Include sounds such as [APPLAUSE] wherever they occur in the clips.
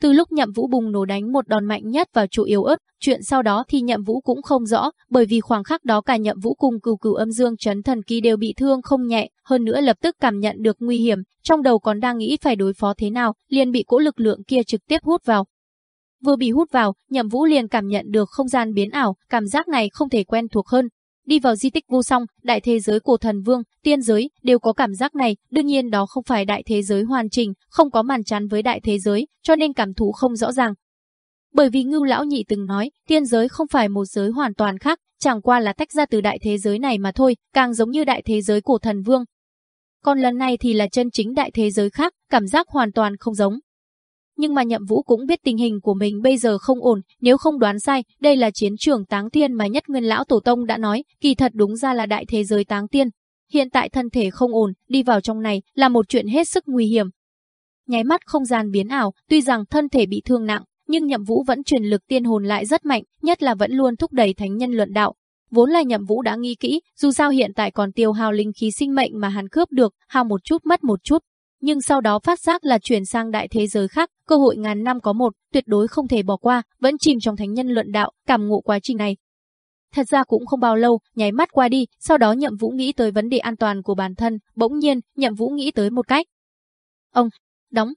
Từ lúc Nhậm Vũ bùng nổ đánh một đòn mạnh nhất vào trụ yếu ớt, chuyện sau đó thì Nhậm Vũ cũng không rõ, bởi vì khoảng khắc đó cả Nhậm Vũ cùng Cửu Cửu Âm Dương Chấn Thần Kỳ đều bị thương không nhẹ, hơn nữa lập tức cảm nhận được nguy hiểm, trong đầu còn đang nghĩ phải đối phó thế nào, liền bị cỗ lực lượng kia trực tiếp hút vào. Vừa bị hút vào, Nhậm Vũ liền cảm nhận được không gian biến ảo, cảm giác này không thể quen thuộc hơn, Đi vào di tích vô song, đại thế giới của thần vương, tiên giới đều có cảm giác này, đương nhiên đó không phải đại thế giới hoàn chỉnh, không có màn chắn với đại thế giới, cho nên cảm thụ không rõ ràng. Bởi vì Ngưu lão nhị từng nói, tiên giới không phải một giới hoàn toàn khác, chẳng qua là tách ra từ đại thế giới này mà thôi, càng giống như đại thế giới của thần vương. Còn lần này thì là chân chính đại thế giới khác, cảm giác hoàn toàn không giống nhưng mà Nhậm Vũ cũng biết tình hình của mình bây giờ không ổn, nếu không đoán sai, đây là chiến trường táng tiên mà nhất nguyên lão tổ tông đã nói, kỳ thật đúng ra là đại thế giới táng tiên. Hiện tại thân thể không ổn, đi vào trong này là một chuyện hết sức nguy hiểm. Nháy mắt không gian biến ảo, tuy rằng thân thể bị thương nặng, nhưng Nhậm Vũ vẫn truyền lực tiên hồn lại rất mạnh, nhất là vẫn luôn thúc đẩy thánh nhân luận đạo. Vốn là Nhậm Vũ đã nghi kỹ, dù sao hiện tại còn tiêu hao linh khí sinh mệnh mà hắn cướp được, hao một chút mất một chút, nhưng sau đó phát giác là chuyển sang đại thế giới khác, cơ hội ngàn năm có một, tuyệt đối không thể bỏ qua, vẫn chìm trong thánh nhân luận đạo, cảm ngộ quá trình này. Thật ra cũng không bao lâu, nháy mắt qua đi, sau đó Nhậm Vũ nghĩ tới vấn đề an toàn của bản thân, bỗng nhiên, Nhậm Vũ nghĩ tới một cách. Ông, đóng.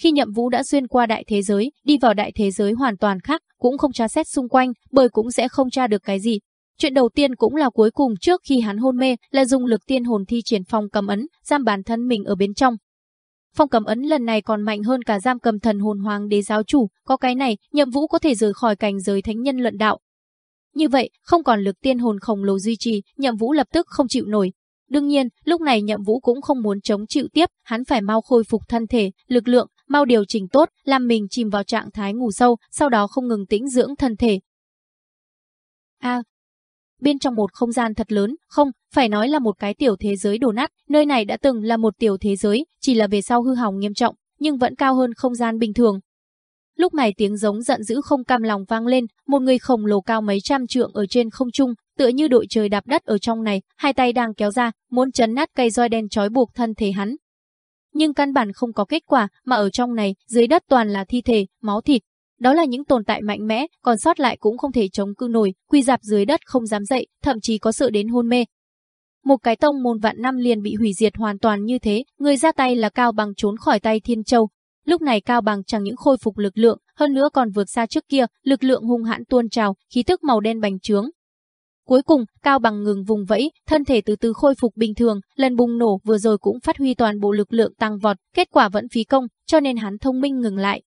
Khi Nhậm Vũ đã xuyên qua đại thế giới, đi vào đại thế giới hoàn toàn khác, cũng không tra xét xung quanh, bởi cũng sẽ không tra được cái gì, Chuyện đầu tiên cũng là cuối cùng trước khi hắn hôn mê là dùng lực tiên hồn thi triển phong cầm ấn, giam bản thân mình ở bên trong. Phong cầm ấn lần này còn mạnh hơn cả giam cầm thần hồn hoàng đế giáo chủ, có cái này, nhậm vũ có thể rời khỏi cảnh giới thánh nhân luận đạo. Như vậy, không còn lực tiên hồn khổng lồ duy trì, nhậm vũ lập tức không chịu nổi. Đương nhiên, lúc này nhậm vũ cũng không muốn chống chịu tiếp, hắn phải mau khôi phục thân thể, lực lượng, mau điều chỉnh tốt, làm mình chìm vào trạng thái ngủ sâu, sau đó không ngừng tĩnh dưỡng thân thể. A, bên trong một không gian thật lớn, không, phải nói là một cái tiểu thế giới đổ nát, nơi này đã từng là một tiểu thế giới, chỉ là về sau hư hỏng nghiêm trọng, nhưng vẫn cao hơn không gian bình thường. Lúc này tiếng giống giận dữ không cam lòng vang lên, một người khổng lồ cao mấy trăm trượng ở trên không trung, tựa như đội trời đạp đất ở trong này, hai tay đang kéo ra, muốn chấn nát cây roi đen trói buộc thân thể hắn. Nhưng căn bản không có kết quả, mà ở trong này, dưới đất toàn là thi thể, máu thịt, đó là những tồn tại mạnh mẽ, còn sót lại cũng không thể chống cự nổi, quy dạp dưới đất không dám dậy, thậm chí có sợ đến hôn mê. Một cái tông môn vạn năm liền bị hủy diệt hoàn toàn như thế, người ra tay là Cao Bằng trốn khỏi tay Thiên Châu. Lúc này Cao Bằng chẳng những khôi phục lực lượng, hơn nữa còn vượt xa trước kia, lực lượng hung hãn tuôn trào, khí tức màu đen bành trướng. Cuối cùng, Cao Bằng ngừng vùng vẫy, thân thể từ từ khôi phục bình thường, lần bùng nổ vừa rồi cũng phát huy toàn bộ lực lượng tăng vọt, kết quả vẫn phí công, cho nên hắn thông minh ngừng lại,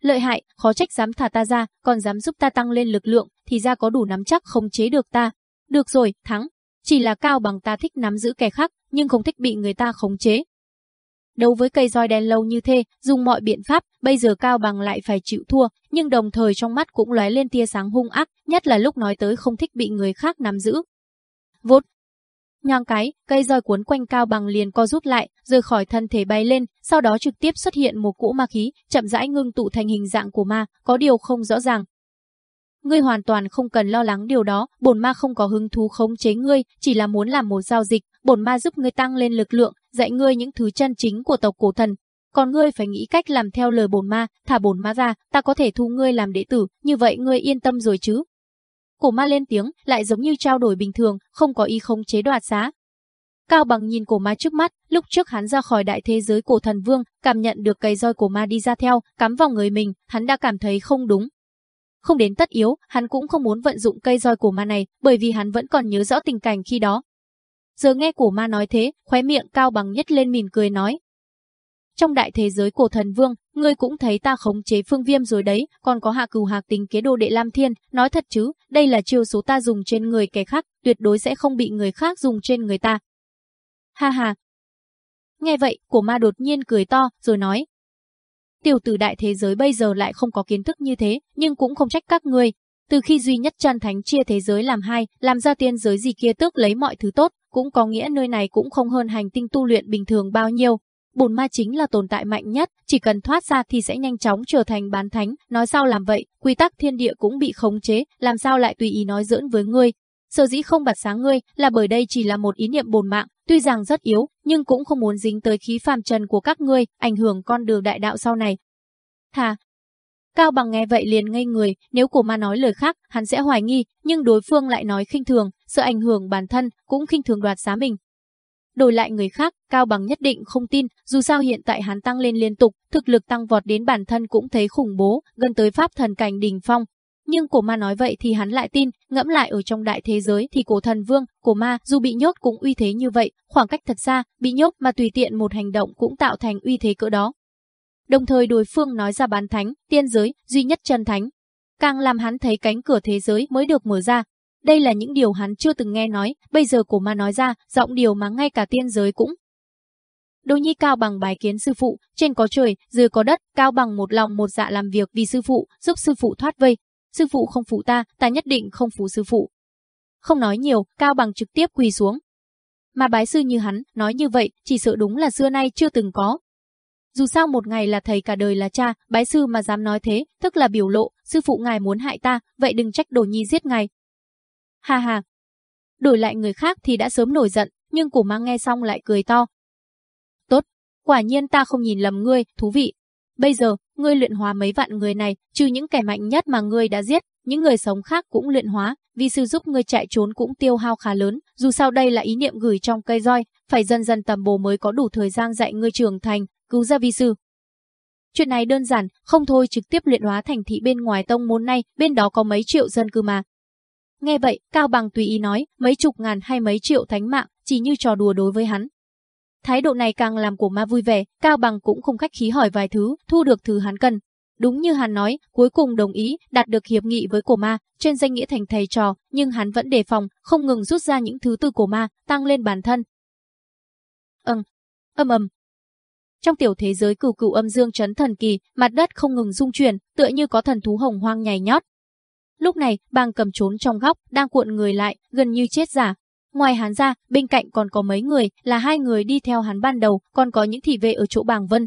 Lợi hại, khó trách dám thả ta ra, còn dám giúp ta tăng lên lực lượng, thì ra có đủ nắm chắc không chế được ta. Được rồi, thắng. Chỉ là cao bằng ta thích nắm giữ kẻ khác, nhưng không thích bị người ta khống chế. Đấu với cây roi đen lâu như thế, dùng mọi biện pháp, bây giờ cao bằng lại phải chịu thua, nhưng đồng thời trong mắt cũng lóe lên tia sáng hung ác, nhất là lúc nói tới không thích bị người khác nắm giữ. Vốt, Nhoang cái, cây roi cuốn quanh cao bằng liền co rút lại, rời khỏi thân thể bay lên, sau đó trực tiếp xuất hiện một cỗ ma khí, chậm rãi ngưng tụ thành hình dạng của ma, có điều không rõ ràng. Ngươi hoàn toàn không cần lo lắng điều đó, bổn ma không có hứng thú khống chế ngươi, chỉ là muốn làm một giao dịch, bổn ma giúp ngươi tăng lên lực lượng, dạy ngươi những thứ chân chính của tộc cổ thần. Còn ngươi phải nghĩ cách làm theo lời bổn ma, thả bổn ma ra, ta có thể thu ngươi làm đệ tử, như vậy ngươi yên tâm rồi chứ. Cổ ma lên tiếng, lại giống như trao đổi bình thường, không có ý không chế đoạt giá. Cao bằng nhìn cổ ma trước mắt, lúc trước hắn ra khỏi đại thế giới cổ thần vương, cảm nhận được cây roi cổ ma đi ra theo, cắm vào người mình, hắn đã cảm thấy không đúng. Không đến tất yếu, hắn cũng không muốn vận dụng cây roi cổ ma này, bởi vì hắn vẫn còn nhớ rõ tình cảnh khi đó. Giờ nghe cổ ma nói thế, khóe miệng cao bằng nhất lên mỉm cười nói, trong đại thế giới cổ thần vương, ngươi cũng thấy ta khống chế phương viêm rồi đấy, còn có hạ cừu hạc tình kế đồ đệ Lam Thiên, nói thật chứ, đây là chiêu số ta dùng trên người kẻ khác, tuyệt đối sẽ không bị người khác dùng trên người ta. Ha ha. Nghe vậy, cổ ma đột nhiên cười to, rồi nói. Tiểu tử đại thế giới bây giờ lại không có kiến thức như thế, nhưng cũng không trách các ngươi. Từ khi duy nhất chân thánh chia thế giới làm hai, làm ra tiên giới gì kia tước lấy mọi thứ tốt, cũng có nghĩa nơi này cũng không hơn hành tinh tu luyện bình thường bao nhiêu, Bùn ma chính là tồn tại mạnh nhất, chỉ cần thoát ra thì sẽ nhanh chóng trở thành bán thánh, nói sao làm vậy, quy tắc thiên địa cũng bị khống chế, làm sao lại tùy ý nói giỡn với ngươi. Sở dĩ không bật sáng ngươi là bởi đây chỉ là một ý niệm bồn mạng, tuy rằng rất yếu, nhưng cũng không muốn dính tới khí phàm trần của các ngươi, ảnh hưởng con đường đại đạo sau này. Thà. Cao Bằng nghe vậy liền ngây người, nếu cổ ma nói lời khác, hắn sẽ hoài nghi, nhưng đối phương lại nói khinh thường, sợ ảnh hưởng bản thân, cũng khinh thường đoạt giá mình. Đổi lại người khác, Cao Bằng nhất định không tin, dù sao hiện tại hắn tăng lên liên tục, thực lực tăng vọt đến bản thân cũng thấy khủng bố, gần tới pháp thần cảnh đỉnh phong, nhưng cổ ma nói vậy thì hắn lại tin, ngẫm lại ở trong đại thế giới thì cổ thần vương, cổ ma dù bị nhốt cũng uy thế như vậy, khoảng cách thật xa, bị nhốt mà tùy tiện một hành động cũng tạo thành uy thế cỡ đó. Đồng thời đối phương nói ra bán thánh, tiên giới, duy nhất chân thánh. Càng làm hắn thấy cánh cửa thế giới mới được mở ra. Đây là những điều hắn chưa từng nghe nói, bây giờ cổ ma nói ra, giọng điều mà ngay cả tiên giới cũng đồ Nhi cao bằng bài kiến sư phụ, trên có trời, dưới có đất, cao bằng một lòng một dạ làm việc vì sư phụ, giúp sư phụ thoát vây, sư phụ không phụ ta, ta nhất định không phụ sư phụ. Không nói nhiều, Cao Bằng trực tiếp quỳ xuống. Mà bái sư như hắn, nói như vậy, chỉ sợ đúng là xưa nay chưa từng có. Dù sao một ngày là thầy cả đời là cha, bái sư mà dám nói thế, tức là biểu lộ, sư phụ ngài muốn hại ta, vậy đừng trách đồ nhi giết ngài. Ha ha. Đổi lại người khác thì đã sớm nổi giận, nhưng cổ mang nghe xong lại cười to. Tốt, quả nhiên ta không nhìn lầm ngươi, thú vị. Bây giờ, ngươi luyện hóa mấy vạn người này, trừ những kẻ mạnh nhất mà ngươi đã giết, những người sống khác cũng luyện hóa, vi sư giúp ngươi chạy trốn cũng tiêu hao khá lớn, dù sao đây là ý niệm gửi trong cây roi, phải dần dần tầm bổ mới có đủ thời gian dạy ngươi trưởng thành, cứu ra vi sư. Chuyện này đơn giản, không thôi trực tiếp luyện hóa thành thị bên ngoài tông môn này, bên đó có mấy triệu dân cư mà. Nghe vậy, Cao Bằng tùy ý nói, mấy chục ngàn hay mấy triệu thánh mạng, chỉ như trò đùa đối với hắn, Thái độ này càng làm cổ ma vui vẻ, Cao Bằng cũng không khách khí hỏi vài thứ, thu được thứ hắn cần. Đúng như hắn nói, cuối cùng đồng ý, đạt được hiệp nghị với cổ ma, trên danh nghĩa thành thầy trò, nhưng hắn vẫn đề phòng, không ngừng rút ra những thứ từ cổ ma, tăng lên bản thân. Ừm, âm ầm. Trong tiểu thế giới cửu cửu âm dương chấn thần kỳ, mặt đất không ngừng rung chuyển, tựa như có thần thú hồng hoang nhảy nhót. Lúc này, bang cầm trốn trong góc, đang cuộn người lại, gần như chết giả, Ngoài hắn ra, bên cạnh còn có mấy người, là hai người đi theo hắn ban đầu, còn có những thị vệ ở chỗ bàng vân.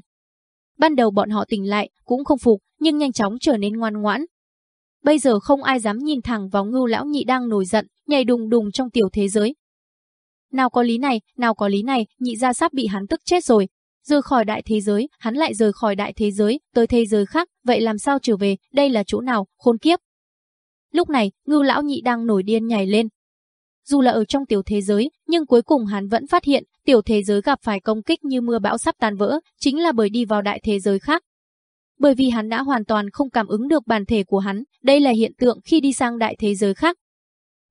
Ban đầu bọn họ tỉnh lại, cũng không phục, nhưng nhanh chóng trở nên ngoan ngoãn. Bây giờ không ai dám nhìn thẳng vào ngưu lão nhị đang nổi giận, nhảy đùng đùng trong tiểu thế giới. Nào có lý này, nào có lý này, nhị ra sắp bị hắn tức chết rồi. Rời khỏi đại thế giới, hắn lại rời khỏi đại thế giới, tới thế giới khác, vậy làm sao trở về, đây là chỗ nào, khôn kiếp. Lúc này, ngưu lão nhị đang nổi điên nhảy lên, dù là ở trong tiểu thế giới, nhưng cuối cùng hắn vẫn phát hiện tiểu thế giới gặp phải công kích như mưa bão sắp tan vỡ, chính là bởi đi vào đại thế giới khác. Bởi vì hắn đã hoàn toàn không cảm ứng được bản thể của hắn, đây là hiện tượng khi đi sang đại thế giới khác.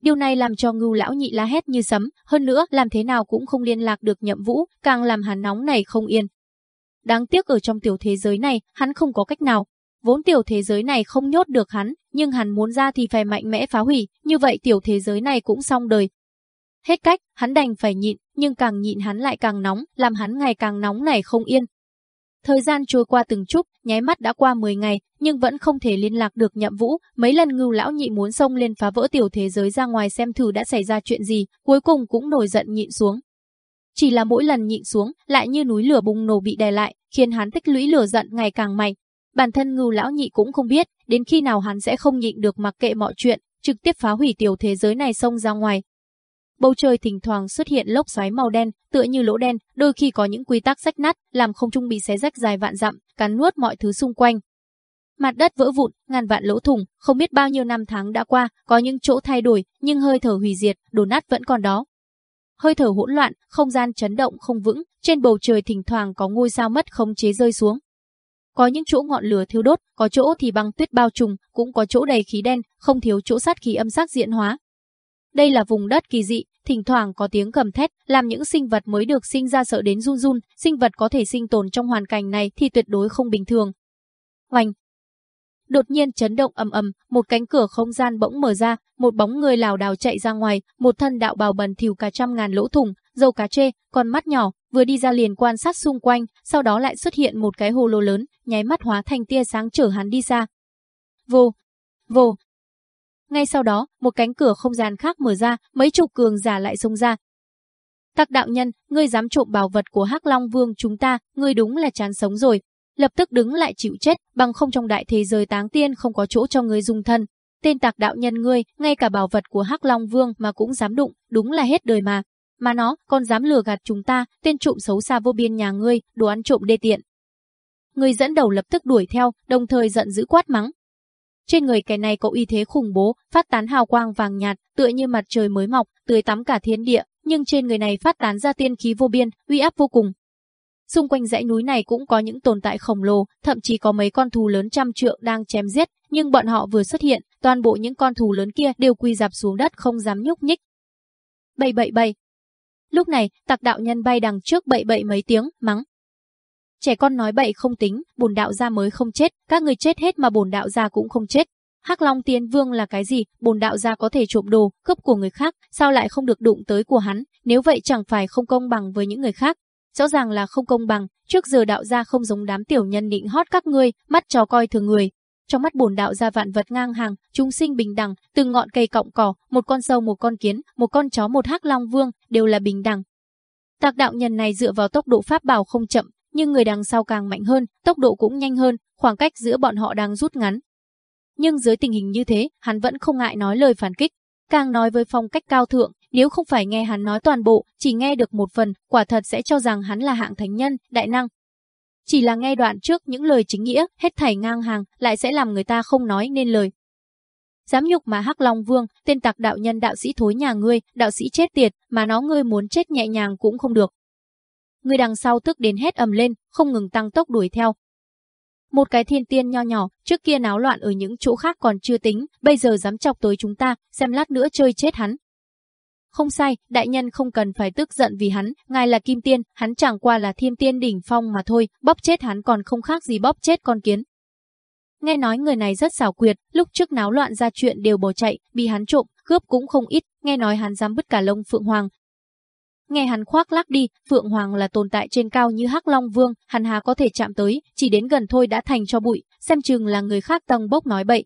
Điều này làm cho ngưu lão nhị la hét như sấm, hơn nữa làm thế nào cũng không liên lạc được nhậm vũ, càng làm hắn nóng này không yên. Đáng tiếc ở trong tiểu thế giới này, hắn không có cách nào, Vốn tiểu thế giới này không nhốt được hắn, nhưng hắn muốn ra thì phải mạnh mẽ phá hủy, như vậy tiểu thế giới này cũng xong đời. Hết cách, hắn đành phải nhịn, nhưng càng nhịn hắn lại càng nóng, làm hắn ngày càng nóng này không yên. Thời gian trôi qua từng chút, nháy mắt đã qua 10 ngày, nhưng vẫn không thể liên lạc được nhậm vũ. Mấy lần ngưu lão nhị muốn xông lên phá vỡ tiểu thế giới ra ngoài xem thử đã xảy ra chuyện gì, cuối cùng cũng nổi giận nhịn xuống. Chỉ là mỗi lần nhịn xuống, lại như núi lửa bùng nổ bị đè lại, khiến hắn tích lũy lửa giận ngày càng mạnh, Bản thân ngưu lão nhị cũng không biết, đến khi nào hắn sẽ không nhịn được mặc kệ mọi chuyện, trực tiếp phá hủy tiểu thế giới này xông ra ngoài. Bầu trời thỉnh thoảng xuất hiện lốc xoáy màu đen, tựa như lỗ đen, đôi khi có những quy tắc rách nát, làm không trung bị xé rách dài vạn dặm, cắn nuốt mọi thứ xung quanh. Mặt đất vỡ vụn, ngàn vạn lỗ thủng, không biết bao nhiêu năm tháng đã qua, có những chỗ thay đổi, nhưng hơi thở hủy diệt, đổ nát vẫn còn đó. Hơi thở hỗn loạn, không gian chấn động không vững, trên bầu trời thỉnh thoảng có ngôi sao mất khống chế rơi xuống, có những chỗ ngọn lửa thiêu đốt, có chỗ thì băng tuyết bao trùm, cũng có chỗ đầy khí đen, không thiếu chỗ sát khí âm sắc diễn hóa. Đây là vùng đất kỳ dị, thỉnh thoảng có tiếng gầm thét, làm những sinh vật mới được sinh ra sợ đến run run, sinh vật có thể sinh tồn trong hoàn cảnh này thì tuyệt đối không bình thường. Oanh! Đột nhiên chấn động ầm ầm, một cánh cửa không gian bỗng mở ra, một bóng người lảo đảo chạy ra ngoài, một thân đạo bào bẩn thỉu cả trăm ngàn lỗ thủng, dầu cá chê, con mắt nhỏ, vừa đi ra liền quan sát xung quanh, sau đó lại xuất hiện một cái hồ lô lớn, nháy mắt hóa thành tia sáng chở hắn đi xa. Vô, vô. Ngay sau đó, một cánh cửa không gian khác mở ra, mấy chục cường giả lại xông ra. Tắc đạo nhân, ngươi dám trộm bảo vật của Hắc Long Vương chúng ta, ngươi đúng là chán sống rồi. Lập tức đứng lại chịu chết, bằng không trong đại thế giới táng tiên không có chỗ cho người dung thân. Tên tạc đạo nhân ngươi, ngay cả bảo vật của Hắc Long Vương mà cũng dám đụng, đúng là hết đời mà. Mà nó, còn dám lừa gạt chúng ta, tên trộm xấu xa vô biên nhà ngươi, đồ ăn trộm đê tiện. người dẫn đầu lập tức đuổi theo, đồng thời giận dữ quát mắng. Trên người kẻ này có uy thế khủng bố, phát tán hào quang vàng nhạt, tựa như mặt trời mới mọc, tưới tắm cả thiên địa, nhưng trên người này phát tán ra tiên khí vô biên, uy áp vô cùng. Xung quanh dãy núi này cũng có những tồn tại khổng lồ, thậm chí có mấy con thú lớn trăm trượng đang chém giết, nhưng bọn họ vừa xuất hiện, toàn bộ những con thú lớn kia đều quỳ dạp xuống đất không dám nhúc nhích. Bậy bậy bậy. Lúc này, tặc đạo nhân bay đằng trước bậy bậy mấy tiếng, mắng. Trẻ con nói bậy không tính, bổn đạo gia mới không chết, các người chết hết mà bổn đạo gia cũng không chết. Hắc Long Tiên Vương là cái gì? Bồn đạo gia có thể trộm đồ, cướp của người khác, sao lại không được đụng tới của hắn? Nếu vậy chẳng phải không công bằng với những người khác. Rõ ràng là không công bằng, trước giờ đạo gia không giống đám tiểu nhân định hót các ngươi, mắt chó coi thường người. Trong mắt bổn đạo gia vạn vật ngang hàng, chúng sinh bình đẳng, từng ngọn cây cọng cỏ, một con sâu một con kiến, một con chó một hắc long vương, đều là bình đẳng. Tạc đạo nhân này dựa vào tốc độ pháp bảo không chậm, nhưng người đằng sau càng mạnh hơn, tốc độ cũng nhanh hơn, khoảng cách giữa bọn họ đang rút ngắn, nhưng dưới tình hình như thế, hắn vẫn không ngại nói lời phản kích. Càng nói với phong cách cao thượng, nếu không phải nghe hắn nói toàn bộ, chỉ nghe được một phần, quả thật sẽ cho rằng hắn là hạng thánh nhân, đại năng. Chỉ là nghe đoạn trước những lời chính nghĩa, hết thảy ngang hàng, lại sẽ làm người ta không nói nên lời. Dám nhục mà Hắc Long Vương, tên tặc đạo nhân đạo sĩ thối nhà ngươi, đạo sĩ chết tiệt, mà nó ngươi muốn chết nhẹ nhàng cũng không được. Người đằng sau tức đến hét ầm lên, không ngừng tăng tốc đuổi theo, một cái thiên tiên nho nhỏ, trước kia náo loạn ở những chỗ khác còn chưa tính, bây giờ dám chọc tới chúng ta, xem lát nữa chơi chết hắn. Không sai, đại nhân không cần phải tức giận vì hắn, ngài là kim tiên, hắn chẳng qua là thiên tiên đỉnh phong mà thôi, bóp chết hắn còn không khác gì bóp chết con kiến. Nghe nói người này rất xảo quyệt, lúc trước náo loạn ra chuyện đều bỏ chạy, bị hắn trộm, cướp cũng không ít, nghe nói hắn dám bứt cả lông phượng hoàng, Nghe hắn khoác lác đi, Phượng Hoàng là tồn tại trên cao như Hắc Long Vương, hắn hà có thể chạm tới, chỉ đến gần thôi đã thành cho bụi, xem chừng là người khác tầng bốc nói bậy.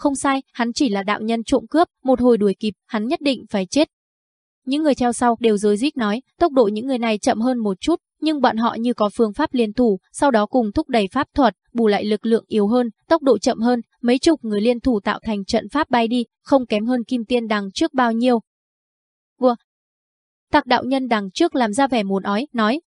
Không sai, hắn chỉ là đạo nhân trộm cướp, một hồi đuổi kịp, hắn nhất định phải chết. Những người theo sau đều rối rít nói, tốc độ những người này chậm hơn một chút, nhưng bọn họ như có phương pháp liên thủ, sau đó cùng thúc đẩy pháp thuật, bù lại lực lượng yếu hơn, tốc độ chậm hơn, mấy chục người liên thủ tạo thành trận pháp bay đi, không kém hơn kim tiên đằng trước bao nhiêu. Vua, Tạc đạo nhân đằng trước làm ra vẻ muốn ói, nói.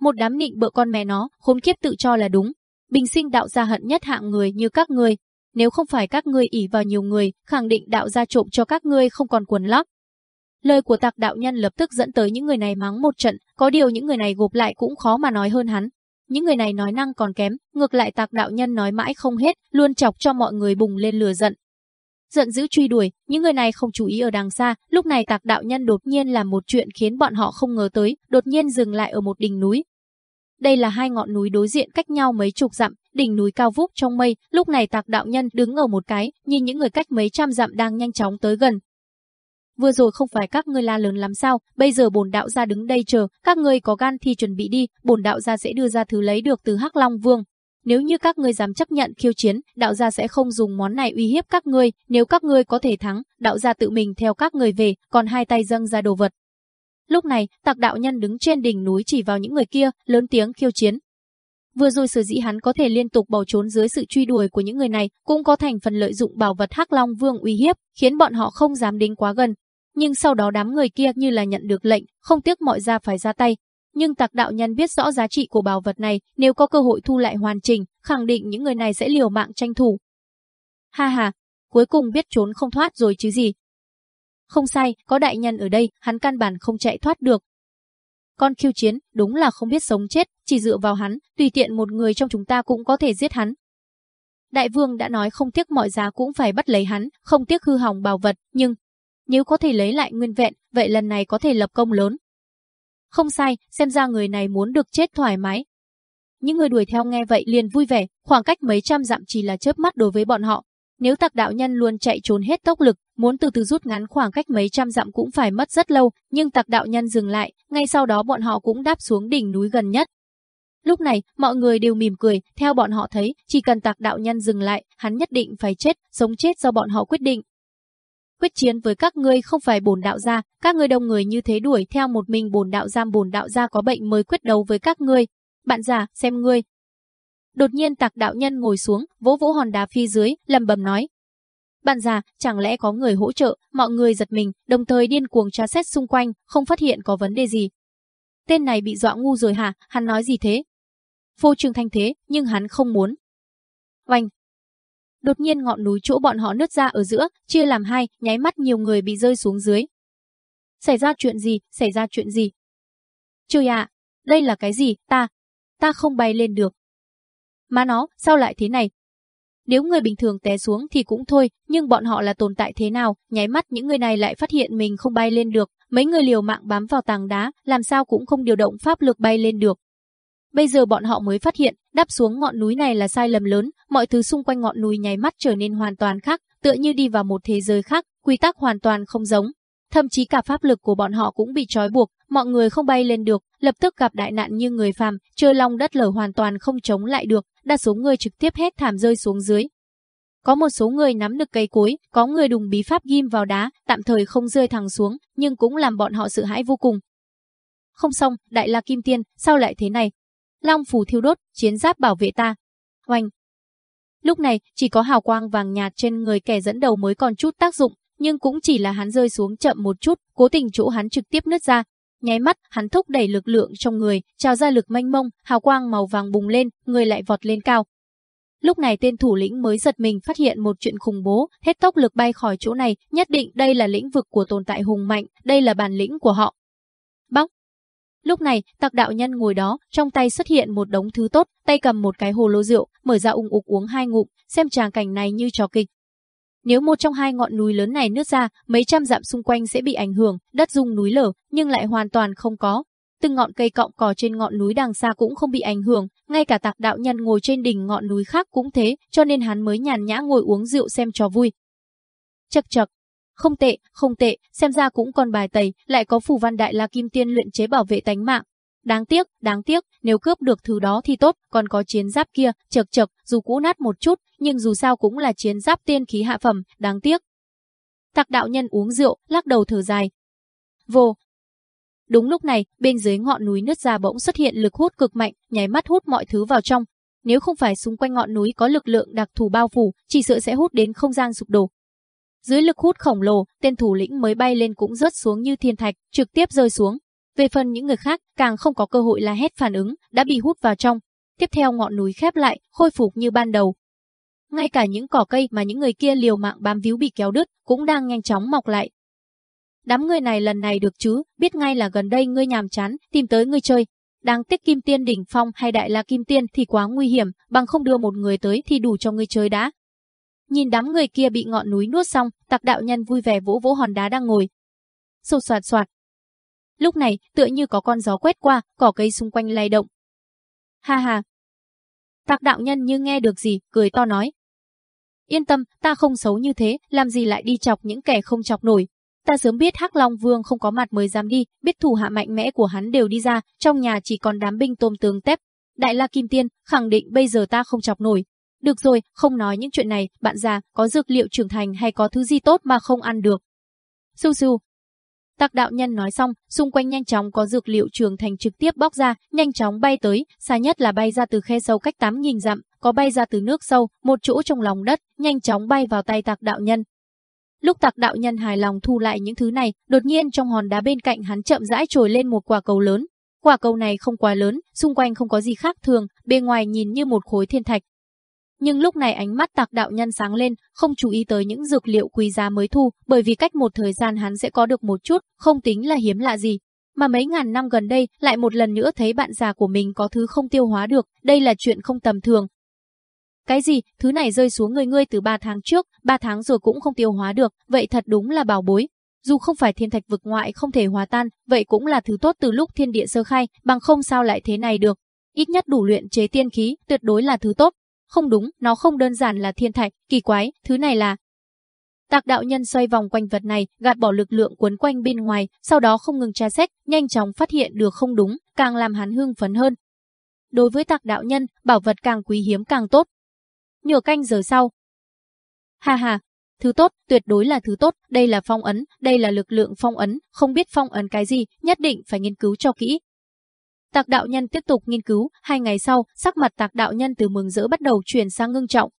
Một đám nịnh bợ con mẹ nó, khốn kiếp tự cho là đúng. Bình sinh đạo gia hận nhất hạng người như các người nếu không phải các ngươi ỉ vào nhiều người, khẳng định đạo gia trộm cho các ngươi không còn quần lót. Lời của tạc đạo nhân lập tức dẫn tới những người này mắng một trận, có điều những người này gộp lại cũng khó mà nói hơn hắn. Những người này nói năng còn kém, ngược lại tạc đạo nhân nói mãi không hết, luôn chọc cho mọi người bùng lên lừa giận, giận dữ truy đuổi, những người này không chú ý ở đằng xa, lúc này tạc đạo nhân đột nhiên làm một chuyện khiến bọn họ không ngờ tới, đột nhiên dừng lại ở một đỉnh núi. Đây là hai ngọn núi đối diện cách nhau mấy chục dặm, đỉnh núi cao vút trong mây, lúc này tạc đạo nhân đứng ở một cái, nhìn những người cách mấy trăm dặm đang nhanh chóng tới gần. Vừa rồi không phải các ngươi la lớn lắm sao, bây giờ bổn đạo gia đứng đây chờ, các ngươi có gan thì chuẩn bị đi, bổn đạo gia sẽ đưa ra thứ lấy được từ Hắc Long Vương. Nếu như các ngươi dám chấp nhận khiêu chiến, đạo gia sẽ không dùng món này uy hiếp các ngươi, nếu các ngươi có thể thắng, đạo gia tự mình theo các người về, còn hai tay dâng ra đồ vật. Lúc này, tạc đạo nhân đứng trên đỉnh núi chỉ vào những người kia, lớn tiếng khiêu chiến. Vừa rồi sở dĩ hắn có thể liên tục bỏ trốn dưới sự truy đuổi của những người này, cũng có thành phần lợi dụng bảo vật Hắc Long Vương uy hiếp, khiến bọn họ không dám đến quá gần. Nhưng sau đó đám người kia như là nhận được lệnh, không tiếc mọi ra phải ra tay, nhưng tạc đạo nhân biết rõ giá trị của bảo vật này, nếu có cơ hội thu lại hoàn chỉnh, khẳng định những người này sẽ liều mạng tranh thủ. Ha ha, cuối cùng biết trốn không thoát rồi chứ gì. Không sai, có đại nhân ở đây, hắn căn bản không chạy thoát được. Con khiêu chiến, đúng là không biết sống chết, chỉ dựa vào hắn, tùy tiện một người trong chúng ta cũng có thể giết hắn. Đại vương đã nói không tiếc mọi giá cũng phải bắt lấy hắn, không tiếc hư hỏng bảo vật, nhưng nếu có thể lấy lại nguyên vẹn, vậy lần này có thể lập công lớn. Không sai, xem ra người này muốn được chết thoải mái. Những người đuổi theo nghe vậy liền vui vẻ, khoảng cách mấy trăm dặm chỉ là chớp mắt đối với bọn họ. Nếu tặc đạo nhân luôn chạy trốn hết tốc lực, muốn từ từ rút ngắn khoảng cách mấy trăm dặm cũng phải mất rất lâu, nhưng tặc đạo nhân dừng lại, ngay sau đó bọn họ cũng đáp xuống đỉnh núi gần nhất. Lúc này, mọi người đều mỉm cười, theo bọn họ thấy, chỉ cần tặc đạo nhân dừng lại, hắn nhất định phải chết, sống chết do bọn họ quyết định quyết chiến với các ngươi không phải bổn đạo gia, các ngươi đông người như thế đuổi theo một mình bổn đạo giam bổn đạo gia có bệnh mới quyết đấu với các ngươi. Bạn già, xem ngươi. Đột nhiên tạc đạo nhân ngồi xuống, vỗ vỗ hòn đá phi dưới, lầm bầm nói. Bạn già, chẳng lẽ có người hỗ trợ, mọi người giật mình, đồng thời điên cuồng tra xét xung quanh, không phát hiện có vấn đề gì. Tên này bị dọa ngu rồi hả, hắn nói gì thế? vô trương thanh thế, nhưng hắn không muốn. Oanh! Đột nhiên ngọn núi chỗ bọn họ nứt ra ở giữa, chia làm hai, nháy mắt nhiều người bị rơi xuống dưới. Xảy ra chuyện gì, xảy ra chuyện gì? Trời ạ, đây là cái gì, ta, ta không bay lên được. Mà nó, sao lại thế này? Nếu người bình thường té xuống thì cũng thôi, nhưng bọn họ là tồn tại thế nào, nháy mắt những người này lại phát hiện mình không bay lên được, mấy người liều mạng bám vào tảng đá, làm sao cũng không điều động pháp lực bay lên được. Bây giờ bọn họ mới phát hiện, đáp xuống ngọn núi này là sai lầm lớn, mọi thứ xung quanh ngọn núi nháy mắt trở nên hoàn toàn khác, tựa như đi vào một thế giới khác, quy tắc hoàn toàn không giống. Thậm chí cả pháp lực của bọn họ cũng bị trói buộc, mọi người không bay lên được, lập tức gặp đại nạn như người phàm, chơi long đất lở hoàn toàn không chống lại được, đa số người trực tiếp hết thảm rơi xuống dưới. Có một số người nắm được cây cối, có người đùng bí pháp ghim vào đá, tạm thời không rơi thẳng xuống, nhưng cũng làm bọn họ sợ hãi vô cùng. Không xong, đại la kim tiên, sao lại thế này? Long phù thiêu đốt, chiến giáp bảo vệ ta. Hoành. Lúc này, chỉ có hào quang vàng nhạt trên người kẻ dẫn đầu mới còn chút tác dụng, nhưng cũng chỉ là hắn rơi xuống chậm một chút, cố tình chỗ hắn trực tiếp nứt ra. Nháy mắt, hắn thúc đẩy lực lượng trong người, trào ra lực manh mông, hào quang màu vàng bùng lên, người lại vọt lên cao. Lúc này tên thủ lĩnh mới giật mình phát hiện một chuyện khủng bố, hết tốc lực bay khỏi chỗ này, nhất định đây là lĩnh vực của tồn tại hùng mạnh, đây là bản lĩnh của họ. Bóc! Lúc này, tặc đạo nhân ngồi đó, trong tay xuất hiện một đống thứ tốt, tay cầm một cái hồ lô rượu, mở ra ung ục uống hai ngụm, xem tràng cảnh này như trò kịch. Nếu một trong hai ngọn núi lớn này nứt ra, mấy trăm dặm xung quanh sẽ bị ảnh hưởng, đất rung núi lở, nhưng lại hoàn toàn không có. Từng ngọn cây cọng cỏ trên ngọn núi đằng xa cũng không bị ảnh hưởng, ngay cả tạc đạo nhân ngồi trên đỉnh ngọn núi khác cũng thế, cho nên hắn mới nhàn nhã ngồi uống rượu xem trò vui. Chật chật, không tệ, không tệ, xem ra cũng còn bài tẩy, lại có phù văn đại la kim tiên luyện chế bảo vệ tánh mạng. Đáng tiếc, đáng tiếc, nếu cướp được thứ đó thì tốt, còn có chiến giáp kia, chật chật, dù cũ nát một chút, nhưng dù sao cũng là chiến giáp tiên khí hạ phẩm, đáng tiếc. Thạc đạo nhân uống rượu, lắc đầu thở dài. Vô. Đúng lúc này, bên dưới ngọn núi nứt ra bỗng xuất hiện lực hút cực mạnh, nháy mắt hút mọi thứ vào trong. Nếu không phải xung quanh ngọn núi có lực lượng đặc thù bao phủ, chỉ sợ sẽ hút đến không gian sụp đổ. Dưới lực hút khổng lồ, tên thủ lĩnh mới bay lên cũng rớt xuống như thiên thạch, trực tiếp rơi xuống. Về phần những người khác, càng không có cơ hội la hét phản ứng, đã bị hút vào trong. Tiếp theo ngọn núi khép lại, khôi phục như ban đầu. Ngay cả những cỏ cây mà những người kia liều mạng bám víu bị kéo đứt, cũng đang nhanh chóng mọc lại. Đám người này lần này được chứ, biết ngay là gần đây ngươi nhàm chán, tìm tới ngươi chơi. Đáng tiếc kim tiên đỉnh phong hay đại la kim tiên thì quá nguy hiểm, bằng không đưa một người tới thì đủ cho ngươi chơi đã. Nhìn đám người kia bị ngọn núi nuốt xong, tặc đạo nhân vui vẻ vỗ vỗ hòn đá đang ngồi. Sột soạt soạt. Lúc này, tựa như có con gió quét qua, cỏ cây xung quanh lay động. Ha ha. Tặc đạo nhân như nghe được gì, cười to nói. Yên tâm, ta không xấu như thế, làm gì lại đi chọc những kẻ không chọc nổi. Ta sớm biết Hắc Long Vương không có mặt mới dám đi, biết thủ hạ mạnh mẽ của hắn đều đi ra, trong nhà chỉ còn đám binh tôm tướng tép. Đại La Kim Tiên, khẳng định bây giờ ta không chọc nổi, được rồi, không nói những chuyện này, bạn già, có dược liệu trưởng thành hay có thứ gì tốt mà không ăn được. Su su. Tạc đạo nhân nói xong, xung quanh nhanh chóng có dược liệu trường thành trực tiếp bóc ra, nhanh chóng bay tới, xa nhất là bay ra từ khe sâu cách 8.000 dặm, có bay ra từ nước sâu, một chỗ trong lòng đất, nhanh chóng bay vào tay tạc đạo nhân. Lúc tạc đạo nhân hài lòng thu lại những thứ này, đột nhiên trong hòn đá bên cạnh hắn chậm rãi trồi lên một quả cầu lớn. Quả cầu này không quá lớn, xung quanh không có gì khác thường, bên ngoài nhìn như một khối thiên thạch, nhưng lúc này ánh mắt tạc đạo nhân sáng lên, không chú ý tới những dược liệu quý giá mới thu, bởi vì cách một thời gian hắn sẽ có được một chút, không tính là hiếm lạ gì. Mà mấy ngàn năm gần đây, lại một lần nữa thấy bạn già của mình có thứ không tiêu hóa được, đây là chuyện không tầm thường. Cái gì, thứ này rơi xuống người ngươi từ ba tháng trước, ba tháng rồi cũng không tiêu hóa được, vậy thật đúng là bảo bối. Dù không phải thiên thạch vực ngoại không thể hòa tan, vậy cũng là thứ tốt từ lúc thiên địa sơ khai, bằng không sao lại thế này được. Ít nhất đủ luyện chế tiên khí, tuyệt đối là thứ tốt. Không đúng, nó không đơn giản là thiên thạch, kỳ quái, thứ này là... Tạc đạo nhân xoay vòng quanh vật này, gạt bỏ lực lượng quấn quanh bên ngoài, sau đó không ngừng tra xét, nhanh chóng phát hiện được không đúng, càng làm hắn hưng phấn hơn. Đối với tạc đạo nhân, bảo vật càng quý hiếm càng tốt. Nửa canh giờ sau. Ha ha, thứ tốt, tuyệt đối là thứ tốt, đây là phong ấn, đây là lực lượng phong ấn, không biết phong ấn cái gì, nhất định phải nghiên cứu cho kỹ, Tạc đạo nhân tiếp tục nghiên cứu, hai ngày sau, sắc mặt tạc đạo nhân từ mừng rỡ bắt đầu chuyển sang ngưng trọng.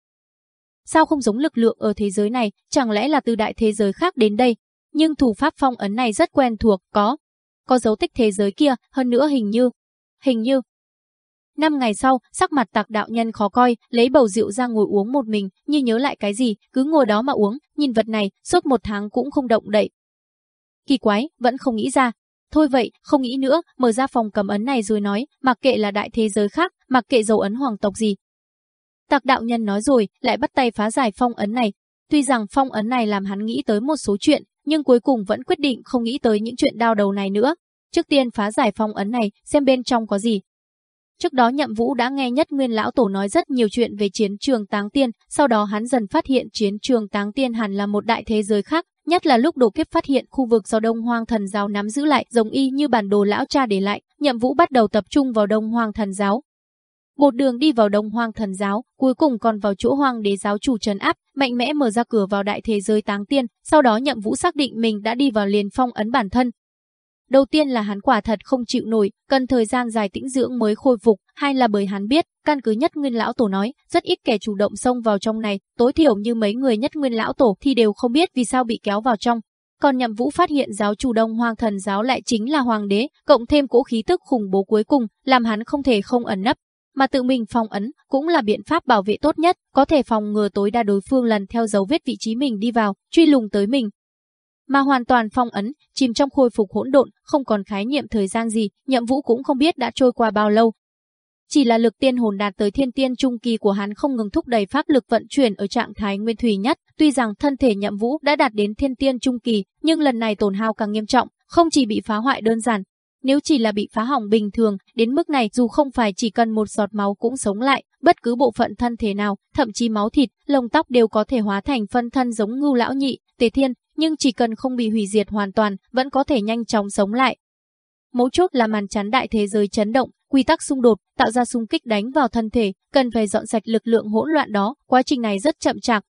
Sao không giống lực lượng ở thế giới này, chẳng lẽ là từ đại thế giới khác đến đây? Nhưng thủ pháp phong ấn này rất quen thuộc, có. Có dấu tích thế giới kia, hơn nữa hình như. Hình như. Năm ngày sau, sắc mặt tạc đạo nhân khó coi, lấy bầu rượu ra ngồi uống một mình, như nhớ lại cái gì, cứ ngồi đó mà uống, nhìn vật này, suốt một tháng cũng không động đậy. Kỳ quái, vẫn không nghĩ ra. Thôi vậy, không nghĩ nữa, mở ra phòng cầm ấn này rồi nói, mặc kệ là đại thế giới khác, mặc kệ dấu ấn hoàng tộc gì. Tạc đạo nhân nói rồi, lại bắt tay phá giải phong ấn này. Tuy rằng phong ấn này làm hắn nghĩ tới một số chuyện, nhưng cuối cùng vẫn quyết định không nghĩ tới những chuyện đau đầu này nữa. Trước tiên phá giải phong ấn này, xem bên trong có gì. Trước đó Nhậm Vũ đã nghe nhất Nguyên Lão Tổ nói rất nhiều chuyện về chiến trường Táng Tiên, sau đó hắn dần phát hiện chiến trường Táng Tiên hẳn là một đại thế giới khác, nhất là lúc đồ kiếp phát hiện khu vực do Đông Hoang Thần Giáo nắm giữ lại giống y như bản đồ lão cha để lại, Nhậm Vũ bắt đầu tập trung vào Đông Hoang Thần Giáo. Một đường đi vào Đông Hoang Thần Giáo, cuối cùng còn vào chỗ Hoang Đế giáo chủ trấn áp, mạnh mẽ mở ra cửa vào đại thế giới Táng Tiên, sau đó Nhậm Vũ xác định mình đã đi vào liền phong ấn bản thân, Đầu tiên là hắn quả thật không chịu nổi, cần thời gian dài tĩnh dưỡng mới khôi phục, hay là bởi hắn biết, căn cứ nhất nguyên lão tổ nói, rất ít kẻ chủ động xông vào trong này, tối thiểu như mấy người nhất nguyên lão tổ thì đều không biết vì sao bị kéo vào trong. Còn nhậm vũ phát hiện giáo chủ đông hoàng thần giáo lại chính là hoàng đế, cộng thêm cỗ khí tức khủng bố cuối cùng, làm hắn không thể không ẩn nấp. Mà tự mình phòng ấn cũng là biện pháp bảo vệ tốt nhất, có thể phòng ngừa tối đa đối phương lần theo dấu vết vị trí mình đi vào, truy lùng tới mình, mà hoàn toàn phong ấn, chìm trong khôi phục hỗn độn, không còn khái niệm thời gian gì, Nhậm Vũ cũng không biết đã trôi qua bao lâu. Chỉ là lực tiên hồn đạt tới thiên tiên trung kỳ của hắn không ngừng thúc đẩy pháp lực vận chuyển ở trạng thái nguyên thủy nhất, tuy rằng thân thể Nhậm Vũ đã đạt đến thiên tiên trung kỳ, nhưng lần này tổn hao càng nghiêm trọng, không chỉ bị phá hoại đơn giản, nếu chỉ là bị phá hỏng bình thường, đến mức này dù không phải chỉ cần một giọt máu cũng sống lại, bất cứ bộ phận thân thể nào, thậm chí máu thịt, lông tóc đều có thể hóa thành phân thân giống ngưu lão nhị, tề thiên, nhưng chỉ cần không bị hủy diệt hoàn toàn, vẫn có thể nhanh chóng sống lại. Mấu chốt là màn chắn đại thế giới chấn động, quy tắc xung đột, tạo ra xung kích đánh vào thân thể, cần phải dọn sạch lực lượng hỗn loạn đó, quá trình này rất chậm chạp.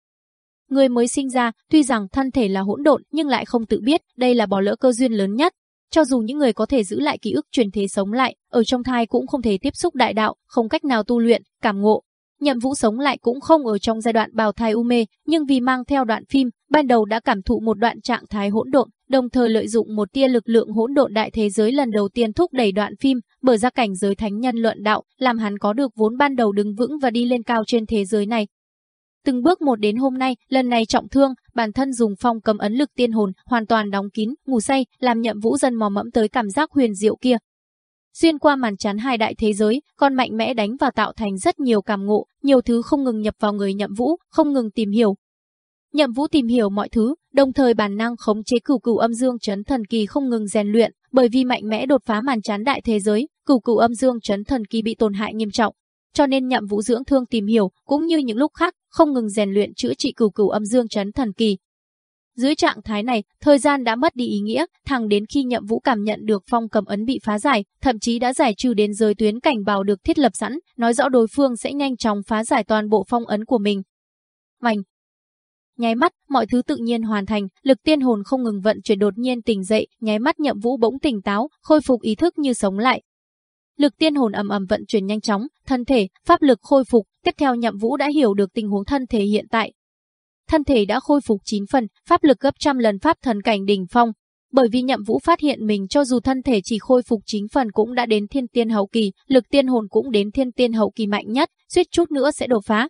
Người mới sinh ra, tuy rằng thân thể là hỗn độn nhưng lại không tự biết, đây là bỏ lỡ cơ duyên lớn nhất. Cho dù những người có thể giữ lại ký ức truyền thế sống lại, ở trong thai cũng không thể tiếp xúc đại đạo, không cách nào tu luyện, cảm ngộ, Nhậm Vũ sống lại cũng không ở trong giai đoạn bào thai u mê, nhưng vì mang theo đoạn phim, ban đầu đã cảm thụ một đoạn trạng thái hỗn độn, đồng thời lợi dụng một tia lực lượng hỗn độn đại thế giới lần đầu tiên thúc đẩy đoạn phim, bởi ra cảnh giới thánh nhân luận đạo, làm hắn có được vốn ban đầu đứng vững và đi lên cao trên thế giới này. Từng bước một đến hôm nay, lần này trọng thương, bản thân dùng phong cầm ấn lực tiên hồn, hoàn toàn đóng kín, ngủ say, làm nhậm vũ dần mò mẫm tới cảm giác huyền diệu kia, Xuyên qua màn chắn hai đại thế giới, con mạnh mẽ đánh và tạo thành rất nhiều cảm ngộ, nhiều thứ không ngừng nhập vào người nhậm vũ, không ngừng tìm hiểu. Nhậm vũ tìm hiểu mọi thứ, đồng thời bản năng khống chế cửu cửu âm dương chấn thần kỳ không ngừng rèn luyện, bởi vì mạnh mẽ đột phá màn chắn đại thế giới, cửu cửu âm dương chấn thần kỳ bị tổn hại nghiêm trọng. Cho nên nhậm vũ dưỡng thương tìm hiểu, cũng như những lúc khác, không ngừng rèn luyện chữa trị cửu cửu âm dương chấn thần kỳ, dưới trạng thái này, thời gian đã mất đi ý nghĩa, thẳng đến khi nhậm vũ cảm nhận được phong cầm ấn bị phá giải, thậm chí đã giải trừ đến giới tuyến cảnh báo được thiết lập sẵn, nói rõ đối phương sẽ nhanh chóng phá giải toàn bộ phong ấn của mình. Mảnh Nháy mắt, mọi thứ tự nhiên hoàn thành, lực tiên hồn không ngừng vận chuyển đột nhiên tỉnh dậy, nháy mắt nhậm vũ bỗng tỉnh táo, khôi phục ý thức như sống lại. Lực tiên hồn ầm ầm vận chuyển nhanh chóng, thân thể, pháp lực khôi phục, tiếp theo nhậm vũ đã hiểu được tình huống thân thể hiện tại, thân thể đã khôi phục 9 phần, pháp lực gấp trăm lần pháp thần cảnh đỉnh phong. Bởi vì Nhậm Vũ phát hiện mình cho dù thân thể chỉ khôi phục 9 phần cũng đã đến thiên tiên hậu kỳ, lực tiên hồn cũng đến thiên tiên hậu kỳ mạnh nhất, suýt chút nữa sẽ đột phá.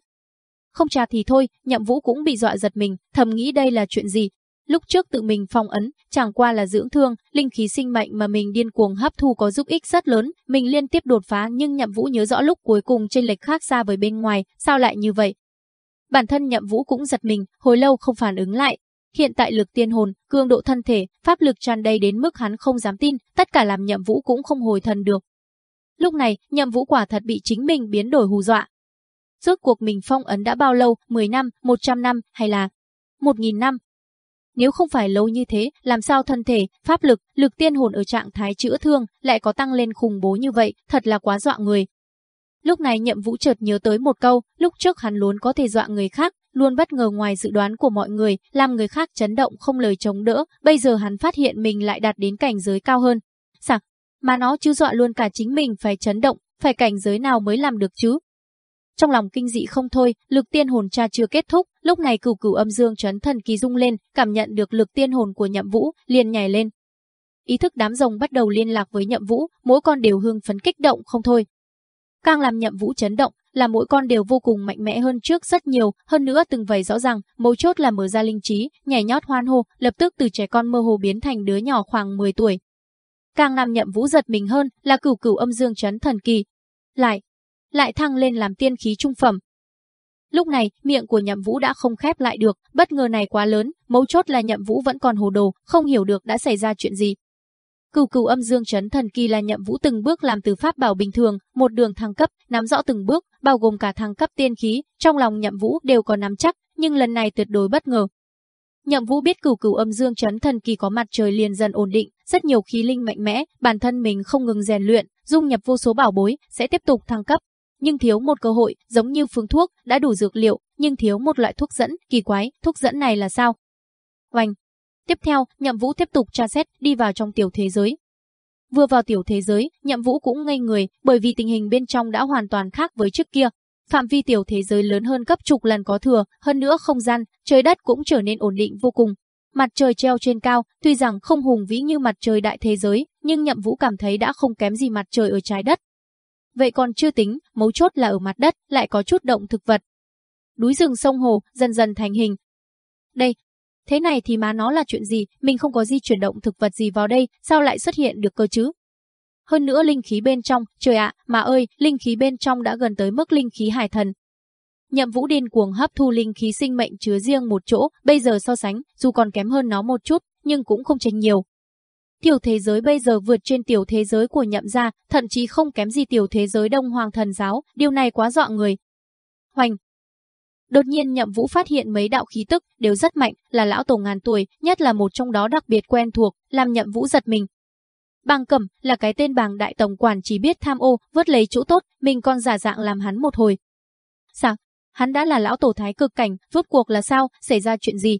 Không trà thì thôi, Nhậm Vũ cũng bị dọa giật mình, thầm nghĩ đây là chuyện gì. Lúc trước tự mình phong ấn, chẳng qua là dưỡng thương, linh khí sinh mệnh mà mình điên cuồng hấp thu có giúp ích rất lớn, mình liên tiếp đột phá nhưng Nhậm Vũ nhớ rõ lúc cuối cùng trên lệch khác xa với bên ngoài, sao lại như vậy? Bản thân nhậm vũ cũng giật mình, hồi lâu không phản ứng lại. Hiện tại lực tiên hồn, cường độ thân thể, pháp lực tràn đầy đến mức hắn không dám tin, tất cả làm nhậm vũ cũng không hồi thần được. Lúc này, nhậm vũ quả thật bị chính mình biến đổi hù dọa. Rốt cuộc mình phong ấn đã bao lâu, 10 năm, 100 năm, hay là 1.000 năm? Nếu không phải lâu như thế, làm sao thân thể, pháp lực, lực tiên hồn ở trạng thái chữa thương lại có tăng lên khủng bố như vậy, thật là quá dọa người. Lúc này nhậm vũ chợt nhớ tới một câu, lúc trước hắn luôn có thể dọa người khác, luôn bất ngờ ngoài dự đoán của mọi người, làm người khác chấn động không lời chống đỡ, bây giờ hắn phát hiện mình lại đạt đến cảnh giới cao hơn. Sạc, mà nó chứ dọa luôn cả chính mình phải chấn động, phải cảnh giới nào mới làm được chứ? Trong lòng kinh dị không thôi, lực tiên hồn cha chưa kết thúc, lúc này cửu cửu âm dương chấn thần kỳ rung lên, cảm nhận được lực tiên hồn của nhậm vũ, liền nhảy lên. Ý thức đám rồng bắt đầu liên lạc với nhậm vũ, mỗi con đều hương phấn kích động không thôi càng làm nhậm vũ chấn động, là mỗi con đều vô cùng mạnh mẽ hơn trước rất nhiều, hơn nữa từng vầy rõ ràng, mấu chốt là mở ra linh trí, nhảy nhót hoan hô, lập tức từ trẻ con mơ hồ biến thành đứa nhỏ khoảng 10 tuổi. Càng làm nhậm vũ giật mình hơn là cửu cửu âm dương chấn thần kỳ. Lại, lại thăng lên làm tiên khí trung phẩm. Lúc này, miệng của nhậm vũ đã không khép lại được, bất ngờ này quá lớn, mấu chốt là nhậm vũ vẫn còn hồ đồ, không hiểu được đã xảy ra chuyện gì. Cửu cửu âm dương chấn thần kỳ là nhậm vũ từng bước làm từ pháp bảo bình thường, một đường thăng cấp, nắm rõ từng bước, bao gồm cả thăng cấp tiên khí, trong lòng nhậm vũ đều có nắm chắc, nhưng lần này tuyệt đối bất ngờ. Nhậm Vũ biết cửu cửu âm dương chấn thần kỳ có mặt trời liền dần ổn định, rất nhiều khí linh mạnh mẽ, bản thân mình không ngừng rèn luyện, dung nhập vô số bảo bối, sẽ tiếp tục thăng cấp. Nhưng thiếu một cơ hội, giống như phương thuốc, đã đủ dược liệu, nhưng thiếu một loại thuốc dẫn, kỳ quái, thuốc dẫn này là sao? Oanh, Tiếp theo, Nhậm Vũ tiếp tục tra xét, đi vào trong tiểu thế giới. Vừa vào tiểu thế giới, Nhậm Vũ cũng ngây người, bởi vì tình hình bên trong đã hoàn toàn khác với trước kia. Phạm vi tiểu thế giới lớn hơn gấp chục lần có thừa, hơn nữa không gian, trời đất cũng trở nên ổn định vô cùng. Mặt trời treo trên cao, tuy rằng không hùng vĩ như mặt trời đại thế giới, nhưng Nhậm Vũ cảm thấy đã không kém gì mặt trời ở trái đất. Vậy còn chưa tính, mấu chốt là ở mặt đất lại có chút động thực vật. Núi rừng sông hồ dần dần thành hình. Đây, Thế này thì má nó là chuyện gì, mình không có di chuyển động thực vật gì vào đây, sao lại xuất hiện được cơ chứ? Hơn nữa linh khí bên trong, trời ạ, mà ơi, linh khí bên trong đã gần tới mức linh khí hải thần. Nhậm Vũ điên cuồng hấp thu linh khí sinh mệnh chứa riêng một chỗ, bây giờ so sánh, dù còn kém hơn nó một chút, nhưng cũng không chênh nhiều. Tiểu thế giới bây giờ vượt trên tiểu thế giới của nhậm gia, thậm chí không kém gì tiểu thế giới Đông Hoàng thần giáo, điều này quá dọa người. Hoành, Đột nhiên Nhậm Vũ phát hiện mấy đạo khí tức đều rất mạnh, là lão tổ ngàn tuổi, nhất là một trong đó đặc biệt quen thuộc, làm Nhậm Vũ giật mình. Bàng Cẩm là cái tên bàng đại tổng quản chỉ biết tham ô, vớt lấy chỗ tốt, mình còn giả dạng làm hắn một hồi. Sao? Hắn đã là lão tổ thái cực cảnh, rốt cuộc là sao, xảy ra chuyện gì?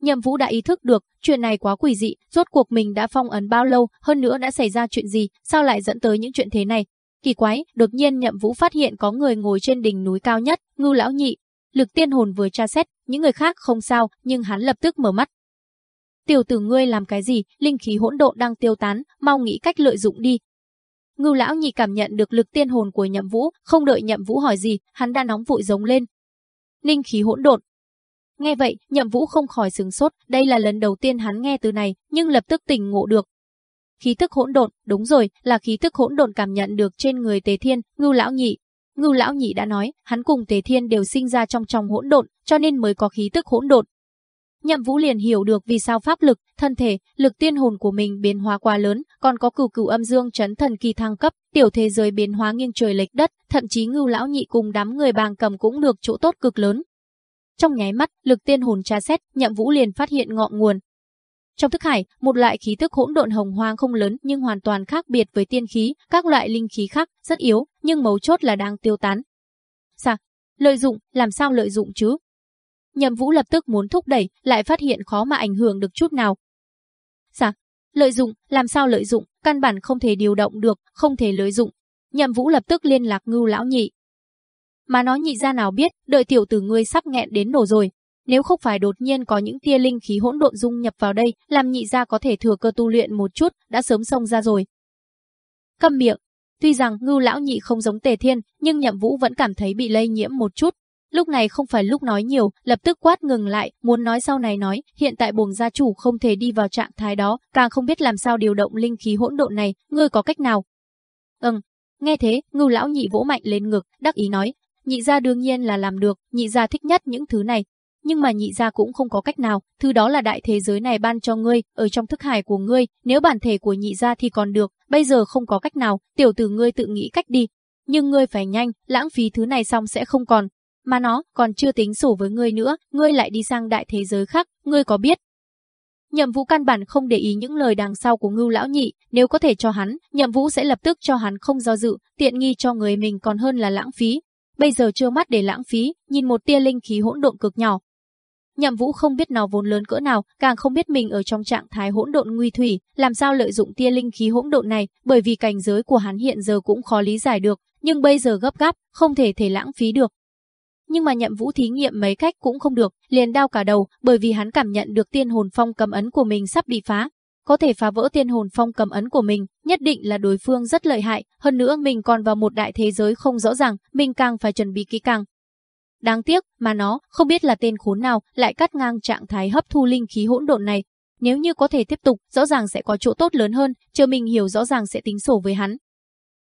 Nhậm Vũ đã ý thức được, chuyện này quá quỷ dị, rốt cuộc mình đã phong ấn bao lâu, hơn nữa đã xảy ra chuyện gì, sao lại dẫn tới những chuyện thế này? Kỳ quái, đột nhiên Nhậm Vũ phát hiện có người ngồi trên đỉnh núi cao nhất, Ngưu lão nhị, Lực tiên hồn vừa tra xét, những người khác không sao, nhưng hắn lập tức mở mắt. Tiểu tử ngươi làm cái gì, linh khí hỗn độn đang tiêu tán, mau nghĩ cách lợi dụng đi. Ngưu lão nhị cảm nhận được lực tiên hồn của nhậm vũ, không đợi nhậm vũ hỏi gì, hắn đã nóng vội giống lên. Linh khí hỗn độn. Nghe vậy, nhậm vũ không khỏi sừng sốt, đây là lần đầu tiên hắn nghe từ này, nhưng lập tức tỉnh ngộ được. Khí tức hỗn độn, đúng rồi, là khí tức hỗn độn cảm nhận được trên người Tề Thiên, Ngưu lão nhị, Ngưu lão nhị đã nói, hắn cùng Tề Thiên đều sinh ra trong trong hỗn độn, cho nên mới có khí tức hỗn độn. Nhậm Vũ liền hiểu được vì sao pháp lực, thân thể, lực tiên hồn của mình biến hóa quá lớn, còn có cửu cửu âm dương chấn thần kỳ thăng cấp, tiểu thế giới biến hóa nghiêng trời lệch đất, thậm chí Ngưu lão nhị cùng đám người bàng cầm cũng được chỗ tốt cực lớn. Trong nháy mắt, lực tiên hồn tra xét, Nhậm Vũ liền phát hiện ngọn nguồn, trong thức hải, một loại khí tức hỗn độn hồng hoang không lớn nhưng hoàn toàn khác biệt với tiên khí, các loại linh khí khác rất yếu, nhưng mấu chốt là đang tiêu tán. Sao? Lợi dụng, làm sao lợi dụng chứ? Nhậm Vũ lập tức muốn thúc đẩy, lại phát hiện khó mà ảnh hưởng được chút nào. Sao? Lợi dụng, làm sao lợi dụng, căn bản không thể điều động được, không thể lợi dụng. Nhậm Vũ lập tức liên lạc Ngưu lão nhị. Mà nói nhị ra nào biết, đợi tiểu tử ngươi sắp nghẹn đến nổ rồi, nếu không phải đột nhiên có những tia linh khí hỗn độn dung nhập vào đây, làm nhị gia có thể thừa cơ tu luyện một chút, đã sớm xông ra rồi. Câm miệng. Tuy rằng ngưu lão nhị không giống tề thiên, nhưng nhậm vũ vẫn cảm thấy bị lây nhiễm một chút. Lúc này không phải lúc nói nhiều, lập tức quát ngừng lại, muốn nói sau này nói, hiện tại buồng gia chủ không thể đi vào trạng thái đó, càng không biết làm sao điều động linh khí hỗn độn này, ngươi có cách nào? Ừm, nghe thế, ngưu lão nhị vỗ mạnh lên ngực, đắc ý nói, nhị gia đương nhiên là làm được, nhị gia thích nhất những thứ này, nhưng mà nhị gia cũng không có cách nào, thứ đó là đại thế giới này ban cho ngươi, ở trong thức hải của ngươi, nếu bản thể của nhị gia thì còn được, bây giờ không có cách nào, tiểu tử ngươi tự nghĩ cách đi. Nhưng ngươi phải nhanh, lãng phí thứ này xong sẽ không còn. Mà nó còn chưa tính sổ với ngươi nữa, ngươi lại đi sang đại thế giới khác, ngươi có biết. Nhậm Vũ căn bản không để ý những lời đằng sau của Ngưu lão nhị, nếu có thể cho hắn, Nhậm Vũ sẽ lập tức cho hắn không do dự, tiện nghi cho người mình còn hơn là lãng phí. Bây giờ chưa mắt để lãng phí, nhìn một tia linh khí hỗn độn cực nhỏ, Nhậm Vũ không biết nó vốn lớn cỡ nào, càng không biết mình ở trong trạng thái hỗn độn nguy thủy, làm sao lợi dụng tia linh khí hỗn độn này, bởi vì cảnh giới của hắn hiện giờ cũng khó lý giải được, nhưng bây giờ gấp gáp, không thể thể lãng phí được. Nhưng mà Nhậm Vũ thí nghiệm mấy cách cũng không được, liền đau cả đầu, bởi vì hắn cảm nhận được tiên hồn phong cầm ấn của mình sắp bị phá. có thể phá vỡ tiên hồn phong cầm ấn của mình, nhất định là đối phương rất lợi hại, hơn nữa mình còn vào một đại thế giới không rõ ràng, mình càng phải chuẩn bị kỹ càng. Đáng tiếc, mà nó, không biết là tên khốn nào, lại cắt ngang trạng thái hấp thu linh khí hỗn độn này. Nếu như có thể tiếp tục, rõ ràng sẽ có chỗ tốt lớn hơn, chờ mình hiểu rõ ràng sẽ tính sổ với hắn.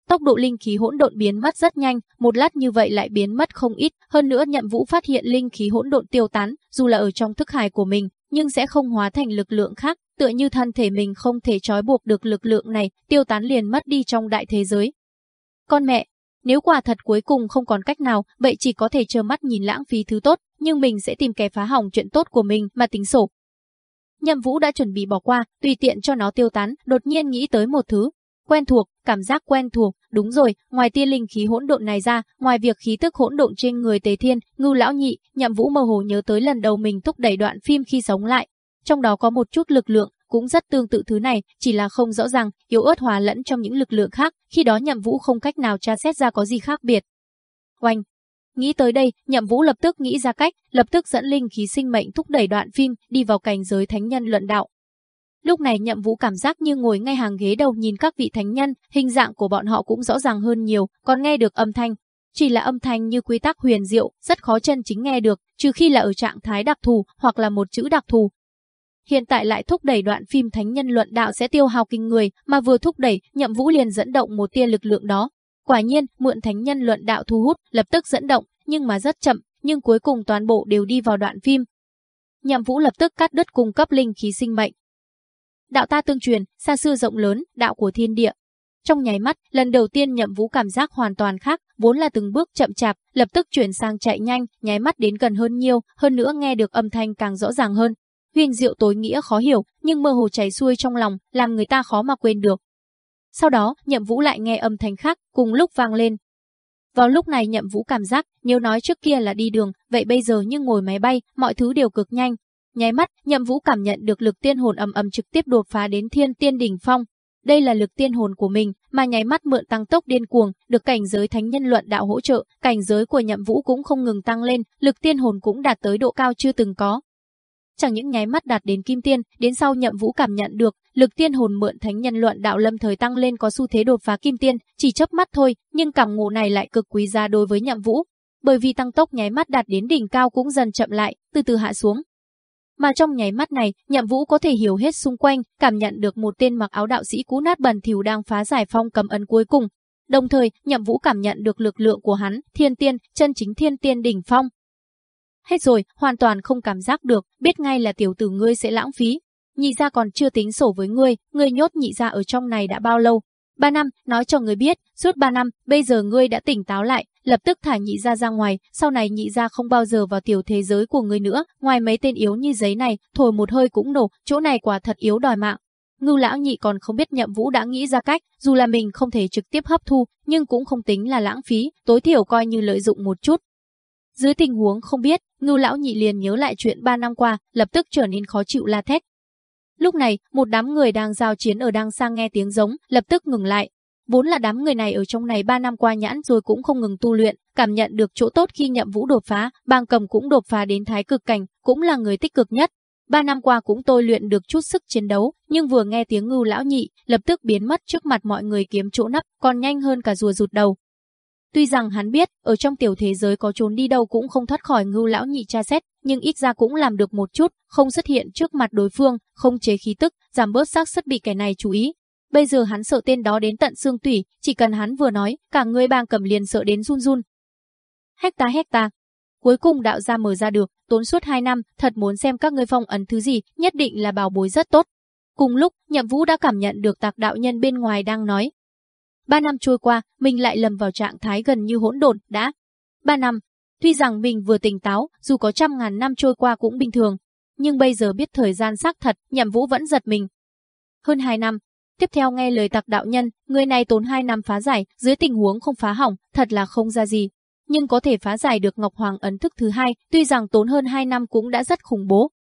Tốc độ linh khí hỗn độn biến mất rất nhanh, một lát như vậy lại biến mất không ít, hơn nữa Nhậm Vũ phát hiện linh khí hỗn độn tiêu tán, dù là ở trong thức hải của mình, nhưng sẽ không hóa thành lực lượng khác, tựa như thân thể mình không thể trói buộc được lực lượng này, tiêu tán liền mất đi trong đại thế giới. Con mẹ, nếu quả thật cuối cùng không còn cách nào, vậy chỉ có thể chờ mắt nhìn lãng phí thứ tốt, nhưng mình sẽ tìm kẻ phá hỏng chuyện tốt của mình mà tính sổ. Nhậm Vũ đã chuẩn bị bỏ qua, tùy tiện cho nó tiêu tán, đột nhiên nghĩ tới một thứ. Quen thuộc, cảm giác quen thuộc, đúng rồi, ngoài tiên linh khí hỗn độn này ra, ngoài việc khí tức hỗn độn trên người Tề Thiên, Ngưu lão nhị, Nhậm Vũ mơ hồ nhớ tới lần đầu mình thúc đẩy đoạn phim khi sống lại, trong đó có một chút lực lượng, cũng rất tương tự thứ này, chỉ là không rõ ràng, yếu ớt hòa lẫn trong những lực lượng khác, khi đó Nhậm Vũ không cách nào tra xét ra có gì khác biệt. Oanh! Nghĩ tới đây, Nhậm Vũ lập tức nghĩ ra cách, lập tức dẫn linh khí sinh mệnh thúc đẩy đoạn phim, đi vào cảnh giới thánh nhân luận đạo. Lúc này Nhậm Vũ cảm giác như ngồi ngay hàng ghế đầu nhìn các vị thánh nhân, hình dạng của bọn họ cũng rõ ràng hơn nhiều, còn nghe được âm thanh. Chỉ là âm thanh như quy tắc huyền diệu, rất khó chân chính nghe được, trừ khi là ở trạng thái đặc thù hoặc là một chữ đặc thù, hiện tại lại thúc đẩy đoạn phim Thánh Nhân Luận Đạo sẽ tiêu hao kinh người, mà vừa thúc đẩy, Nhậm Vũ liền dẫn động một tia lực lượng đó. Quả nhiên, mượn Thánh Nhân Luận Đạo thu hút, lập tức dẫn động, nhưng mà rất chậm, nhưng cuối cùng toàn bộ đều đi vào đoạn phim. Nhậm Vũ lập tức cắt đứt cung cấp linh khí sinh mệnh. Đạo ta tương truyền, xa xưa rộng lớn, đạo của thiên địa. Trong nháy mắt, lần đầu tiên Nhậm Vũ cảm giác hoàn toàn khác, vốn là từng bước chậm chạp, lập tức chuyển sang chạy nhanh, nháy mắt đến gần hơn nhiều, hơn nữa nghe được âm thanh càng rõ ràng hơn, huyền diệu tối nghĩa khó hiểu, nhưng mơ hồ chảy xuôi trong lòng, làm người ta khó mà quên được. Sau đó, Nhậm Vũ lại nghe âm thanh khác, cùng lúc vang lên. Vào lúc này Nhậm Vũ cảm giác, nếu nói trước kia là đi đường, vậy bây giờ như ngồi máy bay, mọi thứ đều cực nhanh. Nháy mắt, Nhậm Vũ cảm nhận được lực tiên hồn ầm ầm trực tiếp đột phá đến Thiên Tiên đỉnh phong. Đây là lực tiên hồn của mình, mà nháy mắt mượn tăng tốc điên cuồng, được cảnh giới thánh nhân luận đạo hỗ trợ, cảnh giới của Nhậm Vũ cũng không ngừng tăng lên, lực tiên hồn cũng đạt tới độ cao chưa từng có chẳng những nháy mắt đạt đến kim tiên, đến sau nhậm vũ cảm nhận được, lực tiên hồn mượn thánh nhân luận đạo lâm thời tăng lên có xu thế đột phá kim tiên, chỉ chớp mắt thôi, nhưng cảm ngộ này lại cực quý giá đối với nhậm vũ, bởi vì tăng tốc nháy mắt đạt đến đỉnh cao cũng dần chậm lại, từ từ hạ xuống. Mà trong nháy mắt này, nhậm vũ có thể hiểu hết xung quanh, cảm nhận được một tên mặc áo đạo sĩ cũ nát bẩn thỉu đang phá giải phong cầm ấn cuối cùng. Đồng thời, nhậm vũ cảm nhận được lực lượng của hắn, thiên tiên, chân chính thiên tiên đỉnh phong, Hết rồi, hoàn toàn không cảm giác được, biết ngay là tiểu tử ngươi sẽ lãng phí. Nhị gia còn chưa tính sổ với ngươi, ngươi nhốt nhị gia ở trong này đã bao lâu? Ba năm, nói cho ngươi biết, suốt ba năm, bây giờ ngươi đã tỉnh táo lại, lập tức thả nhị gia ra ngoài, sau này nhị gia không bao giờ vào tiểu thế giới của ngươi nữa, ngoài mấy tên yếu như giấy này, thổi một hơi cũng nổ, chỗ này quả thật yếu đòi mạng. Ngưu lão nhị còn không biết nhậm vũ đã nghĩ ra cách, dù là mình không thể trực tiếp hấp thu, nhưng cũng không tính là lãng phí, tối thiểu coi như lợi dụng một chút, dưới tình huống không biết, ngưu lão nhị liền nhớ lại chuyện ba năm qua, lập tức trở nên khó chịu la thét. Lúc này, một đám người đang giao chiến ở đang sang nghe tiếng giống, lập tức ngừng lại. Vốn là đám người này ở trong này ba năm qua nhãn rồi cũng không ngừng tu luyện, cảm nhận được chỗ tốt khi nhậm vũ đột phá, bang cầm cũng đột phá đến thái cực cảnh, cũng là người tích cực nhất. Ba năm qua cũng tôi luyện được chút sức chiến đấu, nhưng vừa nghe tiếng ngưu lão nhị, lập tức biến mất trước mặt mọi người kiếm chỗ nấp, còn nhanh hơn cả rùa rụt đầu, Tuy rằng hắn biết, ở trong tiểu thế giới có trốn đi đâu cũng không thoát khỏi ngưu lão nhị tra xét, nhưng ít ra cũng làm được một chút, không xuất hiện trước mặt đối phương, không chế khí tức, giảm bớt xác suất bị kẻ này chú ý. Bây giờ hắn sợ tên đó đến tận xương tủy, chỉ cần hắn vừa nói, cả người bang cầm liền sợ đến run run. Hecta hecta. Cuối cùng đạo gia mở ra được, tốn suốt hai năm, thật muốn xem các ngươi phong ấn thứ gì, nhất định là bảo bối rất tốt. Cùng lúc, Nhậm Vũ đã cảm nhận được tạc đạo nhân bên ngoài đang nói, Ba năm trôi qua, mình lại lầm vào trạng thái gần như hỗn độn, đã. Ba năm, tuy rằng mình vừa tỉnh táo, dù có trăm ngàn năm trôi qua cũng bình thường, nhưng bây giờ biết thời gian xác thật, nhậm vũ vẫn giật mình. Hơn hai năm, tiếp theo nghe lời tặc đạo nhân, người này tốn hai năm phá giải, dưới tình huống không phá hỏng, thật là không ra gì. Nhưng có thể phá giải được Ngọc Hoàng ấn thức thứ hai, tuy rằng tốn hơn hai năm cũng đã rất khủng bố.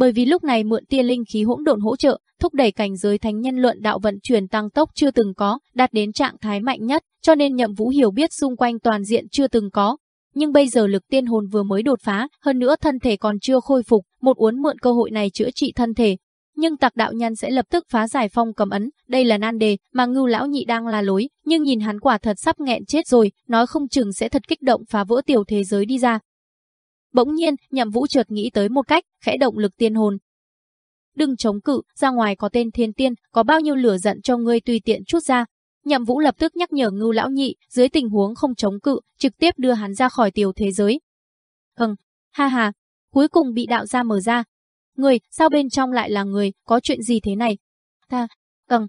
Bởi vì lúc này mượn tia linh khí hỗn độn hỗ trợ, thúc đẩy cảnh giới thánh nhân luận đạo vận chuyển tăng tốc chưa từng có, đạt đến trạng thái mạnh nhất, cho nên Nhậm Vũ hiểu biết xung quanh toàn diện chưa từng có. Nhưng bây giờ lực tiên hồn vừa mới đột phá, hơn nữa thân thể còn chưa khôi phục, một uốn mượn cơ hội này chữa trị thân thể. nhưng tặc đạo nhân sẽ lập tức phá giải phong cầm ấn, đây là nan đề mà ngưu lão nhị đang là lối, nhưng nhìn hắn quả thật sắp nghẹn chết rồi, nói không chừng sẽ thật kích động phá vỡ tiểu thế giới đi ra. Bỗng nhiên, nhậm vũ chợt nghĩ tới một cách, khẽ động lực tiên hồn. Đừng chống cự, ra ngoài có tên thiên tiên, có bao nhiêu lửa giận cho ngươi tùy tiện chút ra. Nhậm vũ lập tức nhắc nhở ngưu lão nhị, dưới tình huống không chống cự, trực tiếp đưa hắn ra khỏi tiểu thế giới. Hừng, ha ha, cuối cùng bị đạo gia mở ra, Người, sao bên trong lại là người, có chuyện gì thế này? Ta, ầng.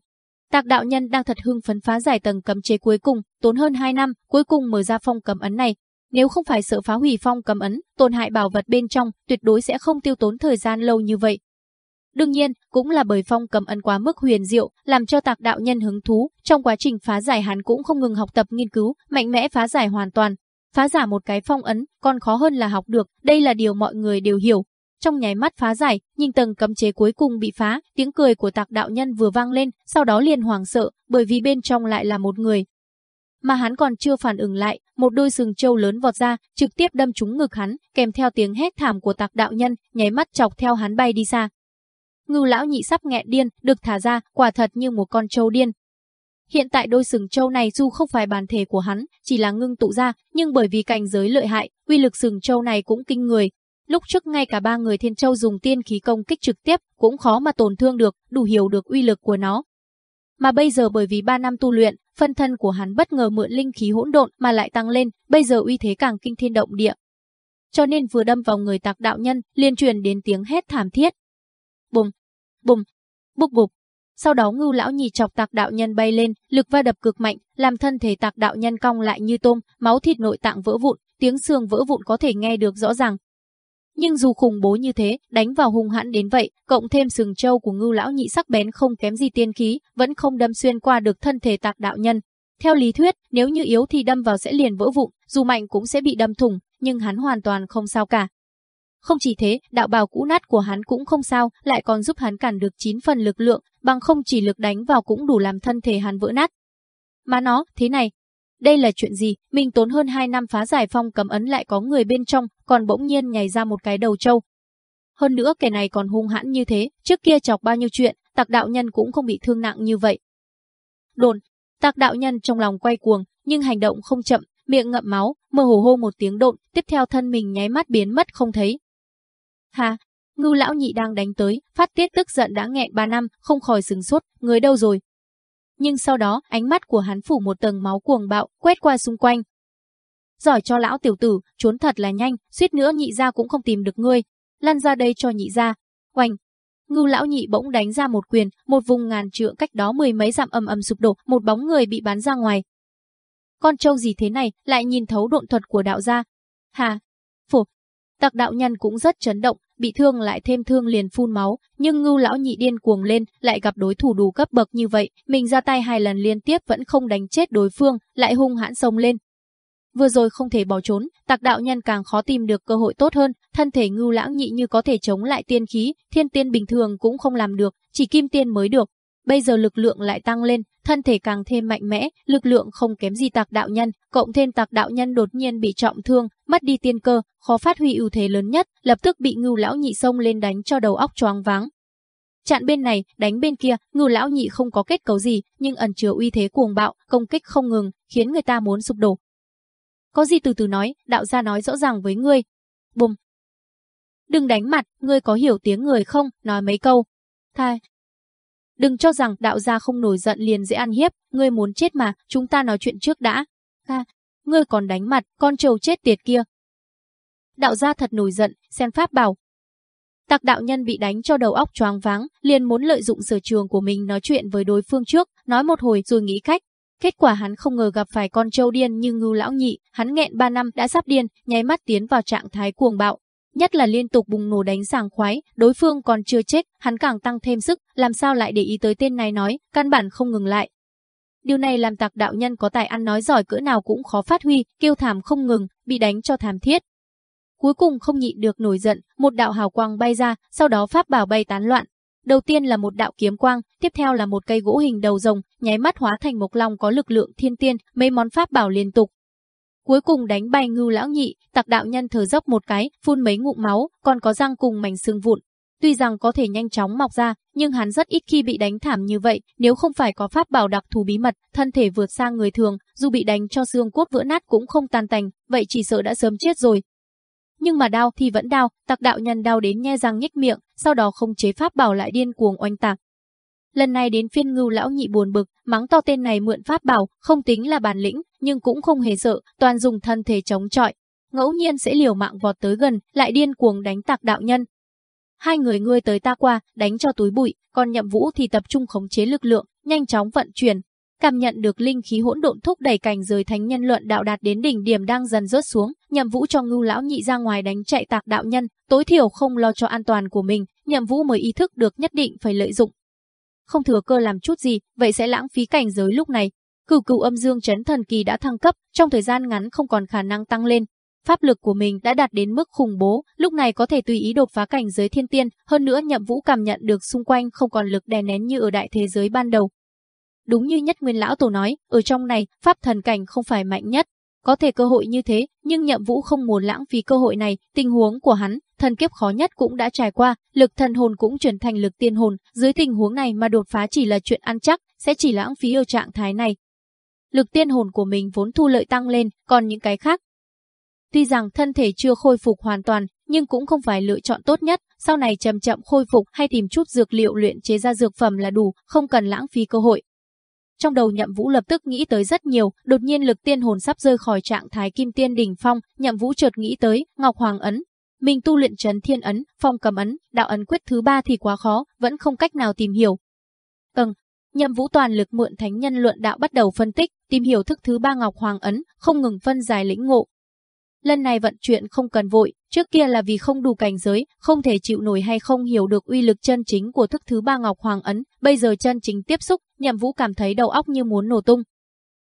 Tạc đạo nhân đang thật hưng phấn phá giải tầng cấm chế cuối cùng, tốn hơn 2 năm, cuối cùng mở ra phong cấm ấn này. Nếu không phải sợ phá hủy phong cấm ấn, tổn hại bảo vật bên trong, tuyệt đối sẽ không tiêu tốn thời gian lâu như vậy. Đương nhiên, cũng là bởi phong cầm ấn quá mức huyền diệu, làm cho tạc đạo nhân hứng thú, trong quá trình phá giải hắn cũng không ngừng học tập nghiên cứu, mạnh mẽ phá giải hoàn toàn. Phá giả một cái phong ấn, còn khó hơn là học được, đây là điều mọi người đều hiểu, trong nháy mắt phá giải, nhìn tầng cấm chế cuối cùng bị phá, tiếng cười của tạc đạo nhân vừa vang lên, sau đó liền hoảng sợ, bởi vì bên trong lại là một người. Mà hắn còn chưa phản ứng lại, một đôi sừng trâu lớn vọt ra, trực tiếp đâm trúng ngực hắn, kèm theo tiếng hét thảm của tạc đạo nhân, nháy mắt chọc theo hắn bay đi xa. Ngưu lão nhị sắp nghẹn điên, được thả ra, quả thật như một con trâu điên. Hiện tại đôi sừng trâu này dù không phải bản thể của hắn, chỉ là ngưng tụ ra, nhưng bởi vì cảnh giới lợi hại, uy lực sừng trâu này cũng kinh người, Lúc trước ngay cả ba người Thiên Châu dùng tiên khí công kích trực tiếp cũng khó mà tổn thương được, đủ hiểu được uy lực của nó. Mà bây giờ bởi vì ba năm tu luyện, phân thân của hắn bất ngờ mượn linh khí hỗn độn mà lại tăng lên, bây giờ uy thế càng kinh thiên động địa. Cho nên vừa đâm vào người tạc đạo nhân, liên truyền đến tiếng hét thảm thiết. Bùng, bùng, bục bục. Sau đó ngưu lão nhì chọc tạc đạo nhân bay lên, lực va đập cực mạnh, làm thân thể tạc đạo nhân cong lại như tôm, máu thịt nội tạng vỡ vụn, tiếng xương vỡ vụn có thể nghe được rõ ràng, nhưng dù khủng bố như thế, đánh vào hung hãn đến vậy, cộng thêm sừng trâu của ngưu lão nhị sắc bén không kém gì tiên khí, vẫn không đâm xuyên qua được thân thể tạc đạo nhân. Theo lý thuyết, nếu như yếu thì đâm vào sẽ liền vỡ vụn, dù mạnh cũng sẽ bị đâm thủng, nhưng hắn hoàn toàn không sao cả. Không chỉ thế, đạo bào cũ nát của hắn cũng không sao, lại còn giúp hắn cản được 9 phần lực lượng, bằng không chỉ lực đánh vào cũng đủ làm thân thể hắn vỡ nát. Mà nó, thế này, đây là chuyện gì? Mình tốn hơn 2 năm phá giải phong cấm ấn lại có người bên trong, còn bỗng nhiên nhảy ra một cái đầu trâu. Hơn nữa kẻ này còn hung hãn như thế, trước kia chọc bao nhiêu chuyện, tạc đạo nhân cũng không bị thương nặng như vậy. Đồn, tạc đạo nhân trong lòng quay cuồng, nhưng hành động không chậm, miệng ngậm máu, mơ hồ hô một tiếng độn, tiếp theo thân mình nháy mắt biến mất không thấy. Hà, ngưu lão nhị đang đánh tới, phát tiết tức giận đã nghẹn 3 năm, không khỏi sừng sốt, người đâu rồi, nhưng sau đó ánh mắt của hắn phủ một tầng máu cuồng bạo, quét qua xung quanh. Giỏi cho lão tiểu tử, trốn thật là nhanh, suýt nữa nhị ra cũng không tìm được ngươi. Lăn ra đây cho nhị ra. Oanh! Ngưu lão nhị bỗng đánh ra một quyền, một vùng ngàn trượng cách đó mười mấy dặm ầm ầm sụp đổ, một bóng người bị bắn ra ngoài. Con trâu gì thế này, lại nhìn thấu độn thuật của đạo gia. Hà! Phổ! Tặc đạo nhân cũng rất chấn động, bị thương lại thêm thương liền phun máu, nhưng ngưu lão nhị điên cuồng lên, lại gặp đối thủ đủ cấp bậc như vậy, mình ra tay hai lần liên tiếp vẫn không đánh chết đối phương, lại hung hãn xông lên. Vừa rồi không thể bỏ trốn, tạc đạo nhân càng khó tìm được cơ hội tốt hơn, thân thể ngưu lão nhị như có thể chống lại tiên khí, thiên tiên bình thường cũng không làm được, chỉ kim tiên mới được. Bây giờ lực lượng lại tăng lên, thân thể càng thêm mạnh mẽ, lực lượng không kém gì tạc đạo nhân, cộng thêm tạc đạo nhân đột nhiên bị trọng thương, mất đi tiên cơ, khó phát huy ưu thế lớn nhất, lập tức bị ngưu lão nhị xông lên đánh cho đầu óc choáng váng. Chặn bên này, đánh bên kia, ngưu lão nhị không có kết cấu gì, nhưng ẩn chứa uy thế cuồng bạo, công kích không ngừng, khiến người ta muốn sụp đổ. Có gì từ từ nói, đạo gia nói rõ ràng với ngươi. Bùm. Đừng đánh mặt, ngươi có hiểu tiếng người không, nói mấy câu. Thai, Đừng cho rằng đạo gia không nổi giận liền dễ ăn hiếp, ngươi muốn chết mà, chúng ta nói chuyện trước đã. Ha, ngươi còn đánh mặt, con trâu chết tiệt kia. Đạo gia thật nổi giận, sen pháp bảo. Tạc đạo nhân bị đánh cho đầu óc choáng váng, liền muốn lợi dụng sở trường của mình nói chuyện với đối phương trước, nói một hồi rồi nghĩ cách. Kết quả hắn không ngờ gặp phải con trâu điên như ngưu lão nhị, hắn nghẹn 3 năm đã sắp điên, nháy mắt tiến vào trạng thái cuồng bạo, Nhất là liên tục bùng nổ đánh sảng khoái, đối phương còn chưa chết, hắn càng tăng thêm sức, làm sao lại để ý tới tên này nói, căn bản không ngừng lại. Điều này làm tạc đạo nhân có tài ăn nói giỏi cỡ nào cũng khó phát huy, kêu thảm không ngừng, bị đánh cho thảm thiết. Cuối cùng không nhịn được nổi giận, một đạo hào quang bay ra, sau đó pháp bảo bay tán loạn. Đầu tiên là một đạo kiếm quang, tiếp theo là một cây gỗ hình đầu rồng, nháy mắt hóa thành một long có lực lượng thiên tiên, mấy món pháp bảo liên tục, Cuối cùng đánh bay ngưu lão nhị, tặc đạo nhân thở dốc một cái, phun mấy ngụm máu, còn có răng cùng mảnh xương vụn. Tuy rằng có thể nhanh chóng mọc ra, nhưng hắn rất ít khi bị đánh thảm như vậy, nếu không phải có pháp bảo đặc thù bí mật, thân thể vượt sang người thường, dù bị đánh cho xương cốt vỡ nát cũng không tan tành, vậy chỉ sợ đã sớm chết rồi. Nhưng mà đau thì vẫn đau, tặc đạo nhân đau đến nhe răng nhếch miệng, sau đó không chế pháp bảo lại điên cuồng oanh tạc. Lần này đến phiên ngưu lão nhị buồn bực, mắng to tên này mượn pháp bảo, không tính là bản lĩnh, nhưng cũng không hề sợ, toàn dùng thân thể chống chọi. Ngẫu nhiên sẽ liều mạng vọt tới gần, lại điên cuồng đánh tạc đạo nhân. Hai người ngươi tới ta qua, đánh cho túi bụi, còn nhậm vũ thì tập trung khống chế lực lượng, nhanh chóng vận chuyển. Cảm nhận được linh khí hỗn độn thúc đẩy cảnh giới thánh nhân luận đạo đạt đến đỉnh điểm đang dần rớt xuống, nhậm vũ cho ngưu lão nhị ra ngoài đánh chạy tạc đạo nhân, tối thiểu không lo cho an toàn của mình, nhậm vũ mới ý thức được nhất định phải lợi dụng, không thừa cơ làm chút gì, vậy sẽ lãng phí cảnh giới lúc này. Cửu cửu âm dương chấn thần kỳ đã thăng cấp, trong thời gian ngắn không còn khả năng tăng lên. Pháp lực của mình đã đạt đến mức khủng bố, lúc này có thể tùy ý đột phá cảnh giới thiên tiên, hơn nữa nhậm vũ cảm nhận được xung quanh không còn lực đè nén như ở đại thế giới ban đầu. Đúng như nhất nguyên lão tổ nói, ở trong này, pháp thần cảnh không phải mạnh nhất, có thể cơ hội như thế, nhưng nhậm vũ không muốn lãng phí cơ hội này, tình huống của hắn, thần kiếp khó nhất cũng đã trải qua, lực thần hồn cũng chuyển thành lực tiên hồn, dưới tình huống này mà đột phá chỉ là chuyện ăn chắc, sẽ chỉ lãng phí ở trạng thái này. Lực tiên hồn của mình vốn thu lợi tăng lên, còn những cái khác. Tuy rằng thân thể chưa khôi phục hoàn toàn, nhưng cũng không phải lựa chọn tốt nhất, sau này chậm chậm khôi phục hay tìm chút dược liệu luyện chế ra dược phẩm là đủ, không cần lãng phí cơ hội. Trong đầu Nhậm Vũ lập tức nghĩ tới rất nhiều, đột nhiên lực tiên hồn sắp rơi khỏi trạng thái kim tiên đỉnh phong, Nhậm Vũ chợt nghĩ tới Ngọc Hoàng ấn. Mình tu luyện trấn thiên ấn, phong cầm ấn, đạo ấn quyết thứ ba thì quá khó, vẫn không cách nào tìm hiểu. Tầng, Nhậm Vũ toàn lực mượn thánh nhân luận đạo bắt đầu phân tích, tìm hiểu thức thứ ba Ngọc Hoàng ấn, không ngừng phân giải lĩnh ngộ. Lần này vận chuyện không cần vội, trước kia là vì không đủ cảnh giới, không thể chịu nổi hay không hiểu được uy lực chân chính của thức thứ ba Ngọc Hoàng ấn, bây giờ chân chính tiếp xúc, Nhậm Vũ cảm thấy đầu óc như muốn nổ tung.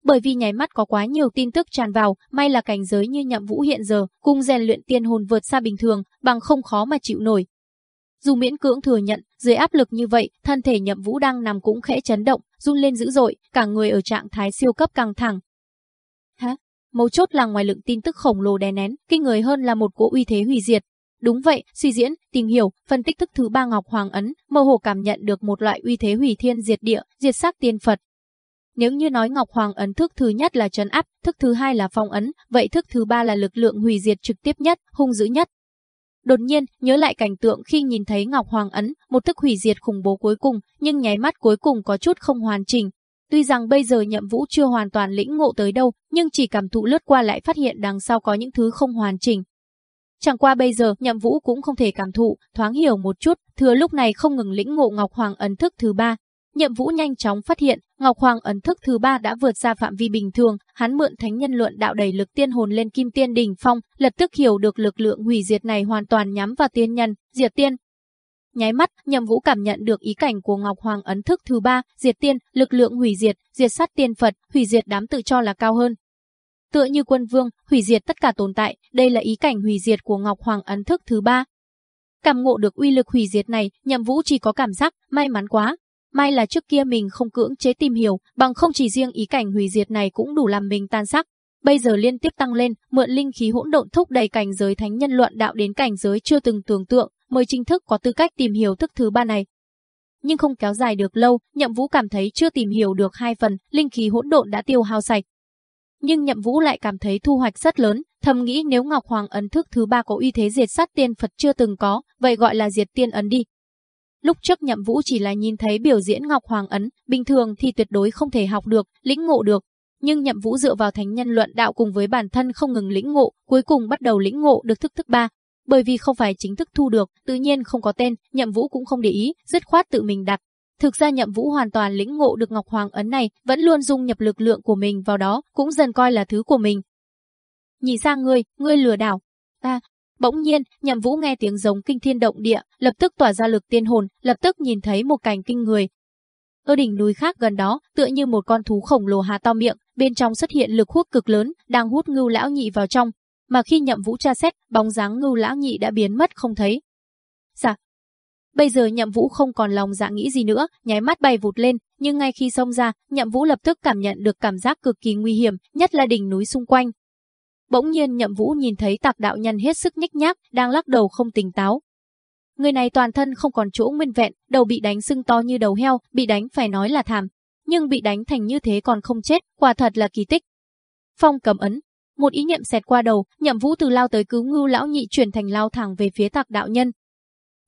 Bởi vì nháy mắt có quá nhiều tin tức tràn vào, may là cảnh giới như Nhậm Vũ hiện giờ, cung rèn luyện tiên hồn vượt xa bình thường, bằng không khó mà chịu nổi. Dù miễn cưỡng thừa nhận, dưới áp lực như vậy, thân thể Nhậm Vũ đang nằm cũng khẽ chấn động, run lên dữ dội, cả người ở trạng thái siêu cấp căng thẳng. Hả? Mấu chốt là ngoài lượng tin tức khổng lồ đè nén, kinh người hơn là một cỗ uy thế hủy diệt, Đúng vậy, suy diễn, tìm hiểu, phân tích thức thứ ba Ngọc Hoàng Ấn, mơ hồ cảm nhận được một loại uy thế hủy thiên diệt địa, diệt xác tiên Phật. Nếu như nói Ngọc Hoàng Ấn thức thứ nhất là trấn áp, thức thứ hai là phong ấn, vậy thức thứ ba là lực lượng hủy diệt trực tiếp nhất, hung dữ nhất. Đột nhiên, nhớ lại cảnh tượng khi nhìn thấy Ngọc Hoàng Ấn, một thức hủy diệt khủng bố cuối cùng, nhưng nháy mắt cuối cùng có chút không hoàn chỉnh. Tuy rằng bây giờ nhậm vũ chưa hoàn toàn lĩnh ngộ tới đâu, nhưng chỉ cảm thụ lướt qua lại phát hiện đằng sau có những thứ không hoàn chỉnh. Chẳng qua bây giờ nhậm vũ cũng không thể cảm thụ, thoáng hiểu một chút, thừa lúc này không ngừng lĩnh ngộ Ngọc Hoàng ấn thức thứ ba. Nhậm vũ nhanh chóng phát hiện, Ngọc Hoàng ấn thức thứ ba đã vượt ra phạm vi bình thường, hắn mượn thánh nhân luận đạo đẩy lực tiên hồn lên kim tiên đỉnh phong, lập tức hiểu được lực lượng hủy diệt này hoàn toàn nhắm vào tiên nhân, diệt tiên. Nháy mắt, Nhậm Vũ cảm nhận được ý cảnh của Ngọc Hoàng ấn thức thứ ba, diệt tiên, lực lượng hủy diệt, diệt sát tiên Phật, hủy diệt đám tự cho là cao hơn, tựa như quân vương, hủy diệt tất cả tồn tại, đây là ý cảnh hủy diệt của Ngọc Hoàng ấn thức thứ ba. Cảm ngộ được uy lực hủy diệt này, Nhậm Vũ chỉ có cảm giác may mắn quá. May là trước kia mình không cưỡng chế tìm hiểu, bằng không chỉ riêng ý cảnh hủy diệt này cũng đủ làm mình tan sắc. Bây giờ liên tiếp tăng lên, mượn linh khí hỗn độn thúc đẩy cảnh giới thánh nhân luận đạo đến cảnh giới chưa từng tưởng tượng, mới chính thức có tư cách tìm hiểu thức thứ ba này. Nhưng không kéo dài được lâu, Nhậm Vũ cảm thấy chưa tìm hiểu được hai phần, linh khí hỗn độn đã tiêu hao sạch, nhưng Nhậm Vũ lại cảm thấy thu hoạch rất lớn, thầm nghĩ nếu Ngọc Hoàng ấn thức thứ ba có uy thế diệt sát tiên Phật chưa từng có, vậy gọi là diệt tiên ấn đi. Lúc trước Nhậm Vũ chỉ là nhìn thấy biểu diễn Ngọc Hoàng ấn, bình thường thì tuyệt đối không thể học được, lĩnh ngộ được, nhưng Nhậm Vũ dựa vào thánh nhân luận đạo cùng với bản thân không ngừng lĩnh ngộ, cuối cùng bắt đầu lĩnh ngộ được thức thức ba. Bởi vì không phải chính thức thu được, tự nhiên không có tên, Nhậm Vũ cũng không để ý, dứt khoát tự mình đặt, Thực ra Nhậm Vũ hoàn toàn lĩnh ngộ được Ngọc Hoàng ấn này, vẫn luôn dung nhập lực lượng của mình vào đó, cũng dần coi là thứ của mình. Nhị sang ngươi, ngươi lừa đảo. Ta, bỗng nhiên, Nhậm Vũ nghe tiếng giống kinh thiên động địa, lập tức tỏa ra lực tiên hồn, lập tức nhìn thấy một cảnh kinh người. Ở đỉnh núi khác gần đó, tựa như một con thú khổng lồ há to miệng, bên trong xuất hiện lực hút cực lớn, đang hút Ngưu lão nhị vào trong, mà khi Nhậm Vũ tra xét, bóng dáng Ngưu lão nhị đã biến mất không thấy. Dạ, Bây giờ Nhậm Vũ không còn lòng dạ nghĩ gì nữa, nháy mắt bay vụt lên, nhưng ngay khi xông ra, Nhậm Vũ lập tức cảm nhận được cảm giác cực kỳ nguy hiểm, nhất là đỉnh núi xung quanh. Bỗng nhiên Nhậm Vũ nhìn thấy Tạc đạo nhân hết sức nhếch nhác, đang lắc đầu không tỉnh táo. Người này toàn thân không còn chỗ nguyên vẹn, đầu bị đánh sưng to như đầu heo, bị đánh phải nói là thảm. Nhưng bị đánh thành như thế còn không chết, quả thật là kỳ tích. Phong cầm ấn. Một ý niệm xẹt qua đầu, nhậm vũ từ lao tới cứu ngưu lão nhị chuyển thành lao thẳng về phía tạc đạo nhân.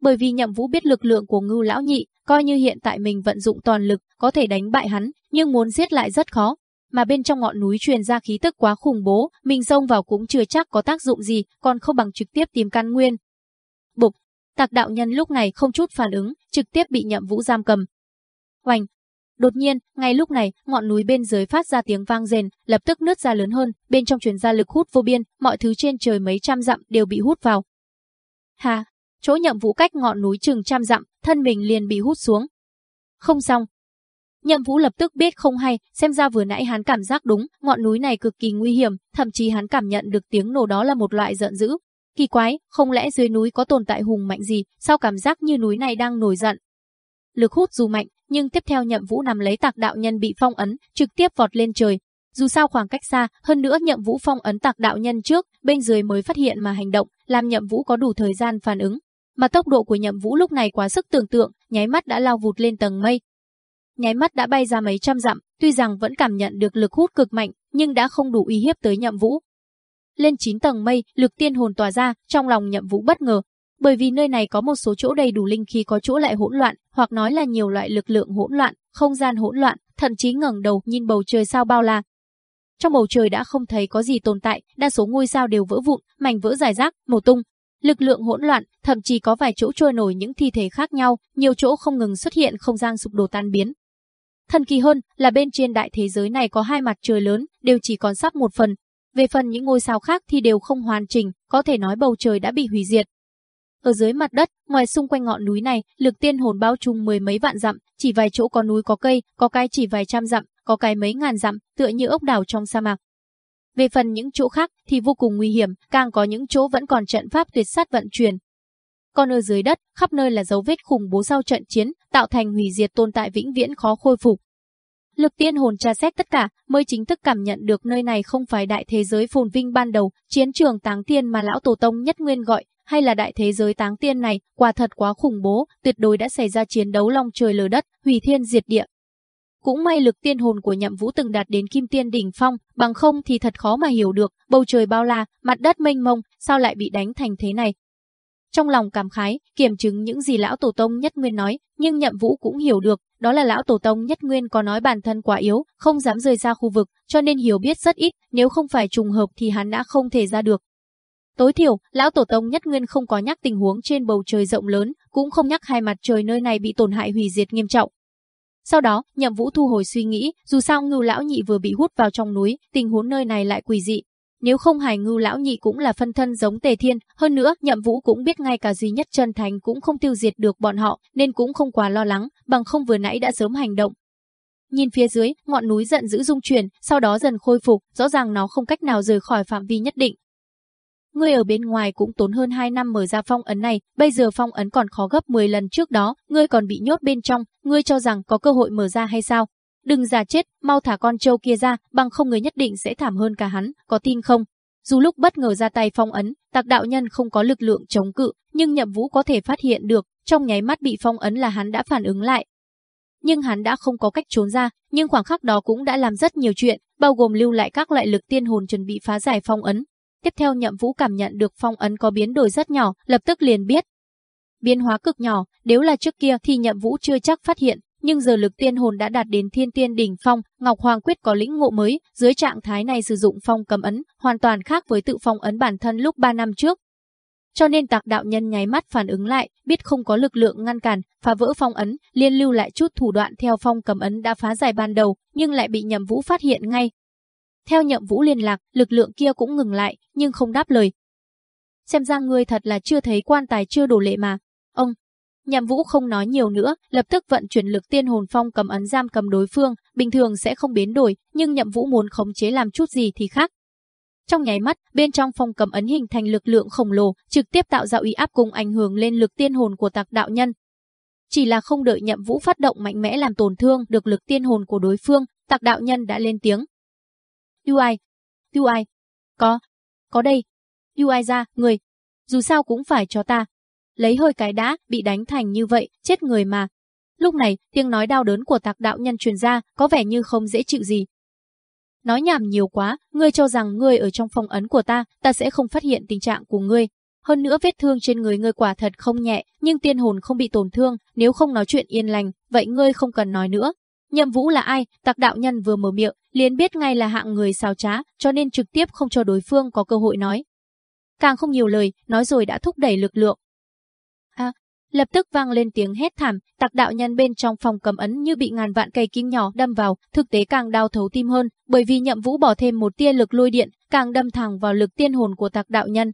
Bởi vì nhậm vũ biết lực lượng của ngưu lão nhị, coi như hiện tại mình vận dụng toàn lực, có thể đánh bại hắn, nhưng muốn giết lại rất khó. Mà bên trong ngọn núi truyền ra khí tức quá khủng bố, mình xông vào cũng chưa chắc có tác dụng gì, còn không bằng trực tiếp tìm căn nguyên. Bục, tạc đạo nhân lúc này không chút phản ứng, trực tiếp bị nhậm vũ giam cầm. Hoành, Đột nhiên, ngay lúc này, ngọn núi bên dưới phát ra tiếng vang rền, lập tức nứt ra lớn hơn, bên trong truyền ra lực hút vô biên, mọi thứ trên trời mấy trăm dặm đều bị hút vào. Hà, chỗ nhậm vũ cách ngọn núi chừng trăm dặm, thân mình liền bị hút xuống. Không xong. Nhậm vũ lập tức biết không hay, xem ra vừa nãy hắn cảm giác đúng, ngọn núi này cực kỳ nguy hiểm, thậm chí hắn cảm nhận được tiếng nổ đó là một loại giận dữ. Kỳ quái, không lẽ dưới núi có tồn tại hùng mạnh gì, sao cảm giác như núi này đang nổi giận? Lực hút dù mạnh, nhưng tiếp theo nhậm vũ nằm lấy tạc đạo nhân bị phong ấn, trực tiếp vọt lên trời. Dù sao khoảng cách xa, hơn nữa nhậm vũ phong ấn tạc đạo nhân trước, bên dưới mới phát hiện mà hành động, làm nhậm vũ có đủ thời gian phản ứng. Mà tốc độ của nhậm vũ lúc này quá sức tưởng tượng, nháy mắt đã lao vụt lên tầng mây. Nháy mắt đã bay ra mấy trăm dặm, tuy rằng vẫn cảm nhận được lực hút cực mạnh, nhưng đã không đủ uy hiếp tới nhậm vũ. Lên 9 tầng mây, lực tiên hồn tỏa ra, trong lòng nhậm vũ bất ngờ, bởi vì nơi này có một số chỗ đầy đủ linh khí có chỗ lại hỗn loạn, hoặc nói là nhiều loại lực lượng hỗn loạn, không gian hỗn loạn, thậm chí ngẩng đầu nhìn bầu trời sao bao la. Trong bầu trời đã không thấy có gì tồn tại, đa số ngôi sao đều vỡ vụn, mảnh vỡ rải rác, mổ tung. Lực lượng hỗn loạn, thậm chí có vài chỗ trôi nổi những thi thể khác nhau, nhiều chỗ không ngừng xuất hiện không gian sụp đổ tan biến. Thần kỳ hơn là bên trên đại thế giới này có hai mặt trời lớn, đều chỉ còn sắp một phần. Về phần những ngôi sao khác thì đều không hoàn chỉnh, có thể nói bầu trời đã bị hủy diệt. Ở dưới mặt đất, ngoài xung quanh ngọn núi này, lực tiên hồn bao trùm mười mấy vạn dặm, chỉ vài chỗ có núi có cây, có cái chỉ vài trăm dặm, có cái mấy ngàn dặm, tựa như ốc đảo trong sa mạc. Về phần những chỗ khác thì vô cùng nguy hiểm, càng có những chỗ vẫn còn trận pháp tuyệt sát vận chuyển. Còn ở dưới đất, khắp nơi là dấu vết khủng bố sau trận chiến, tạo thành hủy diệt tồn tại vĩnh viễn khó khôi phục. Lực tiên hồn tra xét tất cả, mới chính thức cảm nhận được nơi này không phải đại thế giới phồn vinh ban đầu, chiến trường táng tiên mà lão tổ tông nhất nguyên gọi, hay là đại thế giới táng tiên này, quả thật quá khủng bố, tuyệt đối đã xảy ra chiến đấu long trời lở đất, hủy thiên diệt địa. Cũng may lực tiên hồn của nhậm vũ từng đạt đến kim tiên đỉnh phong, bằng không thì thật khó mà hiểu được, bầu trời bao la, mặt đất mênh mông, sao lại bị đánh thành thế này. Trong lòng cảm khái, kiểm chứng những gì lão tổ tông nhất nguyên nói, nhưng nhậm vũ cũng hiểu được, đó là lão tổ tông nhất nguyên có nói bản thân quá yếu, không dám rời ra khu vực, cho nên hiểu biết rất ít, nếu không phải trùng hợp thì hắn đã không thể ra được. Tối thiểu, lão tổ tông nhất nguyên không có nhắc tình huống trên bầu trời rộng lớn, cũng không nhắc hai mặt trời nơi này bị tổn hại hủy diệt nghiêm trọng. Sau đó, Nhậm Vũ thu hồi suy nghĩ, dù sao Ngưu lão nhị vừa bị hút vào trong núi, tình huống nơi này lại quỷ dị. Nếu không hài Ngưu lão nhị cũng là phân thân giống Tề Thiên, hơn nữa, Nhậm Vũ cũng biết ngay cả duy nhất chân thành cũng không tiêu diệt được bọn họ, nên cũng không quá lo lắng, bằng không vừa nãy đã sớm hành động. Nhìn phía dưới, ngọn núi giận dữ rung chuyển, sau đó dần khôi phục, rõ ràng nó không cách nào rời khỏi phạm vi nhất định, Ngươi ở bên ngoài cũng tốn hơn 2 năm mở ra phong ấn này, bây giờ phong ấn còn khó gấp 10 lần trước đó, ngươi còn bị nhốt bên trong, ngươi cho rằng có cơ hội mở ra hay sao? Đừng giả chết, mau thả con trâu kia ra, bằng không người nhất định sẽ thảm hơn cả hắn, có tin không? Dù lúc bất ngờ ra tay phong ấn, tạc đạo nhân không có lực lượng chống cự, nhưng nhậm vũ có thể phát hiện được, trong nháy mắt bị phong ấn là hắn đã phản ứng lại. Nhưng hắn đã không có cách trốn ra, nhưng khoảng khắc đó cũng đã làm rất nhiều chuyện, bao gồm lưu lại các loại lực tiên hồn chuẩn bị phá giải phong ấn, Tiếp theo nhậm vũ cảm nhận được phong ấn có biến đổi rất nhỏ, lập tức liền biết. Biến hóa cực nhỏ, nếu là trước kia thì nhậm vũ chưa chắc phát hiện, nhưng giờ lực tiên hồn đã đạt đến thiên tiên đỉnh phong, Ngọc Hoàng Quyết có lĩnh ngộ mới, dưới trạng thái này sử dụng phong cầm ấn, hoàn toàn khác với tự phong ấn bản thân lúc 3 năm trước. Cho nên tạc đạo nhân nháy mắt phản ứng lại, biết không có lực lượng ngăn cản, phá vỡ phong ấn, liên lưu lại chút thủ đoạn theo phong cầm ấn đã phá giải ban đầu, nhưng lại bị nhậm vũ phát hiện ngay, theo nhậm vũ liên lạc, lực lượng kia cũng ngừng lại, nhưng không đáp lời. Xem ra ngươi thật là chưa thấy quan tài chưa đổ lệ mà. Ông, nhậm vũ không nói nhiều nữa, lập tức vận chuyển lực tiên hồn phong cầm ấn giam cầm đối phương, bình thường sẽ không biến đổi, nhưng nhậm vũ muốn khống chế làm chút gì thì khác. Trong nháy mắt, bên trong phong cầm ấn hình thành lực lượng khổng lồ, trực tiếp tạo ra uy áp cùng ảnh hưởng lên lực tiên hồn của tạc đạo nhân. Chỉ là không đợi nhậm vũ phát động mạnh mẽ làm tổn thương được lực tiên hồn của đối phương, tạc đạo nhân đã lên tiếng. UI. ai, Có. Có đây. UI ra, người. Dù sao cũng phải cho ta lấy hơi cái đã, bị đánh thành như vậy, chết người mà. Lúc này, tiếng nói đau đớn của tạc đạo nhân truyền ra, có vẻ như không dễ chịu gì. Nói nhảm nhiều quá, ngươi cho rằng ngươi ở trong phòng ấn của ta, ta sẽ không phát hiện tình trạng của ngươi. Hơn nữa vết thương trên người ngươi quả thật không nhẹ, nhưng tiên hồn không bị tổn thương, nếu không nói chuyện yên lành, vậy ngươi không cần nói nữa. Nhậm Vũ là ai? Tạc đạo nhân vừa mở miệng, liền biết ngay là hạng người xào trá, cho nên trực tiếp không cho đối phương có cơ hội nói. Càng không nhiều lời, nói rồi đã thúc đẩy lực lượng. Lập tức vang lên tiếng hét thảm, Tặc đạo nhân bên trong phòng cầm ấn như bị ngàn vạn cây kim nhỏ đâm vào, thực tế càng đau thấu tim hơn, bởi vì nhậm vũ bỏ thêm một tia lực lôi điện, càng đâm thẳng vào lực tiên hồn của tặc đạo nhân.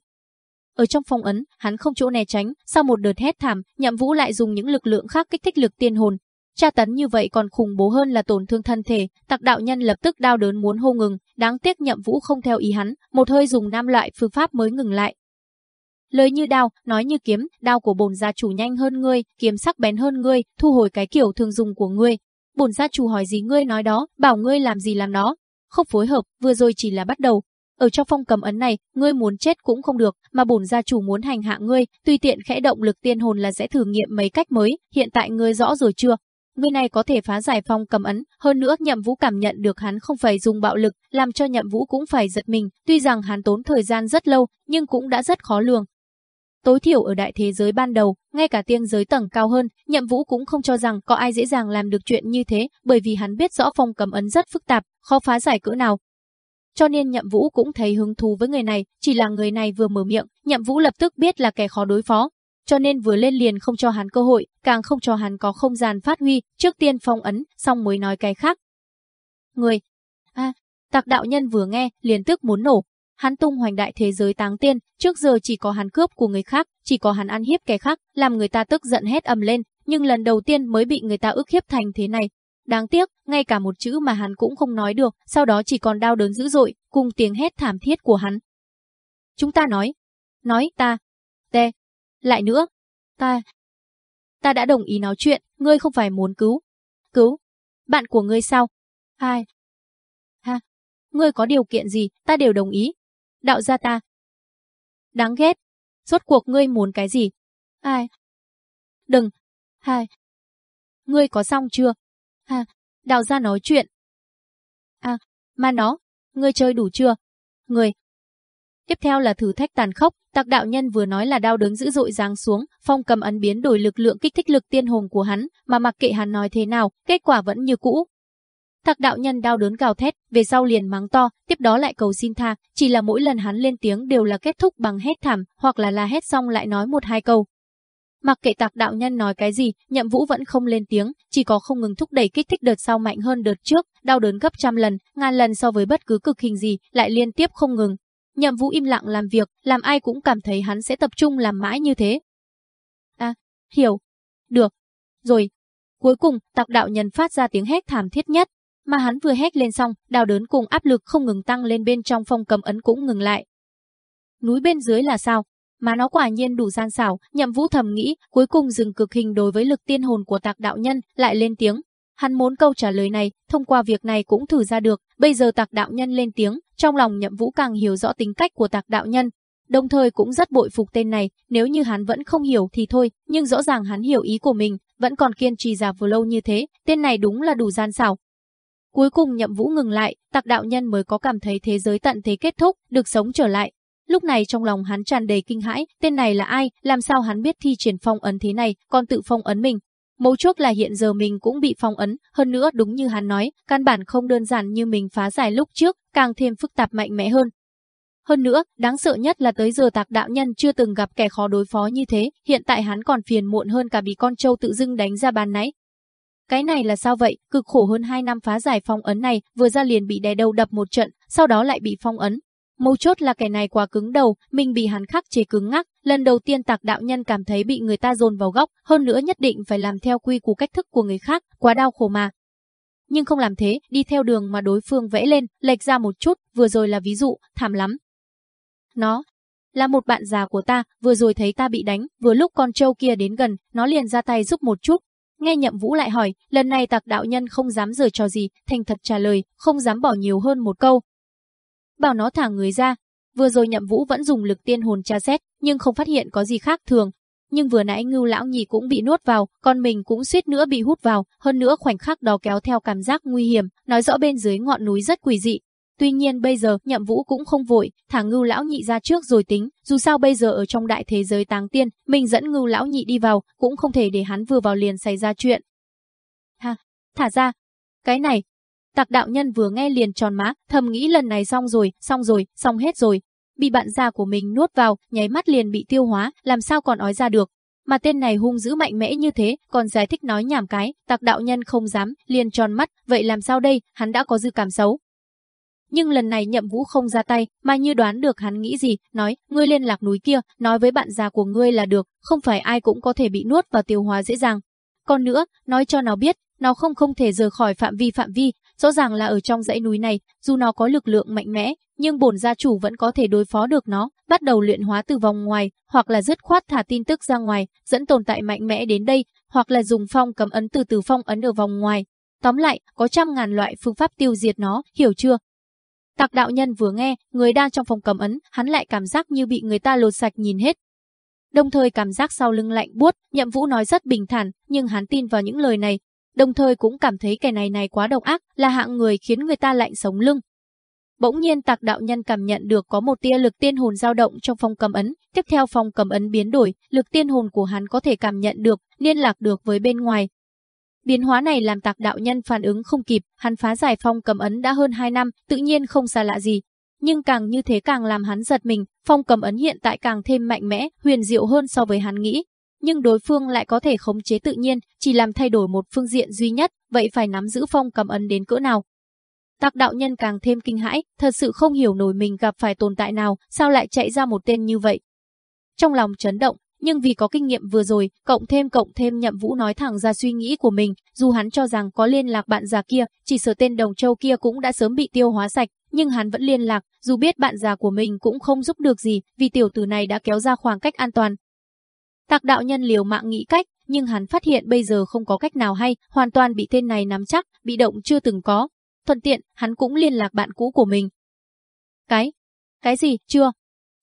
Ở trong phong ấn, hắn không chỗ né tránh, sau một đợt hét thảm, nhậm vũ lại dùng những lực lượng khác kích thích lực tiên hồn, Tra tấn như vậy còn khủng bố hơn là tổn thương thân thể, tặc đạo nhân lập tức đau đớn muốn hô ngừng, đáng tiếc nhậm vũ không theo ý hắn, một hơi dùng nam loại phương pháp mới ngừng lại. Lời như đao, nói như kiếm, đao của bổn gia chủ nhanh hơn ngươi, kiếm sắc bén hơn ngươi, thu hồi cái kiểu thường dùng của ngươi. Bổn gia chủ hỏi gì ngươi nói đó, bảo ngươi làm gì làm đó. Không phối hợp, vừa rồi chỉ là bắt đầu. Ở trong phong cầm ấn này, ngươi muốn chết cũng không được, mà bổn gia chủ muốn hành hạ ngươi, tùy tiện khẽ động lực tiên hồn là sẽ thử nghiệm mấy cách mới, hiện tại ngươi rõ rồi chưa? Người này có thể phá giải phong cầm ấn, hơn nữa Nhậm Vũ cảm nhận được hắn không phải dùng bạo lực, làm cho Nhậm Vũ cũng phải giật mình, tuy rằng hắn tốn thời gian rất lâu, nhưng cũng đã rất khó lường. Tối thiểu ở đại thế giới ban đầu, ngay cả tiên giới tầng cao hơn, Nhậm Vũ cũng không cho rằng có ai dễ dàng làm được chuyện như thế, bởi vì hắn biết rõ phong cầm ấn rất phức tạp, khó phá giải cỡ nào. Cho nên Nhậm Vũ cũng thấy hứng thú với người này, chỉ là người này vừa mở miệng, Nhậm Vũ lập tức biết là kẻ khó đối phó, cho nên vừa lên liền không cho hắn cơ hội, càng không cho hắn có không gian phát huy, trước tiên phong ấn, xong mới nói cái khác. Người, a, à, tạc đạo nhân vừa nghe, liền tức muốn nổ. Hắn tung hoành đại thế giới táng tiên, trước giờ chỉ có hắn cướp của người khác, chỉ có hắn ăn hiếp kẻ khác, làm người ta tức giận hét ầm lên, nhưng lần đầu tiên mới bị người ta ức hiếp thành thế này. Đáng tiếc, ngay cả một chữ mà hắn cũng không nói được, sau đó chỉ còn đau đớn dữ dội, cùng tiếng hét thảm thiết của hắn. Chúng ta nói, nói ta, tê, lại nữa, ta... Ta đã đồng ý nói chuyện, ngươi không phải muốn cứu. Cứu? Bạn của ngươi sao? Hai. Ha. Ngươi có điều kiện gì, ta đều đồng ý. Đạo gia ta. Đáng ghét. Rốt cuộc ngươi muốn cái gì? ai? Đừng. Hai. Ngươi có xong chưa? Ha. Đạo gia nói chuyện. À, mà nó, ngươi chơi đủ chưa? Ngươi. Tiếp theo là thử thách tàn khốc, Tạc đạo nhân vừa nói là đau đớn dữ dội giáng xuống, phong cầm ấn biến đổi lực lượng kích thích lực tiên hồn của hắn, mà mặc kệ hắn nói thế nào, kết quả vẫn như cũ. Thạc đạo nhân đau đớn gào thét, về sau liền mắng to, tiếp đó lại cầu xin tha, chỉ là mỗi lần hắn lên tiếng đều là kết thúc bằng hét thảm, hoặc là la hét xong lại nói một hai câu. Mặc kệ tạc đạo nhân nói cái gì, nhậm vũ vẫn không lên tiếng, chỉ có không ngừng thúc đẩy kích thích đợt sau mạnh hơn đợt trước, đau đớn gấp trăm lần, ngàn lần so với bất cứ cực hình gì, lại liên tiếp không ngừng, Nhậm Vũ im lặng làm việc, làm ai cũng cảm thấy hắn sẽ tập trung làm mãi như thế. À, hiểu. Được. Rồi. Cuối cùng, tạc đạo nhân phát ra tiếng hét thảm thiết nhất. Mà hắn vừa hét lên xong, đau đớn cùng áp lực không ngừng tăng lên bên trong phong cầm ấn cũng ngừng lại. Núi bên dưới là sao? Mà nó quả nhiên đủ gian xảo, nhậm vũ thầm nghĩ, cuối cùng dừng cực hình đối với lực tiên hồn của tạc đạo nhân, lại lên tiếng. Hắn muốn câu trả lời này, thông qua việc này cũng thử ra được, bây giờ tạc đạo nhân lên tiếng, trong lòng nhậm vũ càng hiểu rõ tính cách của tạc đạo nhân. Đồng thời cũng rất bội phục tên này, nếu như hắn vẫn không hiểu thì thôi, nhưng rõ ràng hắn hiểu ý của mình, vẫn còn kiên trì giả vừa lâu như thế, tên này đúng là đủ gian xảo. Cuối cùng nhậm vũ ngừng lại, tạc đạo nhân mới có cảm thấy thế giới tận thế kết thúc, được sống trở lại. Lúc này trong lòng hắn tràn đầy kinh hãi, tên này là ai, làm sao hắn biết thi triển phong ấn thế này, còn tự phong ấn mình, Mấu chốt là hiện giờ mình cũng bị phong ấn, hơn nữa đúng như hắn nói, căn bản không đơn giản như mình phá giải lúc trước, càng thêm phức tạp mạnh mẽ hơn. Hơn nữa, đáng sợ nhất là tới giờ tạc đạo nhân chưa từng gặp kẻ khó đối phó như thế, hiện tại hắn còn phiền muộn hơn cả bị con trâu tự dưng đánh ra bàn nãy. Cái này là sao vậy, cực khổ hơn 2 năm phá giải phong ấn này, vừa ra liền bị đè đầu đập một trận, sau đó lại bị phong ấn, Mấu chốt là kẻ này quá cứng đầu, mình bị hắn khắc chế cứng ngắc, lần đầu tiên tạc đạo nhân cảm thấy bị người ta dồn vào góc, hơn nữa nhất định phải làm theo quy củ cách thức của người khác, quá đau khổ mà. Nhưng không làm thế, đi theo đường mà đối phương vẽ lên, lệch ra một chút, vừa rồi là ví dụ, thảm lắm. Nó, là một bạn già của ta, vừa rồi thấy ta bị đánh, vừa lúc con trâu kia đến gần, nó liền ra tay giúp một chút. Nghe nhậm vũ lại hỏi, lần này tạc đạo nhân không dám rời trò gì, thành thật trả lời, không dám bỏ nhiều hơn một câu, bảo nó thả người ra. Vừa rồi nhậm vũ vẫn dùng lực tiên hồn tra xét, nhưng không phát hiện có gì khác thường. nhưng vừa nãy ngưu lão nhì cũng bị nuốt vào, con mình cũng suýt nữa bị hút vào, hơn nữa khoảnh khắc đó kéo theo cảm giác nguy hiểm, nói rõ bên dưới ngọn núi rất quỷ dị. Tuy nhiên bây giờ nhậm vũ cũng không vội, thả ngưu lão nhị ra trước rồi tính, dù sao bây giờ ở trong đại thế giới táng tiên, mình dẫn ngưu lão nhị đi vào, cũng không thể để hắn vừa vào liền xảy ra chuyện. Ha, thả ra. Cái này, Tạc đạo nhân vừa nghe liền tròn má, thầm nghĩ lần này xong rồi, xong rồi, xong hết rồi. Bị bạn già của mình nuốt vào, nháy mắt liền bị tiêu hóa, làm sao còn ói ra được. Mà tên này hung dữ mạnh mẽ như thế, còn giải thích nói nhảm cái, tạc đạo nhân không dám, liền tròn mắt, vậy làm sao đây, hắn đã có dư cảm xấu. Nhưng lần này nhậm vũ không ra tay, mà như đoán được hắn nghĩ gì, nói, ngươi liên lạc núi kia, nói với bạn già của ngươi là được, không phải ai cũng có thể bị nuốt và tiêu hóa dễ dàng. Còn nữa, nói cho nó biết, nó không không thể rời khỏi phạm vi phạm vi, rõ ràng là ở trong dãy núi này, dù nó có lực lượng mạnh mẽ, nhưng bổn gia chủ vẫn có thể đối phó được nó, bắt đầu luyện hóa từ vòng ngoài, hoặc là dứt khoát thả tin tức ra ngoài, dẫn tồn tại mạnh mẽ đến đây, hoặc là dùng phong cầm ấn từ từ phong ấn ở vòng ngoài. Tóm lại, có trăm ngàn loại phương pháp tiêu diệt nó, hiểu chưa? Tạc đạo nhân vừa nghe, người đang trong phòng cấm ấn, hắn lại cảm giác như bị người ta lột sạch nhìn hết, Đồng thời cảm giác sau lưng lạnh buốt, Nhậm Vũ nói rất bình thản, nhưng hắn tin vào những lời này, đồng thời cũng cảm thấy kẻ này này quá độc ác, là hạng người khiến người ta lạnh sống lưng. Bỗng nhiên Tạc đạo nhân cảm nhận được có một tia lực tiên hồn dao động trong phong cầm ấn, tiếp theo phong cầm ấn biến đổi, lực tiên hồn của hắn có thể cảm nhận được, liên lạc được với bên ngoài. Biến hóa này làm Tạc đạo nhân phản ứng không kịp, hắn phá giải phong cầm ấn đã hơn 2 năm, tự nhiên không xa lạ gì, nhưng càng như thế càng làm hắn giật mình, phong cầm ấn hiện tại càng thêm mạnh mẽ, huyền diệu hơn so với hắn nghĩ. Nhưng đối phương lại có thể khống chế tự nhiên, chỉ làm thay đổi một phương diện duy nhất, vậy phải nắm giữ phong cầm ấn đến cỡ nào. Tạc đạo nhân càng thêm kinh hãi, thật sự không hiểu nổi mình gặp phải tồn tại nào, sao lại chạy ra một tên như vậy. Trong lòng chấn động, nhưng vì có kinh nghiệm vừa rồi, cộng thêm cộng thêm nhậm vũ nói thẳng ra suy nghĩ của mình, dù hắn cho rằng có liên lạc bạn già kia, chỉ sợ tên đồng châu kia cũng đã sớm bị tiêu hóa sạch, nhưng hắn vẫn liên lạc, dù biết bạn già của mình cũng không giúp được gì, vì tiểu tử này đã kéo ra khoảng cách an toàn. Tạc đạo nhân liều mạng nghĩ cách, nhưng hắn phát hiện bây giờ không có cách nào hay, hoàn toàn bị tên này nắm chắc, bị động chưa từng có. Thuận tiện, hắn cũng liên lạc bạn cũ của mình. Cái? Cái gì? Chưa?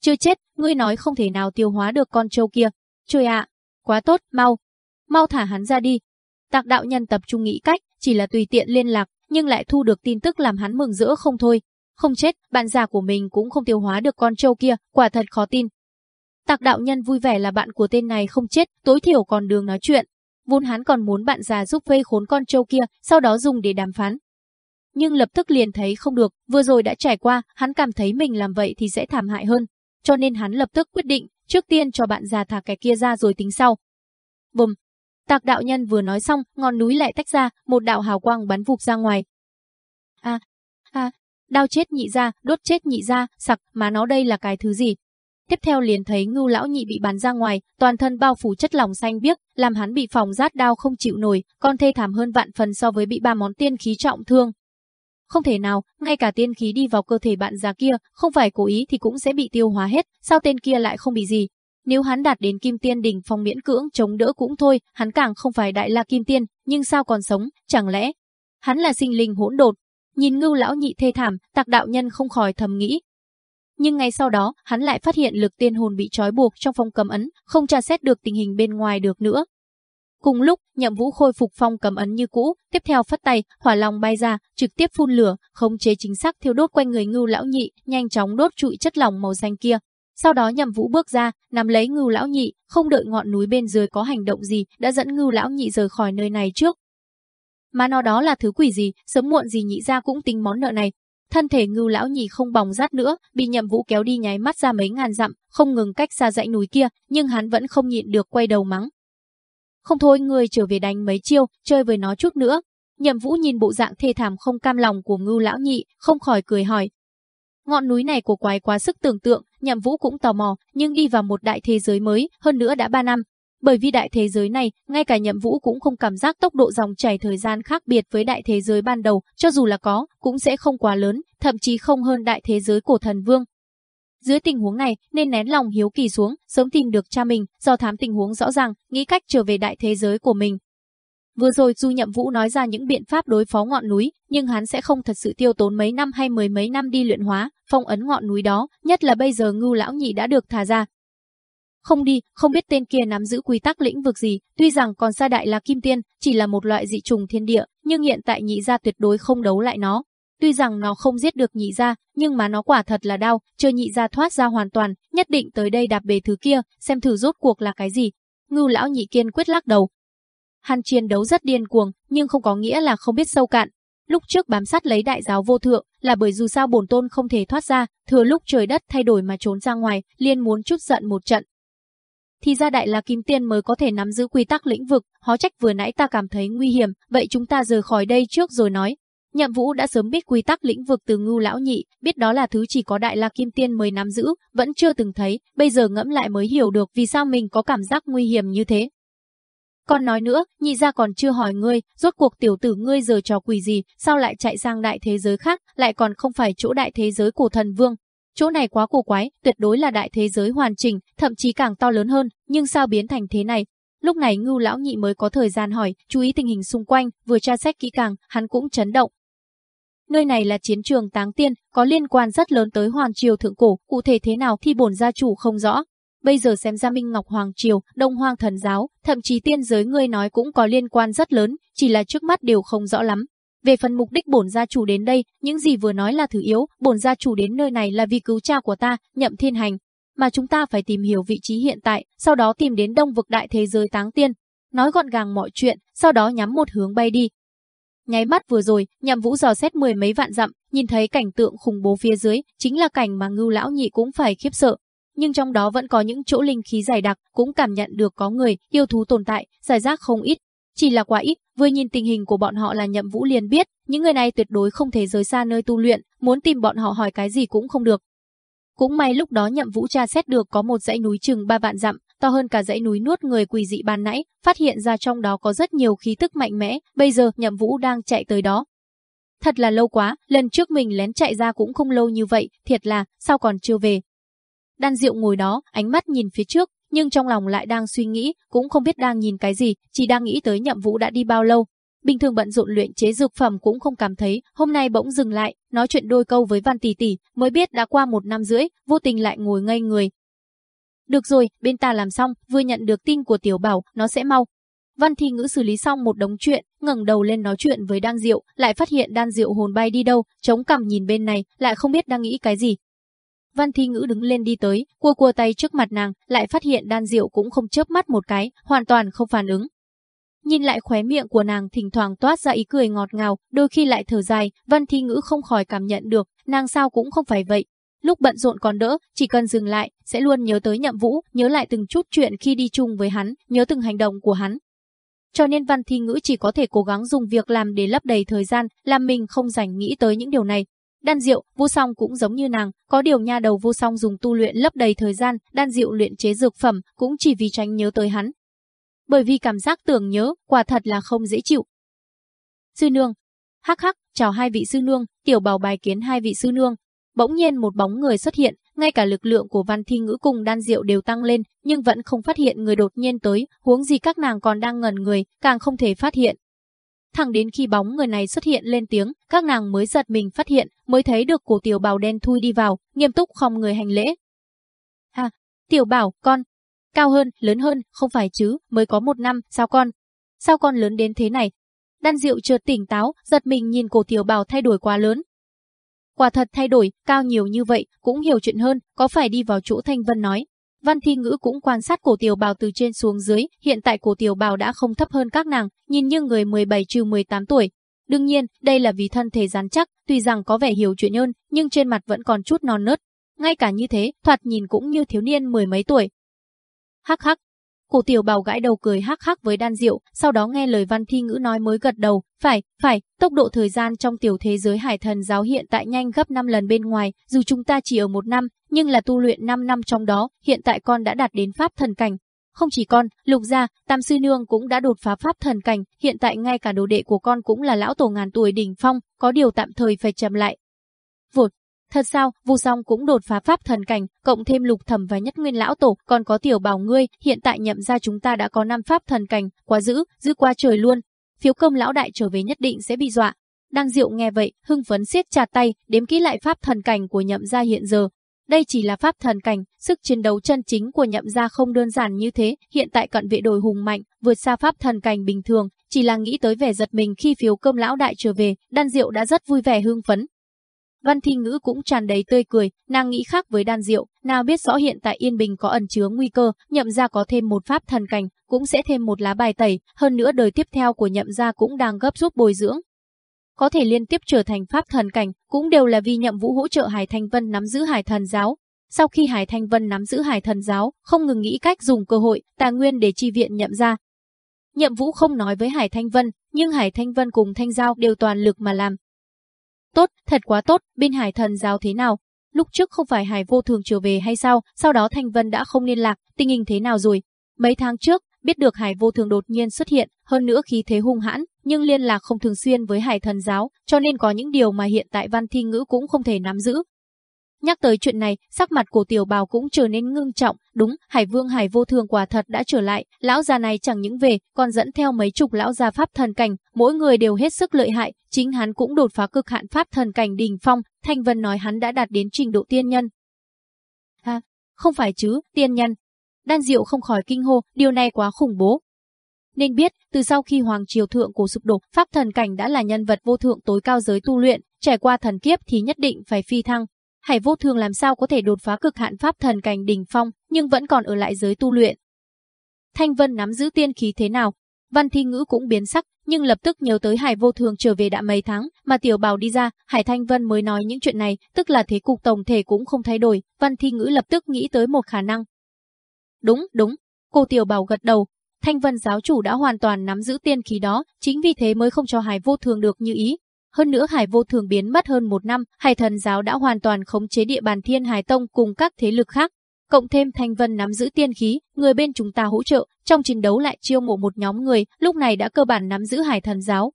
Chưa chết, ngươi nói không thể nào tiêu hóa được con trâu kia. Trời ạ, quá tốt, mau. Mau thả hắn ra đi. Tạc đạo nhân tập trung nghĩ cách, chỉ là tùy tiện liên lạc, nhưng lại thu được tin tức làm hắn mừng rỡ không thôi. Không chết, bạn già của mình cũng không tiêu hóa được con trâu kia, quả thật khó tin. Tạc đạo nhân vui vẻ là bạn của tên này không chết, tối thiểu còn đường nói chuyện. Vốn hắn còn muốn bạn già giúp vây khốn con trâu kia, sau đó dùng để đàm phán. Nhưng lập tức liền thấy không được, vừa rồi đã trải qua, hắn cảm thấy mình làm vậy thì sẽ thảm hại hơn. Cho nên hắn lập tức quyết định, trước tiên cho bạn già thả kẻ kia ra rồi tính sau. Bùm! Tạc đạo nhân vừa nói xong, ngọn núi lại tách ra, một đạo hào quang bắn vụt ra ngoài. À, à, đao chết nhị ra, đốt chết nhị ra, sặc, mà nó đây là cái thứ gì? Tiếp theo liền thấy ngưu lão nhị bị bắn ra ngoài, toàn thân bao phủ chất lỏng xanh biếc, làm hắn bị phòng rát đau không chịu nổi, còn thê thảm hơn vạn phần so với bị ba món tiên khí trọng thương. Không thể nào, ngay cả tiên khí đi vào cơ thể bạn già kia, không phải cố ý thì cũng sẽ bị tiêu hóa hết, sao tên kia lại không bị gì? Nếu hắn đạt đến kim tiên đỉnh phong miễn cưỡng chống đỡ cũng thôi, hắn càng không phải đại la kim tiên, nhưng sao còn sống, chẳng lẽ hắn là sinh linh hỗn độn, Nhìn ngưu lão nhị thê thảm, tạc đạo nhân không khỏi thầm nghĩ. Nhưng ngay sau đó, hắn lại phát hiện lực tiên hồn bị trói buộc trong phong cầm ấn, không tra xét được tình hình bên ngoài được nữa. Cùng lúc, nhậm vũ khôi phục phong cầm ấn như cũ, tiếp theo phất tay, hỏa long bay ra, trực tiếp phun lửa, khống chế chính xác thiêu đốt quanh người ngưu lão nhị, nhanh chóng đốt trụi chất lỏng màu xanh kia. Sau đó nhậm vũ bước ra, nắm lấy ngưu lão nhị, không đợi ngọn núi bên dưới có hành động gì, đã dẫn ngưu lão nhị rời khỏi nơi này trước, mà nó đó là thứ quỷ gì, sớm muộn gì nhị ra cũng tính món nợ này. Thân thể ngưu lão nhị không bỏng rát nữa, bị nhậm vũ kéo đi nháy mắt ra mấy ngàn dặm, không ngừng cách xa dãy núi kia, nhưng hắn vẫn không nhịn được quay đầu mắng. Không thôi người trở về đánh mấy chiêu, chơi với nó chút nữa. Nhậm vũ nhìn bộ dạng thê thảm không cam lòng của ngưu lão nhị, không khỏi cười hỏi. Ngọn núi này của quái quá sức tưởng tượng, nhậm vũ cũng tò mò, nhưng đi vào một đại thế giới mới, hơn nữa đã ba năm, bởi vì đại thế giới này, ngay cả nhậm vũ cũng không cảm giác tốc độ dòng chảy thời gian khác biệt với đại thế giới ban đầu, cho dù là có, cũng sẽ không quá lớn, thậm chí không hơn đại thế giới của thần vương. Dưới tình huống này, nên nén lòng hiếu kỳ xuống, sớm tìm được cha mình, do thám tình huống rõ ràng, nghĩ cách trở về đại thế giới của mình. Vừa rồi du nhậm vũ nói ra những biện pháp đối phó ngọn núi, nhưng hắn sẽ không thật sự tiêu tốn mấy năm hay mười mấy năm đi luyện hóa, phong ấn ngọn núi đó, nhất là bây giờ ngưu lão nhị đã được thả ra, không đi, không biết tên kia nắm giữ quy tắc lĩnh vực gì, tuy rằng còn xa đại là kim tiên, chỉ là một loại dị trùng thiên địa, nhưng hiện tại nhị gia tuyệt đối không đấu lại nó. Tuy rằng nó không giết được nhị gia, nhưng mà nó quả thật là đau, chờ nhị gia thoát ra hoàn toàn, nhất định tới đây đạp bề thứ kia, xem thử rốt cuộc là cái gì. Ngưu lão nhị kiên quyết lắc đầu. Hắn chiến đấu rất điên cuồng, nhưng không có nghĩa là không biết sâu cạn. Lúc trước bám sát lấy đại giáo vô thượng, là bởi dù sao bổn tôn không thể thoát ra, thừa lúc trời đất thay đổi mà trốn ra ngoài, liên muốn chút giận một trận, thì ra đại là kim tiên mới có thể nắm giữ quy tắc lĩnh vực, hó trách vừa nãy ta cảm thấy nguy hiểm, vậy chúng ta rời khỏi đây trước rồi nói. Nhậm Vũ đã sớm biết quy tắc lĩnh vực từ ngưu lão nhị, biết đó là thứ chỉ có đại la kim tiên mới nắm giữ, vẫn chưa từng thấy, bây giờ ngẫm lại mới hiểu được vì sao mình có cảm giác nguy hiểm như thế. Còn nói nữa, nhị gia còn chưa hỏi ngươi, rốt cuộc tiểu tử ngươi giờ trò quỷ gì, sao lại chạy sang đại thế giới khác, lại còn không phải chỗ đại thế giới của thần vương, Chỗ này quá cổ quái, tuyệt đối là đại thế giới hoàn chỉnh, thậm chí càng to lớn hơn, nhưng sao biến thành thế này? Lúc này Ngưu lão nhị mới có thời gian hỏi, chú ý tình hình xung quanh, vừa tra xét kỹ càng, hắn cũng chấn động. Nơi này là chiến trường táng tiên, có liên quan rất lớn tới Hoàng Triều Thượng Cổ, cụ thể thế nào thì bổn gia chủ không rõ. Bây giờ xem ra Minh Ngọc Hoàng Triều, Đông Hoàng Thần Giáo, thậm chí tiên giới ngươi nói cũng có liên quan rất lớn, chỉ là trước mắt đều không rõ lắm. Về phần mục đích bổn gia chủ đến đây, những gì vừa nói là thứ yếu, bổn gia chủ đến nơi này là vì cứu cha của ta, Nhậm Thiên Hành, mà chúng ta phải tìm hiểu vị trí hiện tại, sau đó tìm đến Đông vực đại thế giới táng tiên. Nói gọn gàng mọi chuyện, sau đó nhắm một hướng bay đi. Nháy mắt vừa rồi, Nhậm Vũ dò xét mười mấy vạn dặm, nhìn thấy cảnh tượng khủng bố phía dưới, chính là cảnh mà Ngưu lão nhị cũng phải khiếp sợ. Nhưng trong đó vẫn có những chỗ linh khí dày đặc, cũng cảm nhận được có người, yêu thú tồn tại, giải rác không ít, chỉ là quá ít, vừa nhìn tình hình của bọn họ là nhậm vũ liền biết, những người này tuyệt đối không thể rời xa nơi tu luyện, muốn tìm bọn họ hỏi cái gì cũng không được. Cũng may lúc đó nhậm vũ tra xét được có một dãy núi chừng ba vạn dặm, to hơn cả dãy núi nuốt người quỳ dị ban nãy, phát hiện ra trong đó có rất nhiều khí tức mạnh mẽ, bây giờ nhậm vũ đang chạy tới đó. Thật là lâu quá, lần trước mình lén chạy ra cũng không lâu như vậy, thiệt là, sao còn chưa về. Đan Diệu ngồi đó, ánh mắt nhìn phía trước, nhưng trong lòng lại đang suy nghĩ, cũng không biết đang nhìn cái gì, chỉ đang nghĩ tới nhậm vũ đã đi bao lâu. Bình thường bận rộn luyện chế dược phẩm cũng không cảm thấy, hôm nay bỗng dừng lại, nói chuyện đôi câu với Văn Tỷ Tỷ, mới biết đã qua một năm rưỡi, vô tình lại ngồi ngây người. Được rồi, bên ta làm xong, vừa nhận được tin của Tiểu Bảo, nó sẽ mau. Văn Thi Ngữ xử lý xong một đống chuyện, ngẩng đầu lên nói chuyện với Đan Diệu, lại phát hiện Đan Diệu hồn bay đi đâu, chống cằm nhìn bên này, lại không biết đang nghĩ cái gì, Văn Thi Ngữ đứng lên đi tới, cua cua tay trước mặt nàng, lại phát hiện đan diệu cũng không chớp mắt một cái, hoàn toàn không phản ứng. Nhìn lại khóe miệng của nàng thỉnh thoảng toát ra ý cười ngọt ngào, đôi khi lại thở dài, Văn Thi Ngữ không khỏi cảm nhận được, nàng sao cũng không phải vậy. Lúc bận rộn còn đỡ, chỉ cần dừng lại, sẽ luôn nhớ tới nhậm vũ, nhớ lại từng chút chuyện khi đi chung với hắn, nhớ từng hành động của hắn. Cho nên Văn Thi Ngữ chỉ có thể cố gắng dùng việc làm để lấp đầy thời gian, làm mình không rảnh nghĩ tới những điều này, Đan Diệu, Vu Song cũng giống như nàng, có điều nha đầu Vu Song dùng tu luyện lấp đầy thời gian, Đan Diệu luyện chế dược phẩm cũng chỉ vì tránh nhớ tới hắn. Bởi vì cảm giác tưởng nhớ, quả thật là không dễ chịu. Sư nương, hắc hắc, chào hai vị sư nương, tiểu bào bài kiến hai vị sư nương. Bỗng nhiên một bóng người xuất hiện, ngay cả lực lượng của văn thi ngữ cùng đan diệu đều tăng lên, nhưng vẫn không phát hiện người đột nhiên tới, huống gì các nàng còn đang ngẩn người, càng không thể phát hiện, Thẳng đến khi bóng người này xuất hiện lên tiếng, các nàng mới giật mình phát hiện, mới thấy được cổ tiểu bào đen thui đi vào, nghiêm túc không người hành lễ. Ha, tiểu bảo, con, cao hơn, lớn hơn, không phải chứ, mới có một năm, sao con? Sao con lớn đến thế này? Đan Diệu chợt tỉnh táo, giật mình nhìn cổ tiểu bảo thay đổi quá lớn. Quả thật thay đổi, cao nhiều như vậy, cũng hiểu chuyện hơn, có phải đi vào chỗ Thanh Vân nói, Văn Thi Ngữ cũng quan sát cổ tiểu bào từ trên xuống dưới, hiện tại cổ tiểu bào đã không thấp hơn các nàng, nhìn như người 17 trừ 18 tuổi. Đương nhiên, đây là vì thân thể rắn chắc, tuy rằng có vẻ hiểu chuyện hơn, nhưng trên mặt vẫn còn chút non nớt. Ngay cả như thế, thoạt nhìn cũng như thiếu niên mười mấy tuổi. Hắc hắc, Cổ tiểu bào gãi đầu cười hắc hắc với đan diệu, sau đó nghe lời văn thi ngữ nói mới gật đầu, phải, phải, tốc độ thời gian trong tiểu thế giới hải thần giáo hiện tại nhanh gấp 5 lần bên ngoài, dù chúng ta chỉ ở một năm, nhưng là tu luyện 5 năm trong đó, hiện tại con đã đạt đến pháp thần cảnh. Không chỉ con, lục gia, tam sư nương cũng đã đột phá pháp thần cảnh, hiện tại ngay cả đồ đệ của con cũng là lão tổ ngàn tuổi đỉnh phong, có điều tạm thời phải chậm lại. Vột, Thật sao, Vu Song cũng đột phá pháp thần cảnh, cộng thêm Lục Thẩm và Nhất Nguyên lão tổ, còn có Tiểu Bảo ngươi, hiện tại nhậm ra chúng ta đã có năm pháp thần cảnh, quá dữ, dữ qua trời luôn. Phiếu công lão đại trở về nhất định sẽ bị dọa. Đang Diệu nghe vậy, hưng phấn siết chặt tay, đếm kỹ lại pháp thần cảnh của nhậm gia hiện giờ. Đây chỉ là pháp thần cảnh, sức chiến đấu chân chính của nhậm gia không đơn giản như thế, hiện tại cận vệ đồi hùng mạnh, vượt xa pháp thần cảnh bình thường, chỉ là nghĩ tới vẻ giật mình khi phiếu cơm lão đại trở về, đan diệu đã rất vui vẻ hưng phấn. Văn Thi Ngữ cũng tràn đầy tươi cười, nàng nghĩ khác với đan diệu, nào biết rõ hiện tại Yên Bình có ẩn chứa nguy cơ, nhậm gia có thêm một pháp thần cảnh, cũng sẽ thêm một lá bài tẩy, hơn nữa đời tiếp theo của nhậm gia cũng đang gấp rút bồi dưỡng, có thể liên tiếp trở thành pháp thần cảnh, cũng đều là vì nhậm vũ hỗ trợ Hải Thanh Vân nắm giữ Hải Thần Giáo. Sau khi Hải Thanh Vân nắm giữ Hải Thần Giáo, không ngừng nghĩ cách dùng cơ hội, tài nguyên để chi viện nhậm ra. Nhậm vũ không nói với Hải Thanh Vân, nhưng Hải Thanh Vân cùng Thanh Giao đều toàn lực mà làm. Tốt, thật quá tốt, bên Hải Thần Giáo thế nào? Lúc trước không phải Hải vô thường trở về hay sao, sau đó Thanh Vân đã không liên lạc, tình hình thế nào rồi? Mấy tháng trước, biết được Hải vô thường đột nhiên xuất hiện, hơn nữa khí thế hung hãn, nhưng liên lạc không thường xuyên với Hải thần giáo, cho nên có những điều mà hiện tại văn thi ngữ cũng không thể nắm giữ. Nhắc tới chuyện này, sắc mặt của tiểu bào cũng trở nên ngưng trọng, đúng, Hải Vương Hải vô thường quả thật đã trở lại, lão già này chẳng những về, còn dẫn theo mấy chục lão gia pháp thần cảnh, mỗi người đều hết sức lợi hại, chính hắn cũng đột phá cực hạn pháp thần cảnh đỉnh phong, Thanh Vân nói hắn đã đạt đến trình độ tiên nhân. Ha, không phải chứ, tiên nhân, Đan Diệu không khỏi kinh hô, điều này quá khủng bố. Nên biết, từ sau khi Hoàng Triều Thượng cổ sụp đổ, Pháp Thần Cảnh đã là nhân vật vô thượng tối cao giới tu luyện, trải qua thần kiếp thì nhất định phải phi thăng. Hải vô thường làm sao có thể đột phá cực hạn Pháp Thần Cảnh đỉnh phong, nhưng vẫn còn ở lại giới tu luyện. Thanh Vân nắm giữ tiên khí thế nào? Văn Thi Ngữ cũng biến sắc, nhưng lập tức nhớ tới Hải Vô Thường trở về đã mấy tháng, mà Tiểu Bảo đi ra, Hải Thanh Vân mới nói những chuyện này, tức là thế cục tổng thể cũng không thay đổi, Văn Thi Ngữ lập tức nghĩ tới một khả năng, Đúng, đúng. Cô Tiểu Bảo gật đầu. Thanh Vân giáo chủ đã hoàn toàn nắm giữ tiên khí đó, chính vì thế mới không cho Hải Vô Thường được như ý. Hơn nữa Hải Vô Thường biến mất hơn một năm, Hải Thần giáo đã hoàn toàn khống chế địa bàn Thiên Hải Tông cùng các thế lực khác. Cộng thêm Thanh Vân nắm giữ tiên khí, người bên chúng ta hỗ trợ, trong chiến đấu lại chiêu mộ một nhóm người, lúc này đã cơ bản nắm giữ Hải Thần giáo.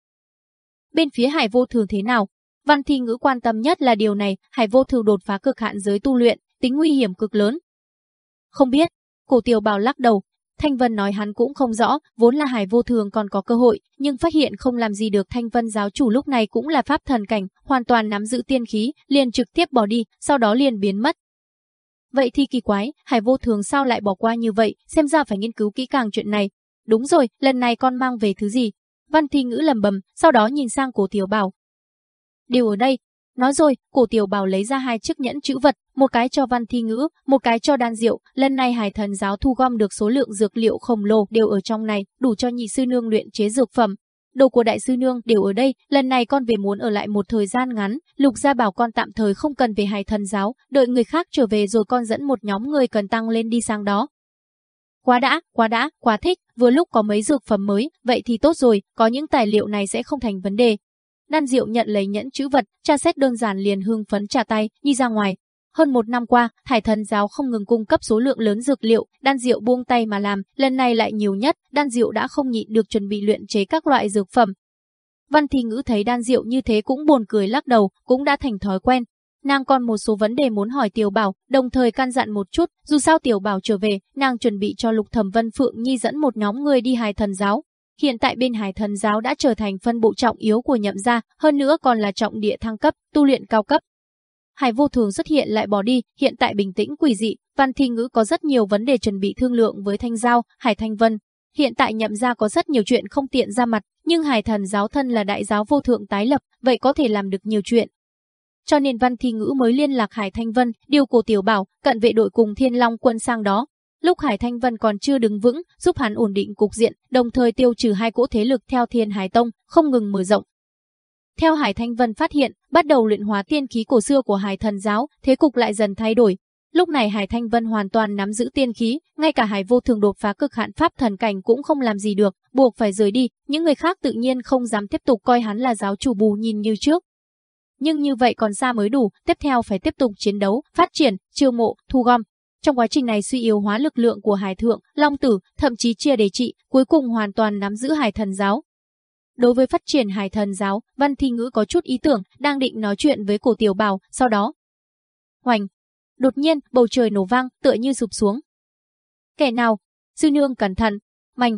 Bên phía Hải Vô Thường thế nào? Văn Thi Ngữ quan tâm nhất là điều này, Hải Vô Thường đột phá cực hạn giới tu luyện, tính nguy hiểm cực lớn. Không biết, Cổ tiểu bảo lắc đầu. Thanh Vân nói hắn cũng không rõ, vốn là hải vô thường còn có cơ hội, nhưng phát hiện không làm gì được Thanh Vân giáo chủ lúc này cũng là pháp thần cảnh, hoàn toàn nắm giữ tiên khí, liền trực tiếp bỏ đi, sau đó liền biến mất. Vậy thì kỳ quái, hải vô thường sao lại bỏ qua như vậy, xem ra phải nghiên cứu kỹ càng chuyện này. Đúng rồi, lần này con mang về thứ gì? Văn thi ngữ lầm bầm, sau đó nhìn sang cổ tiểu bảo. Điều ở đây, Nói rồi, cổ tiểu bảo lấy ra hai chiếc nhẫn chữ vật, một cái cho văn thi ngữ, một cái cho đan diệu. Lần này hải thần giáo thu gom được số lượng dược liệu khổng lồ đều ở trong này, đủ cho nhị sư nương luyện chế dược phẩm. Đồ của đại sư nương đều ở đây, lần này con về muốn ở lại một thời gian ngắn, lục gia bảo con tạm thời không cần về hải thần giáo, đợi người khác trở về rồi con dẫn một nhóm người cần tăng lên đi sang đó. Quá đã, quá đã, quá thích, vừa lúc có mấy dược phẩm mới, vậy thì tốt rồi, có những tài liệu này sẽ không thành vấn đề, Đan Diệu nhận lấy nhẫn chữ vật, tra xét đơn giản liền hưng phấn trả tay, đi ra ngoài. Hơn một năm qua, Hải Thần Giáo không ngừng cung cấp số lượng lớn dược liệu, Đan Diệu buông tay mà làm, lần này lại nhiều nhất, Đan Diệu đã không nhịn được chuẩn bị luyện chế các loại dược phẩm. Văn Thi Ngữ thấy Đan Diệu như thế cũng buồn cười lắc đầu, cũng đã thành thói quen. Nàng còn một số vấn đề muốn hỏi Tiểu Bảo, đồng thời can dặn một chút, dù sao Tiểu Bảo trở về, nàng chuẩn bị cho Lục Thẩm Vân Phượng Nhi dẫn một nhóm người đi Hải Thần Giáo, Hiện tại bên Hải Thần giáo đã trở thành phân bộ trọng yếu của nhậm gia, hơn nữa còn là trọng địa thăng cấp, tu luyện cao cấp. Hải vô thường xuất hiện lại bỏ đi, hiện tại bình tĩnh quỷ dị, Văn Thi Ngữ có rất nhiều vấn đề chuẩn bị thương lượng với Thanh Giao, Hải Thanh Vân. Hiện tại nhậm gia có rất nhiều chuyện không tiện ra mặt, nhưng Hải Thần giáo thân là đại giáo vô thượng tái lập, vậy có thể làm được nhiều chuyện. Cho nên Văn Thi Ngữ mới liên lạc Hải Thanh Vân, điều cổ tiểu bảo, cận vệ đội cùng Thiên Long quân sang đó, Lúc Hải Thanh Vân còn chưa đứng vững, giúp hắn ổn định cục diện, đồng thời tiêu trừ hai cỗ thế lực theo Thiên Hải Tông, không ngừng mở rộng. Theo Hải Thanh Vân phát hiện, bắt đầu luyện hóa tiên khí cổ xưa của Hải Thần giáo, thế cục lại dần thay đổi. Lúc này Hải Thanh Vân hoàn toàn nắm giữ tiên khí, ngay cả Hải Vô Thường đột phá cực hạn pháp thần cảnh cũng không làm gì được, buộc phải rời đi, những người khác tự nhiên không dám tiếp tục coi hắn là giáo chủ bù nhìn như trước. Nhưng như vậy còn xa mới đủ, tiếp theo phải tiếp tục chiến đấu, phát triển, chiêu mộ, thu gom, trong quá trình này suy yếu hóa lực lượng của Hải Thượng, Long Tử, thậm chí chia đề trị, cuối cùng hoàn toàn nắm giữ Hải Thần Giáo. Đối với phát triển Hải Thần Giáo, Văn Thi Ngữ có chút ý tưởng, đang định nói chuyện với cổ tiểu bào sau đó. Hoành! Đột nhiên, bầu trời nổ vang, tựa như sụp xuống. Kẻ nào? Sư nương cẩn thận! Mạnh!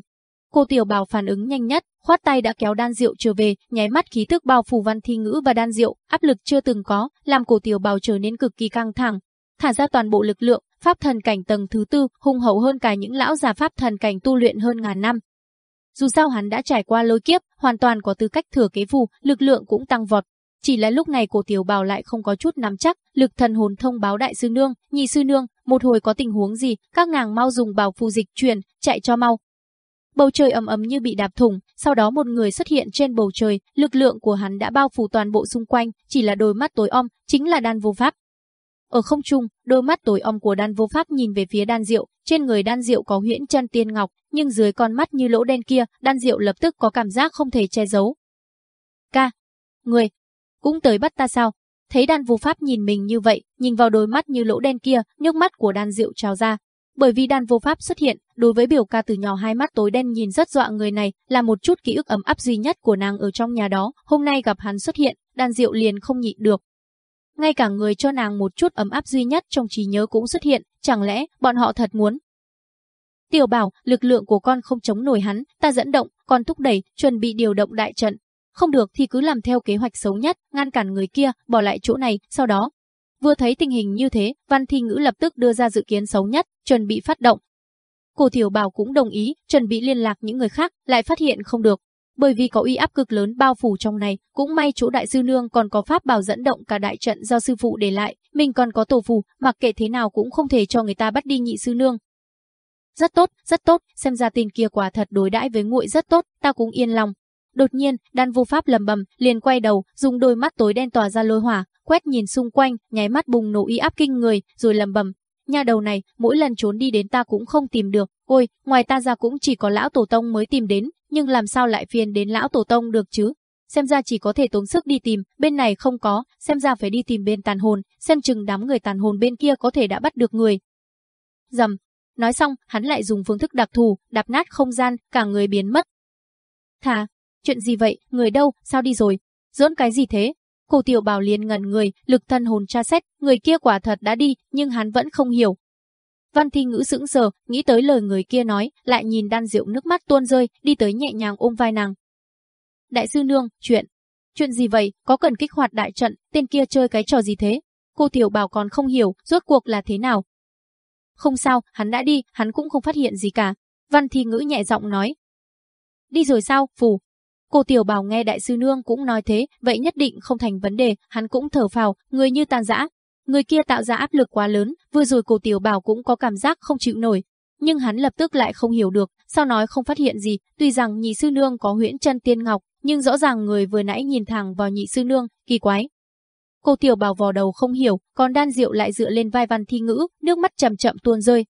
Cô tiểu bào phản ứng nhanh nhất, khoát tay đã kéo đan rượu trở về, nháy mắt khí thức bao phủ văn thi ngữ và đan rượu, áp lực chưa từng có, làm cổ tiểu bào trở nên cực kỳ căng thẳng, thả ra toàn bộ lực lượng, pháp thần cảnh tầng thứ tư, hung hậu hơn cả những lão già pháp thần cảnh tu luyện hơn ngàn năm. Dù sao hắn đã trải qua lôi kiếp, hoàn toàn có tư cách thừa kế phù, lực lượng cũng tăng vọt. Chỉ là lúc này cổ tiểu bào lại không có chút nắm chắc, lực thần hồn thông báo đại sư nương, nhị sư nương, một hồi có tình huống gì, các nàng mau dùng bào phù dịch truyền, chạy cho mau. Bầu trời ầm ầm như bị đạp thủng, sau đó một người xuất hiện trên bầu trời, lực lượng của hắn đã bao phủ toàn bộ xung quanh, chỉ là đôi mắt tối om, chính là đan vô pháp. Ở không trung, đôi mắt tối om của đan vô pháp nhìn về phía đan diệu, trên người đan diệu có huyễn chân tiên ngọc, nhưng dưới con mắt như lỗ đen kia, đan diệu lập tức có cảm giác không thể che giấu. Ca, người, cũng tới bắt ta sao? Thấy đan vô pháp nhìn mình như vậy, nhìn vào đôi mắt như lỗ đen kia, nước mắt của đan diệu trào ra. Bởi vì đan vô pháp xuất hiện, đối với biểu ca từ nhỏ hai mắt tối đen nhìn rất dọa người này, là một chút ký ức ấm áp duy nhất của nàng ở trong nhà đó, hôm nay gặp hắn xuất hiện, đan diệu liền không nhịn được, ngay cả người cho nàng một chút ấm áp duy nhất trong trí nhớ cũng xuất hiện, chẳng lẽ bọn họ thật muốn? Tiểu bảo, lực lượng của con không chống nổi hắn, ta dẫn động, con thúc đẩy, chuẩn bị điều động đại trận. Không được thì cứ làm theo kế hoạch xấu nhất, ngăn cản người kia, bỏ lại chỗ này, sau đó. Vừa thấy tình hình như thế, Văn Thi Ngữ lập tức đưa ra dự kiến xấu nhất, chuẩn bị phát động. Cổ Tiểu Bảo cũng đồng ý, chuẩn bị liên lạc những người khác, lại phát hiện không được, bởi vì có uy áp cực lớn bao phủ trong này, cũng may chỗ đại sư nương còn có pháp bảo dẫn động cả đại trận do sư phụ để lại, mình còn có tổ phù, mặc kệ thế nào cũng không thể cho người ta bắt đi nhị sư nương. Rất tốt, rất tốt, xem ra tiền kia quả thật đối đãi với nguội rất tốt, ta cũng yên lòng. Đột nhiên, đan vô pháp lầm bầm, liền quay đầu, dùng đôi mắt tối đen tỏa ra lôi hỏa, quét nhìn xung quanh, nháy mắt bùng nổ uy áp kinh người, rồi lầm bầm, nhà đầu này, mỗi lần trốn đi đến ta cũng không tìm được, ôi, ngoài ta ra cũng chỉ có lão tổ tông mới tìm đến, nhưng làm sao lại phiền đến lão tổ tông được chứ? Xem ra chỉ có thể tốn sức đi tìm, bên này không có, xem ra phải đi tìm bên tàn hồn, xem chừng đám người tàn hồn bên kia có thể đã bắt được người. Dầm, nói xong, hắn lại dùng phương thức đặc thù, đạp nát không gian, cả người biến mất. Thà, chuyện gì vậy, người đâu, sao đi rồi? Dỡn cái gì thế? Cô tiểu bảo liền ngẩn người, lực thân hồn tra xét, người kia quả thật đã đi, nhưng hắn vẫn không hiểu, Văn Thi Ngữ sững sờ, nghĩ tới lời người kia nói, lại nhìn đan diệu nước mắt tuôn rơi, đi tới nhẹ nhàng ôm vai nàng. Đại sư nương, chuyện. Chuyện gì vậy, có cần kích hoạt đại trận, tên kia chơi cái trò gì thế? Cô Tiểu Bảo còn không hiểu, rốt cuộc là thế nào. Không sao, hắn đã đi, hắn cũng không phát hiện gì cả. Văn Thi Ngữ nhẹ giọng nói. Đi rồi sao, phù. Cô Tiểu Bảo nghe đại sư nương cũng nói thế, vậy nhất định không thành vấn đề, hắn cũng thở phào, người như tàn dã, Người kia tạo ra áp lực quá lớn, vừa rồi cổ tiểu bảo cũng có cảm giác không chịu nổi. Nhưng hắn lập tức lại không hiểu được, sao nói không phát hiện gì, tuy rằng nhị sư nương có huyễn chân tiên ngọc, nhưng rõ ràng người vừa nãy nhìn thẳng vào nhị sư nương, kỳ quái. Cô tiểu bảo vò đầu không hiểu, còn đan diệu lại dựa lên vai văn thi ngữ, nước mắt chậm chậm tuôn rơi.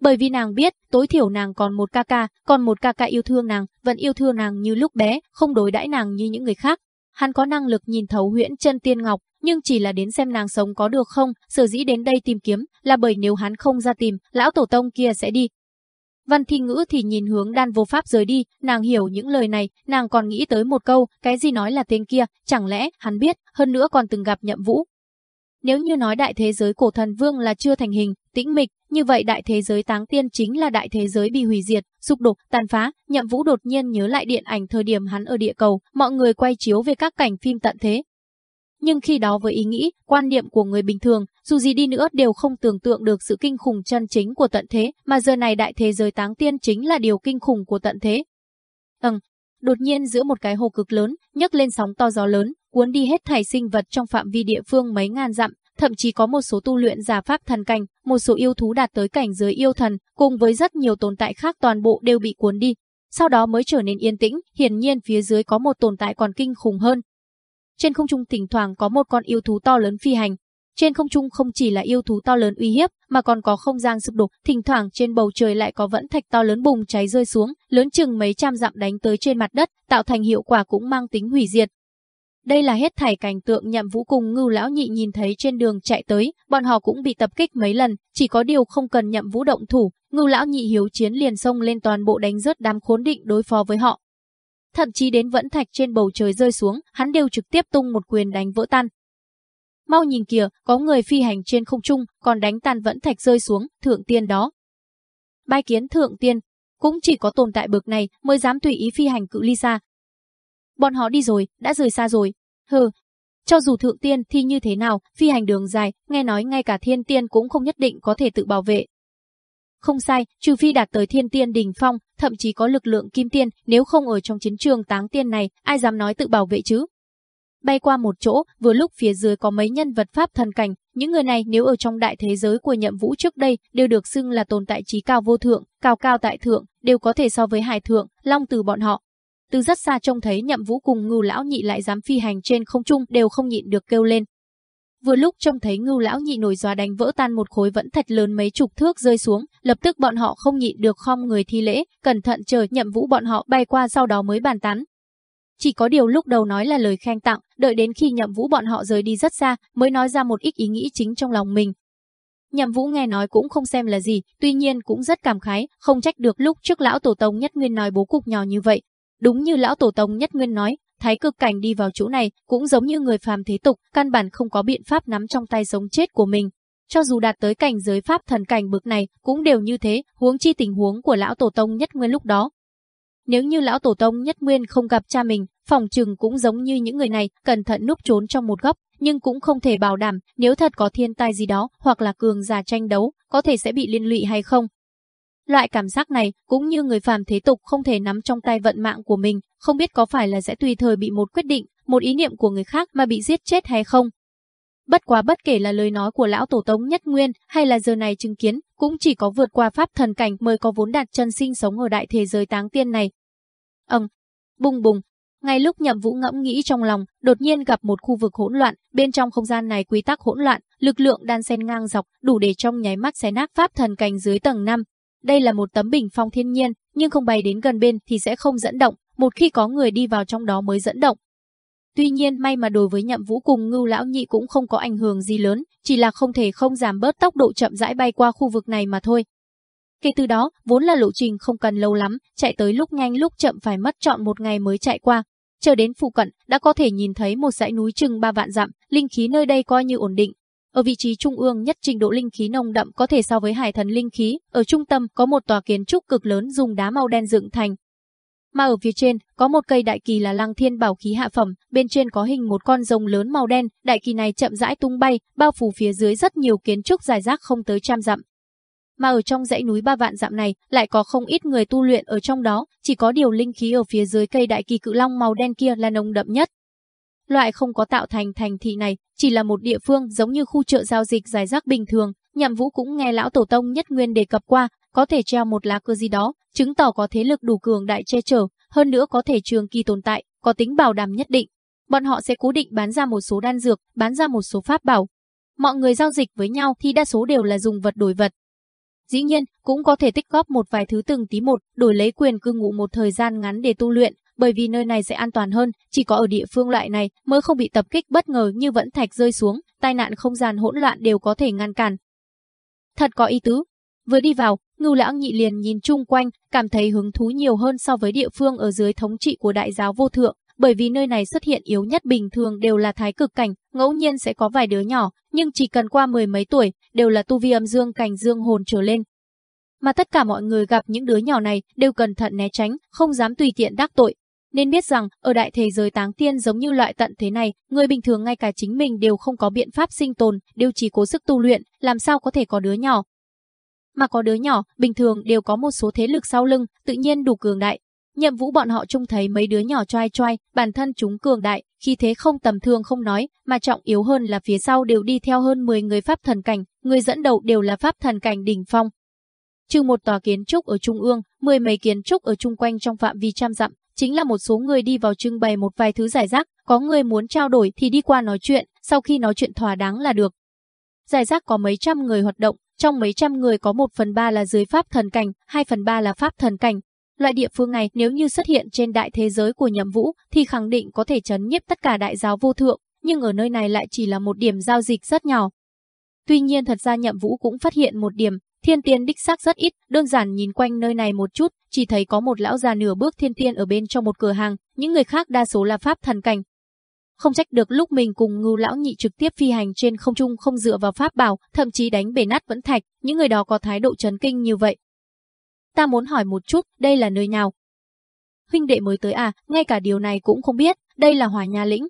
Bởi vì nàng biết, tối thiểu nàng còn một ca ca, còn một ca ca yêu thương nàng, vẫn yêu thương nàng như lúc bé, không đối đãi nàng như những người khác. Hắn có năng lực nhìn thấu huyễn chân tiên ngọc, nhưng chỉ là đến xem nàng sống có được không, sở dĩ đến đây tìm kiếm, là bởi nếu hắn không ra tìm, lão tổ tông kia sẽ đi. Văn thi ngữ thì nhìn hướng đan vô pháp rời đi, nàng hiểu những lời này, nàng còn nghĩ tới một câu, cái gì nói là tên kia, chẳng lẽ hắn biết, hơn nữa còn từng gặp nhậm vũ. Nếu như nói đại thế giới cổ thần vương là chưa thành hình, tĩnh mịch, như vậy đại thế giới táng tiên chính là đại thế giới bị hủy diệt, sụp đổ, tàn phá, nhậm vũ đột nhiên nhớ lại điện ảnh thời điểm hắn ở địa cầu, mọi người quay chiếu về các cảnh phim tận thế, nhưng khi đó với ý nghĩ, quan niệm của người bình thường, dù gì đi nữa đều không tưởng tượng được sự kinh khủng chân chính của tận thế, mà giờ này đại thế giới táng tiên chính là điều kinh khủng của tận thế. Ừm, đột nhiên giữa một cái hồ cực lớn, nhấc lên sóng to gió lớn, cuốn đi hết thảy sinh vật trong phạm vi địa phương mấy ngàn dặm, thậm chí có một số tu luyện giả pháp thần cảnh, một số yêu thú đạt tới cảnh giới yêu thần, cùng với rất nhiều tồn tại khác toàn bộ đều bị cuốn đi. Sau đó mới trở nên yên tĩnh, hiển nhiên phía dưới có một tồn tại còn kinh khủng hơn, trên không trung thỉnh thoảng có một con yêu thú to lớn phi hành. Trên không trung không chỉ là yêu thú to lớn uy hiếp, mà còn có không gian sụp đổ, thỉnh thoảng trên bầu trời lại có vẫn thạch to lớn bùng cháy rơi xuống, lớn chừng mấy trăm dặm đánh tới trên mặt đất, tạo thành hiệu quả cũng mang tính hủy diệt. Đây là hết thảy cảnh tượng nhậm vũ cùng ngưu lão nhị nhìn thấy trên đường chạy tới, bọn họ cũng bị tập kích mấy lần, chỉ có điều không cần nhậm vũ động thủ, ngưu lão nhị hiếu chiến liền xông lên toàn bộ đánh rớt đám khốn định đối phó với họ thậm chí đến vẫn thạch trên bầu trời rơi xuống, hắn đều trực tiếp tung một quyền đánh vỡ tan. Mau nhìn kìa, có người phi hành trên không trung, còn đánh tan vẫn thạch rơi xuống, thượng tiên đó. Bai kiến thượng tiên, cũng chỉ có tồn tại bực này mới dám tùy ý phi hành cự ly xa. Bọn họ đi rồi, đã rời xa rồi. Hừ, Cho dù thượng tiên thì như thế nào, phi hành đường dài, nghe nói ngay cả thiên tiên cũng không nhất định có thể tự bảo vệ. Không sai, trừ phi đạt tới thiên tiên đỉnh phong, thậm chí có lực lượng kim tiên, nếu không ở trong chiến trường táng tiên này, ai dám nói tự bảo vệ chứ? Bay qua một chỗ, vừa lúc phía dưới có mấy nhân vật pháp thần cảnh, những người này nếu ở trong đại thế giới của nhậm vũ trước đây đều được xưng là tồn tại trí cao vô thượng, cao cao tại thượng, đều có thể so với hải thượng, long từ bọn họ. Từ rất xa trông thấy nhậm vũ cùng ngưu lão nhị lại dám phi hành trên không trung đều không nhịn được kêu lên. Vừa lúc trông thấy ngưu lão nhị nổi gió đánh vỡ tan một khối vẫn thật lớn mấy chục thước rơi xuống, lập tức bọn họ không nhịn được khom người thi lễ, cẩn thận chờ nhậm vũ bọn họ bay qua sau đó mới bàn tán. Chỉ có điều lúc đầu nói là lời khen tặng, đợi đến khi nhậm vũ bọn họ rời đi rất xa, mới nói ra một ít ý nghĩ chính trong lòng mình. Nhậm vũ nghe nói cũng không xem là gì, tuy nhiên cũng rất cảm khái, không trách được lúc trước lão tổ tông nhất nguyên nói bố cục nhỏ như vậy. Đúng như lão tổ tông nhất nguyên nói, thái cực cảnh đi vào chỗ này cũng giống như người phàm thế tục, căn bản không có biện pháp nắm trong tay sống chết của mình. Cho dù đạt tới cảnh giới pháp thần cảnh bực này, cũng đều như thế, huống chi tình huống của lão tổ tông nhất nguyên lúc đó, nếu như lão tổ tông nhất nguyên không gặp cha mình, phòng trừng cũng giống như những người này, cẩn thận núp trốn trong một góc, nhưng cũng không thể bảo đảm nếu thật có thiên tai gì đó hoặc là cường giả tranh đấu, có thể sẽ bị liên lụy hay không. Loại cảm giác này cũng như người phàm thế tục không thể nắm trong tay vận mạng của mình, không biết có phải là sẽ tùy thời bị một quyết định, một ý niệm của người khác mà bị giết chết hay không. Bất quá bất kể là lời nói của lão tổ tống nhất nguyên hay là giờ này chứng kiến, cũng chỉ có vượt qua pháp thần cảnh mới có vốn đặt chân sinh sống ở đại thế giới táng tiên này. Ầm, bùng bùng. Ngay lúc Nhậm Vũ ngẫm nghĩ trong lòng, đột nhiên gặp một khu vực hỗn loạn, bên trong không gian này quy tắc hỗn loạn, lực lượng đan xen ngang dọc, đủ để trong nháy mắt xé nát pháp thần cảnh dưới tầng 5. Đây là một tấm bình phong thiên nhiên, nhưng không bay đến gần bên thì sẽ không dẫn động, một khi có người đi vào trong đó mới dẫn động, Tuy nhiên may mà đối với nhậm vũ cùng ngưu lão nhị cũng không có ảnh hưởng gì lớn, chỉ là không thể không giảm bớt tốc độ chậm rãi bay qua khu vực này mà thôi. Kể từ đó, vốn là lộ trình không cần lâu lắm, chạy tới lúc nhanh lúc chậm phải mất trọn một ngày mới chạy qua. Chờ đến phụ cận, đã có thể nhìn thấy một dãy núi chừng ba vạn dặm, linh khí nơi đây coi như ổn định. Ở vị trí trung ương nhất trình độ linh khí nồng đậm có thể so với hải thần linh khí, ở trung tâm có một tòa kiến trúc cực lớn dùng đá màu đen dựng thành, mà ở phía trên có một cây đại kỳ là Lăng Thiên Bảo khí hạ phẩm, bên trên có hình một con rồng lớn màu đen, đại kỳ này chậm rãi tung bay, bao phủ phía dưới rất nhiều kiến trúc dài rác không tới trăm dặm. Mà ở trong dãy núi ba vạn dặm này, lại có không ít người tu luyện ở trong đó, chỉ có điều linh khí ở phía dưới cây đại kỳ cự long màu đen kia là nồng đậm nhất. Loại không có tạo thành thành thị này, chỉ là một địa phương giống như khu chợ giao dịch dài rác bình thường, Nhậm Vũ cũng nghe lão tổ tông nhất nguyên đề cập qua, có thể treo một lá cờ gì đó, chứng tỏ có thế lực đủ cường đại che chở, hơn nữa có thể trường kỳ tồn tại, có tính bảo đảm nhất định. Bọn họ sẽ cố định bán ra một số đan dược, bán ra một số pháp bảo. Mọi người giao dịch với nhau thì đa số đều là dùng vật đổi vật. Dĩ nhiên, cũng có thể tích góp một vài thứ từng tí một, đổi lấy quyền cư ngụ một thời gian ngắn để tu luyện, bởi vì nơi này sẽ an toàn hơn, chỉ có ở địa phương loại này mới không bị tập kích bất ngờ như vẫn thạch rơi xuống, tai nạn không gian hỗn loạn đều có thể ngăn cản. Thật có ý tứ, Vừa đi vào, Ngưu Lãng Nhị liền nhìn chung quanh, cảm thấy hứng thú nhiều hơn so với địa phương ở dưới thống trị của đại giáo vô thượng, bởi vì nơi này xuất hiện yếu nhất bình thường đều là thái cực cảnh, ngẫu nhiên sẽ có vài đứa nhỏ, nhưng chỉ cần qua mười mấy tuổi, đều là tu vi âm dương cảnh dương hồn trở lên. Mà tất cả mọi người gặp những đứa nhỏ này đều cẩn thận né tránh, không dám tùy tiện đắc tội. Nên biết rằng, ở đại thế giới táng tiên giống như loại tận thế này, người bình thường ngay cả chính mình đều không có biện pháp sinh tồn, đều chỉ cố sức tu luyện, làm sao có thể có đứa nhỏ, mà có đứa nhỏ, bình thường đều có một số thế lực sau lưng, tự nhiên đủ cường đại. Nhậm vũ bọn họ trông thấy mấy đứa nhỏ choai choai, bản thân chúng cường đại, khi thế không tầm thường không nói, mà trọng yếu hơn là phía sau đều đi theo hơn 10 người pháp thần cảnh, người dẫn đầu đều là pháp thần cảnh đỉnh phong. Trừ một tòa kiến trúc ở trung ương, mười mấy kiến trúc ở chung quanh trong phạm vi trăm dặm, chính là một số người đi vào trưng bày một vài thứ giải rác, có người muốn trao đổi thì đi qua nói chuyện, sau khi nói chuyện thỏa đáng là được. Giải rác có mấy trăm người hoạt động, trong mấy trăm người có một phần ba là dưới pháp thần cảnh, hai phần ba là pháp thần cảnh. Loại địa phương này nếu như xuất hiện trên đại thế giới của nhậm vũ thì khẳng định có thể chấn nhiếp tất cả đại giáo vô thượng, nhưng ở nơi này lại chỉ là một điểm giao dịch rất nhỏ. Tuy nhiên thật ra nhậm vũ cũng phát hiện một điểm, thiên tiên đích xác rất ít, đơn giản nhìn quanh nơi này một chút, chỉ thấy có một lão già nửa bước thiên tiên ở bên trong một cửa hàng, những người khác đa số là pháp thần cảnh, không trách được lúc mình cùng ngưu lão nhị trực tiếp phi hành trên không trung không dựa vào pháp bảo, thậm chí đánh bể nát vẫn thạch, những người đó có thái độ chấn kinh như vậy. Ta muốn hỏi một chút, đây là nơi nào? Huynh đệ mới tới à, ngay cả điều này cũng không biết, đây là hỏa nhà lĩnh.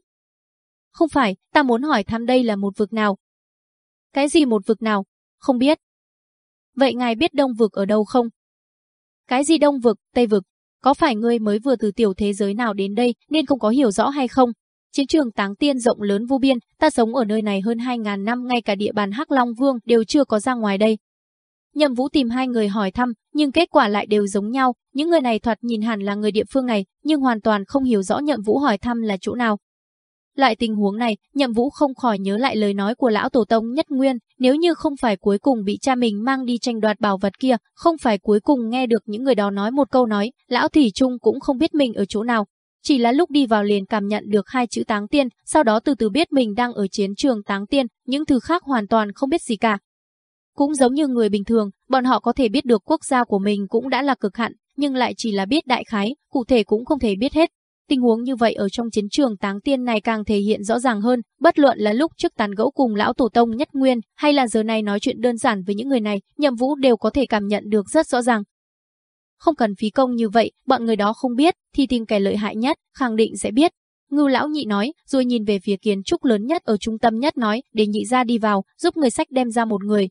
Không phải, ta muốn hỏi thăm đây là một vực nào. Cái gì một vực nào? Không biết. Vậy ngài biết đông vực ở đâu không? Cái gì đông vực, tây vực? Có phải ngươi mới vừa từ tiểu thế giới nào đến đây nên không có hiểu rõ hay không? Chiến trường táng tiên rộng lớn vô biên, ta sống ở nơi này hơn 2.000 năm ngay cả địa bàn Hắc Long Vương đều chưa có ra ngoài đây. Nhậm Vũ tìm hai người hỏi thăm, nhưng kết quả lại đều giống nhau, những người này thoạt nhìn hẳn là người địa phương này, nhưng hoàn toàn không hiểu rõ Nhậm Vũ hỏi thăm là chỗ nào. Lại tình huống này, Nhậm Vũ không khỏi nhớ lại lời nói của lão tổ tông Nhất Nguyên, nếu như không phải cuối cùng bị cha mình mang đi tranh đoạt bảo vật kia, không phải cuối cùng nghe được những người đó nói một câu nói, lão Thủy Trung cũng không biết mình ở chỗ nào. Chỉ là lúc đi vào liền cảm nhận được hai chữ táng tiên, sau đó từ từ biết mình đang ở chiến trường táng tiên, những thứ khác hoàn toàn không biết gì cả. Cũng giống như người bình thường, bọn họ có thể biết được quốc gia của mình cũng đã là cực hạn, nhưng lại chỉ là biết đại khái, cụ thể cũng không thể biết hết. Tình huống như vậy ở trong chiến trường táng tiên này càng thể hiện rõ ràng hơn, bất luận là lúc trước tàn gẫu cùng lão tổ tông nhất nguyên, hay là giờ này nói chuyện đơn giản với những người này, nhậm vũ đều có thể cảm nhận được rất rõ ràng. Không cần phí công như vậy, bọn người đó không biết, thì tìm kẻ lợi hại nhất, khẳng định sẽ biết. Ngưu lão nhị nói, rồi nhìn về phía kiến trúc lớn nhất ở trung tâm nhất nói, để nhị ra đi vào, giúp người sách đem ra một người,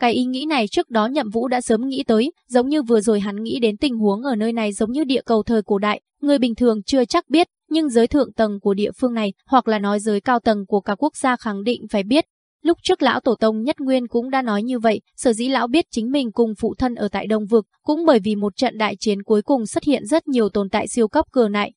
cái ý nghĩ này trước đó Nhậm Vũ đã sớm nghĩ tới, giống như vừa rồi hắn nghĩ đến tình huống ở nơi này giống như địa cầu thời cổ đại, người bình thường chưa chắc biết, nhưng giới thượng tầng của địa phương này, hoặc là nói giới cao tầng của cả quốc gia khẳng định phải biết. Lúc trước lão tổ tông Nhất Nguyên cũng đã nói như vậy, sở dĩ lão biết chính mình cùng phụ thân ở tại Đông Vực, cũng bởi vì một trận đại chiến cuối cùng xuất hiện rất nhiều tồn tại siêu cấp cường nại.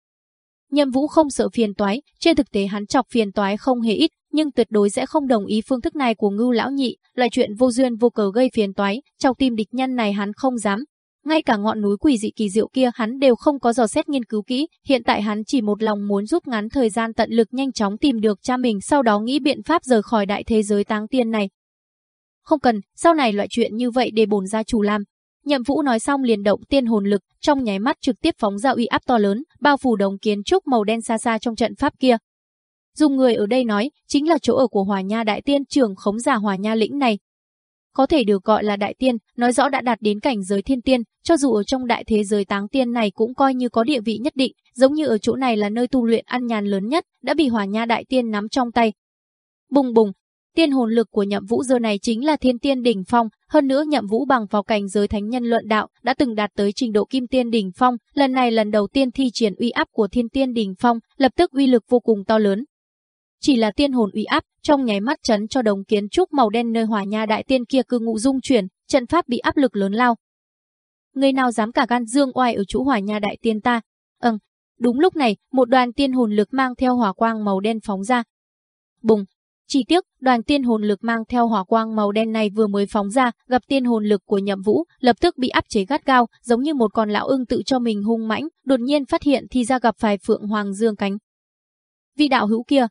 Nhâm Vũ không sợ phiền toái, trên thực tế hắn chọc phiền toái không hề ít, nhưng tuyệt đối sẽ không đồng ý phương thức này của Ngưu lão nhị, loại chuyện vô duyên vô cớ gây phiền toái, trong tim địch nhân này hắn không dám. Ngay cả ngọn núi quỷ dị kỳ diệu kia hắn đều không có dò xét nghiên cứu kỹ, hiện tại hắn chỉ một lòng muốn rút ngắn thời gian tận lực nhanh chóng tìm được cha mình sau đó nghĩ biện pháp rời khỏi đại thế giới táng tiên này. Không cần, sau này loại chuyện như vậy để bổn gia chủ làm. Nhậm Vũ nói xong liền động tiên hồn lực, trong nháy mắt trực tiếp phóng ra uy áp to lớn, bao phủ đồng kiến trúc màu đen xa xa trong trận pháp kia, Dùng người ở đây nói, chính là chỗ ở của Hòa Nha Đại Tiên trưởng khống giả Hòa Nha lĩnh này. Có thể được gọi là Đại Tiên, nói rõ đã đạt đến cảnh giới thiên tiên, cho dù ở trong đại thế giới táng tiên này cũng coi như có địa vị nhất định, giống như ở chỗ này là nơi tu luyện ăn nhàn lớn nhất, đã bị hỏa Nha Đại Tiên nắm trong tay. Bùng bùng, tiên hồn lực của nhậm vũ giờ này chính là thiên tiên đỉnh phong, hơn nữa nhậm vũ bằng vào cảnh giới thánh nhân luận đạo, đã từng đạt tới trình độ kim tiên đỉnh phong, lần này lần đầu tiên thi triển uy áp của thiên tiên đỉnh phong, lập tức uy lực vô cùng to lớn, chỉ là tiên hồn uy áp, trong nháy mắt chấn cho đồng kiến trúc màu đen nơi hỏa nha đại tiên kia cư ngụ dung chuyển, trận pháp bị áp lực lớn lao. Người nào dám cả gan dương oai ở chỗ hỏa nha đại tiên ta? Ừm, đúng lúc này, một đoàn tiên hồn lực mang theo hỏa quang màu đen phóng ra. Bùng, chỉ tiếc, đoàn tiên hồn lực mang theo hỏa quang màu đen này vừa mới phóng ra, gặp tiên hồn lực của Nhậm Vũ, lập tức bị áp chế gắt gao, giống như một con lão ưng tự cho mình hung mãnh, đột nhiên phát hiện thì ra gặp phải Phượng Hoàng Dương cánh. Vị đạo hữu kia,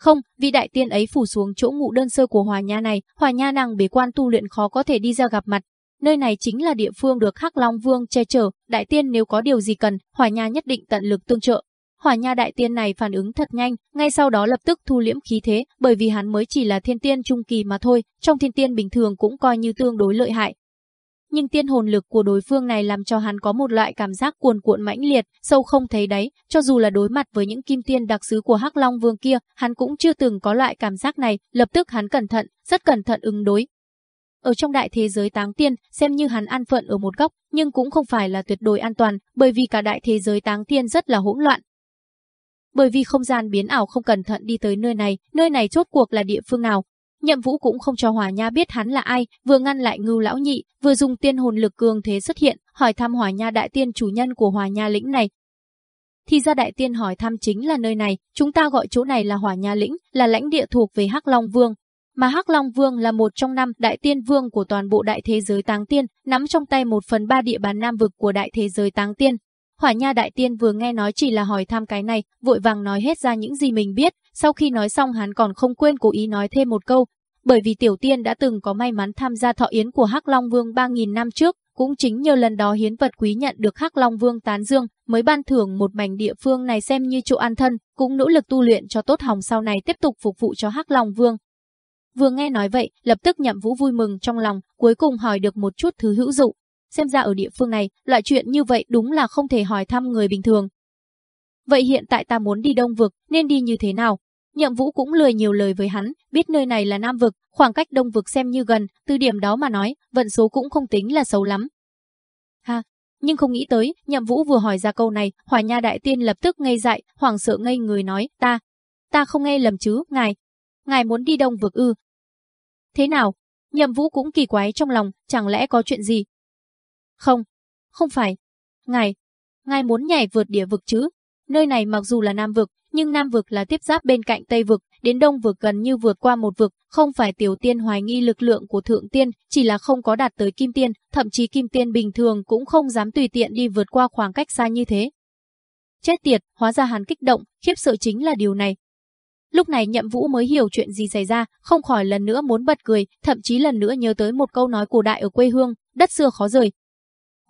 không, vị đại tiên ấy phủ xuống chỗ ngụ đơn sơ của Hòa Nha này, Hòa Nha nàng bế quan tu luyện khó có thể đi ra gặp mặt. Nơi này chính là địa phương được Hắc Long Vương che chở, đại tiên nếu có điều gì cần, Hòa Nha nhất định tận lực tương trợ. Hỏa Nha đại tiên này phản ứng thật nhanh, ngay sau đó lập tức thu liễm khí thế, bởi vì hắn mới chỉ là thiên tiên trung kỳ mà thôi, trong thiên tiên bình thường cũng coi như tương đối lợi hại, nhưng tiên hồn lực của đối phương này làm cho hắn có một loại cảm giác cuồn cuộn mãnh liệt, sâu không thấy đáy, cho dù là đối mặt với những kim tiên đặc sứ của Hắc Long Vương kia, hắn cũng chưa từng có loại cảm giác này, lập tức hắn cẩn thận, rất cẩn thận ứng đối. Ở trong đại thế giới táng tiên, xem như hắn an phận ở một góc, nhưng cũng không phải là tuyệt đối an toàn, bởi vì cả đại thế giới táng tiên rất là hỗn loạn, bởi vì không gian biến ảo không cẩn thận đi tới nơi này, nơi này chốt cuộc là địa phương nào, Nhậm Vũ cũng không cho Hòa Nha biết hắn là ai, vừa ngăn lại Ngưu lão nhị, vừa dùng tiên hồn lực cường thế xuất hiện, hỏi thăm Hòa Nha đại tiên chủ nhân của Hòa Nha lĩnh này. Thì ra đại tiên hỏi thăm chính là nơi này, chúng ta gọi chỗ này là Hòa Nha lĩnh, là lãnh địa thuộc về Hắc Long Vương, mà Hắc Long Vương là một trong năm đại tiên vương của toàn bộ đại thế giới táng tiên, nắm trong tay một phần ba địa bàn nam vực của đại thế giới táng tiên. Hỏa Nha đại tiên vừa nghe nói chỉ là hỏi thăm cái này, vội vàng nói hết ra những gì mình biết, sau khi nói xong hắn còn không quên cố ý nói thêm một câu, bởi vì tiểu tiên đã từng có may mắn tham gia thọ yến của Hắc Long Vương 3000 năm trước, cũng chính nhờ lần đó hiến vật quý nhận được Hắc Long Vương tán dương, mới ban thưởng một mảnh địa phương này xem như chỗ an thân, cũng nỗ lực tu luyện cho tốt hồng sau này tiếp tục phục vụ cho Hắc Long Vương. Vừa nghe nói vậy, lập tức Nhậm Vũ vui mừng trong lòng, cuối cùng hỏi được một chút thứ hữu dụng. Xem ra ở địa phương này, loại chuyện như vậy đúng là không thể hỏi thăm người bình thường. Vậy hiện tại ta muốn đi Đông Vực, nên đi như thế nào? Nhậm Vũ cũng lười nhiều lời với hắn, biết nơi này là Nam vực, khoảng cách Đông vực xem như gần, từ điểm đó mà nói, vận số cũng không tính là xấu lắm. Ha, nhưng không nghĩ tới, Nhậm Vũ vừa hỏi ra câu này, Hỏa Nha đại tiên lập tức ngây dại, hoảng sợ ngây người nói, "Ta, ta không nghe lầm chứ, ngài, ngài muốn đi Đông vực ư?" Thế nào? Nhậm Vũ cũng kỳ quái trong lòng, chẳng lẽ có chuyện gì? Không, không phải. Ngài, ngài muốn nhảy vượt địa vực chứ? Nơi này mặc dù là Nam vực, nhưng Nam vực là tiếp giáp bên cạnh Tây vực, đến Đông vực gần như vượt qua một vực, không phải tiểu tiên hoài nghi lực lượng của thượng tiên, chỉ là không có đạt tới kim tiên, thậm chí kim tiên bình thường cũng không dám tùy tiện đi vượt qua khoảng cách xa như thế. Chết tiệt, hóa ra hắn kích động, khiếp sợ chính là điều này. Lúc này nhậm vũ mới hiểu chuyện gì xảy ra, không khỏi lần nữa muốn bật cười, thậm chí lần nữa nhớ tới một câu nói của đại ở quê hương, đất xưa khó rời.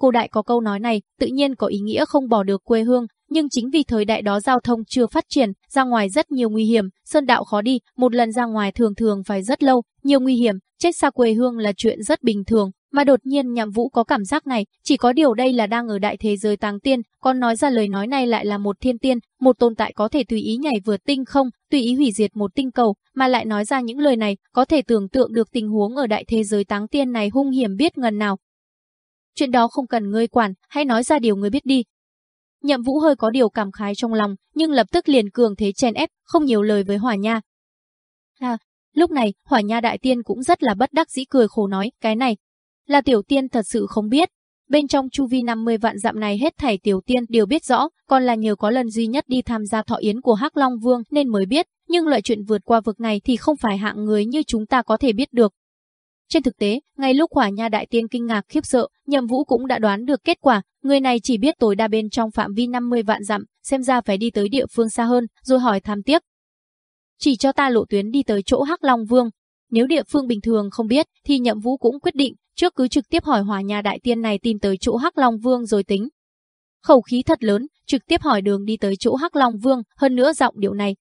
Cô đại có câu nói này, tự nhiên có ý nghĩa không bỏ được quê hương, nhưng chính vì thời đại đó giao thông chưa phát triển, ra ngoài rất nhiều nguy hiểm, sơn đạo khó đi, một lần ra ngoài thường thường phải rất lâu, nhiều nguy hiểm, chết xa quê hương là chuyện rất bình thường, mà đột nhiên nhậm vũ có cảm giác này, chỉ có điều đây là đang ở đại thế giới táng tiên, còn nói ra lời nói này lại là một thiên tiên, một tồn tại có thể tùy ý nhảy vượt tinh không, tùy ý hủy diệt một tinh cầu, mà lại nói ra những lời này, có thể tưởng tượng được tình huống ở đại thế giới táng tiên này hung hiểm biết ngần nào. Chuyện đó không cần ngươi quản, hãy nói ra điều ngươi biết đi, Nhậm Vũ hơi có điều cảm khái trong lòng, nhưng lập tức liền cường thế chen ép, không nhiều lời với Hỏa Nha. À, lúc này, Hỏa Nha đại tiên cũng rất là bất đắc dĩ cười khổ nói, cái này là tiểu tiên thật sự không biết. Bên trong chu vi 50 vạn dặm này hết thảy tiểu tiên đều biết rõ, còn là nhờ có lần duy nhất đi tham gia thọ yến của Hắc Long Vương nên mới biết, nhưng loại chuyện vượt qua vực này thì không phải hạng người như chúng ta có thể biết được. Trên thực tế, ngay lúc Hỏa Nha đại tiên kinh ngạc khiếp sợ, Nhậm Vũ cũng đã đoán được kết quả, người này chỉ biết tối đa bên trong phạm vi 50 vạn dặm, xem ra phải đi tới địa phương xa hơn, rồi hỏi thám tiếp. Chỉ cho ta lộ tuyến đi tới chỗ Hắc Long Vương. Nếu địa phương bình thường không biết, thì Nhậm Vũ cũng quyết định, trước cứ trực tiếp hỏi Hỏa Nha đại tiên này tìm tới chỗ Hắc Long Vương rồi tính. Khẩu khí thật lớn, trực tiếp hỏi đường đi tới chỗ Hắc Long Vương, hơn nữa giọng điệu này,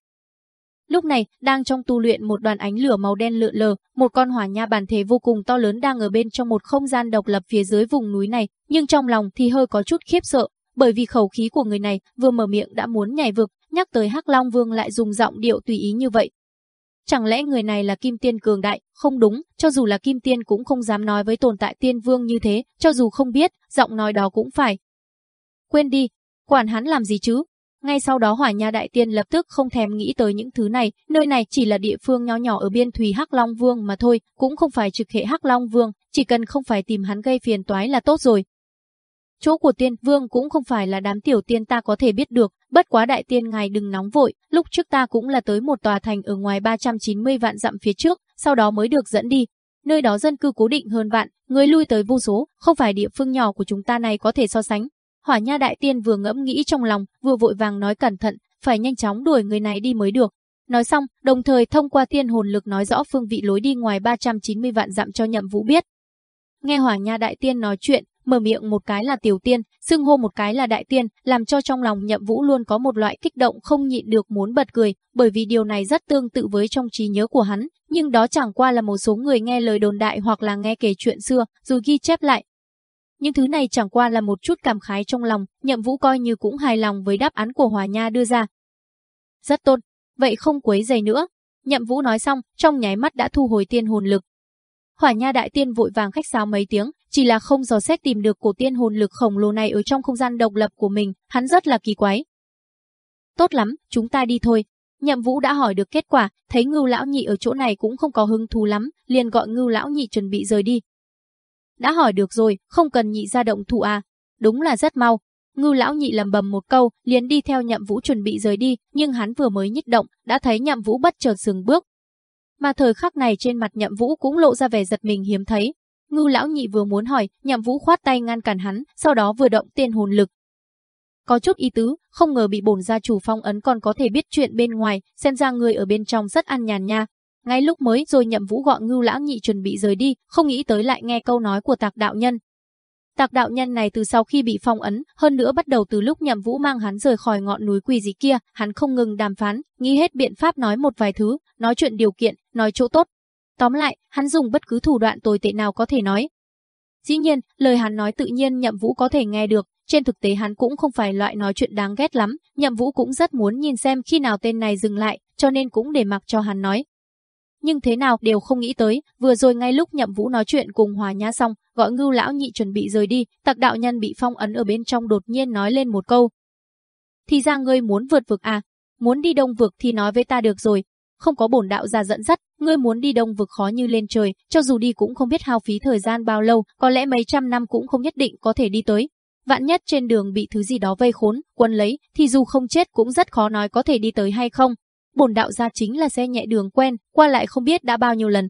Lúc này, đang trong tu luyện một đoàn ánh lửa màu đen lượn lờ, một con hỏa nha bản thể vô cùng to lớn đang ở bên trong một không gian độc lập phía dưới vùng núi này, nhưng trong lòng thì hơi có chút khiếp sợ, bởi vì khẩu khí của người này vừa mở miệng đã muốn nhảy vực, nhắc tới Hắc Long Vương lại dùng giọng điệu tùy ý như vậy. Chẳng lẽ người này là kim tiên cường đại? Không đúng, cho dù là kim tiên cũng không dám nói với tồn tại tiên vương như thế, cho dù không biết, giọng nói đó cũng phải. Quên đi, quản hắn làm gì chứ, ngay sau đó Hỏa Nha Đại Tiên lập tức không thèm nghĩ tới những thứ này, nơi này chỉ là địa phương nho nhỏ ở biên thùy Hắc Long Vương mà thôi, cũng không phải trực hệ Hắc Long Vương, chỉ cần không phải tìm hắn gây phiền toái là tốt rồi. Chỗ của tiên vương cũng không phải là đám tiểu tiên ta có thể biết được, bất quá đại tiên ngài đừng nóng vội, lúc trước ta cũng là tới một tòa thành ở ngoài 390 vạn dặm phía trước, sau đó mới được dẫn đi. Nơi đó dân cư cố định hơn vạn, người lui tới vô số, không phải địa phương nhỏ của chúng ta này có thể so sánh. Hỏa Nha Đại Tiên vừa ngẫm nghĩ trong lòng, vừa vội vàng nói cẩn thận, phải nhanh chóng đuổi người này đi mới được. Nói xong, đồng thời thông qua tiên hồn lực nói rõ phương vị lối đi ngoài 390 vạn dặm cho Nhậm Vũ biết. Nghe Hỏa Nha Đại Tiên nói chuyện, mở miệng một cái là tiểu tiên, xưng hô một cái là đại tiên, làm cho trong lòng Nhậm Vũ luôn có một loại kích động không nhịn được muốn bật cười, bởi vì điều này rất tương tự với trong trí nhớ của hắn, nhưng đó chẳng qua là một số người nghe lời đồn đại hoặc là nghe kể chuyện xưa, rồi ghi chép lại, những thứ này chẳng qua là một chút cảm khái trong lòng, nhậm vũ coi như cũng hài lòng với đáp án của Hòa Nha đưa ra. Rất tốt, vậy không quấy giày nữa. Nhậm vũ nói xong, trong nháy mắt đã thu hồi tiên hồn lực. Hỏa Nha đại tiên vội vàng khách sáo mấy tiếng, chỉ là không dò xét tìm được cổ tiên hồn lực khổng lồ này ở trong không gian độc lập của mình, hắn rất là kỳ quái. Tốt lắm, chúng ta đi thôi. Nhậm Vũ đã hỏi được kết quả, thấy Ngưu lão nhị ở chỗ này cũng không có hứng thú lắm, liền gọi Ngưu lão nhị chuẩn bị rời đi. Đã hỏi được rồi, không cần nhị ra động thủ à. Đúng là rất mau. Ngư lão nhị lầm bầm một câu, liền đi theo nhậm vũ chuẩn bị rời đi, nhưng hắn vừa mới nhích động, đã thấy nhậm vũ bất chợt dừng bước. Mà thời khắc này trên mặt nhậm vũ cũng lộ ra vẻ giật mình hiếm thấy. Ngư lão nhị vừa muốn hỏi, nhậm vũ khoát tay ngăn cản hắn, sau đó vừa động tiên hồn lực. Có chút ý tứ, không ngờ bị bổn gia chủ phong ấn còn có thể biết chuyện bên ngoài, xem ra người ở bên trong rất ăn nhàn nha, ngay lúc mới rồi nhậm vũ gọi ngưu lão nhị chuẩn bị rời đi, không nghĩ tới lại nghe câu nói của tạc đạo nhân. Tạc đạo nhân này từ sau khi bị phong ấn, hơn nữa bắt đầu từ lúc nhậm vũ mang hắn rời khỏi ngọn núi quỳ gì kia, hắn không ngừng đàm phán, nghĩ hết biện pháp nói một vài thứ, nói chuyện điều kiện, nói chỗ tốt. Tóm lại, hắn dùng bất cứ thủ đoạn tồi tệ nào có thể nói. Dĩ nhiên, lời hắn nói tự nhiên nhậm vũ có thể nghe được, trên thực tế hắn cũng không phải loại nói chuyện đáng ghét lắm, Nhậm Vũ cũng rất muốn nhìn xem khi nào tên này dừng lại, cho nên cũng để mặc cho hắn nói. Nhưng thế nào đều không nghĩ tới, vừa rồi ngay lúc Nhậm Vũ nói chuyện cùng Hòa Nhã xong, gọi Ngưu lão nhị chuẩn bị rời đi, Tặc đạo nhân bị phong ấn ở bên trong đột nhiên nói lên một câu. Thì ra ngươi muốn vượt vực à? Muốn đi đông vực thì nói với ta được rồi, không có bổn đạo ra dẫn dắt, ngươi muốn đi đông vực khó như lên trời, cho dù đi cũng không biết hao phí thời gian bao lâu, có lẽ mấy trăm năm cũng không nhất định có thể đi tới. Vạn nhất trên đường bị thứ gì đó vây khốn, quân lấy, thì dù không chết cũng rất khó nói có thể đi tới hay không. Bổn đạo gia chính là xe nhẹ đường quen, qua lại không biết đã bao nhiêu lần.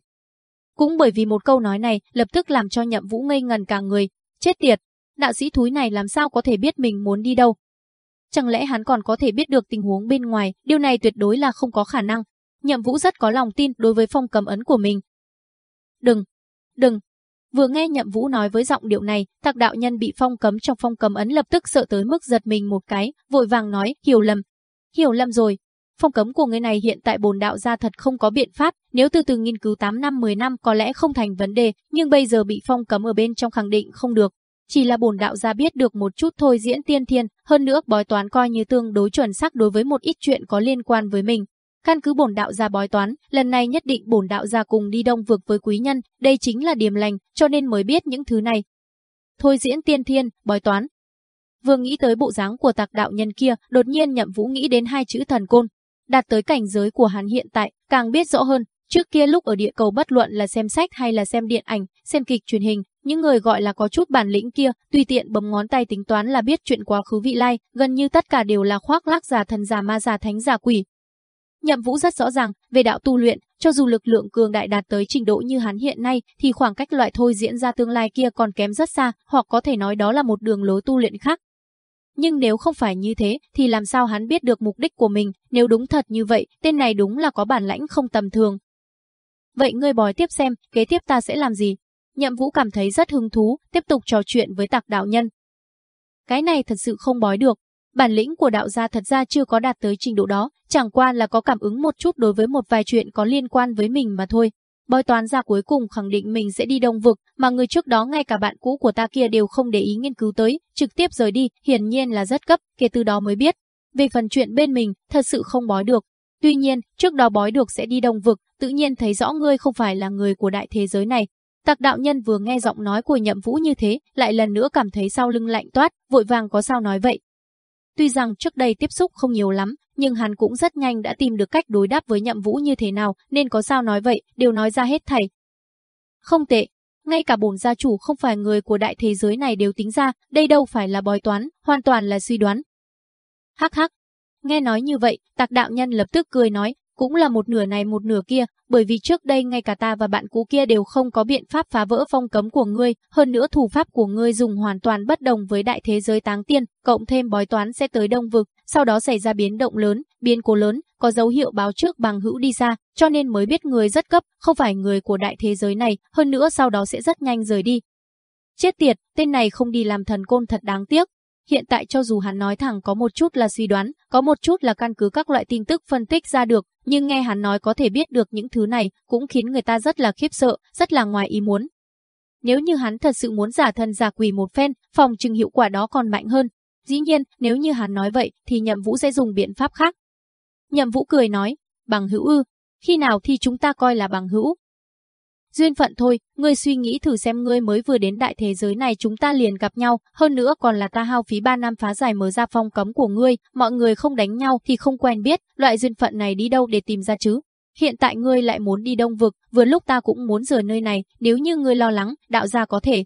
Cũng bởi vì một câu nói này, lập tức làm cho nhậm vũ ngây ngần cả người. Chết tiệt, đạo sĩ thúi này làm sao có thể biết mình muốn đi đâu. Chẳng lẽ hắn còn có thể biết được tình huống bên ngoài, điều này tuyệt đối là không có khả năng. Nhậm Vũ rất có lòng tin đối với phong cầm ấn của mình. Đừng, đừng. Vừa nghe Nhậm Vũ nói với giọng điệu này, Thạc đạo nhân bị phong cấm trong phong cầm ấn lập tức sợ tới mức giật mình một cái, vội vàng nói, hiểu lầm. Hiểu lầm rồi. Phong cấm của người này hiện tại bồn đạo gia thật không có biện pháp, nếu từ từ nghiên cứu 8 năm 10 năm có lẽ không thành vấn đề, nhưng bây giờ bị phong cấm ở bên trong khẳng định không được. Chỉ là bổn đạo gia biết được một chút thôi diễn tiên thiên, hơn nữa bói toán coi như tương đối chuẩn xác đối với một ít chuyện có liên quan với mình, Căn cứ bổn đạo gia bói toán, lần này nhất định bổn đạo gia cùng đi đông vực với quý nhân, đây chính là điểm lành, cho nên mới biết những thứ này. Thôi diễn tiên thiên, bói toán. Vừa nghĩ tới bộ dáng của tạc đạo nhân kia, đột nhiên nhậm vũ nghĩ đến hai chữ thần côn. Đạt tới cảnh giới của hắn hiện tại, càng biết rõ hơn, trước kia lúc ở địa cầu bất luận là xem sách hay là xem điện ảnh, xem kịch truyền hình, những người gọi là có chút bản lĩnh kia, tùy tiện bấm ngón tay tính toán là biết chuyện quá khứ vị lai, gần như tất cả đều là khoác lác giả thần giả ma giả thánh giả quỷ, Nhậm Vũ rất rõ ràng, về đạo tu luyện, cho dù lực lượng cường đại đạt tới trình độ như hắn hiện nay, thì khoảng cách loại thôi diễn ra tương lai kia còn kém rất xa, hoặc có thể nói đó là một đường lối tu luyện khác. Nhưng nếu không phải như thế, thì làm sao hắn biết được mục đích của mình, nếu đúng thật như vậy, tên này đúng là có bản lãnh không tầm thường. Vậy ngươi bói tiếp xem, kế tiếp ta sẽ làm gì? Nhậm Vũ cảm thấy rất hứng thú, tiếp tục trò chuyện với tạc đạo nhân. Cái này thật sự không bói được, Bản lĩnh của đạo gia thật ra chưa có đạt tới trình độ đó, chẳng qua là có cảm ứng một chút đối với một vài chuyện có liên quan với mình mà thôi. Bói toán ra cuối cùng khẳng định mình sẽ đi đông vực, mà người trước đó ngay cả bạn cũ của ta kia đều không để ý nghiên cứu tới, trực tiếp rời đi, hiển nhiên là rất cấp, kể từ đó mới biết. Về phần chuyện bên mình, thật sự không bói được. Tuy nhiên, trước đó bói được sẽ đi đông vực, tự nhiên thấy rõ ngươi không phải là người của đại thế giới này. Tạc đạo nhân vừa nghe giọng nói của nhậm vũ như thế, lại lần nữa cảm thấy sau lưng lạnh toát, vội vàng có sao nói vậy, Tuy rằng trước đây tiếp xúc không nhiều lắm, nhưng hắn cũng rất nhanh đã tìm được cách đối đáp với nhậm vũ như thế nào, nên có sao nói vậy, đều nói ra hết thảy. Không tệ, ngay cả bổn gia chủ không phải người của đại thế giới này đều tính ra, đây đâu phải là bói toán, hoàn toàn là suy đoán. Hắc hắc, nghe nói như vậy, tạc đạo nhân lập tức cười nói, cũng là một nửa này một nửa kia, bởi vì trước đây ngay cả ta và bạn cũ kia đều không có biện pháp phá vỡ phong cấm của ngươi, hơn nữa thủ pháp của ngươi dùng hoàn toàn bất đồng với đại thế giới táng tiên, cộng thêm bói toán sẽ tới đông vực, sau đó xảy ra biến động lớn, biến cố lớn, có dấu hiệu báo trước bằng hữu đi ra, cho nên mới biết người rất cấp, không phải người của đại thế giới này, hơn nữa sau đó sẽ rất nhanh rời đi. Chết tiệt, tên này không đi làm thần côn thật đáng tiếc, Hiện tại cho dù hắn nói thẳng có một chút là suy đoán, có một chút là căn cứ các loại tin tức phân tích ra được, nhưng nghe hắn nói có thể biết được những thứ này cũng khiến người ta rất là khiếp sợ, rất là ngoài ý muốn. Nếu như hắn thật sự muốn giả thân giả quỷ một phen, phòng trừng hiệu quả đó còn mạnh hơn. Dĩ nhiên, nếu như hắn nói vậy thì Nhậm Vũ sẽ dùng biện pháp khác. Nhậm Vũ cười nói, bằng hữu ư, khi nào thì chúng ta coi là bằng hữu, Duyên phận thôi, ngươi suy nghĩ thử xem ngươi mới vừa đến đại thế giới này chúng ta liền gặp nhau, hơn nữa còn là ta hao phí 3 năm phá giải mở ra phong cấm của ngươi, mọi người không đánh nhau thì không quen biết, loại duyên phận này đi đâu để tìm ra chứ? Hiện tại ngươi lại muốn đi đông vực, vừa lúc ta cũng muốn rời nơi này, nếu như ngươi lo lắng, đạo gia có thể.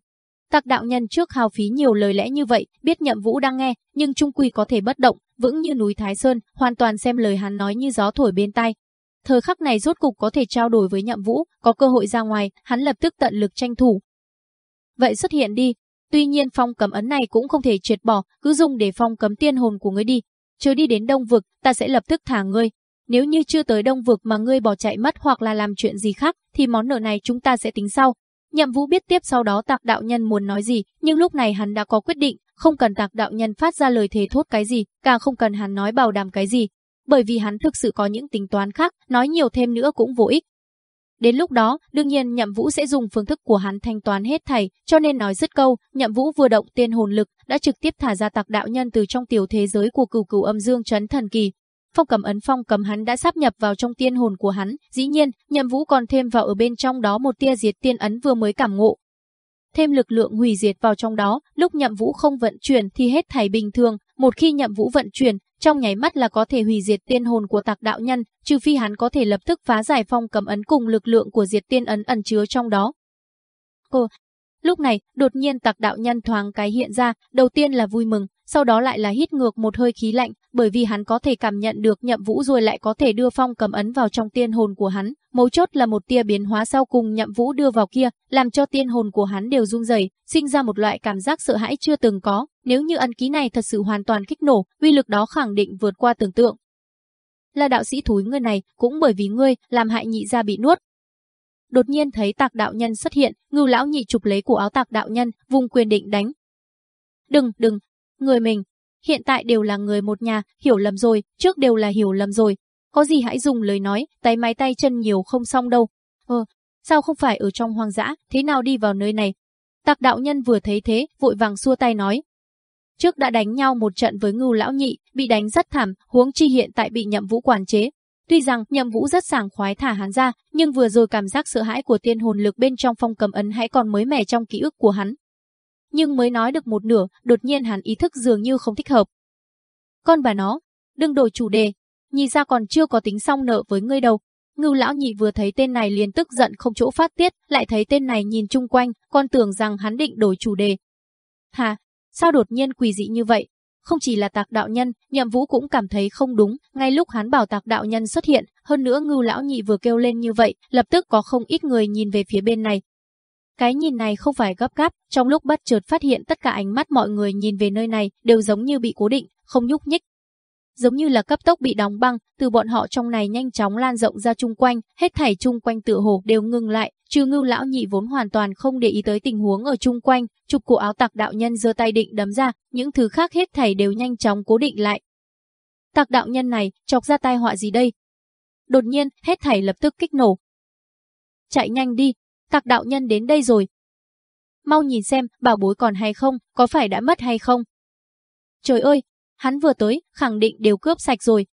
Tạc đạo nhân trước hao phí nhiều lời lẽ như vậy, biết nhậm vũ đang nghe, nhưng trung quy có thể bất động, vững như núi Thái Sơn, hoàn toàn xem lời hắn nói như gió thổi bên tai, Thời khắc này rốt cục có thể trao đổi với Nhậm Vũ, có cơ hội ra ngoài, hắn lập tức tận lực tranh thủ. Vậy xuất hiện đi, tuy nhiên phong cấm ấn này cũng không thể triệt bỏ, cứ dùng để phong cấm tiên hồn của ngươi đi. Chưa đi đến đông vực, ta sẽ lập tức thả ngươi. Nếu như chưa tới đông vực mà ngươi bỏ chạy mất hoặc là làm chuyện gì khác, thì món nợ này chúng ta sẽ tính sau. Nhậm Vũ biết tiếp sau đó tạc đạo nhân muốn nói gì, nhưng lúc này hắn đã có quyết định, không cần tạc đạo nhân phát ra lời thề thốt cái gì, càng không cần hắn nói bảo đảm cái gì, bởi vì hắn thực sự có những tính toán khác, nói nhiều thêm nữa cũng vô ích. Đến lúc đó, đương nhiên Nhậm Vũ sẽ dùng phương thức của hắn thanh toán hết thảy, cho nên nói dứt câu, Nhậm Vũ vừa động tiên hồn lực, đã trực tiếp thả ra tạc đạo nhân từ trong tiểu thế giới của cửu cửu âm dương trấn thần kỳ. Phong cầm ấn phong cầm hắn đã sắp nhập vào trong tiên hồn của hắn, dĩ nhiên, Nhậm Vũ còn thêm vào ở bên trong đó một tia diệt tiên ấn vừa mới cảm ngộ. Thêm lực lượng hủy diệt vào trong đó, lúc Nhậm Vũ không vận chuyển thì hết thảy bình thường, một khi Nhậm Vũ vận chuyển, trong nháy mắt là có thể hủy diệt tiên hồn của tạc đạo nhân, trừ phi hắn có thể lập tức phá giải phong cầm ấn cùng lực lượng của diệt tiên ấn ẩn chứa trong đó. Cô, lúc này, đột nhiên tạc đạo nhân thoáng cái hiện ra, đầu tiên là vui mừng, sau đó lại là hít ngược một hơi khí lạnh, bởi vì hắn có thể cảm nhận được nhậm vũ rồi lại có thể đưa phong cầm ấn vào trong tiên hồn của hắn. Mấu chốt là một tia biến hóa sau cùng nhậm vũ đưa vào kia, làm cho tiên hồn của hắn đều rung rẩy, sinh ra một loại cảm giác sợ hãi chưa từng có. Nếu như ấn ký này thật sự hoàn toàn kích nổ, uy lực đó khẳng định vượt qua tưởng tượng. Là đạo sĩ thúi ngươi này, cũng bởi vì ngươi, làm hại nhị gia bị nuốt, đột nhiên thấy tạc đạo nhân xuất hiện, ngưu lão nhị chụp lấy cổ áo tạc đạo nhân, vùng quyền định đánh. Đừng, đừng, người mình, hiện tại đều là người một nhà, hiểu lầm rồi, trước đều là hiểu lầm rồi. Có gì hãy dùng lời nói, tay máy tay chân nhiều không xong đâu. Ờ, sao không phải ở trong hoang dã, thế nào đi vào nơi này? Tạc đạo nhân vừa thấy thế, vội vàng xua tay nói. Trước đã đánh nhau một trận với ngưu lão nhị, bị đánh rất thảm, huống chi hiện tại bị nhậm vũ quản chế. Tuy rằng nhậm vũ rất sảng khoái thả hắn ra, nhưng vừa rồi cảm giác sợ hãi của tiên hồn lực bên trong phong cầm ấn hãy còn mới mẻ trong ký ức của hắn nhưng mới nói được một nửa, đột nhiên hắn ý thức dường như không thích hợp. Con bà nó, đừng đổi chủ đề, nhị ra còn chưa có tính xong nợ với ngươi đâu. Ngưu lão nhị vừa thấy tên này liền tức giận không chỗ phát tiết, lại thấy tên này nhìn chung quanh, con tưởng rằng hắn định đổi chủ đề. Hà, sao đột nhiên quỷ dị như vậy? Không chỉ là tạc đạo nhân, nhậm vũ cũng cảm thấy không đúng, ngay lúc hắn bảo tạc đạo nhân xuất hiện, hơn nữa ngưu lão nhị vừa kêu lên như vậy, lập tức có không ít người nhìn về phía bên này, cái nhìn này không phải gấp gáp, trong lúc bất chợt phát hiện tất cả ánh mắt mọi người nhìn về nơi này đều giống như bị cố định, không nhúc nhích. Giống như là cấp tốc bị đóng băng, từ bọn họ trong này nhanh chóng lan rộng ra chung quanh, hết thảy chung quanh tựa hồ đều ngừng lại, trừ ngưu lão nhị vốn hoàn toàn không để ý tới tình huống ở chung quanh, chụp cổ áo tạc đạo nhân giơ tay định đấm ra, những thứ khác hết thảy đều nhanh chóng cố định lại. Tạc đạo nhân này, chọc ra tai họa gì đây? Đột nhiên, hết thảy lập tức kích nổ. Chạy nhanh đi, Tạc đạo nhân đến đây rồi. Mau nhìn xem, bảo bối còn hay không, có phải đã mất hay không? Trời ơi, hắn vừa tới, khẳng định đều cướp sạch rồi.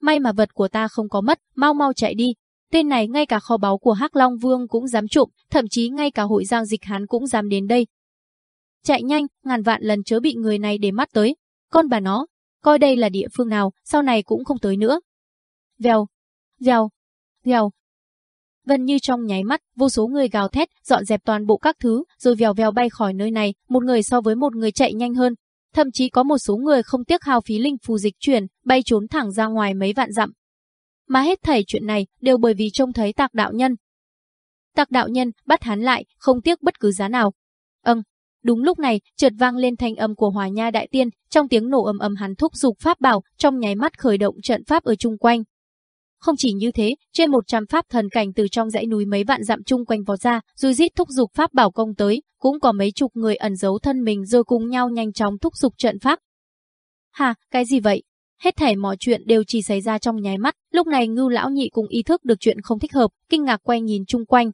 May mà vật của ta không có mất, mau mau chạy đi. Tên này ngay cả kho báu của Hắc Long Vương cũng dám trộm, thậm chí ngay cả hội giao dịch hắn cũng dám đến đây. Chạy nhanh, ngàn vạn lần chớ bị người này để mắt tới. Con bà nó, coi đây là địa phương nào, sau này cũng không tới nữa. Vèo, vèo, vèo, Gần như trong nháy mắt, vô số người gào thét, dọn dẹp toàn bộ các thứ, rồi vèo vèo bay khỏi nơi này, một người so với một người chạy nhanh hơn. Thậm chí có một số người không tiếc hao phí linh phù dịch chuyển, bay trốn thẳng ra ngoài mấy vạn dặm. Mà hết thảy chuyện này đều bởi vì trông thấy tạc đạo nhân. Tạc đạo nhân bắt hắn lại, không tiếc bất cứ giá nào. Âng, Đúng lúc này, chợt vang lên thanh âm của Hòa Nha Đại Tiên, trong tiếng nổ ầm ầm hắn thúc dục pháp bảo, trong nháy mắt khởi động trận pháp ở chung quanh. Không chỉ như thế, trên 100 pháp thần cảnh từ trong dãy núi mấy vạn dặm chung quanh vọt ra, rồi rít thúc dục pháp bảo công tới, cũng có mấy chục người ẩn giấu thân mình rồi cùng nhau nhanh chóng thúc dục trận pháp. Hà, cái gì vậy? Hết thảy mọi chuyện đều chỉ xảy ra trong nháy mắt, lúc này ngưu lão nhị cũng ý thức được chuyện không thích hợp, kinh ngạc quay nhìn chung quanh.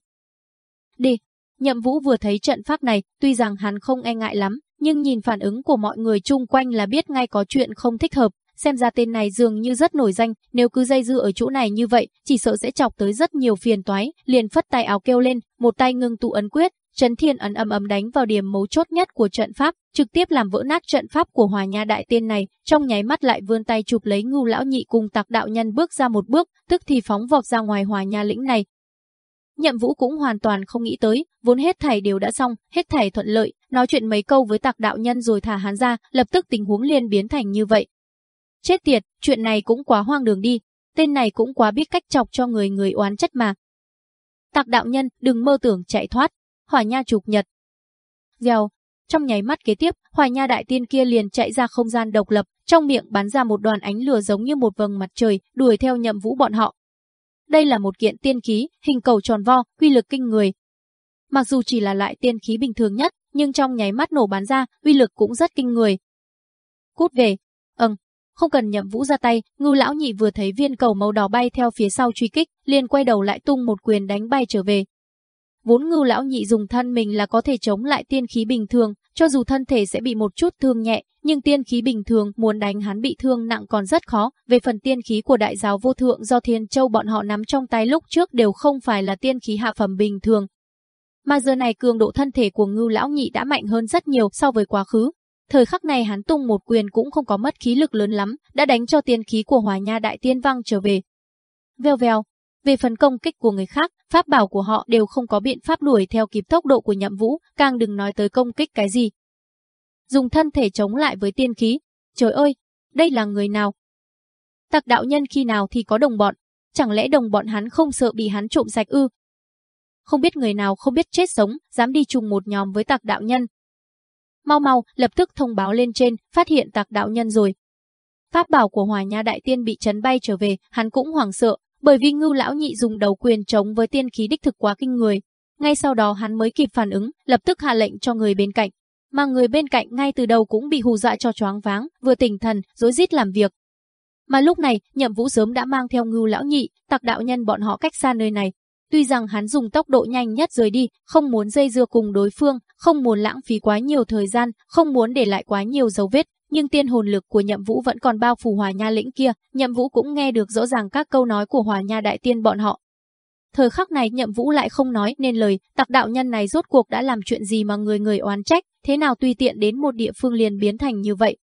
Đi, nhậm vũ vừa thấy trận pháp này, tuy rằng hắn không e ngại lắm, nhưng nhìn phản ứng của mọi người chung quanh là biết ngay có chuyện không thích hợp, xem ra tên này dường như rất nổi danh, nếu cứ dây dưa ở chỗ này như vậy, chỉ sợ sẽ chọc tới rất nhiều phiền toái, liền phất tay áo kêu lên, một tay ngưng tụ ấn quyết, Trấn Thiên ấn ầm ầm đánh vào điểm mấu chốt nhất của trận pháp, trực tiếp làm vỡ nát trận pháp của Hòa Nha đại tiên này, trong nháy mắt lại vươn tay chụp lấy Ngưu lão nhị cùng Tạc đạo nhân bước ra một bước, tức thì phóng vọt ra ngoài Hòa Nha lĩnh này. Nhậm Vũ cũng hoàn toàn không nghĩ tới, vốn hết thảy đều đã xong, hết thảy thuận lợi, nói chuyện mấy câu với Tạc đạo nhân rồi thả hắn ra, lập tức tình huống liền biến thành như vậy, Chết tiệt, chuyện này cũng quá hoang đường đi, tên này cũng quá biết cách chọc cho người người oán chất mà. Tạc đạo nhân, đừng mơ tưởng chạy thoát, hỏa nha trục nhật. Gieo, trong nháy mắt kế tiếp, hỏa nha đại tiên kia liền chạy ra không gian độc lập, trong miệng bắn ra một đoàn ánh lửa giống như một vầng mặt trời, đuổi theo nhậm vũ bọn họ. Đây là một kiện tiên khí, hình cầu tròn vo, uy lực kinh người. Mặc dù chỉ là loại tiên khí bình thường nhất, nhưng trong nháy mắt nổ bắn ra, uy lực cũng rất kinh người. Cút về. Ừm, không cần nhậm vũ ra tay, ngưu lão nhị vừa thấy viên cầu màu đỏ bay theo phía sau truy kích, liền quay đầu lại tung một quyền đánh bay trở về. Vốn ngưu lão nhị dùng thân mình là có thể chống lại tiên khí bình thường, cho dù thân thể sẽ bị một chút thương nhẹ, nhưng tiên khí bình thường muốn đánh hắn bị thương nặng còn rất khó. Về phần tiên khí của đại giáo vô thượng do thiên châu bọn họ nắm trong tay lúc trước đều không phải là tiên khí hạ phẩm bình thường. Mà giờ này cường độ thân thể của ngưu lão nhị đã mạnh hơn rất nhiều so với quá khứ. Thời khắc này hắn tung một quyền cũng không có mất khí lực lớn lắm, đã đánh cho tiên khí của hòa nha đại tiên văng trở về. Vèo vèo, về phần công kích của người khác, pháp bảo của họ đều không có biện pháp đuổi theo kịp tốc độ của nhậm vũ, càng đừng nói tới công kích cái gì. Dùng thân thể chống lại với tiên khí. Trời ơi, đây là người nào? Tặc đạo nhân khi nào thì có đồng bọn, chẳng lẽ đồng bọn hắn không sợ bị hắn trộm sạch ư? Không biết người nào không biết chết sống, dám đi chung một nhóm với tặc đạo nhân. Mau mau, lập tức thông báo lên trên, phát hiện tặc đạo nhân rồi. Pháp bảo của Hòa Nha Đại Tiên bị chấn bay trở về, hắn cũng hoảng sợ, bởi vì ngưu lão nhị dùng đầu quyền chống với tiên khí đích thực quá kinh người. Ngay sau đó hắn mới kịp phản ứng, lập tức hạ lệnh cho người bên cạnh. Mà người bên cạnh ngay từ đầu cũng bị hù dọa cho choáng váng, vừa tỉnh thần, rối rít làm việc. Mà lúc này, nhậm vũ sớm đã mang theo ngưu lão nhị, tặc đạo nhân bọn họ cách xa nơi này. Tuy rằng hắn dùng tốc độ nhanh nhất rời đi, không muốn dây dưa cùng đối phương, không muốn lãng phí quá nhiều thời gian, không muốn để lại quá nhiều dấu vết, nhưng tiên hồn lực của Nhậm Vũ vẫn còn bao phủ Hòa Nha lĩnh kia, Nhậm Vũ cũng nghe được rõ ràng các câu nói của Hòa Nha đại tiên bọn họ. Thời khắc này Nhậm Vũ lại không nói nên lời, tặc đạo nhân này rốt cuộc đã làm chuyện gì mà người người oán trách, thế nào tùy tiện đến một địa phương liền biến thành như vậy.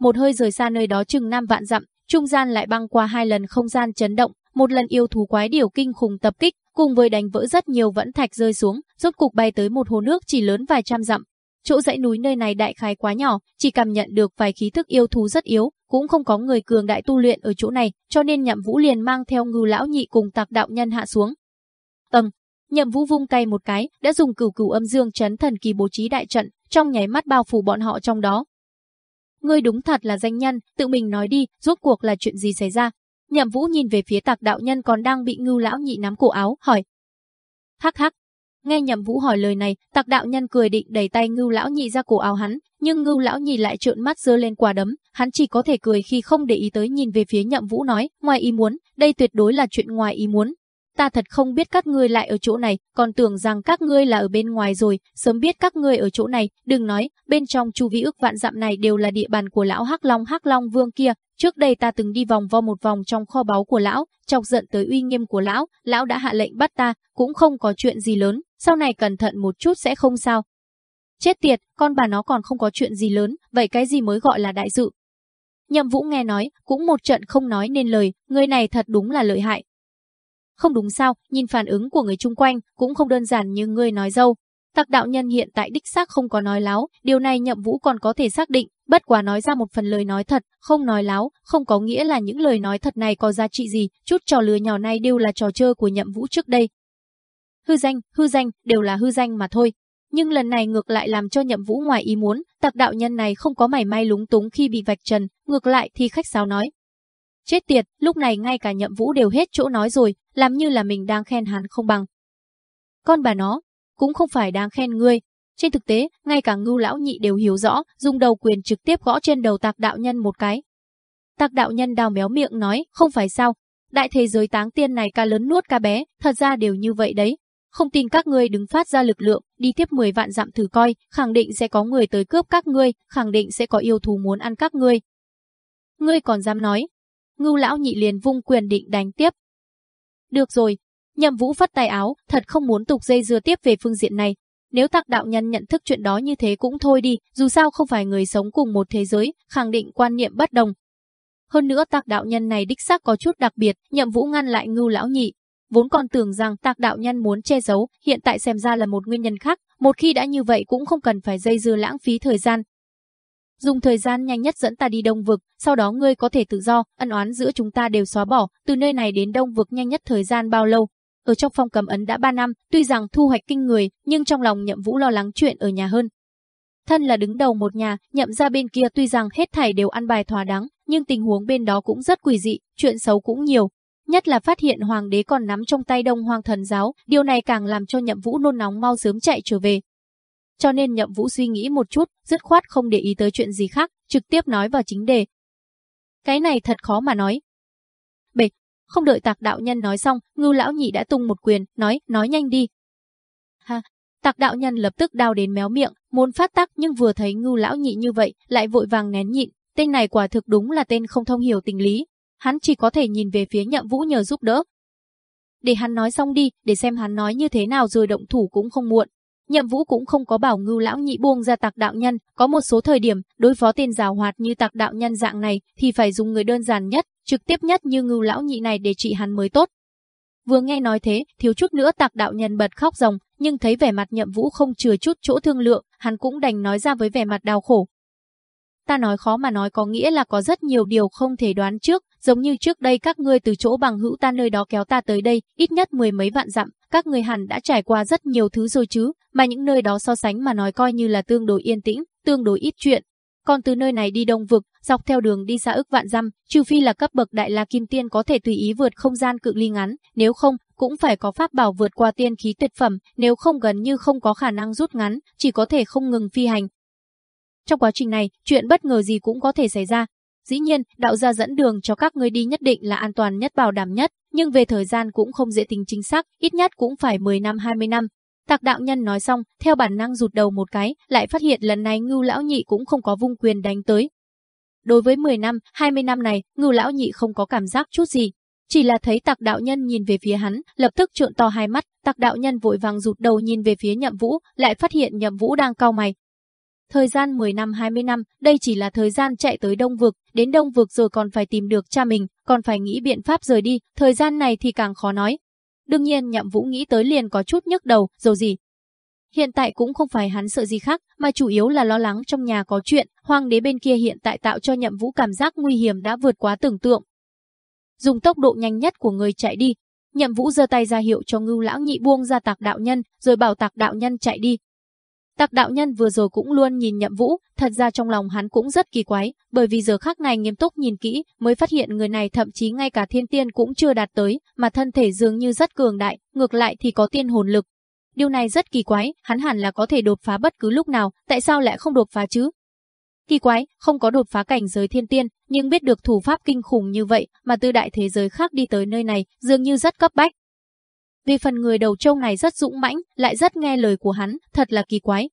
Một hơi rời xa nơi đó chừng năm vạn dặm, trung gian lại băng qua hai lần không gian chấn động, một lần yêu thú quái điều kinh khủng tập kích, cùng với đánh vỡ rất nhiều vẫn thạch rơi xuống, rốt cục bay tới một hồ nước chỉ lớn vài trăm dặm, Chỗ dãy núi nơi này đại khái quá nhỏ, chỉ cảm nhận được vài khí thức yêu thú rất yếu, cũng không có người cường đại tu luyện ở chỗ này, cho nên Nhậm Vũ liền mang theo Ngưu lão nhị cùng Tạc đạo nhân hạ xuống. Ầm, Nhậm Vũ vung tay một cái, đã dùng cửu cửu âm dương chấn thần kỳ bố trí đại trận, trong nháy mắt bao phủ bọn họ trong đó. Ngươi đúng thật là danh nhân, tự mình nói đi, rốt cuộc là chuyện gì xảy ra? Nhậm Vũ nhìn về phía Tạc đạo nhân còn đang bị Ngưu lão nhị nắm cổ áo, hỏi. Hắc hắc, Nghe Nhậm Vũ hỏi lời này, Tặc đạo nhân cười định đẩy tay Ngưu lão nhị ra cổ áo hắn, nhưng Ngưu lão nhị lại trợn mắt dơ lên quả đấm, hắn chỉ có thể cười khi không để ý tới nhìn về phía Nhậm Vũ nói, ngoài ý muốn, đây tuyệt đối là chuyện ngoài ý muốn. Ta thật không biết các ngươi lại ở chỗ này, còn tưởng rằng các ngươi là ở bên ngoài rồi, sớm biết các ngươi ở chỗ này, đừng nói, bên trong chu vi ước vạn dặm này đều là địa bàn của lão Hắc Long Hắc Long Vương kia, Trước đây ta từng đi vòng vo một vòng trong kho báu của lão, chọc giận tới uy nghiêm của lão, lão đã hạ lệnh bắt ta, cũng không có chuyện gì lớn, sau này cẩn thận một chút sẽ không sao. Chết tiệt, con bà nó còn không có chuyện gì lớn, vậy cái gì mới gọi là đại sự? Nhậm Vũ nghe nói, cũng một trận không nói nên lời, người này thật đúng là lợi hại. Không đúng sao, nhìn phản ứng của người chung quanh, cũng không đơn giản như ngươi nói dâu. Tặc đạo nhân hiện tại đích xác không có nói láo, điều này Nhậm Vũ còn có thể xác định, bất quá nói ra một phần lời nói thật, không nói láo, không có nghĩa là những lời nói thật này có giá trị gì, chút trò lừa nhỏ này đều là trò chơi của Nhậm Vũ trước đây, hư danh, hư danh, đều là hư danh mà thôi. Nhưng lần này ngược lại làm cho nhậm vũ ngoài ý muốn, tặc đạo nhân này không có mảy may lúng túng khi bị vạch trần, ngược lại thì khách sáo nói. Chết tiệt, lúc này ngay cả nhậm vũ đều hết chỗ nói rồi, làm như là mình đang khen hắn không bằng. Con bà nó, cũng không phải đang khen ngươi. Trên thực tế, ngay cả ngưu lão nhị đều hiểu rõ, dùng đầu quyền trực tiếp gõ trên đầu tạc đạo nhân một cái. Tạc đạo nhân đào méo miệng nói, không phải sao, đại thế giới táng tiên này ca lớn nuốt ca bé, thật ra đều như vậy đấy, không tin các ngươi đứng phát ra lực lượng, đi tiếp 10 vạn dặm thử coi, khẳng định sẽ có người tới cướp các ngươi, khẳng định sẽ có yêu thú muốn ăn các ngươi. Ngươi còn dám nói? Ngưu lão nhị liền vung quyền định đánh tiếp. Được rồi, nhậm vũ phất tay áo, thật không muốn tục dây dưa tiếp về phương diện này. Nếu tạc đạo nhân nhận thức chuyện đó như thế cũng thôi đi, dù sao không phải người sống cùng một thế giới, khẳng định quan niệm bất đồng. Hơn nữa tạc đạo nhân này đích xác có chút đặc biệt, nhậm vũ ngăn lại ngưu lão nhị, Vốn còn tưởng rằng tạc đạo nhân muốn che giấu, hiện tại xem ra là một nguyên nhân khác, một khi đã như vậy cũng không cần phải dây dưa lãng phí thời gian. Dùng thời gian nhanh nhất dẫn ta đi đông vực, sau đó ngươi có thể tự do, ân oán giữa chúng ta đều xóa bỏ, từ nơi này đến đông vực nhanh nhất thời gian bao lâu. Ở trong phong cầm ấn đã 3 năm, tuy rằng thu hoạch kinh người, nhưng trong lòng nhậm vũ lo lắng chuyện ở nhà hơn. Thân là đứng đầu một nhà, nhậm ra bên kia tuy rằng hết thảy đều ăn bài thỏa đáng, nhưng tình huống bên đó cũng rất quỷ dị, chuyện xấu cũng nhiều, Nhất là phát hiện hoàng đế còn nắm trong tay đông Hoàng thần giáo, điều này càng làm cho nhậm vũ nôn nóng mau sớm chạy trở về. Cho nên nhậm vũ suy nghĩ một chút, dứt khoát không để ý tới chuyện gì khác, trực tiếp nói vào chính đề. Cái này thật khó mà nói. Không đợi tạc đạo nhân nói xong, ngưu lão nhị đã tung một quyền, nói, nói nhanh đi. Ha, tạc đạo nhân lập tức đau đến méo miệng, muốn phát tắc nhưng vừa thấy ngưu lão nhị như vậy, lại vội vàng nén nhịn, tên này quả thực đúng là tên không thông hiểu tình lý. Hắn chỉ có thể nhìn về phía nhậm vũ nhờ giúp đỡ. Để hắn nói xong đi, để xem hắn nói như thế nào rồi động thủ cũng không muộn. Nhậm Vũ cũng không có bảo ngưu lão nhị buông ra tạc đạo nhân, có một số thời điểm, đối phó tên giàu hoạt như tạc đạo nhân dạng này thì phải dùng người đơn giản nhất, trực tiếp nhất như ngưu lão nhị này để trị hắn mới tốt. Vừa nghe nói thế, thiếu chút nữa tạc đạo nhân bật khóc ròng, nhưng thấy vẻ mặt nhậm vũ không chừa chút chỗ thương lượng, hắn cũng đành nói ra với vẻ mặt đau khổ. Ta nói khó mà nói có nghĩa là có rất nhiều điều không thể đoán trước, giống như trước đây các ngươi từ chỗ bằng hữu ta nơi đó kéo ta tới đây, ít nhất mười mấy vạn dặm, các người hẳn đã trải qua rất nhiều thứ rồi chứ, mà những nơi đó so sánh mà nói coi như là tương đối yên tĩnh, tương đối ít chuyện. Còn từ nơi này đi đông vực, dọc theo đường đi xa ức vạn dặm, trừ phi là cấp bậc đại la kim tiên có thể tùy ý vượt không gian cự ly ngắn, nếu không, cũng phải có pháp bảo vượt qua tiên khí tuyệt phẩm, nếu không gần như không có khả năng rút ngắn, chỉ có thể không ngừng phi hành. Trong quá trình này, chuyện bất ngờ gì cũng có thể xảy ra, Dĩ nhiên, đạo gia dẫn đường cho các ngươi đi nhất định là an toàn nhất bảo đảm nhất, nhưng về thời gian cũng không dễ tính chính xác, ít nhất cũng phải 10 năm 20 năm. Tạc đạo nhân nói xong, theo bản năng rụt đầu một cái, lại phát hiện lần này ngưu lão nhị cũng không có vung quyền đánh tới. Đối với 10 năm, 20 năm này, ngưu lão nhị không có cảm giác chút gì. Chỉ là thấy tạc đạo nhân nhìn về phía hắn, lập tức trợn to hai mắt, tạc đạo nhân vội vàng rụt đầu nhìn về phía nhậm vũ, lại phát hiện nhậm vũ đang cau mày, Thời gian 10 năm 20 năm, đây chỉ là thời gian chạy tới Đông Vực, đến Đông Vực rồi còn phải tìm được cha mình, còn phải nghĩ biện pháp rời đi, thời gian này thì càng khó nói. Đương nhiên nhậm vũ nghĩ tới liền có chút nhức đầu, dầu gì. Hiện tại cũng không phải hắn sợ gì khác, mà chủ yếu là lo lắng trong nhà có chuyện, hoàng đế bên kia hiện tại tạo cho nhậm vũ cảm giác nguy hiểm đã vượt quá tưởng tượng. Dùng tốc độ nhanh nhất của người chạy đi, nhậm vũ giơ tay ra hiệu cho ngưu lão nhị buông ra tạc đạo nhân, rồi bảo tạc đạo nhân chạy đi, Tạc đạo nhân vừa rồi cũng luôn nhìn nhậm vũ, thật ra trong lòng hắn cũng rất kỳ quái, bởi vì giờ khắc này nghiêm túc nhìn kỹ, mới phát hiện người này thậm chí ngay cả thiên tiên cũng chưa đạt tới, mà thân thể dường như rất cường đại, ngược lại thì có tiên hồn lực. Điều này rất kỳ quái, hắn hẳn là có thể đột phá bất cứ lúc nào, tại sao lại không đột phá chứ? Kỳ quái, không có đột phá cảnh giới thiên tiên, nhưng biết được thủ pháp kinh khủng như vậy, mà từ đại thế giới khác đi tới nơi này, dường như rất cấp bách, vì phần người đầu trâu này rất dũng mãnh, lại rất nghe lời của hắn, thật là kỳ quái.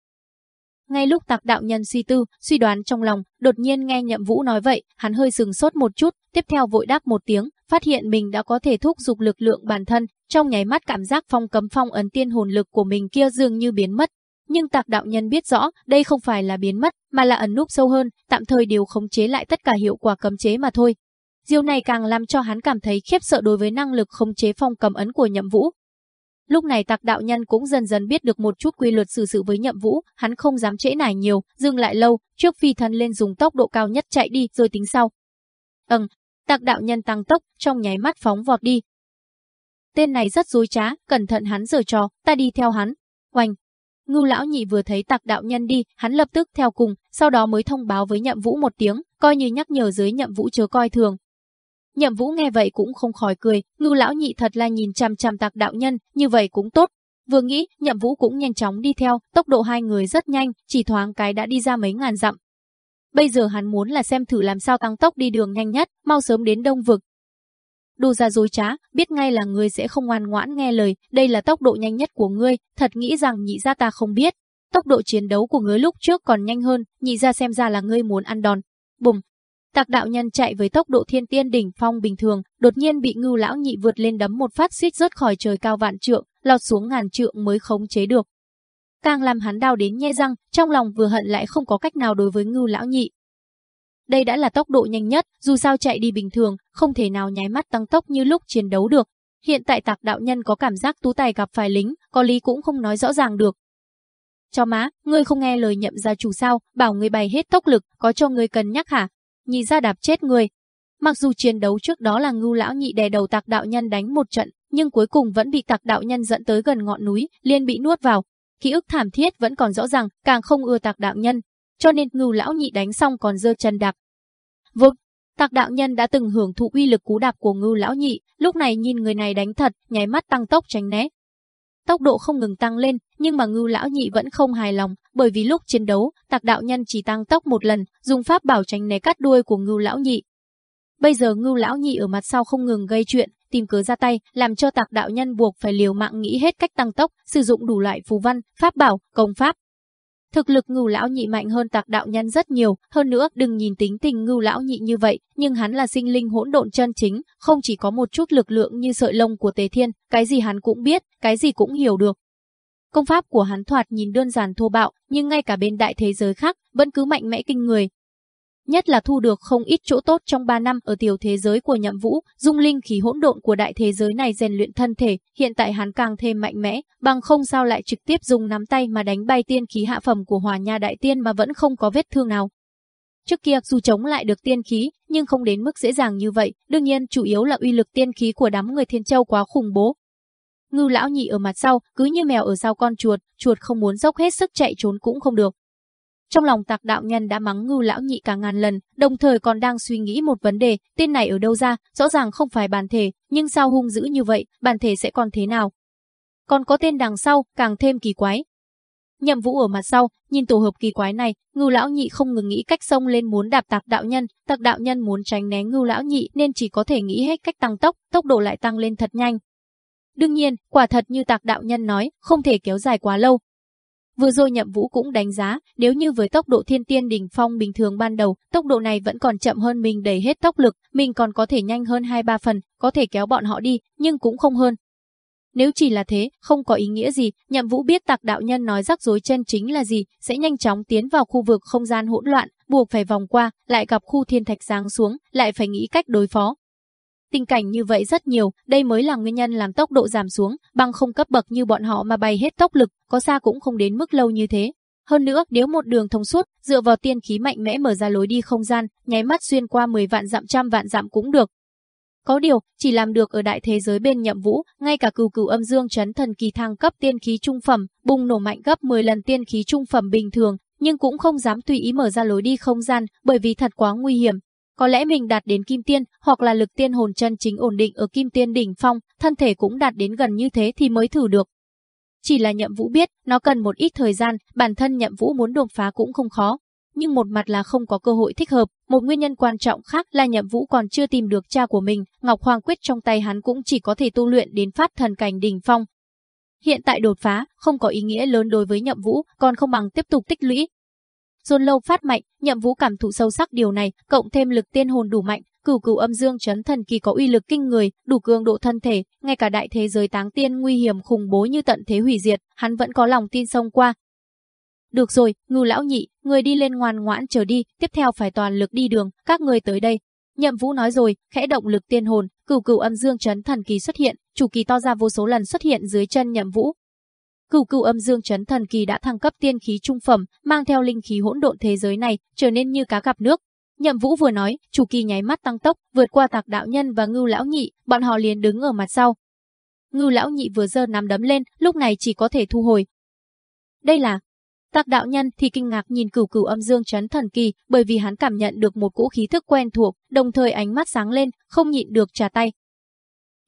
Ngay lúc tạc đạo nhân suy tư, suy đoán trong lòng, đột nhiên nghe nhậm vũ nói vậy, hắn hơi sừng sốt một chút, tiếp theo vội đáp một tiếng, phát hiện mình đã có thể thúc giục lực lượng bản thân, trong nháy mắt cảm giác phong cấm phong ấn tiên hồn lực của mình kia dường như biến mất. Nhưng tạc đạo nhân biết rõ, đây không phải là biến mất, mà là ẩn núp sâu hơn, tạm thời điều khống chế lại tất cả hiệu quả cấm chế mà thôi. Điều này càng làm cho hắn cảm thấy khiếp sợ đối với năng lực khống chế phong cấm ấn của nhậm vũ, Lúc này tạc đạo nhân cũng dần dần biết được một chút quy luật xử sự với nhậm vũ, hắn không dám trễ nải nhiều, dừng lại lâu, trước phi thân lên dùng tốc độ cao nhất chạy đi rồi tính sau. Ừm, tạc đạo nhân tăng tốc, trong nháy mắt phóng vọt đi. Tên này rất dối trá, cẩn thận hắn giở trò, ta đi theo hắn. Oanh! Ngưu lão nhị vừa thấy tạc đạo nhân đi, hắn lập tức theo cùng, sau đó mới thông báo với nhậm vũ một tiếng, coi như nhắc nhở dưới nhậm vũ chớ coi thường, Nhậm Vũ nghe vậy cũng không khỏi cười, ngưu lão nhị thật là nhìn chằm chằm tạc đạo nhân, như vậy cũng tốt. Vừa nghĩ, Nhậm Vũ cũng nhanh chóng đi theo, tốc độ hai người rất nhanh, chỉ thoáng cái đã đi ra mấy ngàn dặm. Bây giờ hắn muốn là xem thử làm sao tăng tốc đi đường nhanh nhất, mau sớm đến đông vực. Đồ ra dối trá, biết ngay là ngươi sẽ không ngoan ngoãn nghe lời, đây là tốc độ nhanh nhất của ngươi, thật nghĩ rằng nhị gia ta không biết. Tốc độ chiến đấu của ngươi lúc trước còn nhanh hơn, nhị gia xem ra là ngươi muốn ăn đòn. Bùm, Tạc đạo nhân chạy với tốc độ thiên tiên đỉnh phong bình thường, đột nhiên bị ngưu lão nhị vượt lên đấm một phát suýt rớt khỏi trời cao vạn trượng, lọt xuống ngàn trượng mới khống chế được. Càng làm hắn đau đến nhe răng, trong lòng vừa hận lại không có cách nào đối với ngưu lão nhị. Đây đã là tốc độ nhanh nhất, dù sao chạy đi bình thường, không thể nào nháy mắt tăng tốc như lúc chiến đấu được. Hiện tại tạc đạo nhân có cảm giác tú tài gặp phải lính, có lý cũng không nói rõ ràng được. Cho má, ngươi không nghe lời nhậm gia chủ sao, bảo ngươi bày hết tốc lực, có cho ngươi cần nhắc hả? Nhị ra đạp chết người. Mặc dù chiến đấu trước đó là ngưu lão nhị đè đầu tạc đạo nhân đánh một trận, nhưng cuối cùng vẫn bị tạc đạo nhân dẫn tới gần ngọn núi, liền bị nuốt vào. Ký ức thảm thiết vẫn còn rõ ràng, càng không ưa tạc đạo nhân, cho nên ngưu lão nhị đánh xong còn dơ chân đạp. Vâng, tạc đạo nhân đã từng hưởng thụ uy lực cú đạp của ngưu lão nhị, lúc này nhìn người này đánh thật, nháy mắt tăng tốc tránh né, Tốc độ không ngừng tăng lên, nhưng mà ngưu lão nhị vẫn không hài lòng, bởi vì lúc chiến đấu, tạc đạo nhân chỉ tăng tốc một lần, dùng pháp bảo tránh né cắt đuôi của ngưu lão nhị. Bây giờ ngưu lão nhị ở mặt sau không ngừng gây chuyện, tìm cớ ra tay, làm cho tạc đạo nhân buộc phải liều mạng nghĩ hết cách tăng tốc, sử dụng đủ loại phù văn, pháp bảo, công pháp. Thực lực ngưu lão nhị mạnh hơn tạc đạo nhân rất nhiều, hơn nữa đừng nhìn tính tình ngưu lão nhị như vậy, nhưng hắn là sinh linh hỗn độn chân chính, không chỉ có một chút lực lượng như sợi lông của tế thiên, cái gì hắn cũng biết, cái gì cũng hiểu được. Công pháp của hắn thoạt nhìn đơn giản thô bạo, nhưng ngay cả bên đại thế giới khác, vẫn cứ mạnh mẽ kinh người, nhất là thu được không ít chỗ tốt trong 3 năm ở tiểu thế giới của Nhậm Vũ, dung linh khí hỗn độn của đại thế giới này rèn luyện thân thể, hiện tại hắn càng thêm mạnh mẽ, bằng không sao lại trực tiếp dùng nắm tay mà đánh bay tiên khí hạ phẩm của hòa Nha đại tiên mà vẫn không có vết thương nào. Trước kia dù chống lại được tiên khí, nhưng không đến mức dễ dàng như vậy, đương nhiên chủ yếu là uy lực tiên khí của đám người Thiên Châu quá khủng bố. Ngưu lão nhị ở mặt sau, cứ như mèo ở sau con chuột, chuột không muốn dốc hết sức chạy trốn cũng không được. Trong lòng tạc đạo nhân đã mắng ngưu lão nhị cả ngàn lần, đồng thời còn đang suy nghĩ một vấn đề, tên này ở đâu ra, rõ ràng không phải bản thể, nhưng sao hung dữ như vậy, bản thể sẽ còn thế nào? Còn có tên đằng sau, càng thêm kỳ quái. Nhậm vũ ở mặt sau, nhìn tổ hợp kỳ quái này, ngưu lão nhị không ngừng nghĩ cách xông lên muốn đạp tạc đạo nhân, tạc đạo nhân muốn tránh né ngưu lão nhị nên chỉ có thể nghĩ hết cách tăng tốc, tốc độ lại tăng lên thật nhanh. Đương nhiên, quả thật như tạc đạo nhân nói, không thể kéo dài quá lâu, Vừa rồi Nhậm Vũ cũng đánh giá, nếu như với tốc độ thiên tiên đỉnh phong bình thường ban đầu, tốc độ này vẫn còn chậm hơn mình đầy hết tốc lực, mình còn có thể nhanh hơn 2-3 phần, có thể kéo bọn họ đi, nhưng cũng không hơn. Nếu chỉ là thế, không có ý nghĩa gì, Nhậm Vũ biết tạc đạo nhân nói rắc rối chân chính là gì, sẽ nhanh chóng tiến vào khu vực không gian hỗn loạn, buộc phải vòng qua, lại gặp khu thiên thạch giáng xuống, lại phải nghĩ cách đối phó. Tình cảnh như vậy rất nhiều, đây mới là nguyên nhân làm tốc độ giảm xuống, bằng không cấp bậc như bọn họ mà bay hết tốc lực, có xa cũng không đến mức lâu như thế. Hơn nữa, nếu một đường thông suốt, dựa vào tiên khí mạnh mẽ mở ra lối đi không gian, nháy mắt xuyên qua 10 vạn dặm trăm vạn dặm cũng được. Có điều, chỉ làm được ở đại thế giới bên nhậm vũ, ngay cả cừu cừu âm dương chấn thần kỳ thăng cấp tiên khí trung phẩm, bùng nổ mạnh gấp 10 lần tiên khí trung phẩm bình thường, nhưng cũng không dám tùy ý mở ra lối đi không gian, bởi vì thật quá nguy hiểm, có lẽ mình đạt đến kim tiên, hoặc là lực tiên hồn chân chính ổn định ở kim tiên đỉnh phong, thân thể cũng đạt đến gần như thế thì mới thử được. Chỉ là nhậm vũ biết, nó cần một ít thời gian, bản thân nhậm vũ muốn đột phá cũng không khó. Nhưng một mặt là không có cơ hội thích hợp, một nguyên nhân quan trọng khác là nhậm vũ còn chưa tìm được cha của mình, Ngọc Hoàng Quyết trong tay hắn cũng chỉ có thể tu luyện đến phát thần cảnh đỉnh phong. Hiện tại đột phá, không có ý nghĩa lớn đối với nhậm vũ, còn không bằng tiếp tục tích lũy, Dồn lâu phát mạnh, nhậm vũ cảm thụ sâu sắc điều này, cộng thêm lực tiên hồn đủ mạnh, cửu cửu âm dương chấn thần kỳ có uy lực kinh người, đủ cường độ thân thể, ngay cả đại thế giới táng tiên nguy hiểm khủng bố như tận thế hủy diệt, hắn vẫn có lòng tin xông qua. Được rồi, ngưu lão nhị, người đi lên ngoan ngoãn chờ đi, tiếp theo phải toàn lực đi đường, các người tới đây. Nhậm Vũ nói rồi, khẽ động lực tiên hồn, cửu cửu âm dương chấn thần kỳ xuất hiện, chủ kỳ to ra vô số lần xuất hiện dưới chân Nhậm Vũ, Cửu cửu âm dương chấn thần kỳ đã thăng cấp tiên khí trung phẩm, mang theo linh khí hỗn độn thế giới này, trở nên như cá gặp nước. Nhậm Vũ vừa nói, chủ kỳ nháy mắt tăng tốc, vượt qua Tạc đạo nhân và Ngưu lão nhị, bọn họ liền đứng ở mặt sau. Ngưu lão nhị vừa giơ nắm đấm lên, lúc này chỉ có thể thu hồi. Đây là Tạc đạo nhân thì kinh ngạc nhìn cửu cửu âm dương chấn thần kỳ, bởi vì hắn cảm nhận được một cỗ khí thức quen thuộc, đồng thời ánh mắt sáng lên, không nhịn được trả tay,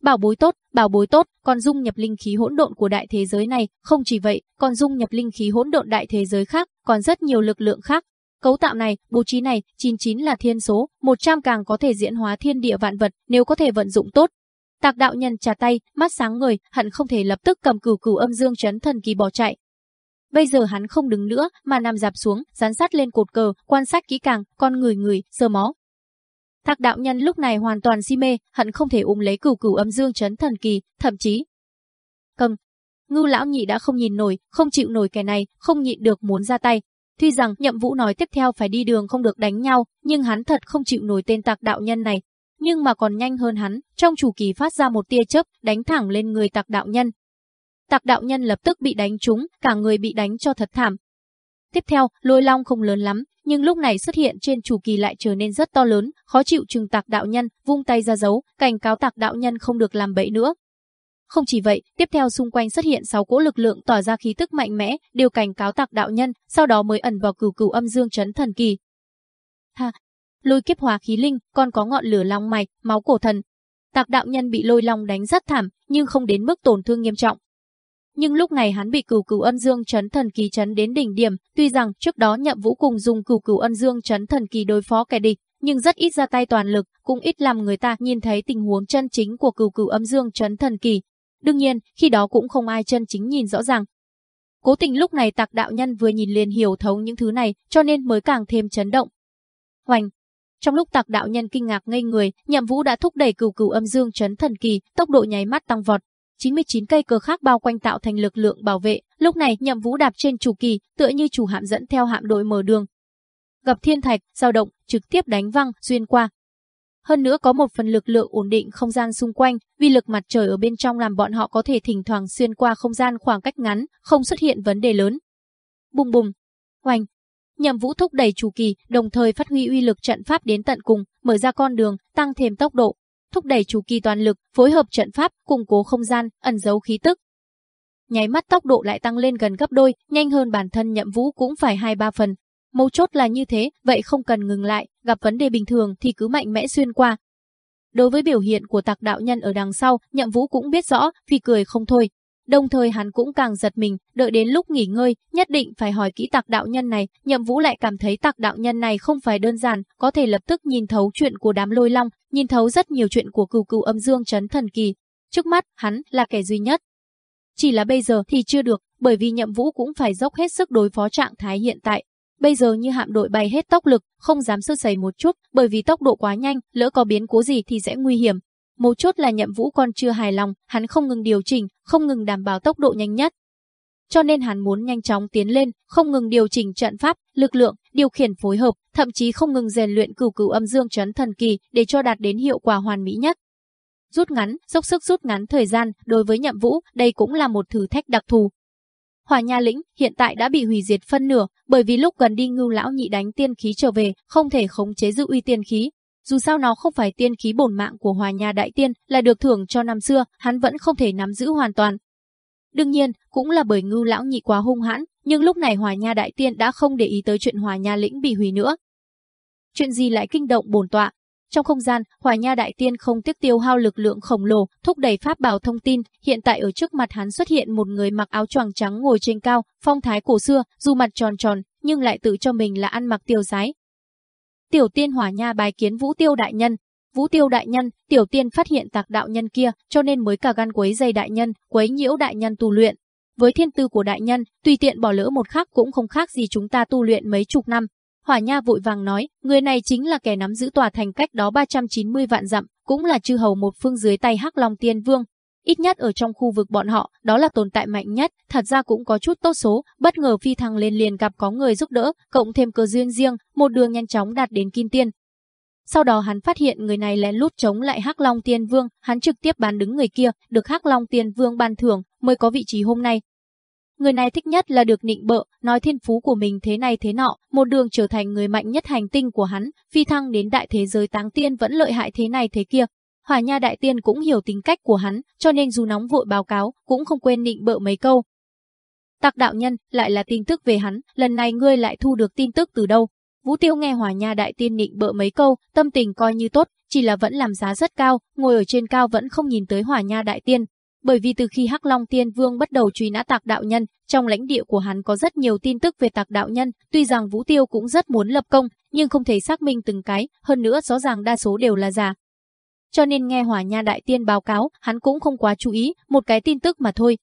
Bảo bối tốt, bảo bối tốt, còn dung nhập linh khí hỗn độn của đại thế giới này, không chỉ vậy, còn dung nhập linh khí hỗn độn đại thế giới khác, còn rất nhiều lực lượng khác. Cấu tạo này, bố trí này, 99 là thiên số, 100 càng có thể diễn hóa thiên địa vạn vật, nếu có thể vận dụng tốt. Tạc đạo nhân trả tay, mắt sáng người, hận không thể lập tức cầm cửu cửu âm dương chấn thần kỳ bỏ chạy. Bây giờ hắn không đứng nữa, mà nằm dạp xuống, dán sát lên cột cờ, quan sát kỹ càng, con người người, sơ mó, Thạc đạo nhân lúc này hoàn toàn si mê, hận không thể ôm lấy cửu cửu âm dương chấn thần kỳ, thậm chí. Cầm. Ngưu lão nhị đã không nhìn nổi, không chịu nổi kẻ này, không nhịn được muốn ra tay. Tuy rằng nhậm vũ nói tiếp theo phải đi đường không được đánh nhau, nhưng hắn thật không chịu nổi tên tạc đạo nhân này. Nhưng mà còn nhanh hơn hắn, trong chủ kỳ phát ra một tia chớp, đánh thẳng lên người tạc đạo nhân. Tạc đạo nhân lập tức bị đánh trúng, cả người bị đánh cho thật thảm. Tiếp theo, lôi long không lớn lắm, nhưng lúc này xuất hiện trên chủ kỳ lại trở nên rất to lớn, khó chịu trừng tạc đạo nhân, vung tay ra dấu, cảnh cáo tạc đạo nhân không được làm bậy nữa. Không chỉ vậy, tiếp theo xung quanh xuất hiện 6 cỗ lực lượng tỏa ra khí tức mạnh mẽ, điều cảnh cáo tạc đạo nhân, sau đó mới ẩn vào cửu cửu âm dương chấn thần kỳ. Ha, lôi kiếp hòa khí linh, còn có ngọn lửa long mạch, máu cổ thần. Tạc đạo nhân bị lôi long đánh rất thảm, nhưng không đến mức tổn thương nghiêm trọng, nhưng lúc này hắn bị cửu cửu ân dương chấn thần kỳ chấn đến đỉnh điểm, tuy rằng trước đó nhậm vũ cùng dùng cửu cửu ân dương chấn thần kỳ đối phó kẻ địch, nhưng rất ít ra tay toàn lực, cũng ít làm người ta nhìn thấy tình huống chân chính của cửu cửu âm dương chấn thần kỳ. Đương nhiên, khi đó cũng không ai chân chính nhìn rõ ràng. Cố tình lúc này tạc đạo nhân vừa nhìn liền hiểu thấu những thứ này, cho nên mới càng thêm chấn động. Hoành, trong lúc tạc đạo nhân kinh ngạc ngây người, nhậm vũ đã thúc đẩy cửu cửu âm dương chấn thần kỳ, tốc độ nháy mắt tăng vọt. 99 cây cờ khác bao quanh tạo thành lực lượng bảo vệ, lúc này nhậm vũ đạp trên chủ kỳ, tựa như chủ hạm dẫn theo hạm đội mở đường. Gặp thiên thạch, dao động, trực tiếp đánh văng, xuyên qua. Hơn nữa có một phần lực lượng ổn định không gian xung quanh, vì lực mặt trời ở bên trong làm bọn họ có thể thỉnh thoảng xuyên qua không gian khoảng cách ngắn, không xuất hiện vấn đề lớn. Bùng bùng, hoành, Nhậm Vũ thúc đẩy chủ kỳ, đồng thời phát huy uy lực trận pháp đến tận cùng, mở ra con đường, tăng thêm tốc độ, thúc đẩy chủ kỳ toàn lực, phối hợp trận pháp, củng cố không gian, ẩn giấu khí tức. Nháy mắt tốc độ lại tăng lên gần gấp đôi, nhanh hơn bản thân Nhậm Vũ cũng phải hai ba phần. Mấu chốt là như thế, vậy không cần ngừng lại, gặp vấn đề bình thường thì cứ mạnh mẽ xuyên qua. Đối với biểu hiện của tạc đạo nhân ở đằng sau, Nhậm Vũ cũng biết rõ, vì cười không thôi, Đồng thời hắn cũng càng giật mình, đợi đến lúc nghỉ ngơi, nhất định phải hỏi kỹ tạc đạo nhân này, nhậm vũ lại cảm thấy tạc đạo nhân này không phải đơn giản, có thể lập tức nhìn thấu chuyện của đám lôi long, nhìn thấu rất nhiều chuyện của cừu cừu âm dương chấn thần kỳ. Trước mắt, hắn là kẻ duy nhất. Chỉ là bây giờ thì chưa được, bởi vì nhậm vũ cũng phải dốc hết sức đối phó trạng thái hiện tại. Bây giờ như hạm đội bay hết tốc lực, không dám sơ sẩy một chút, bởi vì tốc độ quá nhanh, lỡ có biến cố gì thì sẽ nguy hiểm, Mấu chốt là nhậm vũ còn chưa hài lòng, hắn không ngừng điều chỉnh, không ngừng đảm bảo tốc độ nhanh nhất. Cho nên hắn muốn nhanh chóng tiến lên, không ngừng điều chỉnh trận pháp, lực lượng, điều khiển phối hợp, thậm chí không ngừng rèn luyện cửu cửu âm dương chấn thần kỳ để cho đạt đến hiệu quả hoàn mỹ nhất. Rút ngắn, dốc sức rút ngắn thời gian, đối với nhậm vũ, đây cũng là một thử thách đặc thù. Hỏa Nha lĩnh hiện tại đã bị hủy diệt phân nửa, bởi vì lúc gần đi Ngưu lão nhị đánh tiên khí trở về, không thể khống chế giữ uy tiên khí, dù sao nó không phải tiên khí bổn mạng của Hòa Nha Đại Tiên, là được thưởng cho năm xưa, hắn vẫn không thể nắm giữ hoàn toàn. Đương nhiên, cũng là bởi ngưu lão nhị quá hung hãn, nhưng lúc này Hòa Nha Đại Tiên đã không để ý tới chuyện Hòa Nha lĩnh bị hủy nữa. Chuyện gì lại kinh động bổn tọa? Trong không gian, Hòa Nha Đại Tiên không tiếc tiêu hao lực lượng khổng lồ, thúc đẩy pháp bảo thông tin, hiện tại ở trước mặt hắn xuất hiện một người mặc áo choàng trắng ngồi trên cao, phong thái cổ xưa, dù mặt tròn tròn, nhưng lại tự cho mình là ăn mặc tiêu sái, Tiểu tiên hỏa nha bài kiến Vũ Tiêu đại nhân. Vũ Tiêu đại nhân, tiểu tiên phát hiện tạc đạo nhân kia, cho nên mới cả gan quấy dây đại nhân, quấy nhiễu đại nhân tu luyện. Với thiên tư của đại nhân, tùy tiện bỏ lỡ một khắc cũng không khác gì chúng ta tu luyện mấy chục năm. Hỏa Nha vội vàng nói, người này chính là kẻ nắm giữ tòa thành cách đó 390 vạn dặm, cũng là chư hầu một phương dưới tay Hắc Long Tiên Vương, Ít nhất ở trong khu vực bọn họ, đó là tồn tại mạnh nhất, thật ra cũng có chút tốt số, bất ngờ phi thăng lên liền gặp có người giúp đỡ, cộng thêm cơ duyên riêng, một đường nhanh chóng đạt đến kim tiên. Sau đó hắn phát hiện người này lén lút chống lại Hắc Long Tiên Vương, hắn trực tiếp bán đứng người kia, được Hắc Long Tiên Vương ban thưởng, mới có vị trí hôm nay. Người này thích nhất là được nịnh bợ, nói thiên phú của mình thế này thế nọ, một đường trở thành người mạnh nhất hành tinh của hắn, phi thăng đến đại thế giới táng tiên vẫn lợi hại thế này thế kia, Hỏa Nha Đại Tiên cũng hiểu tính cách của hắn, cho nên dù nóng vội báo cáo, cũng không quên nịnh bợ mấy câu. Tạc đạo nhân, lại là tin tức về hắn, lần này ngươi lại thu được tin tức từ đâu? Vũ Tiêu nghe Hỏa Nha Đại Tiên nịnh bợ mấy câu, tâm tình coi như tốt, chỉ là vẫn làm giá rất cao, ngồi ở trên cao vẫn không nhìn tới Hỏa Nha Đại Tiên. Bởi vì từ khi Hắc Long Tiên Vương bắt đầu truy nã Tạc đạo nhân, trong lãnh địa của hắn có rất nhiều tin tức về Tạc đạo nhân, tuy rằng Vũ Tiêu cũng rất muốn lập công, nhưng không thể xác minh từng cái, hơn nữa rõ ràng đa số đều là giả, cho nên nghe Hỏa Nha Đại Tiên báo cáo, hắn cũng không quá chú ý, một cái tin tức mà thôi.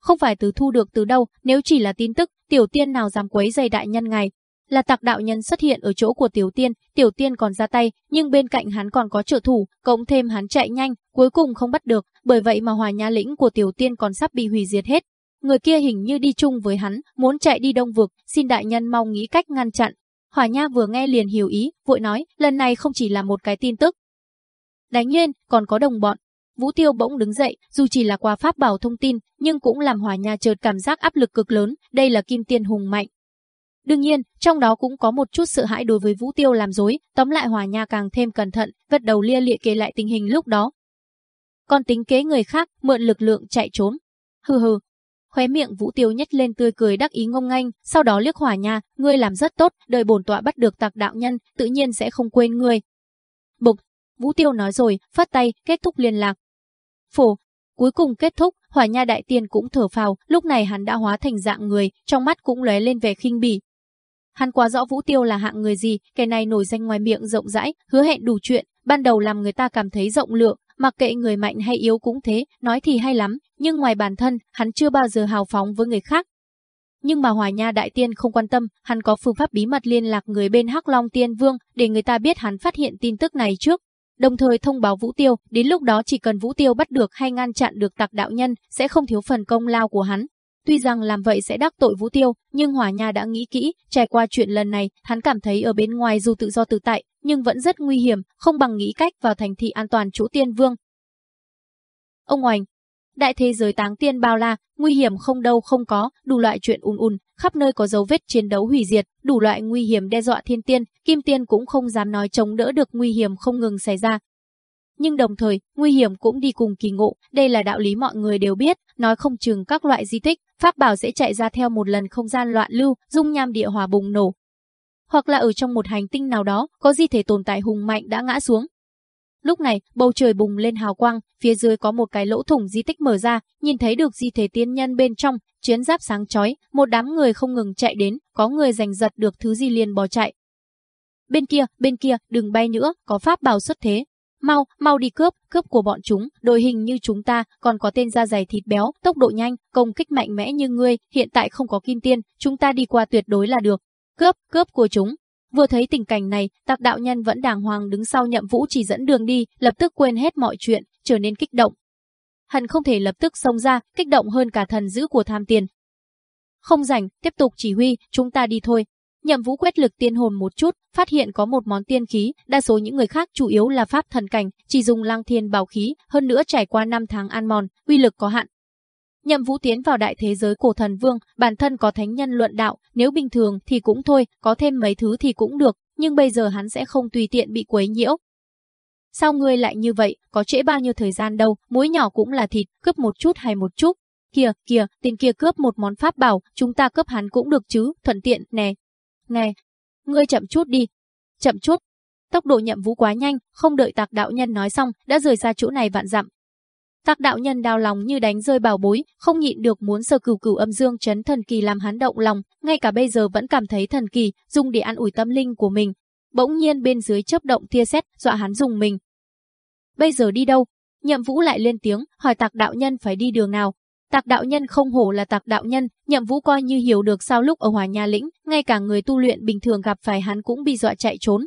Không phải từ thu được từ đâu, nếu chỉ là tin tức, tiểu tiên nào dám quấy dây đại nhân ngài. Là tặc đạo nhân xuất hiện ở chỗ của tiểu tiên, tiểu tiên còn ra tay, nhưng bên cạnh hắn còn có trợ thủ, cộng thêm hắn chạy nhanh, cuối cùng không bắt được, bởi vậy mà hòa nha lĩnh của tiểu tiên còn sắp bị hủy diệt hết. Người kia hình như đi chung với hắn, muốn chạy đi đông vực, xin đại nhân mau nghĩ cách ngăn chặn. Hỏa Nha vừa nghe liền hiểu ý, vội nói, lần này không chỉ là một cái tin tức, Đánh lên, còn có đồng bọn. Vũ Tiêu bỗng đứng dậy, dù chỉ là qua pháp bảo thông tin, nhưng cũng làm Hỏa Nha chợt cảm giác áp lực cực lớn, đây là kim tiên hùng mạnh. Đương nhiên, trong đó cũng có một chút sợ hãi đối với Vũ Tiêu làm dối, tóm lại Hỏa Nha càng thêm cẩn thận, gật đầu lia lịa kể lại tình hình lúc đó. Còn tính kế người khác, mượn lực lượng chạy trốn. Hừ hừ. Khóe miệng Vũ Tiêu nhếch lên tươi cười đắc ý ngông nghênh, sau đó liếc Hỏa Nha, ngươi làm rất tốt, đời bổn tọa bắt được tạc đạo nhân, tự nhiên sẽ không quên ngươi. Bục, Vũ Tiêu nói rồi, phát tay, kết thúc liên lạc. Phổ, cuối cùng kết thúc, Hỏa Nha Đại Tiên cũng thở phào, lúc này hắn đã hóa thành dạng người, trong mắt cũng lóe lên vẻ khinh bỉ. hắn quá rõ Vũ Tiêu là hạng người gì, kẻ này nổi danh ngoài miệng rộng rãi, hứa hẹn đủ chuyện, ban đầu làm người ta cảm thấy rộng lượng, mặc kệ người mạnh hay yếu cũng thế, nói thì hay lắm, nhưng ngoài bản thân, hắn chưa bao giờ hào phóng với người khác. Nhưng mà Hòa Nha Đại Tiên không quan tâm, hắn có phương pháp bí mật liên lạc người bên Hắc Long Tiên Vương để người ta biết hắn phát hiện tin tức này trước, đồng thời thông báo Vũ Tiêu, đến lúc đó chỉ cần Vũ Tiêu bắt được hay ngăn chặn được tặc đạo nhân, sẽ không thiếu phần công lao của hắn. Tuy rằng làm vậy sẽ đắc tội Vũ Tiêu, nhưng Hỏa Nha đã nghĩ kỹ, trải qua chuyện lần này, hắn cảm thấy ở bên ngoài dù tự do tự tại, nhưng vẫn rất nguy hiểm, không bằng nghĩ cách vào thành thị an toàn chỗ Tiên Vương. Ông hoành đại thế giới táng tiên bao la, nguy hiểm không đâu không có, đủ loại chuyện ùn ùn, khắp nơi có dấu vết chiến đấu hủy diệt, đủ loại nguy hiểm đe dọa thiên tiên, kim tiên cũng không dám nói chống đỡ được nguy hiểm không ngừng xảy ra. Nhưng đồng thời, nguy hiểm cũng đi cùng kỳ ngộ, đây là đạo lý mọi người đều biết, nói không chừng các loại di tích, pháp bảo sẽ chạy ra theo một lần không gian loạn lưu, dung nham địa hòa bùng nổ. Hoặc là ở trong một hành tinh nào đó, có di thể tồn tại hùng mạnh đã ngã xuống, Lúc này, bầu trời bùng lên hào quang, phía dưới có một cái lỗ thủng di tích mở ra, nhìn thấy được di thể tiên nhân bên trong, chiến giáp sáng chói, một đám người không ngừng chạy đến, có người giành giật được thứ gì liền bỏ chạy. Bên kia, bên kia, đừng bay nữa, có pháp bảo xuất thế. Mau, mau đi cướp, cướp của bọn chúng, đội hình như chúng ta, còn có tên da dày thịt béo, tốc độ nhanh, công kích mạnh mẽ như ngươi, hiện tại không có kim tiên, chúng ta đi qua tuyệt đối là được. Cướp, cướp của chúng, Vừa thấy tình cảnh này, tạc đạo nhân vẫn đàng hoàng đứng sau nhậm vũ chỉ dẫn đường đi, lập tức quên hết mọi chuyện, trở nên kích động. Hận không thể lập tức xông ra, kích động hơn cả thần dữ của tham tiền. Không rảnh, tiếp tục chỉ huy, chúng ta đi thôi. Nhậm vũ quét lực tiên hồn một chút, phát hiện có một món tiên khí, đa số những người khác chủ yếu là pháp thần cảnh, chỉ dùng lang thiên bảo khí, hơn nữa trải qua 5 tháng an mòn, uy lực có hạn, Nhậm Vũ tiến vào đại thế giới cổ thần vương, bản thân có thánh nhân luận đạo, nếu bình thường thì cũng thôi, có thêm mấy thứ thì cũng được, nhưng bây giờ hắn sẽ không tùy tiện bị quấy nhiễu. Sao ngươi lại như vậy, có trễ bao nhiêu thời gian đâu, muối nhỏ cũng là thịt, cướp một chút hay một chút. Kìa, kìa, tên kia cướp một món pháp bảo, chúng ta cướp hắn cũng được chứ, thuận tiện, nè. Nè, ngươi chậm chút đi. Chậm chút. Tốc độ nhậm vũ quá nhanh, không đợi tạc đạo nhân nói xong, đã rời ra chỗ này vạn dặm, Tạc đạo nhân đau lòng như đánh rơi bảo bối, không nhịn được muốn sờ cửu cửu âm dương chấn thần kỳ làm hắn động lòng, ngay cả bây giờ vẫn cảm thấy thần kỳ, dùng để ăn ủi tâm linh của mình. Bỗng nhiên bên dưới chớp động tia sét, dọa hắn dùng mình. Bây giờ đi đâu? Nhậm Vũ lại lên tiếng, hỏi Tạc đạo nhân phải đi đường nào. Tạc đạo nhân không hổ là Tạc đạo nhân, Nhậm Vũ coi như hiểu được sao lúc ở Hòa Nha lĩnh, ngay cả người tu luyện bình thường gặp phải hắn cũng bị dọa chạy trốn,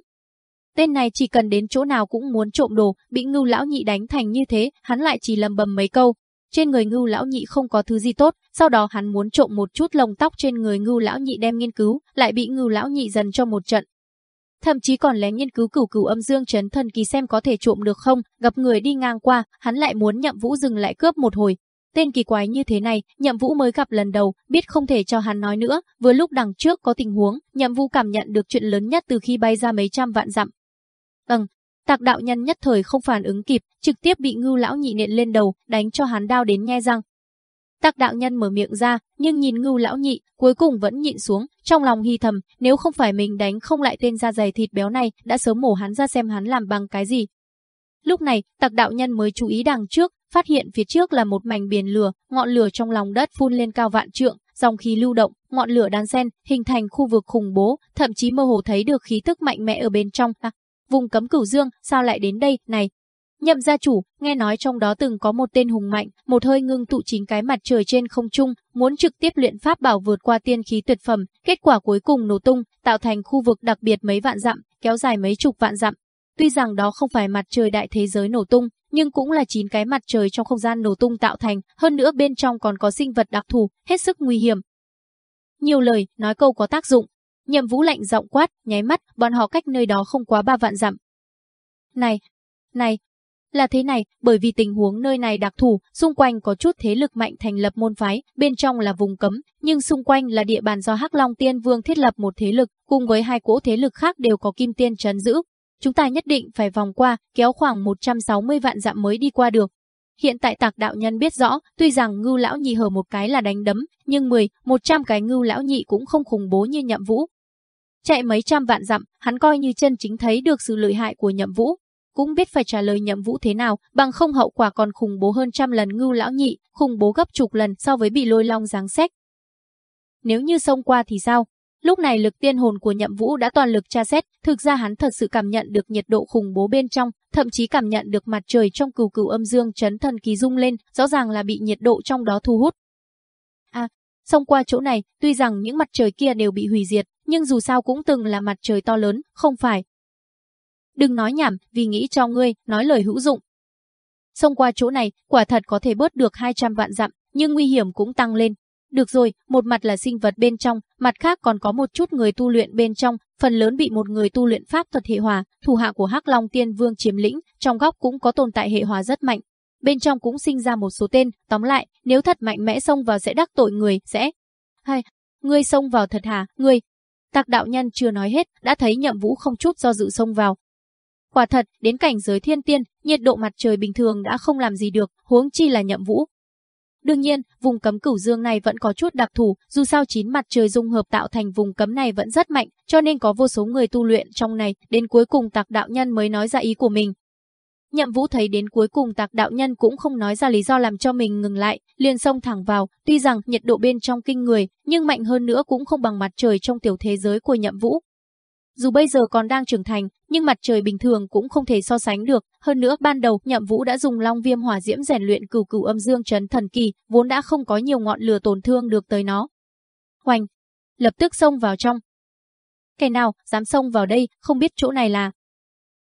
Tên này chỉ cần đến chỗ nào cũng muốn trộm đồ, bị ngưu lão nhị đánh thành như thế, hắn lại chỉ lầm bầm mấy câu. Trên người ngưu lão nhị không có thứ gì tốt, sau đó hắn muốn trộm một chút lông tóc trên người ngưu lão nhị đem nghiên cứu, lại bị ngưu lão nhị dần cho một trận. Thậm chí còn lén nghiên cứu cửu cửu âm dương chấn thần kỳ xem có thể trộm được không, gặp người đi ngang qua, hắn lại muốn nhậm vũ dừng lại cướp một hồi, Tên kỳ quái như thế này, Nhậm Vũ mới gặp lần đầu, biết không thể cho hắn nói nữa, vừa lúc đằng trước có tình huống, Nhậm Vũ cảm nhận được chuyện lớn nhất từ khi bay ra mấy trăm vạn dặm, Ầng, tạc đạo nhân nhất thời không phản ứng kịp, trực tiếp bị ngưu lão nhị nện lên đầu, đánh cho hắn đau đến nhe răng. Tạc đạo nhân mở miệng ra, nhưng nhìn ngưu lão nhị, cuối cùng vẫn nhịn xuống, trong lòng hy thầm, nếu không phải mình đánh không lại tên da dày thịt béo này, đã sớm mổ hắn ra xem hắn làm bằng cái gì. Lúc này, tạc đạo nhân mới chú ý đằng trước, phát hiện phía trước là một mảnh biển lửa, ngọn lửa trong lòng đất phun lên cao vạn trượng, dòng khí lưu động, ngọn lửa đan xen, hình thành khu vực khủng bố, thậm chí mơ hồ thấy được khí tức mạnh mẽ ở bên trong. À, vùng cấm cửu dương, sao lại đến đây, này? Nhậm gia chủ, nghe nói trong đó từng có một tên hùng mạnh, một hơi ngưng tụ chính cái mặt trời trên không trung, muốn trực tiếp luyện pháp bảo vượt qua tiên khí tuyệt phẩm, kết quả cuối cùng nổ tung, tạo thành khu vực đặc biệt mấy vạn dặm, kéo dài mấy chục vạn dặm. Tuy rằng đó không phải mặt trời đại thế giới nổ tung, nhưng cũng là chín cái mặt trời trong không gian nổ tung tạo thành, hơn nữa bên trong còn có sinh vật đặc thù, hết sức nguy hiểm. Nhiều lời, nói câu có tác dụng, Nhậm Vũ lạnh giọng quát, nháy mắt, bọn họ cách nơi đó không quá ba vạn dặm. Này, này, là thế này, bởi vì tình huống nơi này đặc thù, xung quanh có chút thế lực mạnh thành lập môn phái, bên trong là vùng cấm, nhưng xung quanh là địa bàn do Hắc Long Tiên Vương thiết lập một thế lực, cùng với hai cỗ thế lực khác đều có Kim Tiên trấn giữ. Chúng ta nhất định phải vòng qua, kéo khoảng 160 vạn dặm mới đi qua được. Hiện tại tạc đạo nhân biết rõ, tuy rằng ngưu lão nhị hở một cái là đánh đấm, nhưng 10, 100 cái ngưu lão nhị cũng không khủng bố như nhậm vũ, Chạy mấy trăm vạn dặm, hắn coi như chân chính thấy được sự lợi hại của nhậm vũ. Cũng biết phải trả lời nhậm vũ thế nào, bằng không hậu quả còn khủng bố hơn trăm lần ngưu lão nhị, khủng bố gấp chục lần so với bị lôi long giáng xét. Nếu như xông qua thì sao? Lúc này lực tiên hồn của Nhậm Vũ đã toàn lực tra xét, thực ra hắn thật sự cảm nhận được nhiệt độ khủng bố bên trong, thậm chí cảm nhận được mặt trời trong cừu cừu âm dương chấn thần kỳ rung lên, rõ ràng là bị nhiệt độ trong đó thu hút. Xông qua chỗ này, tuy rằng những mặt trời kia đều bị hủy diệt, nhưng dù sao cũng từng là mặt trời to lớn, không phải. Đừng nói nhảm, vì nghĩ cho ngươi, nói lời hữu dụng. Xông qua chỗ này, quả thật có thể bớt được 200 vạn dặm, nhưng nguy hiểm cũng tăng lên. Được rồi, một mặt là sinh vật bên trong, mặt khác còn có một chút người tu luyện bên trong, phần lớn bị một người tu luyện pháp thuật hệ hòa, thủ hạ của Hắc Long Tiên Vương chiếm lĩnh, trong góc cũng có tồn tại hệ hòa rất mạnh. Bên trong cũng sinh ra một số tên, tóm lại, nếu thật mạnh mẽ xông vào sẽ đắc tội người, sẽ... Hay, ngươi xông vào thật hả, ngươi... Tạc đạo nhân chưa nói hết, đã thấy nhậm vũ không chút do dự xông vào. Quả thật, đến cảnh giới thiên tiên, nhiệt độ mặt trời bình thường đã không làm gì được, huống chi là nhậm vũ, Đương nhiên, vùng cấm cửu dương này vẫn có chút đặc thù, dù sao chín mặt trời dung hợp tạo thành vùng cấm này vẫn rất mạnh, cho nên có vô số người tu luyện trong này, đến cuối cùng tạc đạo nhân mới nói ra ý của mình. Nhậm Vũ thấy đến cuối cùng tạc đạo nhân cũng không nói ra lý do làm cho mình ngừng lại, liền xông thẳng vào, tuy rằng nhiệt độ bên trong kinh người, nhưng mạnh hơn nữa cũng không bằng mặt trời trong tiểu thế giới của Nhậm Vũ. Dù bây giờ còn đang trưởng thành, nhưng mặt trời bình thường cũng không thể so sánh được. Hơn nữa ban đầu Nhậm Vũ đã dùng Long Viêm Hỏa Diễm rèn luyện cửu cửu âm dương chấn thần kỳ, vốn đã không có nhiều ngọn lửa tổn thương được tới nó. Hoành, lập tức xông vào trong. Kẻ nào dám xông vào đây, không biết chỗ này là.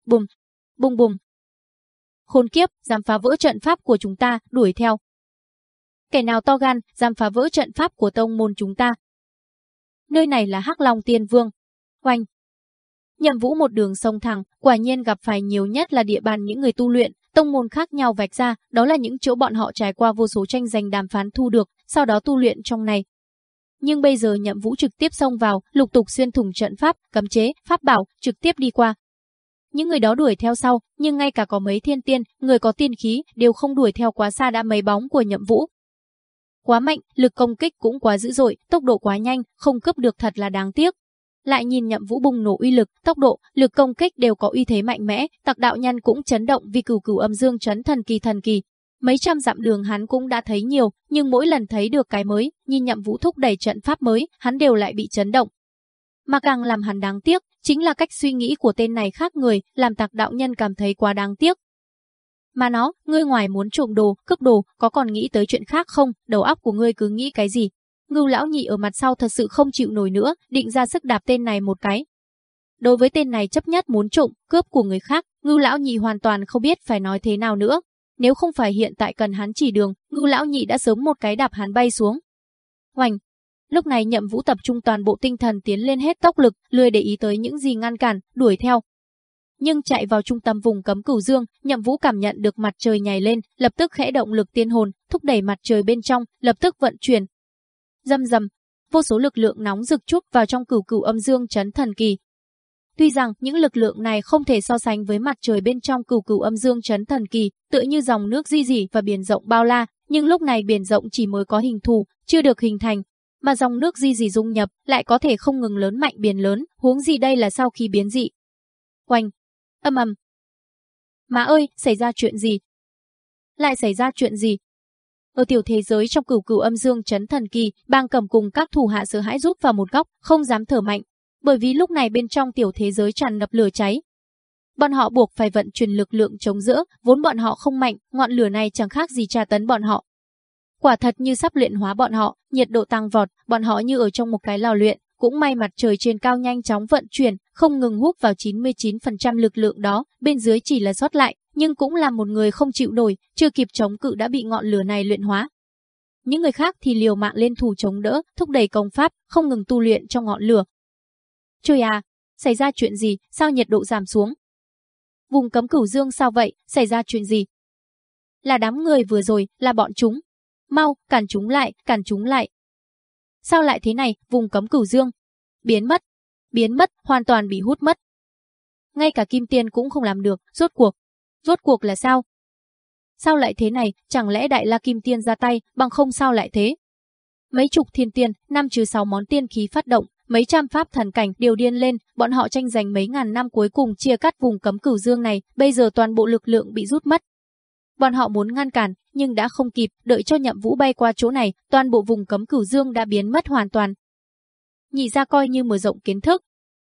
Bùm, bùng bùng. Khốn kiếp, dám phá vỡ trận pháp của chúng ta, đuổi theo. Kẻ nào to gan, dám phá vỡ trận pháp của tông môn chúng ta. Nơi này là Hắc Long Tiên Vương. Oanh! Nhậm Vũ một đường sông thẳng, quả nhiên gặp phải nhiều nhất là địa bàn những người tu luyện, tông môn khác nhau vạch ra, đó là những chỗ bọn họ trải qua vô số tranh giành đàm phán thu được, sau đó tu luyện trong này. Nhưng bây giờ Nhậm Vũ trực tiếp xông vào, lục tục xuyên thủng trận pháp, cấm chế, pháp bảo, trực tiếp đi qua. Những người đó đuổi theo sau, nhưng ngay cả có mấy thiên tiên, người có tiên khí, đều không đuổi theo quá xa đã mấy bóng của Nhậm Vũ. Quá mạnh, lực công kích cũng quá dữ dội, tốc độ quá nhanh, không cướp được thật là đáng tiếc lại nhìn nhậm vũ bùng nổ uy lực, tốc độ, lực công kích đều có uy thế mạnh mẽ, tặc đạo nhân cũng chấn động vì cửu cửu âm dương chấn thần kỳ thần kỳ. Mấy trăm dặm đường hắn cũng đã thấy nhiều, nhưng mỗi lần thấy được cái mới, nhìn nhậm vũ thúc đẩy trận pháp mới, hắn đều lại bị chấn động. Mà càng làm hắn đáng tiếc, chính là cách suy nghĩ của tên này khác người, làm tặc đạo nhân cảm thấy quá đáng tiếc. Mà nó, ngươi ngoài muốn trộm đồ, cướp đồ, có còn nghĩ tới chuyện khác không, đầu óc của ngươi cứ nghĩ cái gì, Ngưu lão nhị ở mặt sau thật sự không chịu nổi nữa, định ra sức đạp tên này một cái. Đối với tên này chấp nhất muốn trộm, cướp của người khác, Ngưu lão nhị hoàn toàn không biết phải nói thế nào nữa. Nếu không phải hiện tại cần hắn chỉ đường, Ngưu lão nhị đã sớm một cái đạp hắn bay xuống. Hoành! Lúc này nhậm vũ tập trung toàn bộ tinh thần tiến lên hết tốc lực, lười để ý tới những gì ngăn cản, đuổi theo. Nhưng chạy vào trung tâm vùng cấm cửu dương, nhậm vũ cảm nhận được mặt trời nhảy lên, lập tức khẽ động lực tiên hồn, thúc đẩy mặt trời bên trong, lập tức vận chuyển, Dầm dầm, vô số lực lượng nóng rực chút vào trong cửu cửu âm dương chấn thần kỳ. Tuy rằng những lực lượng này không thể so sánh với mặt trời bên trong cửu cửu âm dương chấn thần kỳ, tựa như dòng nước di dỉ và biển rộng bao la, nhưng lúc này biển rộng chỉ mới có hình thù, chưa được hình thành, mà dòng nước di gì dung nhập lại có thể không ngừng lớn mạnh biển lớn, huống gì đây là sau khi biến dị. quanh âm ầm. Má ơi, xảy ra chuyện gì? Lại xảy ra chuyện gì? Ở tiểu thế giới trong cửu cửu âm dương chấn thần kỳ, bang cầm cùng các thủ hạ sợ hãi rút vào một góc, không dám thở mạnh, bởi vì lúc này bên trong tiểu thế giới tràn ngập lửa cháy. Bọn họ buộc phải vận chuyển lực lượng chống giữa, vốn bọn họ không mạnh, ngọn lửa này chẳng khác gì tra tấn bọn họ. Quả thật như sắp luyện hóa bọn họ, nhiệt độ tăng vọt, bọn họ như ở trong một cái lò luyện, cũng may mặt trời trên cao nhanh chóng vận chuyển, không ngừng hút vào 99% lực lượng đó, bên dưới chỉ là sót lại, nhưng cũng là một người không chịu nổi, chưa kịp chống cự đã bị ngọn lửa này luyện hóa. Những người khác thì liều mạng lên thủ chống đỡ, thúc đẩy công pháp, không ngừng tu luyện trong ngọn lửa. Trời à, xảy ra chuyện gì, sao nhiệt độ giảm xuống? Vùng cấm cửu dương sao vậy, xảy ra chuyện gì? Là đám người vừa rồi, là bọn chúng. Mau, cản chúng lại, cản chúng lại. Sao lại thế này, vùng cấm cửu dương? Biến mất. Biến mất, hoàn toàn bị hút mất. Ngay cả kim tiên cũng không làm được, rốt cuộc, Rốt cuộc là sao? Sao lại thế này, chẳng lẽ Đại La Kim Tiên ra tay, bằng không sao lại thế? Mấy chục thiên tiên, năm trừ sáu món tiên khí phát động, mấy trăm pháp thần cảnh đều điên lên, bọn họ tranh giành mấy ngàn năm cuối cùng chia cắt vùng cấm cửu dương này, bây giờ toàn bộ lực lượng bị rút mất. Bọn họ muốn ngăn cản, nhưng đã không kịp, đợi cho nhậm vũ bay qua chỗ này, toàn bộ vùng cấm cửu dương đã biến mất hoàn toàn. nhị ra coi như mở rộng kiến thức.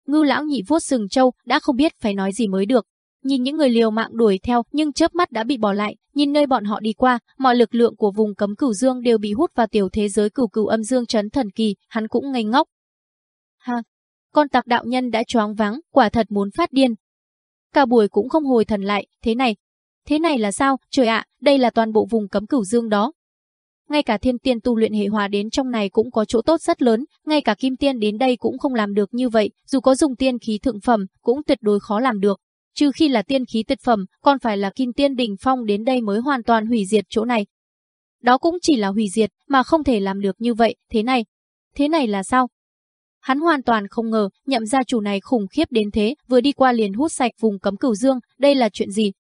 Ngưu lão nhị vuốt sừng trâu, đã không biết phải nói gì mới được. Nhìn những người liều mạng đuổi theo nhưng chớp mắt đã bị bỏ lại, nhìn nơi bọn họ đi qua, mọi lực lượng của vùng cấm cửu dương đều bị hút vào tiểu thế giới cửu cửu âm dương chấn thần kỳ, hắn cũng ngây ngốc. Ha, con tặc đạo nhân đã choáng váng, quả thật muốn phát điên. Cả buổi cũng không hồi thần lại, thế này, thế này là sao, trời ạ, đây là toàn bộ vùng cấm cửu dương đó. Ngay cả thiên tiên tu luyện hệ hòa đến trong này cũng có chỗ tốt rất lớn, ngay cả kim tiên đến đây cũng không làm được như vậy, dù có dùng tiên khí thượng phẩm, cũng tuyệt đối khó làm được. Trừ khi là tiên khí tuyệt phẩm, còn phải là kim tiên đỉnh phong đến đây mới hoàn toàn hủy diệt chỗ này. Đó cũng chỉ là hủy diệt, mà không thể làm được như vậy, thế này. Thế này là sao? Hắn hoàn toàn không ngờ, nhậm gia chủ này khủng khiếp đến thế, vừa đi qua liền hút sạch vùng cấm cửu dương, đây là chuyện gì?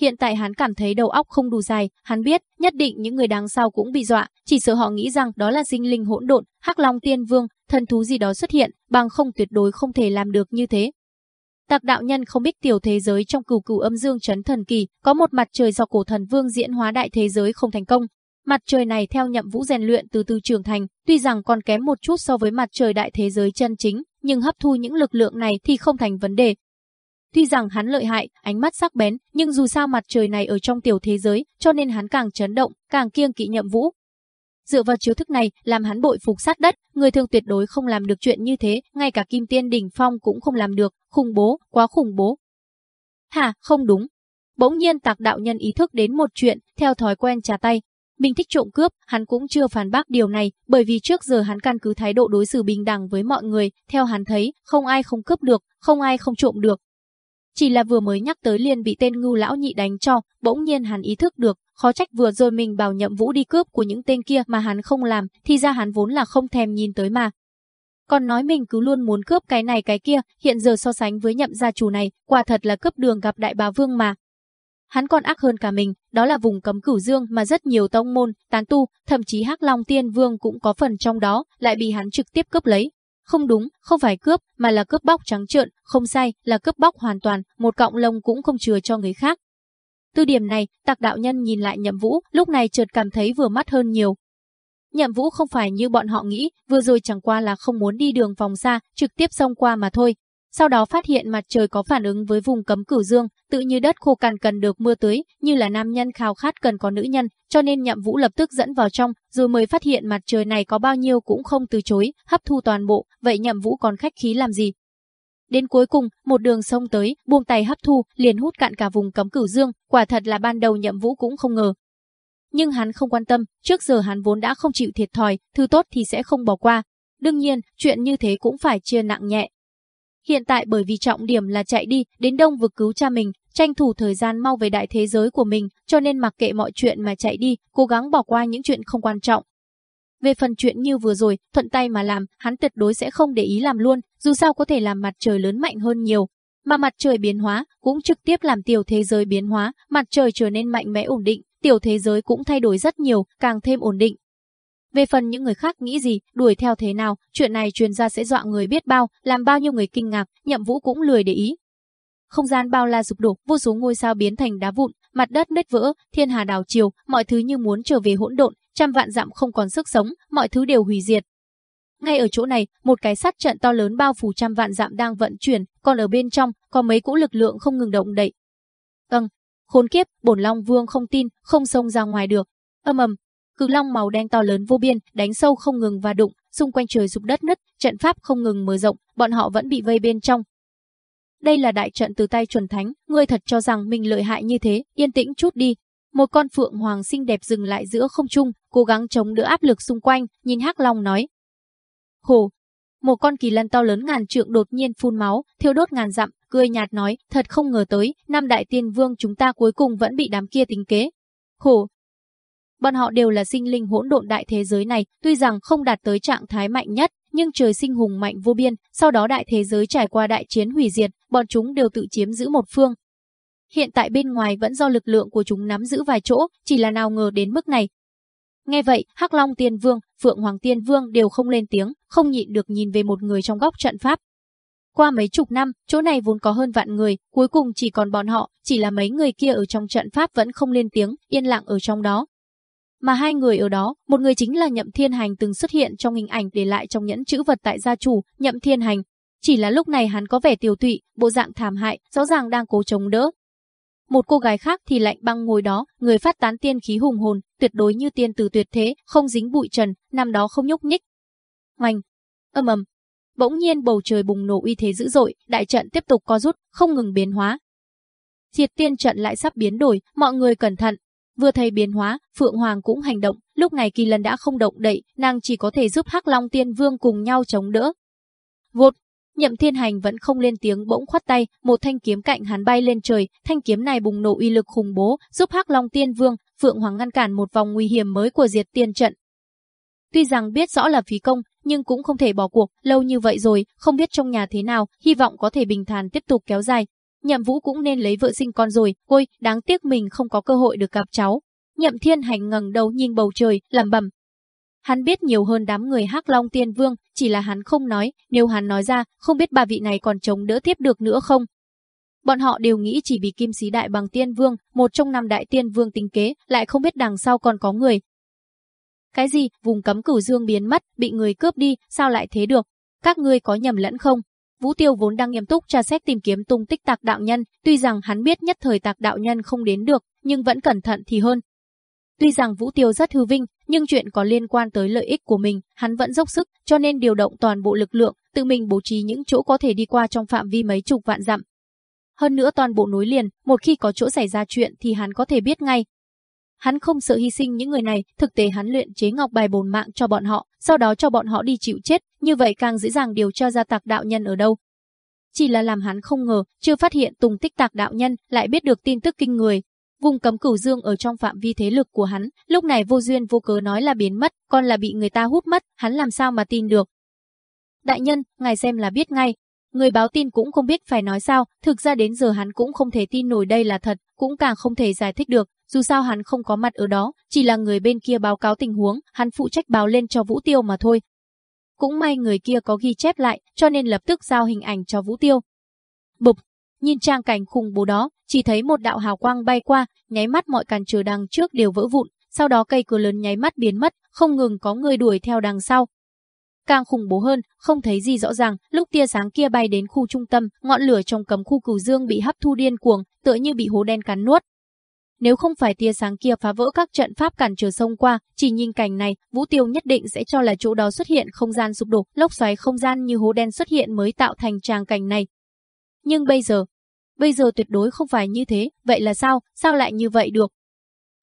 Hiện tại hắn cảm thấy đầu óc không đủ dài, hắn biết, nhất định những người đằng sau cũng bị dọa, chỉ sợ họ nghĩ rằng đó là sinh linh hỗn độn, Hắc Long Tiên Vương, thần thú gì đó xuất hiện, bằng không tuyệt đối không thể làm được như thế. Tạc đạo nhân không biết tiểu thế giới trong cửu cửu âm dương chấn thần kỳ, có một mặt trời do cổ thần vương diễn hóa đại thế giới không thành công. Mặt trời này theo nhậm vũ rèn luyện từ từ trưởng thành, tuy rằng còn kém một chút so với mặt trời đại thế giới chân chính, nhưng hấp thu những lực lượng này thì không thành vấn đề, Tuy rằng hắn lợi hại, ánh mắt sắc bén, nhưng dù sao mặt trời này ở trong tiểu thế giới, cho nên hắn càng chấn động, càng kiêng kỵ nhậm vũ. Dựa vào chiếu thức này, làm hắn bội phục sát đất, người thường tuyệt đối không làm được chuyện như thế, ngay cả kim tiên đỉnh phong cũng không làm được, khủng bố, quá khủng bố. Hả, không đúng. Bỗng nhiên tạc đạo nhân ý thức đến một chuyện, theo thói quen trả tay, mình thích trộm cướp, hắn cũng chưa phản bác điều này, bởi vì trước giờ hắn căn cứ thái độ đối xử bình đẳng với mọi người, theo hắn thấy, không ai không cướp được, không ai không trộm được, chỉ là vừa mới nhắc tới liền bị tên ngưu lão nhị đánh cho, bỗng nhiên hắn ý thức được, khó trách vừa rồi mình bảo nhậm vũ đi cướp của những tên kia mà hắn không làm, thì ra hắn vốn là không thèm nhìn tới mà. Còn nói mình cứ luôn muốn cướp cái này cái kia, hiện giờ so sánh với nhậm gia chủ này, quả thật là cướp đường gặp đại bá vương mà. Hắn còn ác hơn cả mình, đó là vùng cấm cửu dương mà rất nhiều tông môn, tán tu, thậm chí hắc long tiên vương cũng có phần trong đó, lại bị hắn trực tiếp cướp lấy. Không đúng, không phải cướp, mà là cướp bóc trắng trợn, không sai, là cướp bóc hoàn toàn, một cọng lông cũng không chừa cho người khác. Từ điểm này, tạc đạo nhân nhìn lại nhậm vũ, lúc này chợt cảm thấy vừa mắt hơn nhiều. Nhậm vũ không phải như bọn họ nghĩ, vừa rồi chẳng qua là không muốn đi đường vòng xa, trực tiếp xông qua mà thôi. Sau đó phát hiện mặt trời có phản ứng với vùng cấm cửu dương, tự như đất khô cằn cần được mưa tưới, như là nam nhân khao khát cần có nữ nhân, cho nên nhậm vũ lập tức dẫn vào trong, rồi mới phát hiện mặt trời này có bao nhiêu cũng không từ chối, hấp thu toàn bộ, vậy nhậm vũ còn khách khí làm gì. Đến cuối cùng, một đường sông tới, buông tay hấp thu, liền hút cạn cả vùng cấm cửu dương, quả thật là ban đầu nhậm vũ cũng không ngờ. Nhưng hắn không quan tâm, trước giờ hắn vốn đã không chịu thiệt thòi, thứ tốt thì sẽ không bỏ qua. Đương nhiên, chuyện như thế cũng phải chia nặng nhẹ, Hiện tại bởi vì trọng điểm là chạy đi, đến đông vực cứu cha mình, tranh thủ thời gian mau về đại thế giới của mình, cho nên mặc kệ mọi chuyện mà chạy đi, cố gắng bỏ qua những chuyện không quan trọng. Về phần chuyện như vừa rồi, thuận tay mà làm, hắn tuyệt đối sẽ không để ý làm luôn, dù sao có thể làm mặt trời lớn mạnh hơn nhiều. Mà mặt trời biến hóa, cũng trực tiếp làm tiểu thế giới biến hóa, mặt trời trở nên mạnh mẽ ổn định, tiểu thế giới cũng thay đổi rất nhiều, càng thêm ổn định. Về phần những người khác nghĩ gì, đuổi theo thế nào, chuyện này truyền ra sẽ dọa người biết bao, làm bao nhiêu người kinh ngạc, nhậm vũ cũng lười để ý. Không gian bao la sụp đổ, vô số ngôi sao biến thành đá vụn, mặt đất nứt vỡ, thiên hà đảo chiều, mọi thứ như muốn trở về hỗn độn, trăm vạn dặm không còn sức sống, mọi thứ đều hủy diệt. Ngay ở chỗ này, một cái sát trận to lớn bao phủ trăm vạn dặm đang vận chuyển, còn ở bên trong có mấy cỗ lực lượng không ngừng động đậy. Âng, khốn kiếp, bổn Long Vương không tin, không xông ra ngoài được. Âm ầm, Cự long màu đen to lớn vô biên, đánh sâu không ngừng và đụng, xung quanh trời sụp đất nứt, trận pháp không ngừng mở rộng, bọn họ vẫn bị vây bên trong. Đây là đại trận từ tay chuẩn thánh, ngươi thật cho rằng mình lợi hại như thế, yên tĩnh chút đi. Một con phượng hoàng xinh đẹp dừng lại giữa không trung, cố gắng chống đỡ áp lực xung quanh, nhìn Hắc Long nói. Hồ, một con kỳ lân to lớn ngàn trượng đột nhiên phun máu, thiêu đốt ngàn dặm, cười nhạt nói, thật không ngờ tới, năm đại tiên vương chúng ta cuối cùng vẫn bị đám kia tính kế. Hồ, Bọn họ đều là sinh linh hỗn độn đại thế giới này, tuy rằng không đạt tới trạng thái mạnh nhất, nhưng trời sinh hùng mạnh vô biên, sau đó đại thế giới trải qua đại chiến hủy diệt, bọn chúng đều tự chiếm giữ một phương. Hiện tại bên ngoài vẫn do lực lượng của chúng nắm giữ vài chỗ, chỉ là nào ngờ đến mức này. Nghe vậy, Hắc Long Tiên Vương, Phượng Hoàng Tiên Vương đều không lên tiếng, không nhịn được nhìn về một người trong góc trận pháp. Qua mấy chục năm, chỗ này vốn có hơn vạn người, cuối cùng chỉ còn bọn họ, chỉ là mấy người kia ở trong trận pháp vẫn không lên tiếng, yên lặng ở trong đó. Mà hai người ở đó, một người chính là Nhậm Thiên Hành từng xuất hiện trong hình ảnh để lại trong nhẫn chữ vật tại gia chủ, Nhậm Thiên Hành. Chỉ là lúc này hắn có vẻ tiêu tụy, bộ dạng thảm hại, rõ ràng đang cố chống đỡ. Một cô gái khác thì lạnh băng ngồi đó, người phát tán tiên khí hùng hồn, tuyệt đối như tiên tử tuyệt thế, không dính bụi trần, nằm đó không nhúc nhích. Hoành, âm ầm, bỗng nhiên bầu trời bùng nổ uy thế dữ dội, đại trận tiếp tục co rút, không ngừng biến hóa. Diệt tiên trận lại sắp biến đổi, mọi người cẩn thận, Vừa thấy biến hóa, Phượng Hoàng cũng hành động, lúc này Kỳ Lân đã không động đậy, nàng chỉ có thể giúp Hắc Long Tiên Vương cùng nhau chống đỡ. Vột, Nhậm Thiên Hành vẫn không lên tiếng bỗng khoát tay, một thanh kiếm cạnh hắn bay lên trời, thanh kiếm này bùng nổ uy lực khủng bố, giúp Hắc Long Tiên Vương, Phượng Hoàng ngăn cản một vòng nguy hiểm mới của Diệt Tiên trận. Tuy rằng biết rõ là phí công, nhưng cũng không thể bỏ cuộc, lâu như vậy rồi, không biết trong nhà thế nào, hy vọng có thể bình thản tiếp tục kéo dài, Nhậm Vũ cũng nên lấy vợ sinh con rồi, ôi, đáng tiếc mình không có cơ hội được gặp cháu. Nhậm Thiên Hành ngẩng đầu nhìn bầu trời, lẩm bẩm. Hắn biết nhiều hơn đám người Hắc Long Tiên Vương, chỉ là hắn không nói, nếu hắn nói ra, không biết bà vị này còn chống đỡ tiếp được nữa không. Bọn họ đều nghĩ chỉ bị Kim Sĩ Đại bằng Tiên Vương, một trong năm đại tiên vương tính kế, lại không biết đằng sau còn có người. Cái gì, vùng cấm cửu dương biến mất, bị người cướp đi, sao lại thế được? Các ngươi có nhầm lẫn không? Vũ Tiêu vốn đang nghiêm túc tra xét tìm kiếm tung tích tạc đạo nhân, tuy rằng hắn biết nhất thời tạc đạo nhân không đến được, nhưng vẫn cẩn thận thì hơn. Tuy rằng Vũ Tiêu rất hư vinh, nhưng chuyện có liên quan tới lợi ích của mình, hắn vẫn dốc sức, cho nên điều động toàn bộ lực lượng, tự mình bố trí những chỗ có thể đi qua trong phạm vi mấy chục vạn dặm. Hơn nữa toàn bộ núi liền, một khi có chỗ xảy ra chuyện thì hắn có thể biết ngay, Hắn không sợ hy sinh những người này, thực tế hắn luyện chế ngọc bài bồn mạng cho bọn họ, sau đó cho bọn họ đi chịu chết, như vậy càng dễ dàng điều tra ra tạc đạo nhân ở đâu. Chỉ là làm hắn không ngờ, chưa phát hiện tung tích tạc đạo nhân, lại biết được tin tức kinh người. Vùng cấm cửu dương ở trong phạm vi thế lực của hắn, lúc này vô duyên vô cớ nói là biến mất, còn là bị người ta hút mất, hắn làm sao mà tin được. Đại nhân, ngài xem là biết ngay, Người báo tin cũng không biết phải nói sao, thực ra đến giờ hắn cũng không thể tin nổi đây là thật, cũng càng không thể giải thích được, dù sao hắn không có mặt ở đó, chỉ là người bên kia báo cáo tình huống, hắn phụ trách báo lên cho Vũ Tiêu mà thôi. Cũng may người kia có ghi chép lại, cho nên lập tức giao hình ảnh cho Vũ Tiêu. Bụp, nhìn trang cảnh khủng bố đó, chỉ thấy một đạo hào quang bay qua, nháy mắt mọi cản trở đằng trước đều vỡ vụn, sau đó cây cửa lớn nháy mắt biến mất, không ngừng có người đuổi theo đằng sau, Càng khủng bố hơn, không thấy gì rõ ràng, lúc tia sáng kia bay đến khu trung tâm, ngọn lửa trong cấm khu cửu dương bị hấp thu điên cuồng, tựa như bị hố đen cắn nuốt. Nếu không phải tia sáng kia phá vỡ các trận pháp cản trở sông qua, chỉ nhìn cảnh này, Vũ Tiêu nhất định sẽ cho là chỗ đó xuất hiện không gian sụp đổ, lốc xoáy không gian như hố đen xuất hiện mới tạo thành tràng cảnh này. Nhưng bây giờ, bây giờ tuyệt đối không phải như thế, vậy là sao, sao lại như vậy được?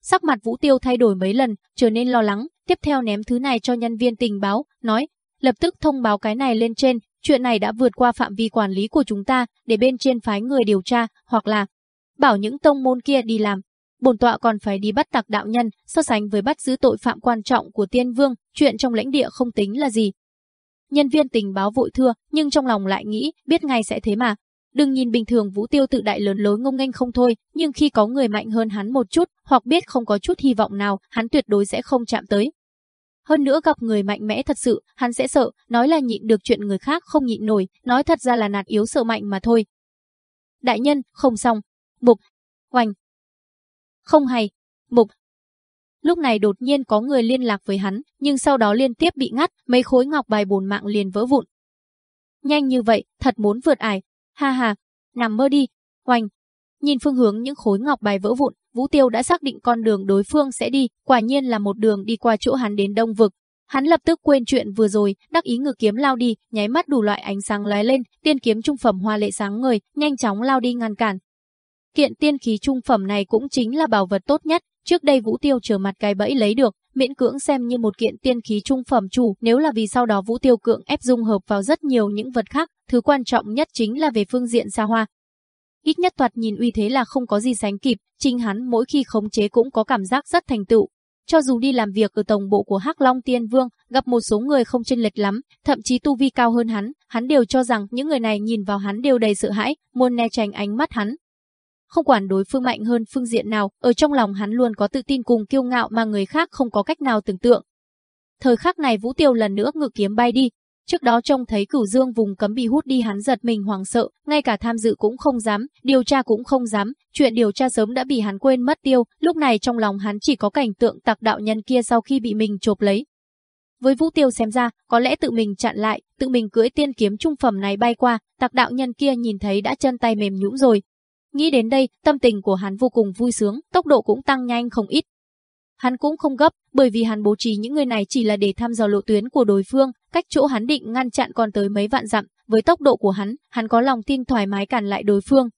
Sắc mặt Vũ Tiêu thay đổi mấy lần, trở nên lo lắng, tiếp theo ném thứ này cho nhân viên tình báo, nói, lập tức thông báo cái này lên trên, chuyện này đã vượt qua phạm vi quản lý của chúng ta, để bên trên phái người điều tra, hoặc là bảo những tông môn kia đi làm. Bổn tọa còn phải đi bắt tặc đạo nhân, so sánh với bắt giữ tội phạm quan trọng của tiên vương, chuyện trong lãnh địa không tính là gì. Nhân viên tình báo vội thưa, nhưng trong lòng lại nghĩ, biết ngay sẽ thế mà. Đừng nhìn bình thường Vũ Tiêu tự đại lớn lối ngông nghênh không thôi, nhưng khi có người mạnh hơn hắn một chút, hoặc biết không có chút hy vọng nào, hắn tuyệt đối sẽ không chạm tới. Hơn nữa gặp người mạnh mẽ thật sự, hắn sẽ sợ, nói là nhịn được chuyện người khác không nhịn nổi, nói thật ra là nạt yếu sợ mạnh mà thôi. Đại nhân, không xong. Mục. Hoành. Không hay. Mục. Lúc này đột nhiên có người liên lạc với hắn, nhưng sau đó liên tiếp bị ngắt, mấy khối ngọc bài bồn mạng liền vỡ vụn. Nhanh như vậy, thật muốn vượt ải. Ha ha, nằm mơ đi. Hoành. Nhìn phương hướng những khối ngọc bài vỡ vụn, Vũ Tiêu đã xác định con đường đối phương sẽ đi, quả nhiên là một đường đi qua chỗ hắn đến Đông Vực. Hắn lập tức quên chuyện vừa rồi, đắc ý ngự kiếm lao đi, nháy mắt đủ loại ánh sáng lóe lên, tiên kiếm trung phẩm hoa lệ sáng ngời, nhanh chóng lao đi ngăn cản. Kiện tiên khí trung phẩm này cũng chính là bảo vật tốt nhất, trước đây Vũ Tiêu trở mặt cái bẫy lấy được, miễn cưỡng xem như một kiện tiên khí trung phẩm chủ, nếu là vì sau đó Vũ Tiêu cưỡng ép dung hợp vào rất nhiều những vật khác, thứ quan trọng nhất chính là về phương diện xa hoa, ít nhất toạt nhìn uy thế là không có gì sánh kịp, chính hắn mỗi khi khống chế cũng có cảm giác rất thành tựu. Cho dù đi làm việc ở tổng bộ của Hắc Long Tiên Vương, gặp một số người không chênh lệch lắm, thậm chí tu vi cao hơn hắn, hắn đều cho rằng những người này nhìn vào hắn đều đầy sợ hãi, muốn né tránh ánh mắt hắn. Không quản đối phương mạnh hơn phương diện nào, ở trong lòng hắn luôn có tự tin cùng kiêu ngạo mà người khác không có cách nào tưởng tượng. Thời khắc này Vũ Tiêu lần nữa ngự kiếm bay đi, Trước đó trông thấy cửu dương vùng cấm bị hút đi hắn giật mình hoảng sợ, ngay cả tham dự cũng không dám, điều tra cũng không dám, chuyện điều tra sớm đã bị hắn quên mất tiêu, lúc này trong lòng hắn chỉ có cảnh tượng tặc đạo nhân kia sau khi bị mình chộp lấy. Với Vũ Tiêu xem ra, có lẽ tự mình chặn lại, tự mình cưỡi tiên kiếm trung phẩm này bay qua, tặc đạo nhân kia nhìn thấy đã chân tay mềm nhũn rồi. Nghĩ đến đây, tâm tình của hắn vô cùng vui sướng, tốc độ cũng tăng nhanh không ít, Hắn cũng không gấp, bởi vì hắn bố trí những người này chỉ là để thăm dò lộ tuyến của đối phương, cách chỗ hắn định ngăn chặn còn tới mấy vạn dặm, với tốc độ của hắn, hắn có lòng tin thoải mái cản lại đối phương.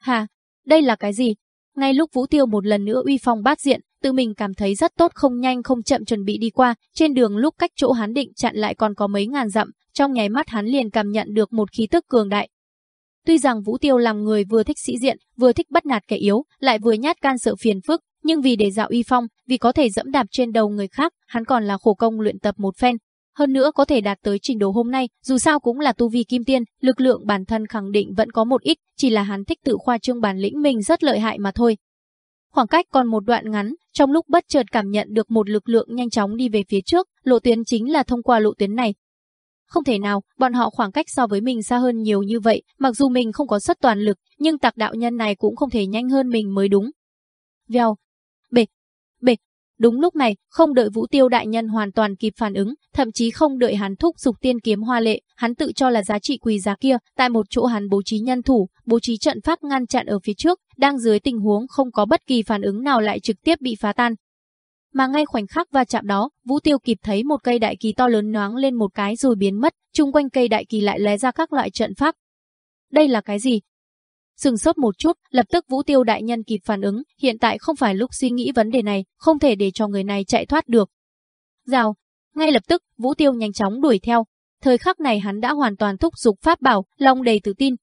Hà, đây là cái gì? Ngay lúc Vũ Tiêu một lần nữa uy phong bát diện, tự mình cảm thấy rất tốt không nhanh không chậm chuẩn bị đi qua, trên đường lúc cách chỗ hắn định chặn lại còn có mấy ngàn dặm, trong nháy mắt hắn liền cảm nhận được một khí tức cường đại. Tuy rằng Vũ Tiêu làm người vừa thích sĩ diện, vừa thích bắt nạt kẻ yếu, lại vừa nhát can sợ phiền phức, nhưng vì để dạo uy phong, vì có thể dẫm đạp trên đầu người khác, hắn còn là khổ công luyện tập một phen. Hơn nữa có thể đạt tới trình độ hôm nay, dù sao cũng là tu vi kim tiên, lực lượng bản thân khẳng định vẫn có một ít, chỉ là hắn thích tự khoa trương bản lĩnh mình rất lợi hại mà thôi. Khoảng cách còn một đoạn ngắn, trong lúc bất chợt cảm nhận được một lực lượng nhanh chóng đi về phía trước, lộ tuyến chính là thông qua lộ tuyến này. Không thể nào, bọn họ khoảng cách so với mình xa hơn nhiều như vậy, mặc dù mình không có xuất toàn lực, nhưng tạc đạo nhân này cũng không thể nhanh hơn mình mới đúng. Vèo, Bịch, bịch. Đúng lúc này, không đợi Vũ Tiêu đại nhân hoàn toàn kịp phản ứng, thậm chí không đợi hắn thúc dục tiên kiếm hoa lệ, hắn tự cho là giá trị quỳ giá kia, tại một chỗ hắn bố trí nhân thủ, bố trí trận pháp ngăn chặn ở phía trước, đang dưới tình huống không có bất kỳ phản ứng nào lại trực tiếp bị phá tan. Mà ngay khoảnh khắc va chạm đó, Vũ Tiêu kịp thấy một cây đại kỳ to lớn nhoáng lên một cái rồi biến mất, chung quanh cây đại kỳ lại lóe ra các loại trận pháp. Đây là cái gì? Sừng sốt một chút, lập tức Vũ Tiêu đại nhân kịp phản ứng, hiện tại không phải lúc suy nghĩ vấn đề này, không thể để cho người này chạy thoát được. Rào, ngay lập tức, Vũ Tiêu nhanh chóng đuổi theo. Thời khắc này hắn đã hoàn toàn thúc giục pháp bảo, lòng đầy tự tin.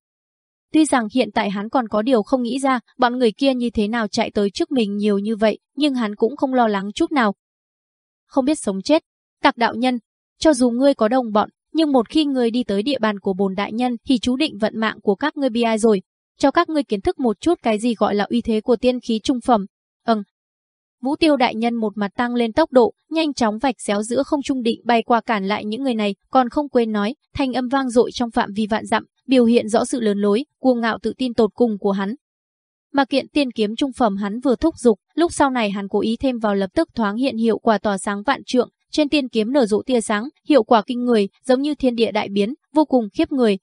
Tuy rằng hiện tại hắn còn có điều không nghĩ ra, bọn người kia như thế nào chạy tới trước mình nhiều như vậy, nhưng hắn cũng không lo lắng chút nào. Không biết sống chết, tạc đạo nhân, cho dù ngươi có đồng bọn, nhưng một khi ngươi đi tới địa bàn của bồn đại nhân thì chú định vận mạng của các ngươi bi ai rồi, cho các ngươi kiến thức một chút cái gì gọi là uy thế của tiên khí trung phẩm. Ừm. Vũ Tiêu đại nhân một mặt tăng lên tốc độ, nhanh chóng vạch xéo giữa không trung định bay qua cản lại những người này, còn không quên nói, thanh âm vang dội trong phạm vi vạn dặm, biểu hiện rõ sự lớn lối, cuồng ngạo tự tin tột cùng của hắn. Mà kiện tiên kiếm trung phẩm hắn vừa thúc dục, lúc sau này hắn cố ý thêm vào lập tức thoáng hiện hiệu quả tỏa sáng vạn trượng, trên tiên kiếm nở rộ tia sáng, hiệu quả kinh người, giống như thiên địa đại biến, vô cùng khiếp người,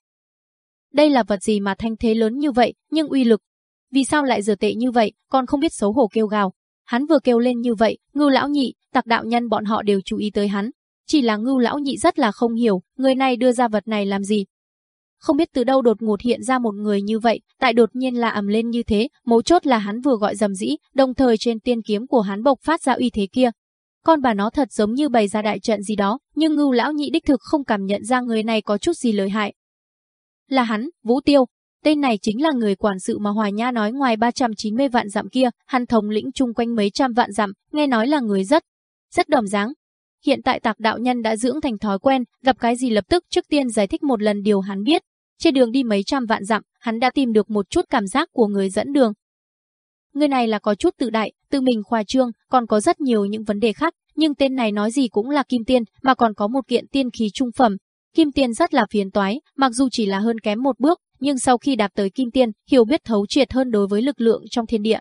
đây là vật gì mà thanh thế lớn như vậy, nhưng uy lực. Vì sao lại dở tệ như vậy, còn không biết xấu hổ kêu gào. Hắn vừa kêu lên như vậy, ngưu lão nhị, tặc đạo nhân bọn họ đều chú ý tới hắn. Chỉ là ngưu lão nhị rất là không hiểu, người này đưa ra vật này làm gì. Không biết từ đâu đột ngột hiện ra một người như vậy, tại đột nhiên là ầm lên như thế, mấu chốt là hắn vừa gọi dầm dĩ, đồng thời trên tiên kiếm của hắn bộc phát ra uy thế kia, con bà nó thật giống như bày ra đại trận gì đó, nhưng ngưu lão nhị đích thực không cảm nhận ra người này có chút gì lợi hại, là hắn, Vũ Tiêu. Tên này chính là người quản sự mà Hoài Nha nói ngoài 390 vạn dặm kia, hắn thống lĩnh chung quanh mấy trăm vạn dặm, nghe nói là người rất, rất đầm dáng. Hiện tại tạc đạo nhân đã dưỡng thành thói quen, gặp cái gì lập tức trước tiên giải thích một lần điều hắn biết. Trên đường đi mấy trăm vạn dặm, hắn đã tìm được một chút cảm giác của người dẫn đường. Người này là có chút tự đại, tự mình khoa trương, còn có rất nhiều những vấn đề khác, nhưng tên này nói gì cũng là kim tiên, mà còn có một kiện tiên khí trung phẩm, Kim Tiên rất là phiền toái, mặc dù chỉ là hơn kém một bước, nhưng sau khi đạp tới Kim Tiên, hiểu biết thấu triệt hơn đối với lực lượng trong thiên địa.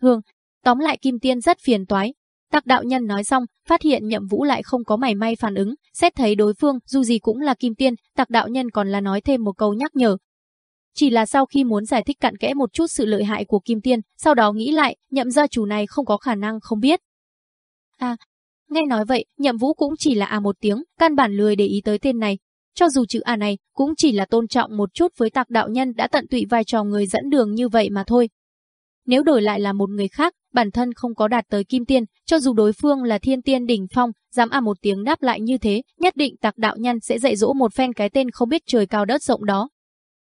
Hương, tóm lại Kim Tiên rất phiền toái. Tạc đạo nhân nói xong, phát hiện nhậm vũ lại không có mảy may phản ứng, xét thấy đối phương dù gì cũng là Kim Tiên, tạc đạo nhân còn là nói thêm một câu nhắc nhở. Chỉ là sau khi muốn giải thích cặn kẽ một chút sự lợi hại của Kim Tiên, sau đó nghĩ lại, nhậm gia chủ này không có khả năng không biết. À, nghe nói vậy, nhậm vũ cũng chỉ là à một tiếng, căn bản lười để ý tới tên này, cho dù chữ A này cũng chỉ là tôn trọng một chút với tạc đạo nhân đã tận tụy vai trò người dẫn đường như vậy mà thôi. Nếu đổi lại là một người khác, bản thân không có đạt tới kim tiên, cho dù đối phương là thiên tiên đỉnh phong, dám à một tiếng đáp lại như thế, nhất định tạc đạo nhân sẽ dạy dỗ một phen cái tên không biết trời cao đất rộng đó.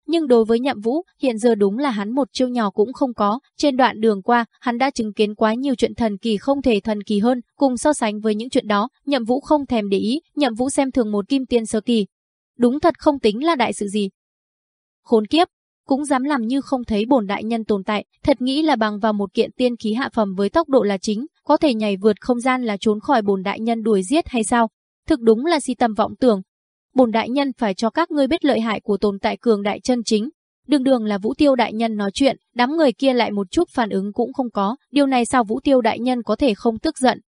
Nhưng đối với nhậm vũ, hiện giờ đúng là hắn một chiêu nhỏ cũng không có, trên đoạn đường qua, hắn đã chứng kiến quá nhiều chuyện thần kỳ không thể thần kỳ hơn, cùng so sánh với những chuyện đó, nhậm vũ không thèm để ý, nhậm vũ xem thường một kim tiên sơ kỳ, Đúng thật không tính là đại sự gì. Khốn kiếp, cũng dám làm như không thấy bổn đại nhân tồn tại, thật nghĩ là bằng vào một kiện tiên khí hạ phẩm với tốc độ là chính, có thể nhảy vượt không gian là trốn khỏi bổn đại nhân đuổi giết hay sao? Thực đúng là si tâm vọng tưởng. bổn đại nhân phải cho các ngươi biết lợi hại của tồn tại cường đại chân chính. Đường đường là Vũ Tiêu đại nhân nói chuyện, đám người kia lại một chút phản ứng cũng không có, điều này sao Vũ Tiêu đại nhân có thể không tức giận.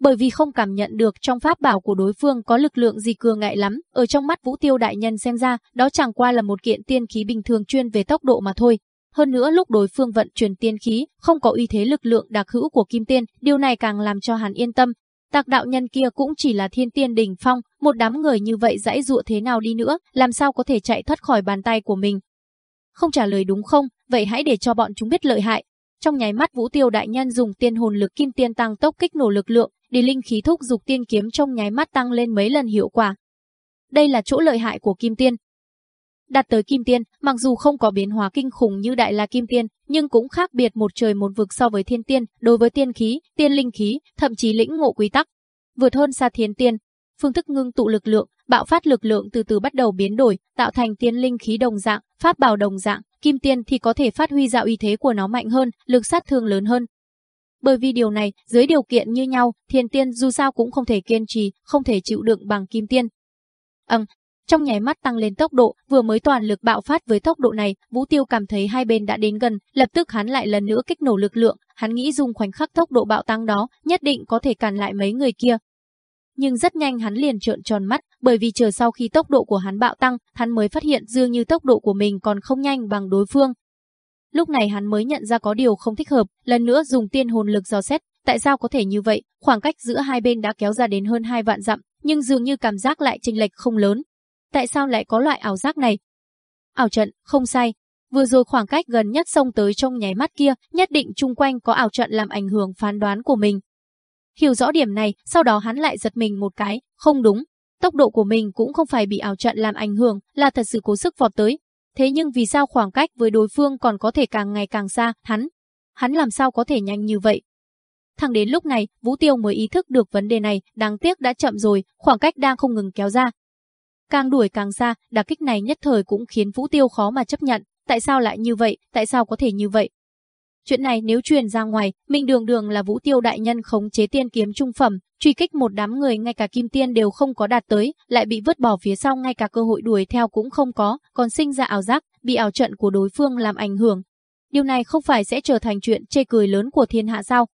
Bởi vì không cảm nhận được trong pháp bảo của đối phương có lực lượng gì cường ngại lắm, ở trong mắt Vũ Tiêu đại nhân xem ra, đó chẳng qua là một kiện tiên khí bình thường chuyên về tốc độ mà thôi. Hơn nữa lúc đối phương vận chuyển tiên khí, không có uy thế lực lượng đặc hữu của kim tiên, điều này càng làm cho hắn yên tâm, Tạc đạo nhân kia cũng chỉ là thiên tiên đỉnh phong, một đám người như vậy dãy dụa thế nào đi nữa, làm sao có thể chạy thoát khỏi bàn tay của mình. Không trả lời đúng không, vậy hãy để cho bọn chúng biết lợi hại. Trong nháy mắt Vũ Tiêu đại nhân dùng tiên hồn lực kim tiên tăng tốc kích nổ lực lượng, để linh khí thúc dục tiên kiếm trong nháy mắt tăng lên mấy lần hiệu quả. Đây là chỗ lợi hại của kim tiên. Đạt tới kim tiên, mặc dù không có biến hóa kinh khủng như đại la kim tiên, nhưng cũng khác biệt một trời một vực so với thiên tiên, đối với tiên khí, tiên linh khí, thậm chí lĩnh ngộ quy tắc. Vượt hơn xa thiên tiên, phương thức ngưng tụ lực lượng, bạo phát lực lượng từ từ bắt đầu biến đổi, tạo thành tiên linh khí đồng dạng, pháp bảo đồng dạng, kim tiên thì có thể phát huy ra uy thế của nó mạnh hơn, lực sát thương lớn hơn. Bởi vì điều này, dưới điều kiện như nhau, thiên tiên dù sao cũng không thể kiên trì, không thể chịu đựng bằng kim tiên. Ừm, trong nháy mắt tăng lên tốc độ, vừa mới toàn lực bạo phát với tốc độ này, Vũ Tiêu cảm thấy hai bên đã đến gần, lập tức hắn lại lần nữa kích nổ lực lượng, hắn nghĩ dùng khoảnh khắc tốc độ bạo tăng đó, nhất định có thể cản lại mấy người kia. Nhưng rất nhanh hắn liền trợn tròn mắt, bởi vì chờ sau khi tốc độ của hắn bạo tăng, hắn mới phát hiện dường như tốc độ của mình còn không nhanh bằng đối phương. Lúc này hắn mới nhận ra có điều không thích hợp, lần nữa dùng tiên hồn lực dò xét, tại sao có thể như vậy, khoảng cách giữa hai bên đã kéo ra đến hơn hai vạn dặm, nhưng dường như cảm giác lại chênh lệch không lớn, tại sao lại có loại ảo giác này? Ảo trận, không sai. Vừa rồi khoảng cách gần nhất xông tới trong nháy mắt kia, nhất định chung quanh có ảo trận làm ảnh hưởng phán đoán của mình. Hiểu rõ điểm này, sau đó hắn lại giật mình một cái, không đúng. Tốc độ của mình cũng không phải bị ảo trận làm ảnh hưởng, là thật sự cố sức vọt tới. Thế nhưng vì sao khoảng cách với đối phương còn có thể càng ngày càng xa, hắn, hắn làm sao có thể nhanh như vậy? Thẳng đến lúc này, Vũ Tiêu mới ý thức được vấn đề này, đáng tiếc đã chậm rồi, khoảng cách đang không ngừng kéo ra, Càng đuổi càng xa, đả kích này nhất thời cũng khiến Vũ Tiêu khó mà chấp nhận. Tại sao lại như vậy? Tại sao có thể như vậy? Chuyện này nếu truyền ra ngoài, mình đường đường là Vũ Tiêu đại nhân khống chế tiên kiếm trung phẩm, truy kích một đám người ngay cả kim tiên đều không có đạt tới, lại bị vứt bỏ phía sau ngay cả cơ hội đuổi theo cũng không có, còn sinh ra ảo giác, bị ảo trận của đối phương làm ảnh hưởng. Điều này không phải sẽ trở thành chuyện chê cười lớn của thiên hạ sao?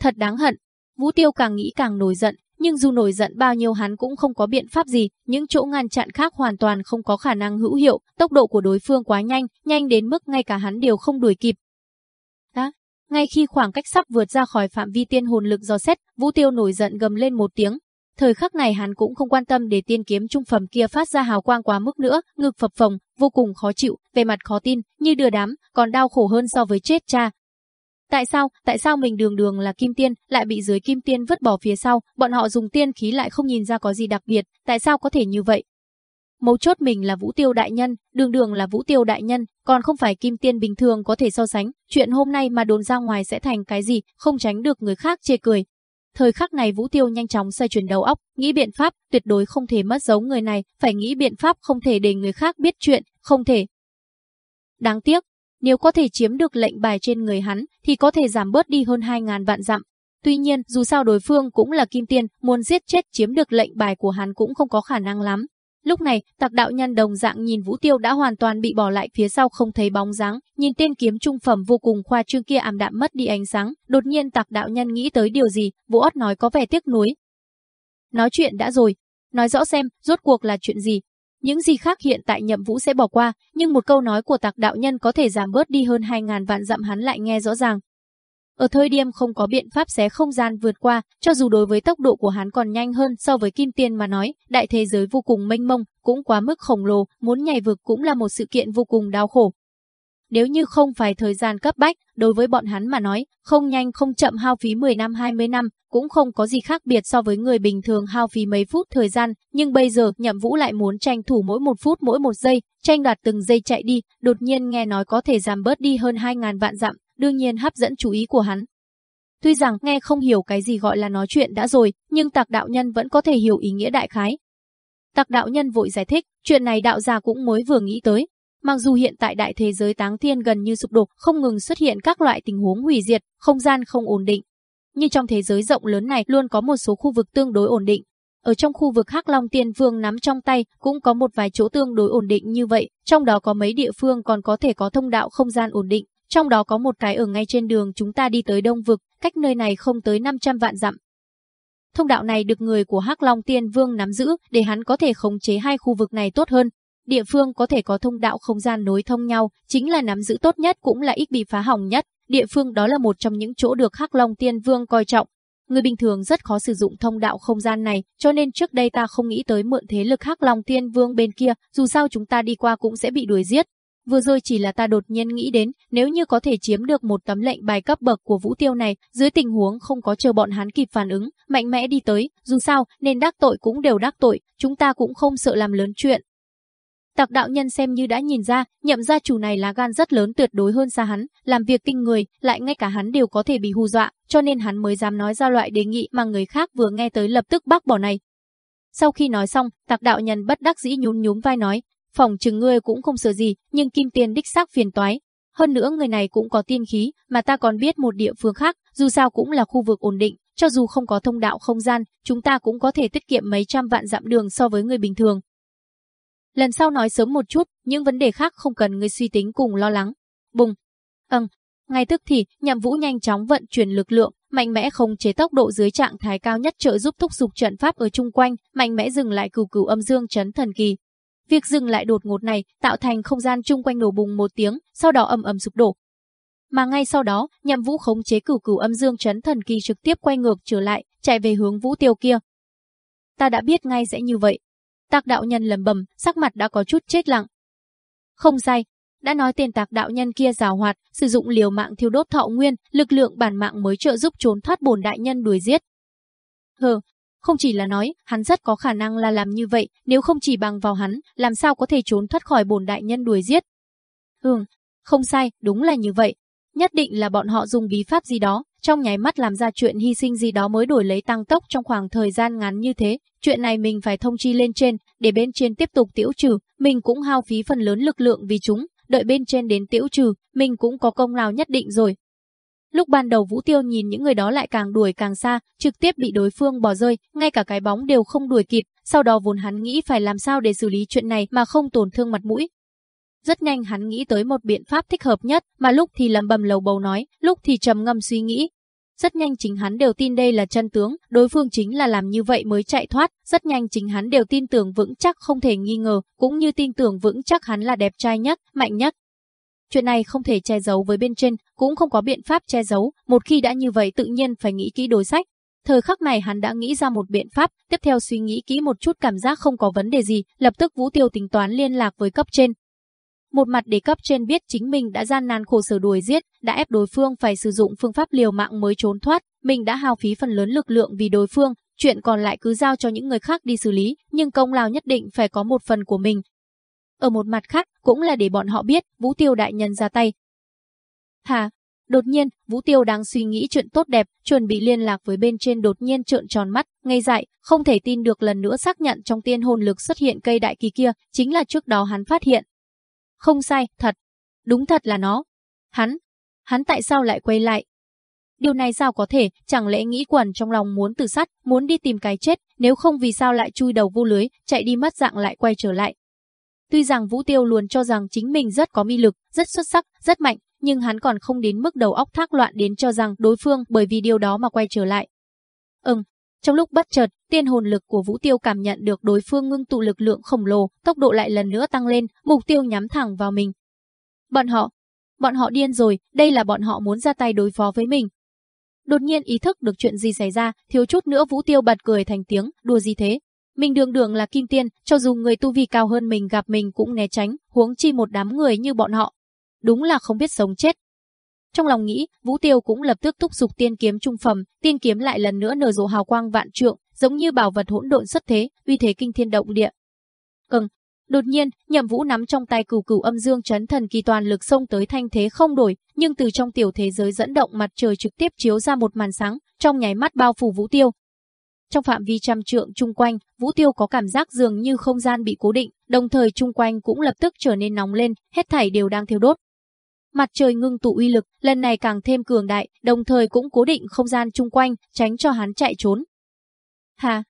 Thật đáng hận. Vũ Tiêu càng nghĩ càng nổi giận, nhưng dù nổi giận bao nhiêu hắn cũng không có biện pháp gì, những chỗ ngăn chặn khác hoàn toàn không có khả năng hữu hiệu, tốc độ của đối phương quá nhanh, nhanh đến mức ngay cả hắn đều không đuổi kịp. Ngay khi khoảng cách sắp vượt ra khỏi phạm vi tiên hồn lực do xét, Vũ Tiêu nổi giận gầm lên một tiếng. Thời khắc này hắn cũng không quan tâm để tiên kiếm trung phẩm kia phát ra hào quang quá mức nữa, ngực phập phồng, vô cùng khó chịu, về mặt khó tin, như đưa đám, còn đau khổ hơn so với chết cha, Tại sao, tại sao mình đường đường là kim tiên, lại bị dưới kim tiên vứt bỏ phía sau, bọn họ dùng tiên khí lại không nhìn ra có gì đặc biệt, tại sao có thể như vậy? Mấu chốt mình là vũ tiêu đại nhân, đường đường là vũ tiêu đại nhân, còn không phải kim tiên bình thường có thể so sánh, chuyện hôm nay mà đồn ra ngoài sẽ thành cái gì, không tránh được người khác chê cười. Thời khắc này Vũ Tiêu nhanh chóng xoay chuyển đầu óc, nghĩ biện pháp, tuyệt đối không thể mất dấu người này, phải nghĩ biện pháp không thể để người khác biết chuyện, không thể. Đáng tiếc, nếu có thể chiếm được lệnh bài trên người hắn, thì có thể giảm bớt đi hơn 2.000 vạn dặm. Tuy nhiên, dù sao đối phương cũng là kim tiên, muốn giết chết chiếm được lệnh bài của hắn cũng không có khả năng lắm. Lúc này, tạc đạo nhân đồng dạng nhìn Vũ Tiêu đã hoàn toàn bị bỏ lại phía sau không thấy bóng dáng, nhìn tên kiếm trung phẩm vô cùng khoa trương kia ảm đạm mất đi ánh sáng, đột nhiên tạc đạo nhân nghĩ tới điều gì, Vũ Ót nói có vẻ tiếc nuối. Nói chuyện đã rồi, nói rõ xem, rốt cuộc là chuyện gì, những gì khác hiện tại nhậm vũ sẽ bỏ qua, nhưng một câu nói của tạc đạo nhân có thể giảm bớt đi hơn 2.000 vạn dặm hắn lại nghe rõ ràng. Ở thời điểm không có biện pháp xé không gian vượt qua, cho dù đối với tốc độ của hắn còn nhanh hơn so với kim tiên mà nói, đại thế giới vô cùng mênh mông, cũng quá mức khổng lồ, muốn nhảy vực cũng là một sự kiện vô cùng đau khổ. Nếu như không phải thời gian cấp bách, đối với bọn hắn mà nói, không nhanh không chậm hao phí 10 năm 20 năm, cũng không có gì khác biệt so với người bình thường hao phí mấy phút thời gian, nhưng bây giờ Nhậm Vũ lại muốn tranh thủ mỗi một phút mỗi một giây, tranh đoạt từng giây chạy đi, đột nhiên nghe nói có thể giảm bớt đi hơn 2.000 vạn dặm, đương nhiên hấp dẫn chú ý của hắn. Tuy rằng nghe không hiểu cái gì gọi là nói chuyện đã rồi, nhưng tạc đạo nhân vẫn có thể hiểu ý nghĩa đại khái. Tạc đạo nhân vội giải thích, chuyện này đạo gia cũng mới vừa nghĩ tới, Mặc dù hiện tại đại thế giới táng thiên gần như sụp đổ, không ngừng xuất hiện các loại tình huống hủy diệt, không gian không ổn định. Nhưng trong thế giới rộng lớn này luôn có một số khu vực tương đối ổn định. Ở trong khu vực Hắc Long Tiên Vương nắm trong tay cũng có một vài chỗ tương đối ổn định như vậy, trong đó có mấy địa phương còn có thể có thông đạo không gian ổn định, trong đó có một cái ở ngay trên đường chúng ta đi tới Đông Vực, cách nơi này không tới 500 vạn dặm. Thông đạo này được người của Hắc Long Tiên Vương nắm giữ để hắn có thể khống chế hai khu vực này tốt hơn. Địa phương có thể có thông đạo không gian nối thông nhau, chính là nắm giữ tốt nhất cũng là ít bị phá hỏng nhất. Địa phương đó là một trong những chỗ được Hắc Long Tiên Vương coi trọng, Người bình thường rất khó sử dụng thông đạo không gian này, cho nên trước đây ta không nghĩ tới mượn thế lực Hắc Long Tiên Vương bên kia, dù sao chúng ta đi qua cũng sẽ bị đuổi giết. Vừa rồi chỉ là ta đột nhiên nghĩ đến, nếu như có thể chiếm được một tấm lệnh bài cấp bậc của Vũ Tiêu này, dưới tình huống không có chờ bọn hắn kịp phản ứng, mạnh mẽ đi tới, dù sao, nên đắc tội cũng đều đắc tội, chúng ta cũng không sợ làm lớn chuyện. Tặc đạo nhân xem như đã nhìn ra, nhậm gia chủ này là gan rất lớn tuyệt đối hơn xa hắn, làm việc kinh người, lại ngay cả hắn đều có thể bị hù dọa, cho nên hắn mới dám nói ra loại đề nghị mà người khác vừa nghe tới lập tức bác bỏ này. Sau khi nói xong, tặc đạo nhân bất đắc dĩ nhún nhún vai nói, phòng chừng ngươi cũng không sợ gì, nhưng kim tiền đích xác phiền toái. Hơn nữa người này cũng có tiên khí, mà ta còn biết một địa phương khác, dù sao cũng là khu vực ổn định, cho dù không có thông đạo không gian, chúng ta cũng có thể tiết kiệm mấy trăm vạn dặm đường so với người bình thường. Lần sau nói sớm một chút, những vấn đề khác không cần người suy tính cùng lo lắng. Bùng. Ừm. Ngay tức thì, nhậm vũ nhanh chóng vận chuyển lực lượng, mạnh mẽ khống chế tốc độ dưới trạng thái cao nhất trợ giúp thúc giục trận pháp ở chung quanh, mạnh mẽ dừng lại cửu cửu âm dương chấn thần kỳ. Việc dừng lại đột ngột này tạo thành không gian chung quanh nổ bùng một tiếng, sau đó ầm ầm sụp đổ. Mà ngay sau đó, Nhậm Vũ khống chế cửu cửu âm dương chấn thần kỳ trực tiếp quay ngược trở lại, chạy về hướng Vũ Tiêu kia. Ta đã biết ngay sẽ như vậy, Tạc đạo nhân lầm bầm, sắc mặt đã có chút chết lặng. Không sai, đã nói tên tạc đạo nhân kia rào hoạt, sử dụng liều mạng thiêu đốt thọ nguyên, lực lượng bản mạng mới trợ giúp trốn thoát bổn đại nhân đuổi giết. Hờ, không chỉ là nói, hắn rất có khả năng là làm như vậy, nếu không chỉ bằng vào hắn, làm sao có thể trốn thoát khỏi bổn đại nhân đuổi giết. Ừm, không sai, đúng là như vậy. Nhất định là bọn họ dùng bí pháp gì đó, trong nháy mắt làm ra chuyện hy sinh gì đó mới đổi lấy tăng tốc trong khoảng thời gian ngắn như thế. Chuyện này mình phải thông chi lên trên, để bên trên tiếp tục tiễu trừ, mình cũng hao phí phần lớn lực lượng vì chúng, đợi bên trên đến tiễu trừ, mình cũng có công nào nhất định rồi. Lúc ban đầu Vũ Tiêu nhìn những người đó lại càng đuổi càng xa, trực tiếp bị đối phương bỏ rơi, ngay cả cái bóng đều không đuổi kịp, sau đó vốn hắn nghĩ phải làm sao để xử lý chuyện này mà không tổn thương mặt mũi, rất nhanh hắn nghĩ tới một biện pháp thích hợp nhất, mà lúc thì lầm bầm lầu bầu nói, lúc thì trầm ngâm suy nghĩ. Rất nhanh chính hắn đều tin đây là chân tướng, đối phương chính là làm như vậy mới chạy thoát, rất nhanh chính hắn đều tin tưởng vững chắc không thể nghi ngờ, cũng như tin tưởng vững chắc hắn là đẹp trai nhất, mạnh nhất. Chuyện này không thể che giấu với bên trên, cũng không có biện pháp che giấu, một khi đã như vậy tự nhiên phải nghĩ kỹ đối sách. Thời khắc này hắn đã nghĩ ra một biện pháp, tiếp theo suy nghĩ kỹ một chút cảm giác không có vấn đề gì, lập tức Vũ Tiêu tính toán liên lạc với cấp trên, một mặt để cấp trên biết chính mình đã gian nan khổ sở đuổi giết, đã ép đối phương phải sử dụng phương pháp liều mạng mới trốn thoát, mình đã hao phí phần lớn lực lượng vì đối phương, chuyện còn lại cứ giao cho những người khác đi xử lý, nhưng công lao nhất định phải có một phần của mình. Ở một mặt khác, cũng là để bọn họ biết, Vũ Tiêu đại nhân ra tay. Hà, Đột nhiên, Vũ Tiêu đang suy nghĩ chuyện tốt đẹp, chuẩn bị liên lạc với bên trên đột nhiên trợn tròn mắt, ngây dại, không thể tin được lần nữa xác nhận trong tiên hồn lực xuất hiện cây đại kỳ kia, chính là trước đó hắn phát hiện, không sai, thật. Đúng thật là nó. Hắn, hắn tại sao lại quay lại? Điều này sao có thể, chẳng lẽ nghĩ quẩn trong lòng muốn tự sát, muốn đi tìm cái chết, nếu không vì sao lại chui đầu vô lưới, chạy đi mất dạng lại quay trở lại. Tuy rằng Vũ Tiêu luôn cho rằng chính mình rất có mi lực, rất xuất sắc, rất mạnh, nhưng hắn còn không đến mức đầu óc thác loạn đến cho rằng đối phương bởi vì điều đó mà quay trở lại. Ừm, trong lúc bất chợt, tiên hồn lực của Vũ Tiêu cảm nhận được đối phương ngưng tụ lực lượng khổng lồ, tốc độ lại lần nữa tăng lên, mục tiêu nhắm thẳng vào mình. Bọn họ, bọn họ điên rồi, đây là bọn họ muốn ra tay đối phó với mình. Đột nhiên ý thức được chuyện gì xảy ra, thiếu chút nữa Vũ Tiêu bật cười thành tiếng, đùa gì thế? Mình đường đường là kim tiên, cho dù người tu vi cao hơn mình gặp mình cũng né tránh, huống chi một đám người như bọn họ. Đúng là không biết sống chết, trong lòng nghĩ, Vũ Tiêu cũng lập tức thúc giục tiên kiếm trung phẩm, tiên kiếm lại lần nữa nở rộ hào quang vạn trượng, giống như bảo vật hỗn độn xuất thế, uy thế kinh thiên động địa. cưng, đột nhiên, Nhậm Vũ nắm trong tay cửu cửu âm dương chấn thần kỳ toàn lực xông tới thanh thế không đổi, nhưng từ trong tiểu thế giới dẫn động mặt trời trực tiếp chiếu ra một màn sáng, trong nháy mắt bao phủ Vũ Tiêu. Trong phạm vi trăm trượng chung quanh, Vũ Tiêu có cảm giác dường như không gian bị cố định, đồng thời chung quanh cũng lập tức trở nên nóng lên, hết thảy đều đang thiêu đốt. Mặt trời ngưng tụ uy lực, lần này càng thêm cường đại, đồng thời cũng cố định không gian chung quanh, tránh cho hắn chạy trốn. Hà,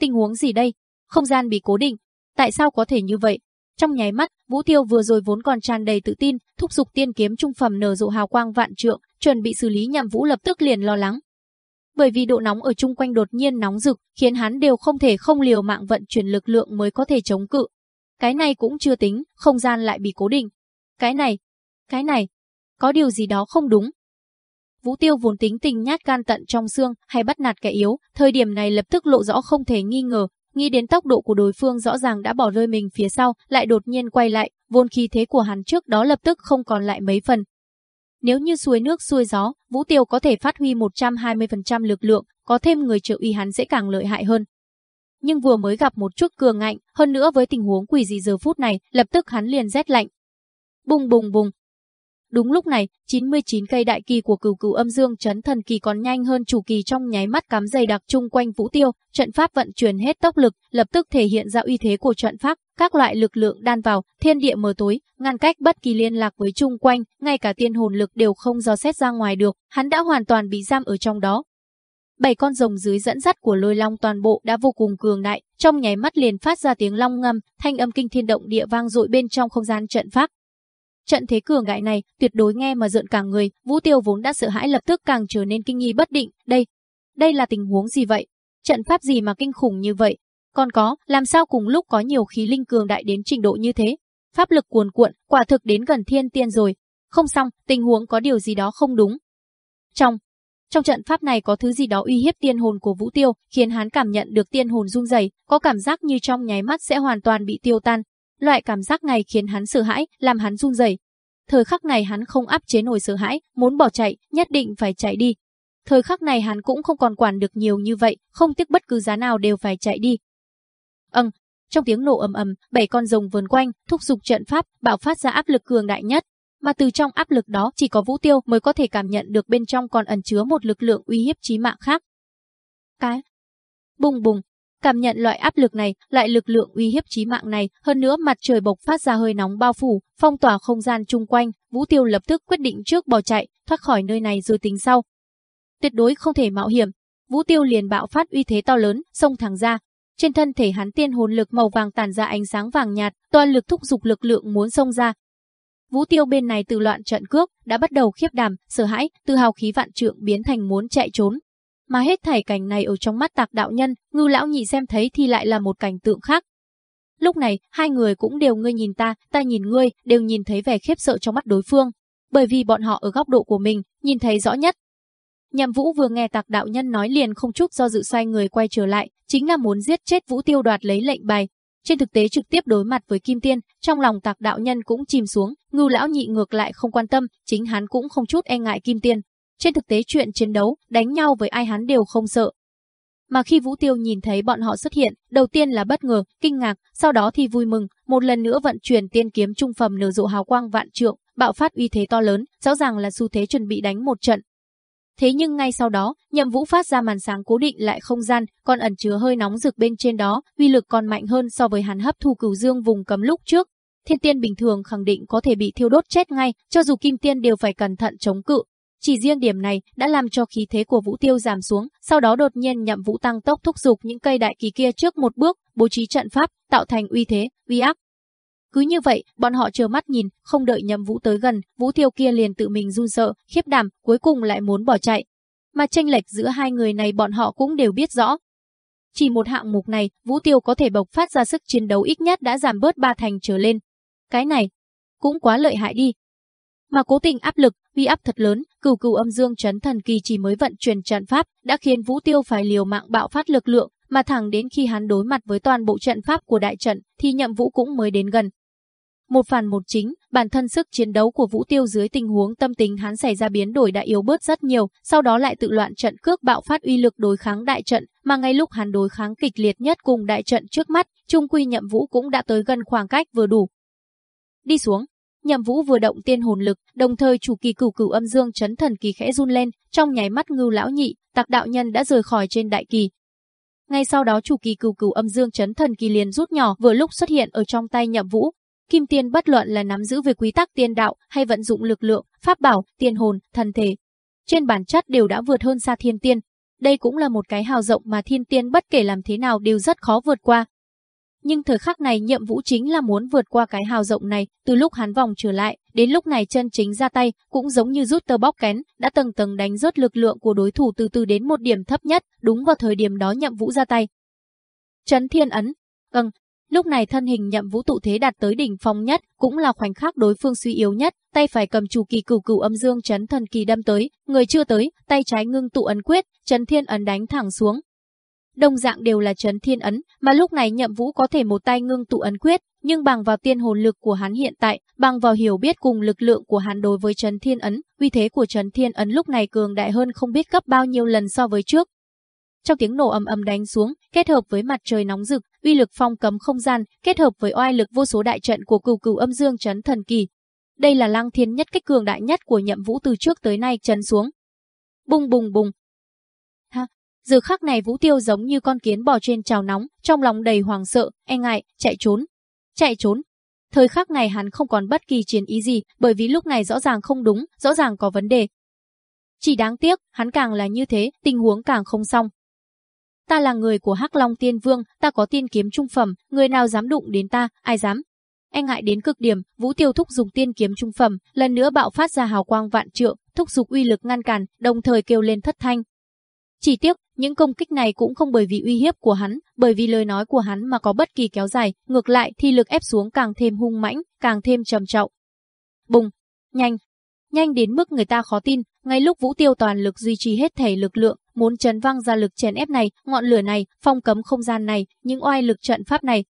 Tình huống gì đây? Không gian bị cố định. Tại sao có thể như vậy? Trong nháy mắt, Vũ Tiêu vừa rồi vốn còn tràn đầy tự tin, thúc giục tiên kiếm trung phẩm nở rộ hào quang vạn trượng, chuẩn bị xử lý nhằm Vũ lập tức liền lo lắng. Bởi vì độ nóng ở chung quanh đột nhiên nóng rực, khiến hắn đều không thể không liều mạng vận chuyển lực lượng mới có thể chống cự. Cái này cũng chưa tính, không gian lại bị cố định. Cái này, cái này, có điều gì đó không đúng. Vũ Tiêu vốn tính tình nhát gan tận trong xương hay bắt nạt kẻ yếu, thời điểm này lập tức lộ rõ không thể nghi ngờ, nghĩ đến tốc độ của đối phương rõ ràng đã bỏ rơi mình phía sau, lại đột nhiên quay lại, vốn khí thế của hắn trước đó lập tức không còn lại mấy phần. Nếu như suối nước xuôi gió, Vũ Tiêu có thể phát huy 120% lực lượng, có thêm người trợ uy hắn sẽ càng lợi hại hơn. Nhưng vừa mới gặp một chút cường ngạnh, hơn nữa với tình huống quỷ dị giờ phút này, lập tức hắn liền rét lạnh. Bùng bùng bùng, Đúng lúc này, 99 cây đại kỳ của cửu cửu âm dương chấn thần kỳ còn nhanh hơn chủ kỳ trong nháy mắt cắm dày đặc chung quanh vũ tiêu, trận pháp vận chuyển hết tốc lực, lập tức thể hiện ra uy thế của trận pháp, các loại lực lượng đan vào, thiên địa mờ tối, ngăn cách bất kỳ liên lạc với chung quanh, ngay cả tiên hồn lực đều không do xét ra ngoài được, hắn đã hoàn toàn bị giam ở trong đó. Bảy con rồng dưới dẫn dắt của lôi long toàn bộ đã vô cùng cường đại, trong nháy mắt liền phát ra tiếng long ngâm, thanh âm kinh thiên động địa vang dội bên trong không gian trận pháp, Trận thế cường đại này, tuyệt đối nghe mà giận cả người, Vũ Tiêu vốn đã sợ hãi lập tức càng trở nên kinh nghi bất định, đây, đây là tình huống gì vậy? Trận pháp gì mà kinh khủng như vậy? Còn có, làm sao cùng lúc có nhiều khí linh cường đại đến trình độ như thế? Pháp lực cuồn cuộn, quả thực đến gần thiên tiên rồi. Không xong, tình huống có điều gì đó không đúng. Trong trong trận pháp này có thứ gì đó uy hiếp tiên hồn của Vũ Tiêu, khiến hắn cảm nhận được tiên hồn run rẩy, có cảm giác như trong nháy mắt sẽ hoàn toàn bị tiêu tan, Loại cảm giác này khiến hắn sợ hãi, làm hắn run rẩy. Thời khắc này hắn không áp chế nổi sợ hãi, muốn bỏ chạy, nhất định phải chạy đi. Thời khắc này hắn cũng không còn quản được nhiều như vậy, không tiếc bất cứ giá nào đều phải chạy đi. Âng, trong tiếng nổ ầm ầm, bảy con rồng vờn quanh, thúc giục trận pháp, bạo phát ra áp lực cường đại nhất. Mà từ trong áp lực đó chỉ có Vũ Tiêu mới có thể cảm nhận được bên trong còn ẩn chứa một lực lượng uy hiếp chí mạng khác. Cái bùng bùng, Cảm nhận loại áp lực này, lại lực lượng uy hiếp chí mạng này, hơn nữa mặt trời bộc phát ra hơi nóng bao phủ, phong tỏa không gian chung quanh, Vũ Tiêu lập tức quyết định trước bỏ chạy, thoát khỏi nơi này rồi tính sau. Tuyệt đối không thể mạo hiểm, Vũ Tiêu liền bạo phát uy thế to lớn, xông thẳng ra. Trên thân thể hắn tiên hồn lực màu vàng tản ra ánh sáng vàng nhạt, toàn lực thúc giục lực lượng muốn xông ra. Vũ Tiêu bên này từ loạn trận cước, đã bắt đầu khiếp đảm, sợ hãi, từ hào khí vạn trượng biến thành muốn chạy trốn, mà hết thảy cảnh này ở trong mắt tạc đạo nhân, ngư lão nhị xem thấy thì lại là một cảnh tượng khác. Lúc này, hai người cũng đều ngươi nhìn ta, ta nhìn ngươi, đều nhìn thấy vẻ khiếp sợ trong mắt đối phương. Bởi vì bọn họ ở góc độ của mình, nhìn thấy rõ nhất nhằm Vũ vừa nghe tạc đạo nhân nói liền không chút do dự xoay người quay trở lại, chính là muốn giết chết Vũ Tiêu đoạt lấy lệnh bài. Trên thực tế trực tiếp đối mặt với Kim Tiên, trong lòng tạc đạo nhân cũng chìm xuống, ngưu lão nhị ngược lại không quan tâm, chính hắn cũng không chút e ngại Kim Tiên, trên thực tế chuyện chiến đấu, đánh nhau với ai hắn đều không sợ. Mà khi Vũ Tiêu nhìn thấy bọn họ xuất hiện, đầu tiên là bất ngờ, kinh ngạc, sau đó thì vui mừng, một lần nữa vận chuyển tiên kiếm trung phẩm nở rộ hào quang vạn trượng, bạo phát uy thế to lớn, rõ ràng là xu thế chuẩn bị đánh một trận. Thế nhưng ngay sau đó, Nhậm Vũ phát ra màn sáng cố định lại không gian, còn ẩn chứa hơi nóng rực bên trên đó, uy lực còn mạnh hơn so với hắn hấp thu cửu dương vùng cấm lúc trước. Thiên tiên bình thường khẳng định có thể bị thiêu đốt chết ngay, cho dù kim tiên đều phải cẩn thận chống cự, chỉ riêng điểm này đã làm cho khí thế của Vũ Tiêu giảm xuống, sau đó đột nhiên nhậm Vũ tăng tốc thúc giục những cây đại kỳ kia trước một bước, bố trí trận pháp, tạo thành uy thế, uy áp. Cứ như vậy, bọn họ chờ mắt nhìn, không đợi nhậm Vũ tới gần, Vũ Tiêu kia liền tự mình run sợ, khiếp đảm, cuối cùng lại muốn bỏ chạy. Mà tranh lệch giữa hai người này bọn họ cũng đều biết rõ. Chỉ một hạng mục này, Vũ Tiêu có thể bộc phát ra sức chiến đấu ít nhất đã giảm bớt ba thành trở lên. Cái này, cũng quá lợi hại đi, mà cố tình áp lực, uy áp thật lớn, cửu cửu âm dương chấn thần kỳ chỉ mới vận chuyển trận pháp, đã khiến Vũ Tiêu phải liều mạng bạo phát lực lượng, mà thẳng đến khi hắn đối mặt với toàn bộ trận pháp của đại trận, thì nhậm Vũ cũng mới đến gần. Một phản một chính, bản thân sức chiến đấu của Vũ Tiêu dưới tình huống tâm tính hắn xảy ra biến đổi đã yếu bớt rất nhiều, sau đó lại tự loạn trận cước bạo phát uy lực đối kháng đại trận, mà ngay lúc hắn đối kháng kịch liệt nhất cùng đại trận trước mắt, trung quy nhậm Vũ cũng đã tới gần khoảng cách vừa đủ. Đi xuống, Nhậm Vũ vừa động tiên hồn lực, đồng thời chủ kỳ cửu cửu âm dương chấn thần kỳ khẽ run lên, trong nháy mắt Ngưu lão nhị, Tạc đạo nhân đã rời khỏi trên đại kỳ. Ngay sau đó chủ kỳ cửu cửu âm dương chấn thần kỳ liền rút nhỏ vừa lúc xuất hiện ở trong tay Nhậm Vũ. Kim tiên bất luận là nắm giữ về quy tắc tiên đạo hay vận dụng lực lượng, pháp bảo, tiên hồn, thần thể, trên bản chất đều đã vượt hơn xa thiên tiên. đây cũng là một cái hào rộng mà thiên tiên bất kể làm thế nào đều rất khó vượt qua. Nhưng thời khắc này nhiệm vũ chính là muốn vượt qua cái hào rộng này, từ lúc hắn vòng trở lại, đến lúc này chân chính ra tay, cũng giống như rút tơ bóc kén, đã tầng tầng đánh rớt lực lượng của đối thủ từ từ đến một điểm thấp nhất, đúng vào thời điểm đó nhậm vũ ra tay. Trấn thiên ấn, vâng, Lúc này thân hình nhậm vũ tụ thế đạt tới đỉnh phong nhất, cũng là khoảnh khắc đối phương suy yếu nhất, tay phải cầm chủ kỳ cửu cửu âm dương chấn thần kỳ đâm tới, người chưa tới, tay trái ngưng tụ ấn quyết, chấn thiên ấn đánh thẳng xuống. Đồng dạng đều là chấn thiên ấn, mà lúc này nhậm vũ có thể một tay ngưng tụ ấn quyết, nhưng bằng vào tiên hồn lực của hắn hiện tại, bằng vào hiểu biết cùng lực lượng của hắn đối với chấn thiên ấn, uy thế của chấn thiên ấn lúc này cường đại hơn không biết gấp bao nhiêu lần so với trước, trong tiếng nổ ầm ầm đánh xuống, kết hợp với mặt trời nóng rực, uy lực phong cấm không gian, kết hợp với oai lực vô số đại trận của cửu cửu âm dương chấn thần kỳ. Đây là lăng thiên nhất kích cường đại nhất của nhậm vũ từ trước tới nay chấn xuống. Bùng bùng bùng. Ha, giờ khắc này vũ tiêu giống như con kiến bò trên trào nóng, trong lòng đầy hoàng sợ, e ngại, chạy trốn. Chạy trốn. Thời khắc này hắn không còn bất kỳ chiến ý gì, bởi vì lúc này rõ ràng không đúng, rõ ràng có vấn đề. Chỉ đáng tiếc, hắn càng là như thế, tình huống càng không xong. Ta là người của Hắc Long Tiên Vương, ta có tiên kiếm trung phẩm, người nào dám đụng đến ta, ai dám. anh ngại đến cực điểm, Vũ Tiêu thúc dùng tiên kiếm trung phẩm, lần nữa bạo phát ra hào quang vạn trượng, thúc dục uy lực ngăn cản, đồng thời kêu lên thất thanh. Chỉ tiếc, những công kích này cũng không bởi vì uy hiếp của hắn, bởi vì lời nói của hắn mà có bất kỳ kéo dài, ngược lại thì lực ép xuống càng thêm hung mãnh, càng thêm trầm trọng. Bùng, nhanh, nhanh đến mức người ta khó tin, ngay lúc Vũ Tiêu toàn lực duy trì hết thể lực lượng, muốn chấn văng ra lực chèn ép này, ngọn lửa này, phong cấm không gian này, những oai lực trận pháp này,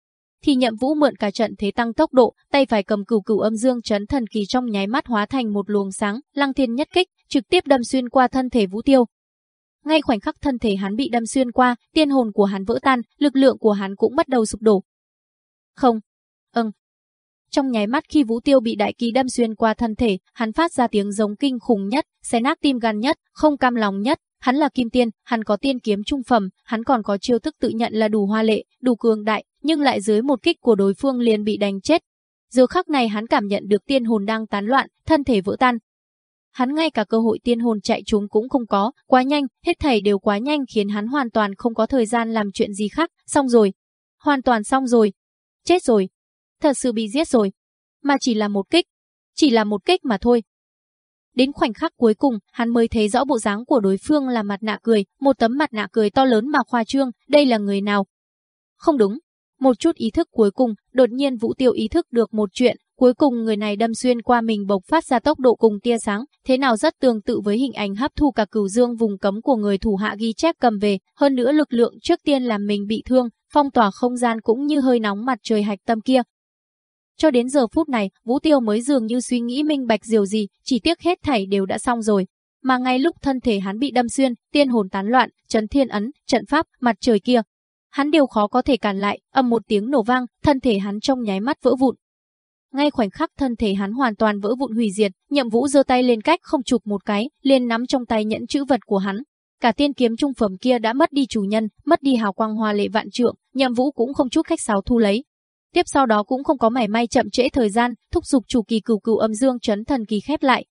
thì Nhậm Vũ mượn cả trận thế tăng tốc độ, tay phải cầm cửu cửu âm dương chấn thần kỳ trong nháy mắt hóa thành một luồng sáng, lăng thiên nhất kích, trực tiếp đâm xuyên qua thân thể Vũ Tiêu. Ngay khoảnh khắc thân thể hắn bị đâm xuyên qua, tiên hồn của hắn vỡ tan, lực lượng của hắn cũng bắt đầu sụp đổ. Không, ừm, trong nháy mắt khi Vũ Tiêu bị đại kỳ đâm xuyên qua thân thể, hắn phát ra tiếng giống kinh khủng nhất, xé nát tim gan nhất, không cam lòng nhất. Hắn là kim tiên, hắn có tiên kiếm trung phẩm, hắn còn có chiêu thức tự nhận là đủ hoa lệ, đủ cường đại, nhưng lại dưới một kích của đối phương liền bị đánh chết. Giờ khắc này hắn cảm nhận được tiên hồn đang tán loạn, thân thể vỡ tan. Hắn ngay cả cơ hội tiên hồn chạy trốn cũng không có, quá nhanh, hết thảy đều quá nhanh khiến hắn hoàn toàn không có thời gian làm chuyện gì khác, xong rồi. Hoàn toàn xong rồi. Chết rồi, thật sự bị giết rồi. Mà chỉ là một kích. Chỉ là một kích mà thôi. Đến khoảnh khắc cuối cùng, hắn mới thấy rõ bộ dáng của đối phương là mặt nạ cười, một tấm mặt nạ cười to lớn mà khoa trương, đây là người nào? Không đúng. Một chút ý thức cuối cùng, đột nhiên Vũ Tiêu ý thức được một chuyện, cuối cùng người này đâm xuyên qua mình bộc phát ra tốc độ cùng tia sáng, thế nào rất tương tự với hình ảnh hấp thu cả cửu dương vùng cấm của người thủ hạ ghi chép cầm về, hơn nữa lực lượng trước tiên làm mình bị thương, phong tỏa không gian cũng như hơi nóng mặt trời hạch tâm kia, cho đến giờ phút này, Vũ Tiêu mới dường như suy nghĩ minh bạch điều gì, chỉ tiếc hết thảy đều đã xong rồi. Mà ngay lúc thân thể hắn bị đâm xuyên, tiên hồn tán loạn, chấn thiên ấn, trận pháp, mặt trời kia, hắn đều khó có thể cản lại, âm một tiếng nổ vang, thân thể hắn trong nháy mắt vỡ vụn. Ngay khoảnh khắc thân thể hắn hoàn toàn vỡ vụn hủy diệt, Nhậm Vũ giơ tay lên cách không chụp một cái, liền nắm trong tay nhẫn chữ vật của hắn. Cả tiên kiếm trung phẩm kia đã mất đi chủ nhân, mất đi hào quang hoa lệ vạn trượng, Nhậm Vũ cũng không chút khách sáo thu lấy, Tiếp sau đó cũng không có mảy may chậm trễ thời gian, thúc giục chủ kỳ cửu cửu âm dương chấn thần kỳ khép lại.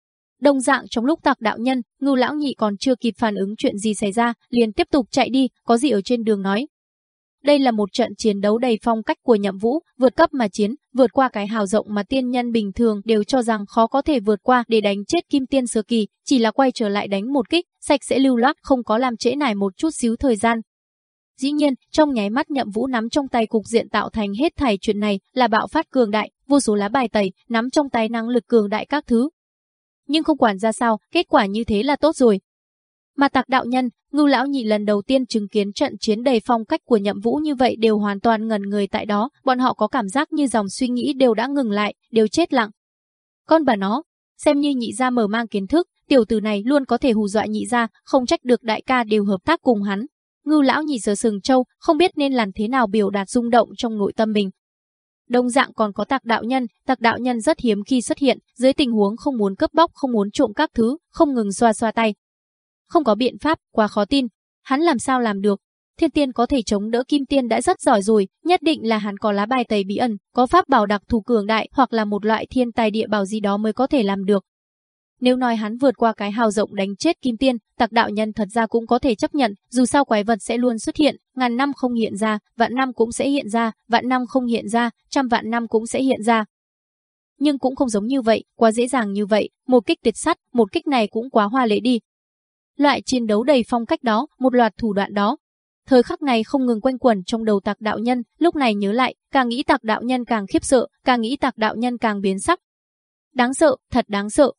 Đồng dạng trong lúc tạc đạo nhân, ngưu lão nhị còn chưa kịp phản ứng chuyện gì xảy ra, liền tiếp tục chạy đi, có gì ở trên đường nói. Đây là một trận chiến đấu đầy phong cách của nhậm vũ, vượt cấp mà chiến, vượt qua cái hào rộng mà tiên nhân bình thường đều cho rằng khó có thể vượt qua để đánh chết kim tiên sơ kỳ, chỉ là quay trở lại đánh một kích, sạch sẽ lưu loát không có làm trễ nải một chút xíu thời gian, Dĩ nhiên, trong nháy mắt Nhậm Vũ nắm trong tay cục diện tạo thành hết thảy chuyện này là bạo phát cường đại, vô số lá bài tẩy, nắm trong tay năng lực cường đại các thứ. Nhưng không quản ra sao, kết quả như thế là tốt rồi. Mà Tạc đạo nhân, Ngưu lão nhị lần đầu tiên chứng kiến trận chiến đầy phong cách của Nhậm Vũ như vậy đều hoàn toàn ngẩn người tại đó, bọn họ có cảm giác như dòng suy nghĩ đều đã ngừng lại, đều chết lặng. Con bà nó, xem như nhị gia mở mang kiến thức, tiểu tử này luôn có thể hù dọa nhị gia, không trách được đại ca đều hợp tác cùng hắn, Ngưu lão nhìn giờ sừng trâu không biết nên làm thế nào biểu đạt rung động trong nội tâm mình. Đồng dạng còn có tạc đạo nhân, tạc đạo nhân rất hiếm khi xuất hiện, dưới tình huống không muốn cướp bóc, không muốn trộm các thứ, không ngừng xoa xoa tay. Không có biện pháp, quá khó tin. Hắn làm sao làm được? Thiên tiên có thể chống đỡ kim tiên đã rất giỏi rồi, nhất định là hắn có lá bài tẩy bí ẩn, có pháp bảo đặc thù cường đại hoặc là một loại thiên tài địa bảo gì đó mới có thể làm được. Nếu nói hắn vượt qua cái hào rộng đánh chết kim tiên, tặc đạo nhân thật ra cũng có thể chấp nhận, dù sao quái vật sẽ luôn xuất hiện, ngàn năm không hiện ra, vạn năm cũng sẽ hiện ra, vạn năm không hiện ra, trăm vạn năm cũng sẽ hiện ra. Nhưng cũng không giống như vậy, quá dễ dàng như vậy, một kích tuyệt sắt, một kích này cũng quá hoa lệ đi. Loại chiến đấu đầy phong cách đó, một loạt thủ đoạn đó, Thời khắc này không ngừng quanh quẩn trong đầu tạc đạo nhân, lúc này nhớ lại, càng nghĩ tạc đạo nhân càng khiếp sợ, càng nghĩ tạc đạo nhân càng biến sắc. Đáng sợ, thật đáng sợ.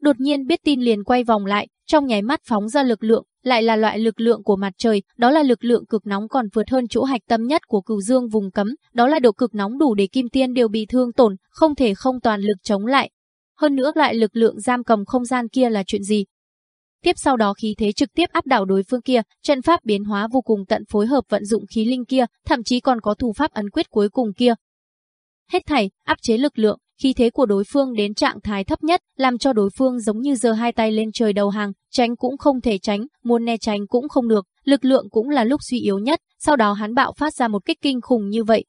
Đột nhiên biết tin liền quay vòng lại, trong nháy mắt phóng ra lực lượng, lại là loại lực lượng của mặt trời, đó là lực lượng cực nóng còn vượt hơn chỗ hạch tâm nhất của cửu dương vùng cấm, đó là độ cực nóng đủ để kim tiên đều bị thương tổn, không thể không toàn lực chống lại. Hơn nữa loại lực lượng giam cầm không gian kia là chuyện gì, Tiếp sau đó khí thế trực tiếp áp đảo đối phương kia, trận pháp biến hóa vô cùng tận phối hợp vận dụng khí linh kia, thậm chí còn có thủ pháp ấn quyết cuối cùng kia. Hết thảy, áp chế lực lượng, khí thế của đối phương đến trạng thái thấp nhất, làm cho đối phương giống như giơ hai tay lên trời đầu hàng, tránh cũng không thể tránh, muốn né tránh cũng không được, lực lượng cũng là lúc suy yếu nhất, sau đó hắn bạo phát ra một kích kinh khủng như vậy.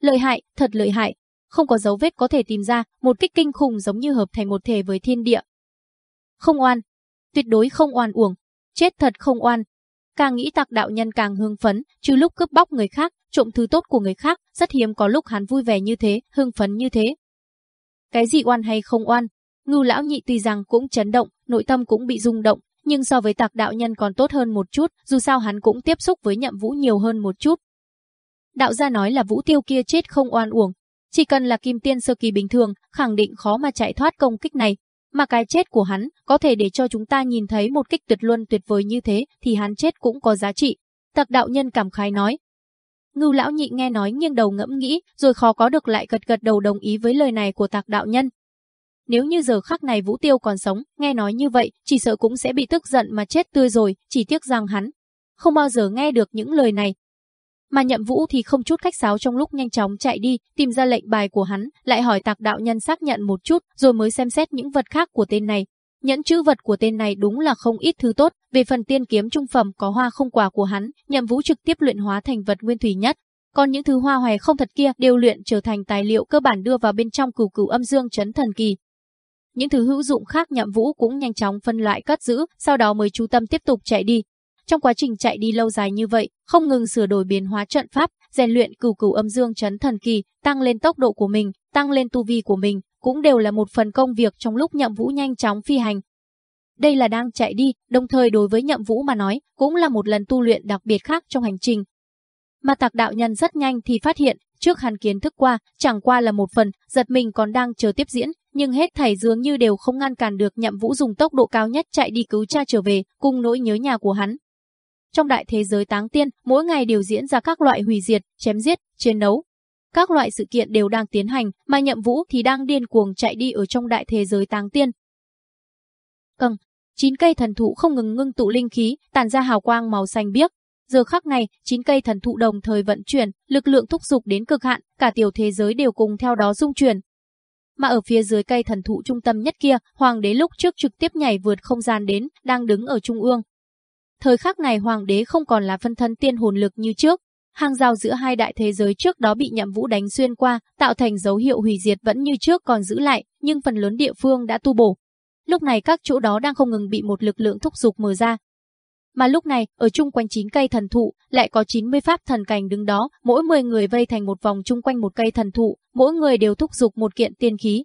Lợi hại, thật lợi hại, không có dấu vết có thể tìm ra, một kích kinh khủng giống như hợp thành một thể với thiên địa. Không oan, tuyệt đối không oan uổng, chết thật không oan. Càng nghĩ tạc đạo nhân càng hưng phấn, trừ lúc cướp bóc người khác, trộm thứ tốt của người khác, rất hiếm có lúc hắn vui vẻ như thế, hưng phấn như thế. Cái gì oan hay không oan? Ngưu lão nhị tuy rằng cũng chấn động, nội tâm cũng bị rung động, nhưng so với tạc đạo nhân còn tốt hơn một chút, dù sao hắn cũng tiếp xúc với nhậm vũ nhiều hơn một chút. Đạo gia nói là vũ tiêu kia chết không oan uổng, chỉ cần là kim tiên sơ kỳ bình thường, khẳng định khó mà chạy thoát công kích này, mà cái chết của hắn có thể để cho chúng ta nhìn thấy một kích tuyệt luân tuyệt vời như thế thì hắn chết cũng có giá trị. Tặc đạo nhân cảm khái nói. Ngưu lão nhị nghe nói nghiêng đầu ngẫm nghĩ rồi khó có được lại gật gật đầu đồng ý với lời này của tạc đạo nhân. Nếu như giờ khắc này Vũ Tiêu còn sống, nghe nói như vậy, chỉ sợ cũng sẽ bị tức giận mà chết tươi rồi, chỉ tiếc rằng hắn không bao giờ nghe được những lời này, mà nhậm vũ thì không chút khách sáo trong lúc nhanh chóng chạy đi, tìm ra lệnh bài của hắn, lại hỏi tạc đạo nhân xác nhận một chút, rồi mới xem xét những vật khác của tên này. Nhẫn chữ vật của tên này đúng là không ít thứ tốt, về phần tiên kiếm trung phẩm có hoa không quả của hắn, nhậm vũ trực tiếp luyện hóa thành vật nguyên thủy nhất. Còn những thứ hoa hoài không thật kia đều luyện trở thành tài liệu cơ bản đưa vào bên trong cửu cửu âm dương chấn thần kỳ. Những thứ hữu dụng khác nhậm vũ cũng nhanh chóng phân loại cất giữ, sau đó mới chú tâm tiếp tục chạy đi, trong quá trình chạy đi lâu dài như vậy, không ngừng sửa đổi biến hóa trận pháp, rèn luyện cửu cửu âm dương chấn thần kỳ, tăng lên tốc độ của mình, tăng lên tu vi của mình, cũng đều là một phần công việc trong lúc nhậm vũ nhanh chóng phi hành. Đây là đang chạy đi, đồng thời đối với nhậm vũ mà nói, cũng là một lần tu luyện đặc biệt khác trong hành trình. Mà tạc đạo nhân rất nhanh thì phát hiện, trước hàn kiến thức qua, chẳng qua là một phần, giật mình còn đang chờ tiếp diễn, nhưng hết thảy dường như đều không ngăn cản được nhậm vũ dùng tốc độ cao nhất chạy đi cứu cha trở về, cùng nỗi nhớ nhà của hắn. Trong đại thế giới táng tiên, mỗi ngày đều diễn ra các loại hủy diệt, chém giết, chiến đấu. Các loại sự kiện đều đang tiến hành, mà nhậm vũ thì đang điên cuồng chạy đi ở trong đại thế giới táng tiên. Cầng, chín cây thần thụ không ngừng ngưng tụ linh khí, tản ra hào quang màu xanh biếc. Giờ khắc này, chín cây thần thụ đồng thời vận chuyển, lực lượng thúc dục đến cực hạn, cả tiểu thế giới đều cùng theo đó dung chuyển, mà ở phía dưới cây thần thụ trung tâm nhất kia, hoàng đế lúc trước trực tiếp nhảy vượt không gian đến, đang đứng ở trung ương, Thời khắc này hoàng đế không còn là phân thân tiên hồn lực như trước. Hàng rào giữa hai đại thế giới trước đó bị nhậm vũ đánh xuyên qua, tạo thành dấu hiệu hủy diệt vẫn như trước còn giữ lại, nhưng phần lớn địa phương đã tu bổ. Lúc này các chỗ đó đang không ngừng bị một lực lượng thúc dục mở ra. Mà lúc này, ở chung quanh chín cây thần thụ, lại có 90 pháp thần cảnh đứng đó, mỗi 10 người vây thành một vòng chung quanh một cây thần thụ, mỗi người đều thúc dục một kiện tiên khí,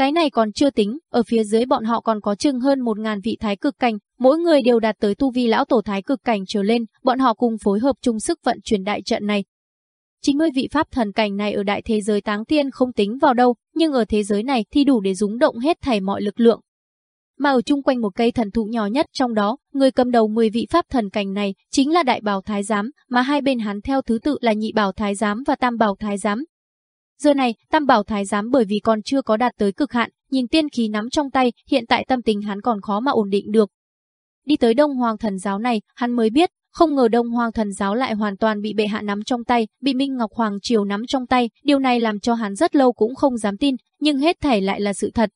cái này còn chưa tính, ở phía dưới bọn họ còn có chừng hơn một ngàn vị thái cực cảnh, mỗi người đều đạt tới tu vi lão tổ thái cực cảnh trở lên, bọn họ cùng phối hợp chung sức vận chuyển đại trận này. 90 vị pháp thần cảnh này ở đại thế giới táng tiên không tính vào đâu, nhưng ở thế giới này thì đủ để rúng động hết thảy mọi lực lượng. Mà ở chung quanh một cây thần thụ nhỏ nhất trong đó, người cầm đầu 10 vị pháp thần cảnh này chính là đại bảo thái giám, mà hai bên hắn theo thứ tự là nhị bảo thái giám và tam bảo thái giám, Giờ này, Tam Bảo Thái giám bởi vì còn chưa có đạt tới cực hạn, nhìn tiên khí nắm trong tay, hiện tại tâm tình hắn còn khó mà ổn định được. Đi tới Đông Hoàng Thần giáo này, hắn mới biết, không ngờ Đông Hoàng Thần giáo lại hoàn toàn bị bệ hạ nắm trong tay, bị Minh Ngọc Hoàng triều nắm trong tay, điều này làm cho hắn rất lâu cũng không dám tin, nhưng hết thảy lại là sự thật.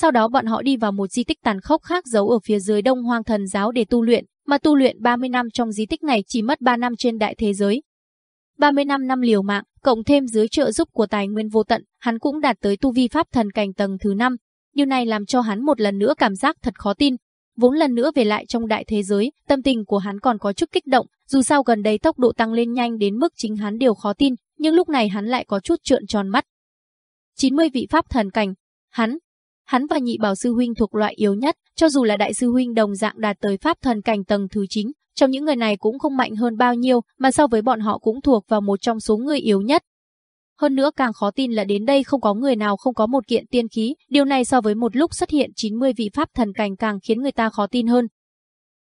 Sau đó bọn họ đi vào một di tích tàn khốc khác giấu ở phía dưới Đông hoang Thần giáo để tu luyện, mà tu luyện 30 năm trong di tích này chỉ mất 3 năm trên đại thế giới. 35 năm liều mạng, cộng thêm dưới trợ giúp của tài nguyên vô tận, hắn cũng đạt tới tu vi pháp thần cảnh tầng thứ 5. Điều này làm cho hắn một lần nữa cảm giác thật khó tin. Vốn lần nữa về lại trong đại thế giới, tâm tình của hắn còn có chút kích động, dù sao gần đây tốc độ tăng lên nhanh đến mức chính hắn đều khó tin, nhưng lúc này hắn lại có chút trợn tròn mắt. 90 vị pháp thần cảnh, hắn, hắn và nhị bảo sư huynh thuộc loại yếu nhất, cho dù là đại sư huynh đồng dạng đạt tới pháp thần cảnh tầng thứ 9, trong những người này cũng không mạnh hơn bao nhiêu, mà so với bọn họ cũng thuộc vào một trong số người yếu nhất. Hơn nữa càng khó tin là đến đây không có người nào không có một kiện tiên khí, điều này so với một lúc xuất hiện 90 vị pháp thần cảnh càng khiến người ta khó tin hơn.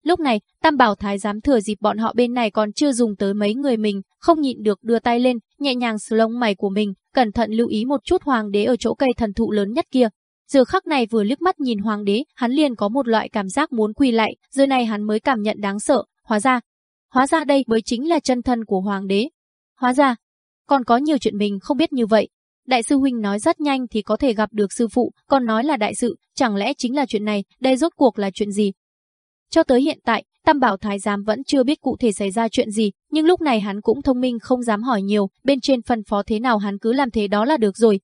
Lúc này, Tam Bảo Thái giám thừa dịp bọn họ bên này còn chưa dùng tới mấy người mình, không nhịn được đưa tay lên, nhẹ nhàng sờ lông mày của mình, cẩn thận lưu ý một chút hoàng đế ở chỗ cây thần thụ lớn nhất kia. Giờ khắc này vừa liếc mắt nhìn hoàng đế, hắn liền có một loại cảm giác muốn quỳ lại, giờ này hắn mới cảm nhận đáng sợ, hóa ra, hóa ra đây mới chính là chân thân của hoàng đế. Hóa ra, còn có nhiều chuyện mình không biết như vậy. Đại sư huynh nói rất nhanh thì có thể gặp được sư phụ, còn nói là đại sự, chẳng lẽ chính là chuyện này, đây rốt cuộc là chuyện gì? Cho tới hiện tại, Tam Bảo Thái Giám vẫn chưa biết cụ thể xảy ra chuyện gì, nhưng lúc này hắn cũng thông minh không dám hỏi nhiều, bên trên phân phó thế nào hắn cứ làm thế đó là được rồi.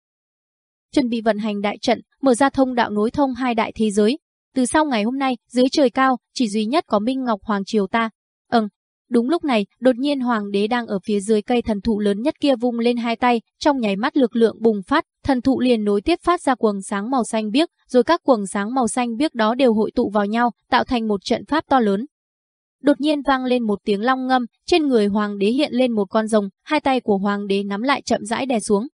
Chuẩn bị vận hành đại trận, mở ra thông đạo nối thông hai đại thế giới. Từ sau ngày hôm nay, dưới trời cao, chỉ duy nhất có Minh Ngọc Hoàng Triều ta. Ừm, Đúng lúc này, đột nhiên hoàng đế đang ở phía dưới cây thần thụ lớn nhất kia vung lên hai tay, trong nháy mắt lực lượng bùng phát, thần thụ liền nối tiếp phát ra quầng sáng màu xanh biếc, rồi các quầng sáng màu xanh biếc đó đều hội tụ vào nhau, tạo thành một trận pháp to lớn. Đột nhiên vang lên một tiếng long ngâm, trên người hoàng đế hiện lên một con rồng, hai tay của hoàng đế nắm lại chậm rãi đè xuống.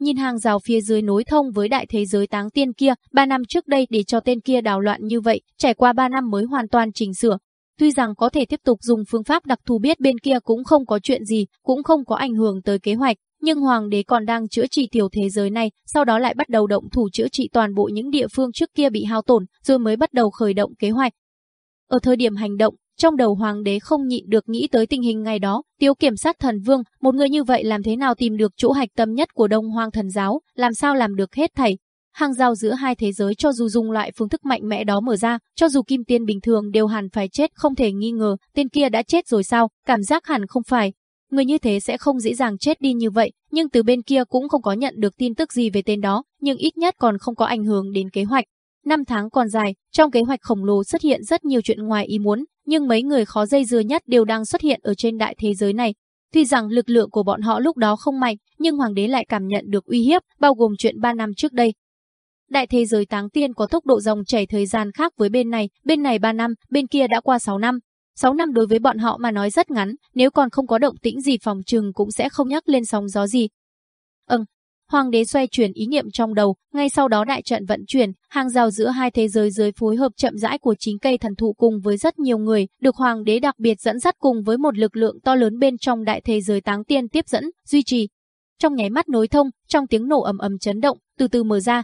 Nhìn hàng rào phía dưới nối thông với đại thế giới táng tiên kia, ba năm trước đây để cho tên kia đào loạn như vậy, trải qua ba năm mới hoàn toàn chỉnh sửa, Tuy rằng có thể tiếp tục dùng phương pháp đặc thù biết bên kia cũng không có chuyện gì, cũng không có ảnh hưởng tới kế hoạch, nhưng hoàng đế còn đang chữa trị tiểu thế giới này, sau đó lại bắt đầu động thủ chữa trị toàn bộ những địa phương trước kia bị hao tổn, rồi mới bắt đầu khởi động kế hoạch. Ở thời điểm hành động, trong đầu hoàng đế không nhịn được nghĩ tới tình hình ngày đó, tiêu kiểm sát thần vương, một người như vậy làm thế nào tìm được chỗ hạch tâm nhất của đông hoang thần giáo, làm sao làm được hết thảy, Hàng rào giữa hai thế giới cho dù dùng loại phương thức mạnh mẽ đó mở ra, cho dù kim tiên bình thường đều hẳn phải chết không thể nghi ngờ, tên kia đã chết rồi sao, cảm giác hẳn không phải. Người như thế sẽ không dễ dàng chết đi như vậy, nhưng từ bên kia cũng không có nhận được tin tức gì về tên đó, nhưng ít nhất còn không có ảnh hưởng đến kế hoạch. Năm tháng còn dài, trong kế hoạch khổng lồ xuất hiện rất nhiều chuyện ngoài ý muốn, nhưng mấy người khó dây dưa nhất đều đang xuất hiện ở trên đại thế giới này. Tuy rằng lực lượng của bọn họ lúc đó không mạnh, nhưng hoàng đế lại cảm nhận được uy hiếp, bao gồm chuyện 3 năm trước đây, Đại thế giới táng tiên có tốc độ dòng chảy thời gian khác với bên này, bên này 3 năm, bên kia đã qua 6 năm. 6 năm đối với bọn họ mà nói rất ngắn, nếu còn không có động tĩnh gì phòng trừng cũng sẽ không nhắc lên sóng gió gì. Ừm, Hoàng đế xoay chuyển ý niệm trong đầu, ngay sau đó đại trận vận chuyển, hàng rào giữa hai thế giới dưới phối hợp chậm rãi của chính cây thần thụ cùng với rất nhiều người, được hoàng đế đặc biệt dẫn dắt cùng với một lực lượng to lớn bên trong đại thế giới táng tiên tiếp dẫn, duy trì. Trong nháy mắt nối thông, trong tiếng nổ ầm ầm chấn động, từ từ mở ra,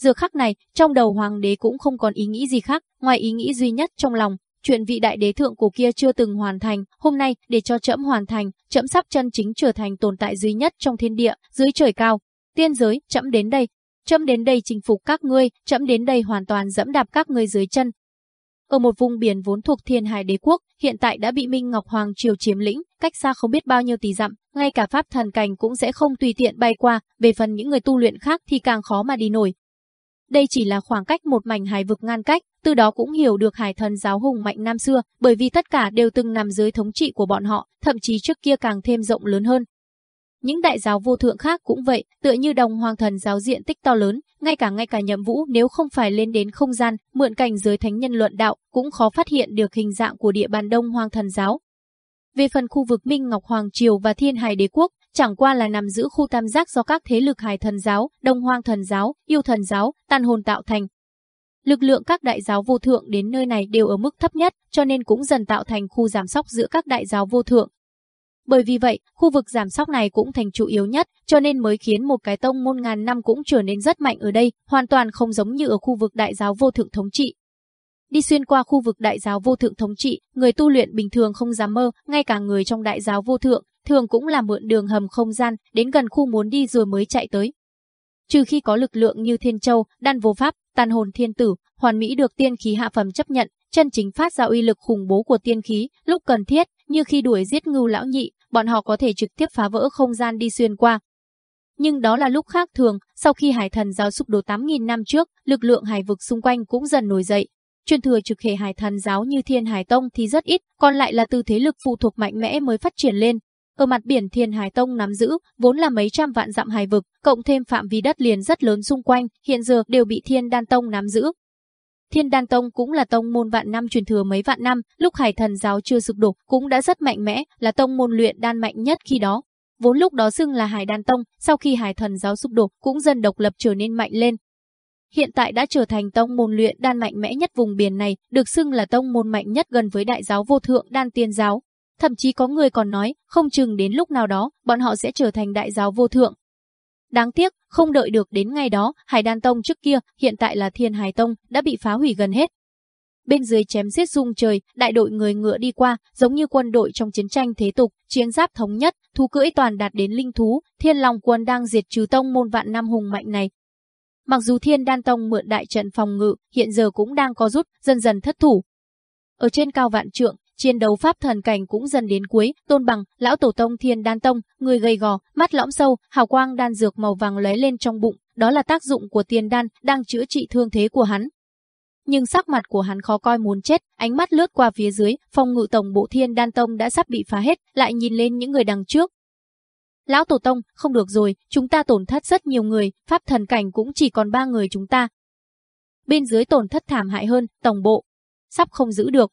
Giờ khắc này, trong đầu hoàng đế cũng không còn ý nghĩ gì khác, ngoài ý nghĩ duy nhất trong lòng, chuyện vị đại đế thượng cổ kia chưa từng hoàn thành, hôm nay để cho trẫm hoàn thành, trẫm sắp chân chính trở thành tồn tại duy nhất trong thiên địa, dưới trời cao. Tiên giới, trẫm đến đây, trẫm đến đây chinh phục các ngươi, trẫm đến đây hoàn toàn dẫm đạp các ngươi dưới chân. Ở một vùng biển vốn thuộc Thiên Hải Đế quốc, hiện tại đã bị Minh Ngọc Hoàng triều chiếm lĩnh, cách xa không biết bao nhiêu tỷ dặm, ngay cả pháp thần cảnh cũng sẽ không tùy tiện bay qua, về phần những người tu luyện khác thì càng khó mà đi nổi, đây chỉ là khoảng cách một mảnh hải vực ngăn cách, từ đó cũng hiểu được hải thần giáo hùng mạnh năm xưa, bởi vì tất cả đều từng nằm dưới thống trị của bọn họ, thậm chí trước kia càng thêm rộng lớn hơn. Những đại giáo vô thượng khác cũng vậy, tựa như đồng hoàng thần giáo diện tích to lớn, ngay cả ngay cả nhậm vũ nếu không phải lên đến không gian, mượn cảnh giới thánh nhân luận đạo, cũng khó phát hiện được hình dạng của địa bàn đông hoàng thần giáo. Về phần khu vực Minh Ngọc Hoàng Triều và Thiên Hải Đế Quốc, chẳng qua là nằm giữ khu tam giác do các thế lực hải thần giáo, đông hoang thần giáo, yêu thần giáo, tàn hồn tạo thành. Lực lượng các đại giáo vô thượng đến nơi này đều ở mức thấp nhất, cho nên cũng dần tạo thành khu giảm sóc giữa các đại giáo vô thượng. Bởi vì vậy, khu vực giảm sóc này cũng thành chủ yếu nhất, cho nên mới khiến một cái tông môn ngàn năm cũng trở nên rất mạnh ở đây, hoàn toàn không giống như ở khu vực đại giáo vô thượng thống trị. Đi xuyên qua khu vực đại giáo vô thượng thống trị, người tu luyện bình thường không dám mơ, ngay cả người trong đại giáo vô thượng, thường cũng là mượn đường hầm không gian, đến gần khu muốn đi rồi mới chạy tới. Trừ khi có lực lượng như Thiên Châu, Đan Vô Pháp, Tàn Hồn Thiên Tử, hoàn mỹ được tiên khí hạ phẩm chấp nhận, chân chính phát ra uy lực khủng bố của tiên khí, lúc cần thiết, như khi đuổi giết ngưu lão nhị, bọn họ có thể trực tiếp phá vỡ không gian đi xuyên qua. Nhưng đó là lúc khác thường, sau khi hải thần giáo sụp đổ 8.000 năm trước, lực lượng hải vực xung quanh cũng dần nổi dậy. Truyền thừa trực hệ hải thần giáo như Thiên Hải Tông thì rất ít, còn lại là từ thế lực phụ thuộc mạnh mẽ mới phát triển lên. Ở mặt biển Thiên Hải Tông nắm giữ, vốn là mấy trăm vạn dặm hải vực, cộng thêm phạm vi đất liền rất lớn xung quanh, hiện giờ đều bị Thiên Đan Tông nắm giữ. Thiên Đan Tông cũng là tông môn vạn năm truyền thừa mấy vạn năm, lúc Hải Thần giáo chưa sụp đổ, cũng đã rất mạnh mẽ, là tông môn luyện đan mạnh nhất khi đó. Vốn lúc đó xưng là Hải Đan Tông, sau khi Hải Thần giáo sụp đổ, cũng dần độc lập trở nên mạnh lên. Hiện tại đã trở thành tông môn luyện đan mạnh mẽ nhất vùng biển này, được xưng là tông môn mạnh nhất gần với đại giáo vô thượng đan tiên giáo. Thậm chí có người còn nói, không chừng đến lúc nào đó, bọn họ sẽ trở thành đại giáo vô thượng. Đáng tiếc, không đợi được đến ngày đó, Hải Đan Tông trước kia, hiện tại là Thiên Hải Tông, đã bị phá hủy gần hết. Bên dưới chém giết rung trời, đại đội người ngựa đi qua, giống như quân đội trong chiến tranh thế tục, chiến giáp thống nhất, thú cưỡi toàn đạt đến linh thú, Thiên Long quân đang diệt trừ tông môn vạn năm hùng mạnh này. Mặc dù Thiên Đan Tông mượn đại trận phòng ngự, hiện giờ cũng đang có rút, dần dần thất thủ. Ở trên cao vạn trượng, Chiến đấu pháp thần cảnh cũng dần đến cuối, tôn bằng, lão tổ tông thiên đan tông, người gầy gò, mắt lõm sâu, hào quang đan dược màu vàng lóe lên trong bụng, đó là tác dụng của tiền đan, đang chữa trị thương thế của hắn. Nhưng sắc mặt của hắn khó coi muốn chết, ánh mắt lướt qua phía dưới, phòng ngự tổng bộ thiên đan tông đã sắp bị phá hết, lại nhìn lên những người đằng trước. Lão tổ tông, không được rồi, chúng ta tổn thất rất nhiều người, pháp thần cảnh cũng chỉ còn ba người chúng ta. Bên dưới tổn thất thảm hại hơn, tổng bộ. Sắp không giữ được,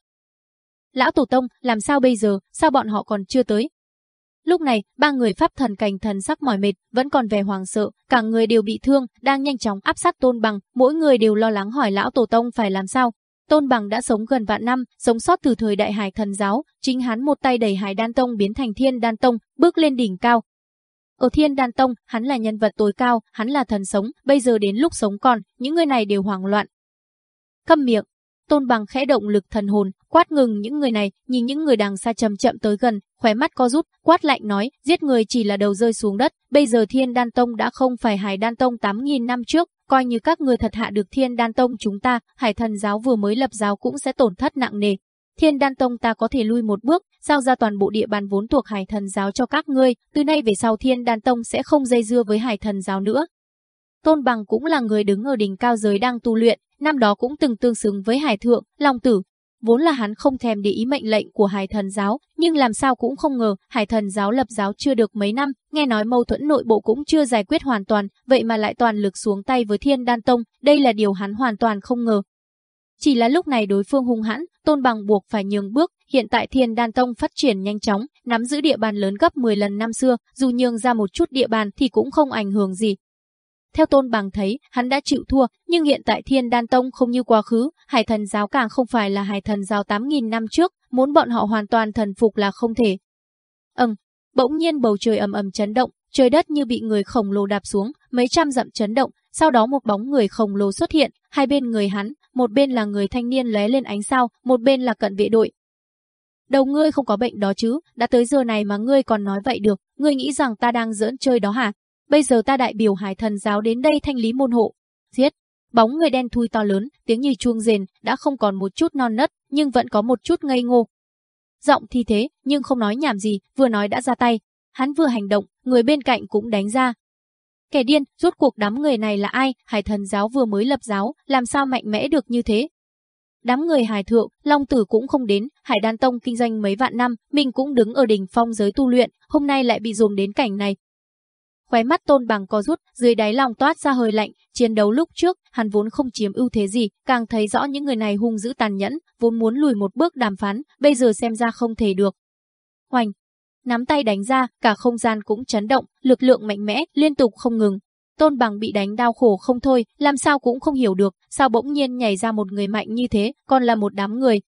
Lão Tổ Tông, làm sao bây giờ, sao bọn họ còn chưa tới? Lúc này, ba người pháp thần cảnh thần sắc mỏi mệt, vẫn còn vẻ hoàng sợ, cả người đều bị thương, đang nhanh chóng áp sát Tôn Bằng, mỗi người đều lo lắng hỏi lão Tổ Tông phải làm sao. Tôn Bằng đã sống gần vạn năm, sống sót từ thời đại hải thần giáo, chính hắn một tay đẩy hải đan tông biến thành thiên đan tông, bước lên đỉnh cao. Ở thiên đan tông, hắn là nhân vật tối cao, hắn là thần sống, bây giờ đến lúc sống còn, những người này đều hoảng loạn. Câm miệng, Tôn bằng khẽ động lực thần hồn, quát ngừng những người này, nhìn những người đằng xa chậm chậm tới gần, khóe mắt co rút, quát lạnh nói, giết người chỉ là đầu rơi xuống đất, bây giờ Thiên Đan Tông đã không phải Hải Đan Tông 8.000 năm trước, coi như các người thật hạ được Thiên Đan Tông chúng ta, Hải Thần giáo vừa mới lập giáo cũng sẽ tổn thất nặng nề. Thiên Đan Tông ta có thể lui một bước, giao ra toàn bộ địa bàn vốn thuộc Hải Thần giáo cho các ngươi, từ nay về sau Thiên Đan Tông sẽ không dây dưa với Hải Thần giáo nữa. Tôn Bằng cũng là người đứng ở đỉnh cao giới đang tu luyện, năm đó cũng từng tương xứng với Hải Thượng, Long Tử. Vốn là hắn không thèm để ý mệnh lệnh của Hải Thần Giáo, nhưng làm sao cũng không ngờ, Hải Thần Giáo lập giáo chưa được mấy năm, nghe nói mâu thuẫn nội bộ cũng chưa giải quyết hoàn toàn, vậy mà lại toàn lực xuống tay với Thiên Đan Tông, đây là điều hắn hoàn toàn không ngờ. Chỉ là lúc này đối phương hung hãn, Tôn Bằng buộc phải nhường bước, hiện tại Thiên Đan Tông phát triển nhanh chóng, nắm giữ địa bàn lớn gấp 10 lần năm xưa, dù nhường ra một chút địa bàn thì cũng không ảnh hưởng gì, theo Tôn Bằng thấy, hắn đã chịu thua, nhưng hiện tại Thiên Đan Tông không như quá khứ, Hải Thần giáo càng không phải là Hải Thần giáo 8000 năm trước, muốn bọn họ hoàn toàn thần phục là không thể. Ừm, bỗng nhiên bầu trời ầm ầm chấn động, trời đất như bị người khổng lồ đạp xuống, mấy trăm dặm chấn động, sau đó một bóng người khổng lồ xuất hiện, hai bên người hắn, một bên là người thanh niên lóe lên ánh sao, một bên là cận vệ đội. Đầu ngươi không có bệnh đó chứ, đã tới giờ này mà ngươi còn nói vậy được, ngươi nghĩ rằng ta đang giỡn chơi đó hả? Bây giờ ta đại biểu hải thần giáo đến đây thanh lý môn hộ. Giết! Bóng người đen thui to lớn, tiếng như chuông rền, đã không còn một chút non nớt, nhưng vẫn có một chút ngây ngô. Giọng thì thế, nhưng không nói nhảm gì, vừa nói đã ra tay. Hắn vừa hành động, người bên cạnh cũng đánh ra. Kẻ điên, rốt cuộc đám người này là ai? Hải thần giáo vừa mới lập giáo, làm sao mạnh mẽ được như thế? Đám người hải thượng, Long Tử cũng không đến, Hải Đan Tông kinh doanh mấy vạn năm, mình cũng đứng ở đỉnh phong giới tu luyện, hôm nay lại bị dồn đến cảnh này, Khóe mắt tôn bằng co rút, dưới đáy lòng toát ra hơi lạnh, chiến đấu lúc trước, hắn vốn không chiếm ưu thế gì, càng thấy rõ những người này hung dữ tàn nhẫn, vốn muốn lùi một bước đàm phán, bây giờ xem ra không thể được. Hoành, nắm tay đánh ra, cả không gian cũng chấn động, lực lượng mạnh mẽ, liên tục không ngừng. Tôn bằng bị đánh đau khổ không thôi, làm sao cũng không hiểu được, sao bỗng nhiên nhảy ra một người mạnh như thế, còn là một đám người.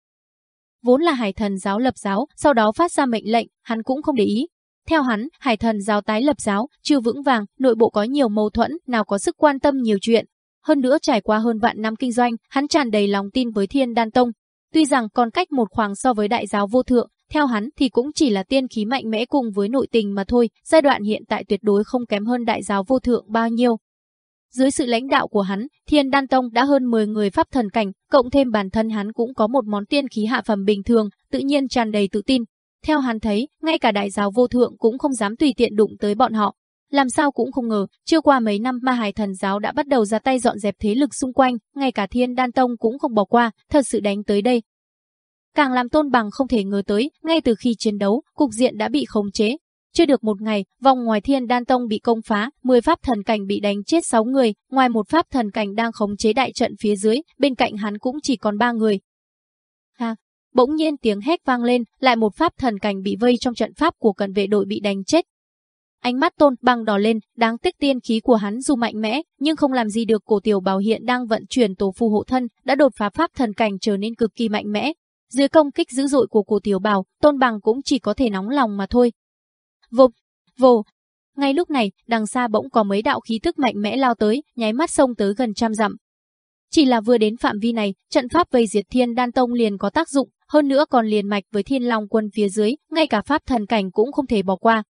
Vốn là hải thần giáo lập giáo, sau đó phát ra mệnh lệnh, hắn cũng không để ý, theo hắn, hải thần giáo tái lập giáo, chưa vững vàng, nội bộ có nhiều mâu thuẫn, nào có sức quan tâm nhiều chuyện. Hơn nữa trải qua hơn vạn năm kinh doanh, hắn tràn đầy lòng tin với thiên đan tông. Tuy rằng còn cách một khoảng so với đại giáo vô thượng, theo hắn thì cũng chỉ là tiên khí mạnh mẽ cùng với nội tình mà thôi, giai đoạn hiện tại tuyệt đối không kém hơn đại giáo vô thượng bao nhiêu. Dưới sự lãnh đạo của hắn, Thiên Đan Tông đã hơn 10 người pháp thần cảnh, cộng thêm bản thân hắn cũng có một món tiên khí hạ phẩm bình thường, tự nhiên tràn đầy tự tin, theo hắn thấy, ngay cả đại giáo vô thượng cũng không dám tùy tiện đụng tới bọn họ. Làm sao cũng không ngờ, chưa qua mấy năm ma hải thần giáo đã bắt đầu ra tay dọn dẹp thế lực xung quanh, ngay cả thiên đan tông cũng không bỏ qua, thật sự đánh tới đây. Càng làm tôn bằng không thể ngờ tới, ngay từ khi chiến đấu, cục diện đã bị khống chế. Chưa được một ngày, vòng ngoài thiên đan tông bị công phá, 10 pháp thần cảnh bị đánh chết 6 người, ngoài một pháp thần cảnh đang khống chế đại trận phía dưới, bên cạnh hắn cũng chỉ còn 3 người. Ha, bỗng nhiên tiếng hét vang lên, lại một pháp thần cảnh bị vây trong trận pháp của cận vệ đội bị đánh chết, Ánh mắt tôn băng đỏ lên, đáng tiếc tiên khí của hắn dù mạnh mẽ, nhưng không làm gì được cổ tiểu bảo hiện đang vận chuyển tổ phù hộ thân, đã đột phá pháp thần cảnh trở nên cực kỳ mạnh mẽ. Dưới công kích dữ dội của cổ tiểu bảo, tôn bằng cũng chỉ có thể nóng lòng mà thôi. Vộp, vồ. Ngay lúc này, đằng xa bỗng có mấy đạo khí tức mạnh mẽ lao tới, nháy mắt xông tới gần trăm dặm. Chỉ là vừa đến phạm vi này, trận pháp vây diệt thiên đan tông liền có tác dụng, hơn nữa còn liền mạch với thiên long quân phía dưới, ngay cả pháp thần cảnh cũng không thể bỏ qua,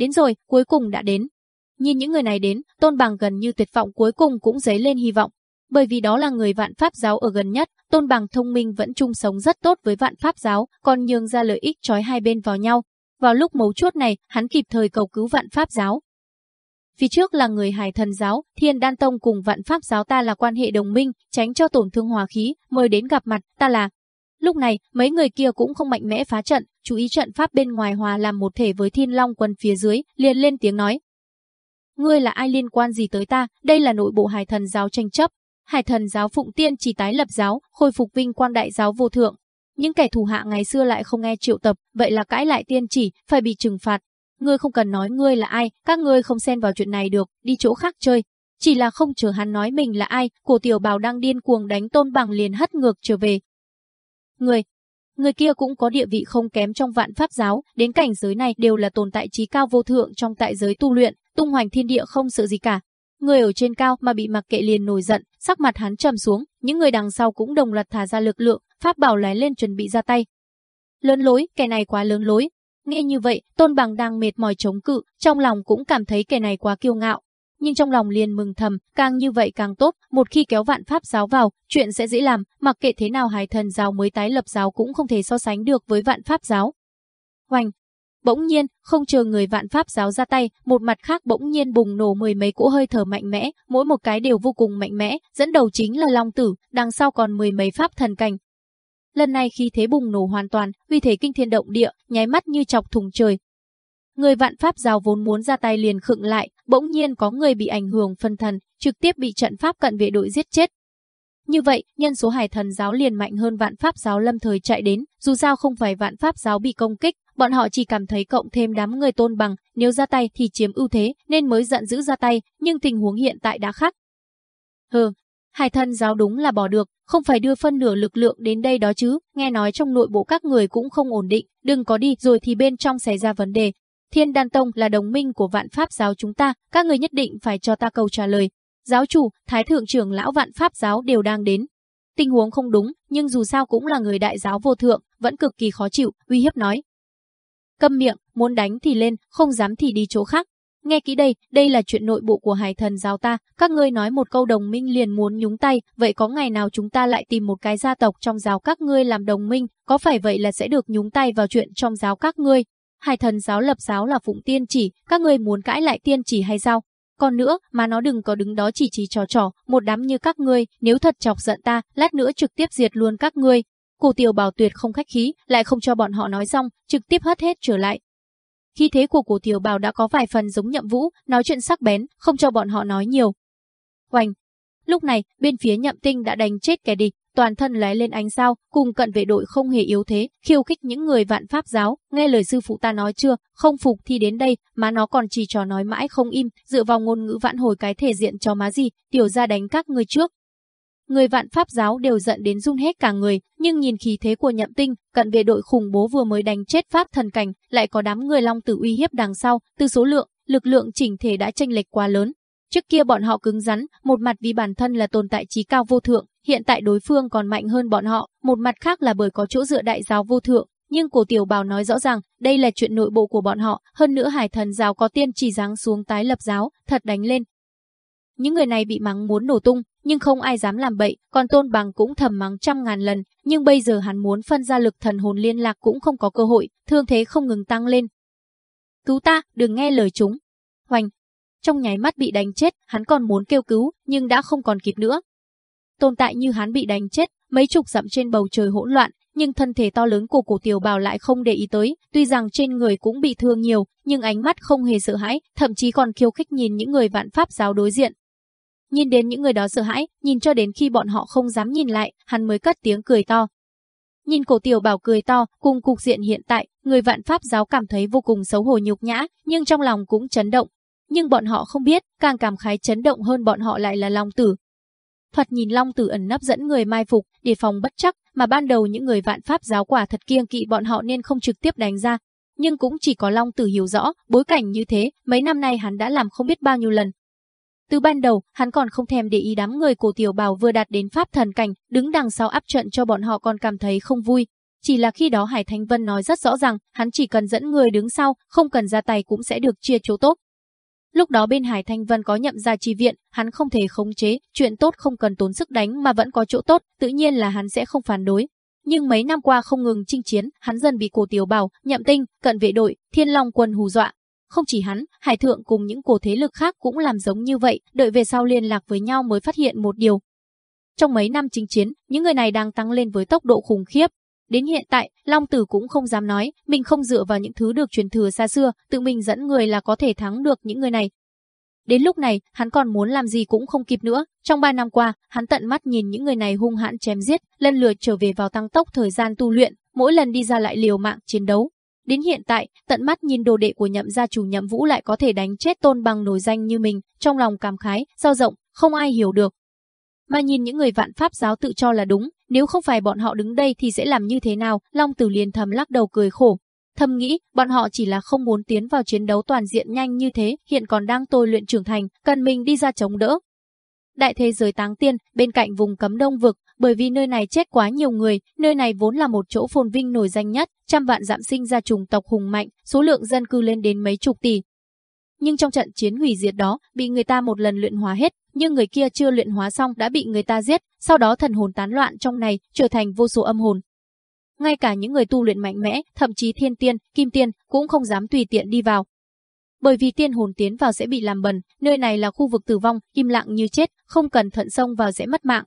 Đến rồi, cuối cùng đã đến. Nhìn những người này đến, Tôn Bằng gần như tuyệt vọng cuối cùng cũng dấy lên hy vọng. Bởi vì đó là người vạn pháp giáo ở gần nhất, Tôn Bằng thông minh vẫn chung sống rất tốt với vạn pháp giáo, còn nhường ra lợi ích trói hai bên vào nhau. Vào lúc mấu chốt này, hắn kịp thời cầu cứu vạn pháp giáo. Phía trước là người hải thần giáo, thiên đan tông cùng vạn pháp giáo ta là quan hệ đồng minh, tránh cho tổn thương hòa khí, mời đến gặp mặt, ta là Lúc này, mấy người kia cũng không mạnh mẽ phá trận, chú ý trận pháp bên ngoài hòa làm một thể với thiên long quân phía dưới, liền lên tiếng nói. Ngươi là ai liên quan gì tới ta, đây là nội bộ hải thần giáo tranh chấp. Hải thần giáo phụng tiên chỉ tái lập giáo, khôi phục vinh quan đại giáo vô thượng. Những kẻ thù hạ ngày xưa lại không nghe triệu tập, vậy là cãi lại tiên chỉ, phải bị trừng phạt. Ngươi không cần nói ngươi là ai, các ngươi không xen vào chuyện này được, đi chỗ khác chơi. Chỉ là không chờ hắn nói mình là ai, cổ tiểu bào đang điên cuồng đánh tôn bằng liền hất ngược trở về, Người, người kia cũng có địa vị không kém trong vạn pháp giáo, đến cảnh giới này đều là tồn tại trí cao vô thượng trong tại giới tu luyện, tung hoành thiên địa không sợ gì cả. Người ở trên cao mà bị mặc kệ liền nổi giận, sắc mặt hắn trầm xuống, những người đằng sau cũng đồng loạt thả ra lực lượng, pháp bảo lái lên chuẩn bị ra tay. Lớn lối, kẻ này quá lớn lối. Nghe như vậy, Tôn Bằng đang mệt mỏi chống cự, trong lòng cũng cảm thấy kẻ này quá kiêu ngạo, nhưng trong lòng liền mừng thầm, càng như vậy càng tốt, một khi kéo vạn pháp giáo vào, chuyện sẽ dễ làm, mặc kệ thế nào hải thần giáo mới tái lập giáo cũng không thể so sánh được với vạn pháp giáo. Hoành! Bỗng nhiên, không chờ người vạn pháp giáo ra tay, một mặt khác bỗng nhiên bùng nổ mười mấy cỗ hơi thở mạnh mẽ, mỗi một cái đều vô cùng mạnh mẽ, dẫn đầu chính là Long Tử, đằng sau còn mười mấy pháp thần cảnh. Lần này khi thế bùng nổ hoàn toàn, uy thế kinh thiên động địa, nháy mắt như chọc thùng trời, Người vạn pháp giáo vốn muốn ra tay liền khựng lại, bỗng nhiên có người bị ảnh hưởng phân thần, trực tiếp bị trận pháp cận vệ đội giết chết. Như vậy, nhân số hải thần giáo liền mạnh hơn vạn pháp giáo lâm thời chạy đến, dù sao không phải vạn pháp giáo bị công kích, bọn họ chỉ cảm thấy cộng thêm đám người tôn bằng, nếu ra tay thì chiếm ưu thế, nên mới giận dữ ra tay, nhưng tình huống hiện tại đã khác. Hừ, hải thần giáo đúng là bỏ được, không phải đưa phân nửa lực lượng đến đây đó chứ, nghe nói trong nội bộ các người cũng không ổn định, đừng có đi rồi thì bên trong xảy ra vấn đề, Thiên Đan Tông là đồng minh của vạn pháp giáo chúng ta, các người nhất định phải cho ta câu trả lời. Giáo chủ, Thái Thượng trưởng lão vạn pháp giáo đều đang đến. Tình huống không đúng, nhưng dù sao cũng là người đại giáo vô thượng, vẫn cực kỳ khó chịu, uy hiếp nói. Câm miệng, muốn đánh thì lên, không dám thì đi chỗ khác. Nghe kỹ đây, đây là chuyện nội bộ của hải thần giáo ta, các ngươi nói một câu đồng minh liền muốn nhúng tay, vậy có ngày nào chúng ta lại tìm một cái gia tộc trong giáo các ngươi làm đồng minh, có phải vậy là sẽ được nhúng tay vào chuyện trong giáo các ngươi, Hải thần giáo lập giáo là phụng tiên chỉ, các ngươi muốn cãi lại tiên chỉ hay sao? Còn nữa, mà nó đừng có đứng đó chỉ chỉ trò trò, một đám như các ngươi, nếu thật chọc giận ta, lát nữa trực tiếp diệt luôn các ngươi. Cổ tiểu bảo tuyệt không khách khí, lại không cho bọn họ nói xong, trực tiếp hất hết trở lại. Khi thế của cổ tiểu bảo đã có vài phần giống nhậm vũ, nói chuyện sắc bén, không cho bọn họ nói nhiều. Hoành! Lúc này, bên phía nhậm tinh đã đánh chết kẻ địch, toàn thân lóe lên ánh sao, cùng cận vệ đội không hề yếu thế, khiêu khích những người vạn pháp giáo, nghe lời sư phụ ta nói chưa, không phục thì đến đây, mà nó còn chỉ trò nói mãi không im, dựa vào ngôn ngữ vạn hồi cái thể diện cho má gì, tiểu ra đánh các người trước. Người vạn pháp giáo đều giận đến run hết cả người, nhưng nhìn khí thế của nhậm tinh, cận vệ đội khủng bố vừa mới đánh chết pháp thần cảnh, lại có đám người long tử uy hiếp đằng sau, từ số lượng, lực lượng chỉnh thể đã tranh lệch quá lớn, Trước kia bọn họ cứng rắn, một mặt vì bản thân là tồn tại trí cao vô thượng, hiện tại đối phương còn mạnh hơn bọn họ, một mặt khác là bởi có chỗ dựa đại giáo vô thượng. Nhưng cổ tiểu bào nói rõ ràng, đây là chuyện nội bộ của bọn họ, hơn nữa hải thần giáo có tiên chỉ giáng xuống tái lập giáo, thật đánh lên. Những người này bị mắng muốn nổ tung, nhưng không ai dám làm bậy, còn tôn bằng cũng thầm mắng trăm ngàn lần, nhưng bây giờ hắn muốn phân ra lực thần hồn liên lạc cũng không có cơ hội, thương thế không ngừng tăng lên. Cứu ta, đừng nghe lời chúng. Hoành. Trong nháy mắt bị đánh chết, hắn còn muốn kêu cứu, nhưng đã không còn kịp nữa. Tồn tại như hắn bị đánh chết, mấy chục dặm trên bầu trời hỗn loạn, nhưng thân thể to lớn của cổ tiểu bào lại không để ý tới, tuy rằng trên người cũng bị thương nhiều, nhưng ánh mắt không hề sợ hãi, thậm chí còn khiêu khích nhìn những người vạn pháp giáo đối diện. Nhìn đến những người đó sợ hãi, nhìn cho đến khi bọn họ không dám nhìn lại, hắn mới cất tiếng cười to. Nhìn cổ tiểu bảo cười to, cùng cục diện hiện tại, người vạn pháp giáo cảm thấy vô cùng xấu hổ nhục nhã, nhưng trong lòng cũng chấn động. Nhưng bọn họ không biết, càng cảm khái chấn động hơn bọn họ lại là lòng Tử. Thoạt nhìn Long Tử ẩn nấp dẫn người mai phục, đề phòng bất chắc, mà ban đầu những người vạn pháp giáo quả thật kiêng kỵ bọn họ nên không trực tiếp đánh ra. Nhưng cũng chỉ có Long Tử hiểu rõ, bối cảnh như thế, mấy năm nay hắn đã làm không biết bao nhiêu lần, từ ban đầu, hắn còn không thèm để ý đám người cổ tiểu bào vừa đạt đến pháp thần cảnh, đứng đằng sau áp trận cho bọn họ còn cảm thấy không vui. Chỉ là khi đó Hải Thanh Vân nói rất rõ ràng, hắn chỉ cần dẫn người đứng sau, không cần ra tay cũng sẽ được chia chỗ tốt. Lúc đó bên Hải Thanh Vân có nhậm gia chi viện, hắn không thể khống chế, chuyện tốt không cần tốn sức đánh mà vẫn có chỗ tốt, tự nhiên là hắn sẽ không phản đối. Nhưng mấy năm qua không ngừng chinh chiến, hắn dần bị cổ tiểu bảo, nhậm tinh, cận vệ đội, thiên long quân hù dọa, không chỉ hắn, Hải Thượng cùng những cổ thế lực khác cũng làm giống như vậy, đợi về sau liên lạc với nhau mới phát hiện một điều. Trong mấy năm chinh chiến, những người này đang tăng lên với tốc độ khủng khiếp. Đến hiện tại, Long Tử cũng không dám nói, mình không dựa vào những thứ được truyền thừa xa xưa, tự mình dẫn người là có thể thắng được những người này. Đến lúc này, hắn còn muốn làm gì cũng không kịp nữa. Trong ba năm qua, hắn tận mắt nhìn những người này hung hãn chém giết, lần lượt trở về vào tăng tốc thời gian tu luyện, mỗi lần đi ra lại liều mạng chiến đấu. Đến hiện tại, tận mắt nhìn đồ đệ của nhậm gia chủ nhậm vũ lại có thể đánh chết tôn bằng nổi danh như mình, trong lòng cảm khái, sao rộng, không ai hiểu được. Mà nhìn những người vạn pháp giáo tự cho là đúng, nếu không phải bọn họ đứng đây thì sẽ làm như thế nào, Long Tử liền thầm lắc đầu cười khổ. Thầm nghĩ, bọn họ chỉ là không muốn tiến vào chiến đấu toàn diện nhanh như thế, hiện còn đang tôi luyện trưởng thành, cần mình đi ra chống đỡ. Đại thế giới táng tiên, bên cạnh vùng cấm đông vực, bởi vì nơi này chết quá nhiều người, nơi này vốn là một chỗ phồn vinh nổi danh nhất, trăm vạn giảm sinh ra trùng tộc hùng mạnh, số lượng dân cư lên đến mấy chục tỷ. Nhưng trong trận chiến hủy diệt đó, bị người ta một lần luyện hóa hết, nhưng người kia chưa luyện hóa xong đã bị người ta giết, sau đó thần hồn tán loạn trong này, trở thành vô số âm hồn. Ngay cả những người tu luyện mạnh mẽ, thậm chí thiên tiên, kim tiên, cũng không dám tùy tiện đi vào. Bởi vì tiên hồn tiến vào sẽ bị làm bẩn, nơi này là khu vực tử vong, im lặng như chết, không cẩn thận xông vào sẽ mất mạng.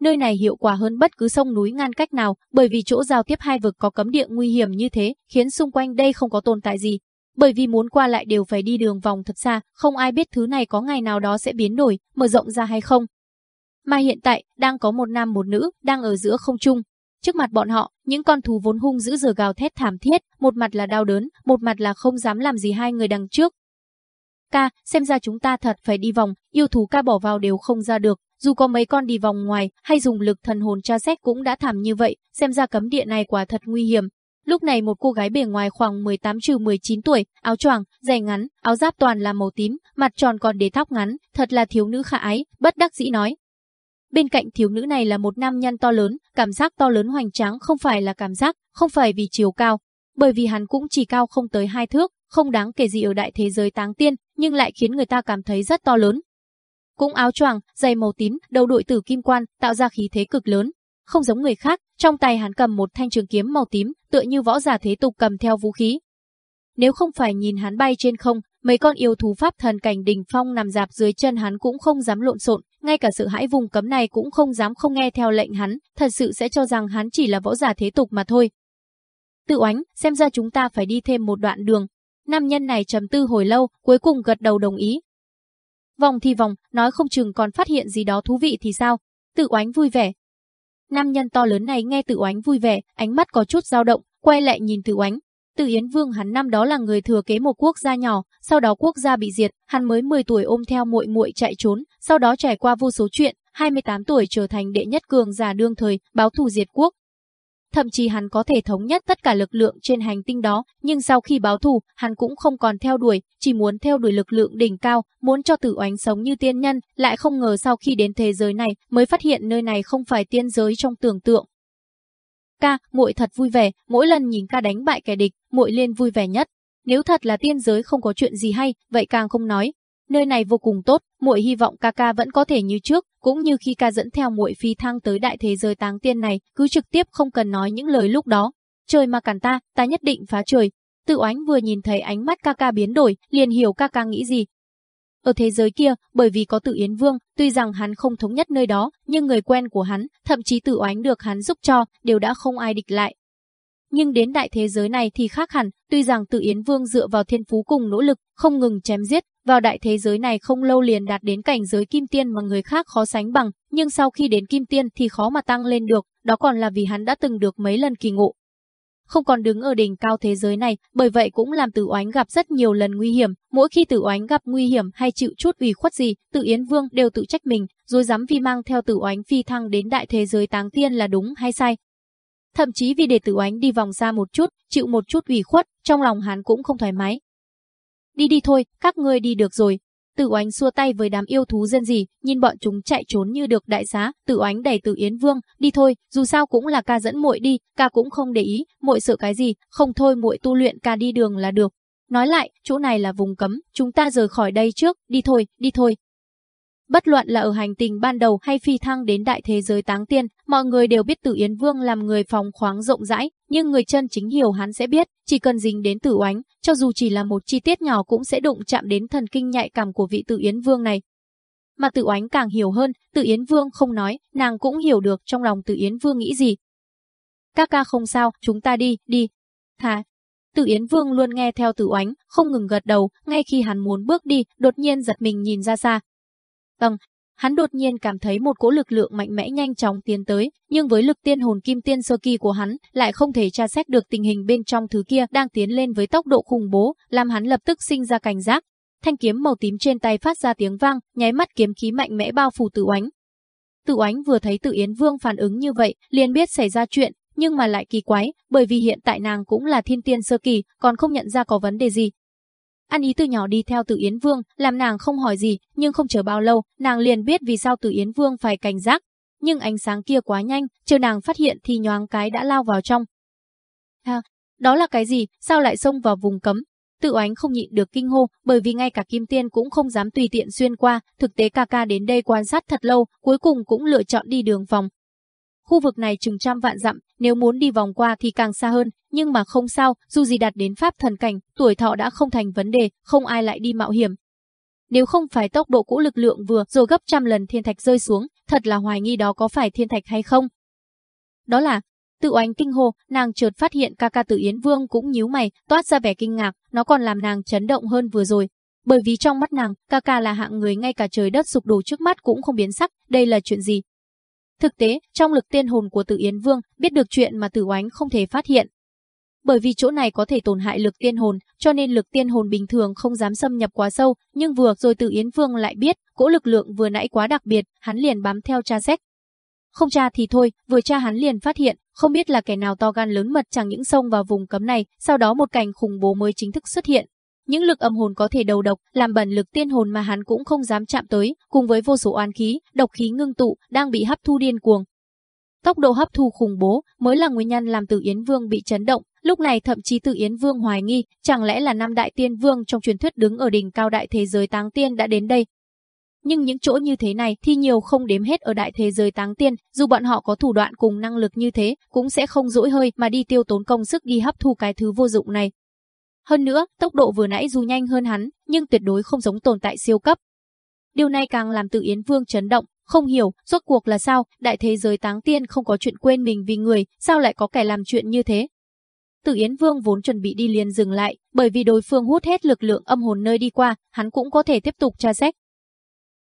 Nơi này hiệu quả hơn bất cứ sông núi ngăn cách nào, bởi vì chỗ giao tiếp hai vực có cấm địa nguy hiểm như thế, khiến xung quanh đây không có tồn tại gì. Bởi vì muốn qua lại đều phải đi đường vòng thật xa, không ai biết thứ này có ngày nào đó sẽ biến đổi, mở rộng ra hay không. Mà hiện tại, đang có một nam một nữ, đang ở giữa không trung. Trước mặt bọn họ, những con thú vốn hung dữ giờ gào thét thảm thiết, một mặt là đau đớn, một mặt là không dám làm gì hai người đằng trước. Ca, xem ra chúng ta thật phải đi vòng, yêu thú ca bỏ vào đều không ra được, dù có mấy con đi vòng ngoài hay dùng lực thần hồn tra xét cũng đã thảm như vậy, xem ra cấm địa này quả thật nguy hiểm. Lúc này một cô gái bề ngoài khoảng 18 trừ 19 tuổi, áo choàng, giày ngắn, áo giáp toàn là màu tím, mặt tròn còn để tóc ngắn, thật là thiếu nữ khả ái, bất đắc dĩ nói. Bên cạnh thiếu nữ này là một nam nhân to lớn, cảm giác to lớn hoành tráng không phải là cảm giác, không phải vì chiều cao, bởi vì hắn cũng chỉ cao không tới hai thước, không đáng kể gì ở đại thế giới táng tiên, nhưng lại khiến người ta cảm thấy rất to lớn, cũng áo choàng, giày màu tím, đầu đội tử kim quan, tạo ra khí thế cực lớn. Không giống người khác, trong tay hắn cầm một thanh trường kiếm màu tím, tựa như võ giả thế tục cầm theo vũ khí. Nếu không phải nhìn hắn bay trên không, mấy con yêu thú pháp thần cảnh đỉnh phong nằm dạp dưới chân hắn cũng không dám lộn xộn, ngay cả sự hãi vùng cấm này cũng không dám không nghe theo lệnh hắn, thật sự sẽ cho rằng hắn chỉ là võ giả thế tục mà thôi. Tự oánh, xem ra chúng ta phải đi thêm một đoạn đường. Nam nhân này trầm tư hồi lâu, cuối cùng gật đầu đồng ý, Vòng thì vòng, nói không chừng còn phát hiện gì đó thú vị thì sao? Tự oánh vui vẻ. Nam nhân to lớn này nghe tự oánh vui vẻ, ánh mắt có chút dao động, quay lại nhìn tự oánh. Từ Yến Vương hắn năm đó là người thừa kế một quốc gia nhỏ, sau đó quốc gia bị diệt, hắn mới 10 tuổi ôm theo muội muội chạy trốn, sau đó trải qua vô số chuyện, 28 tuổi trở thành đệ nhất cường giả đương thời, báo thù diệt quốc, Thậm chí hắn có thể thống nhất tất cả lực lượng trên hành tinh đó, nhưng sau khi báo thù, hắn cũng không còn theo đuổi, chỉ muốn theo đuổi lực lượng đỉnh cao, muốn cho tử oánh sống như tiên nhân, lại không ngờ sau khi đến thế giới này mới phát hiện nơi này không phải tiên giới trong tưởng tượng. Ca, muội thật vui vẻ, mỗi lần nhìn ca đánh bại kẻ địch, muội liên vui vẻ nhất. Nếu thật là tiên giới không có chuyện gì hay, vậy càng không nói, Nơi này vô cùng tốt, muội hy vọng ca ca vẫn có thể như trước, cũng như khi ca dẫn theo muội phi thăng tới đại thế giới táng tiên này, cứ trực tiếp không cần nói những lời lúc đó. Trời mà cản ta, ta nhất định phá trời. Tự oánh vừa nhìn thấy ánh mắt ca ca biến đổi, liền hiểu ca ca nghĩ gì. Ở thế giới kia, bởi vì có tự Yến Vương, tuy rằng hắn không thống nhất nơi đó, nhưng người quen của hắn, thậm chí tự oánh được hắn giúp cho, đều đã không ai địch lại. Nhưng đến đại thế giới này thì khác hẳn, tuy rằng tự Yến Vương dựa vào thiên phú cùng nỗ lực, không ngừng chém giết, vào đại thế giới này không lâu liền đạt đến cảnh giới kim tiên mà người khác khó sánh bằng, nhưng sau khi đến kim tiên thì khó mà tăng lên được, đó còn là vì hắn đã từng được mấy lần kỳ ngộ. Không còn đứng ở đỉnh cao thế giới này, bởi vậy cũng làm Tử Oánh gặp rất nhiều lần nguy hiểm, mỗi khi Tử Oánh gặp nguy hiểm hay chịu chút ủy khuất gì, Tự Yến Vương đều tự trách mình, rồi dám vì mang theo Tử Oánh phi thăng đến đại thế giới táng tiên là đúng hay sai. Thậm chí vì để Tử Oánh đi vòng xa một chút, chịu một chút ủy khuất, trong lòng hắn cũng không thoải mái. Đi đi thôi, các ngươi đi được rồi, Tử Oánh xua tay với đám yêu thú dân gì, nhìn bọn chúng chạy trốn như được đại xá, Tử Oánh đẩy Tử Yến Vương, đi thôi, dù sao cũng là ca dẫn muội đi, ca cũng không để ý, muội sợ cái gì, không thôi muội tu luyện ca đi đường là được. Nói lại, chỗ này là vùng cấm, chúng ta rời khỏi đây trước, đi thôi, đi thôi. Bất luận là ở hành tinh ban đầu hay phi thăng đến đại thế giới táng tiên, mọi người đều biết Tử Yến Vương làm người phóng khoáng rộng rãi, nhưng người chân chính hiểu hắn sẽ biết, chỉ cần dính đến Tử Oánh, cho dù chỉ là một chi tiết nhỏ cũng sẽ đụng chạm đến thần kinh nhạy cảm của vị Tử Yến Vương này. Mà Tử Oánh càng hiểu hơn, Tử Yến Vương không nói, nàng cũng hiểu được trong lòng Tử Yến Vương nghĩ gì. Các ca không sao, chúng ta đi, đi. Thà, Tử Yến Vương luôn nghe theo Tử Oánh, không ngừng gật đầu, ngay khi hắn muốn bước đi, đột nhiên giật mình nhìn ra xa, Tầng, hắn đột nhiên cảm thấy một cỗ lực lượng mạnh mẽ nhanh chóng tiến tới, nhưng với lực tiên hồn kim tiên sơ kỳ của hắn, lại không thể tra xét được tình hình bên trong thứ kia đang tiến lên với tốc độ khủng bố, làm hắn lập tức sinh ra cảnh giác. Thanh kiếm màu tím trên tay phát ra tiếng vang, nháy mắt kiếm khí mạnh mẽ bao phủ Tử Oánh. Tử Oánh vừa thấy Tử Yến Vương phản ứng như vậy, liền biết xảy ra chuyện, nhưng mà lại kỳ quái, bởi vì hiện tại nàng cũng là thiên tiên sơ kỳ, còn không nhận ra có vấn đề gì, An ý từ nhỏ đi theo Tử Yến Vương, làm nàng không hỏi gì, nhưng không chờ bao lâu, nàng liền biết vì sao Tử Yến Vương phải cảnh giác. Nhưng ánh sáng kia quá nhanh, chờ nàng phát hiện thì nhoáng cái đã lao vào trong. À, đó là cái gì, sao lại xông vào vùng cấm? Tự oánh không nhịn được kinh hô, bởi vì ngay cả Kim Tiên cũng không dám tùy tiện xuyên qua, thực tế ca ca đến đây quan sát thật lâu, cuối cùng cũng lựa chọn đi đường vòng. Khu vực này chừng trăm vạn dặm, nếu muốn đi vòng qua thì càng xa hơn, nhưng mà không sao, dù gì đạt đến pháp thần cảnh, tuổi thọ đã không thành vấn đề, không ai lại đi mạo hiểm. Nếu không phải tốc độ cũ lực lượng vừa rồi gấp trăm lần thiên thạch rơi xuống, thật là hoài nghi đó có phải thiên thạch hay không. Đó là, tự oánh kinh hô, nàng chợt phát hiện ca ca tự Yến Vương cũng nhíu mày, toát ra vẻ kinh ngạc, nó còn làm nàng chấn động hơn vừa rồi. Bởi vì trong mắt nàng, ca ca là hạng người ngay cả trời đất sụp đổ trước mắt cũng không biến sắc, đây là chuyện gì, Thực tế, trong lực tiên hồn của Tử Yến Vương, biết được chuyện mà Tử Oánh không thể phát hiện. Bởi vì chỗ này có thể tổn hại lực tiên hồn, cho nên lực tiên hồn bình thường không dám xâm nhập quá sâu, nhưng vừa rồi Tử Yến Vương lại biết, cỗ lực lượng vừa nãy quá đặc biệt, hắn liền bám theo tra xét. Không tra thì thôi, vừa tra hắn liền phát hiện, không biết là kẻ nào to gan lớn mật chẳng những xông vào vùng cấm này, sau đó một cảnh khủng bố mới chính thức xuất hiện, những lực âm hồn có thể đầu độc, làm bẩn lực tiên hồn mà hắn cũng không dám chạm tới, cùng với vô số oán khí, độc khí ngưng tụ, đang bị hấp thu điên cuồng. Tốc độ hấp thu khủng bố mới là nguyên nhân làm Tử Yến Vương bị chấn động, lúc này thậm chí Tử Yến Vương hoài nghi, chẳng lẽ là năm đại tiên vương trong truyền thuyết đứng ở đỉnh cao đại thế giới táng tiên đã đến đây. Nhưng những chỗ như thế này thì nhiều không đếm hết ở đại thế giới táng tiên, dù bọn họ có thủ đoạn cùng năng lực như thế, cũng sẽ không dỗi hơi mà đi tiêu tốn công sức đi hấp thu cái thứ vô dụng này. Hơn nữa, tốc độ vừa nãy dù nhanh hơn hắn, nhưng tuyệt đối không giống tồn tại siêu cấp. Điều này càng làm Từ Yến Vương chấn động, không hiểu, rốt cuộc là sao, đại thế giới táng tiên không có chuyện quên mình vì người, sao lại có kẻ làm chuyện như thế. Tử Yến Vương vốn chuẩn bị đi liền dừng lại, bởi vì đối phương hút hết lực lượng âm hồn nơi đi qua, hắn cũng có thể tiếp tục tra xét.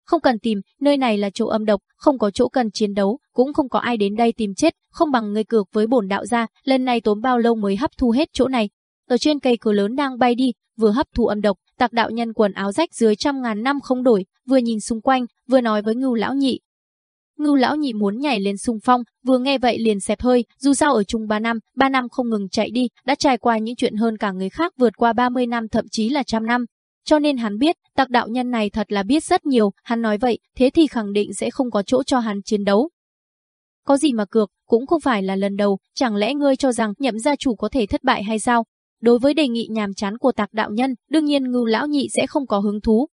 Không cần tìm, nơi này là chỗ âm độc, không có chỗ cần chiến đấu, cũng không có ai đến đây tìm chết, không bằng người cược với bổn đạo gia, lần này tốn bao lâu mới hấp thu hết chỗ này, ở trên cây cờ lớn đang bay đi, vừa hấp thụ âm độc, tạc đạo nhân quần áo rách dưới trăm ngàn năm không đổi, vừa nhìn xung quanh, vừa nói với ngưu lão nhị. Ngưu lão nhị muốn nhảy lên sung phong, vừa nghe vậy liền xẹp hơi, dù sao ở chung ba năm, ba năm không ngừng chạy đi, đã trải qua những chuyện hơn cả người khác vượt qua 30 năm thậm chí là trăm năm. Cho nên hắn biết, tạc đạo nhân này thật là biết rất nhiều, hắn nói vậy, thế thì khẳng định sẽ không có chỗ cho hắn chiến đấu. Có gì mà cược, cũng không phải là lần đầu, chẳng lẽ ngươi cho rằng nhậm gia chủ có thể thất bại hay sao? Đối với đề nghị nhàm chán của tạc đạo nhân, đương nhiên ngưu lão nhị sẽ không có hứng thú.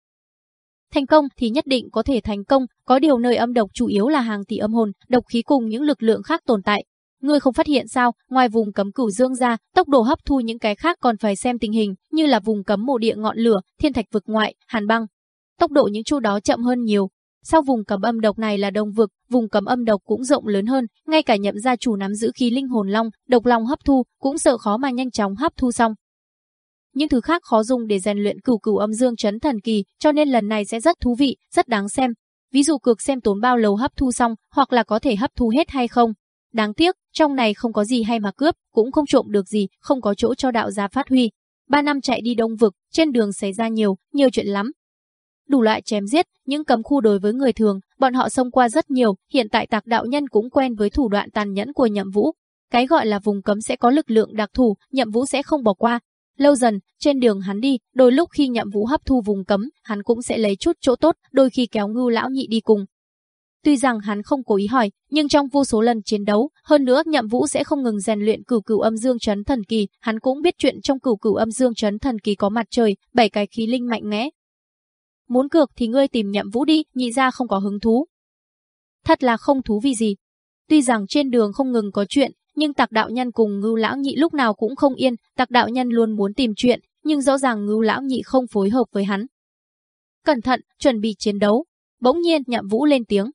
Thành công thì nhất định có thể thành công, có điều nơi âm độc chủ yếu là hàng tỷ âm hồn, độc khí cùng những lực lượng khác tồn tại. Ngươi không phát hiện sao, ngoài vùng cấm cửu dương ra, tốc độ hấp thu những cái khác còn phải xem tình hình, như là vùng cấm mộ địa ngọn lửa, thiên thạch vực ngoại, hàn băng. Tốc độ những chu đó chậm hơn nhiều. Sau vùng cấm âm độc này là đông vực, vùng cấm âm độc cũng rộng lớn hơn, ngay cả nhậm gia chủ nắm giữ khí linh hồn long, độc long hấp thu, cũng sợ khó mà nhanh chóng hấp thu xong. Những thứ khác khó dùng để rèn luyện cửu cửu âm dương chấn thần kỳ, cho nên lần này sẽ rất thú vị, rất đáng xem. Ví dụ cược xem tốn bao lâu hấp thu xong, hoặc là có thể hấp thu hết hay không. Đáng tiếc, trong này không có gì hay mà cướp, cũng không trộm được gì, không có chỗ cho đạo gia phát huy. Ba năm chạy đi đông vực, trên đường xảy ra nhiều, nhiều chuyện lắm. Đủ loại chém giết, những cấm khu đối với người thường, bọn họ xông qua rất nhiều, hiện tại tạc đạo nhân cũng quen với thủ đoạn tàn nhẫn của nhậm vũ. Cái gọi là vùng cấm sẽ có lực lượng đặc thù, nhậm vũ sẽ không bỏ qua. Lâu dần, trên đường hắn đi, đôi lúc khi nhậm vũ hấp thu vùng cấm, hắn cũng sẽ lấy chút chỗ tốt, đôi khi kéo ngưu lão nhị đi cùng, Tuy rằng hắn không cố ý hỏi, nhưng trong vô số lần chiến đấu, hơn nữa Nhậm Vũ sẽ không ngừng rèn luyện cửu cửu âm dương chấn thần kỳ, hắn cũng biết chuyện trong cửu cửu âm dương chấn thần kỳ có mặt trời, bảy cái khí linh mạnh mẽ. Muốn cược thì ngươi tìm Nhậm Vũ đi, nhị ra không có hứng thú. Thật là không thú vì gì. Tuy rằng trên đường không ngừng có chuyện, nhưng Tạc đạo nhân cùng Ngưu lão nhị lúc nào cũng không yên, Tạc đạo nhân luôn muốn tìm chuyện, nhưng rõ ràng Ngưu lão nhị không phối hợp với hắn. Cẩn thận, chuẩn bị chiến đấu. Bỗng nhiên Nhậm Vũ lên tiếng.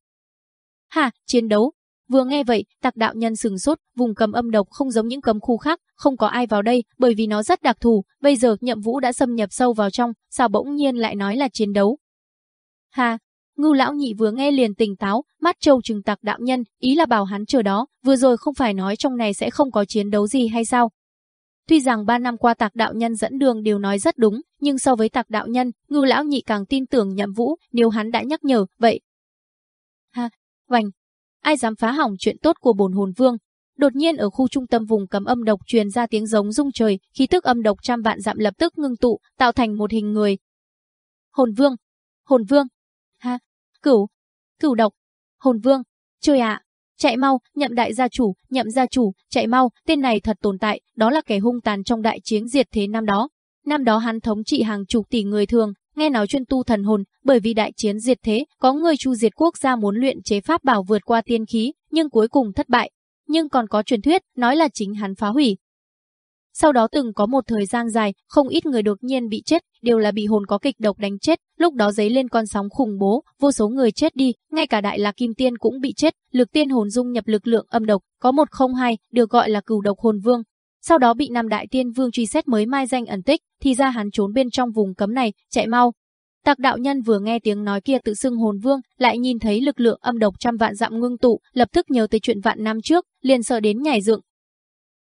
Hà, chiến đấu. Vừa nghe vậy, tạc đạo nhân sừng sốt, vùng cấm âm độc không giống những cấm khu khác, không có ai vào đây, bởi vì nó rất đặc thù, bây giờ nhậm vũ đã xâm nhập sâu vào trong, sao bỗng nhiên lại nói là chiến đấu. Hà, ngưu lão nhị vừa nghe liền tỉnh táo, mắt trâu trừng tạc đạo nhân, ý là bảo hắn chờ đó, vừa rồi không phải nói trong này sẽ không có chiến đấu gì hay sao? Tuy rằng ba năm qua tạc đạo nhân dẫn đường đều nói rất đúng, nhưng so với tạc đạo nhân, ngưu lão nhị càng tin tưởng nhậm vũ, nếu hắn đã nhắc nhở, vậy. Ha, vành. Ai dám phá hỏng chuyện tốt của bồn hồn vương? Đột nhiên ở khu trung tâm vùng cấm âm độc truyền ra tiếng giống rung trời, khí tức âm độc trăm vạn dặm lập tức ngưng tụ, tạo thành một hình người. Hồn vương! Hồn vương! Ha! Cửu! Cửu độc! Hồn vương! Trời ạ! Chạy mau, nhậm đại gia chủ, nhậm gia chủ, chạy mau, tên này thật tồn tại, đó là kẻ hung tàn trong đại chiến diệt thế năm đó. Năm đó hắn thống trị hàng chục tỷ người thường, nghe nói chuyên tu thần hồn, bởi vì đại chiến diệt thế, có người chu diệt quốc gia muốn luyện chế pháp bảo vượt qua tiên khí, nhưng cuối cùng thất bại. Nhưng còn có truyền thuyết, nói là chính hắn phá hủy. Sau đó từng có một thời gian dài, không ít người đột nhiên bị chết, đều là bị hồn có kịch độc đánh chết, lúc đó dấy lên con sóng khủng bố, vô số người chết đi, ngay cả đại lạc kim tiên cũng bị chết, lực tiên hồn dung nhập lực lượng âm độc, có một không hai, được gọi là cửu độc hồn vương, sau đó bị Nam Đại Tiên Vương truy xét mới mai danh ẩn tích, thì ra hắn trốn bên trong vùng cấm này, chạy mau. Tạc đạo nhân vừa nghe tiếng nói kia tự xưng hồn vương, lại nhìn thấy lực lượng âm độc trăm vạn dặm ngưng tụ, lập tức nhớ tới chuyện vạn năm trước, liền sợ đến nhảy dựng.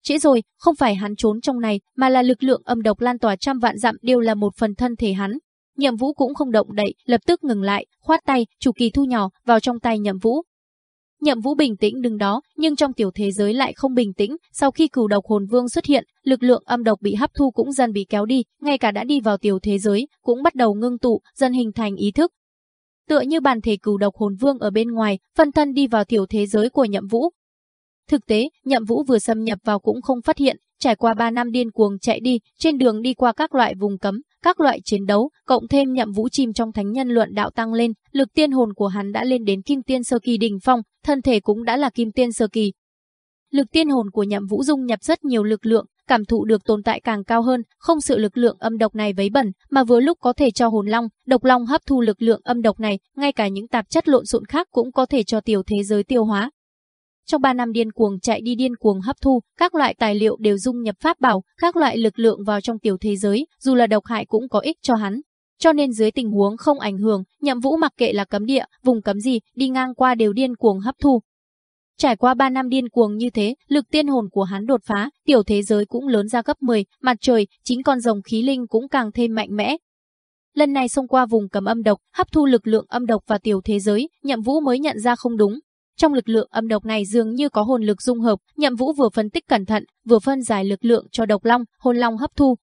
Trễ rồi, không phải hắn trốn trong này, mà là lực lượng âm độc lan tỏa trăm vạn dặm đều là một phần thân thể hắn. Nhậm Vũ cũng không động đậy, lập tức ngừng lại, khoát tay, chủ kỳ thu nhỏ vào trong tay Nhậm Vũ, Nhậm Vũ bình tĩnh đứng đó, nhưng trong tiểu thế giới lại không bình tĩnh, sau khi cửu độc hồn vương xuất hiện, lực lượng âm độc bị hấp thu cũng dần bị kéo đi, ngay cả đã đi vào tiểu thế giới, cũng bắt đầu ngưng tụ, dần hình thành ý thức. Tựa như bản thể cửu độc hồn vương ở bên ngoài, phân thân đi vào tiểu thế giới của Nhậm Vũ. Thực tế, Nhậm Vũ vừa xâm nhập vào cũng không phát hiện, trải qua 3 năm điên cuồng chạy đi, trên đường đi qua các loại vùng cấm, các loại chiến đấu, cộng thêm nhậm vũ chìm trong thánh nhân luận đạo tăng lên, lực tiên hồn của hắn đã lên đến kim tiên sơ kỳ đỉnh phong, thân thể cũng đã là kim tiên sơ kỳ. Lực tiên hồn của nhậm vũ dung nhập rất nhiều lực lượng, cảm thụ được tồn tại càng cao hơn, không sự lực lượng âm độc này vấy bẩn, mà vừa lúc có thể cho hồn long, độc long hấp thu lực lượng âm độc này, ngay cả những tạp chất lộn xộn khác cũng có thể cho tiểu thế giới tiêu hóa. Trong 3 năm điên cuồng chạy đi điên cuồng hấp thu, các loại tài liệu đều dung nhập pháp bảo, các loại lực lượng vào trong tiểu thế giới, dù là độc hại cũng có ích cho hắn. Cho nên dưới tình huống không ảnh hưởng, nhậm vũ mặc kệ là cấm địa, vùng cấm gì, đi ngang qua đều điên cuồng hấp thu. Trải qua 3 năm điên cuồng như thế, lực tiên hồn của hắn đột phá, tiểu thế giới cũng lớn ra gấp 10, mặt trời, chính con rồng khí linh cũng càng thêm mạnh mẽ. Lần này xông qua vùng cấm âm độc, hấp thu lực lượng âm độc và tiểu thế giới, nhậm vũ mới nhận ra không đúng, trong lực lượng âm độc này dường như có hồn lực dung hợp, Nhậm Vũ vừa phân tích cẩn thận, vừa phân giải lực lượng cho độc long, hồn long hấp thu.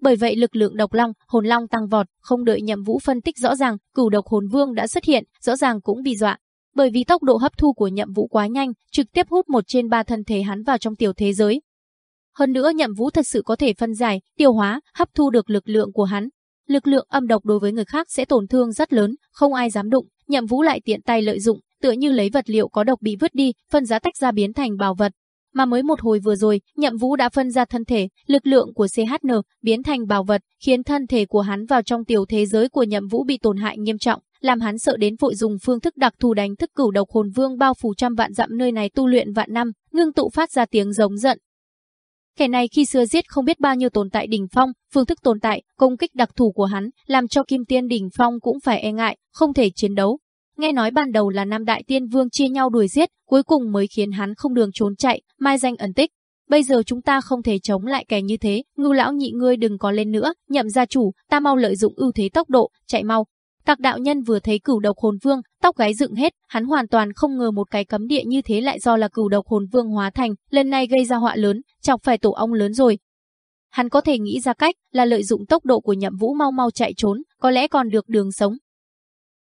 Bởi vậy lực lượng độc long, hồn long tăng vọt, không đợi Nhậm Vũ phân tích rõ ràng, cửu độc hồn vương đã xuất hiện, rõ ràng cũng bị dọa. Bởi vì tốc độ hấp thu của Nhậm Vũ quá nhanh, trực tiếp hút một trên ba thân thể hắn vào trong tiểu thế giới. Hơn nữa Nhậm Vũ thật sự có thể phân giải, tiêu hóa, hấp thu được lực lượng của hắn. Lực lượng âm độc đối với người khác sẽ tổn thương rất lớn, không ai dám đụng, Nhậm Vũ lại tiện tay lợi dụng, tựa như lấy vật liệu có độc bị vứt đi, phân giá tách ra biến thành bảo vật. mà mới một hồi vừa rồi, Nhậm Vũ đã phân ra thân thể, lực lượng của CHN biến thành bảo vật, khiến thân thể của hắn vào trong tiểu thế giới của Nhậm Vũ bị tổn hại nghiêm trọng, làm hắn sợ đến vội dùng phương thức đặc thù đánh thức cửu độc hồn vương bao phủ trăm vạn dặm nơi này tu luyện vạn năm, ngưng tụ phát ra tiếng giống giận. Kẻ này khi xưa giết không biết bao nhiêu tồn tại đỉnh phong, phương thức tồn tại, công kích đặc thù của hắn, làm cho Kim Tiên đỉnh phong cũng phải e ngại, không thể chiến đấu. Nghe nói ban đầu là năm đại tiên vương chia nhau đuổi giết, cuối cùng mới khiến hắn không đường trốn chạy, mai danh ẩn tích. Bây giờ chúng ta không thể chống lại kẻ như thế, ngưu lão nhị ngươi đừng có lên nữa, nhậm gia chủ, ta mau lợi dụng ưu thế tốc độ, chạy mau. Tạc đạo nhân vừa thấy cửu độc hồn vương, tóc gáy dựng hết, hắn hoàn toàn không ngờ một cái cấm địa như thế lại do là cửu độc hồn vương hóa thành, lần này gây ra họa lớn, chọc phải tổ ong lớn rồi. Hắn có thể nghĩ ra cách là lợi dụng tốc độ của nhậm vũ mau mau chạy trốn, có lẽ còn được đường sống.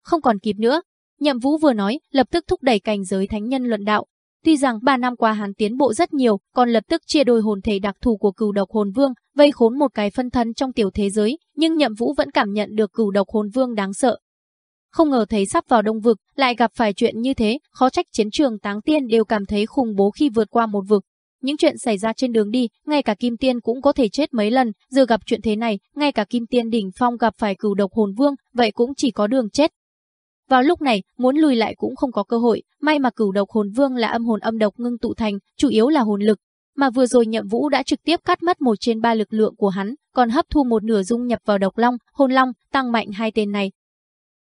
Không còn kịp nữa, nhậm vũ vừa nói, lập tức thúc đẩy cảnh giới thánh nhân luận đạo. Tuy rằng 3 năm qua hắn tiến bộ rất nhiều, còn lập tức chia đôi hồn thể đặc thù của cửu độc hồn vương, vây khốn một cái phân thân trong tiểu thế giới, nhưng Nhậm Vũ vẫn cảm nhận được cửu độc hồn vương đáng sợ. Không ngờ thấy sắp vào đông vực, lại gặp phải chuyện như thế, khó trách chiến trường táng tiên đều cảm thấy khủng bố khi vượt qua một vực. Những chuyện xảy ra trên đường đi, ngay cả Kim Tiên cũng có thể chết mấy lần, giờ gặp chuyện thế này, ngay cả Kim Tiên đỉnh phong gặp phải cửu độc hồn vương, vậy cũng chỉ có đường chết. Vào lúc này, muốn lùi lại cũng không có cơ hội, may mà cửu độc hồn vương là âm hồn âm độc ngưng tụ thành, chủ yếu là hồn lực, mà vừa rồi nhậm vũ đã trực tiếp cắt mất một trên ba lực lượng của hắn, còn hấp thu một nửa dung nhập vào độc long, hồn long, tăng mạnh hai tên này.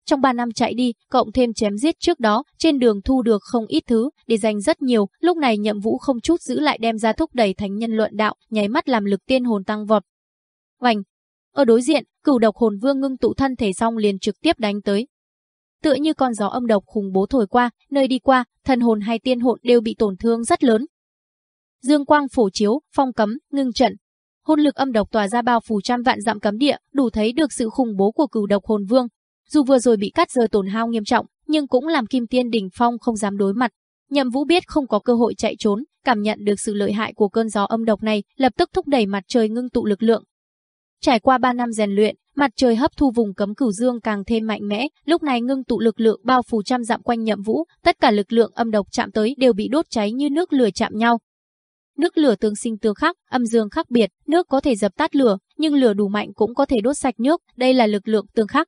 Trong ba năm chạy đi, cộng thêm chém giết trước đó, trên đường thu được không ít thứ, để dành rất nhiều, lúc này nhậm vũ không chút giữ lại đem ra thúc đẩy thánh nhân luận đạo, nháy mắt làm lực tiên hồn tăng vọt. Oành! Ở đối diện, cửu độc hồn vương ngưng tụ thân thể xong liền trực tiếp đánh tới. Tựa như con gió âm độc khủng bố thổi qua, nơi đi qua, thần hồn hay tiên hồn đều bị tổn thương rất lớn, Dương quang phổ chiếu, phong cấm, ngưng trận. hồn lực âm độc tỏa ra bao phủ trăm vạn dặm cấm địa, đủ thấy được sự khủng bố của cửu độc hồn vương. Dù vừa rồi bị cắt rơi tổn hao nghiêm trọng, nhưng cũng làm Kim Tiên đỉnh phong không dám đối mặt. Nhậm Vũ biết không có cơ hội chạy trốn, cảm nhận được sự lợi hại của cơn gió âm độc này, lập tức thúc đẩy mặt trời ngưng tụ lực lượng. Trải qua 3 năm rèn luyện, mặt trời hấp thu vùng cấm cửu dương càng thêm mạnh mẽ, lúc này ngưng tụ lực lượng bao phủ trăm dặm quanh Nhậm Vũ, tất cả lực lượng âm độc chạm tới đều bị đốt cháy như nước lửa chạm nhau. Nước lửa tương sinh tương khắc, âm dương khác biệt, nước có thể dập tắt lửa, nhưng lửa đủ mạnh cũng có thể đốt sạch nước, đây là lực lượng tương khắc.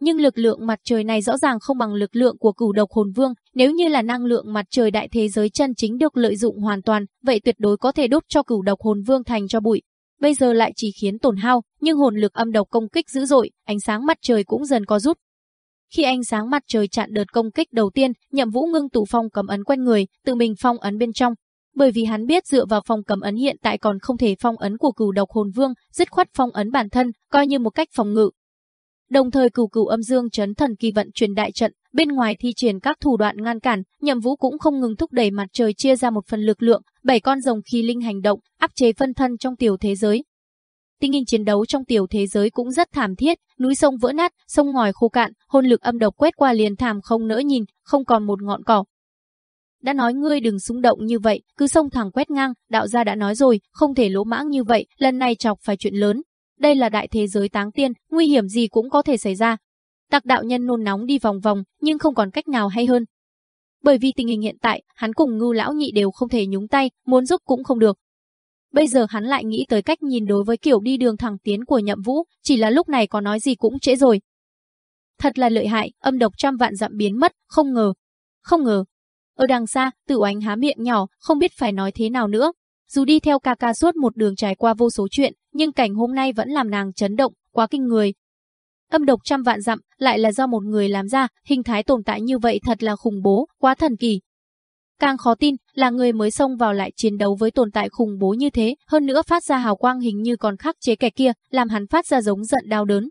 Nhưng lực lượng mặt trời này rõ ràng không bằng lực lượng của cửu độc hồn vương, nếu như là năng lượng mặt trời đại thế giới chân chính được lợi dụng hoàn toàn, vậy tuyệt đối có thể đốt cho cửu độc hồn vương thành cho bụi. Bây giờ lại chỉ khiến tổn hao, nhưng hồn lực âm độc công kích dữ dội, ánh sáng mặt trời cũng dần có rút. Khi ánh sáng mặt trời chặn đợt công kích đầu tiên, Nhậm Vũ ngưng tụ phong cấm ấn quanh người, tự mình phong ấn bên trong, bởi vì hắn biết dựa vào phong cấm ấn hiện tại còn không thể phong ấn của cửu độc hồn vương, dứt khoát phong ấn bản thân, coi như một cách phòng ngự. Đồng thời cửu cửu âm dương chấn thần kỳ vận truyền đại trận, bên ngoài thi triển các thủ đoạn ngăn cản, Nhậm Vũ cũng không ngừng thúc đẩy mặt trời chia ra một phần lực lượng, bảy con rồng khí linh hành động, áp chế phân thân trong tiểu thế giới. Tình hình chiến đấu trong tiểu thế giới cũng rất thảm thiết, núi sông vỡ nát, sông ngòi khô cạn, hồn lực âm độc quét qua liền thảm không nỡ nhìn, không còn một ngọn cỏ, đã nói ngươi đừng xung động như vậy, cứ sông thẳng quét ngang, đạo gia đã nói rồi, không thể lỗ mãng như vậy, lần này chọc phải chuyện lớn. Đây là đại thế giới táng tiên, nguy hiểm gì cũng có thể xảy ra. Tạc đạo nhân nôn nóng đi vòng vòng, nhưng không còn cách nào hay hơn. Bởi vì tình hình hiện tại, hắn cùng ngưu lão nhị đều không thể nhúng tay, muốn giúp cũng không được. Bây giờ hắn lại nghĩ tới cách nhìn đối với kiểu đi đường thẳng tiến của nhậm vũ, chỉ là lúc này có nói gì cũng trễ rồi. Thật là lợi hại, âm độc trăm vạn dặm biến mất, không ngờ. Không ngờ, ở đằng xa, Tử Oánh há miệng nhỏ, không biết phải nói thế nào nữa. Dù đi theo ca ca suốt một đường trải qua vô số chuyện, nhưng cảnh hôm nay vẫn làm nàng chấn động, quá kinh người. Âm độc trăm vạn dặm, lại là do một người làm ra, hình thái tồn tại như vậy thật là khủng bố, quá thần kỳ. Càng khó tin là người mới xông vào lại chiến đấu với tồn tại khủng bố như thế, hơn nữa phát ra hào quang hình như còn khắc chế kẻ kia, làm hắn phát ra giống giận đau đớn,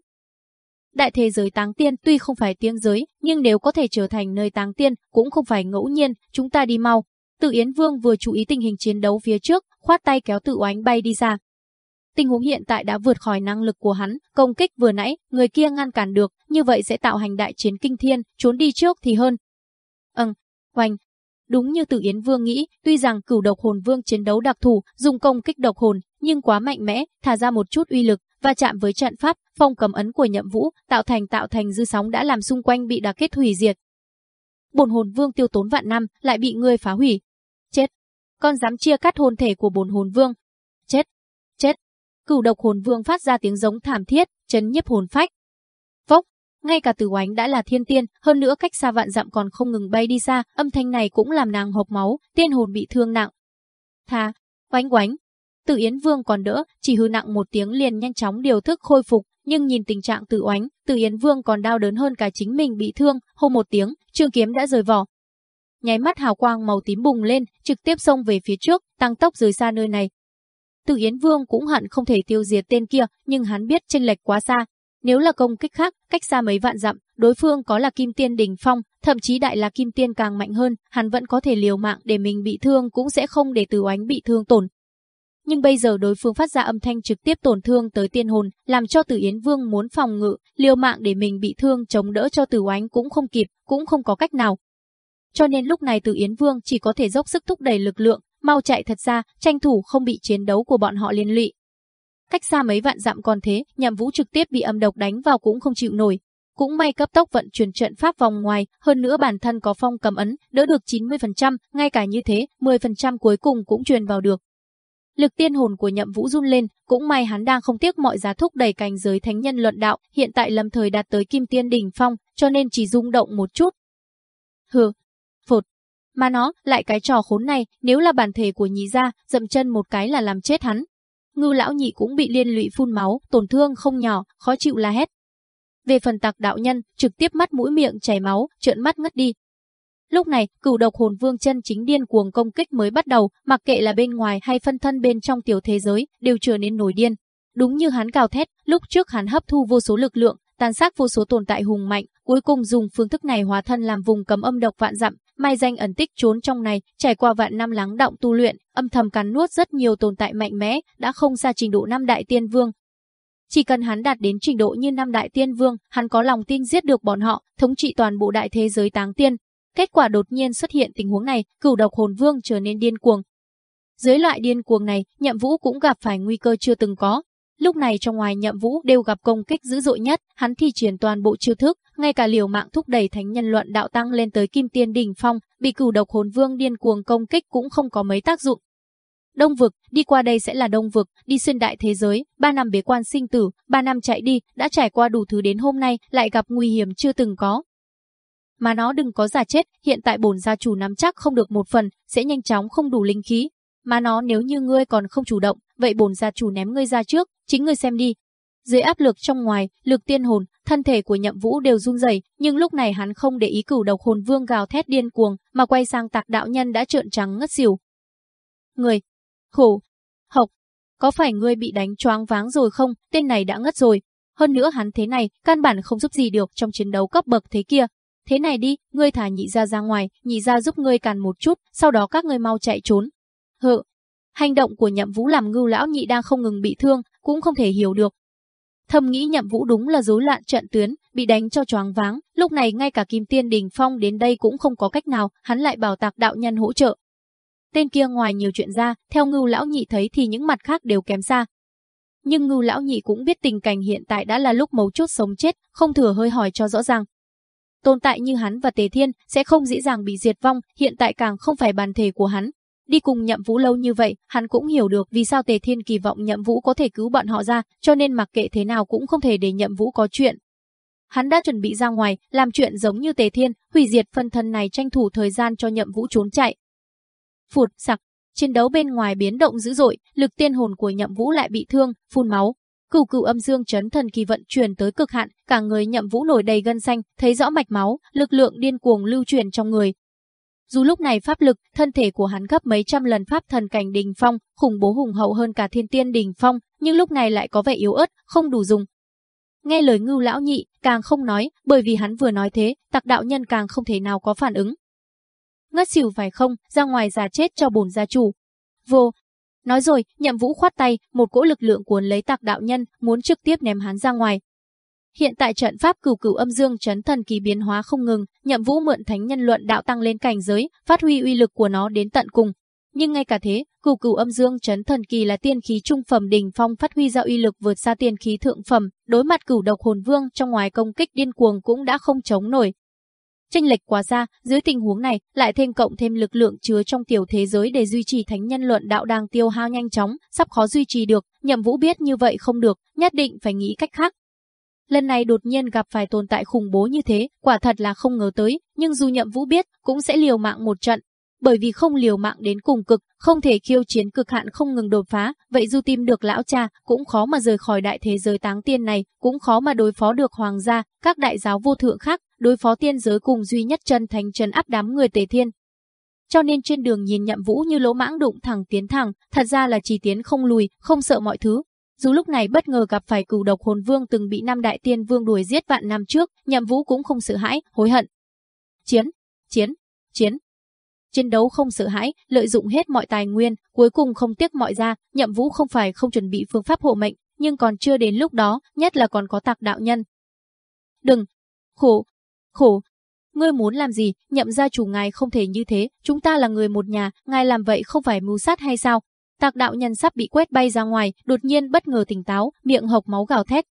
Đại thế giới táng tiên tuy không phải tiên giới, nhưng nếu có thể trở thành nơi táng tiên, cũng không phải ngẫu nhiên, chúng ta đi mau. Tự Yến Vương vừa chú ý tình hình chiến đấu phía trước, khoát tay kéo tự oánh bay đi ra. Tình huống hiện tại đã vượt khỏi năng lực của hắn, công kích vừa nãy, người kia ngăn cản được, như vậy sẽ tạo hành đại chiến kinh thiên, trốn đi trước thì hơn. Ừm, hoành. Đúng như Tử Yến Vương nghĩ, tuy rằng cửu độc hồn vương chiến đấu đặc thù, dùng công kích độc hồn, nhưng quá mạnh mẽ, thả ra một chút uy lực, và chạm với trận pháp, phong cầm ấn của Nhậm Vũ, tạo thành tạo thành dư sóng đã làm xung quanh bị đà kết hủy diệt. Bồn hồn vương tiêu tốn vạn năm, lại bị ngươi phá hủy. Chết. con dám chia cắt hồn thể của bồn hồn vương. Chết. Cửu độc hồn vương phát ra tiếng giống thảm thiết, chấn nhiếp hồn phách. Vốc, ngay cả Tử Oánh đã là thiên tiên, hơn nữa cách xa vạn dặm còn không ngừng bay đi xa, âm thanh này cũng làm nàng hộc máu, tiên hồn bị thương nặng. Tha, oánh oánh. Tử Yến Vương còn đỡ, chỉ hư nặng một tiếng liền nhanh chóng điều thức khôi phục, nhưng nhìn tình trạng Tử Oánh, Tử Yến Vương còn đau đớn hơn cả chính mình bị thương, hô một tiếng, trường kiếm đã rời vỏ. Nháy mắt hào quang màu tím bùng lên, trực tiếp xông về phía trước, tăng tốc rời xa nơi này. Tử Yến Vương cũng hận không thể tiêu diệt tên kia, nhưng hắn biết chênh lệch quá xa, nếu là công kích khác, cách xa mấy vạn dặm, đối phương có là kim tiên đỉnh phong, thậm chí đại là kim tiên càng mạnh hơn, hắn vẫn có thể liều mạng để mình bị thương cũng sẽ không để Từ Oánh bị thương tổn. Nhưng bây giờ đối phương phát ra âm thanh trực tiếp tổn thương tới tiên hồn, làm cho Tử Yến Vương muốn phòng ngự, liều mạng để mình bị thương chống đỡ cho Từ Oánh cũng không kịp, cũng không có cách nào. Cho nên lúc này Từ Yến Vương chỉ có thể dốc sức thúc đẩy lực lượng, mau chạy thật ra, tranh thủ không bị chiến đấu của bọn họ liên lụy. Cách xa mấy vạn dặm còn thế, nhậm vũ trực tiếp bị âm độc đánh vào cũng không chịu nổi. Cũng may cấp tốc vận chuyển trận pháp vòng ngoài, hơn nữa bản thân có phong cầm ấn, đỡ được 90%, ngay cả như thế, 10% cuối cùng cũng truyền vào được. Lực tiên hồn của nhậm vũ run lên, cũng may hắn đang không tiếc mọi giá thúc đẩy cảnh giới thánh nhân luận đạo, hiện tại lâm thời đạt tới kim tiên đỉnh phong, cho nên chỉ rung động một chút. Hừ, phột. Mà nó, lại cái trò khốn này, nếu là bản thể của nhị gia, dậm chân một cái là làm chết hắn, Ngư lão nhị cũng bị liên lụy phun máu, tổn thương không nhỏ, khó chịu la hét. Về phần tặc đạo nhân, trực tiếp mắt mũi miệng chảy máu, trợn mắt ngất đi. Lúc này, cửu độc hồn vương chân chính điên cuồng công kích mới bắt đầu, mặc kệ là bên ngoài hay phân thân bên trong tiểu thế giới, đều trở nên nổi điên. Đúng như hắn cào thét, lúc trước hắn hấp thu vô số lực lượng, tàn sát vô số tồn tại hùng mạnh, cuối cùng dùng phương thức này hóa thân làm vùng cấm âm độc vạn dặm, mai danh ẩn tích trốn trong này, trải qua vạn năm lắng động tu luyện, âm thầm cắn nuốt rất nhiều tồn tại mạnh mẽ, đã không xa trình độ năm đại tiên vương. Chỉ cần hắn đạt đến trình độ như năm đại tiên vương, hắn có lòng tin giết được bọn họ, thống trị toàn bộ đại thế giới táng tiên. Kết quả đột nhiên xuất hiện tình huống này, cửu độc hồn vương trở nên điên cuồng. Dưới loại điên cuồng này, nhậm vũ cũng gặp phải nguy cơ chưa từng có, Lúc này trong ngoài nhậm vũ đều gặp công kích dữ dội nhất, hắn thi triển toàn bộ chiêu thức, ngay cả liều mạng thúc đẩy thánh nhân luận đạo tăng lên tới kim tiên đỉnh phong, bị cửu độc hồn vương điên cuồng công kích cũng không có mấy tác dụng. Đông vực, đi qua đây sẽ là đông vực, đi xuyên đại thế giới, ba năm bế quan sinh tử, ba năm chạy đi, đã trải qua đủ thứ đến hôm nay, lại gặp nguy hiểm chưa từng có. Mà nó đừng có giả chết, hiện tại bổn gia chủ nắm chắc không được một phần, sẽ nhanh chóng không đủ linh khí. Mà nó nếu như ngươi còn không chủ động, vậy bổn gia chủ ném ngươi ra trước, chính ngươi xem đi. Dưới áp lực trong ngoài, lực tiên hồn, thân thể của nhậm vũ đều run rẩy, nhưng lúc này hắn không để ý cửu độc hồn vương gào thét điên cuồng, mà quay sang tạc đạo nhân đã trợn trắng ngất xỉu. Người, khổ, học có phải ngươi bị đánh choáng váng rồi không, tên này đã ngất rồi. Hơn nữa hắn thế này, căn bản không giúp gì được trong chiến đấu cấp bậc thế kia. Thế này đi, ngươi thả nhị ra ra ngoài, nhị ra giúp ngươi càn một chút, sau đó các ngươi mau chạy trốn. Hự, Hành động của nhậm vũ làm ngưu lão nhị đang không ngừng bị thương, cũng không thể hiểu được. Thầm nghĩ nhậm vũ đúng là rối loạn trận tuyến, bị đánh cho choáng váng, lúc này ngay cả Kim Tiên Đình Phong đến đây cũng không có cách nào, hắn lại bảo tạc đạo nhân hỗ trợ. Tên kia ngoài nhiều chuyện ra, theo ngưu lão nhị thấy thì những mặt khác đều kém xa. Nhưng ngưu lão nhị cũng biết tình cảnh hiện tại đã là lúc mấu chốt sống chết, không thừa hơi hỏi cho rõ ràng. Tồn tại như hắn và Tề Thiên sẽ không dễ dàng bị diệt vong, hiện tại càng không phải bàn thể của hắn, Đi cùng nhậm vũ lâu như vậy, hắn cũng hiểu được vì sao Tề Thiên kỳ vọng nhậm vũ có thể cứu bọn họ ra, cho nên mặc kệ thế nào cũng không thể để nhậm vũ có chuyện. Hắn đã chuẩn bị ra ngoài, làm chuyện giống như Tề Thiên, hủy diệt phân thân này tranh thủ thời gian cho nhậm vũ trốn chạy. Phụt, sặc, chiến đấu bên ngoài biến động dữ dội, lực tiên hồn của nhậm vũ lại bị thương, phun máu. Cửu cửu âm dương chấn thần kỳ vận chuyển tới cực hạn, cả người nhậm vũ nổi đầy gân xanh, thấy rõ mạch máu, lực lượng điên cuồng lưu truyền trong người, dù lúc này pháp lực, thân thể của hắn gấp mấy trăm lần pháp thần cảnh đình phong, khủng bố hùng hậu hơn cả thiên tiên đình phong, nhưng lúc này lại có vẻ yếu ớt, không đủ dùng. Nghe lời ngưu lão nhị, càng không nói, bởi vì hắn vừa nói thế, tặc đạo nhân càng không thể nào có phản ứng. Ngất xỉu phải không, ra ngoài giả chết cho bổn gia chủ. Vô. Nói rồi, nhậm vũ khoát tay, một cỗ lực lượng cuốn lấy tặc đạo nhân, muốn trực tiếp ném hắn ra ngoài, Hiện tại trận pháp cửu cửu âm dương chấn thần kỳ biến hóa không ngừng, nhậm vũ mượn thánh nhân luận đạo tăng lên cảnh giới, phát huy uy lực của nó đến tận cùng. Nhưng ngay cả thế, cửu cửu âm dương chấn thần kỳ là tiên khí trung phẩm đỉnh phong phát huy ra uy lực vượt xa tiên khí thượng phẩm, đối mặt cửu độc hồn vương trong ngoài công kích điên cuồng cũng đã không chống nổi. Tranh lệch quá xa, dưới tình huống này, lại thêm cộng thêm lực lượng chứa trong tiểu thế giới để duy trì thánh nhân luận đạo đang tiêu hao nhanh chóng, sắp khó duy trì được, nhậm vũ biết như vậy không được, nhất định phải nghĩ cách khác. Lần này đột nhiên gặp phải tồn tại khủng bố như thế, quả thật là không ngờ tới, nhưng dù nhậm vũ biết, cũng sẽ liều mạng một trận. Bởi vì không liều mạng đến cùng cực, không thể khiêu chiến cực hạn không ngừng đột phá, vậy dù tìm được lão cha, cũng khó mà rời khỏi đại thế giới táng tiên này, cũng khó mà đối phó được hoàng gia, các đại giáo vô thượng khác, đối phó tiên giới cùng duy nhất chân thành trấn áp đám người tề thiên. Cho nên trên đường nhìn nhậm vũ như lỗ mãng đụng thẳng tiến thẳng, thật ra là chỉ tiến không lùi, không sợ mọi thứ. Dù lúc này bất ngờ gặp phải cửu độc hồn vương từng bị năm đại tiên vương đuổi giết vạn năm trước, nhậm vũ cũng không sợ hãi, hối hận. Chiến, chiến, chiến. Chiến đấu không sợ hãi, lợi dụng hết mọi tài nguyên, cuối cùng không tiếc mọi ra, nhậm vũ không phải không chuẩn bị phương pháp hộ mệnh, nhưng còn chưa đến lúc đó, nhất là còn có tạc đạo nhân. Đừng, khổ, khổ. Ngươi muốn làm gì, nhậm gia chủ ngài không thể như thế, chúng ta là người một nhà, ngài làm vậy không phải mưu sát hay sao? Tạc đạo nhân sắp bị quét bay ra ngoài, đột nhiên bất ngờ tỉnh táo, miệng hộc máu gào thét.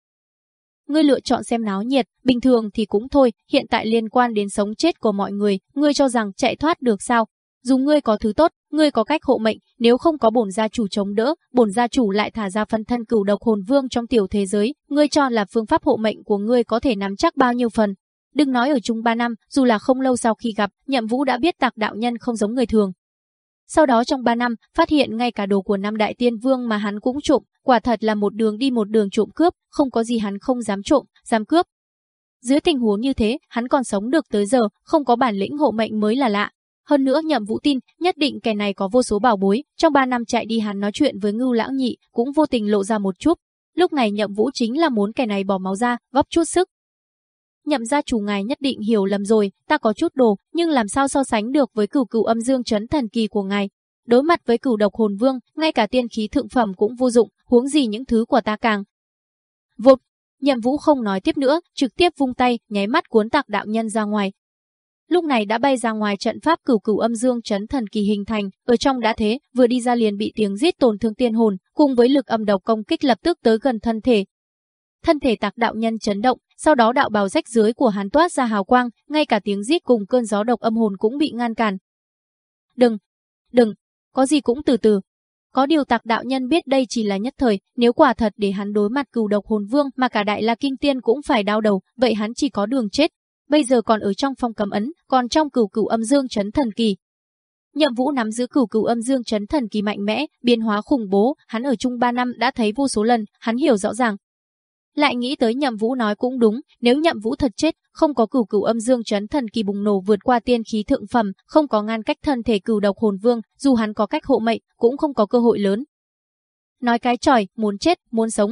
Ngươi lựa chọn xem náo nhiệt, bình thường thì cũng thôi, hiện tại liên quan đến sống chết của mọi người, ngươi cho rằng chạy thoát được sao? Dù ngươi có thứ tốt, ngươi có cách hộ mệnh, nếu không có bổn gia chủ chống đỡ, bổn gia chủ lại thả ra phân thân cửu độc hồn vương trong tiểu thế giới, ngươi cho là phương pháp hộ mệnh của ngươi có thể nắm chắc bao nhiêu phần, Đừng nói ở chung 3 năm, dù là không lâu sau khi gặp, Nhậm Vũ đã biết tạc đạo nhân không giống người thường. Sau đó trong 3 năm, phát hiện ngay cả đồ của năm đại tiên vương mà hắn cũng trộm, quả thật là một đường đi một đường trộm cướp, không có gì hắn không dám trộm, dám cướp. Dưới tình huống như thế, hắn còn sống được tới giờ, không có bản lĩnh hộ mệnh mới là lạ. Hơn nữa Nhậm Vũ tin, nhất định kẻ này có vô số bảo bối, trong 3 năm chạy đi hắn nói chuyện với Ngưu Lãng Nhị, cũng vô tình lộ ra một chút. Lúc này Nhậm Vũ chính là muốn kẻ này bỏ máu ra, góp chút sức, nhậm gia chủ ngài nhất định hiểu lầm rồi, ta có chút đồ, nhưng làm sao so sánh được với cửu cửu âm dương chấn thần kỳ của ngài. Đối mặt với cửu độc hồn vương, ngay cả tiên khí thượng phẩm cũng vô dụng, huống gì những thứ của ta càng. Vột, nhậm vũ không nói tiếp nữa, trực tiếp vung tay, nháy mắt cuốn tạc đạo nhân ra ngoài. Lúc này đã bay ra ngoài trận pháp cửu cửu âm dương chấn thần kỳ hình thành, ở trong đã thế, vừa đi ra liền bị tiếng giết tổn thương tiên hồn, cùng với lực âm độc công kích lập tức tới gần thân thể, thân thể tạc đạo nhân chấn động, sau đó đạo bào rách dưới của hắn toát ra hào quang, ngay cả tiếng rít cùng cơn gió độc âm hồn cũng bị ngăn cản. Đừng, đừng, có gì cũng từ từ. Có điều tạc đạo nhân biết đây chỉ là nhất thời, nếu quả thật để hắn đối mặt cừu độc hồn vương mà cả đại la kinh tiên cũng phải đau đầu, vậy hắn chỉ có đường chết. Bây giờ còn ở trong phong cấm ấn, còn trong cửu cửu âm dương chấn thần kỳ, Nhậm Vũ nắm giữ cửu cửu âm dương chấn thần kỳ mạnh mẽ, biến hóa khủng bố, hắn ở chung 3 năm đã thấy vô số lần, hắn hiểu rõ ràng, lại nghĩ tới nhậm vũ nói cũng đúng, nếu nhậm vũ thật chết, không có cửu cửu âm dương chấn thần kỳ bùng nổ vượt qua tiên khí thượng phẩm, không có ngăn cách thân thể cửu độc hồn vương, dù hắn có cách hộ mệnh, cũng không có cơ hội lớn. Nói cái tròi, muốn chết, muốn sống.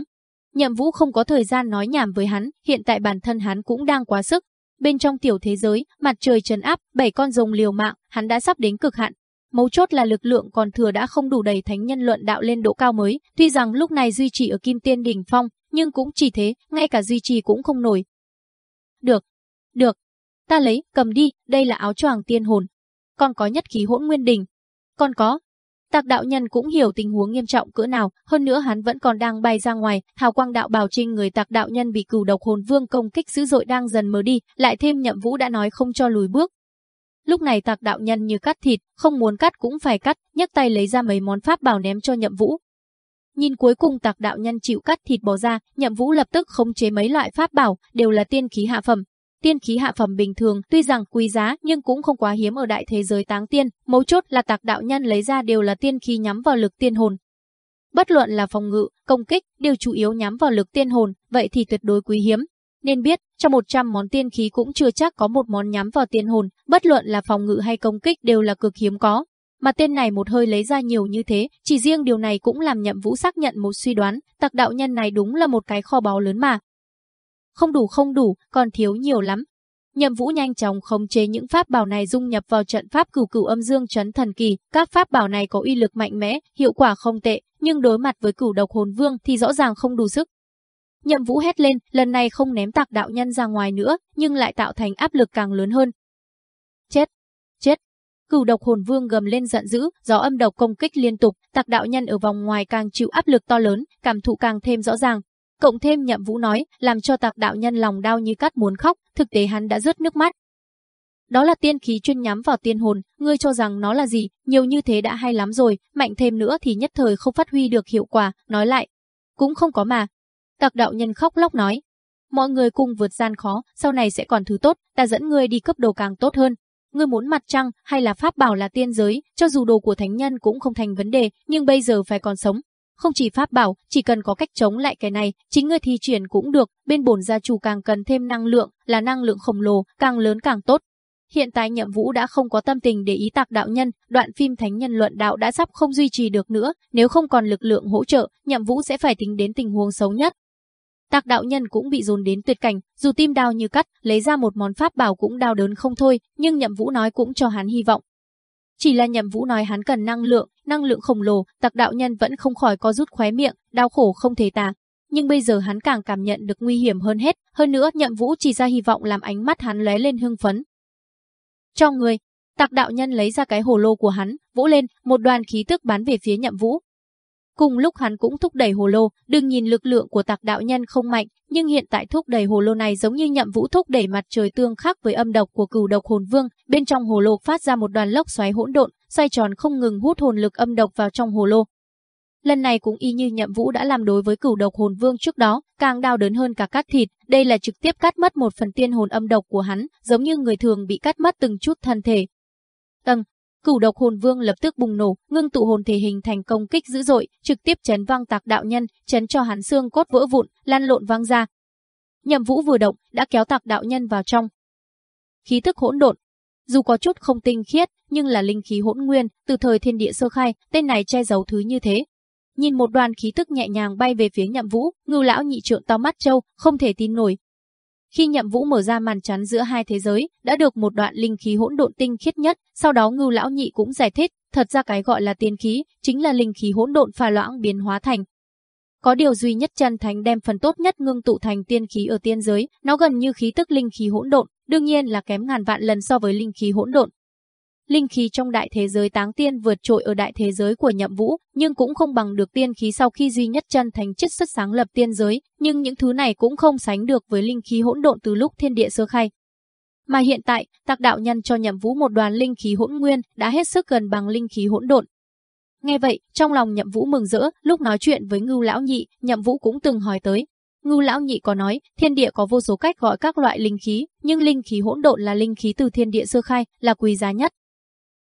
Nhậm vũ không có thời gian nói nhảm với hắn, hiện tại bản thân hắn cũng đang quá sức. Bên trong tiểu thế giới, mặt trời trấn áp, bảy con rồng liều mạng, hắn đã sắp đến cực hạn, Mấu chốt là lực lượng còn thừa đã không đủ đầy thánh nhân luận đạo lên độ cao mới, tuy rằng lúc này duy trì ở kim tiên đỉnh phong, nhưng cũng chỉ thế, ngay cả duy trì cũng không nổi. Được, được, ta lấy, cầm đi, đây là áo choàng tiên hồn. Còn có nhất khí hỗn nguyên đỉnh. Còn có. Tạc đạo nhân cũng hiểu tình huống nghiêm trọng cỡ nào, hơn nữa hắn vẫn còn đang bay ra ngoài, hào quang đạo bào trinh người tạc đạo nhân bị cửu độc hồn vương công kích dữ dội đang dần mờ đi, lại thêm nhậm vũ đã nói không cho lùi bước, Lúc này tạc đạo nhân như cắt thịt, không muốn cắt cũng phải cắt, nhấc tay lấy ra mấy món pháp bảo ném cho nhậm vũ. Nhìn cuối cùng tạc đạo nhân chịu cắt thịt bỏ ra, nhậm vũ lập tức khống chế mấy loại pháp bảo, đều là tiên khí hạ phẩm. Tiên khí hạ phẩm bình thường tuy rằng quý giá nhưng cũng không quá hiếm ở đại thế giới táng tiên, mấu chốt là tạc đạo nhân lấy ra đều là tiên khí nhắm vào lực tiên hồn. Bất luận là phòng ngự, công kích, đều chủ yếu nhắm vào lực tiên hồn, vậy thì tuyệt đối quý hiếm, nên biết, trong 100 món tiên khí cũng chưa chắc có một món nhắm vào tiên hồn, bất luận là phòng ngự hay công kích đều là cực hiếm có. Mà tên này một hơi lấy ra nhiều như thế, chỉ riêng điều này cũng làm nhậm vũ xác nhận một suy đoán, tặc đạo nhân này đúng là một cái kho báu lớn mà. Không đủ không đủ, còn thiếu nhiều lắm. Nhậm Vũ nhanh chóng khống chế những pháp bảo này dung nhập vào trận pháp cửu cửu âm dương chấn thần kỳ, các pháp bảo này có uy lực mạnh mẽ, hiệu quả không tệ, nhưng đối mặt với cửu độc hồn vương thì rõ ràng không đủ sức. Nhậm Vũ hét lên, lần này không ném tạc đạo nhân ra ngoài nữa, nhưng lại tạo thành áp lực càng lớn hơn. Chết! Cửu độc hồn vương gầm lên giận dữ, gió âm độc công kích liên tục, tạc đạo nhân ở vòng ngoài càng chịu áp lực to lớn, cảm thụ càng thêm rõ ràng. Cộng thêm nhậm vũ nói, làm cho tạc đạo nhân lòng đau như cắt muốn khóc, thực tế hắn đã rớt nước mắt. Đó là tiên khí chuyên nhắm vào tiên hồn, ngươi cho rằng nó là gì, nhiều như thế đã hay lắm rồi, mạnh thêm nữa thì nhất thời không phát huy được hiệu quả, nói lại. Cũng không có mà. Tặc đạo nhân khóc lóc nói. Mọi người cùng vượt gian khó, sau này sẽ còn thứ tốt, ta dẫn ngươi đi cấp đồ càng tốt hơn. Ngươi muốn mặt trăng hay là pháp bảo là tiên giới, cho dù đồ của thánh nhân cũng không thành vấn đề, nhưng bây giờ phải còn sống, không chỉ pháp bảo, chỉ cần có cách chống lại cái này, chính ngươi thi triển cũng được, bên bổn gia chủ càng cần thêm năng lượng, là năng lượng khổng lồ, càng lớn càng tốt. Hiện tại nhậm vũ đã không có tâm tình để ý tạc đạo nhân, đoạn phim thánh nhân luận đạo đã sắp không duy trì được nữa, nếu không còn lực lượng hỗ trợ, nhậm vũ sẽ phải tính đến tình huống xấu nhất. Tạc đạo nhân cũng bị dồn đến tuyệt cảnh, dù tim đau như cắt, lấy ra một món pháp bảo cũng đau đớn không thôi, nhưng nhậm vũ nói cũng cho hắn hy vọng. Chỉ là nhậm vũ nói hắn cần năng lượng, năng lượng khổng lồ, tặc đạo nhân vẫn không khỏi có rút khóe miệng, đau khổ không thể tả. Nhưng bây giờ hắn càng cảm nhận được nguy hiểm hơn hết, hơn nữa nhậm vũ chỉ ra hy vọng làm ánh mắt hắn lóe lên hưng phấn. Cho người, tặc đạo nhân lấy ra cái hồ lô của hắn, vũ lên, một đoàn khí tức bắn về phía nhậm vũ. Cùng lúc hắn cũng thúc đẩy hồ lô, đừng nhìn lực lượng của tặc đạo nhân không mạnh, nhưng hiện tại thúc đẩy hồ lô này giống như nhậm vũ thúc đẩy mặt trời tương khắc với âm độc của cửu độc hồn vương, bên trong hồ lô phát ra một đoàn lốc xoáy hỗn độn, xoay tròn không ngừng hút hồn lực âm độc vào trong hồ lô. Lần này cũng y như nhậm vũ đã làm đối với cửu độc hồn vương trước đó, càng đau đớn hơn cả cắt thịt, đây là trực tiếp cắt mất một phần tiên hồn âm độc của hắn, giống như người thường bị cắt mất từng chút thân thể. Tầng, Cửu độc hồn vương lập tức bùng nổ, ngưng tụ hồn thể hình thành công kích dữ dội, trực tiếp chấn văng tạc đạo nhân, chấn cho hắn xương cốt vỡ vụn, lan lộn văng ra. Nhậm Vũ vừa động, đã kéo tạc đạo nhân vào trong. Khí tức hỗn độn, dù có chút không tinh khiết, nhưng là linh khí hỗn nguyên, từ thời thiên địa sơ khai, tên này che giấu thứ như thế. Nhìn một đoàn khí tức nhẹ nhàng bay về phía Nhậm Vũ, Ngưu lão nhị trợn to mắt trâu, không thể tin nổi, khi Nhậm Vũ mở ra màn chắn giữa hai thế giới, đã được một đoạn linh khí hỗn độn tinh khiết nhất, sau đó Ngưu lão nhị cũng giải thích, thật ra cái gọi là tiên khí, chính là linh khí hỗn độn pha loãng biến hóa thành. Có điều duy nhất chân thánh đem phần tốt nhất ngưng tụ thành tiên khí ở tiên giới, nó gần như khí tức linh khí hỗn độn, đương nhiên là kém ngàn vạn lần so với linh khí hỗn độn, Linh khí trong đại thế giới táng tiên vượt trội ở đại thế giới của nhậm vũ, nhưng cũng không bằng được tiên khí sau khi duy nhất chân thành chất xuất sáng lập tiên giới, nhưng những thứ này cũng không sánh được với linh khí hỗn độn từ lúc thiên địa sơ khai. Mà hiện tại, tạc đạo nhân cho nhậm vũ một đoàn linh khí hỗn nguyên đã hết sức gần bằng linh khí hỗn độn. Nghe vậy, trong lòng nhậm vũ mừng rỡ, lúc nói chuyện với ngưu lão nhị, nhậm vũ cũng từng hỏi tới, Ngưu lão nhị có nói, thiên địa có vô số cách gọi các loại linh khí, nhưng linh khí hỗn độn là linh khí từ thiên địa sơ khai, là quý giá nhất.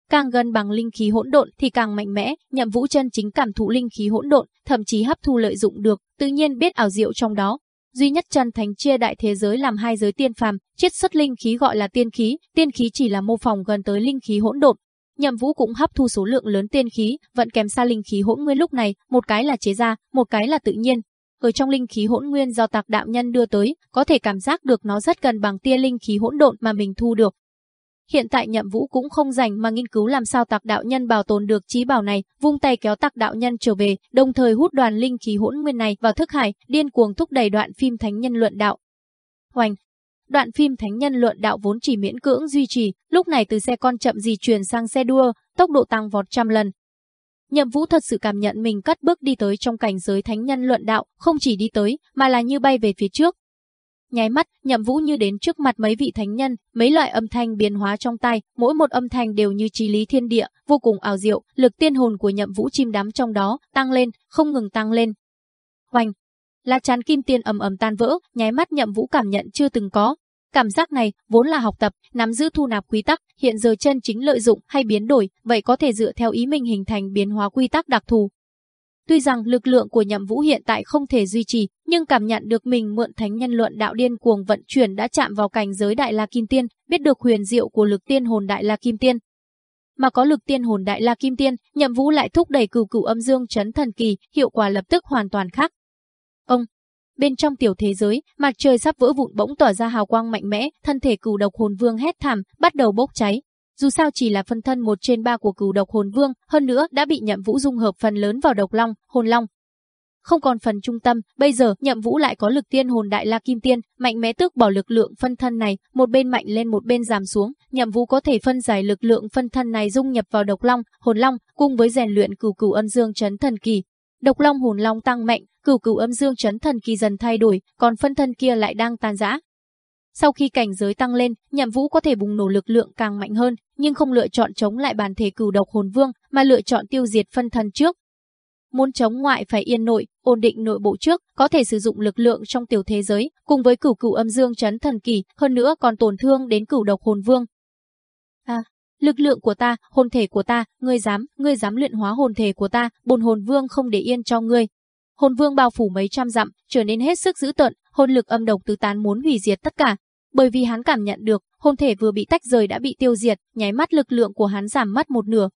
Càng gần bằng linh khí hỗn độn thì càng mạnh mẽ, Nhậm Vũ chân chính cảm thụ linh khí hỗn độn, thậm chí hấp thu lợi dụng được, tự nhiên biết ảo diệu trong đó. Duy nhất chân thánh chia đại thế giới làm hai giới tiên phàm, chiết xuất linh khí gọi là tiên khí, tiên khí chỉ là mô phỏng gần tới linh khí hỗn độn. Nhậm Vũ cũng hấp thu số lượng lớn tiên khí, vẫn kèm xa linh khí hỗn nguyên lúc này, một cái là chế ra, một cái là tự nhiên, ở trong linh khí hỗn nguyên do tạc đạo nhân đưa tới, có thể cảm giác được nó rất gần bằng tia linh khí hỗn độn mà mình thu được. Hiện tại nhậm vũ cũng không dành mà nghiên cứu làm sao tạc đạo nhân bảo tồn được trí bảo này, vung tay kéo tạc đạo nhân trở về, đồng thời hút đoàn linh khí hỗn nguyên này vào thức hải, điên cuồng thúc đẩy đoạn phim thánh nhân luận đạo. Hoành, Đoạn phim Thánh Nhân luận đạo vốn chỉ miễn cưỡng duy trì, lúc này từ xe con chậm gì chuyển sang xe đua, tốc độ tăng vọt trăm lần. Nhậm Vũ thật sự cảm nhận mình cắt bước đi tới trong cảnh giới Thánh Nhân luận đạo, không chỉ đi tới, mà là như bay về phía trước, Nháy mắt, Nhậm Vũ như đến trước mặt mấy vị thánh nhân, mấy loại âm thanh biến hóa trong tay, mỗi một âm thanh đều như trí lý thiên địa, vô cùng ảo diệu, lực tiên hồn của Nhậm Vũ chim đắm trong đó, tăng lên, không ngừng tăng lên. Hoành, là chắn kim tiên ầm ầm tan vỡ, nháy mắt Nhậm Vũ cảm nhận chưa từng có. Cảm giác này vốn là học tập, nắm giữ thu nạp quy tắc, hiện giờ chân chính lợi dụng hay biến đổi, vậy có thể dựa theo ý mình hình thành biến hóa quy tắc đặc thù, Tuy rằng lực lượng của nhậm vũ hiện tại không thể duy trì, nhưng cảm nhận được mình mượn thánh nhân luận đạo điên cuồng vận chuyển đã chạm vào cảnh giới đại la kim tiên, biết được huyền diệu của lực tiên hồn đại la kim tiên. Mà có lực tiên hồn đại la kim tiên, nhậm vũ lại thúc đẩy cửu cửu âm dương chấn thần kỳ, hiệu quả lập tức hoàn toàn khác. Ông, bên trong tiểu thế giới, mặt trời sắp vỡ vụn bỗng tỏa ra hào quang mạnh mẽ, thân thể cửu độc hồn vương hét thảm, bắt đầu bốc cháy, dù sao chỉ là phân thân một trên ba của cửu độc hồn vương, hơn nữa đã bị nhậm vũ dung hợp phần lớn vào độc long, hồn long. Không còn phần trung tâm, bây giờ nhậm vũ lại có lực tiên hồn đại la kim tiên, mạnh mẽ tước bỏ lực lượng phân thân này, một bên mạnh lên một bên giảm xuống, nhậm vũ có thể phân giải lực lượng phân thân này dung nhập vào độc long, hồn long, cùng với rèn luyện cửu cửu âm dương chấn thần kỳ. Độc long hồn long tăng mạnh, cửu cửu âm dương chấn thần kỳ dần thay đổi, còn phân thân kia lại đang tan rã, sau khi cảnh giới tăng lên, Nhậm Vũ có thể bùng nổ lực lượng càng mạnh hơn, nhưng không lựa chọn chống lại bản thể cửu độc hồn vương, mà lựa chọn tiêu diệt phân thân trước. Muốn chống ngoại phải yên nội, ổn định nội bộ trước, có thể sử dụng lực lượng trong tiểu thế giới, cùng với cửu cửu âm dương chấn thần kỳ, hơn nữa còn tổn thương đến cửu độc hồn vương. À, lực lượng của ta, hồn thể của ta, ngươi dám, ngươi dám luyện hóa hồn thể của ta, bồn hồn vương không để yên cho ngươi. Hồn vương bao phủ mấy trăm dặm, trở nên hết sức dữ tợn, hồn lực âm độc tứ tán muốn hủy diệt tất cả. Bởi vì hắn cảm nhận được, hồn thể vừa bị tách rời đã bị tiêu diệt, nháy mắt lực lượng của hắn giảm mất một nửa.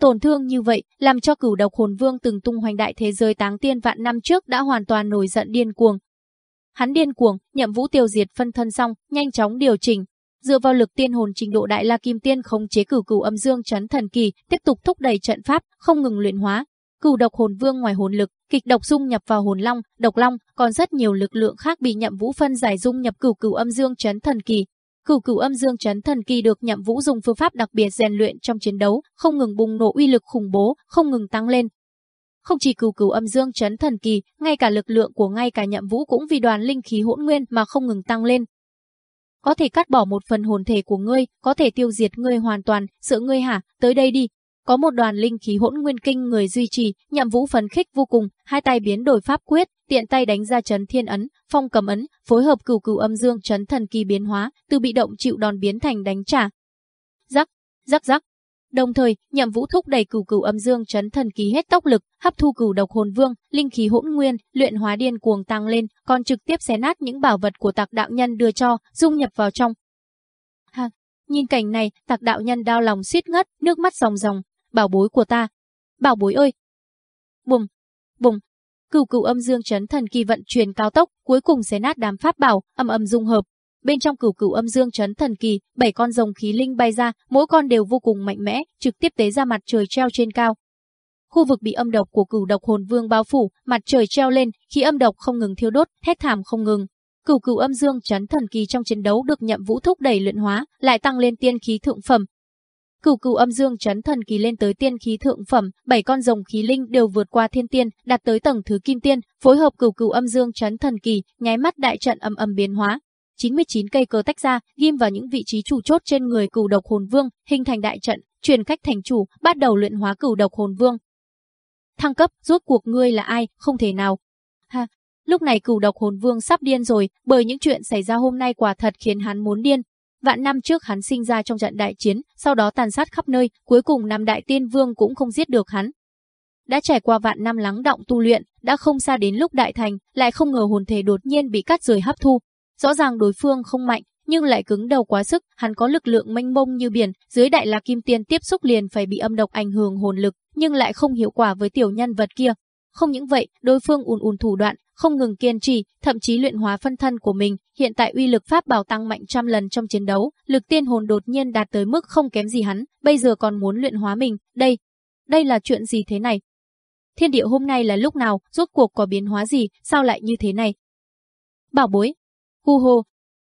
Tổn thương như vậy, làm cho cửu độc hồn vương từng tung hoành đại thế giới táng tiên vạn năm trước đã hoàn toàn nổi giận điên cuồng. Hắn điên cuồng, nhậm vũ tiêu diệt phân thân xong, nhanh chóng điều chỉnh, dựa vào lực tiên hồn trình độ đại la kim tiên khống chế cửu cửu âm dương chấn thần kỳ, tiếp tục thúc đẩy trận pháp, không ngừng luyện hóa. Cửu độc hồn vương ngoài hồn lực, kịch độc dung nhập vào hồn long, độc long, còn rất nhiều lực lượng khác bị nhậm vũ phân giải dung nhập cửu cửu âm dương chấn thần kỳ. Cửu cửu âm dương chấn thần kỳ được nhậm vũ dùng phương pháp đặc biệt rèn luyện trong chiến đấu, không ngừng bùng nổ uy lực khủng bố, không ngừng tăng lên. Không chỉ cửu cửu âm dương chấn thần kỳ, ngay cả lực lượng của ngay cả nhậm vũ cũng vì đoàn linh khí hỗn nguyên mà không ngừng tăng lên, có thể cắt bỏ một phần hồn thể của ngươi, có thể tiêu diệt ngươi hoàn toàn, sợ ngươi hả, tới đây đi. Có một đoàn linh khí hỗn nguyên kinh người duy trì, nhậm vũ phấn khích vô cùng, hai tay biến đổi pháp quyết, tiện tay đánh ra chấn thiên ấn, phong cầm ấn, phối hợp cửu cửu âm dương chấn thần kỳ biến hóa, từ bị động chịu đòn biến thành đánh trả. Rắc, rắc rắc, Đồng thời, Nhậm Vũ thúc đẩy cửu cửu âm dương chấn thần ký hết tốc lực, hấp thu cửu độc hồn vương, linh khí hỗn nguyên, luyện hóa điên cuồng tăng lên, còn trực tiếp xé nát những bảo vật của Tạc đạo nhân đưa cho, dung nhập vào trong. Ha, nhìn cảnh này, Tạc đạo nhân đau lòng suýt ngất, nước mắt ròng ròng, bảo bối của ta. Bảo bối ơi. Bùng, bùng. Cửu cửu âm dương chấn thần kỳ vận chuyển cao tốc, cuối cùng xé nát đám pháp bảo, âm âm dung hợp, Bên trong cửu cửu âm dương chấn thần kỳ, bảy con rồng khí linh bay ra, mỗi con đều vô cùng mạnh mẽ, trực tiếp tế ra mặt trời treo trên cao. Khu vực bị âm độc của cửu độc hồn vương bao phủ, mặt trời treo lên, khí âm độc không ngừng thiêu đốt, thét thảm không ngừng. Cửu cửu âm dương chấn thần kỳ trong chiến đấu được nhậm vũ thúc đẩy luyện hóa, lại tăng lên tiên khí thượng phẩm. Cửu cửu âm dương chấn thần kỳ lên tới tiên khí thượng phẩm, bảy con rồng khí linh đều vượt qua thiên tiên, đạt tới tầng thứ kim tiên, phối hợp cửu cửu âm dương chấn thần kỳ, nháy mắt đại trận âm âm biến hóa, 99 cây cờ tách ra, ghim vào những vị trí chủ chốt trên người cửu độc hồn vương, hình thành đại trận, truyền cách thành chủ, bắt đầu luyện hóa cửu độc hồn vương. Thăng cấp, rốt cuộc ngươi là ai, không thể nào. Ha, lúc này cửu độc hồn vương sắp điên rồi, bởi những chuyện xảy ra hôm nay quả thật khiến hắn muốn điên. Vạn năm trước hắn sinh ra trong trận đại chiến, sau đó tàn sát khắp nơi, cuối cùng năm đại tiên vương cũng không giết được hắn. Đã trải qua vạn năm lắng động tu luyện, đã không xa đến lúc đại thành, lại không ngờ hồn thể đột nhiên bị cắt rời hấp thu, Rõ ràng đối phương không mạnh, nhưng lại cứng đầu quá sức, hắn có lực lượng mênh mông như biển, dưới đại la kim tiên tiếp xúc liền phải bị âm độc ảnh hưởng hồn lực, nhưng lại không hiệu quả với tiểu nhân vật kia. Không những vậy, đối phương ùn ùn thủ đoạn, không ngừng kiên trì, thậm chí luyện hóa phân thân của mình, hiện tại uy lực pháp bảo tăng mạnh trăm lần trong chiến đấu, lực tiên hồn đột nhiên đạt tới mức không kém gì hắn, bây giờ còn muốn luyện hóa mình, đây, đây là chuyện gì thế này? Thiên địa hôm nay là lúc nào, rốt cuộc có biến hóa gì, sao lại như thế này? Bảo bối, Hu hô,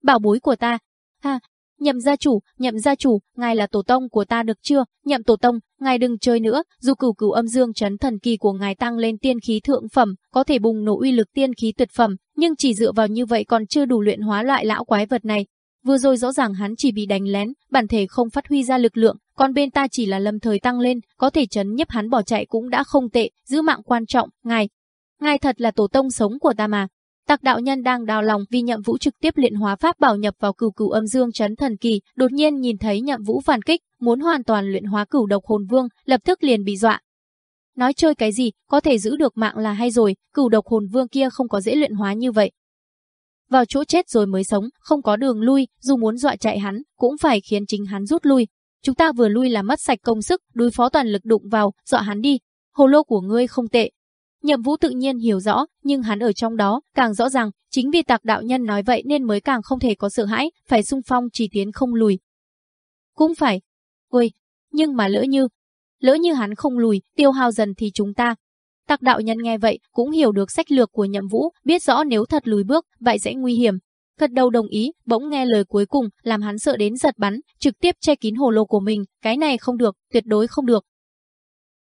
bảo bối của ta. Ha, nhậm gia chủ, nhậm gia chủ, ngài là tổ tông của ta được chưa? Nhậm tổ tông, ngài đừng chơi nữa, dù cửu cửu âm dương chấn thần kỳ của ngài tăng lên tiên khí thượng phẩm, có thể bùng nổ uy lực tiên khí tuyệt phẩm, nhưng chỉ dựa vào như vậy còn chưa đủ luyện hóa loại lão quái vật này. Vừa rồi rõ ràng hắn chỉ bị đánh lén, bản thể không phát huy ra lực lượng, còn bên ta chỉ là lâm thời tăng lên, có thể chấn nhấp hắn bỏ chạy cũng đã không tệ, giữ mạng quan trọng, ngài. Ngài thật là tổ tông sống của ta mà. Tạc đạo nhân đang đào lòng vì nhậm vũ trực tiếp luyện hóa pháp bảo nhập vào cửu cửu âm dương chấn thần kỳ, đột nhiên nhìn thấy nhậm vũ phản kích, muốn hoàn toàn luyện hóa cửu độc hồn vương, lập tức liền bị dọa. Nói chơi cái gì, có thể giữ được mạng là hay rồi, cửu độc hồn vương kia không có dễ luyện hóa như vậy. Vào chỗ chết rồi mới sống, không có đường lui, dù muốn dọa chạy hắn, cũng phải khiến chính hắn rút lui. Chúng ta vừa lui là mất sạch công sức, đối phó toàn lực đụng vào, dọa hắn đi. Hồ lô của ngươi không tệ, Nhậm Vũ tự nhiên hiểu rõ, nhưng hắn ở trong đó càng rõ ràng, chính vì Tạc đạo nhân nói vậy nên mới càng không thể có sợ hãi, phải sung phong chỉ tiến không lùi. Cũng phải. Ôi, nhưng mà lỡ như, lỡ như hắn không lùi, tiêu hao dần thì chúng ta. Tạc đạo nhân nghe vậy, cũng hiểu được sách lược của Nhậm Vũ, biết rõ nếu thật lùi bước, vậy sẽ nguy hiểm. Gật đầu đồng ý, bỗng nghe lời cuối cùng, làm hắn sợ đến giật bắn, trực tiếp che kín hồ lô của mình, cái này không được, tuyệt đối không được.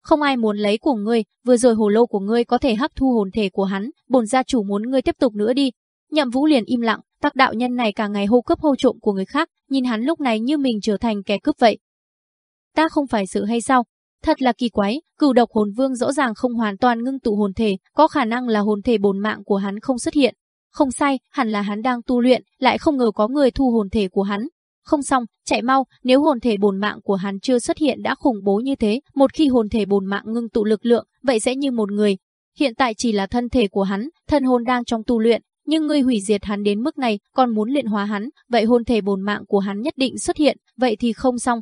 Không ai muốn lấy của ngươi, vừa rồi hồ lô của ngươi có thể hấp thu hồn thể của hắn, bổn gia chủ muốn ngươi tiếp tục nữa đi. Nhậm Vũ liền im lặng, tác đạo nhân này cả ngày hô cướp hô trộm của người khác, nhìn hắn lúc này như mình trở thành kẻ cướp vậy. Ta không phải sự hay sao? Thật là kỳ quái, cửu độc hồn vương rõ ràng không hoàn toàn ngưng tụ hồn thể, có khả năng là hồn thể bổn mạng của hắn không xuất hiện. Không sai, hẳn là hắn đang tu luyện, lại không ngờ có người thu hồn thể của hắn. Không xong, chạy mau, nếu hồn thể bồn mạng của hắn chưa xuất hiện đã khủng bố như thế, một khi hồn thể bồn mạng ngưng tụ lực lượng, vậy sẽ như một người. Hiện tại chỉ là thân thể của hắn, thân hồn đang trong tu luyện, nhưng ngươi hủy diệt hắn đến mức này, còn muốn luyện hóa hắn, vậy hồn thể bồn mạng của hắn nhất định xuất hiện, vậy thì không xong.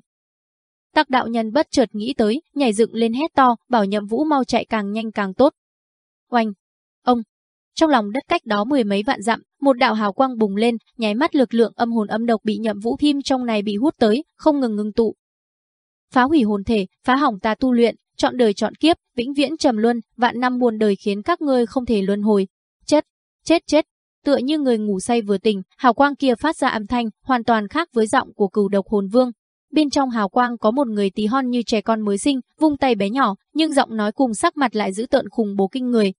Tắc đạo nhân bất chợt nghĩ tới, nhảy dựng lên hét to, bảo nhậm vũ mau chạy càng nhanh càng tốt. Oanh! Ông! Trong lòng đất cách đó mười mấy vạn dặm, một đạo hào quang bùng lên, nháy mắt lực lượng âm hồn âm độc bị nhậm vũ phim trong này bị hút tới, không ngừng ngừng tụ. Phá hủy hồn thể, phá hỏng ta tu luyện, chọn đời chọn kiếp, vĩnh viễn trầm luân, vạn năm buồn đời khiến các ngươi không thể luân hồi. Chết, chết chết, tựa như người ngủ say vừa tỉnh, hào quang kia phát ra âm thanh, hoàn toàn khác với giọng của cửu độc hồn vương. Bên trong hào quang có một người tí hon như trẻ con mới sinh, vung tay bé nhỏ, nhưng giọng nói cùng sắc mặt lại giữ tợn khủng bố kinh người.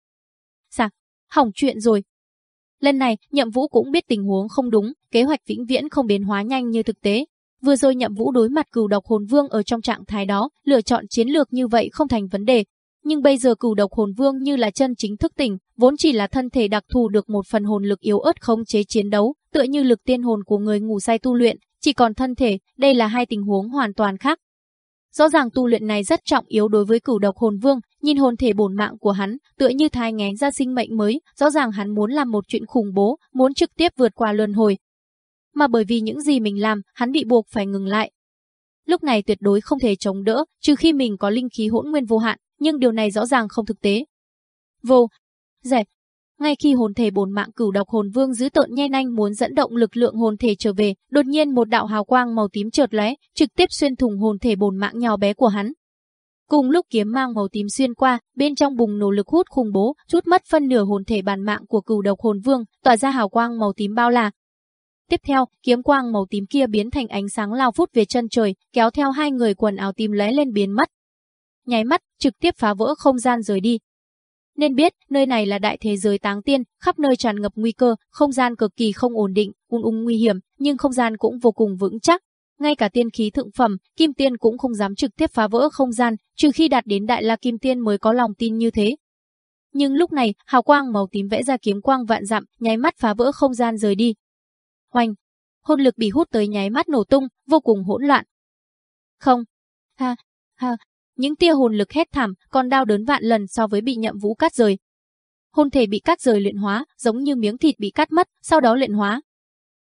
Hỏng chuyện rồi. Lần này, Nhậm Vũ cũng biết tình huống không đúng, kế hoạch vĩnh viễn không biến hóa nhanh như thực tế. Vừa rồi Nhậm Vũ đối mặt cửu độc hồn vương ở trong trạng thái đó, lựa chọn chiến lược như vậy không thành vấn đề. Nhưng bây giờ cửu độc hồn vương như là chân chính thức tỉnh, vốn chỉ là thân thể đặc thù được một phần hồn lực yếu ớt khống chế chiến đấu, tựa như lực tiên hồn của người ngủ say tu luyện, chỉ còn thân thể, đây là hai tình huống hoàn toàn khác. Rõ ràng tu luyện này rất trọng yếu đối với cửu độc hồn vương, nhìn hồn thể bổn mạng của hắn, tựa như thai nghén ra sinh mệnh mới, rõ ràng hắn muốn làm một chuyện khủng bố, muốn trực tiếp vượt qua luân hồi. Mà bởi vì những gì mình làm, hắn bị buộc phải ngừng lại. Lúc này tuyệt đối không thể chống đỡ, trừ khi mình có linh khí hỗn nguyên vô hạn, nhưng điều này rõ ràng không thực tế. Vô, dẹp, ngay khi hồn thể bổn mạng cửu độc hồn vương giữ tợn nhe nhanh muốn dẫn động lực lượng hồn thể trở về, đột nhiên một đạo hào quang màu tím chợt lóe, trực tiếp xuyên thủng hồn thể bổn mạng nhỏ bé của hắn. Cùng lúc kiếm mang màu tím xuyên qua, bên trong bùng nổ lực hút khủng bố, chút mất phân nửa hồn thể bản mạng của cửu độc hồn vương, tỏa ra hào quang màu tím bao la. Tiếp theo, kiếm quang màu tím kia biến thành ánh sáng lao phút về chân trời, kéo theo hai người quần áo tím lóe lên biến mất. Nháy mắt, trực tiếp phá vỡ không gian rời đi, nên biết, nơi này là đại thế giới táng tiên, khắp nơi tràn ngập nguy cơ, không gian cực kỳ không ổn định, ung ung nguy hiểm, nhưng không gian cũng vô cùng vững chắc. Ngay cả tiên khí thượng phẩm, kim tiên cũng không dám trực tiếp phá vỡ không gian, trừ khi đạt đến đại la kim tiên mới có lòng tin như thế. Nhưng lúc này, hào quang màu tím vẽ ra kiếm quang vạn dặm, nháy mắt phá vỡ không gian rời đi. Hoành, hồn lực bị hút tới nháy mắt nổ tung, vô cùng hỗn loạn. Không, ha, ha, những tia hồn lực hét thảm còn đau đớn vạn lần so với bị nhậm vũ cắt rời. Hồn thể bị cắt rời luyện hóa, giống như miếng thịt bị cắt mất, sau đó luyện hóa.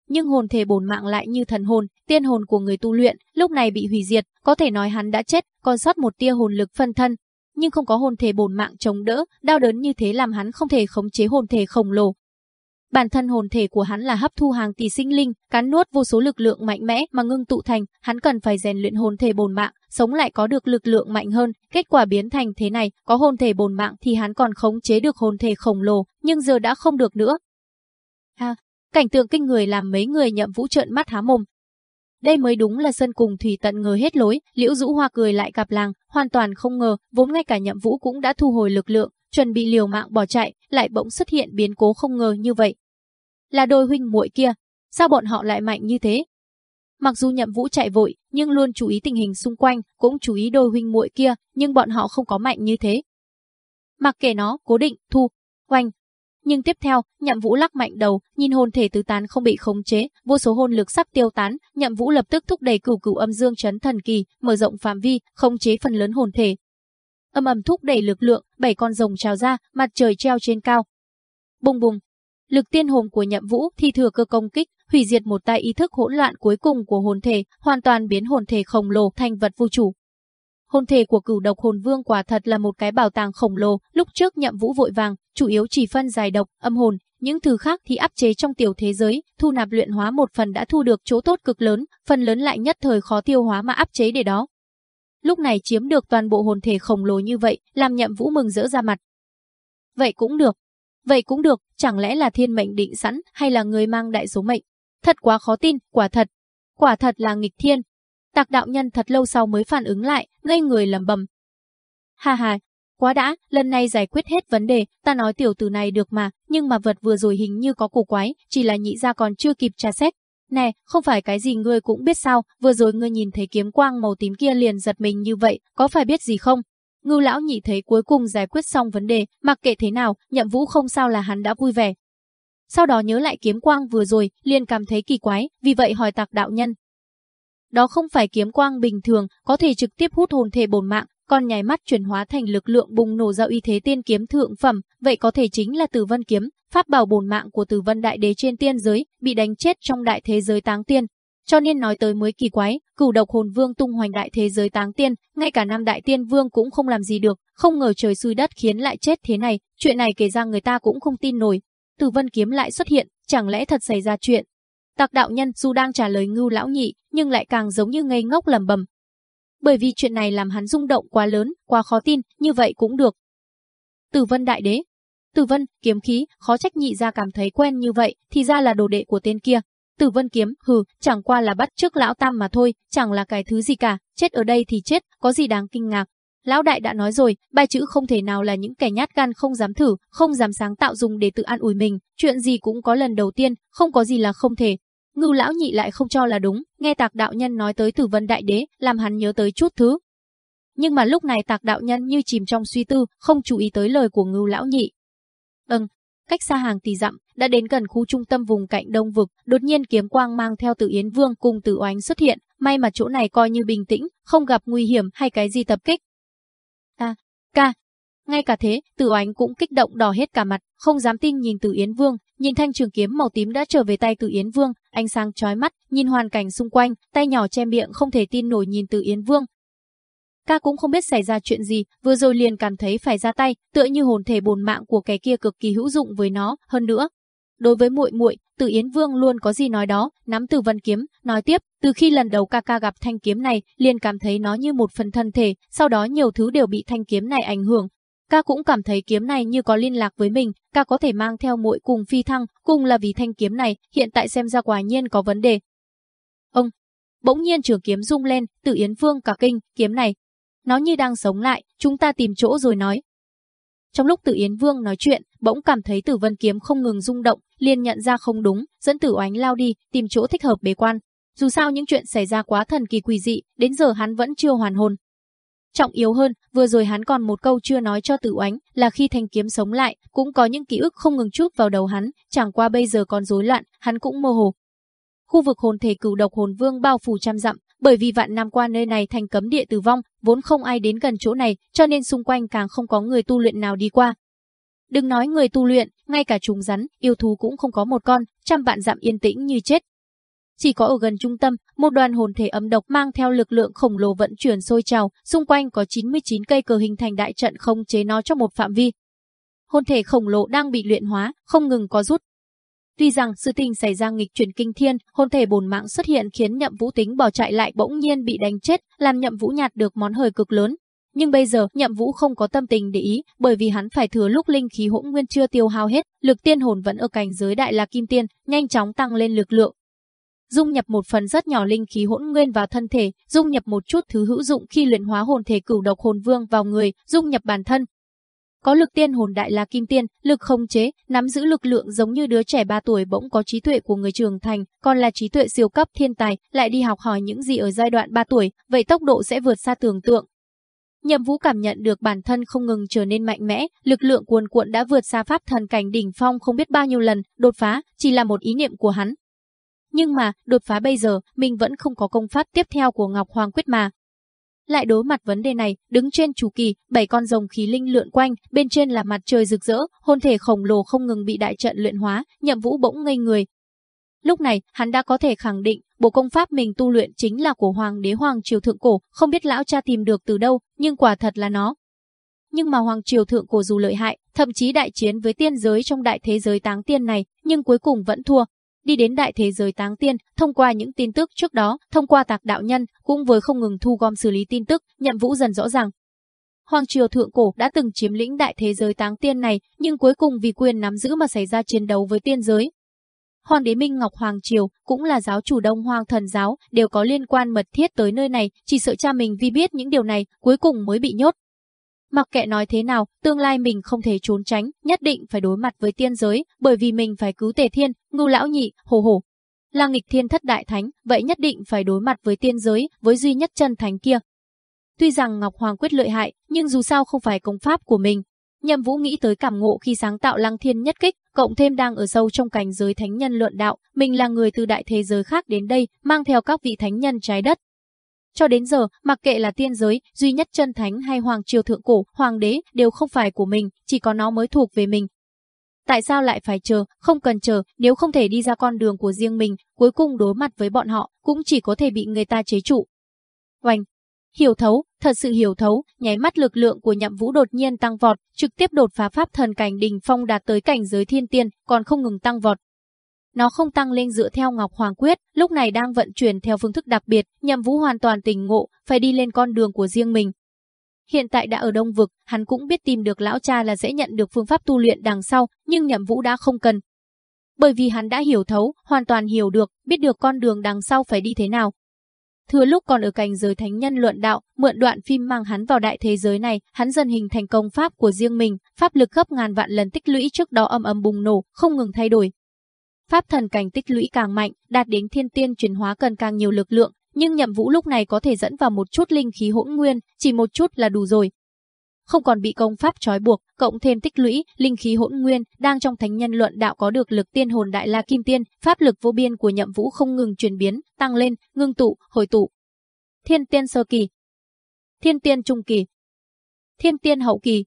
Nhưng hồn thể bổn mạng lại như thần hồn, tiên hồn của người tu luyện, lúc này bị hủy diệt, có thể nói hắn đã chết, còn sót một tia hồn lực phân thân, nhưng không có hồn thể bổn mạng chống đỡ, đau đớn như thế làm hắn không thể khống chế hồn thể khổng lồ, Bản thân hồn thể của hắn là hấp thu hàng tỷ sinh linh, cắn nuốt vô số lực lượng mạnh mẽ mà ngưng tụ thành, hắn cần phải rèn luyện hồn thể bồn mạng, sống lại có được lực lượng mạnh hơn, kết quả biến thành thế này, có hồn thể bồn mạng thì hắn còn khống chế được hồn thể khổng lồ, nhưng giờ đã không được nữa. Ha, cảnh tượng kinh người làm mấy người nhậm vũ trợn mắt há mồm. Đây mới đúng là sân cùng thủy tận ngờ hết lối, Liễu Dũ Hoa cười lại gặp làng, hoàn toàn không ngờ, vốn ngay cả nhậm vũ cũng đã thu hồi lực lượng, chuẩn bị liều mạng bỏ chạy, lại bỗng xuất hiện biến cố không ngờ như vậy, là đôi huynh muội kia, sao bọn họ lại mạnh như thế? Mặc dù Nhậm Vũ chạy vội, nhưng luôn chú ý tình hình xung quanh, cũng chú ý đôi huynh muội kia, nhưng bọn họ không có mạnh như thế. Mặc kệ nó, cố định, thu, oanh. Nhưng tiếp theo, Nhậm Vũ lắc mạnh đầu, nhìn hồn thể tứ tán không bị khống chế, vô số hồn lực sắp tiêu tán, Nhậm Vũ lập tức thúc đẩy cửu cửu âm dương chấn thần kỳ, mở rộng phạm vi, khống chế phần lớn hồn thể. Âm ầm thúc đẩy lực lượng, bảy con rồng trào ra, mặt trời treo trên cao. Bùng bùng, Lực tiên hồn của Nhậm Vũ thì thừa cơ công kích, hủy diệt một tay ý thức hỗn loạn cuối cùng của hồn thể, hoàn toàn biến hồn thể khổng lồ thành vật vô chủ. Hồn thể của cửu độc hồn vương quả thật là một cái bảo tàng khổng lồ, lúc trước Nhậm Vũ vội vàng, chủ yếu chỉ phân giải độc, âm hồn, những thứ khác thì áp chế trong tiểu thế giới, thu nạp luyện hóa một phần đã thu được chỗ tốt cực lớn, phần lớn lại nhất thời khó tiêu hóa mà áp chế để đó. Lúc này chiếm được toàn bộ hồn thể khổng lồ như vậy, làm Nhậm Vũ mừng rỡ ra mặt. Vậy cũng được, Vậy cũng được, chẳng lẽ là thiên mệnh định sẵn hay là người mang đại số mệnh? Thật quá khó tin, quả thật. Quả thật là nghịch thiên. Tạc đạo nhân thật lâu sau mới phản ứng lại, ngây người lầm bầm. Ha ha, quá đã, lần này giải quyết hết vấn đề, ta nói tiểu tử này được mà, nhưng mà vật vừa rồi hình như có cổ quái, chỉ là nhị ra còn chưa kịp tra xét. Nè, không phải cái gì ngươi cũng biết sao, vừa rồi ngươi nhìn thấy kiếm quang màu tím kia liền giật mình như vậy, có phải biết gì không? Ngưu lão nhị thấy cuối cùng giải quyết xong vấn đề, mặc kệ thế nào, nhậm vũ không sao là hắn đã vui vẻ. Sau đó nhớ lại kiếm quang vừa rồi, liền cảm thấy kỳ quái, vì vậy hỏi tạc đạo nhân. Đó không phải kiếm quang bình thường, có thể trực tiếp hút hồn thể bổn mạng, còn nhảy mắt chuyển hóa thành lực lượng bùng nổ ra uy thế tiên kiếm thượng phẩm, vậy có thể chính là Tử Vân kiếm, pháp bảo bổn mạng của Tử Vân đại đế trên tiên giới, bị đánh chết trong đại thế giới táng tiên. Cho nên nói tới mới kỳ quái, cửu độc hồn vương tung hoành đại thế giới táng tiên, ngay cả năm đại tiên vương cũng không làm gì được, không ngờ trời xui đất khiến lại chết thế này, chuyện này kể ra người ta cũng không tin nổi. từ Vân kiếm lại xuất hiện, chẳng lẽ thật xảy ra chuyện? Tạc đạo nhân dù đang trả lời ngưu lão nhị, nhưng lại càng giống như ngây ngốc lầm bầm, bởi vì chuyện này làm hắn rung động quá lớn, quá khó tin, như vậy cũng được. Tử Vân Đại Đế Tử Vân, kiếm khí, khó trách nhị ra cảm thấy quen như vậy, thì ra là đồ đệ của tên kia. Tử Vân kiếm, hừ, chẳng qua là bắt trước lão tam mà thôi, chẳng là cái thứ gì cả, chết ở đây thì chết, có gì đáng kinh ngạc. Lão đại đã nói rồi, bài chữ không thể nào là những kẻ nhát gan không dám thử, không dám sáng tạo dùng để tự an ủi mình, chuyện gì cũng có lần đầu tiên, không có gì là không thể, Ngưu lão nhị lại không cho là đúng, nghe Tạc đạo nhân nói tới Tử Vân đại đế, làm hắn nhớ tới chút thứ. Nhưng mà lúc này Tạc đạo nhân như chìm trong suy tư, không chú ý tới lời của Ngưu lão nhị. Ừm, cách xa hàng tỷ dặm, đã đến gần khu trung tâm vùng cạnh đông vực, đột nhiên kiếm quang mang theo Tử Yến Vương cùng Tử Oánh xuất hiện, may mà chỗ này coi như bình tĩnh, không gặp nguy hiểm hay cái gì tập kích. À, ca. Ngay cả thế, Tử Oánh cũng kích động đỏ hết cả mặt, không dám tin nhìn Tử Yến Vương, nhìn thanh trường kiếm màu tím đã trở về tay Tử Yến Vương, ánh sáng chói mắt, nhìn hoàn cảnh xung quanh, tay nhỏ che miệng không thể tin nổi nhìn Tử Yến Vương. Ca cũng không biết xảy ra chuyện gì, vừa rồi liền cảm thấy phải ra tay, tựa như hồn thể bồn mạng của cái kia cực kỳ hữu dụng với nó, hơn nữa. Đối với muội muội, Tử Yến Vương luôn có gì nói đó, nắm Tử Vân kiếm, nói tiếp, từ khi lần đầu ca ca gặp thanh kiếm này, liền cảm thấy nó như một phần thân thể, sau đó nhiều thứ đều bị thanh kiếm này ảnh hưởng, Ca cũng cảm thấy kiếm này như có liên lạc với mình, ca có thể mang theo muội cùng phi thăng, cùng là vì thanh kiếm này, hiện tại xem ra quả nhiên có vấn đề. Ông, bỗng nhiên trường kiếm rung lên, tự Yến Vương cả kinh, kiếm này. Nó như đang sống lại, chúng ta tìm chỗ rồi nói. Trong lúc Tử Yến Vương nói chuyện, bỗng cảm thấy Tử Vân kiếm không ngừng rung động, liền nhận ra không đúng, dẫn Tử Oánh lao đi, tìm chỗ thích hợp bế quan. Dù sao những chuyện xảy ra quá thần kỳ quỷ dị, đến giờ hắn vẫn chưa hoàn hồn, Trọng yếu hơn, vừa rồi hắn còn một câu chưa nói cho Tử Oánh, là khi thanh kiếm sống lại, cũng có những ký ức không ngừng chút vào đầu hắn, chẳng qua bây giờ còn rối loạn, hắn cũng mơ hồ. Khu vực hồn thể cửu độc hồn vương bao phủ trăm dặm, bởi vì vạn năm qua nơi này thành cấm địa tử vong, vốn không ai đến gần chỗ này, cho nên xung quanh càng không có người tu luyện nào đi qua. Đừng nói người tu luyện, ngay cả trùng rắn, yêu thú cũng không có một con, trăm vạn dặm yên tĩnh như chết, chỉ có ở gần trung tâm, một đoàn hồn thể âm độc mang theo lực lượng khổng lồ vận chuyển sôi trào, xung quanh có 99 cây cờ hình thành đại trận không chế nó trong một phạm vi. Hồn thể khổng lồ đang bị luyện hóa, không ngừng có rút. Tuy rằng sự tình xảy ra nghịch chuyển kinh thiên, hồn thể bồn mạng xuất hiện khiến Nhậm Vũ tính bỏ chạy lại bỗng nhiên bị đánh chết, làm Nhậm Vũ nhạt được món hời cực lớn. Nhưng bây giờ, Nhậm Vũ không có tâm tình để ý, bởi vì hắn phải thừa lúc linh khí hỗn nguyên chưa tiêu hao hết, lực tiên hồn vẫn ở cảnh giới đại la kim tiên, nhanh chóng tăng lên lực lượng, dung nhập một phần rất nhỏ linh khí hỗn nguyên vào thân thể, dung nhập một chút thứ hữu dụng khi luyện hóa hồn thể cửu độc hồn vương vào người, dung nhập bản thân. Có lực tiên hồn đại là kim tiên, lực không chế, nắm giữ lực lượng giống như đứa trẻ 3 tuổi bỗng có trí tuệ của người trưởng thành, còn là trí tuệ siêu cấp thiên tài, lại đi học hỏi những gì ở giai đoạn 3 tuổi, vậy tốc độ sẽ vượt xa tưởng tượng. Nhậm Vũ cảm nhận được bản thân không ngừng trở nên mạnh mẽ, lực lượng cuồn cuộn đã vượt xa pháp thần cảnh đỉnh phong không biết bao nhiêu lần, đột phá chỉ là một ý niệm của hắn, nhưng mà, đột phá bây giờ, mình vẫn không có công pháp tiếp theo của Ngọc Hoàng Quyết mà. Lại đối mặt vấn đề này, đứng trên chủ kỳ, bảy con rồng khí linh lượn quanh, bên trên là mặt trời rực rỡ, hồn thể khổng lồ không ngừng bị đại trận luyện hóa, nhậm vũ bỗng ngây người. Lúc này, hắn đã có thể khẳng định, bộ công pháp mình tu luyện chính là của Hoàng đế Hoàng Triều Thượng Cổ, không biết lão cha tìm được từ đâu, nhưng quả thật là nó. Nhưng mà Hoàng Triều Thượng Cổ dù lợi hại, thậm chí đại chiến với tiên giới trong đại thế giới táng tiên này, nhưng cuối cùng vẫn thua, đi đến đại thế giới táng tiên, thông qua những tin tức trước đó, thông qua tạc đạo nhân, cũng với không ngừng thu gom xử lý tin tức, nhậm vũ dần rõ ràng. Hoàng triều thượng cổ đã từng chiếm lĩnh đại thế giới táng tiên này, nhưng cuối cùng vì quyền nắm giữ mà xảy ra chiến đấu với tiên giới. Hoàng đế Minh Ngọc Hoàng Triều cũng là giáo chủ Đông Hoàng Thần Giáo, đều có liên quan mật thiết tới nơi này, chỉ sợ cha mình vì biết những điều này, cuối cùng mới bị nhốt. Mặc kệ nói thế nào, tương lai mình không thể trốn tránh, nhất định phải đối mặt với tiên giới, bởi vì mình phải cứu Tề Thiên, Ngưu lão nhị, hồ hồ. Là nghịch thiên thất đại thánh, vậy nhất định phải đối mặt với tiên giới, với duy nhất chân thánh kia. Tuy rằng Ngọc Hoàng quyết lợi hại, nhưng dù sao không phải công pháp của mình. Nhậm Vũ nghĩ tới cảm ngộ khi sáng tạo Lăng Thiên nhất kích, cộng thêm đang ở sâu trong cảnh giới thánh nhân luận đạo, mình là người từ đại thế giới khác đến đây, mang theo các vị thánh nhân trái đất, cho đến giờ, mặc kệ là tiên giới, duy nhất chân thánh hay hoàng triều thượng cổ, hoàng đế đều không phải của mình, chỉ có nó mới thuộc về mình. Tại sao lại phải chờ, không cần chờ, nếu không thể đi ra con đường của riêng mình, cuối cùng đối mặt với bọn họ, cũng chỉ có thể bị người ta chế trụ. Oanh! Hiểu thấu, thật sự hiểu thấu, nháy mắt lực lượng của nhậm vũ đột nhiên tăng vọt, trực tiếp đột phá pháp thần cảnh đình phong đạt tới cảnh giới thiên tiên, còn không ngừng tăng vọt, nó không tăng lên dựa theo Ngọc Hoàng Quyết, lúc này đang vận chuyển theo phương thức đặc biệt, nhậm vũ hoàn toàn tỉnh ngộ, phải đi lên con đường của riêng mình. Hiện tại đã ở Đông Vực, hắn cũng biết tìm được lão cha là dễ nhận được phương pháp tu luyện đằng sau, nhưng nhậm vũ đã không cần. Bởi vì hắn đã hiểu thấu, hoàn toàn hiểu được, biết được con đường đằng sau phải đi thế nào. Thừa lúc còn ở cảnh giới thánh nhân luận đạo, mượn đoạn phim mang hắn vào đại thế giới này, hắn dần hình thành công pháp của riêng mình, pháp lực gấp ngàn vạn lần tích lũy trước đó âm âm bùng nổ, không ngừng thay đổi, Pháp thần cảnh tích lũy càng mạnh, đạt đến thiên tiên chuyển hóa cần càng nhiều lực lượng, nhưng nhậm vũ lúc này có thể dẫn vào một chút linh khí hỗn nguyên, chỉ một chút là đủ rồi. Không còn bị công pháp trói buộc, cộng thêm tích lũy, linh khí hỗn nguyên, đang trong thánh nhân luận đạo có được lực tiên hồn đại la kim tiên, pháp lực vô biên của nhậm vũ không ngừng chuyển biến, tăng lên, ngưng tụ, hồi tụ. Thiên tiên sơ kỳ, thiên tiên trung kỳ, thiên tiên hậu kỳ.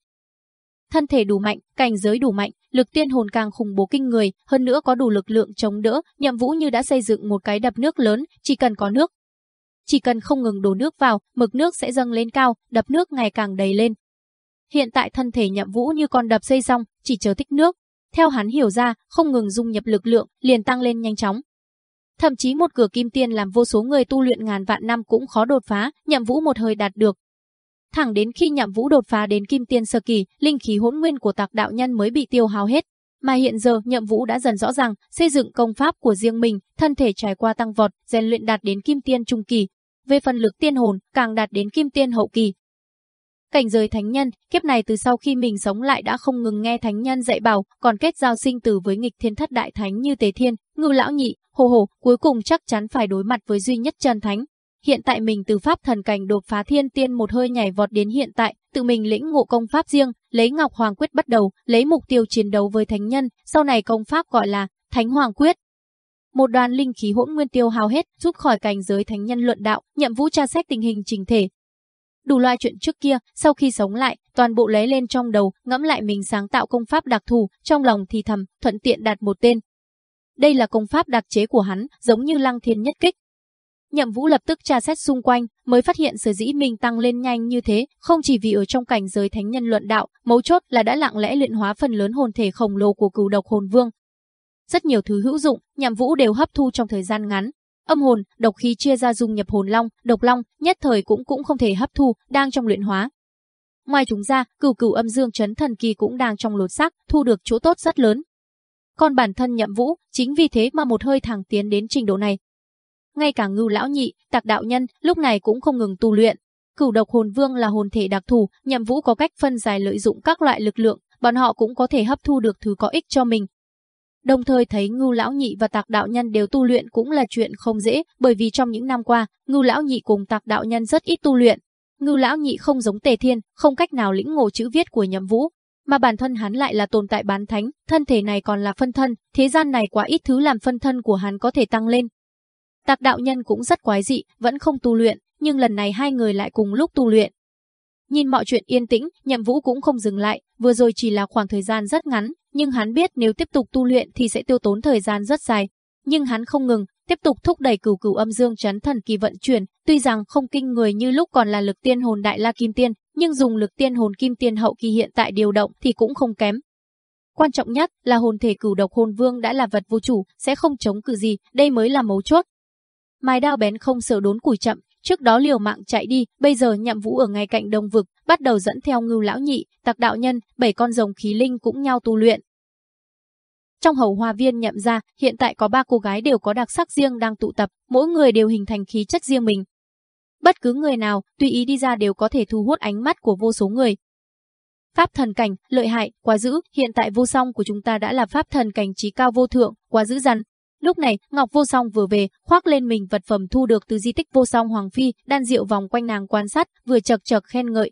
Thân thể đủ mạnh, cảnh giới đủ mạnh, lực tiên hồn càng khủng bố kinh người, hơn nữa có đủ lực lượng chống đỡ, Nhậm Vũ như đã xây dựng một cái đập nước lớn, chỉ cần có nước, chỉ cần không ngừng đổ nước vào, mực nước sẽ dâng lên cao, đập nước ngày càng đầy lên. Hiện tại thân thể Nhậm Vũ như con đập xây xong, chỉ chờ tích nước. Theo hắn hiểu ra, không ngừng dung nhập lực lượng, liền tăng lên nhanh chóng. Thậm chí một cửa kim tiên làm vô số người tu luyện ngàn vạn năm cũng khó đột phá, Nhậm Vũ một hơi đạt được, thẳng đến khi nhậm vũ đột phá đến kim tiên sơ kỳ, linh khí hỗn nguyên của tạc đạo nhân mới bị tiêu hao hết. Mà hiện giờ nhậm vũ đã dần rõ ràng, xây dựng công pháp của riêng mình, thân thể trải qua tăng vọt, rèn luyện đạt đến kim tiên trung kỳ. Về phần lực tiên hồn, càng đạt đến kim tiên hậu kỳ. Cảnh giới thánh nhân, kiếp này từ sau khi mình sống lại đã không ngừng nghe thánh nhân dạy bảo, còn kết giao sinh tử với nghịch thiên thất đại thánh như Tế Thiên, Ngưu Lão Nhị, Hồ Hồ, cuối cùng chắc chắn phải đối mặt với duy nhất chân thánh, Hiện tại mình từ pháp thần cảnh đột phá thiên tiên một hơi nhảy vọt đến hiện tại, tự mình lĩnh ngộ công pháp riêng, lấy Ngọc Hoàng Quyết bắt đầu, lấy mục tiêu chiến đấu với thánh nhân, sau này công pháp gọi là Thánh Hoàng Quyết. Một đoàn linh khí hỗn nguyên tiêu hao hết, rút khỏi cảnh giới thánh nhân luận đạo, nhậm vũ tra xét tình hình trình thể. Đủ loại chuyện trước kia, sau khi sống lại, toàn bộ lấy lên trong đầu, ngẫm lại mình sáng tạo công pháp đặc thù, trong lòng thì thầm, thuận tiện đặt một tên. Đây là công pháp đặc chế của hắn, giống như lăng thiên nhất kích, Nhậm Vũ lập tức tra xét xung quanh, mới phát hiện sở dĩ mình tăng lên nhanh như thế, không chỉ vì ở trong cảnh giới thánh nhân luận đạo, mấu chốt là đã lặng lẽ luyện hóa phần lớn hồn thể khổng lồ của cửu độc hồn vương. Rất nhiều thứ hữu dụng, Nhậm Vũ đều hấp thu trong thời gian ngắn. Âm hồn, độc khí chia ra dung nhập hồn long, độc long, nhất thời cũng cũng không thể hấp thu, đang trong luyện hóa. Ngoài chúng ra, cửu cửu âm dương chấn thần kỳ cũng đang trong lột xác, thu được chỗ tốt rất lớn. Còn bản thân Nhậm Vũ, chính vì thế mà một hơi thẳng tiến đến trình độ này, ngay cả ngưu lão nhị, tạc đạo nhân, lúc này cũng không ngừng tu luyện. Cửu độc hồn vương là hồn thể đặc thù, nhậm vũ có cách phân giải lợi dụng các loại lực lượng, bọn họ cũng có thể hấp thu được thứ có ích cho mình. Đồng thời thấy ngưu lão nhị và tạc đạo nhân đều tu luyện cũng là chuyện không dễ, bởi vì trong những năm qua, ngưu lão nhị cùng tạc đạo nhân rất ít tu luyện. Ngưu lão nhị không giống tề thiên, không cách nào lĩnh ngộ chữ viết của nhậm vũ, mà bản thân hắn lại là tồn tại bán thánh, thân thể này còn là phân thân, thế gian này quá ít thứ làm phân thân của hắn có thể tăng lên, Tạc đạo nhân cũng rất quái dị, vẫn không tu luyện, nhưng lần này hai người lại cùng lúc tu luyện. Nhìn mọi chuyện yên tĩnh, nhậm vũ cũng không dừng lại, vừa rồi chỉ là khoảng thời gian rất ngắn, nhưng hắn biết nếu tiếp tục tu luyện thì sẽ tiêu tốn thời gian rất dài. Nhưng hắn không ngừng, tiếp tục thúc đẩy cửu cửu âm dương chấn thần kỳ vận chuyển, tuy rằng không kinh người như lúc còn là lực tiên hồn đại la kim tiên, nhưng dùng lực tiên hồn kim tiên hậu kỳ hiện tại điều động thì cũng không kém. Quan trọng nhất là hồn thể cửu độc hồn vương đã là vật vô chủ, sẽ không chống cự gì, đây mới là mấu chốt mài đao bén không sợ đốn củi chậm, trước đó liều mạng chạy đi, bây giờ nhậm vũ ở ngay cạnh đông vực, bắt đầu dẫn theo ngưu lão nhị, tặc đạo nhân, bảy con rồng khí linh cũng nhau tu luyện. Trong hầu hoa viên nhậm ra, hiện tại có ba cô gái đều có đặc sắc riêng đang tụ tập, mỗi người đều hình thành khí chất riêng mình. Bất cứ người nào, tùy ý đi ra đều có thể thu hút ánh mắt của vô số người. Pháp thần cảnh, lợi hại, quá dữ, hiện tại vô song của chúng ta đã là pháp thần cảnh trí cao vô thượng, quá dữ dằn. Lúc này, Ngọc Vô Song vừa về, khoác lên mình vật phẩm thu được từ di tích Vô Song Hoàng Phi, đan diệu vòng quanh nàng quan sát, vừa chật chật khen ngợi.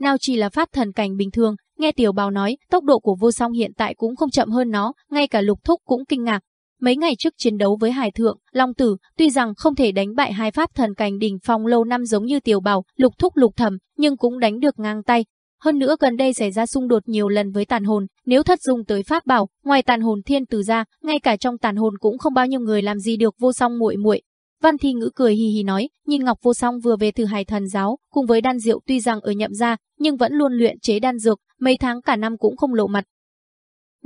Nào chỉ là pháp thần cảnh bình thường, nghe tiểu bào nói, tốc độ của Vô Song hiện tại cũng không chậm hơn nó, ngay cả Lục Thúc cũng kinh ngạc, Mấy ngày trước chiến đấu với Hải Thượng, Long Tử, tuy rằng không thể đánh bại hai pháp thần cảnh đỉnh phong lâu năm giống như Tiểu bào Lục Thúc Lục thầm nhưng cũng đánh được ngang tay. Hơn nữa gần đây xảy ra xung đột nhiều lần với tàn hồn, nếu thất dùng tới pháp bảo, ngoài tàn hồn thiên tử ra, ngay cả trong tàn hồn cũng không bao nhiêu người làm gì được vô song muội muội. Văn Thi Ngữ cười hì hì nói, nhìn Ngọc Vô Song vừa về từ Hải Thần giáo, cùng với đan diệu tuy rằng ở nhậm gia, nhưng vẫn luôn luyện chế đan dược, mấy tháng cả năm cũng không lộ mặt,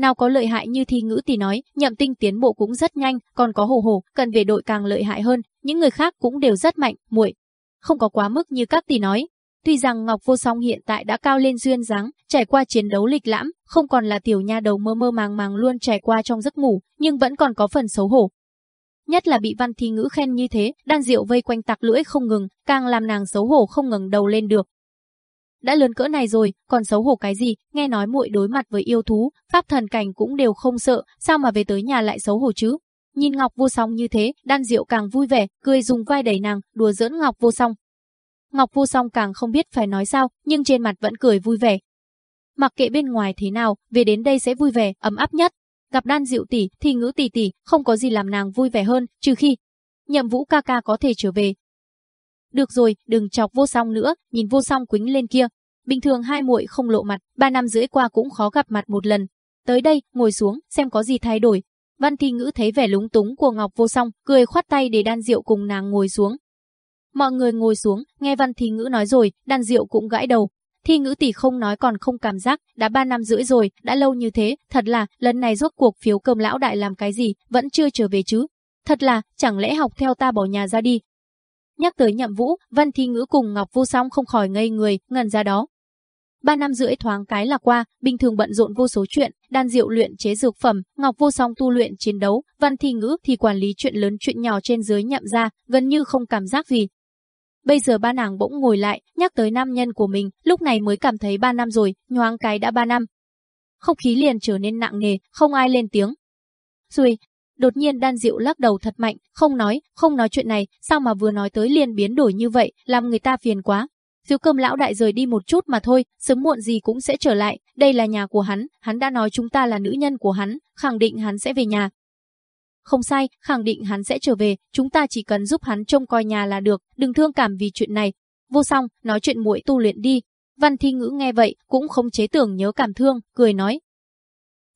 nào có lợi hại như thi ngữ tỷ nói, nhậm tinh tiến bộ cũng rất nhanh, còn có hồ hồ, cần về đội càng lợi hại hơn, những người khác cũng đều rất mạnh, muội. Không có quá mức như các tỷ nói. Tuy rằng Ngọc Vô Song hiện tại đã cao lên duyên dáng, trải qua chiến đấu lịch lãm, không còn là tiểu nha đầu mơ mơ màng màng luôn trải qua trong giấc ngủ, nhưng vẫn còn có phần xấu hổ. Nhất là bị văn thi ngữ khen như thế, đan diệu vây quanh tặc lưỡi không ngừng, càng làm nàng xấu hổ không ngừng đầu lên được, đã lớn cỡ này rồi, còn xấu hổ cái gì, nghe nói muội đối mặt với yêu thú, pháp thần cảnh cũng đều không sợ, sao mà về tới nhà lại xấu hổ chứ? Nhìn Ngọc Vô Song như thế, Đan Diệu càng vui vẻ, cười dùng vai đẩy nàng, đùa giỡn Ngọc Vô Song. Ngọc Vô Song càng không biết phải nói sao, nhưng trên mặt vẫn cười vui vẻ. Mặc kệ bên ngoài thế nào, về đến đây sẽ vui vẻ, ấm áp nhất. Gặp Đan Diệu tỷ, thì ngữ tỷ tỷ, không có gì làm nàng vui vẻ hơn, trừ khi Nhậm Vũ ca ca có thể trở về, được rồi, đừng chọc vô song nữa, nhìn vô song quính lên kia. Bình thường hai muội không lộ mặt, ba năm rưỡi qua cũng khó gặp mặt một lần. Tới đây, ngồi xuống, xem có gì thay đổi. Văn Thi Ngữ thấy vẻ lúng túng của Ngọc Vô Song, cười khoát tay để Đan Diệu cùng nàng ngồi xuống. Mọi người ngồi xuống, nghe Văn Thi Ngữ nói rồi, Đan Diệu cũng gãi đầu. Thi Ngữ tỷ không nói còn không cảm giác, đã ba năm rưỡi rồi, đã lâu như thế, thật là, lần này rốt cuộc phiếu cơm lão đại làm cái gì, vẫn chưa trở về chứ. Thật là, chẳng lẽ học theo ta bỏ nhà ra đi, Nhắc tới nhậm vũ, Văn Thi Ngữ cùng Ngọc Vô Song không khỏi ngây người, ngần ra đó. Ba năm rưỡi thoáng cái là qua, bình thường bận rộn vô số chuyện, đan diệu luyện chế dược phẩm, Ngọc Vô Song tu luyện chiến đấu, Văn Thi Ngữ thì quản lý chuyện lớn chuyện nhỏ trên dưới nhậm ra, gần như không cảm giác gì. Bây giờ ba nàng bỗng ngồi lại, nhắc tới nam nhân của mình, lúc này mới cảm thấy ba năm rồi, nhoáng cái đã ba năm. Không khí liền trở nên nặng nề, không ai lên tiếng. Rồi, Đột nhiên đan diệu lắc đầu thật mạnh, không nói, không nói chuyện này, sao mà vừa nói tới liền biến đổi như vậy, làm người ta phiền quá. thiếu cơm lão đại rời đi một chút mà thôi, sớm muộn gì cũng sẽ trở lại, đây là nhà của hắn, hắn đã nói chúng ta là nữ nhân của hắn, khẳng định hắn sẽ về nhà. Không sai, khẳng định hắn sẽ trở về, chúng ta chỉ cần giúp hắn trông coi nhà là được, đừng thương cảm vì chuyện này. Vô song, nói chuyện muội tu luyện đi. Văn thi ngữ nghe vậy, cũng không chế tưởng nhớ cảm thương, cười nói,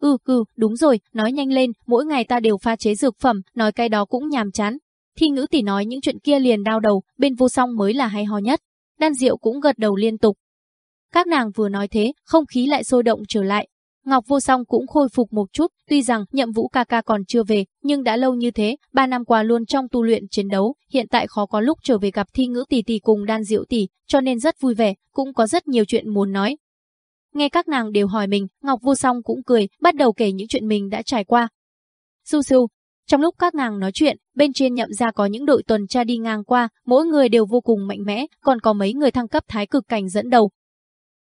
Ừ, ừ, đúng rồi, nói nhanh lên, mỗi ngày ta đều pha chế dược phẩm, nói cái đó cũng nhàm chán. Thi ngữ tỷ nói những chuyện kia liền đau đầu, bên vô song mới là hay ho nhất. Đan Diệu cũng gật đầu liên tục. Các nàng vừa nói thế, không khí lại sôi động trở lại. Ngọc Vô Song cũng khôi phục một chút, tuy rằng nhậm vũ ca ca còn chưa về, nhưng đã lâu như thế, ba năm qua luôn trong tu luyện chiến đấu, hiện tại khó có lúc trở về gặp thi ngữ tỷ tỷ cùng đan diệu tỷ, cho nên rất vui vẻ, cũng có rất nhiều chuyện muốn nói. Nghe các nàng đều hỏi mình, Ngọc Vô Song cũng cười, bắt đầu kể những chuyện mình đã trải qua. Su su, trong lúc các nàng nói chuyện, bên trên nhậm ra có những đội tuần tra đi ngang qua, mỗi người đều vô cùng mạnh mẽ, còn có mấy người thăng cấp thái cực cảnh dẫn đầu.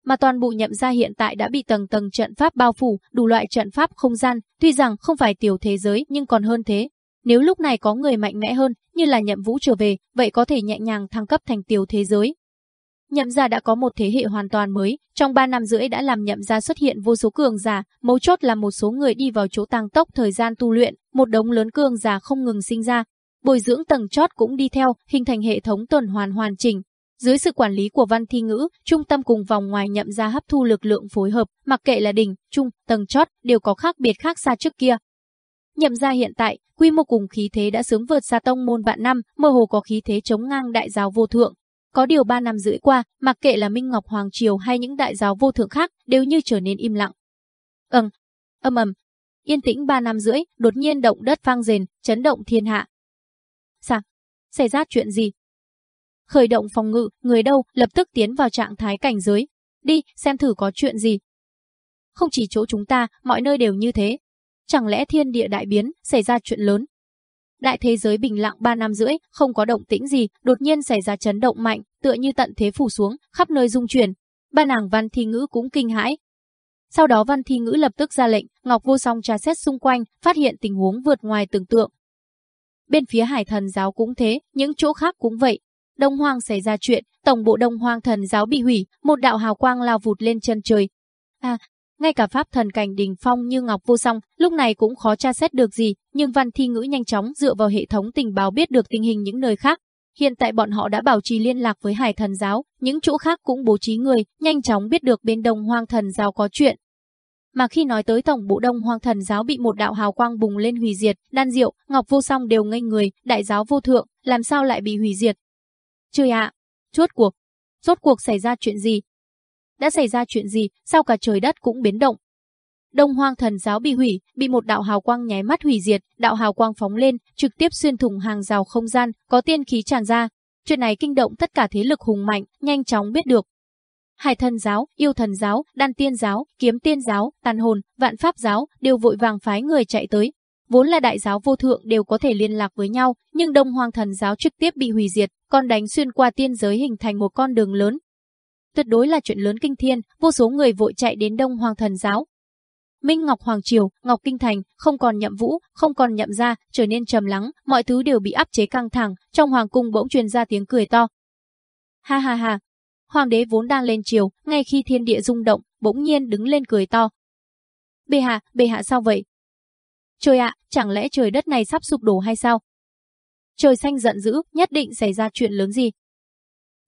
Mà toàn bộ nhậm gia hiện tại đã bị tầng tầng trận pháp bao phủ, đủ loại trận pháp không gian, tuy rằng không phải tiểu thế giới nhưng còn hơn thế. Nếu lúc này có người mạnh mẽ hơn, như là nhậm vũ trở về, vậy có thể nhẹ nhàng thăng cấp thành tiểu thế giới. Nhậm gia đã có một thế hệ hoàn toàn mới, trong 3 năm rưỡi đã làm nhậm gia xuất hiện vô số cường giả, mấu chốt là một số người đi vào chỗ tăng tốc thời gian tu luyện, một đống lớn cường giả không ngừng sinh ra. Bồi dưỡng tầng chót cũng đi theo, hình thành hệ thống tuần hoàn hoàn chỉnh. Dưới sự quản lý của Văn Thi Ngữ, trung tâm cùng vòng ngoài nhậm gia hấp thu lực lượng phối hợp, mặc kệ là đỉnh, trung, tầng chót, đều có khác biệt khác xa trước kia. Nhậm gia hiện tại, quy mô cùng khí thế đã sướng vượt xa tông môn vạn năm, mơ hồ có khí thế chống ngang đại giáo vô thượng, có điều ba năm rưỡi qua, mặc kệ là Minh Ngọc Hoàng Triều hay những đại giáo vô thượng khác, đều như trở nên im lặng. Ừm, âm ầm, yên tĩnh ba năm rưỡi, đột nhiên động đất vang rền, chấn động thiên hạ. Sao? Xảy ra chuyện gì? Khởi động phòng ngự, người đâu, lập tức tiến vào trạng thái cảnh giới. Đi, xem thử có chuyện gì. Không chỉ chỗ chúng ta, mọi nơi đều như thế. Chẳng lẽ thiên địa đại biến, xảy ra chuyện lớn? Đại thế giới bình lặng 3 năm rưỡi, không có động tĩnh gì, đột nhiên xảy ra chấn động mạnh, tựa như tận thế phủ xuống, khắp nơi rung chuyển. ba nàng Văn Thi Ngữ cũng kinh hãi. Sau đó Văn Thi Ngữ lập tức ra lệnh, Ngọc Vô Song tra xét xung quanh, phát hiện tình huống vượt ngoài tưởng tượng. Bên phía Hải Thần giáo cũng thế, những chỗ khác cũng vậy. Đông Hoang xảy ra chuyện, tổng bộ Đông Hoang thần giáo bị hủy, một đạo hào quang lao vụt lên chân trời. À, ngay cả pháp thần cảnh đỉnh phong như Ngọc Vô Song, lúc này cũng khó tra xét được gì, nhưng Văn Thi Ngữ nhanh chóng dựa vào hệ thống tình báo biết được tình hình những nơi khác. Hiện tại bọn họ đã bảo trì liên lạc với Hải Thần giáo, những chỗ khác cũng bố trí người, nhanh chóng biết được bên Đông Hoang Thần giáo có chuyện. Mà khi nói tới tổng bộ Đông Hoang Thần giáo bị một đạo hào quang bùng lên hủy diệt, Đan Diệu, Ngọc Vô Song đều ngây người, đại giáo vô thượng, làm sao lại bị hủy diệt? Trời ạ, à, chốt cuộc, rốt cuộc xảy ra chuyện gì? đã xảy ra chuyện gì, sao cả trời đất cũng biến động. Đông Hoang thần giáo bị hủy, bị một đạo hào quang nháy mắt hủy diệt, đạo hào quang phóng lên, trực tiếp xuyên thủng hàng rào không gian, có tiên khí tràn ra. Chuyện này kinh động tất cả thế lực hùng mạnh, nhanh chóng biết được. Hải thần giáo, yêu thần giáo, đan tiên giáo, kiếm tiên giáo, tàn hồn, vạn pháp giáo đều vội vàng phái người chạy tới. Vốn là đại giáo vô thượng đều có thể liên lạc với nhau, nhưng Đông hoàng thần giáo trực tiếp bị hủy diệt, còn đánh xuyên qua tiên giới hình thành một con đường lớn, tuyệt đối là chuyện lớn kinh thiên, vô số người vội chạy đến Đông Hoàng Thần giáo. Minh Ngọc Hoàng Triều, Ngọc Kinh Thành, không còn nhậm vũ, không còn nhậm ra, trở nên trầm lắng, mọi thứ đều bị áp chế căng thẳng, trong hoàng cung bỗng truyền ra tiếng cười to. Ha ha ha, hoàng đế vốn đang lên triều, ngay khi thiên địa rung động, bỗng nhiên đứng lên cười to. Bệ hạ, bệ hạ sao vậy? Trời ạ, chẳng lẽ trời đất này sắp sụp đổ hay sao? Trời xanh giận dữ, nhất định xảy ra chuyện lớn gì?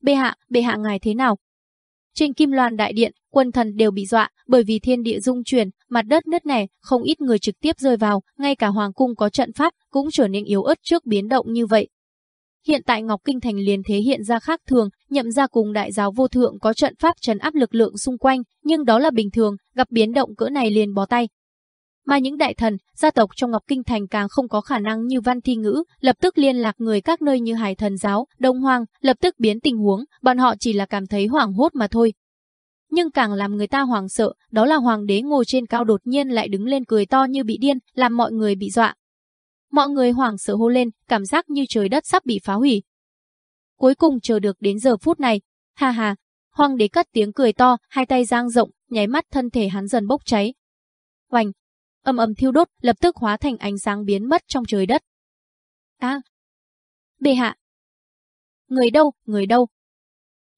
Bệ hạ, bệ hạ ngài thế nào? Trên Kim Loan đại điện, quân thần đều bị dọa, bởi vì thiên địa dung chuyển, mặt đất nứt nẻ, không ít người trực tiếp rơi vào, ngay cả hoàng cung có trận pháp cũng trở nên yếu ớt trước biến động như vậy. Hiện tại Ngọc Kinh Thành liền thế hiện ra khác thường, nhậm ra cùng đại giáo vô thượng có trận pháp trấn áp lực lượng xung quanh, nhưng đó là bình thường, gặp biến động cỡ này liền bó tay. Mà những đại thần, gia tộc trong Ngọc Kinh Thành càng không có khả năng như văn thi ngữ, lập tức liên lạc người các nơi như Hải Thần Giáo, Đông Hoang, lập tức biến tình huống, bọn họ chỉ là cảm thấy hoảng hốt mà thôi. Nhưng càng làm người ta hoảng sợ, đó là hoàng đế ngồi trên cao đột nhiên lại đứng lên cười to như bị điên, làm mọi người bị dọa. Mọi người hoảng sợ hô lên, cảm giác như trời đất sắp bị phá hủy. Cuối cùng chờ được đến giờ phút này, ha ha, hoàng đế cất tiếng cười to, hai tay giang rộng, nháy mắt thân thể hắn dần bốc cháy. Oành, âm âm thiêu đốt, lập tức hóa thành ánh sáng biến mất trong trời đất. A, à, bệ hạ. Người đâu, người đâu?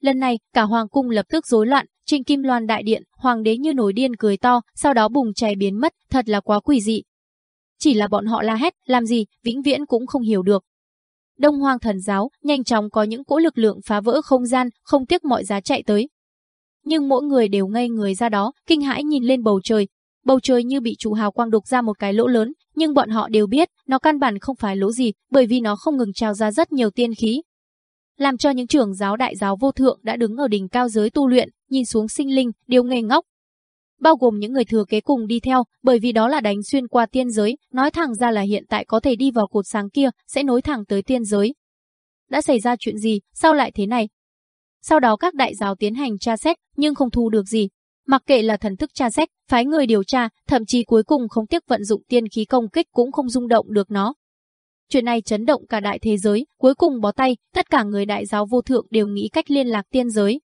Lần này, cả hoàng cung lập tức rối loạn, trên kim loan đại điện, hoàng đế như nổi điên cười to, sau đó bùng cháy biến mất, thật là quá quỷ dị. Chỉ là bọn họ la hét, làm gì, vĩnh viễn cũng không hiểu được. Đông Hoang thần giáo nhanh chóng có những cỗ lực lượng phá vỡ không gian, không tiếc mọi giá chạy tới. Nhưng mỗi người đều ngây người ra đó, kinh hãi nhìn lên bầu trời, Bầu trời như bị chủ hào quang đục ra một cái lỗ lớn, nhưng bọn họ đều biết, nó căn bản không phải lỗ gì, bởi vì nó không ngừng trào ra rất nhiều tiên khí. Làm cho những trưởng giáo đại giáo vô thượng đã đứng ở đỉnh cao giới tu luyện, nhìn xuống sinh linh, đều ngây ngốc. Bao gồm những người thừa kế cùng đi theo, bởi vì đó là đánh xuyên qua tiên giới, nói thẳng ra là hiện tại có thể đi vào cột sáng kia, sẽ nối thẳng tới tiên giới. Đã xảy ra chuyện gì, sao lại thế này? Sau đó các đại giáo tiến hành tra xét, nhưng không thu được gì, Mặc kệ là thần thức tra xét, phái người điều tra, thậm chí cuối cùng không tiếc vận dụng tiên khí công kích cũng không rung động được nó. Chuyện này chấn động cả đại thế giới, cuối cùng bó tay, tất cả người đại giáo vô thượng đều nghĩ cách liên lạc tiên giới.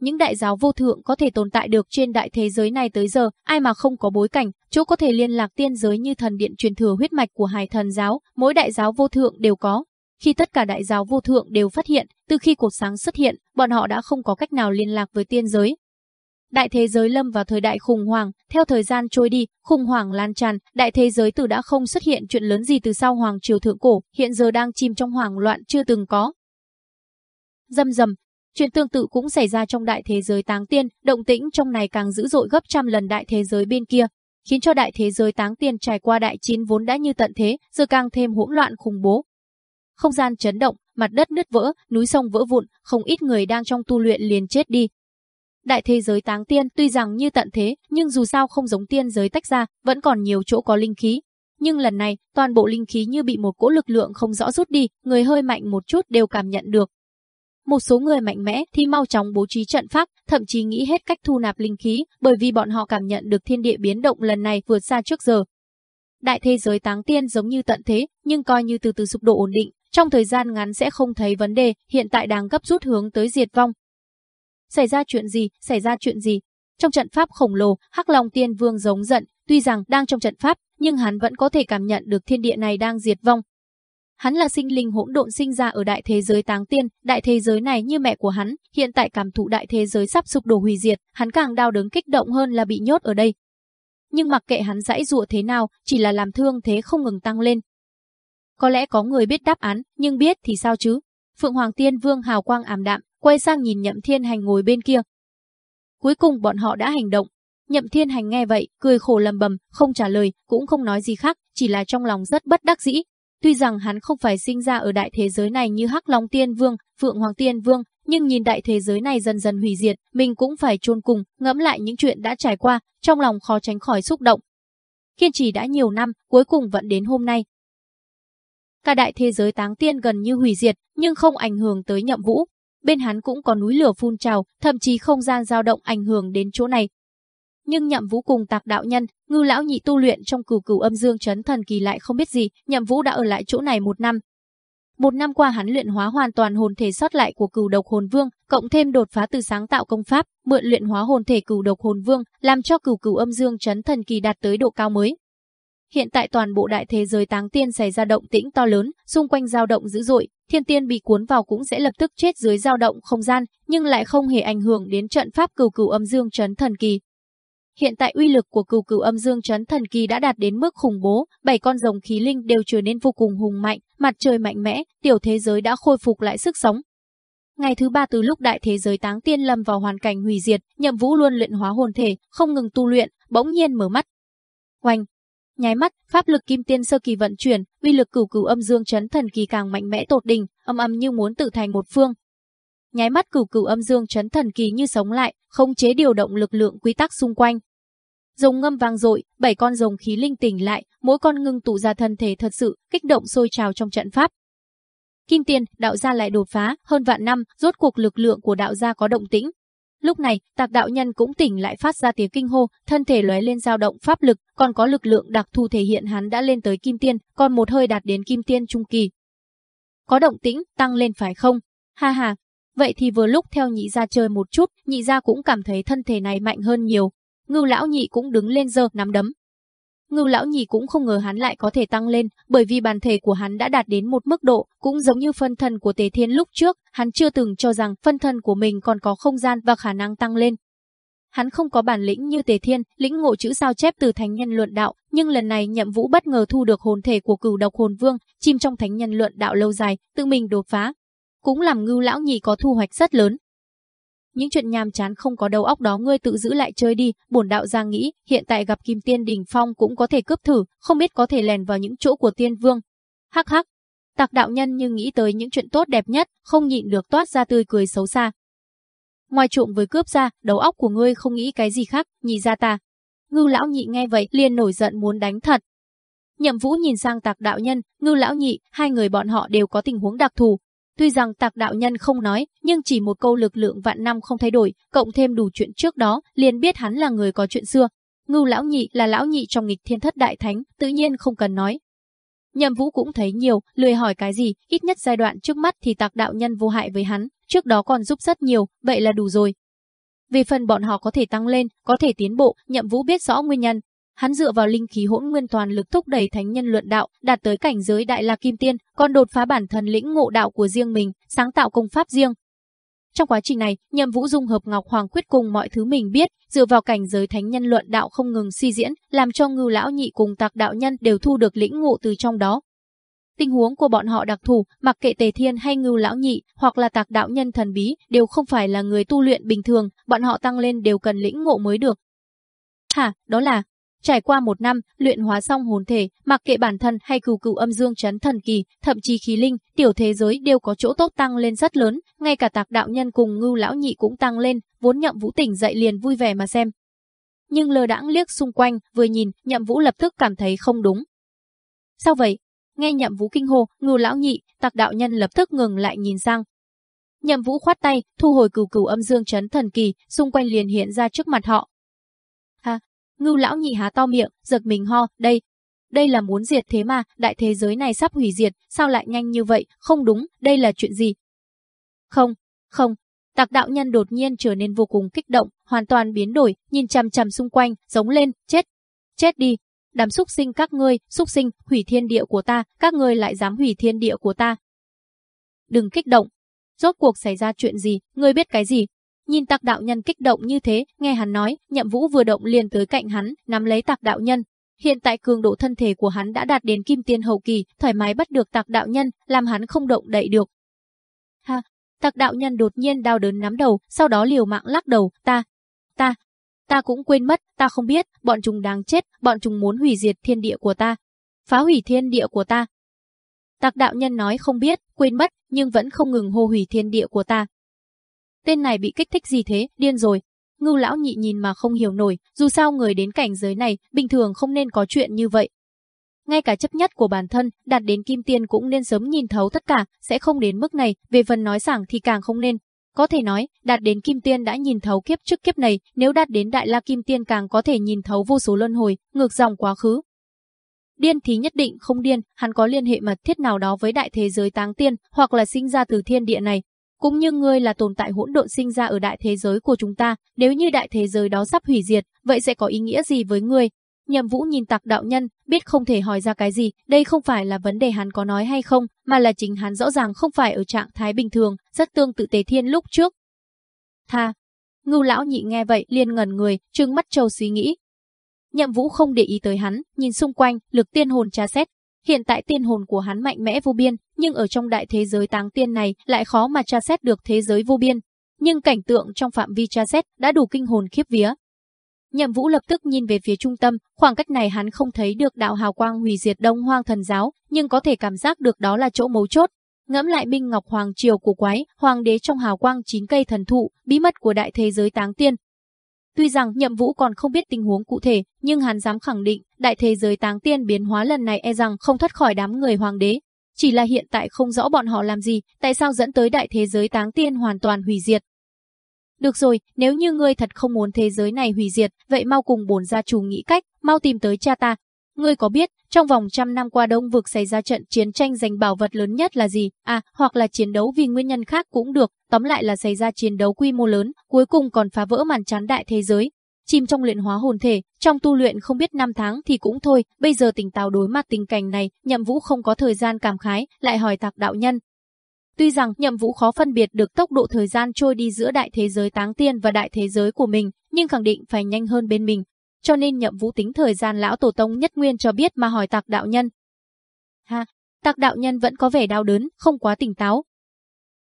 Những đại giáo vô thượng có thể tồn tại được trên đại thế giới này tới giờ, ai mà không có bối cảnh, chỗ có thể liên lạc tiên giới như thần điện truyền thừa huyết mạch của hải thần giáo, mỗi đại giáo vô thượng đều có. Khi tất cả đại giáo vô thượng đều phát hiện, từ khi cuộc sáng xuất hiện, bọn họ đã không có cách nào liên lạc với tiên giới, Đại thế giới lâm vào thời đại khủng hoảng, theo thời gian trôi đi, khủng hoảng lan tràn, đại thế giới từ đã không xuất hiện chuyện lớn gì từ sau hoàng triều thượng cổ, hiện giờ đang chìm trong hoảng loạn chưa từng có. Dầm dầm, chuyện tương tự cũng xảy ra trong đại thế giới táng tiên, động tĩnh trong này càng dữ dội gấp trăm lần đại thế giới bên kia, khiến cho đại thế giới táng tiên trải qua đại chiến vốn đã như tận thế, giờ càng thêm hỗn loạn khủng bố. Không gian chấn động, mặt đất nứt vỡ, núi sông vỡ vụn, không ít người đang trong tu luyện liền chết đi, Đại thế giới táng tiên tuy rằng như tận thế, nhưng dù sao không giống tiên giới tách ra, vẫn còn nhiều chỗ có linh khí. Nhưng lần này, toàn bộ linh khí như bị một cỗ lực lượng không rõ rút đi, người hơi mạnh một chút đều cảm nhận được. Một số người mạnh mẽ thì mau chóng bố trí trận pháp, thậm chí nghĩ hết cách thu nạp linh khí, bởi vì bọn họ cảm nhận được thiên địa biến động lần này vượt xa trước giờ. Đại thế giới táng tiên giống như tận thế, nhưng coi như từ từ sụp đổ ổn định, trong thời gian ngắn sẽ không thấy vấn đề, hiện tại đang gấp rút hướng tới diệt vong, xảy ra chuyện gì, xảy ra chuyện gì. Trong trận pháp khổng lồ, Hắc Long Tiên Vương giống giận, tuy rằng đang trong trận pháp, nhưng hắn vẫn có thể cảm nhận được thiên địa này đang diệt vong. Hắn là sinh linh hỗn độn sinh ra ở đại thế giới táng tiên, đại thế giới này như mẹ của hắn, hiện tại cảm thụ đại thế giới sắp sụp đổ hủy diệt, hắn càng đau đớn kích động hơn là bị nhốt ở đây. Nhưng mặc kệ hắn dãy dụa thế nào, chỉ là làm thương thế không ngừng tăng lên. Có lẽ có người biết đáp án, nhưng biết thì sao chứ? Phượng Hoàng Tiên Vương hào quang ảm đạm, quay sang nhìn Nhậm Thiên Hành ngồi bên kia. Cuối cùng bọn họ đã hành động. Nhậm Thiên Hành nghe vậy, cười khổ lầm bầm, không trả lời, cũng không nói gì khác, chỉ là trong lòng rất bất đắc dĩ. Tuy rằng hắn không phải sinh ra ở đại thế giới này như Hắc Long Tiên Vương, Phượng Hoàng Tiên Vương, nhưng nhìn đại thế giới này dần dần hủy diệt, mình cũng phải chôn cùng, ngẫm lại những chuyện đã trải qua, trong lòng khó tránh khỏi xúc động. Kiên trì đã nhiều năm, cuối cùng vẫn đến hôm nay, Cả đại thế giới táng tiên gần như hủy diệt, nhưng không ảnh hưởng tới nhậm vũ. Bên hắn cũng có núi lửa phun trào, thậm chí không gian dao động ảnh hưởng đến chỗ này. Nhưng nhậm vũ cùng tạc đạo nhân, ngư lão nhị tu luyện trong cửu cửu âm dương chấn thần kỳ lại không biết gì, nhậm vũ đã ở lại chỗ này một năm. Một năm qua hắn luyện hóa hoàn toàn hồn thể sót lại của cửu độc hồn vương, cộng thêm đột phá từ sáng tạo công pháp, mượn luyện hóa hồn thể cửu độc hồn vương, làm cho cửu cửu âm dương chấn thần kỳ đạt tới độ cao mới. Hiện tại toàn bộ đại thế giới táng tiên xảy ra động tĩnh to lớn, xung quanh dao động dữ dội, thiên tiên bị cuốn vào cũng sẽ lập tức chết dưới dao động không gian, nhưng lại không hề ảnh hưởng đến trận pháp cửu cửu âm dương chấn thần kỳ. Hiện tại uy lực của cửu cửu âm dương chấn thần kỳ đã đạt đến mức khủng bố, bảy con rồng khí linh đều trở nên vô cùng hùng mạnh, mặt trời mạnh mẽ, tiểu thế giới đã khôi phục lại sức sống. Ngày thứ ba từ lúc đại thế giới táng tiên lâm vào hoàn cảnh hủy diệt, Nhậm Vũ luôn luyện hóa hồn thể, không ngừng tu luyện, bỗng nhiên mở mắt. Oanh, Nháy mắt, pháp lực kim tiên sơ kỳ vận chuyển, uy lực cửu cửu âm dương chấn thần kỳ càng mạnh mẽ tột đỉnh, âm âm như muốn tự thành một phương. Nháy mắt cửu cửu âm dương chấn thần kỳ như sống lại, không chế điều động lực lượng quy tắc xung quanh. Rồng ngâm vang dội, bảy con rồng khí linh tỉnh lại, mỗi con ngưng tụ ra thân thể thật sự, kích động sôi trào trong trận pháp. Kim tiền, đạo gia lại đột phá, hơn vạn năm, rốt cuộc lực lượng của đạo gia có động tĩnh, Lúc này, tạc đạo nhân cũng tỉnh lại phát ra tiếng kinh hô, thân thể lóe lên dao động pháp lực, còn có lực lượng đặc thù thể hiện hắn đã lên tới kim tiên, còn một hơi đạt đến kim tiên trung kỳ. Có động tĩnh, tăng lên phải không? Ha ha, vậy thì vừa lúc theo nhị gia chơi một chút, nhị gia cũng cảm thấy thân thể này mạnh hơn nhiều. Ngưu lão nhị cũng đứng lên giơ nắm đấm, Ngưu lão nhì cũng không ngờ hắn lại có thể tăng lên, bởi vì bản thể của hắn đã đạt đến một mức độ, cũng giống như phân thân của Tề Thiên lúc trước, hắn chưa từng cho rằng phân thân của mình còn có không gian và khả năng tăng lên. Hắn không có bản lĩnh như Tề Thiên, lĩnh ngộ chữ sao chép từ thánh nhân luận đạo, nhưng lần này Nhậm Vũ bất ngờ thu được hồn thể của Cửu Độc Hồn Vương, chim trong thánh nhân luận đạo lâu dài, tự mình đột phá, cũng làm Ngưu lão nhì có thu hoạch rất lớn, những chuyện nhàm chán không có đầu óc đó ngươi tự giữ lại chơi đi, bổn đạo gia nghĩ, hiện tại gặp Kim Tiên đỉnh phong cũng có thể cướp thử, không biết có thể lèn vào những chỗ của tiên vương. Hắc hắc. Tạc đạo nhân như nghĩ tới những chuyện tốt đẹp nhất, không nhịn được toát ra tươi cười xấu xa. Ngoài trộm với cướp ra, đầu óc của ngươi không nghĩ cái gì khác, nhị ra ta. Ngưu lão nhị nghe vậy, liền nổi giận muốn đánh thật. Nhậm Vũ nhìn sang Tạc đạo nhân, Ngưu lão nhị, hai người bọn họ đều có tình huống đặc thù, Tuy rằng tạc đạo nhân không nói, nhưng chỉ một câu lực lượng vạn năm không thay đổi, cộng thêm đủ chuyện trước đó, liền biết hắn là người có chuyện xưa. Ngưu lão nhị là lão nhị trong nghịch thiên thất đại thánh, tự nhiên không cần nói. Nhậm Vũ cũng thấy nhiều, lười hỏi cái gì, ít nhất giai đoạn trước mắt thì tạc đạo nhân vô hại với hắn, trước đó còn giúp rất nhiều, vậy là đủ rồi. Về phần bọn họ có thể tăng lên, có thể tiến bộ, Nhậm Vũ biết rõ nguyên nhân, Hắn dựa vào linh khí hỗn nguyên toàn lực thúc đẩy thánh nhân luận đạo, đạt tới cảnh giới đại la kim tiên, còn đột phá bản thân lĩnh ngộ đạo của riêng mình, sáng tạo công pháp riêng. Trong quá trình này, Nhậm Vũ dung hợp Ngọc Hoàng quyết cùng mọi thứ mình biết, dựa vào cảnh giới thánh nhân luận đạo không ngừng suy diễn, làm cho Ngưu lão nhị cùng Tạc đạo nhân đều thu được lĩnh ngộ từ trong đó. Tình huống của bọn họ đặc thù, mặc kệ Tề Thiên hay Ngưu lão nhị, hoặc là Tạc đạo nhân thần bí, đều không phải là người tu luyện bình thường, bọn họ tăng lên đều cần lĩnh ngộ mới được. Hả, đó là Trải qua một năm, luyện hóa xong hồn thể, mặc kệ bản thân hay cửu cửu âm dương chấn thần kỳ, thậm chí khí linh, tiểu thế giới đều có chỗ tốt tăng lên rất lớn, ngay cả tạc đạo nhân cùng ngưu lão nhị cũng tăng lên, vốn nhậm vũ tỉnh dậy liền vui vẻ mà xem. Nhưng lơ đãng liếc xung quanh, vừa nhìn, nhậm vũ lập tức cảm thấy không đúng. Sao vậy? Nghe nhậm vũ kinh hô, ngưu lão nhị, tạc đạo nhân lập tức ngừng lại nhìn sang, Nhậm Vũ khoát tay, thu hồi cửu cửu âm dương chấn thần kỳ, xung quanh liền hiện ra trước mặt họ. Ngưu lão nhị há to miệng, giật mình ho, đây, đây là muốn diệt thế mà, đại thế giới này sắp hủy diệt, sao lại nhanh như vậy, không đúng, đây là chuyện gì? Không, không, Tạc đạo nhân đột nhiên trở nên vô cùng kích động, hoàn toàn biến đổi, nhìn chằm chằm xung quanh, giống lên, chết, chết đi. Đám xúc sinh các ngươi, xúc sinh, hủy thiên địa của ta, các ngươi lại dám hủy thiên địa của ta. Đừng kích động. Rốt cuộc xảy ra chuyện gì, ngươi biết cái gì? Nhìn tạc đạo nhân kích động như thế, nghe hắn nói, nhậm vũ vừa động liền tới cạnh hắn, nắm lấy tạc đạo nhân. Hiện tại cường độ thân thể của hắn đã đạt đến kim tiên hậu kỳ, thoải mái bắt được tạc đạo nhân, làm hắn không động đậy được. Ha, Tạc đạo nhân đột nhiên đau đớn nắm đầu, sau đó liều mạng lắc đầu, ta, ta, ta cũng quên mất, ta không biết, bọn chúng đáng chết, bọn chúng muốn hủy diệt thiên địa của ta, phá hủy thiên địa của ta. Tạc đạo nhân nói không biết, quên mất, nhưng vẫn không ngừng hô hủy thiên địa của ta. Tên này bị kích thích gì thế, điên rồi. Ngưu lão nhị nhìn mà không hiểu nổi, dù sao người đến cảnh giới này, bình thường không nên có chuyện như vậy, ngay cả chấp nhất của bản thân, đạt đến kim tiên cũng nên sớm nhìn thấu tất cả, sẽ không đến mức này, về phần nói sảng thì càng không nên. Có thể nói, đạt đến kim tiên đã nhìn thấu kiếp trước kiếp này, nếu đạt đến đại la kim tiên càng có thể nhìn thấu vô số luân hồi, ngược dòng quá khứ. Điên thì nhất định không điên, hắn có liên hệ mật thiết nào đó với đại thế giới táng tiên, hoặc là sinh ra từ thiên địa này. Cũng như ngươi là tồn tại hỗn độn sinh ra ở đại thế giới của chúng ta, nếu như đại thế giới đó sắp hủy diệt, vậy sẽ có ý nghĩa gì với ngươi? Nhậm Vũ nhìn tạc đạo nhân, biết không thể hỏi ra cái gì, đây không phải là vấn đề hắn có nói hay không, mà là chính hắn rõ ràng không phải ở trạng thái bình thường, rất tương tự Tề Thiên lúc trước. Tha. Ngưu lão nhị nghe vậy liền ngẩn người, trừng mắt trầu suy nghĩ. Nhậm Vũ không để ý tới hắn, nhìn xung quanh, lực tiên hồn tra xét. Hiện tại tiên hồn của hắn mạnh mẽ vô biên, nhưng ở trong đại thế giới táng tiên này lại khó mà tra xét được thế giới vô biên. Nhưng cảnh tượng trong phạm vi tra xét đã đủ kinh hồn khiếp vía, Nhậm Vũ lập tức nhìn về phía trung tâm, khoảng cách này hắn không thấy được đạo hào quang hủy diệt Đông Hoang thần giáo, nhưng có thể cảm giác được đó là chỗ mấu chốt. Ngẫm lại Minh Ngọc Hoàng triều của quái, hoàng đế trong hào quang chín cây thần thụ, bí mật của đại thế giới táng tiên. Tuy rằng Nhậm Vũ còn không biết tình huống cụ thể, nhưng hắn dám khẳng định, đại thế giới táng tiên biến hóa lần này e rằng không thoát khỏi đám người hoàng đế. Chỉ là hiện tại không rõ bọn họ làm gì, tại sao dẫn tới đại thế giới táng tiên hoàn toàn hủy diệt. Được rồi, nếu như ngươi thật không muốn thế giới này hủy diệt, vậy mau cùng bổn gia chủ nghĩ cách, mau tìm tới cha ta. Ngươi có biết, trong vòng trăm năm qua Đông vực xảy ra trận chiến tranh giành bảo vật lớn nhất là gì? À, hoặc là chiến đấu vì nguyên nhân khác cũng được, tóm lại là xảy ra chiến đấu quy mô lớn, cuối cùng còn phá vỡ màn chán đại thế giới. Chìm trong luyện hóa hồn thể, trong tu luyện không biết năm tháng thì cũng thôi, bây giờ tỉnh táo đối mặt tình cảnh này, nhậm vũ không có thời gian cảm khái, lại hỏi tạc đạo nhân, Tuy rằng nhậm vũ khó phân biệt được tốc độ thời gian trôi đi giữa đại thế giới táng tiên và đại thế giới của mình, nhưng khẳng định phải nhanh hơn bên mình. Cho nên nhậm vũ tính thời gian lão tổ tông nhất nguyên cho biết mà hỏi tạc đạo nhân. Ha, tạc đạo nhân vẫn có vẻ đau đớn, không quá tỉnh táo.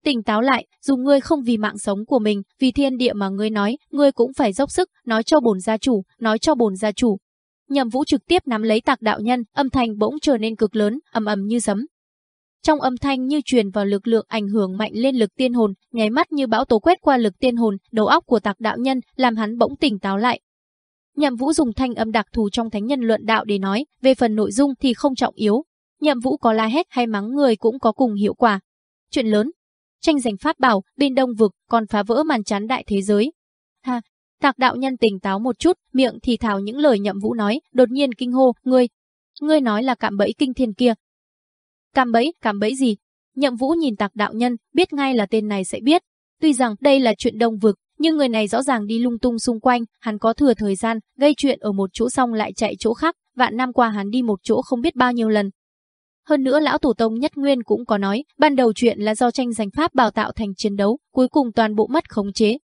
Tỉnh táo lại, dù ngươi không vì mạng sống của mình, vì thiên địa mà ngươi nói, ngươi cũng phải dốc sức, nói cho bổn gia chủ, nói cho bổn gia chủ. Nhậm vũ trực tiếp nắm lấy tạc đạo nhân, âm thanh bỗng trở nên cực lớn, ầm ầm như sấm, trong âm thanh như truyền vào lực lượng ảnh hưởng mạnh lên lực tiên hồn, nháy mắt như bão tố quét qua lực tiên hồn, đầu óc của tạc đạo nhân, làm hắn bỗng tỉnh táo lại. Nhậm Vũ dùng thanh âm đặc thù trong thánh nhân luận đạo để nói, về phần nội dung thì không trọng yếu. Nhậm Vũ có la hét hay mắng người cũng có cùng hiệu quả. Chuyện lớn, tranh giành pháp bảo, bên đông vực còn phá vỡ màn chắn đại thế giới. Ha, Tạc đạo nhân tỉnh táo một chút, miệng thì thào những lời Nhậm Vũ nói, đột nhiên kinh hô, ngươi, ngươi nói là cạm bẫy kinh thiên kia, Cạm bẫy, cạm bẫy gì? Nhậm Vũ nhìn tạc đạo nhân, biết ngay là tên này sẽ biết. Tuy rằng đây là chuyện đông vực, nhưng người này rõ ràng đi lung tung xung quanh, hắn có thừa thời gian, gây chuyện ở một chỗ xong lại chạy chỗ khác, vạn năm qua hắn đi một chỗ không biết bao nhiêu lần. Hơn nữa lão tổ tông nhất nguyên cũng có nói, ban đầu chuyện là do tranh giành pháp bảo tạo thành chiến đấu, cuối cùng toàn bộ mất khống chế.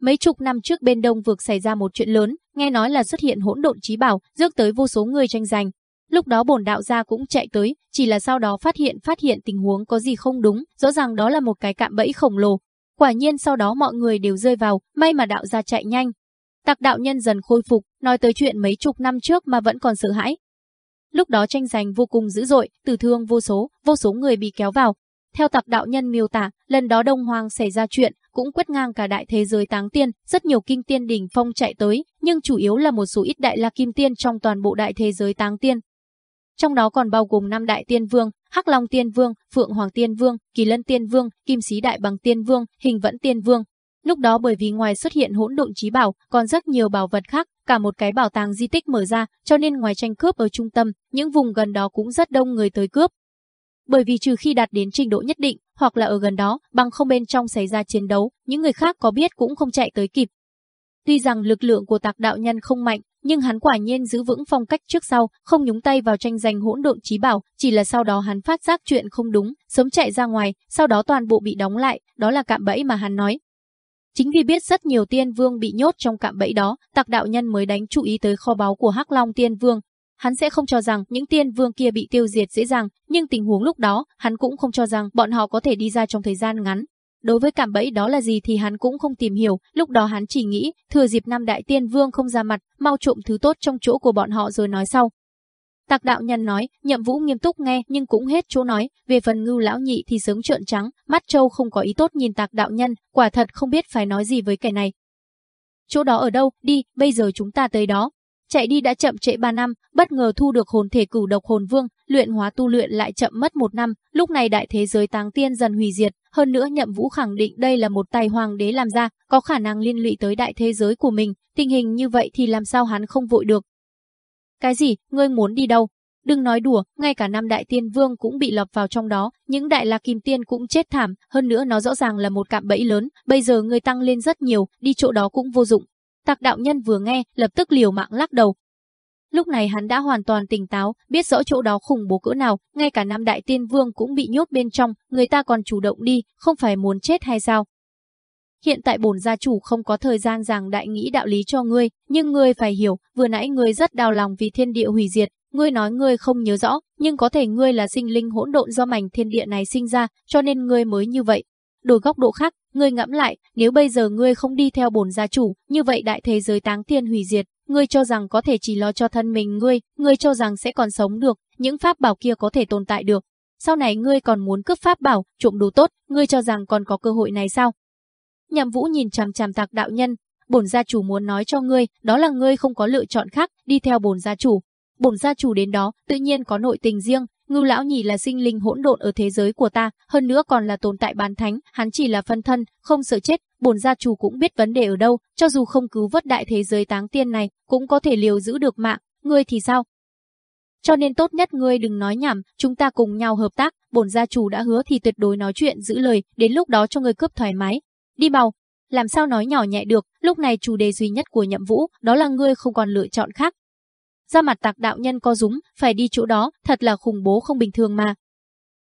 Mấy chục năm trước bên đông vực xảy ra một chuyện lớn, nghe nói là xuất hiện hỗn độn trí bảo, rước tới vô số người tranh giành, Lúc đó bổn đạo gia cũng chạy tới, chỉ là sau đó phát hiện phát hiện tình huống có gì không đúng, rõ ràng đó là một cái cạm bẫy khổng lồ. Quả nhiên sau đó mọi người đều rơi vào, may mà đạo gia chạy nhanh. Tạc đạo nhân dần khôi phục, nói tới chuyện mấy chục năm trước mà vẫn còn sợ hãi. Lúc đó tranh giành vô cùng dữ dội, tử thương vô số, vô số người bị kéo vào. Theo tạc đạo nhân miêu tả, lần đó Đông Hoàng xảy ra chuyện, cũng quét ngang cả đại thế giới táng tiên, rất nhiều kinh tiên đỉnh phong chạy tới, nhưng chủ yếu là một số ít đại la kim tiên trong toàn bộ đại thế giới táng tiên trong đó còn bao gồm năm đại tiên vương, Hắc Long Tiên Vương, Phượng Hoàng Tiên Vương, Kỳ Lân Tiên Vương, Kim Sĩ Đại Bằng Tiên Vương, Hình Vẫn Tiên Vương. Lúc đó bởi vì ngoài xuất hiện hỗn độn trí bảo, còn rất nhiều bảo vật khác, cả một cái bảo tàng di tích mở ra, cho nên ngoài tranh cướp ở trung tâm, những vùng gần đó cũng rất đông người tới cướp. bởi vì trừ khi đạt đến trình độ nhất định, hoặc là ở gần đó, bằng không bên trong xảy ra chiến đấu, những người khác có biết cũng không chạy tới kịp. Tuy rằng lực lượng của tạc đạo nhân không mạnh, nhưng hắn quả nhiên giữ vững phong cách trước sau, không nhúng tay vào tranh giành hỗn độn trí bảo, chỉ là sau đó hắn phát giác chuyện không đúng, sớm chạy ra ngoài, sau đó toàn bộ bị đóng lại, đó là cạm bẫy mà hắn nói. Chính vì biết rất nhiều tiên vương bị nhốt trong cạm bẫy đó, tạc đạo nhân mới đánh chú ý tới kho báu của Hắc Long tiên vương. Hắn sẽ không cho rằng những tiên vương kia bị tiêu diệt dễ dàng, nhưng tình huống lúc đó, hắn cũng không cho rằng bọn họ có thể đi ra trong thời gian ngắn, Đối với cảm bẫy đó là gì thì hắn cũng không tìm hiểu, lúc đó hắn chỉ nghĩ, thừa dịp năm đại tiên vương không ra mặt, mau trộm thứ tốt trong chỗ của bọn họ rồi nói sau. Tạc đạo nhân nói, nhậm vũ nghiêm túc nghe nhưng cũng hết chỗ nói, về phần ngưu lão nhị thì sướng trợn trắng, mắt châu không có ý tốt nhìn tạc đạo nhân, quả thật không biết phải nói gì với kẻ này. Chỗ đó ở đâu, đi, bây giờ chúng ta tới đó. Chạy đi đã chậm trễ 3 năm, bất ngờ thu được hồn thể cửu độc hồn vương, luyện hóa tu luyện lại chậm mất một năm, lúc này đại thế giới táng tiên dần hủy diệt, hơn nữa nhậm vũ khẳng định đây là một tài hoàng đế làm ra, có khả năng liên lụy tới đại thế giới của mình, tình hình như vậy thì làm sao hắn không vội được. Cái gì, ngươi muốn đi đâu? Đừng nói đùa, ngay cả năm đại tiên vương cũng bị lọt vào trong đó, những đại la kim tiên cũng chết thảm, hơn nữa nó rõ ràng là một cạm bẫy lớn, bây giờ ngươi tăng lên rất nhiều, đi chỗ đó cũng vô dụng. Tạc đạo nhân vừa nghe, lập tức liều mạng lắc đầu, Lúc này hắn đã hoàn toàn tỉnh táo, biết rõ chỗ đó khủng bố cỡ nào, ngay cả năm đại tiên vương cũng bị nhốt bên trong, người ta còn chủ động đi, không phải muốn chết hay sao? Hiện tại bổn gia chủ không có thời gian giảng đại nghĩ đạo lý cho ngươi, nhưng ngươi phải hiểu, vừa nãy ngươi rất đau lòng vì thiên địa hủy diệt, ngươi nói ngươi không nhớ rõ, nhưng có thể ngươi là sinh linh hỗn độn do mảnh thiên địa này sinh ra, cho nên ngươi mới như vậy. Đổi góc độ khác, ngươi ngẫm lại, nếu bây giờ ngươi không đi theo bổn gia chủ, như vậy đại thế giới táng thiên hủy diệt, Ngươi cho rằng có thể chỉ lo cho thân mình ngươi, ngươi cho rằng sẽ còn sống được, những pháp bảo kia có thể tồn tại được. Sau này ngươi còn muốn cướp pháp bảo, trộm đồ tốt, ngươi cho rằng còn có cơ hội này sao? Nhậm Vũ nhìn chằm chằm Tạc đạo nhân, bổn gia chủ muốn nói cho ngươi, đó là ngươi không có lựa chọn khác, đi theo bổn gia chủ. Bổn gia chủ đến đó, tự nhiên có nội tình riêng, Ngưu lão nhì là sinh linh hỗn độn ở thế giới của ta, hơn nữa còn là tồn tại bán thánh, hắn chỉ là phân thân, không sợ chết, bổn gia chủ cũng biết vấn đề ở đâu, cho dù không cứu vớt đại thế giới táng tiên này, cũng có thể liều giữ được mạng, ngươi thì sao? Cho nên tốt nhất ngươi đừng nói nhảm, chúng ta cùng nhau hợp tác, bổn gia chủ đã hứa thì tuyệt đối nói chuyện giữ lời, đến lúc đó cho ngươi cướp thoải mái. Đi mau, làm sao nói nhỏ nhẹ được, lúc này chủ đề duy nhất của nhậm vũ, đó là ngươi không còn lựa chọn khác, ra mặt tạc đạo nhân co rúm, phải đi chỗ đó, thật là khủng bố không bình thường mà.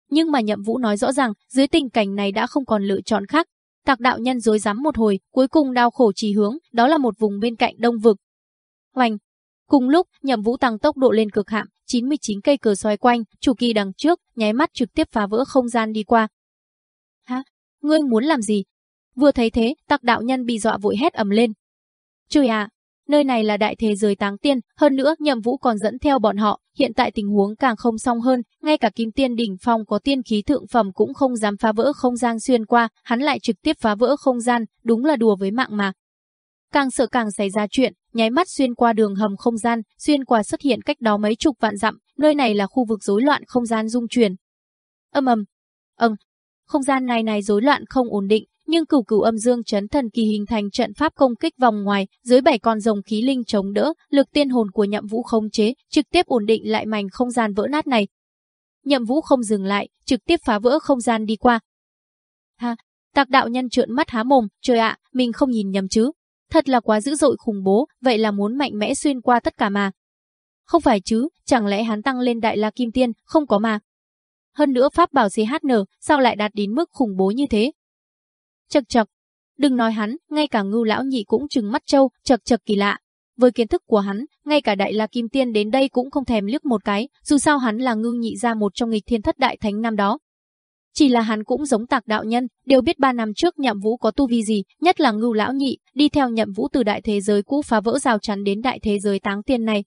Nhưng mà nhậm vũ nói rõ ràng, dưới tình cảnh này đã không còn lựa chọn khác. Tạc đạo nhân dối rắm một hồi, cuối cùng đau khổ chỉ hướng, đó là một vùng bên cạnh đông vực. Hoành! Cùng lúc, nhậm vũ tăng tốc độ lên cực hạn, 99 cây cờ xoay quanh, chủ kỳ đằng trước, nháy mắt trực tiếp phá vỡ không gian đi qua. Hả? Ngươi muốn làm gì? Vừa thấy thế, tạc đạo nhân bị dọa vội hét ầm lên. Trời à, Nơi này là đại thế giới táng tiên, hơn nữa nhậm vũ còn dẫn theo bọn họ, hiện tại tình huống càng không xong hơn, ngay cả kim tiên đỉnh phong có tiên khí thượng phẩm cũng không dám phá vỡ không gian xuyên qua, hắn lại trực tiếp phá vỡ không gian, đúng là đùa với mạng mà. Càng sợ càng xảy ra chuyện, nháy mắt xuyên qua đường hầm không gian, xuyên qua xuất hiện cách đó mấy chục vạn dặm, nơi này là khu vực rối loạn không gian dung chuyển. Âm ầm. Ầm. Không gian này này rối loạn không ổn định, nhưng cửu cửu âm dương chấn thần kỳ hình thành trận pháp công kích vòng ngoài, dưới bảy con rồng khí linh chống đỡ, lực tiên hồn của Nhậm Vũ không chế, trực tiếp ổn định lại mảnh không gian vỡ nát này. Nhậm Vũ không dừng lại, trực tiếp phá vỡ không gian đi qua. Ha, Tạc đạo nhân trợn mắt há mồm, trời ạ, mình không nhìn nhầm chứ. Thật là quá dữ dội khủng bố, vậy là muốn mạnh mẽ xuyên qua tất cả mà. Không phải chứ, chẳng lẽ hắn tăng lên đại la kim tiên, không có mà. Hơn nữa pháp bảo CHN, sao lại đạt đến mức khủng bố như thế, Chật chật. Đừng nói hắn, ngay cả ngưu lão nhị cũng trừng mắt trâu, chật chật kỳ lạ. Với kiến thức của hắn, ngay cả đại la kim tiên đến đây cũng không thèm liếc một cái, dù sao hắn là ngưu nhị ra một trong nghịch thiên thất đại thánh năm đó. Chỉ là hắn cũng giống tạc đạo nhân, đều biết ba năm trước nhậm vũ có tu vi gì, nhất là ngưu lão nhị, đi theo nhậm vũ từ đại thế giới cũ phá vỡ rào chắn đến đại thế giới táng tiên này.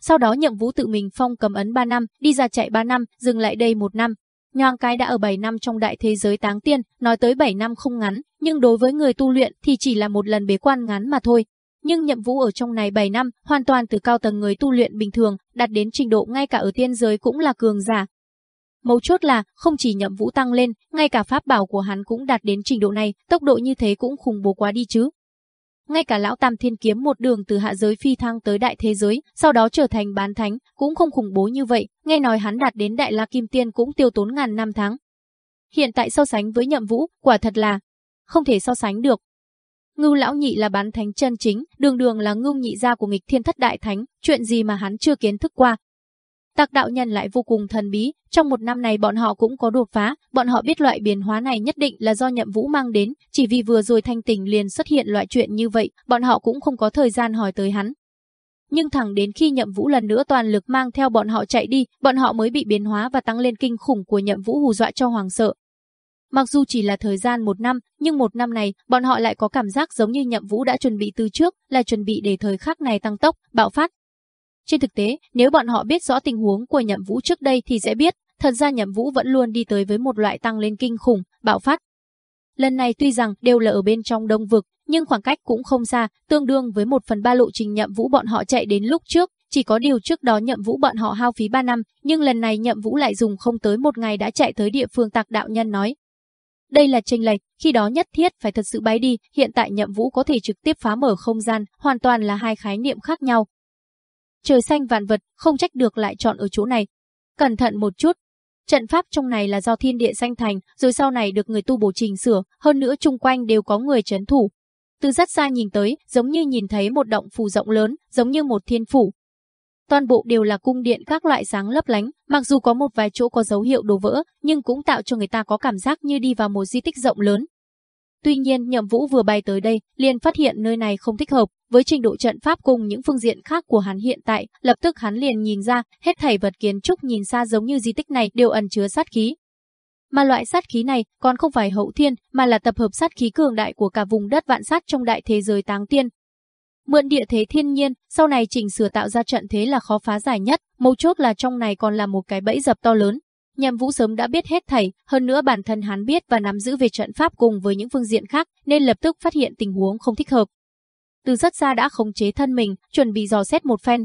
Sau đó nhậm vũ tự mình phong cầm ấn 3 năm, đi ra chạy 3 năm, dừng lại đây một năm, Nhoang cái đã ở 7 năm trong đại thế giới táng tiên, nói tới 7 năm không ngắn, nhưng đối với người tu luyện thì chỉ là một lần bế quan ngắn mà thôi. Nhưng nhậm vũ ở trong này 7 năm, hoàn toàn từ cao tầng người tu luyện bình thường, đạt đến trình độ ngay cả ở tiên giới cũng là cường giả. Mấu chốt là, không chỉ nhậm vũ tăng lên, ngay cả pháp bảo của hắn cũng đạt đến trình độ này, tốc độ như thế cũng khủng bố quá đi chứ ngay cả lão Tam Thiên kiếm một đường từ hạ giới phi thăng tới đại thế giới, sau đó trở thành bán thánh, cũng không khủng bố như vậy, nghe nói hắn đạt đến đại la kim tiên cũng tiêu tốn ngàn năm tháng. Hiện tại so sánh với nhậm vũ, quả thật là không thể so sánh được. Ngưu lão nhị là bán thánh chân chính, đường đường là ngưu nhị gia của nghịch thiên thất đại thánh, chuyện gì mà hắn chưa kiến thức qua. Tạc đạo nhân lại vô cùng thần bí, trong một năm này bọn họ cũng có đột phá, bọn họ biết loại biến hóa này nhất định là do nhậm vũ mang đến, chỉ vì vừa rồi thanh tình liền xuất hiện loại chuyện như vậy, bọn họ cũng không có thời gian hỏi tới hắn. Nhưng thẳng đến khi nhậm vũ lần nữa toàn lực mang theo bọn họ chạy đi, bọn họ mới bị biến hóa và tăng lên kinh khủng của nhậm vũ hù dọa cho hoàng sợ. Mặc dù chỉ là thời gian một năm, nhưng một năm này, bọn họ lại có cảm giác giống như nhậm vũ đã chuẩn bị từ trước, là chuẩn bị để thời khắc này tăng tốc, bạo phát. Trên thực tế, nếu bọn họ biết rõ tình huống của nhậm vũ trước đây thì sẽ biết, thật ra nhậm vũ vẫn luôn đi tới với một loại tăng lên kinh khủng, bạo phát. Lần này tuy rằng đều là ở bên trong đông vực, nhưng khoảng cách cũng không xa, tương đương với một phần ba lộ trình nhậm vũ bọn họ chạy đến lúc trước, chỉ có điều trước đó nhậm vũ bọn họ hao phí 3 năm, nhưng lần này nhậm vũ lại dùng không tới một ngày đã chạy tới địa phương tạc đạo nhân nói, đây là tranh lệch, khi đó nhất thiết phải thật sự bay đi, hiện tại nhậm vũ có thể trực tiếp phá mở không gian, hoàn toàn là hai khái niệm khác nhau. Trời xanh vạn vật, không trách được lại chọn ở chỗ này. Cẩn thận một chút. Trận pháp trong này là do thiên địa sanh thành, rồi sau này được người tu bổ chỉnh sửa, hơn nữa chung quanh đều có người chấn thủ. Từ rất xa nhìn tới, giống như nhìn thấy một động phủ rộng lớn, giống như một thiên phủ, Toàn bộ đều là cung điện các loại sáng lấp lánh, mặc dù có một vài chỗ có dấu hiệu đổ vỡ, nhưng cũng tạo cho người ta có cảm giác như đi vào một di tích rộng lớn. Tuy nhiên, Nhậm Vũ vừa bay tới đây, liền phát hiện nơi này không thích hợp, với trình độ trận pháp cùng những phương diện khác của hắn hiện tại, lập tức hắn liền nhìn ra, hết thảy vật kiến trúc nhìn xa giống như di tích này đều ẩn chứa sát khí. Mà loại sát khí này còn không phải hậu thiên, mà là tập hợp sát khí cường đại của cả vùng đất vạn sát trong đại thế giới táng tiên, Mượn địa thế thiên nhiên, sau này chỉnh sửa tạo ra trận thế là khó phá giải nhất, mấu chốt là trong này còn là một cái bẫy dập to lớn. Nhậm Vũ sớm đã biết hết thảy, hơn nữa bản thân hắn biết và nắm giữ về trận pháp cùng với những phương diện khác, nên lập tức phát hiện tình huống không thích hợp. Từ rất xa đã khống chế thân mình, chuẩn bị dò xét một phen.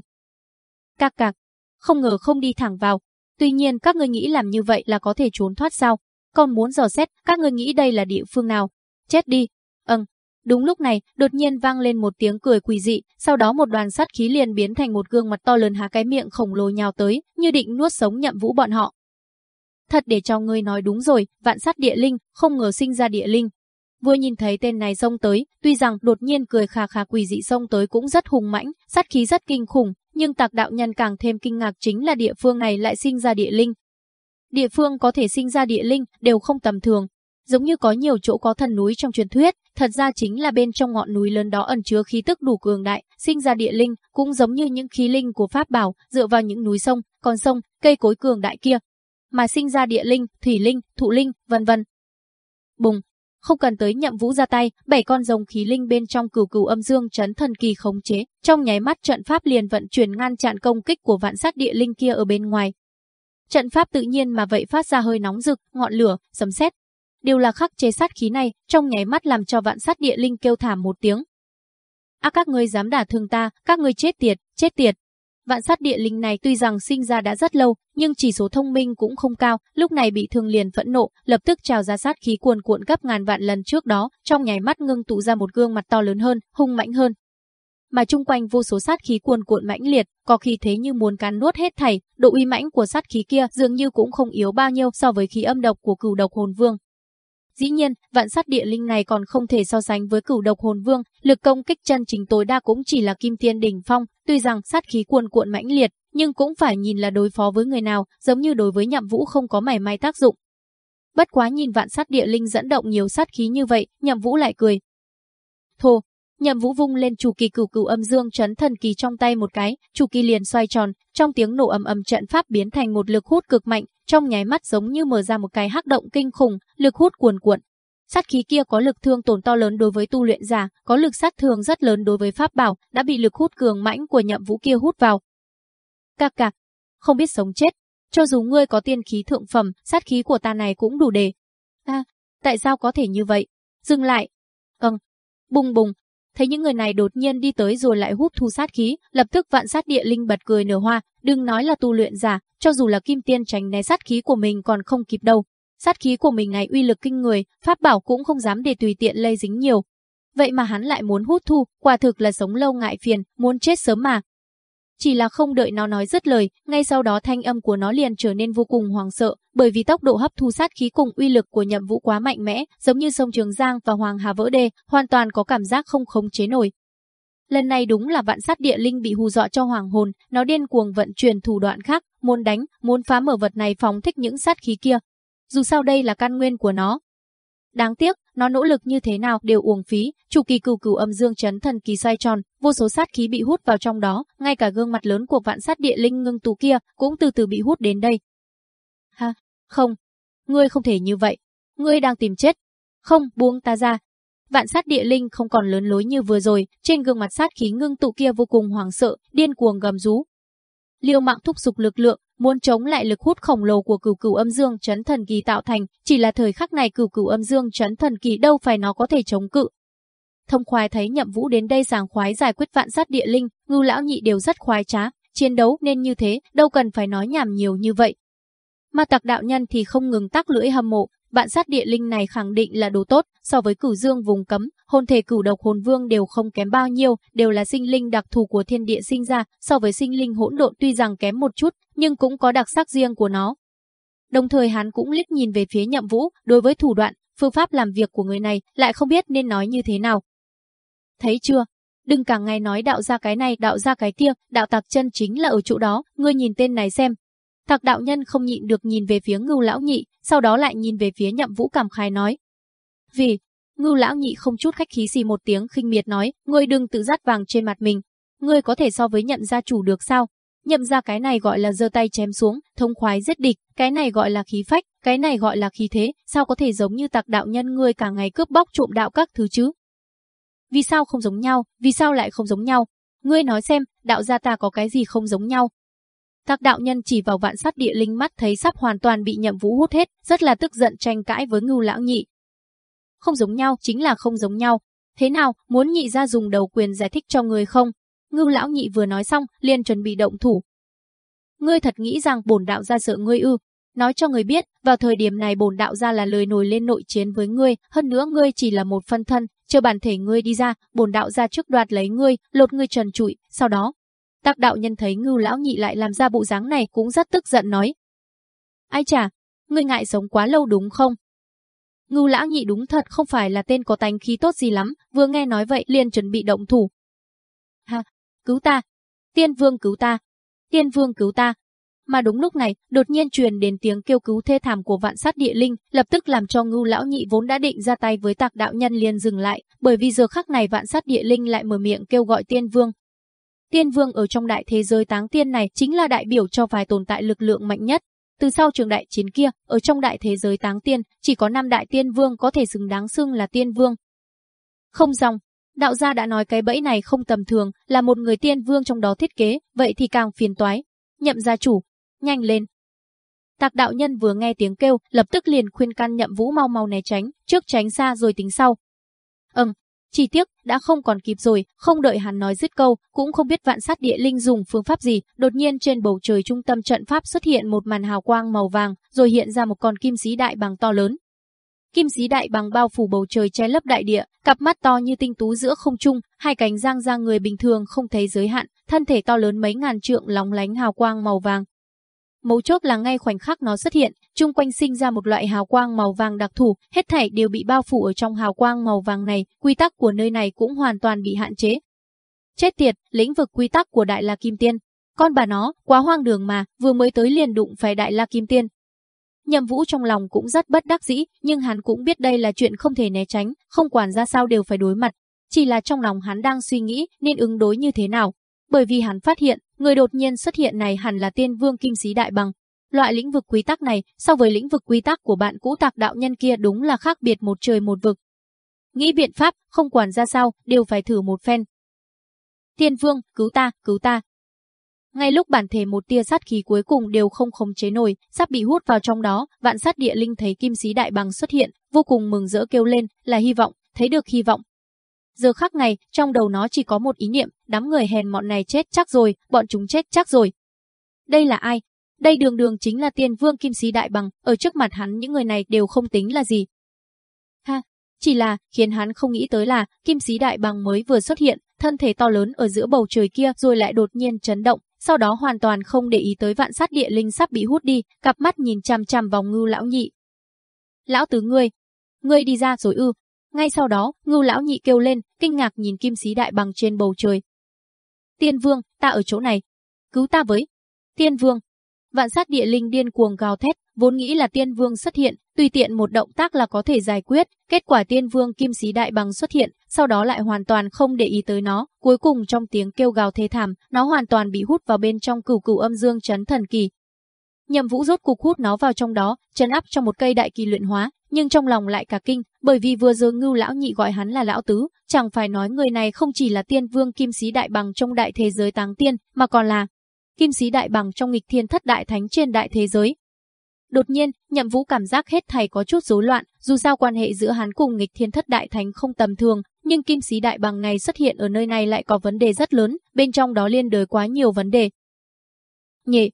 Cạc cạc, không ngờ không đi thẳng vào. Tuy nhiên các ngươi nghĩ làm như vậy là có thể trốn thoát sao? Còn muốn dò xét, các ngươi nghĩ đây là địa phương nào? Chết đi. Ừm, Đúng lúc này, đột nhiên vang lên một tiếng cười quỷ dị, sau đó một đoàn sát khí liền biến thành một gương mặt to lớn há cái miệng khổng lồ nhào tới, như định nuốt sống nhậm vũ bọn họ. Thật để cho ngươi nói đúng rồi, vạn sát địa linh, không ngờ sinh ra địa linh. Vừa nhìn thấy tên này xông tới, tuy rằng đột nhiên cười khà khà quỷ dị xông tới cũng rất hùng mãnh, sát khí rất kinh khủng, nhưng tạc đạo nhân càng thêm kinh ngạc chính là địa phương này lại sinh ra địa linh. Địa phương có thể sinh ra địa linh đều không tầm thường, Giống như có nhiều chỗ có thần núi trong truyền thuyết, thật ra chính là bên trong ngọn núi lớn đó ẩn chứa khí tức đủ cường đại, sinh ra địa linh, cũng giống như những khí linh của pháp bảo, dựa vào những núi sông, con sông, cây cối cường đại kia, mà sinh ra địa linh, thủy linh, thụ linh, vân vân. Bùng, không cần tới nhậm vũ ra tay, bảy con rồng khí linh bên trong cửu cửu âm dương chấn thần kỳ khống chế, trong nháy mắt trận pháp liền vận chuyển ngăn chặn công kích của vạn sát địa linh kia ở bên ngoài. Trận pháp tự nhiên mà vậy phát ra hơi nóng rực, ngọn lửa, sấm sét, đều là khắc chế sát khí này, trong nháy mắt làm cho vạn sát địa linh kêu thảm một tiếng. A các ngươi dám đả thương ta, các ngươi chết tiệt, chết tiệt. Vạn sát địa linh này tuy rằng sinh ra đã rất lâu, nhưng chỉ số thông minh cũng không cao, lúc này bị thương liền phẫn nộ, lập tức trào ra sát khí cuồn cuộn gấp ngàn vạn lần trước đó, trong nháy mắt ngưng tụ ra một gương mặt to lớn hơn, hung mãnh hơn. Mà chung quanh vô số sát khí cuồn cuộn mãnh liệt, có khi thế như muốn cắn nuốt hết thảy, độ uy mãnh của sát khí kia dường như cũng không yếu bao nhiêu so với khí âm độc của cửu độc hồn vương. Dĩ nhiên, vạn sát địa linh này còn không thể so sánh với cửu độc hồn vương, lực công kích chân chính tối đa cũng chỉ là kim tiên đỉnh phong, tuy rằng sát khí cuồn cuộn mãnh liệt, nhưng cũng phải nhìn là đối phó với người nào, giống như đối với nhậm vũ không có mảy may tác dụng. Bất quá nhìn vạn sát địa linh dẫn động nhiều sát khí như vậy, nhậm vũ lại cười. Thô, nhậm vũ vung lên chủ kỳ cửu cửu âm dương chấn thần kỳ trong tay một cái, chủ kỳ liền xoay tròn, trong tiếng nổ ầm ầm trận pháp biến thành một lực hút cực mạnh, trong nháy mắt giống như mở ra một cái hắc động kinh khủng, lực hút cuồn cuộn. Sát khí kia có lực thương tổn to lớn đối với tu luyện giả, có lực sát thương rất lớn đối với pháp bảo, đã bị lực hút cường mãnh của nhậm vũ kia hút vào. Cạc cạc, không biết sống chết, cho dù ngươi có tiên khí thượng phẩm, sát khí của ta này cũng đủ để. À, tại sao có thể như vậy? Dừng lại. Ừm. Bùng bùng, thấy những người này đột nhiên đi tới rồi lại hút thu sát khí, lập tức vạn sát địa linh bật cười nở hoa, đừng nói là tu luyện giả, cho dù là kim tiên tránh né sát khí của mình còn không kịp đâu. Sát khí của mình này uy lực kinh người, pháp bảo cũng không dám để tùy tiện lây dính nhiều. vậy mà hắn lại muốn hút thu, quả thực là sống lâu ngại phiền, muốn chết sớm mà. Chỉ là không đợi nó nói dứt lời, ngay sau đó thanh âm của nó liền trở nên vô cùng hoàng sợ, bởi vì tốc độ hấp thu sát khí cùng uy lực của nhậm vũ quá mạnh mẽ, giống như sông Trường Giang và Hoàng Hà vỡ đê, hoàn toàn có cảm giác không khống chế nổi. Lần này đúng là vạn sát địa linh bị hù dọa cho hoàng hồn, nó điên cuồng vận chuyển thủ đoạn khác, muốn đánh, muốn phá mở vật này phóng thích những sát khí kia. Dù sao đây là căn nguyên của nó, Đáng tiếc, nó nỗ lực như thế nào đều uổng phí, chu kỳ cửu cửu âm dương chấn thần kỳ xoay tròn, vô số sát khí bị hút vào trong đó, ngay cả gương mặt lớn của vạn sát địa linh ngưng tù kia cũng từ từ bị hút đến đây. Ha, không, ngươi không thể như vậy, ngươi đang tìm chết. Không, buông ta ra. Vạn sát địa linh không còn lớn lối như vừa rồi, trên gương mặt sát khí ngưng tụ kia vô cùng hoảng sợ, điên cuồng gầm rú. Liêu mạng thúc dục lực lượng, muốn chống lại lực hút khổng lồ của cửu cửu âm dương chấn thần kỳ tạo thành, chỉ là thời khắc này cửu cửu âm dương chấn thần kỳ đâu phải nó có thể chống cự. Thông khoái thấy nhậm vũ đến đây giảng khoái giải quyết vạn sát địa linh, ngưu lão nhị đều rất khoái trá, chiến đấu nên như thế, đâu cần phải nói nhảm nhiều như vậy. Mà tặc đạo nhân thì không ngừng tắc lưỡi hâm mộ, Vạn sát địa linh này khẳng định là đồ tốt, so với cửu dương vùng cấm, hồn thể cửu độc hồn vương đều không kém bao nhiêu, đều là sinh linh đặc thù của thiên địa sinh ra, so với sinh linh hỗn độn tuy rằng kém một chút, nhưng cũng có đặc sắc riêng của nó. Đồng thời hắn cũng liếc nhìn về phía nhậm vũ, đối với thủ đoạn, phương pháp làm việc của người này, lại không biết nên nói như thế nào. Thấy chưa? Đừng cả ngày nói đạo ra cái này, đạo ra cái kia, đạo tặc chân chính là ở chỗ đó, ngươi nhìn tên này xem, thạc đạo nhân không nhịn được nhìn về phía ngưu lão nhị, sau đó lại nhìn về phía nhậm vũ cảm khai nói. Vì, ngưu lão nhị không chút khách khí gì một tiếng khinh miệt nói, ngươi đừng tự dắt vàng trên mặt mình. Ngươi có thể so với nhậm gia chủ được sao? Nhậm gia cái này gọi là giơ tay chém xuống, thông khoái giết địch, cái này gọi là khí phách, cái này gọi là khí thế, sao có thể giống như tạc đạo nhân ngươi cả ngày cướp bóc trộm đạo các thứ chứ? Vì sao không giống nhau, vì sao lại không giống nhau? Ngươi nói xem, đạo gia ta có cái gì không giống nhau, các đạo nhân chỉ vào vạn sát địa linh mắt thấy sắp hoàn toàn bị nhậm vũ hút hết, rất là tức giận tranh cãi với ngưu lão nhị. Không giống nhau, chính là không giống nhau. Thế nào, muốn nhị ra dùng đầu quyền giải thích cho người không? Ngưu lão nhị vừa nói xong, liền chuẩn bị động thủ. Ngươi thật nghĩ rằng bổn đạo gia sợ ngươi ư? Nói cho người biết, vào thời điểm này bổn đạo gia là lời nổi lên nội chiến với ngươi, hơn nữa ngươi chỉ là một phân thân, chờ bản thể ngươi đi ra, bổn đạo gia trước đoạt lấy ngươi, lột ngươi trần trụi, sau đó Tạc đạo nhân thấy ngưu lão nhị lại làm ra bộ dáng này cũng rất tức giận nói. Ai chả, ngươi ngại sống quá lâu đúng không? Ngưu lão nhị đúng thật không phải là tên có tánh khí tốt gì lắm, vừa nghe nói vậy liền chuẩn bị động thủ. Ha, cứu ta! Tiên vương cứu ta! Tiên vương cứu ta! Mà đúng lúc này, đột nhiên truyền đến tiếng kêu cứu thê thảm của vạn sát địa linh, lập tức làm cho ngưu lão nhị vốn đã định ra tay với tạc đạo nhân liền dừng lại, bởi vì giờ khắc này vạn sát địa linh lại mở miệng kêu gọi tiên vương, Tiên vương ở trong đại thế giới táng tiên này chính là đại biểu cho vài tồn tại lực lượng mạnh nhất. Từ sau trường đại chiến kia, ở trong đại thế giới táng tiên, chỉ có năm đại tiên vương có thể xứng đáng xưng là tiên vương. Không dòng, đạo gia đã nói cái bẫy này không tầm thường, là một người tiên vương trong đó thiết kế, vậy thì càng phiền toái. Nhậm gia chủ, nhanh lên. Tạc đạo nhân vừa nghe tiếng kêu, lập tức liền khuyên can nhậm vũ mau mau né tránh, trước tránh xa rồi tính sau. Ừm, chỉ tiếc, đã không còn kịp rồi, không đợi hắn nói dứt câu, cũng không biết vạn sát địa linh dùng phương pháp gì, đột nhiên trên bầu trời trung tâm trận pháp xuất hiện một màn hào quang màu vàng, rồi hiện ra một con kim sĩ đại bằng to lớn. Kim sĩ đại bằng bao phủ bầu trời che lấp đại địa, cặp mắt to như tinh tú giữa không trung, hai cánh giang ra người bình thường không thấy giới hạn, thân thể to lớn mấy ngàn trượng lóng lánh hào quang màu vàng, Mấu chốt là ngay khoảnh khắc nó xuất hiện, chung quanh sinh ra một loại hào quang màu vàng đặc thù, hết thảy đều bị bao phủ ở trong hào quang màu vàng này, quy tắc của nơi này cũng hoàn toàn bị hạn chế. Chết tiệt, lĩnh vực quy tắc của Đại La Kim Tiên. Con bà nó, quá hoang đường mà, vừa mới tới liền đụng phải Đại La Kim Tiên. Nhậm Vũ trong lòng cũng rất bất đắc dĩ, nhưng hắn cũng biết đây là chuyện không thể né tránh, không quản ra sao đều phải đối mặt. Chỉ là trong lòng hắn đang suy nghĩ nên ứng đối như thế nào, bởi vì hắn phát hiện, người đột nhiên xuất hiện này hẳn là tiên vương kim sĩ đại bằng. Loại lĩnh vực quy tắc này, so với lĩnh vực quy tắc của bạn cũ tạc đạo nhân kia đúng là khác biệt một trời một vực. Nghĩ biện pháp, không quản ra sao, đều phải thử một phen. Tiên vương, cứu ta, cứu ta. Ngay lúc bản thể một tia sát khí cuối cùng đều không khống chế nổi, sắp bị hút vào trong đó, vạn sát địa linh thấy kim sĩ đại bằng xuất hiện, vô cùng mừng rỡ kêu lên, là hy vọng, thấy được hy vọng, Giờ khắc này, trong đầu nó chỉ có một ý niệm, đám người hèn mọn này chết chắc rồi, bọn chúng chết chắc rồi. Đây là ai? Đây đường đường chính là tiên vương kim sĩ đại bằng, ở trước mặt hắn những người này đều không tính là gì. Ha, Chỉ là, khiến hắn không nghĩ tới là, kim sĩ đại bằng mới vừa xuất hiện, thân thể to lớn ở giữa bầu trời kia rồi lại đột nhiên chấn động, sau đó hoàn toàn không để ý tới vạn sát địa linh sắp bị hút đi, cặp mắt nhìn chằm chằm vào ngưu lão nhị. Lão tứ ngươi, ngươi đi ra rồi ư. Ngay sau đó, ngưu lão nhị kêu lên, kinh ngạc nhìn kim sĩ đại bằng trên bầu trời. Tiên vương, ta ở chỗ này. Cứu ta với. Tiên vương. Vạn sát địa linh điên cuồng gào thét, vốn nghĩ là tiên vương xuất hiện, tùy tiện một động tác là có thể giải quyết, kết quả tiên vương kim sĩ đại bằng xuất hiện, sau đó lại hoàn toàn không để ý tới nó, cuối cùng trong tiếng kêu gào thê thảm, nó hoàn toàn bị hút vào bên trong cửu cửu âm dương chấn thần kỳ. Nhậm Vũ rốt cục hút nó vào trong đó, chấn áp trong một cây đại kỳ luyện hóa, nhưng trong lòng lại cả kinh, bởi vì vừa giờ Ngưu lão nhị gọi hắn là lão tứ, chẳng phải nói người này không chỉ là tiên vương kim sĩ đại bằng trong đại thế giới táng tiên, mà còn là kim sĩ đại bằng trong nghịch thiên thất đại thánh trên đại thế giới. Đột nhiên, Nhậm Vũ cảm giác hết thảy có chút rối loạn, dù sao quan hệ giữa hắn cùng nghịch thiên thất đại thánh không tầm thường, nhưng kim sĩ đại bằng này xuất hiện ở nơi này lại có vấn đề rất lớn, bên trong đó liên đới quá nhiều vấn đề. Nhị,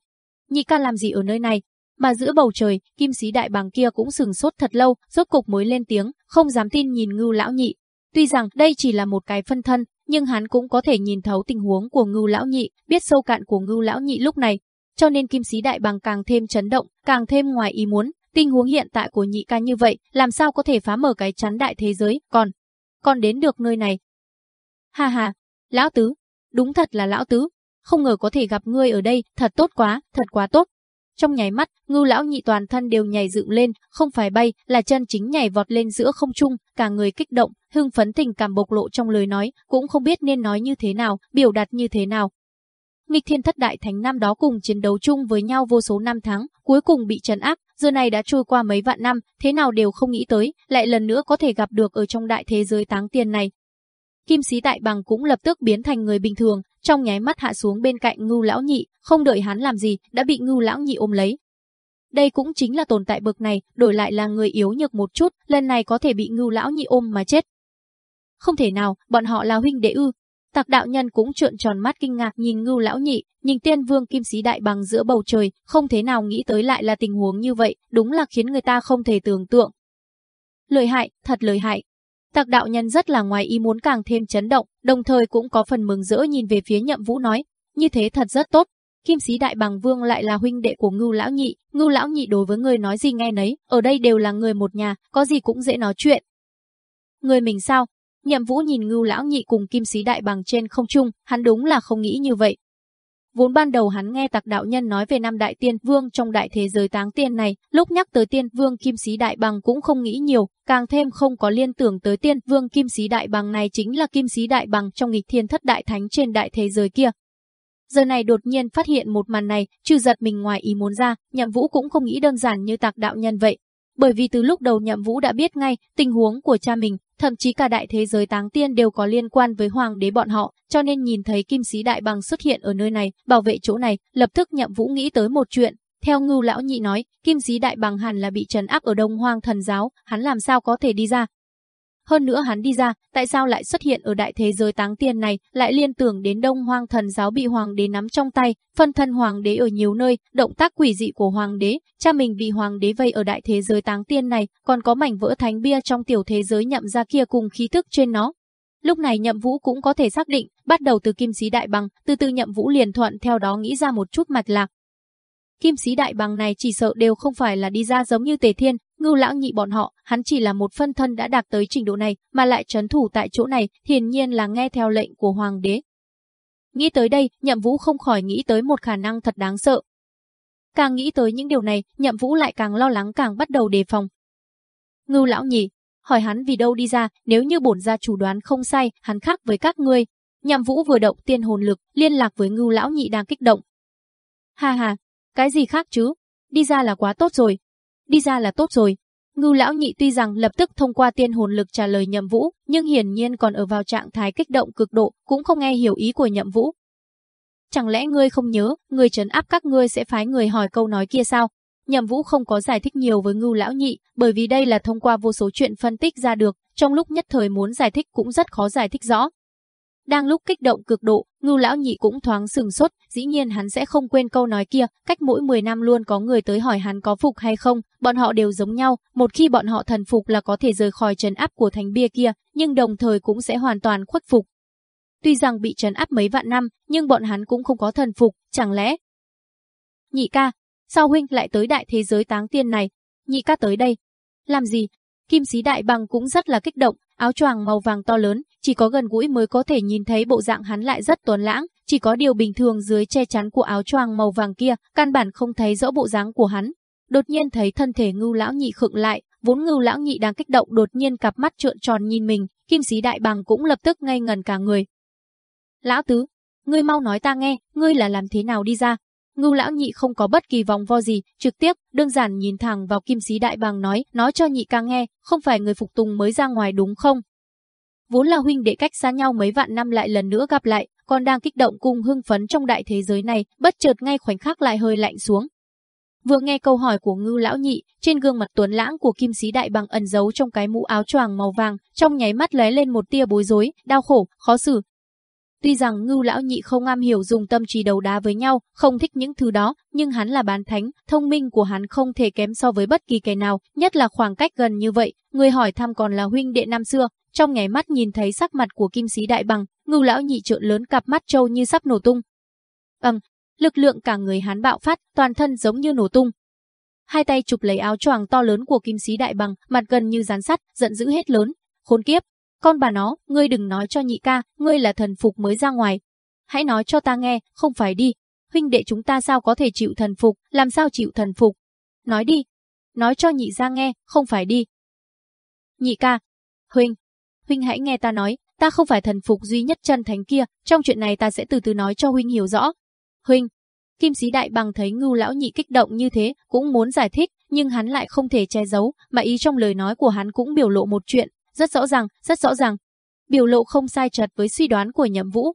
nhị ca làm gì ở nơi này? Mà giữa bầu trời, kim sĩ đại bàng kia cũng sừng sốt thật lâu, rốt cục mới lên tiếng, không dám tin nhìn ngưu lão nhị. Tuy rằng đây chỉ là một cái phân thân, nhưng hắn cũng có thể nhìn thấu tình huống của ngưu lão nhị, biết sâu cạn của ngưu lão nhị lúc này. Cho nên kim sĩ đại bàng càng thêm chấn động, càng thêm ngoài ý muốn, tình huống hiện tại của nhị ca như vậy, làm sao có thể phá mở cái chắn đại thế giới, còn, còn đến được nơi này. Ha ha, lão tứ, đúng thật là lão tứ, không ngờ có thể gặp ngươi ở đây, thật tốt quá, thật quá tốt. Trong nháy mắt, ngưu lão nhị toàn thân đều nhảy dựng lên, không phải bay, là chân chính nhảy vọt lên giữa không trung, cả người kích động, hưng phấn tình cảm bộc lộ trong lời nói, cũng không biết nên nói như thế nào, biểu đạt như thế nào. Nghịch thiên thất đại thánh năm đó cùng chiến đấu chung với nhau vô số năm tháng, cuối cùng bị trấn áp, giờ này đã trôi qua mấy vạn năm, thế nào đều không nghĩ tới, lại lần nữa có thể gặp được ở trong đại thế giới táng tiền này. Kim sĩ đại bằng cũng lập tức biến thành người bình thường, trong nháy mắt hạ xuống bên cạnh ngưu lão nhị, không đợi hắn làm gì, đã bị ngưu lão nhị ôm lấy. Đây cũng chính là tồn tại bực này, đổi lại là người yếu nhược một chút, lần này có thể bị ngưu lão nhị ôm mà chết. Không thể nào, bọn họ là huynh đệ ư. Tạc đạo nhân cũng trợn tròn mắt kinh ngạc nhìn ngưu lão nhị, nhìn tiên vương kim sĩ đại bằng giữa bầu trời, không thể nào nghĩ tới lại là tình huống như vậy, đúng là khiến người ta không thể tưởng tượng. Lợi hại, thật lợi hại, Tạc đạo nhân rất là ngoài ý muốn càng thêm chấn động, đồng thời cũng có phần mừng rỡ nhìn về phía nhậm vũ nói, như thế thật rất tốt. Kim sĩ đại bằng vương lại là huynh đệ của ngưu lão nhị, ngưu lão nhị đối với người nói gì nghe nấy, ở đây đều là người một nhà, có gì cũng dễ nói chuyện. Người mình sao? Nhậm vũ nhìn ngưu lão nhị cùng kim sĩ đại bằng trên không trung, hắn đúng là không nghĩ như vậy, Vốn ban đầu hắn nghe tặc đạo nhân nói về năm đại tiên vương trong đại thế giới táng tiên này, lúc nhắc tới tiên vương kim sĩ đại bằng cũng không nghĩ nhiều, càng thêm không có liên tưởng tới tiên vương kim sĩ đại bằng này chính là kim sĩ đại bằng trong nghịch thiên thất đại thánh trên đại thế giới kia. Giờ này đột nhiên phát hiện một màn này, trừ giật mình ngoài ý muốn ra, nhậm vũ cũng không nghĩ đơn giản như tạc đạo nhân vậy. Bởi vì từ lúc đầu nhậm vũ đã biết ngay tình huống của cha mình, thậm chí cả đại thế giới táng tiên đều có liên quan với hoàng đế bọn họ, cho nên nhìn thấy kim sĩ đại bằng xuất hiện ở nơi này, bảo vệ chỗ này, lập tức nhậm vũ nghĩ tới một chuyện. Theo ngưu lão nhị nói, kim sĩ đại bằng hẳn là bị trấn áp ở đông hoang thần giáo, hắn làm sao có thể đi ra, hơn nữa hắn đi ra, tại sao lại xuất hiện ở đại thế giới táng tiền này, lại liên tưởng đến đông hoang thần giáo bị hoàng đế nắm trong tay, phân thân hoàng đế ở nhiều nơi, động tác quỷ dị của hoàng đế, cha mình bị hoàng đế vây ở đại thế giới táng tiên này, còn có mảnh vỡ thánh bia trong tiểu thế giới nhậm ra kia cùng khí thức trên nó. Lúc này nhậm vũ cũng có thể xác định, bắt đầu từ kim sĩ đại bằng, từ từ nhậm vũ liền thuận theo đó nghĩ ra một chút mạch lạc. Kim sĩ đại bằng này chỉ sợ đều không phải là đi ra giống như tề thiên, ngưu lão nhị bọn họ, hắn chỉ là một phân thân đã đạt tới trình độ này, mà lại trấn thủ tại chỗ này, hiển nhiên là nghe theo lệnh của hoàng đế. Nghĩ tới đây, nhậm vũ không khỏi nghĩ tới một khả năng thật đáng sợ. Càng nghĩ tới những điều này, nhậm vũ lại càng lo lắng càng bắt đầu đề phòng. Ngưu lão nhị, hỏi hắn vì đâu đi ra, nếu như bổn gia chủ đoán không sai, hắn khác với các ngươi. Nhậm vũ vừa động tiên hồn lực, liên lạc với ngưu lão nhị đang kích động. Ha ha, cái gì khác chứ? Đi ra là quá tốt rồi, đi ra là tốt rồi. Ngưu lão nhị tuy rằng lập tức thông qua tiên hồn lực trả lời nhậm vũ, nhưng hiển nhiên còn ở vào trạng thái kích động cực độ, cũng không nghe hiểu ý của nhậm vũ. Chẳng lẽ ngươi không nhớ, người trấn áp các ngươi sẽ phái người hỏi câu nói kia sao? Nhậm Vũ không có giải thích nhiều với Ngưu lão nhị, bởi vì đây là thông qua vô số chuyện phân tích ra được, trong lúc nhất thời muốn giải thích cũng rất khó giải thích rõ. Đang lúc kích động cực độ, Ngưu lão nhị cũng thoáng sừng sốt, dĩ nhiên hắn sẽ không quên câu nói kia, cách mỗi 10 năm luôn có người tới hỏi hắn có phục hay không, bọn họ đều giống nhau, một khi bọn họ thần phục là có thể rời khỏi trấn áp của thánh bia kia, nhưng đồng thời cũng sẽ hoàn toàn khuất phục. Tuy rằng bị trấn áp mấy vạn năm, nhưng bọn hắn cũng không có thần phục, chẳng lẽ? Nhị ca, sao huynh lại tới đại thế giới táng tiên này? Nhị ca tới đây. Làm gì? Kim sĩ đại bằng cũng rất là kích động, áo choàng màu vàng to lớn, chỉ có gần gũi mới có thể nhìn thấy bộ dạng hắn lại rất tuấn lãng, chỉ có điều bình thường dưới che chắn của áo choàng màu vàng kia, căn bản không thấy rõ bộ dáng của hắn. Đột nhiên thấy thân thể Ngưu lão nhị khựng lại, vốn Ngưu lão nhị đang kích động đột nhiên cặp mắt trợn tròn nhìn mình, Kim sĩ đại bằng cũng lập tức ngây ngần cả người. "Lão tứ, ngươi mau nói ta nghe, ngươi là làm thế nào đi ra?" Ngưu lão nhị không có bất kỳ vòng vo gì, trực tiếp, đơn giản nhìn thẳng vào kim sĩ đại Bàng nói, nói cho nhị ca nghe, không phải người phục tùng mới ra ngoài đúng không? Vốn là huynh đệ cách xa nhau mấy vạn năm lại lần nữa gặp lại, còn đang kích động cùng hưng phấn trong đại thế giới này, bất chợt ngay khoảnh khắc lại hơi lạnh xuống. Vừa nghe câu hỏi của ngưu lão nhị, trên gương mặt tuấn lãng của kim sĩ đại bằng ẩn giấu trong cái mũ áo choàng màu vàng, trong nháy mắt lóe lên một tia bối rối, đau khổ, khó xử, Tuy rằng ngưu lão nhị không am hiểu dùng tâm trí đấu đá với nhau, không thích những thứ đó, nhưng hắn là bán thánh, thông minh của hắn không thể kém so với bất kỳ kẻ nào, nhất là khoảng cách gần như vậy, người hỏi thăm còn là huynh đệ năm xưa, trong nháy mắt nhìn thấy sắc mặt của kim sĩ đại bằng, ngưu lão nhị trợn lớn cặp mắt trâu như sắp nổ tung. Ầm, lực lượng cả người hắn bạo phát, toàn thân giống như nổ tung. Hai tay chụp lấy áo choàng to lớn của kim sĩ đại bằng, mặt gần như rán sắt, giận dữ hết lớn. Khốn kiếp, con bà nó, ngươi đừng nói cho nhị ca, ngươi là thần phục mới ra ngoài. Hãy nói cho ta nghe, không phải đi. Huynh đệ chúng ta sao có thể chịu thần phục, làm sao chịu thần phục? Nói đi. Nói cho nhị ra nghe, không phải đi. Nhị ca. Huynh. Huynh hãy nghe ta nói, ta không phải thần phục duy nhất chân thánh kia, trong chuyện này ta sẽ từ từ nói cho huynh hiểu rõ. Huynh. Kim sĩ đại bằng thấy ngưu lão nhị kích động như thế, cũng muốn giải thích, nhưng hắn lại không thể che giấu, mà ý trong lời nói của hắn cũng biểu lộ một chuyện, rất rõ ràng, rất rõ ràng. Biểu lộ không sai chật với suy đoán của nhậm vũ.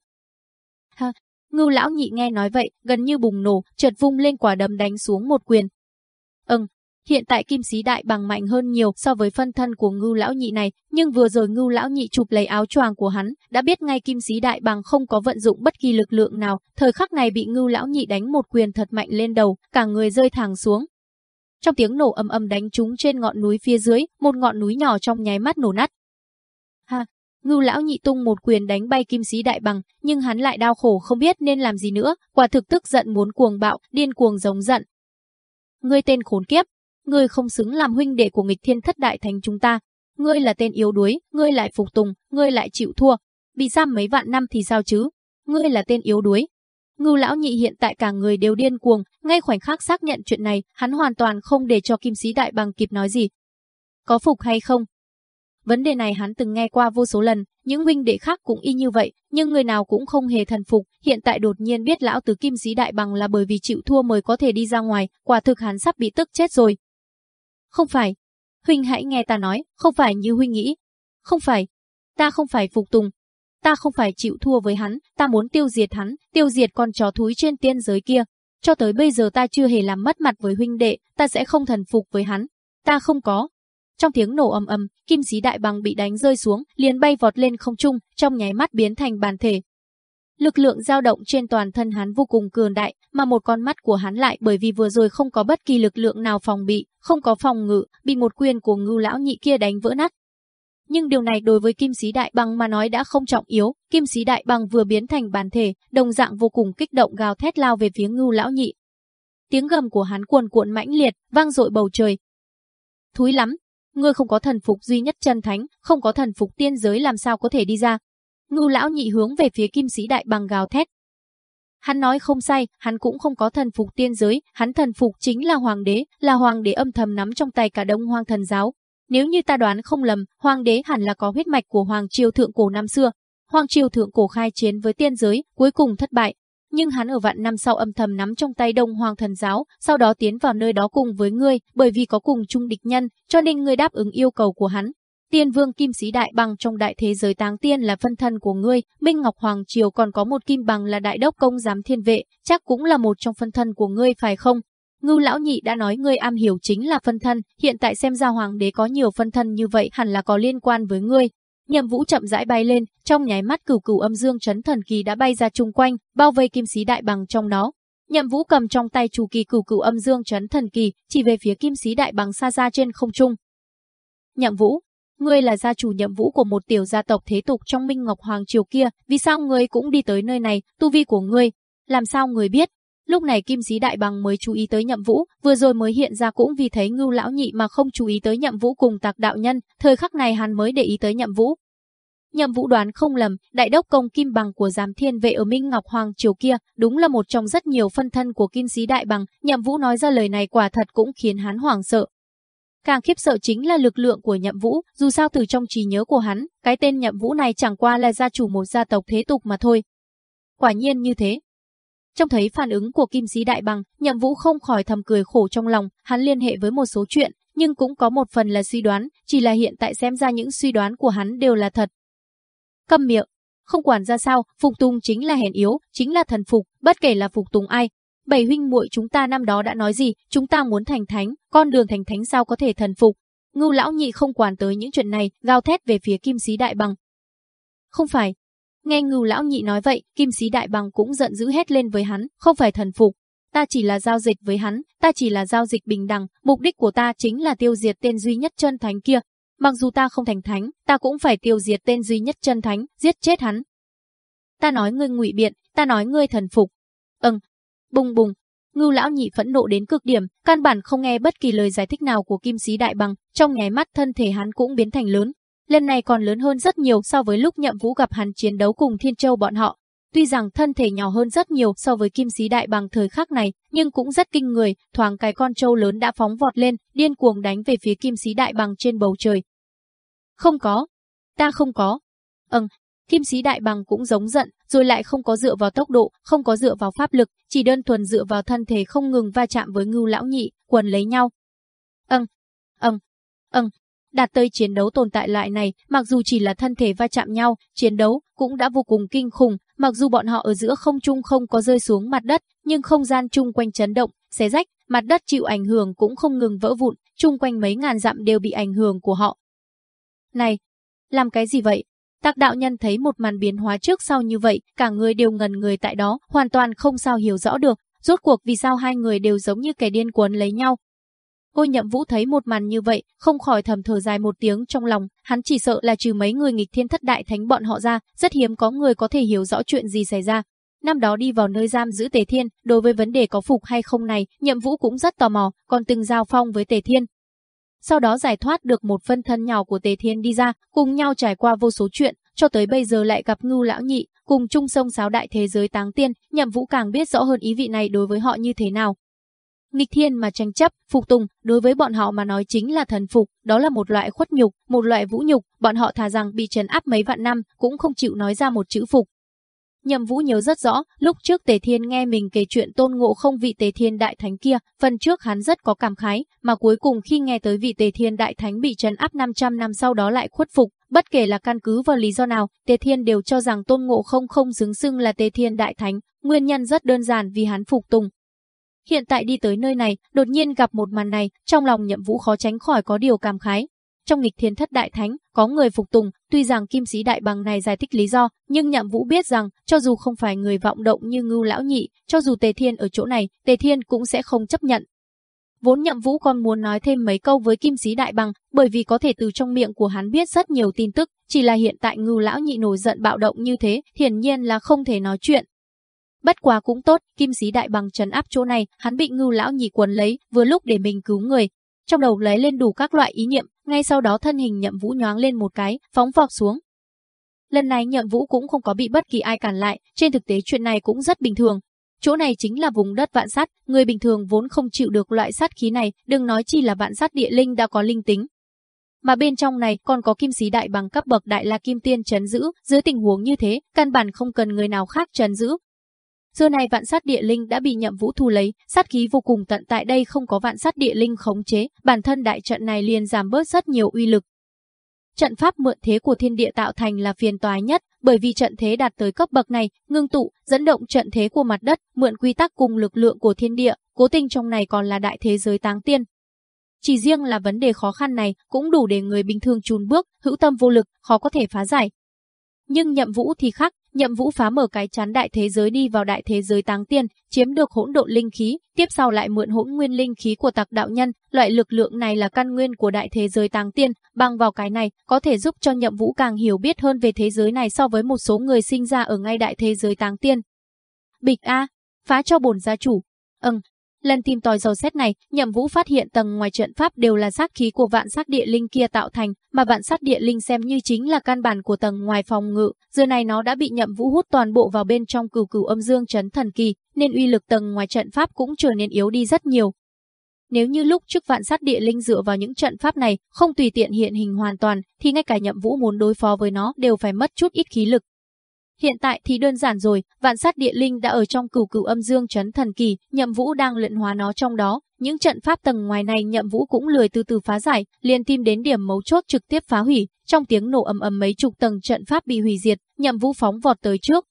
Ha, ngưu lão nhị nghe nói vậy, gần như bùng nổ, chợt vung lên quả đấm đánh xuống một quyền. Ừm, hiện tại kim sĩ đại bằng mạnh hơn nhiều so với phân thân của ngưu lão nhị này, nhưng vừa rồi ngưu lão nhị chụp lấy áo choàng của hắn, đã biết ngay kim sĩ đại bằng không có vận dụng bất kỳ lực lượng nào, thời khắc này bị ngưu lão nhị đánh một quyền thật mạnh lên đầu, cả người rơi thẳng xuống. Trong tiếng nổ ầm ầm đánh trúng trên ngọn núi phía dưới, một ngọn núi nhỏ trong nháy mắt nổ nát. Ha, Ngưu lão nhị tung một quyền đánh bay kim sĩ đại bằng, nhưng hắn lại đau khổ không biết nên làm gì nữa, quả thực tức giận muốn cuồng bạo, điên cuồng giống giận. Ngươi tên khốn kiếp, ngươi không xứng làm huynh đệ của nghịch thiên thất đại thành chúng ta. Ngươi là tên yếu đuối, ngươi lại phục tùng, ngươi lại chịu thua. Bị giam mấy vạn năm thì sao chứ? Ngươi là tên yếu đuối, Ngưu lão nhị hiện tại cả người đều điên cuồng, ngay khoảnh khắc xác nhận chuyện này, hắn hoàn toàn không để cho kim sĩ đại bằng kịp nói gì. Có phục hay không? Vấn đề này hắn từng nghe qua vô số lần, những huynh đệ khác cũng y như vậy, nhưng người nào cũng không hề thần phục, hiện tại đột nhiên biết lão tứ kim sĩ đại bằng là bởi vì chịu thua mới có thể đi ra ngoài, quả thực hắn sắp bị tức chết rồi. Không phải. Huynh hãy nghe ta nói, không phải như huynh nghĩ. Không phải. Ta không phải phục tùng, ta không phải chịu thua với hắn, ta muốn tiêu diệt hắn, tiêu diệt con chó thúi trên tiên giới kia. Cho tới bây giờ ta chưa hề làm mất mặt với huynh đệ, ta sẽ không thần phục với hắn. Ta không có. Trong tiếng nổ ầm ầm, kim sĩ đại bằng bị đánh rơi xuống, liền bay vọt lên không trung, trong nháy mắt biến thành bàn thể. Lực lượng dao động trên toàn thân hắn vô cùng cường đại, mà một con mắt của hắn lại bởi vì vừa rồi không có bất kỳ lực lượng nào phòng bị, không có phòng ngự, bị một quyền của ngưu lão nhị kia đánh vỡ nát, nhưng điều này đối với kim sĩ đại bằng mà nói đã không trọng yếu, kim sĩ đại bằng vừa biến thành bản thể, đồng dạng vô cùng kích động gào thét lao về phía ngưu lão nhị. Tiếng gầm của hắn cuồn cuộn mãnh liệt, vang dội bầu trời. Thúi lắm, ngươi không có thần phục duy nhất chân thánh, không có thần phục tiên giới làm sao có thể đi ra. Ngưu lão nhị hướng về phía kim sĩ đại bằng gào thét. Hắn nói không sai, hắn cũng không có thần phục tiên giới, hắn thần phục chính là hoàng đế, là hoàng đế âm thầm nắm trong tay cả đông hoang thần giáo, nếu như ta đoán không lầm, hoàng đế hẳn là có huyết mạch của hoàng triều thượng cổ năm xưa. Hoàng triều thượng cổ khai chiến với tiên giới, cuối cùng thất bại. Nhưng hắn ở vạn năm sau âm thầm nắm trong tay đông hoàng thần giáo, sau đó tiến vào nơi đó cùng với ngươi, bởi vì có cùng chung địch nhân, cho nên ngươi đáp ứng yêu cầu của hắn. Tiên vương kim sĩ đại bằng trong đại thế giới táng tiên là phân thân của ngươi, Minh Ngọc Hoàng Triều còn có một kim bằng là đại đốc công giám thiên vệ, chắc cũng là một trong phân thân của ngươi phải không? Ngưu lão nhị đã nói ngươi am hiểu chính là phân thân, hiện tại xem ra hoàng đế có nhiều phân thân như vậy hẳn là có liên quan với ngươi. Nhậm Vũ chậm rãi bay lên, trong nháy mắt cửu cửu âm dương chấn thần kỳ đã bay ra chung quanh, bao vây kim sĩ đại bằng trong nó. Nhậm Vũ cầm trong tay chủ kỳ cửu cửu âm dương chấn thần kỳ, chỉ về phía kim sĩ đại bằng xa xa trên không trung. Nhậm Vũ, ngươi là gia chủ Nhậm Vũ của một tiểu gia tộc thế tục trong Minh Ngọc Hoàng triều kia, vì sao ngươi cũng đi tới nơi này, tu vi của ngươi, làm sao ngươi biết? Lúc này Kim Sĩ Đại Bằng mới chú ý tới Nhậm Vũ, vừa rồi mới hiện ra cũng vì thấy Ngưu lão nhị mà không chú ý tới Nhậm Vũ cùng Tạc đạo nhân, thời khắc này hắn mới để ý tới Nhậm Vũ. Nhậm Vũ đoán không lầm, đại đốc công Kim Bằng của Giám Thiên vệ ở Minh Ngọc Hoàng triều kia, đúng là một trong rất nhiều phân thân của Kim Sĩ Đại Bằng, Nhậm Vũ nói ra lời này quả thật cũng khiến hắn hoảng sợ. Càng khiếp sợ chính là lực lượng của Nhậm Vũ, dù sao từ trong trí nhớ của hắn, cái tên Nhậm Vũ này chẳng qua là gia chủ một gia tộc thế tục mà thôi. Quả nhiên như thế, Trông thấy phản ứng của Kim Sĩ Đại Bằng, Nhậm Vũ không khỏi thầm cười khổ trong lòng, hắn liên hệ với một số chuyện, nhưng cũng có một phần là suy đoán, chỉ là hiện tại xem ra những suy đoán của hắn đều là thật. Câm miệng, không quản ra sao, phục tùng chính là hèn yếu, chính là thần phục, bất kể là phục tùng ai. Bảy huynh muội chúng ta năm đó đã nói gì, chúng ta muốn thành thánh, con đường thành thánh sao có thể thần phục. Ngưu lão nhị không quản tới những chuyện này, gào thét về phía Kim Sĩ Đại Bằng. Không phải, Nghe ngưu lão nhị nói vậy, kim sĩ đại bằng cũng giận dữ hết lên với hắn, không phải thần phục. Ta chỉ là giao dịch với hắn, ta chỉ là giao dịch bình đẳng, mục đích của ta chính là tiêu diệt tên duy nhất chân thánh kia. Mặc dù ta không thành thánh, ta cũng phải tiêu diệt tên duy nhất chân thánh, giết chết hắn. Ta nói ngươi ngụy biện, ta nói ngươi thần phục. Ừm. Bùng bùng, Ngưu lão nhị phẫn nộ đến cực điểm, căn bản không nghe bất kỳ lời giải thích nào của Kim Sĩ Đại Bằng, trong nháy mắt thân thể hắn cũng biến thành lớn, lần này còn lớn hơn rất nhiều so với lúc Nhậm Vũ gặp hắn chiến đấu cùng Thiên Châu bọn họ. Tuy rằng thân thể nhỏ hơn rất nhiều so với Kim Sĩ Đại bằng thời khắc này, nhưng cũng rất kinh người, thoáng cái con trâu lớn đã phóng vọt lên, điên cuồng đánh về phía Kim Sĩ Đại bằng trên bầu trời. Không có, ta không có. Ừm, Kim Sĩ Đại bằng cũng giống giận, rồi lại không có dựa vào tốc độ, không có dựa vào pháp lực, chỉ đơn thuần dựa vào thân thể không ngừng va chạm với Ngưu lão nhị, quần lấy nhau. Ừm, ừm, ừm, đạt tới chiến đấu tồn tại loại này, mặc dù chỉ là thân thể va chạm nhau, chiến đấu cũng đã vô cùng kinh khủng, mặc dù bọn họ ở giữa không trung không có rơi xuống mặt đất, nhưng không gian chung quanh chấn động, xé rách, mặt đất chịu ảnh hưởng cũng không ngừng vỡ vụn, chung quanh mấy ngàn dặm đều bị ảnh hưởng của họ. Này, làm cái gì vậy? Tạc đạo nhân thấy một màn biến hóa trước sau như vậy, cả người đều ngần người tại đó, hoàn toàn không sao hiểu rõ được, rốt cuộc vì sao hai người đều giống như kẻ điên cuốn lấy nhau, Cô nhậm vũ thấy một màn như vậy, không khỏi thầm thở dài một tiếng trong lòng, hắn chỉ sợ là trừ mấy người nghịch thiên thất đại thánh bọn họ ra, rất hiếm có người có thể hiểu rõ chuyện gì xảy ra. Năm đó đi vào nơi giam giữ Tề Thiên, đối với vấn đề có phục hay không này, nhậm vũ cũng rất tò mò, còn từng giao phong với Tề Thiên. Sau đó giải thoát được một phân thân nhỏ của Tề Thiên đi ra, cùng nhau trải qua vô số chuyện, cho tới bây giờ lại gặp ngưu lão nhị, cùng chung sông sáo đại thế giới táng tiên, nhậm vũ càng biết rõ hơn ý vị này đối với họ như thế nào nghịch thiên mà tranh chấp, phục tùng, đối với bọn họ mà nói chính là thần phục, đó là một loại khuất nhục, một loại vũ nhục, bọn họ thà rằng bị trấn áp mấy vạn năm, cũng không chịu nói ra một chữ phục. Nhậm Vũ nhớ rất rõ, lúc trước Tề Thiên nghe mình kể chuyện tôn ngộ không vị Tề Thiên Đại Thánh kia, phần trước hắn rất có cảm khái, mà cuối cùng khi nghe tới vị Tề Thiên Đại Thánh bị trấn áp 500 năm sau đó lại khuất phục, bất kể là căn cứ vào lý do nào, Tề Thiên đều cho rằng tôn ngộ không không xứng xưng là Tề Thiên Đại Thánh, nguyên nhân rất đơn giản vì hắn phục tùng, Hiện tại đi tới nơi này, đột nhiên gặp một màn này, trong lòng nhậm vũ khó tránh khỏi có điều cảm khái. Trong nghịch thiên thất đại thánh, có người phục tùng, tuy rằng kim sĩ đại bằng này giải thích lý do, nhưng nhậm vũ biết rằng, cho dù không phải người vọng động như ngưu lão nhị, cho dù tề thiên ở chỗ này, tề thiên cũng sẽ không chấp nhận. Vốn nhậm vũ còn muốn nói thêm mấy câu với kim sĩ đại bằng, bởi vì có thể từ trong miệng của hắn biết rất nhiều tin tức, chỉ là hiện tại ngưu lão nhị nổi giận bạo động như thế, hiển nhiên là không thể nói chuyện, Bất quá cũng tốt, kim sĩ đại bằng trấn áp chỗ này, hắn bị ngưu lão nhị quần lấy, vừa lúc để mình cứu người. Trong đầu lấy lên đủ các loại ý niệm, ngay sau đó thân hình nhậm vũ nhoáng lên một cái, phóng vọt xuống. Lần này nhậm vũ cũng không có bị bất kỳ ai cản lại, trên thực tế chuyện này cũng rất bình thường. Chỗ này chính là vùng đất vạn sát, người bình thường vốn không chịu được loại sát khí này, đừng nói chi là vạn sát địa linh đã có linh tính, mà bên trong này còn có kim sĩ đại bằng cấp bậc đại la kim tiên trấn giữ, dưới tình huống như thế, căn bản không cần người nào khác trấn giữ, Giờ này vạn sát địa linh đã bị nhậm vũ thu lấy, sát khí vô cùng tận tại đây không có vạn sát địa linh khống chế, bản thân đại trận này liền giảm bớt rất nhiều uy lực. Trận pháp mượn thế của thiên địa tạo thành là phiền toái nhất, bởi vì trận thế đạt tới cấp bậc này, ngưng tụ, dẫn động trận thế của mặt đất, mượn quy tắc cùng lực lượng của thiên địa, cố tình trong này còn là đại thế giới táng tiên. chỉ riêng là vấn đề khó khăn này cũng đủ để người bình thường chùn bước, hữu tâm vô lực, khó có thể phá giải. Nhưng nhậm vũ thì khác, nhậm vũ phá mở cái chắn đại thế giới đi vào đại thế giới táng tiên, chiếm được hỗn độn linh khí, tiếp sau lại mượn hỗn nguyên linh khí của tặc đạo nhân, loại lực lượng này là căn nguyên của đại thế giới táng tiên, bằng vào cái này có thể giúp cho nhậm vũ càng hiểu biết hơn về thế giới này so với một số người sinh ra ở ngay đại thế giới táng tiên. Bịch A, phá cho bổn gia chủ. Ừm, Lần tìm tòi dò xét này, Nhậm Vũ phát hiện tầng ngoài trận pháp đều là sát khí của vạn sát địa linh kia tạo thành, mà vạn sát địa linh xem như chính là căn bản của tầng ngoài phòng ngự, giờ này nó đã bị Nhậm Vũ hút toàn bộ vào bên trong cửu cửu âm dương chấn thần kỳ, nên uy lực tầng ngoài trận pháp cũng trở nên yếu đi rất nhiều. Nếu như lúc trước vạn sát địa linh dựa vào những trận pháp này, không tùy tiện hiện hình hoàn toàn, thì ngay cả Nhậm Vũ muốn đối phó với nó đều phải mất chút ít khí lực. Hiện tại thì đơn giản rồi, vạn sát địa linh đã ở trong cửu cửu âm dương chấn thần kỳ, nhậm vũ đang luyện hóa nó trong đó. Những trận pháp tầng ngoài này nhậm vũ cũng lười từ từ phá giải, liền tìm đến điểm mấu chốt trực tiếp phá hủy. Trong tiếng nổ ầm ầm mấy chục tầng trận pháp bị hủy diệt, nhậm vũ phóng vọt tới trước.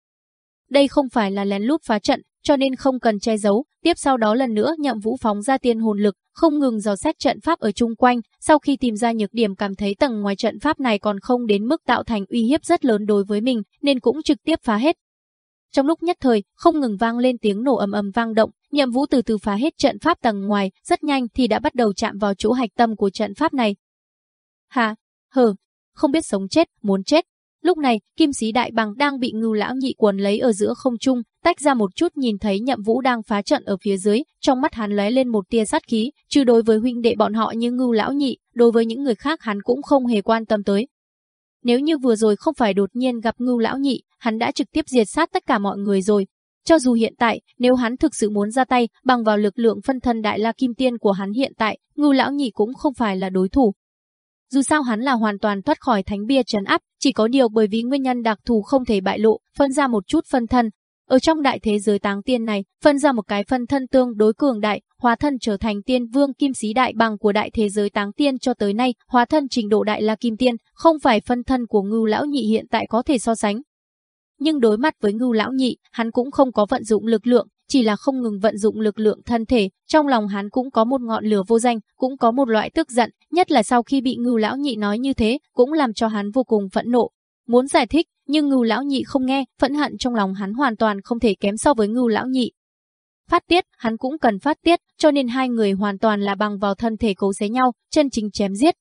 Đây không phải là lén lút phá trận, cho nên không cần che giấu. Tiếp sau đó lần nữa nhậm vũ phóng ra tiên hồn lực, không ngừng dò xét trận pháp ở chung quanh, sau khi tìm ra nhược điểm cảm thấy tầng ngoài trận pháp này còn không đến mức tạo thành uy hiếp rất lớn đối với mình, nên cũng trực tiếp phá hết. Trong lúc nhất thời, không ngừng vang lên tiếng nổ ầm ầm vang động, Nhậm Vũ từ từ phá hết trận pháp tầng ngoài, rất nhanh thì đã bắt đầu chạm vào chỗ hạch tâm của trận pháp này. Hà, hờ, không biết sống chết, muốn chết. Lúc này, kim sĩ đại bằng đang bị ngưu lão nhị quần lấy ở giữa không trung, tách ra một chút nhìn thấy nhậm vũ đang phá trận ở phía dưới, trong mắt hắn lóe lên một tia sát khí, trừ đối với huynh đệ bọn họ như ngưu lão nhị, đối với những người khác hắn cũng không hề quan tâm tới. Nếu như vừa rồi không phải đột nhiên gặp ngưu lão nhị, hắn đã trực tiếp diệt sát tất cả mọi người rồi. Cho dù hiện tại, nếu hắn thực sự muốn ra tay, bằng vào lực lượng phân thân đại la kim tiên của hắn hiện tại, ngưu lão nhị cũng không phải là đối thủ. Dù sao hắn là hoàn toàn thoát khỏi thánh bia trấn áp, chỉ có điều bởi vì nguyên nhân đặc thù không thể bại lộ, phân ra một chút phân thân. Ở trong đại thế giới táng tiên này, phân ra một cái phân thân tương đối cường đại, hóa thân trở thành tiên vương kim sĩ đại bằng của đại thế giới táng tiên cho tới nay, hóa thân trình độ đại là kim tiên, không phải phân thân của ngưu lão nhị hiện tại có thể so sánh. Nhưng đối mặt với ngưu lão nhị, hắn cũng không có vận dụng lực lượng, chỉ là không ngừng vận dụng lực lượng thân thể, trong lòng hắn cũng có một ngọn lửa vô danh, cũng có một loại tức giận, nhất là sau khi bị ngưu lão nhị nói như thế, cũng làm cho hắn vô cùng phẫn nộ. Muốn giải thích, nhưng ngưu lão nhị không nghe, phẫn hận trong lòng hắn hoàn toàn không thể kém so với ngưu lão nhị. Phát tiết, hắn cũng cần phát tiết, cho nên hai người hoàn toàn là bằng vào thân thể cấu xé nhau, chân chính chém giết.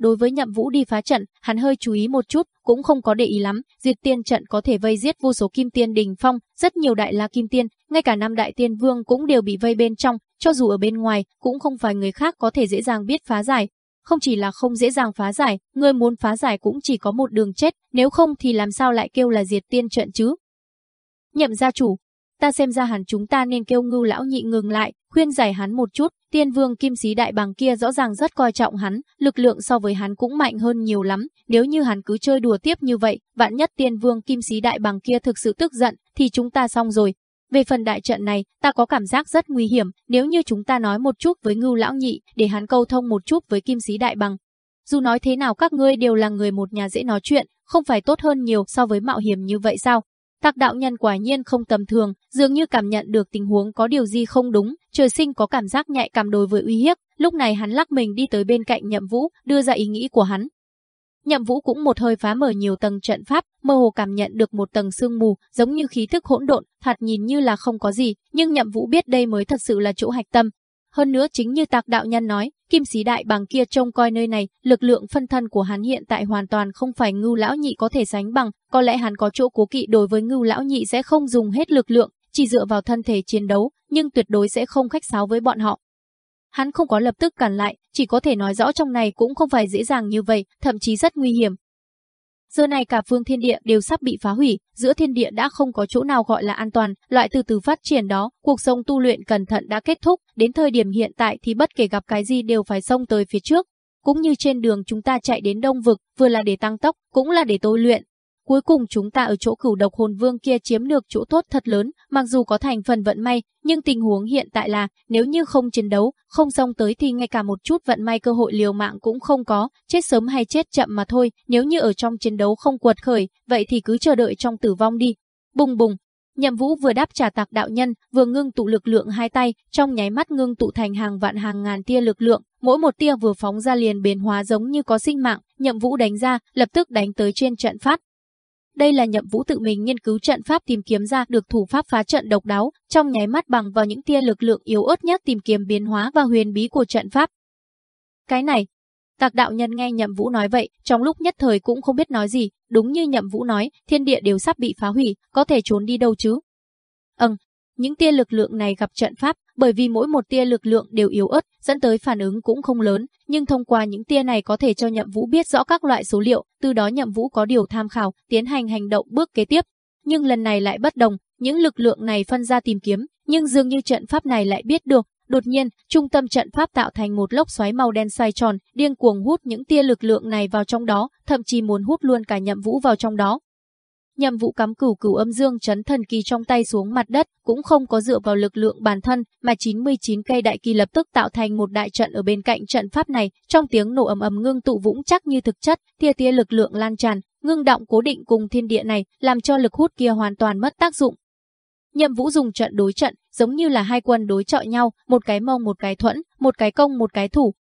Đối với nhậm vũ đi phá trận, hắn hơi chú ý một chút, cũng không có để ý lắm, diệt tiên trận có thể vây giết vô số kim tiên đình phong, rất nhiều đại la kim tiên, ngay cả năm đại tiên vương cũng đều bị vây bên trong, cho dù ở bên ngoài, cũng không phải người khác có thể dễ dàng biết phá giải. Không chỉ là không dễ dàng phá giải, người muốn phá giải cũng chỉ có một đường chết, nếu không thì làm sao lại kêu là diệt tiên trận chứ? Nhậm gia chủ, ta xem ra hẳn chúng ta nên kêu ngưu lão nhị ngừng lại, khuyên giải hắn một chút, tiên vương kim sĩ đại Bàng kia rõ ràng rất coi trọng hắn, lực lượng so với hắn cũng mạnh hơn nhiều lắm, nếu như hắn cứ chơi đùa tiếp như vậy, vạn nhất tiên vương kim sĩ đại Bàng kia thực sự tức giận, thì chúng ta xong rồi. Về phần đại trận này, ta có cảm giác rất nguy hiểm, nếu như chúng ta nói một chút với ngưu lão nhị, để hắn câu thông một chút với kim sĩ đại bằng. Dù nói thế nào các ngươi đều là người một nhà dễ nói chuyện, không phải tốt hơn nhiều so với mạo hiểm như vậy sao? Tạc đạo nhân quả nhiên không tầm thường, dường như cảm nhận được tình huống có điều gì không đúng, trời sinh có cảm giác nhạy cảm đối với uy hiếp, lúc này hắn lắc mình đi tới bên cạnh nhậm vũ, đưa ra ý nghĩ của hắn. Nhậm vũ cũng một hơi phá mở nhiều tầng trận pháp, mơ hồ cảm nhận được một tầng sương mù, giống như khí thức hỗn độn, thật nhìn như là không có gì, nhưng nhậm vũ biết đây mới thật sự là chỗ hạch tâm, hơn nữa chính như tạc đạo nhân nói, kim sĩ đại bằng kia trông coi nơi này, lực lượng phân thân của hắn hiện tại hoàn toàn không phải ngưu lão nhị có thể sánh bằng, có lẽ hắn có chỗ cố kỵ đối với ngưu lão nhị sẽ không dùng hết lực lượng, chỉ dựa vào thân thể chiến đấu, nhưng tuyệt đối sẽ không khách sáo với bọn họ. Hắn không có lập tức cản lại, chỉ có thể nói rõ trong này cũng không phải dễ dàng như vậy, thậm chí rất nguy hiểm, Giờ này cả phương thiên địa đều sắp bị phá hủy, giữa thiên địa đã không có chỗ nào gọi là an toàn, loại từ từ phát triển đó, cuộc sống tu luyện cẩn thận đã kết thúc, đến thời điểm hiện tại thì bất kể gặp cái gì đều phải xông tới phía trước. Cũng như trên đường chúng ta chạy đến đông vực, vừa là để tăng tốc, cũng là để tôi luyện, Cuối cùng chúng ta ở chỗ cửu độc hồn vương kia chiếm được chỗ tốt thật lớn, mặc dù có thành phần vận may, nhưng tình huống hiện tại là nếu như không chiến đấu, không xong tới thì ngay cả một chút vận may cơ hội liều mạng cũng không có, chết sớm hay chết chậm mà thôi, nếu như ở trong chiến đấu không quật khởi, vậy thì cứ chờ đợi trong tử vong đi. Bùng bùng, Nhậm Vũ vừa đáp trả tạc đạo nhân, vừa ngưng tụ lực lượng hai tay, trong nháy mắt ngưng tụ thành hàng vạn hàng ngàn tia lực lượng, mỗi một tia vừa phóng ra liền biến hóa giống như có sinh mạng, Nhậm Vũ đánh ra, lập tức đánh tới trên trận phát. Đây là Nhậm Vũ tự mình nghiên cứu trận pháp tìm kiếm ra được thủ pháp phá trận độc đáo, trong nháy mắt bằng vào những tia lực lượng yếu ớt nhất tìm kiếm biến hóa và huyền bí của trận pháp. Cái này, Tạc đạo nhân nghe Nhậm Vũ nói vậy, trong lúc nhất thời cũng không biết nói gì, đúng như Nhậm Vũ nói, thiên địa đều sắp bị phá hủy, có thể trốn đi đâu chứ? Ừm, những tia lực lượng này gặp trận pháp, bởi vì mỗi một tia lực lượng đều yếu ớt, dẫn tới phản ứng cũng không lớn, nhưng thông qua những tia này có thể cho Nhậm Vũ biết rõ các loại số liệu, từ đó Nhậm Vũ có điều tham khảo, tiến hành hành động bước kế tiếp. Nhưng lần này lại bất đồng, những lực lượng này phân ra tìm kiếm, nhưng dường như trận pháp này lại biết được, Đột nhiên, trung tâm trận pháp tạo thành một lốc xoáy màu đen xoay tròn, điên cuồng hút những tia lực lượng này vào trong đó, thậm chí muốn hút luôn cả Nhậm Vũ vào trong đó. Nhậm Vũ cắm cửu cửu âm dương chấn thần kỳ trong tay xuống mặt đất, cũng không có dựa vào lực lượng bản thân, mà 99 cây đại kỳ lập tức tạo thành một đại trận ở bên cạnh trận pháp này, trong tiếng nổ ầm ầm ngưng tụ vững chắc như thực chất, tia tia lực lượng lan tràn, ngưng động cố định cùng thiên địa này, làm cho lực hút kia hoàn toàn mất tác dụng, Nhậm Vũ dùng trận đối trận, giống như là hai quân đối chọi nhau, một cái mông một cái thuẫn, một cái công một cái thủ.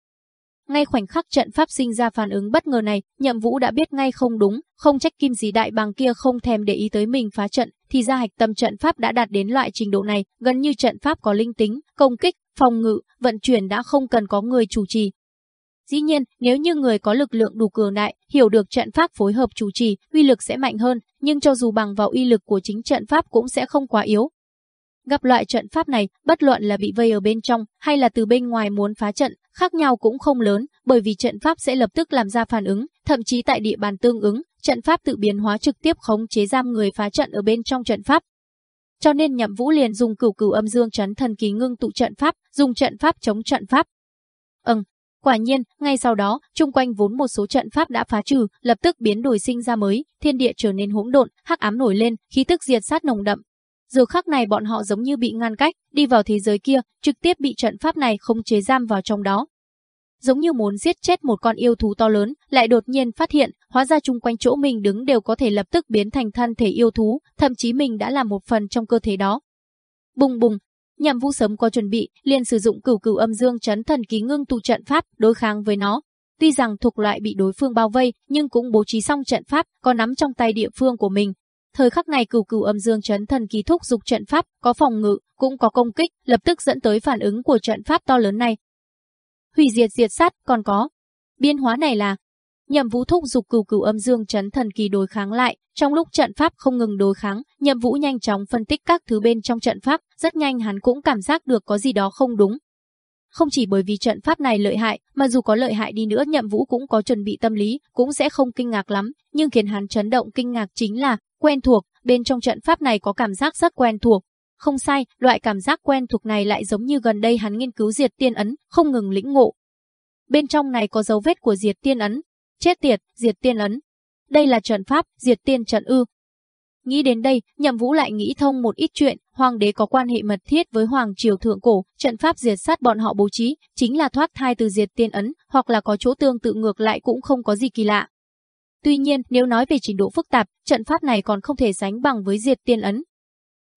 Ngay khoảnh khắc trận pháp sinh ra phản ứng bất ngờ này, Nhậm Vũ đã biết ngay không đúng, không trách Kim Dí Đại Bàng kia không thèm để ý tới mình phá trận, thì ra hạch tâm trận pháp đã đạt đến loại trình độ này, gần như trận pháp có linh tính, công kích, phòng ngự, vận chuyển đã không cần có người chủ trì, Dĩ nhiên, nếu như người có lực lượng đủ cường đại, hiểu được trận pháp phối hợp chủ trì, uy lực sẽ mạnh hơn, nhưng cho dù bằng vào uy lực của chính trận pháp cũng sẽ không quá yếu. Gặp loại trận pháp này, bất luận là bị vây ở bên trong hay là từ bên ngoài muốn phá trận, khác nhau cũng không lớn, bởi vì trận pháp sẽ lập tức làm ra phản ứng, thậm chí tại địa bàn tương ứng, trận pháp tự biến hóa trực tiếp khống chế giam người phá trận ở bên trong trận pháp. Cho nên Nhậm Vũ liền dùng cửu cửu âm dương chấn thần ký ngưng tụ trận pháp, dùng trận pháp chống trận pháp. Ừm, Quả nhiên, ngay sau đó, chung quanh vốn một số trận pháp đã phá trừ, lập tức biến đổi sinh ra mới, thiên địa trở nên hỗn độn, hắc ám nổi lên, khí tức diệt sát nồng đậm. Giờ khắc này bọn họ giống như bị ngăn cách, đi vào thế giới kia, trực tiếp bị trận pháp này không chế giam vào trong đó. Giống như muốn giết chết một con yêu thú to lớn, lại đột nhiên phát hiện, hóa ra chung quanh chỗ mình đứng đều có thể lập tức biến thành thân thể yêu thú, thậm chí mình đã là một phần trong cơ thể đó. Bùng bùng, nhằm Vũ sớm có chuẩn bị, liền sử dụng cửu cửu âm dương chấn thần ký ngưng tụ trận pháp đối kháng với nó. Tuy rằng thuộc loại bị đối phương bao vây, nhưng cũng bố trí xong trận pháp, có nắm trong tay địa phương của mình. Thời khắc này cửu cửu âm dương chấn thần ký thúc dục trận pháp, có phòng ngự, cũng có công kích, lập tức dẫn tới phản ứng của trận pháp to lớn này. Hủy diệt diệt sát còn có. Biên hóa này là Nhậm Vũ thúc dục cửu cửu âm dương chấn thần kỳ đối kháng lại, trong lúc trận pháp không ngừng đối kháng, Nhậm Vũ nhanh chóng phân tích các thứ bên trong trận pháp, rất nhanh hắn cũng cảm giác được có gì đó không đúng. Không chỉ bởi vì trận pháp này lợi hại, mà dù có lợi hại đi nữa Nhậm Vũ cũng có chuẩn bị tâm lý, cũng sẽ không kinh ngạc lắm, nhưng khiến hắn chấn động kinh ngạc chính là quen thuộc, bên trong trận pháp này có cảm giác rất quen thuộc. Không sai, loại cảm giác quen thuộc này lại giống như gần đây hắn nghiên cứu diệt tiên ấn, không ngừng lĩnh ngộ. Bên trong này có dấu vết của diệt tiên ấn, Chết tiệt, diệt tiên ấn. Đây là trận pháp, diệt tiên trận ư. Nghĩ đến đây, Nhậm Vũ lại nghĩ thông một ít chuyện, hoàng đế có quan hệ mật thiết với hoàng triều thượng cổ, trận pháp diệt sát bọn họ bố trí, chính là thoát thai từ diệt tiên ấn, hoặc là có chỗ tương tự ngược lại cũng không có gì kỳ lạ. Tuy nhiên, nếu nói về trình độ phức tạp, trận pháp này còn không thể sánh bằng với diệt tiên ấn.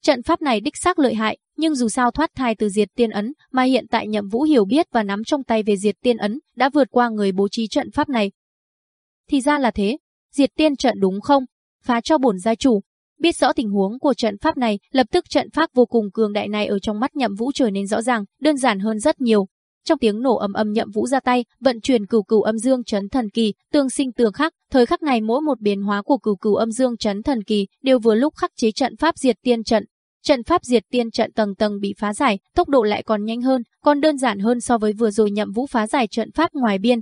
Trận pháp này đích xác lợi hại, nhưng dù sao thoát thai từ diệt tiên ấn, mà hiện tại Nhậm Vũ hiểu biết và nắm trong tay về diệt tiên ấn, đã vượt qua người bố trí trận pháp này, thì ra là thế, diệt tiên trận đúng không? Phá cho bổn gia chủ. Biết rõ tình huống của trận pháp này, lập tức trận pháp vô cùng cường đại này ở trong mắt Nhậm Vũ trở nên rõ ràng, đơn giản hơn rất nhiều. Trong tiếng nổ ầm ầm Nhậm Vũ ra tay, vận chuyển cửu cửu âm dương chấn thần kỳ, tương sinh tương khắc, thời khắc này mỗi một biến hóa của cửu cửu âm dương chấn thần kỳ đều vừa lúc khắc chế trận pháp diệt tiên trận. Trận pháp diệt tiên trận tầng tầng bị phá giải, tốc độ lại còn nhanh hơn, còn đơn giản hơn so với vừa rồi Nhậm Vũ phá giải trận pháp ngoài biên.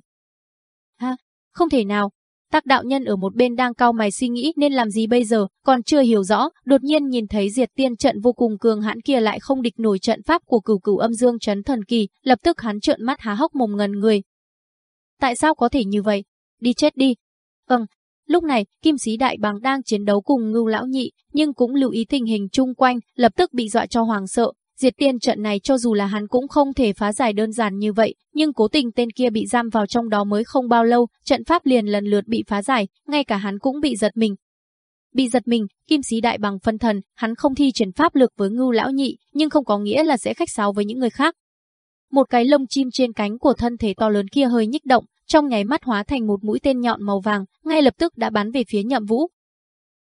Ha, không thể nào, Tắc đạo nhân ở một bên đang cao mày suy nghĩ nên làm gì bây giờ, còn chưa hiểu rõ, đột nhiên nhìn thấy diệt tiên trận vô cùng cường hãn kia lại không địch nổi trận pháp của cửu cửu âm dương chấn thần kỳ, lập tức hắn trợn mắt há hốc mồm ngần người. Tại sao có thể như vậy? Đi chết đi. Vâng, lúc này, kim sĩ đại bàng đang chiến đấu cùng ngưu lão nhị, nhưng cũng lưu ý tình hình chung quanh, lập tức bị dọa cho hoàng sợ, Diệt tiên trận này cho dù là hắn cũng không thể phá giải đơn giản như vậy, nhưng cố tình tên kia bị giam vào trong đó mới không bao lâu, trận pháp liền lần lượt bị phá giải, ngay cả hắn cũng bị giật mình. Bị giật mình, kim sĩ đại bằng phân thần, hắn không thi triển pháp lực với ngưu lão nhị, nhưng không có nghĩa là sẽ khách sáo với những người khác. Một cái lông chim trên cánh của thân thể to lớn kia hơi nhích động, trong nháy mắt hóa thành một mũi tên nhọn màu vàng, ngay lập tức đã bắn về phía nhậm vũ.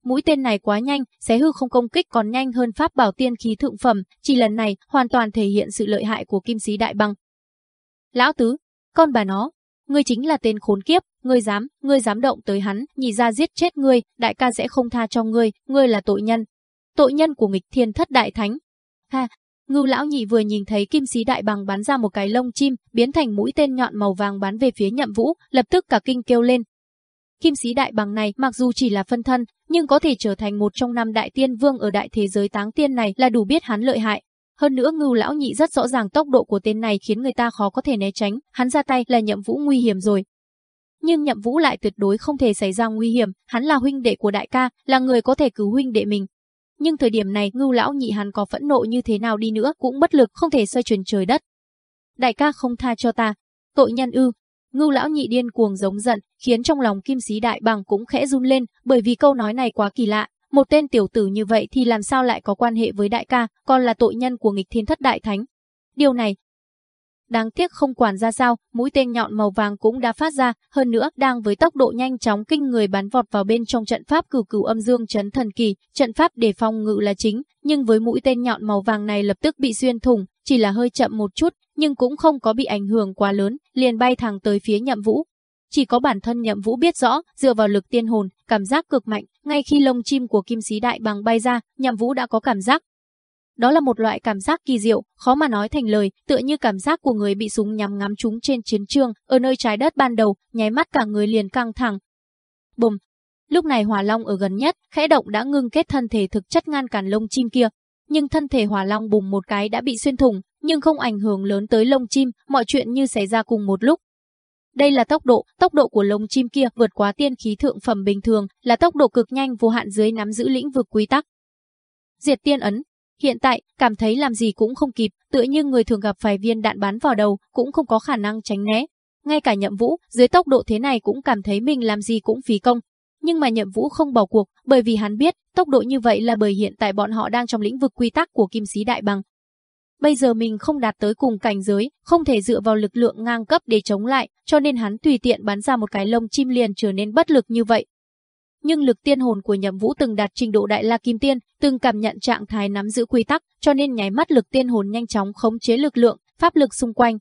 Mũi tên này quá nhanh, xé hư không công kích còn nhanh hơn pháp bảo tiên khí thượng phẩm, chỉ lần này hoàn toàn thể hiện sự lợi hại của kim sĩ đại băng. Lão tứ, con bà nó, ngươi chính là tên khốn kiếp, ngươi dám, ngươi dám động tới hắn, nhị ra giết chết ngươi, đại ca sẽ không tha cho ngươi, ngươi là tội nhân. Tội nhân của nghịch thiên thất đại thánh. Ha, ngưu lão nhị vừa nhìn thấy kim sĩ đại bằng bắn ra một cái lông chim, biến thành mũi tên nhọn màu vàng bắn về phía nhậm vũ, lập tức cả kinh kêu lên. Kim sĩ đại bằng này mặc dù chỉ là phân thân, nhưng có thể trở thành một trong năm đại tiên vương ở đại thế giới táng tiên này là đủ biết hắn lợi hại. Hơn nữa ngưu lão nhị rất rõ ràng tốc độ của tên này khiến người ta khó có thể né tránh, hắn ra tay là nhậm vũ nguy hiểm rồi. Nhưng nhậm vũ lại tuyệt đối không thể xảy ra nguy hiểm, hắn là huynh đệ của đại ca, là người có thể cứu huynh đệ mình. Nhưng thời điểm này ngưu lão nhị hắn có phẫn nộ như thế nào đi nữa cũng bất lực không thể xoay chuyển trời đất. Đại ca không tha cho ta, tội nhân ư, Ngưu lão nhị điên cuồng giống giận, khiến trong lòng kim sĩ đại bằng cũng khẽ run lên, bởi vì câu nói này quá kỳ lạ. Một tên tiểu tử như vậy thì làm sao lại có quan hệ với đại ca, còn là tội nhân của nghịch thiên thất đại thánh. Điều này, đáng tiếc không quản ra sao, mũi tên nhọn màu vàng cũng đã phát ra, hơn nữa đang với tốc độ nhanh chóng kinh người bắn vọt vào bên trong trận pháp cửu cửu âm dương chấn thần kỳ, trận pháp để phòng ngự là chính, nhưng với mũi tên nhọn màu vàng này lập tức bị xuyên thủng, chỉ là hơi chậm một chút, nhưng cũng không có bị ảnh hưởng quá lớn, liền bay thẳng tới phía nhậm vũ. Chỉ có bản thân nhậm vũ biết rõ, dựa vào lực tiên hồn, cảm giác cực mạnh, ngay khi lông chim của kim sĩ đại bằng bay ra, nhậm vũ đã có cảm giác. Đó là một loại cảm giác kỳ diệu, khó mà nói thành lời, tựa như cảm giác của người bị súng nhắm ngắm trúng trên chiến trường, ở nơi trái đất ban đầu, nháy mắt cả người liền căng thẳng. Bùm! Lúc này hỏa long ở gần nhất, khẽ động đã ngưng kết thân thể thực chất ngăn cản lông chim kia, nhưng thân thể hỏa long bùng một cái đã bị xuyên thủng, nhưng không ảnh hưởng lớn tới lông chim, mọi chuyện như xảy ra cùng một lúc. Đây là tốc độ, tốc độ của lông chim kia vượt quá tiên khí thượng phẩm bình thường, là tốc độ cực nhanh vô hạn dưới nắm giữ lĩnh vực quy tắc. Diệt tiên ấn, hiện tại, cảm thấy làm gì cũng không kịp, tựa như người thường gặp phải viên đạn bắn vào đầu, cũng không có khả năng tránh né. Ngay cả nhậm vũ, dưới tốc độ thế này cũng cảm thấy mình làm gì cũng phí công, nhưng mà Nhậm Vũ không bỏ cuộc, bởi vì hắn biết, tốc độ như vậy là bởi hiện tại bọn họ đang trong lĩnh vực quy tắc của Kim Sĩ Đại Bằng. Bây giờ mình không đạt tới cùng cảnh giới, không thể dựa vào lực lượng ngang cấp để chống lại, cho nên hắn tùy tiện bắn ra một cái lông chim liền trở nên bất lực như vậy. Nhưng lực tiên hồn của Nhậm Vũ từng đạt trình độ Đại La Kim Tiên, từng cảm nhận trạng thái nắm giữ quy tắc, cho nên nháy mắt lực tiên hồn nhanh chóng khống chế lực lượng, pháp lực xung quanh,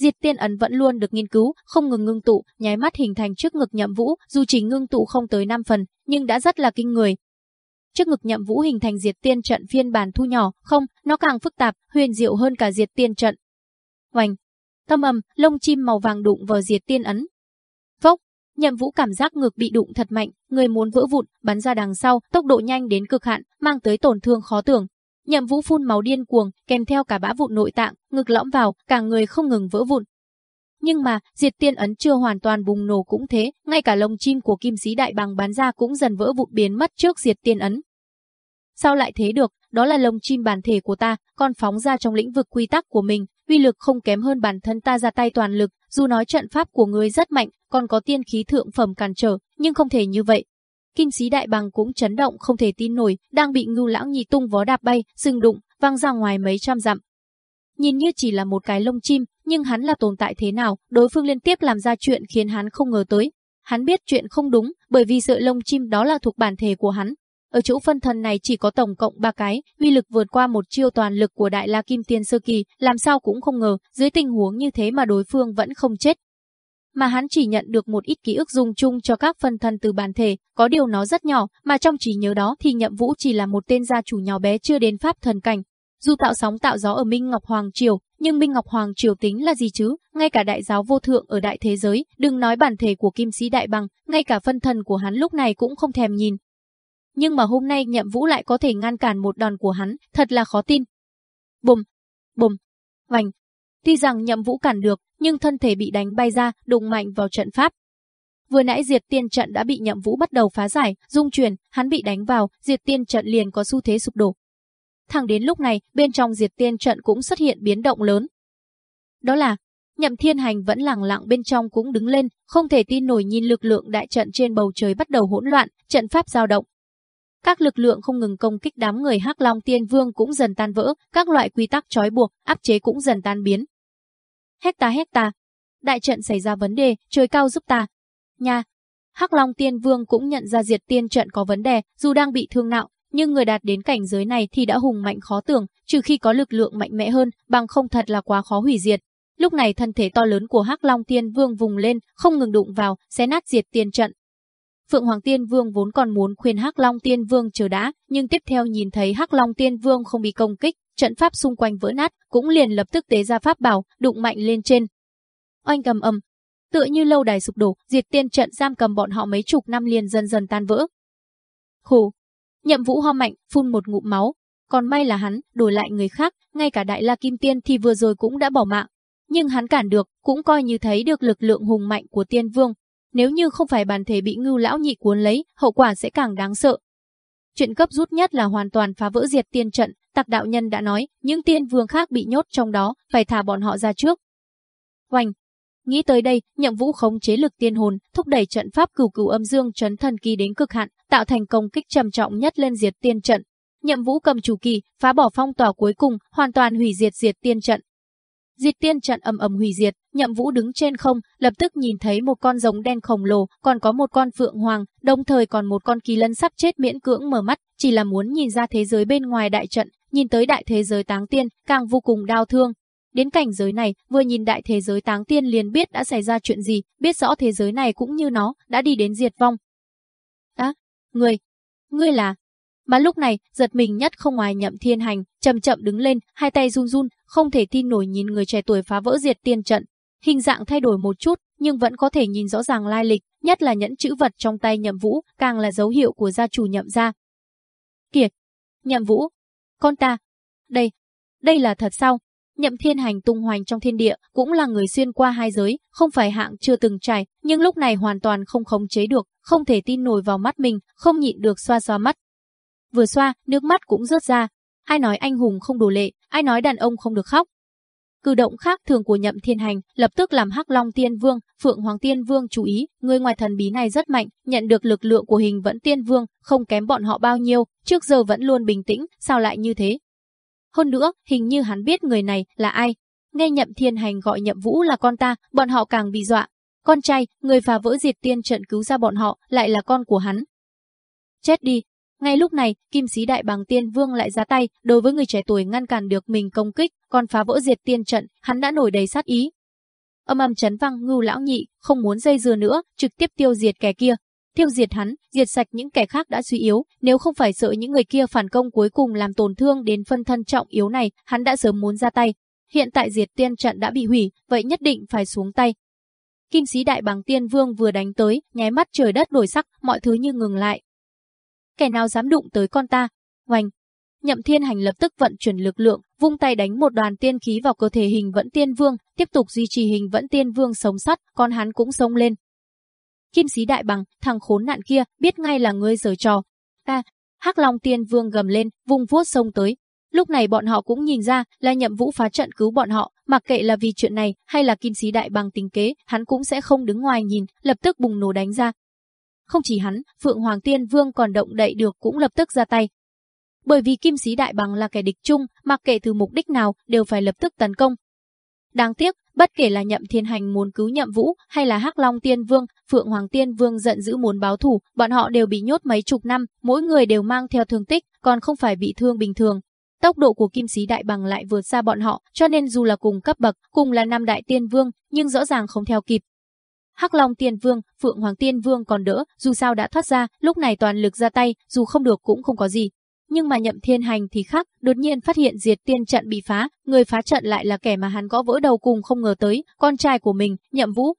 Diệt tiên ấn vẫn luôn được nghiên cứu, không ngừng ngưng tụ, nháy mắt hình thành trước ngực nhậm vũ, dù chỉ ngưng tụ không tới 5 phần, nhưng đã rất là kinh người. Trước ngực nhậm vũ hình thành diệt tiên trận phiên bản thu nhỏ, không, nó càng phức tạp, huyền diệu hơn cả diệt tiên trận. Hoành, tâm ầm, lông chim màu vàng đụng vào diệt tiên ấn. Phốc, nhậm vũ cảm giác ngực bị đụng thật mạnh, người muốn vỡ vụn, bắn ra đằng sau, tốc độ nhanh đến cực hạn, mang tới tổn thương khó tưởng, Nhậm Vũ phun máu điên cuồng, kèm theo cả bã vụn nội tạng, ngực lõm vào, cả người không ngừng vỡ vụn. Nhưng mà, diệt tiên ấn chưa hoàn toàn bùng nổ cũng thế, ngay cả lông chim của kim sĩ đại bằng bán ra cũng dần vỡ vụn biến mất trước diệt tiên ấn. Sao lại thế được, đó là lông chim bản thể của ta, còn phóng ra trong lĩnh vực quy tắc của mình, uy lực không kém hơn bản thân ta ra tay toàn lực, dù nói trận pháp của ngươi rất mạnh, còn có tiên khí thượng phẩm cản trở, nhưng không thể như vậy, Kim sĩ đại bằng cũng chấn động không thể tin nổi, đang bị ngưu lão nhị tung vó đạp bay, sừng đụng, văng ra ngoài mấy trăm dặm. Nhìn như chỉ là một cái lông chim, nhưng hắn là tồn tại thế nào, đối phương liên tiếp làm ra chuyện khiến hắn không ngờ tới. Hắn biết chuyện không đúng, bởi vì sợi lông chim đó là thuộc bản thể của hắn. Ở chỗ phân thân này chỉ có tổng cộng ba cái, uy lực vượt qua một chiêu toàn lực của Đại La Kim Tiên Sơ Kỳ, làm sao cũng không ngờ, dưới tình huống như thế mà đối phương vẫn không chết mà hắn chỉ nhận được một ít ký ức dùng chung cho các phân thân từ bản thể, có điều nó rất nhỏ, mà trong trí nhớ đó thì Nhậm Vũ chỉ là một tên gia chủ nhỏ bé chưa đến pháp thần cảnh. Dù tạo sóng tạo gió ở Minh Ngọc Hoàng Triều, nhưng Minh Ngọc Hoàng Triều tính là gì chứ, ngay cả đại giáo vô thượng ở đại thế giới, đừng nói bản thể của kim sĩ đại bằng, ngay cả phân thân của hắn lúc này cũng không thèm nhìn. Nhưng mà hôm nay Nhậm Vũ lại có thể ngăn cản một đòn của hắn, thật là khó tin. Bùm, bùm, vành, Tuy rằng nhậm vũ cản được, nhưng thân thể bị đánh bay ra, đụng mạnh vào trận pháp. Vừa nãy diệt tiên trận đã bị nhậm vũ bắt đầu phá giải, dung chuyển, hắn bị đánh vào, diệt tiên trận liền có xu thế sụp đổ. Thẳng đến lúc này, bên trong diệt tiên trận cũng xuất hiện biến động lớn. Đó là, nhậm thiên hành vẫn lặng lặng bên trong cũng đứng lên, không thể tin nổi nhìn lực lượng đại trận trên bầu trời bắt đầu hỗn loạn, trận pháp dao động các lực lượng không ngừng công kích đám người Hắc Long Tiên Vương cũng dần tan vỡ, các loại quy tắc trói buộc, áp chế cũng dần tan biến. Hecta hecta, đại trận xảy ra vấn đề, trời cao giúp ta. Nha, Hắc Long Tiên Vương cũng nhận ra diệt tiên trận có vấn đề, dù đang bị thương nặng, nhưng người đạt đến cảnh giới này thì đã hùng mạnh khó tưởng, trừ khi có lực lượng mạnh mẽ hơn, bằng không thật là quá khó hủy diệt. Lúc này thân thể to lớn của Hắc Long Tiên Vương vùng lên, không ngừng đụng vào, xé nát diệt tiên trận. Phượng Hoàng Tiên Vương vốn còn muốn khuyên Hắc Long Tiên Vương chờ đã, nhưng tiếp theo nhìn thấy Hắc Long Tiên Vương không bị công kích, trận pháp xung quanh vỡ nát, cũng liền lập tức tế ra pháp bảo, đụng mạnh lên trên. Oanh cầm âm, tựa như lâu đài sụp đổ, diệt tiên trận giam cầm bọn họ mấy chục năm liền dần dần tan vỡ. Khổ, Nhậm Vũ ho mạnh, phun một ngụm máu. Còn may là hắn, đổi lại người khác, ngay cả Đại La Kim Tiên thì vừa rồi cũng đã bỏ mạng. Nhưng hắn cản được, cũng coi như thấy được lực lượng hùng mạnh của Tiên Vương. Nếu như không phải bản thể bị ngưu lão nhị cuốn lấy, hậu quả sẽ càng đáng sợ. Chuyện cấp rút nhất là hoàn toàn phá vỡ diệt tiên trận, tặc đạo nhân đã nói, những tiên vương khác bị nhốt trong đó, phải thả bọn họ ra trước. Hoành, Nghĩ tới đây, nhậm vũ khống chế lực tiên hồn, thúc đẩy trận pháp cửu cửu âm dương trấn thần kỳ đến cực hạn, tạo thành công kích trầm trọng nhất lên diệt tiên trận. Nhậm vũ cầm chủ kỳ, phá bỏ phong tỏa cuối cùng, hoàn toàn hủy diệt diệt tiên trận. Diệt tiên trận ầm ầm hủy diệt, Nhậm Vũ đứng trên không, lập tức nhìn thấy một con rồng đen khổng lồ, còn có một con phượng hoàng, đồng thời còn một con kỳ lân sắp chết miễn cưỡng mở mắt, chỉ là muốn nhìn ra thế giới bên ngoài đại trận, nhìn tới đại thế giới táng tiên, càng vô cùng đau thương, Đến cảnh giới này, vừa nhìn đại thế giới táng tiên liền biết đã xảy ra chuyện gì, biết rõ thế giới này cũng như nó, đã đi đến diệt vong. Á, người, ngươi là... Mà lúc này, giật mình nhất không ngoài nhậm thiên hành, chậm chậm đứng lên, hai tay run run, không thể tin nổi nhìn người trẻ tuổi phá vỡ diệt tiên trận. Hình dạng thay đổi một chút, nhưng vẫn có thể nhìn rõ ràng lai lịch, nhất là nhẫn chữ vật trong tay nhậm vũ, càng là dấu hiệu của gia chủ nhậm gia. Kiệt, nhậm vũ, con ta, đây, đây là thật sao? Nhậm Thiên Hành tung hoành trong thiên địa, cũng là người xuyên qua hai giới, không phải hạng chưa từng trải, nhưng lúc này hoàn toàn không khống chế được, không thể tin nổi vào mắt mình, không nhịn được xoa xoa mắt. Vừa xoa, nước mắt cũng rớt ra. Ai nói anh hùng không đổ lệ, ai nói đàn ông không được khóc. Cử động khác thường của Nhậm Thiên Hành lập tức làm Hắc Long Tiên Vương, Phượng Hoàng Tiên Vương chú ý, người ngoài thần bí này rất mạnh, nhận được lực lượng của hình vẫn Tiên Vương, không kém bọn họ bao nhiêu, trước giờ vẫn luôn bình tĩnh, sao lại như thế? Hơn nữa, hình như hắn biết người này là ai. Nghe nhậm thiên hành gọi nhậm vũ là con ta, bọn họ càng bị dọa. Con trai, người phá vỡ diệt tiên trận cứu ra bọn họ, lại là con của hắn. Chết đi. Ngay lúc này, kim sĩ đại bằng tiên vương lại ra tay, đối với người trẻ tuổi ngăn cản được mình công kích, còn phá vỡ diệt tiên trận, hắn đã nổi đầy sát ý. Âm âm chấn văng ngưu lão nhị, không muốn dây dưa nữa, trực tiếp tiêu diệt kẻ kia, tiêu diệt hắn, diệt sạch những kẻ khác đã suy yếu, nếu không phải sợ những người kia phản công cuối cùng làm tổn thương đến phân thân trọng yếu này, hắn đã sớm muốn ra tay. Hiện tại diệt tiên trận đã bị hủy, vậy nhất định phải xuống tay. Kim sĩ đại bằng tiên vương vừa đánh tới, nháy mắt trời đất đổi sắc, mọi thứ như ngừng lại. Kẻ nào dám đụng tới con ta? Hoành! Nhậm thiên hành lập tức vận chuyển lực lượng, vung tay đánh một đoàn tiên khí vào cơ thể hình vẫn tiên vương, tiếp tục duy trì hình vẫn tiên vương sống sót, con hắn cũng sống lên, Kim sĩ đại bằng, thằng khốn nạn kia, biết ngay là ngươi giở trò. Ta, Hắc Long Tiên Vương gầm lên, vung vuốt sông tới. Lúc này bọn họ cũng nhìn ra là nhậm vũ phá trận cứu bọn họ, mặc kệ là vì chuyện này hay là kim sĩ đại bằng tính kế, hắn cũng sẽ không đứng ngoài nhìn, lập tức bùng nổ đánh ra. Không chỉ hắn, Phượng Hoàng Tiên Vương còn động đậy được cũng lập tức ra tay. Bởi vì kim sĩ đại bằng là kẻ địch chung, mặc kệ từ mục đích nào đều phải lập tức tấn công, Đáng tiếc, bất kể là Nhậm Thiên Hành muốn cứu Nhậm Vũ hay là Hắc Long Tiên Vương, Phượng Hoàng Tiên Vương giận dữ muốn báo thù, bọn họ đều bị nhốt mấy chục năm, mỗi người đều mang theo thương tích, còn không phải bị thương bình thường. Tốc độ của Kim Sĩ Đại Bằng lại vượt xa bọn họ, cho nên dù là cùng cấp bậc, cùng là năm đại tiên vương, nhưng rõ ràng không theo kịp. Hắc Long Tiên Vương, Phượng Hoàng Tiên Vương còn đỡ, dù sao đã thoát ra, lúc này toàn lực ra tay, dù không được cũng không có gì, nhưng mà nhậm thiên hành thì khác, đột nhiên phát hiện diệt tiên trận bị phá, người phá trận lại là kẻ mà hắn gõ vỡ đầu cùng không ngờ tới, con trai của mình, nhậm vũ.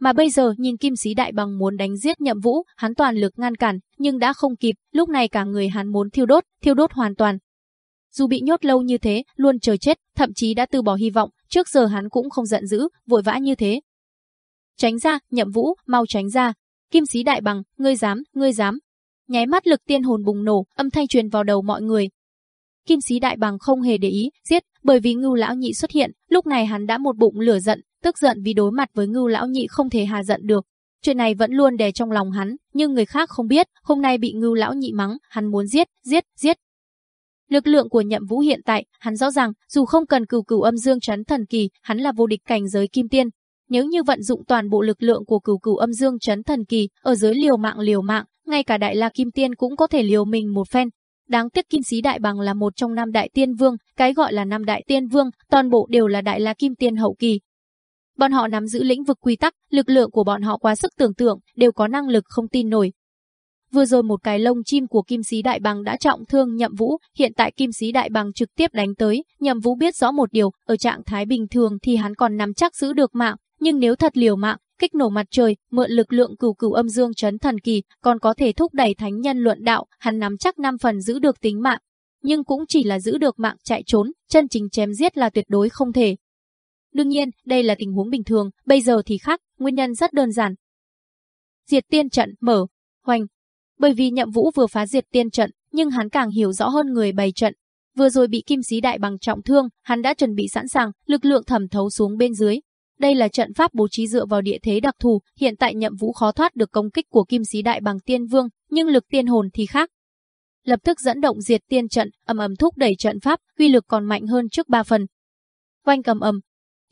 Mà bây giờ nhìn kim sĩ đại bằng muốn đánh giết nhậm vũ, hắn toàn lực ngăn cản, nhưng đã không kịp, lúc này cả người hắn muốn thiêu đốt, thiêu đốt hoàn toàn. Dù bị nhốt lâu như thế, luôn chờ chết, thậm chí đã từ bỏ hy vọng, trước giờ hắn cũng không giận dữ, vội vã như thế. Tránh ra, nhậm vũ, mau tránh ra. Kim sĩ đại bằng, ngươi dám, ngươi dám, nháy mắt lực tiên hồn bùng nổ, âm thanh truyền vào đầu mọi người. Kim sĩ đại bằng không hề để ý, giết, bởi vì ngưu lão nhị xuất hiện, lúc này hắn đã một bụng lửa giận, tức giận vì đối mặt với ngưu lão nhị không thể hà giận được. Chuyện này vẫn luôn đè trong lòng hắn, nhưng người khác không biết, hôm nay bị ngưu lão nhị mắng, hắn muốn giết, giết, giết. Lực lượng của nhậm vũ hiện tại, hắn rõ ràng, dù không cần cửu cửu âm dương chấn thần kỳ, hắn là vô địch cảnh giới kim tiên. Nếu như vận dụng toàn bộ lực lượng của cửu cửu âm dương chấn thần kỳ, ở dưới liều mạng liều mạng, ngay cả đại la kim tiên cũng có thể liều mình một phen. Đáng tiếc kim sĩ đại bằng là một trong năm đại tiên vương, cái gọi là năm đại tiên vương, toàn bộ đều là đại la kim tiên hậu kỳ, Bọn họ nắm giữ lĩnh vực quy tắc, lực lượng của bọn họ quá sức tưởng tượng, đều có năng lực không tin nổi. Vừa rồi một cái lông chim của kim sĩ đại bằng đã trọng thương nhậm vũ, hiện tại kim sĩ đại bằng trực tiếp đánh tới, nhậm vũ biết rõ một điều, ở trạng thái bình thường thì hắn còn nắm chắc giữ được mạng, nhưng nếu thật liều mạng, kích nổ mặt trời, mượn lực lượng cửu cửu âm dương chấn thần kỳ, còn có thể thúc đẩy thánh nhân luận đạo, hắn nắm chắc 5 phần giữ được tính mạng. Nhưng cũng chỉ là giữ được mạng chạy trốn, chân chính chém giết là tuyệt đối không thể. Đương nhiên, đây là tình huống bình thường, bây giờ thì khác, nguyên nhân rất đơn giản. Diệt tiên trận mở, hoành. Bởi vì nhậm vũ vừa phá diệt tiên trận, nhưng hắn càng hiểu rõ hơn người bày trận. Vừa rồi bị kim sĩ đại bằng trọng thương, hắn đã chuẩn bị sẵn sàng, lực lượng thẩm thấu xuống bên dưới. Đây là trận pháp bố trí dựa vào địa thế đặc thù, hiện tại nhậm vũ khó thoát được công kích của kim sĩ đại bằng tiên vương, nhưng lực tiên hồn thì khác. Lập tức dẫn động diệt tiên trận, ầm ầm thúc đẩy trận pháp, uy lực còn mạnh hơn trước ba phần. Quanh cầm ầm,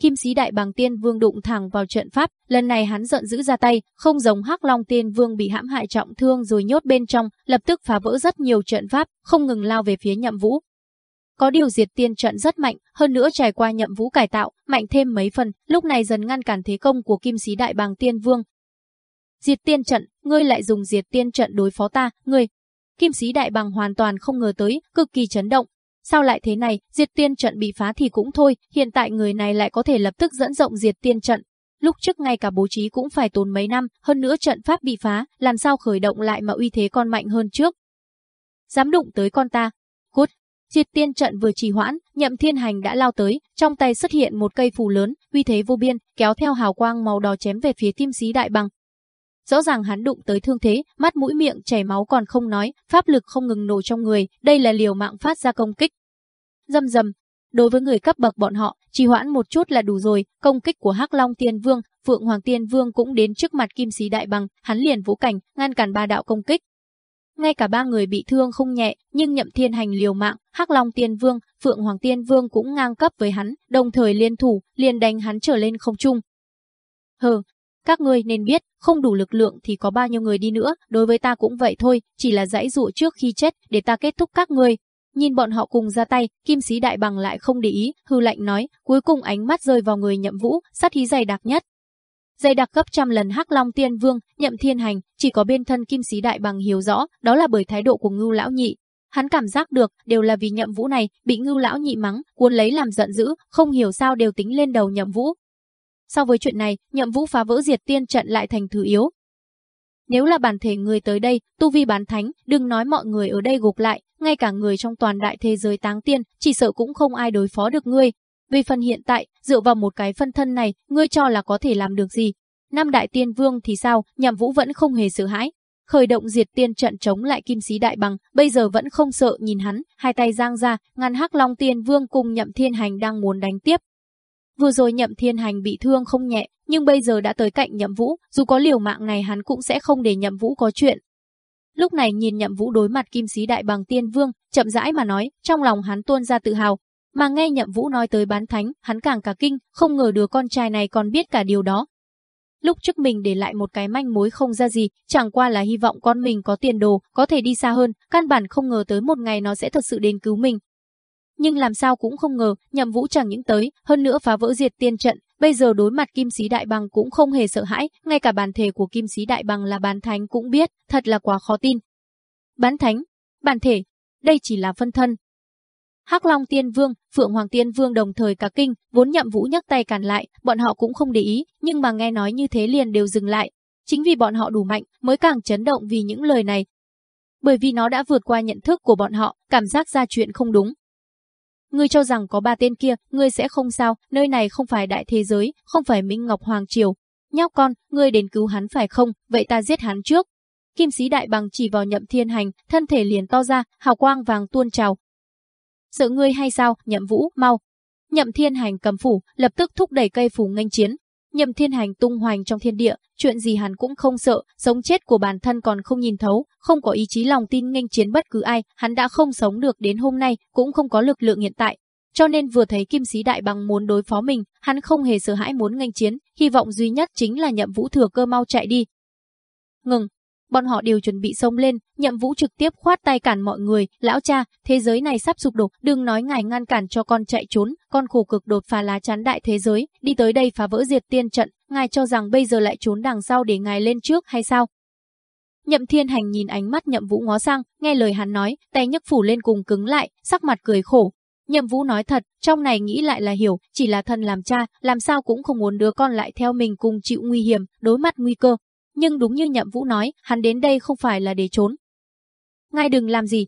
Kim sĩ đại bằng tiên vương đụng thẳng vào trận pháp, lần này hắn giận dữ ra tay, không giống hắc long tiên vương bị hãm hại trọng thương rồi nhốt bên trong, lập tức phá vỡ rất nhiều trận pháp, không ngừng lao về phía nhậm vũ. Có điều diệt tiên trận rất mạnh, hơn nữa trải qua nhậm vũ cải tạo, mạnh thêm mấy phần, lúc này dần ngăn cản thế công của kim sĩ đại bàng tiên vương. Diệt tiên trận, ngươi lại dùng diệt tiên trận đối phó ta, ngươi. Kim sĩ đại bàng hoàn toàn không ngờ tới, cực kỳ chấn động, Sao lại thế này, diệt tiên trận bị phá thì cũng thôi, hiện tại người này lại có thể lập tức dẫn rộng diệt tiên trận. Lúc trước ngay cả bố trí cũng phải tốn mấy năm, hơn nữa trận pháp bị phá, làm sao khởi động lại mà uy thế còn mạnh hơn trước. Dám đụng tới con ta. Triệt Diệt tiên trận vừa trì hoãn, nhậm thiên hành đã lao tới, trong tay xuất hiện một cây phù lớn, uy thế vô biên, kéo theo hào quang màu đỏ chém về phía tim xí đại bằng. Rõ ràng hắn đụng tới thương thế, mắt mũi miệng chảy máu còn không nói, pháp lực không ngừng nổ trong người, đây là liều mạng phát ra công kích. Dầm dầm, đối với người cấp bậc bọn họ, trì hoãn một chút là đủ rồi, công kích của Hắc Long Tiên Vương, Phượng Hoàng Tiên Vương cũng đến trước mặt Kim Sĩ Đại Bằng, hắn liền vũ cảnh, ngăn cản ba đạo công kích. Ngay cả ba người bị thương không nhẹ, nhưng Nhậm Thiên Hành liều mạng, Hắc Long Tiên Vương, Phượng Hoàng Tiên Vương cũng ngang cấp với hắn, đồng thời liên thủ, liền đánh hắn trở lên không trung. Hừ, các ngươi nên biết, không đủ lực lượng thì có bao nhiêu người đi nữa, đối với ta cũng vậy thôi, chỉ là dãy dụ trước khi chết để ta kết thúc các ngươi. Nhìn bọn họ cùng ra tay, kim sĩ đại bằng lại không để ý, hư lạnh nói, cuối cùng ánh mắt rơi vào người nhậm vũ, sát khí dày đặc nhất. Dày đặc gấp trăm lần hắc long tiên vương, nhậm thiên hành, chỉ có bên thân kim sĩ đại bằng hiểu rõ, đó là bởi thái độ của ngưu lão nhị. Hắn cảm giác được, đều là vì nhậm vũ này, bị ngưu lão nhị mắng, cuốn lấy làm giận dữ, không hiểu sao đều tính lên đầu nhậm vũ, So với chuyện này, nhậm vũ phá vỡ diệt tiên trận lại thành thứ yếu. Nếu là bản thể người tới đây, tu vi bán thánh, đừng nói mọi người ở đây gục lại, ngay cả người trong toàn đại thế giới táng tiên, chỉ sợ cũng không ai đối phó được ngươi. Vì phần hiện tại, dựa vào một cái phân thân này, ngươi cho là có thể làm được gì? Năm đại tiên vương thì sao, nhậm vũ vẫn không hề sợ hãi. Khởi động diệt tiên trận chống lại kim sĩ đại bằng, bây giờ vẫn không sợ nhìn hắn, hai tay giang ra, ngăn hắc long tiên vương cùng nhậm thiên hành đang muốn đánh tiếp, Vừa rồi nhậm thiên hành bị thương không nhẹ, nhưng bây giờ đã tới cạnh nhậm vũ, dù có liều mạng này hắn cũng sẽ không để nhậm vũ có chuyện. Lúc này nhìn nhậm vũ đối mặt kim sĩ đại bằng tiên vương, chậm rãi mà nói, trong lòng hắn tuôn ra tự hào. Mà nghe nhậm vũ nói tới bán thánh, hắn càng cả kinh, không ngờ đứa con trai này còn biết cả điều đó. Lúc trước mình để lại một cái manh mối không ra gì, chẳng qua là hy vọng con mình có tiền đồ, có thể đi xa hơn, căn bản không ngờ tới một ngày nó sẽ thật sự đến cứu mình, nhưng làm sao cũng không ngờ, nhậm vũ chẳng những tới, hơn nữa phá vỡ diệt tiên trận, bây giờ đối mặt kim sĩ đại bằng cũng không hề sợ hãi, ngay cả bản thể của kim sĩ đại bằng là bán thánh cũng biết, thật là quá khó tin. Bán thánh, bản thể, đây chỉ là phân thân. Hắc Long Tiên Vương, Phượng Hoàng Tiên Vương đồng thời cả kinh, vốn nhậm vũ nhấc tay cản lại, bọn họ cũng không để ý, nhưng mà nghe nói như thế liền đều dừng lại. Chính vì bọn họ đủ mạnh, mới càng chấn động vì những lời này. Bởi vì nó đã vượt qua nhận thức của bọn họ, cảm giác ra chuyện không đúng, Ngươi cho rằng có ba tên kia, ngươi sẽ không sao, nơi này không phải đại thế giới, không phải Minh Ngọc Hoàng Triều. Nhóc con, ngươi đến cứu hắn phải không, vậy ta giết hắn trước. Kim sĩ đại bằng chỉ vào nhậm thiên hành, thân thể liền to ra, hào quang vàng tuôn trào. Sợ ngươi hay sao, nhậm vũ, mau. Nhậm thiên hành cầm phủ, lập tức thúc đẩy cây phủ nghênh chiến. Nhậm Thiên Hành tung hoành trong thiên địa, chuyện gì hắn cũng không sợ, sống chết của bản thân còn không nhìn thấu, không có ý chí lòng tin nghênh chiến bất cứ ai, hắn đã không sống được đến hôm nay, cũng không có lực lượng hiện tại. Cho nên vừa thấy Kim Sĩ Đại Bằng muốn đối phó mình, hắn không hề sợ hãi muốn nghênh chiến, hy vọng duy nhất chính là Nhậm Vũ thừa cơ mau chạy đi. Ngừng, bọn họ đều chuẩn bị xông lên, Nhậm Vũ trực tiếp khoát tay cản mọi người, "Lão cha, thế giới này sắp sụp đổ, đừng nói ngài ngăn cản cho con chạy trốn, con khổ cực đột phá lá chắn đại thế giới, đi tới đây phá vỡ diệt tiên trận, ngài cho rằng bây giờ lại trốn đằng sau để ngài lên trước hay sao?" Nhậm Thiên Hành nhìn ánh mắt Nhậm Vũ ngó sang, nghe lời hắn nói, tay nhấc phủ lên cùng cứng lại, sắc mặt cười khổ. Nhậm Vũ nói thật, trong này nghĩ lại là hiểu, chỉ là thân làm cha, làm sao cũng không muốn đứa con lại theo mình cùng chịu nguy hiểm, đối mặt nguy cơ, nhưng đúng như Nhậm Vũ nói, hắn đến đây không phải là để trốn. Ngài đừng làm gì.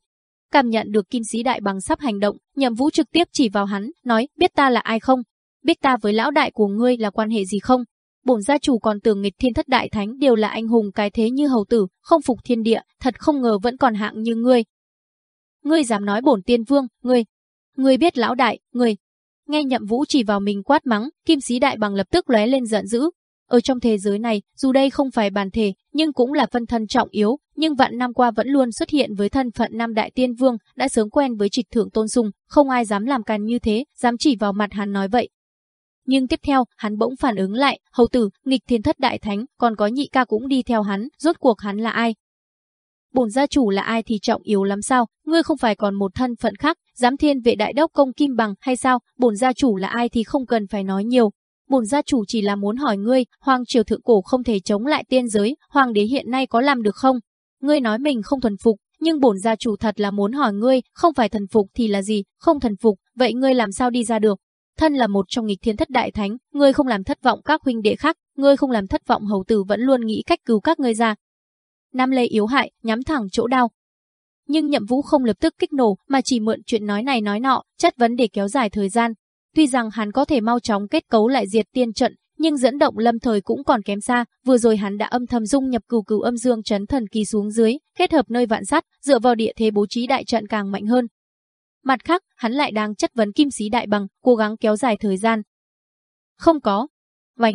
Cảm nhận được kim sĩ đại bằng sắp hành động, Nhậm Vũ trực tiếp chỉ vào hắn, nói, biết ta là ai không? Biết ta với lão đại của ngươi là quan hệ gì không? Bổn gia chủ còn tưởng nghịch thiên thất đại thánh đều là anh hùng cái thế như hầu tử, không phục thiên địa, thật không ngờ vẫn còn hạng như ngươi. Ngươi dám nói bổn tiên vương, ngươi. Ngươi biết lão đại, ngươi. Nghe Nhậm Vũ chỉ vào mình quát mắng, kim sĩ đại bằng lập tức lóe lên giận dữ, ở trong thế giới này, dù đây không phải bản thể, nhưng cũng là phân thân trọng yếu, nhưng vạn năm qua vẫn luôn xuất hiện với thân phận nam đại tiên vương, đã sớm quen với trịch thượng tôn sùng, không ai dám làm càn như thế, dám chỉ vào mặt hắn nói vậy. Nhưng tiếp theo, hắn bỗng phản ứng lại, hầu tử, nghịch thiên thất đại thánh, còn có nhị ca cũng đi theo hắn, rốt cuộc hắn là ai? Bổn gia chủ là ai thì trọng yếu lắm sao, ngươi không phải còn một thân phận khác, giám thiên vệ đại đốc công kim bằng hay sao, bổn gia chủ là ai thì không cần phải nói nhiều, bổn gia chủ chỉ là muốn hỏi ngươi, hoàng triều thượng cổ không thể chống lại tiên giới, hoàng đế hiện nay có làm được không? Ngươi nói mình không thuần phục, nhưng bổn gia chủ thật là muốn hỏi ngươi, không phải thần phục thì là gì, không thần phục, vậy ngươi làm sao đi ra được? Thân là một trong nghịch thiên thất đại thánh, ngươi không làm thất vọng các huynh đệ khác, ngươi không làm thất vọng hầu tử vẫn luôn nghĩ cách cứu các ngươi ra. Nam Lê yếu hại, nhắm thẳng chỗ đau. Nhưng nhậm vũ không lập tức kích nổ, mà chỉ mượn chuyện nói này nói nọ, chất vấn để kéo dài thời gian, Tuy rằng hắn có thể mau chóng kết cấu lại diệt tiên trận, nhưng dẫn động lâm thời cũng còn kém xa, vừa rồi hắn đã âm thầm dung nhập cửu cửu âm dương chấn thần kỳ xuống dưới, kết hợp nơi vạn sắt, dựa vào địa thế bố trí đại trận càng mạnh hơn. Mặt khác, hắn lại đang chất vấn kim sĩ đại bằng, cố gắng kéo dài thời gian. Không có. Vành.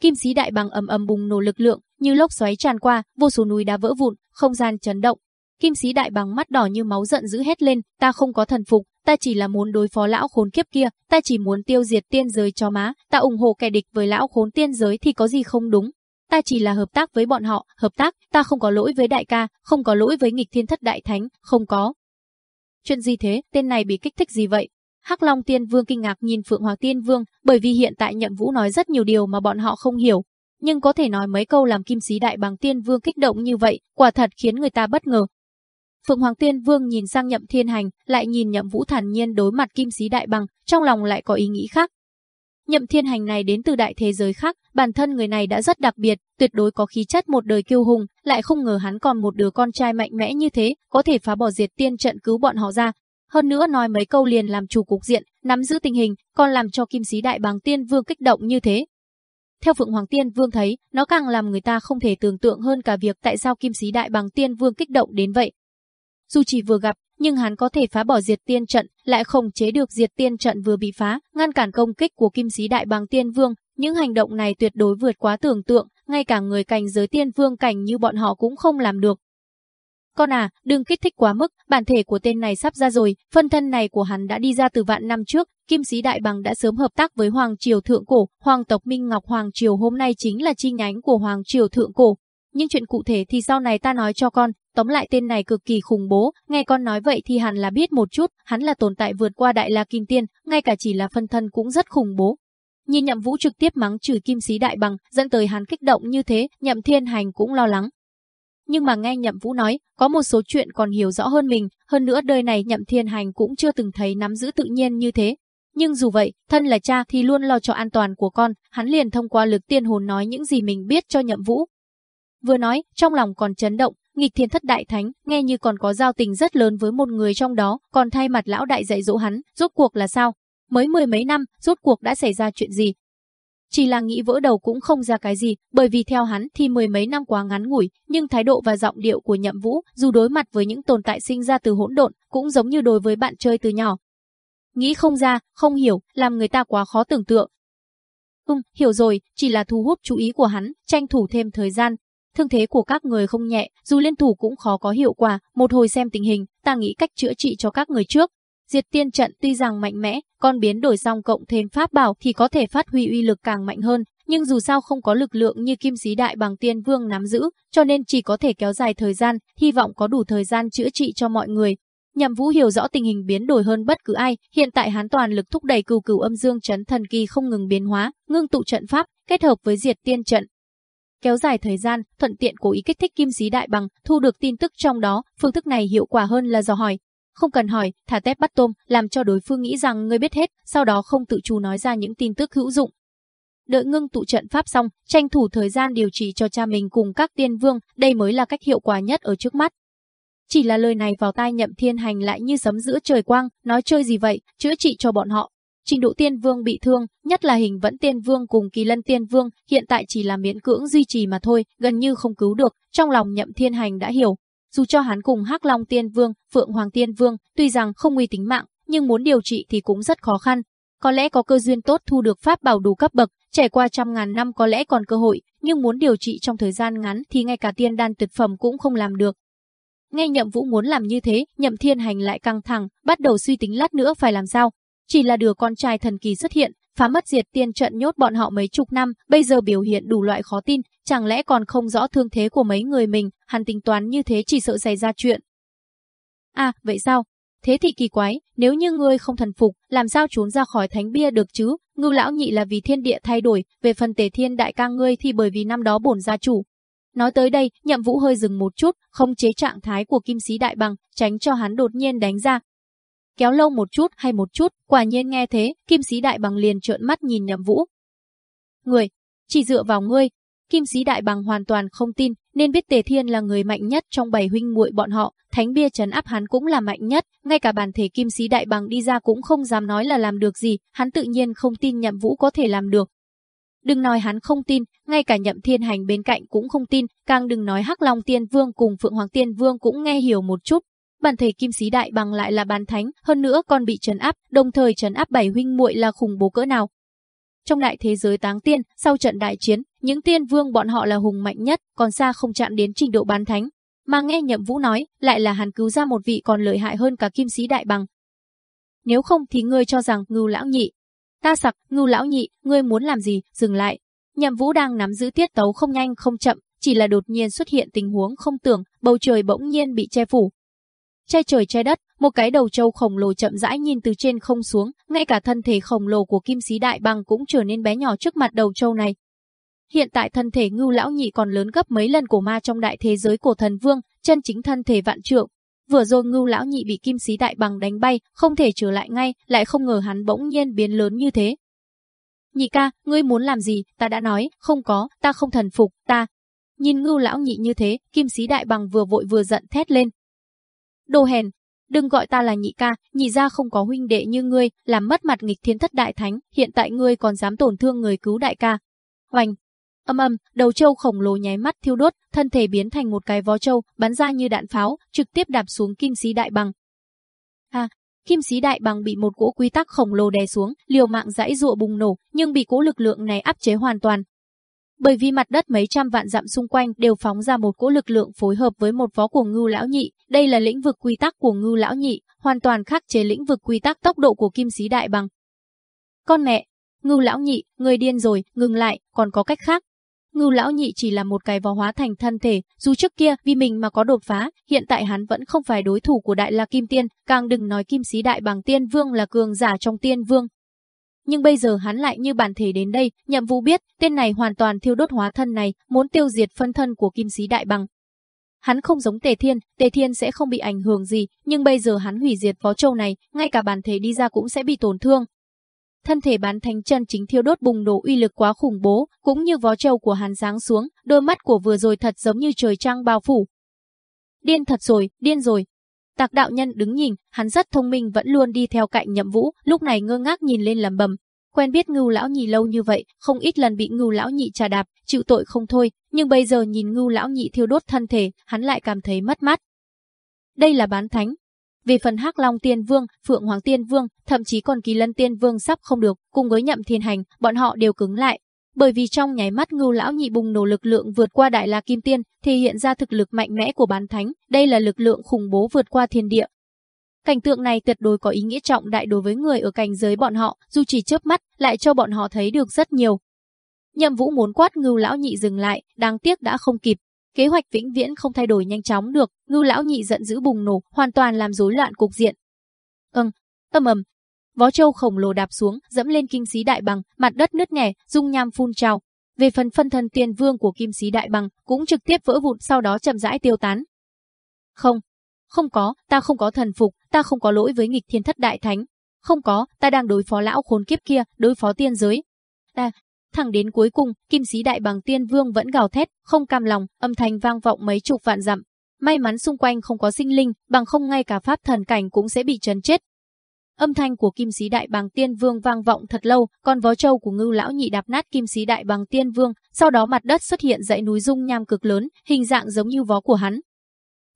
Kim sĩ đại bằng ầm ầm bùng nổ lực lượng, như lốc xoáy tràn qua, vô số núi đá vỡ vụn, không gian chấn động. Kim sĩ đại bằng mắt đỏ như máu giận dữ hết lên, ta không có thần phục, ta chỉ là muốn đối phó lão khốn kiếp kia, ta chỉ muốn tiêu diệt tiên giới cho má, ta ủng hộ kẻ địch với lão khốn tiên giới thì có gì không đúng. Ta chỉ là hợp tác với bọn họ, hợp tác, ta không có lỗi với đại ca, không có lỗi với nghịch thiên thất đại thánh, không có. Chuyện gì thế, tên này bị kích thích gì vậy? Hắc Long Tiên Vương kinh ngạc nhìn Phượng Hoàng Tiên Vương, bởi vì hiện tại Nhậm Vũ nói rất nhiều điều mà bọn họ không hiểu, nhưng có thể nói mấy câu làm Kim Sĩ Đại Bằng Tiên Vương kích động như vậy, quả thật khiến người ta bất ngờ, Phượng Hoàng Tiên Vương nhìn sang Nhậm Thiên Hành, lại nhìn Nhậm Vũ thản nhiên đối mặt Kim Sĩ Đại Bằng, trong lòng lại có ý nghĩ khác. Nhậm Thiên Hành này đến từ đại thế giới khác, bản thân người này đã rất đặc biệt, tuyệt đối có khí chất một đời kiêu hùng, lại không ngờ hắn còn một đứa con trai mạnh mẽ như thế, có thể phá bỏ diệt tiên trận cứu bọn họ ra. Hơn nữa nói mấy câu liền làm chủ cục diện, nắm giữ tình hình, còn làm cho Kim Sĩ Đại Bằng Tiên Vương kích động như thế. Theo Phượng Hoàng Tiên Vương thấy, nó càng làm người ta không thể tưởng tượng hơn cả việc tại sao Kim Sĩ Đại Bằng Tiên Vương kích động đến vậy, dù chỉ vừa gặp, nhưng hắn có thể phá bỏ diệt tiên trận, lại không chế được diệt tiên trận vừa bị phá, ngăn cản công kích của kim sĩ đại Bàng tiên vương. Những hành động này tuyệt đối vượt quá tưởng tượng, ngay cả người cảnh giới tiên vương cảnh như bọn họ cũng không làm được. Con à, đừng kích thích quá mức, bản thể của tên này sắp ra rồi, phân thân này của hắn đã đi ra từ vạn năm trước, Kim Sĩ Đại Bằng đã sớm hợp tác với Hoàng Triều Thượng Cổ, Hoàng tộc Minh Ngọc Hoàng Triều hôm nay chính là chi nhánh của Hoàng Triều Thượng Cổ. Nhưng chuyện cụ thể thì sau này ta nói cho con, Tóm lại tên này cực kỳ khủng bố, nghe con nói vậy thì hẳn là biết một chút, hắn là tồn tại vượt qua đại la kim tiên, ngay cả chỉ là phân thân cũng rất khủng bố. Nhìn nhậm vũ trực tiếp mắng chửi kim sĩ đại bằng, dẫn tới hắn kích động như thế, nhậm thiên hành cũng lo lắng. Nhưng mà nghe nhậm vũ nói, có một số chuyện còn hiểu rõ hơn mình, hơn nữa đời này nhậm thiên hành cũng chưa từng thấy nắm giữ tự nhiên như thế. Nhưng dù vậy, thân là cha thì luôn lo cho an toàn của con, hắn liền thông qua lực tiên hồn nói những gì mình biết cho nhậm vũ. Vừa nói, trong lòng còn chấn động, nghịch thiên thất đại thánh, nghe như còn có giao tình rất lớn với một người trong đó, còn thay mặt lão đại dạy dỗ hắn, rốt cuộc là sao? Mới mười mấy năm, rốt cuộc đã xảy ra chuyện gì? Chỉ là nghĩ vỡ đầu cũng không ra cái gì, bởi vì theo hắn thì mười mấy năm quá ngắn ngủi, nhưng thái độ và giọng điệu của Nhậm Vũ, dù đối mặt với những tồn tại sinh ra từ hỗn độn, cũng giống như đối với bạn chơi từ nhỏ. Nghĩ không ra, không hiểu, làm người ta quá khó tưởng tượng. Ừm, hiểu rồi, chỉ là thu hút chú ý của hắn, tranh thủ thêm thời gian. Thương thế của các người không nhẹ, dù liên thủ cũng khó có hiệu quả, một hồi xem tình hình, ta nghĩ cách chữa trị cho các người trước. Diệt tiên trận tuy rằng mạnh mẽ, con biến đổi dòng cộng thêm pháp bảo thì có thể phát huy uy lực càng mạnh hơn, nhưng dù sao không có lực lượng như kim sĩ đại bằng tiên vương nắm giữ, cho nên chỉ có thể kéo dài thời gian, hy vọng có đủ thời gian chữa trị cho mọi người. Nhậm Vũ hiểu rõ tình hình biến đổi hơn bất cứ ai, hiện tại hắn toàn lực thúc đẩy cừu cừu âm dương chấn thần kỳ không ngừng biến hóa, ngưng tụ trận pháp, kết hợp với diệt tiên trận. Kéo dài thời gian, thuận tiện cố ý kích thích kim sĩ đại bằng, thu được tin tức trong đó, phương thức này hiệu quả hơn là dò hỏi. Không cần hỏi, thả tép bắt tôm, làm cho đối phương nghĩ rằng ngươi biết hết, sau đó không tự chủ nói ra những tin tức hữu dụng, đợi ngưng tụ trận pháp xong, tranh thủ thời gian điều trị cho cha mình cùng các tiên vương, đây mới là cách hiệu quả nhất ở trước mắt. Chỉ là lời này vào tai nhậm thiên hành lại như sấm giữa trời quang, nói chơi gì vậy, chữa trị cho bọn họ. Trình độ tiên vương bị thương, nhất là hình vẫn tiên vương cùng kỳ lân tiên vương, hiện tại chỉ là miễn cưỡng duy trì mà thôi, gần như không cứu được, trong lòng nhậm thiên hành đã hiểu. Dù cho hắn cùng hắc long tiên vương, phượng hoàng tiên vương, tuy rằng không nguy tính mạng, nhưng muốn điều trị thì cũng rất khó khăn, có lẽ có cơ duyên tốt thu được pháp bảo đủ cấp bậc, trải qua trăm ngàn năm có lẽ còn cơ hội, nhưng muốn điều trị trong thời gian ngắn thì ngay cả tiên đan tuyệt phẩm cũng không làm được. Nghe Nhậm Vũ muốn làm như thế, Nhậm Thiên Hành lại căng thẳng, bắt đầu suy tính lát nữa phải làm sao. Chỉ là đứa con trai thần kỳ xuất hiện, phá mất diệt tiên trận nhốt bọn họ mấy chục năm, bây giờ biểu hiện đủ loại khó tin, chẳng lẽ còn không rõ thương thế của mấy người mình, hắn tính toán như thế chỉ sợ xảy ra chuyện. À, vậy sao? Thế thì kỳ quái, nếu như ngươi không thần phục, làm sao trốn ra khỏi thánh bia được chứ? Ngưu lão nhị là vì thiên địa thay đổi, về phần tề thiên đại ca ngươi thì bởi vì năm đó bổn gia chủ. Nói tới đây, nhậm vũ hơi dừng một chút, không chế trạng thái của kim sĩ đại bằng, tránh cho hắn đột nhiên đánh ra. Kéo lâu một chút hay một chút, quả nhiên nghe thế, kim sĩ đại bằng liền trợn mắt nhìn nhậm vũ. Người, chỉ dựa vào ngươi, Kim Sĩ Đại Bằng hoàn toàn không tin, nên biết Tề Thiên là người mạnh nhất trong bảy huynh muội bọn họ, thánh bia trấn áp hắn cũng là mạnh nhất, ngay cả bản thể Kim Sĩ Đại Bằng đi ra cũng không dám nói là làm được gì, hắn tự nhiên không tin Nhậm Vũ có thể làm được. Đừng nói hắn không tin, ngay cả Nhậm Thiên Hành bên cạnh cũng không tin, càng đừng nói Hắc Long Tiên Vương cùng Phượng Hoàng Tiên Vương cũng nghe hiểu một chút. Bản thể Kim Sĩ Đại Bằng lại là bán thánh, hơn nữa còn bị trấn áp, đồng thời trấn áp bảy huynh muội là khủng bố cỡ nào, trong đại thế giới táng tiên, sau trận đại chiến, những tiên vương bọn họ là hùng mạnh nhất, còn xa không chạm đến trình độ bán thánh. Mà nghe Nhậm Vũ nói, lại là hắn cứu ra một vị còn lợi hại hơn cả kim sĩ đại bằng. Nếu không thì ngươi cho rằng ngưu lão nhị. Ta sặc, ngưu lão nhị, ngươi muốn làm gì, dừng lại. Nhậm Vũ đang nắm giữ tiết tấu không nhanh không chậm, chỉ là đột nhiên xuất hiện tình huống không tưởng, bầu trời bỗng nhiên bị che phủ, che trời che đất, một cái đầu trâu khổng lồ chậm rãi nhìn từ trên không xuống, ngay cả thân thể khổng lồ của kim sĩ đại bằng cũng trở nên bé nhỏ trước mặt đầu trâu này. Hiện tại thân thể ngưu lão nhị còn lớn gấp mấy lần của ma trong đại thế giới của thần vương, chân chính thân thể vạn trượng. Vừa rồi ngưu lão nhị bị kim sĩ đại bằng đánh bay, không thể trở lại ngay, lại không ngờ hắn bỗng nhiên biến lớn như thế. Nhị ca, ngươi muốn làm gì, ta đã nói, không có, ta không thần phục, ta. Nhìn ngưu lão nhị như thế, kim sĩ đại bằng vừa vội vừa giận thét lên, Đồ hèn, đừng gọi ta là nhị ca, nhị gia không có huynh đệ như ngươi, làm mất mặt nghịch thiên thất đại thánh, hiện tại ngươi còn dám tổn thương người cứu đại ca. Hoành, âm âm, đầu trâu khổng lồ nháy mắt thiêu đốt, thân thể biến thành một cái vó trâu, bắn ra như đạn pháo, trực tiếp đạp xuống kim sĩ đại bằng. À, kim sĩ đại bằng bị một cỗ quy tắc khổng lồ đè xuống, liều mạng dãy dụa bùng nổ, nhưng bị cỗ lực lượng này áp chế hoàn toàn, bởi vì mặt đất mấy trăm vạn dặm xung quanh đều phóng ra một cỗ lực lượng phối hợp với một vó của ngưu lão nhị, đây là lĩnh vực quy tắc của ngưu lão nhị, hoàn toàn khác chế lĩnh vực quy tắc tốc độ của kim sĩ đại bằng. Con mẹ, ngưu lão nhị, người điên rồi, ngừng lại, còn có cách khác. Ngưu lão nhị chỉ là một cái vò hóa thành thân thể, dù trước kia vì mình mà có đột phá, hiện tại hắn vẫn không phải đối thủ của đại la kim tiên, càng đừng nói kim sĩ đại bằng tiên vương là cường giả trong tiên vương, nhưng bây giờ hắn lại như bản thể đến đây, nhậm vũ biết, tên này hoàn toàn thiêu đốt hóa thân này, muốn tiêu diệt phân thân của kim sĩ đại bằng. Hắn không giống Tề Thiên, Tề Thiên sẽ không bị ảnh hưởng gì, nhưng bây giờ hắn hủy diệt phó châu này, ngay cả bản thể đi ra cũng sẽ bị tổn thương. Thân thể bán thánh chân chính thiêu đốt bùng nổ uy lực quá khủng bố, cũng như vó châu của hắn giáng xuống, đôi mắt của vừa rồi thật giống như trời trăng bao phủ. Điên thật rồi, điên rồi, Tạc đạo nhân đứng nhìn, hắn rất thông minh vẫn luôn đi theo cạnh nhậm vũ, lúc này ngơ ngác nhìn lên lầm bầm. Quen biết ngưu lão nhị lâu như vậy, không ít lần bị ngưu lão nhị trà đạp, chịu tội không thôi, nhưng bây giờ nhìn ngưu lão nhị thiêu đốt thân thể, hắn lại cảm thấy mất mát. Đây là bán thánh. Về phần Hắc Long Tiên Vương, Phượng Hoàng Tiên Vương, thậm chí còn Kỳ Lân Tiên Vương sắp không được, cùng với Nhậm Thiên Hành, bọn họ đều cứng lại. Bởi vì trong nháy mắt Ngưu lão nhị bùng nổ lực lượng vượt qua Đại La Kim Tiên, thể hiện ra thực lực mạnh mẽ của bán thánh, đây là lực lượng khủng bố vượt qua thiên địa. Cảnh tượng này tuyệt đối có ý nghĩa trọng đại đối với người ở cảnh giới bọn họ, dù chỉ chớp mắt, lại cho bọn họ thấy được rất nhiều. Nhậm Vũ muốn quát Ngưu lão nhị dừng lại, đáng tiếc đã không kịp. Kế hoạch vĩnh viễn không thay đổi nhanh chóng được, Ngưu lão nhị giận dữ bùng nổ, hoàn toàn làm rối loạn cục diện. Ừm, âm ầm. Vó châu khổng lồ đạp xuống, dẫm lên Kim sĩ đại bằng, mặt đất nứt nẻ, dung nham phun trào. Về phần phân thân tiên vương của kim sĩ đại bằng, cũng trực tiếp vỡ vụn sau đó chậm rãi tiêu tán. Không, không có, ta không có thần phục, ta không có lỗi với nghịch thiên thất đại thánh. Không có, ta đang đối phó lão khốn kiếp kia, đối phó tiên giới. Ta, thẳng đến cuối cùng, kim sĩ đại bằng tiên vương vẫn gào thét, không cam lòng, âm thanh vang vọng mấy chục vạn dặm. May mắn xung quanh không có sinh linh, bằng không ngay cả pháp thần cảnh cũng sẽ bị chấn chết. Âm thanh của kim sĩ đại bàng tiên vương vang vọng thật lâu, còn vó châu của ngưu lão nhị đạp nát kim sĩ đại bàng tiên vương, sau đó mặt đất xuất hiện dãy núi dung nham cực lớn, hình dạng giống như vó của hắn,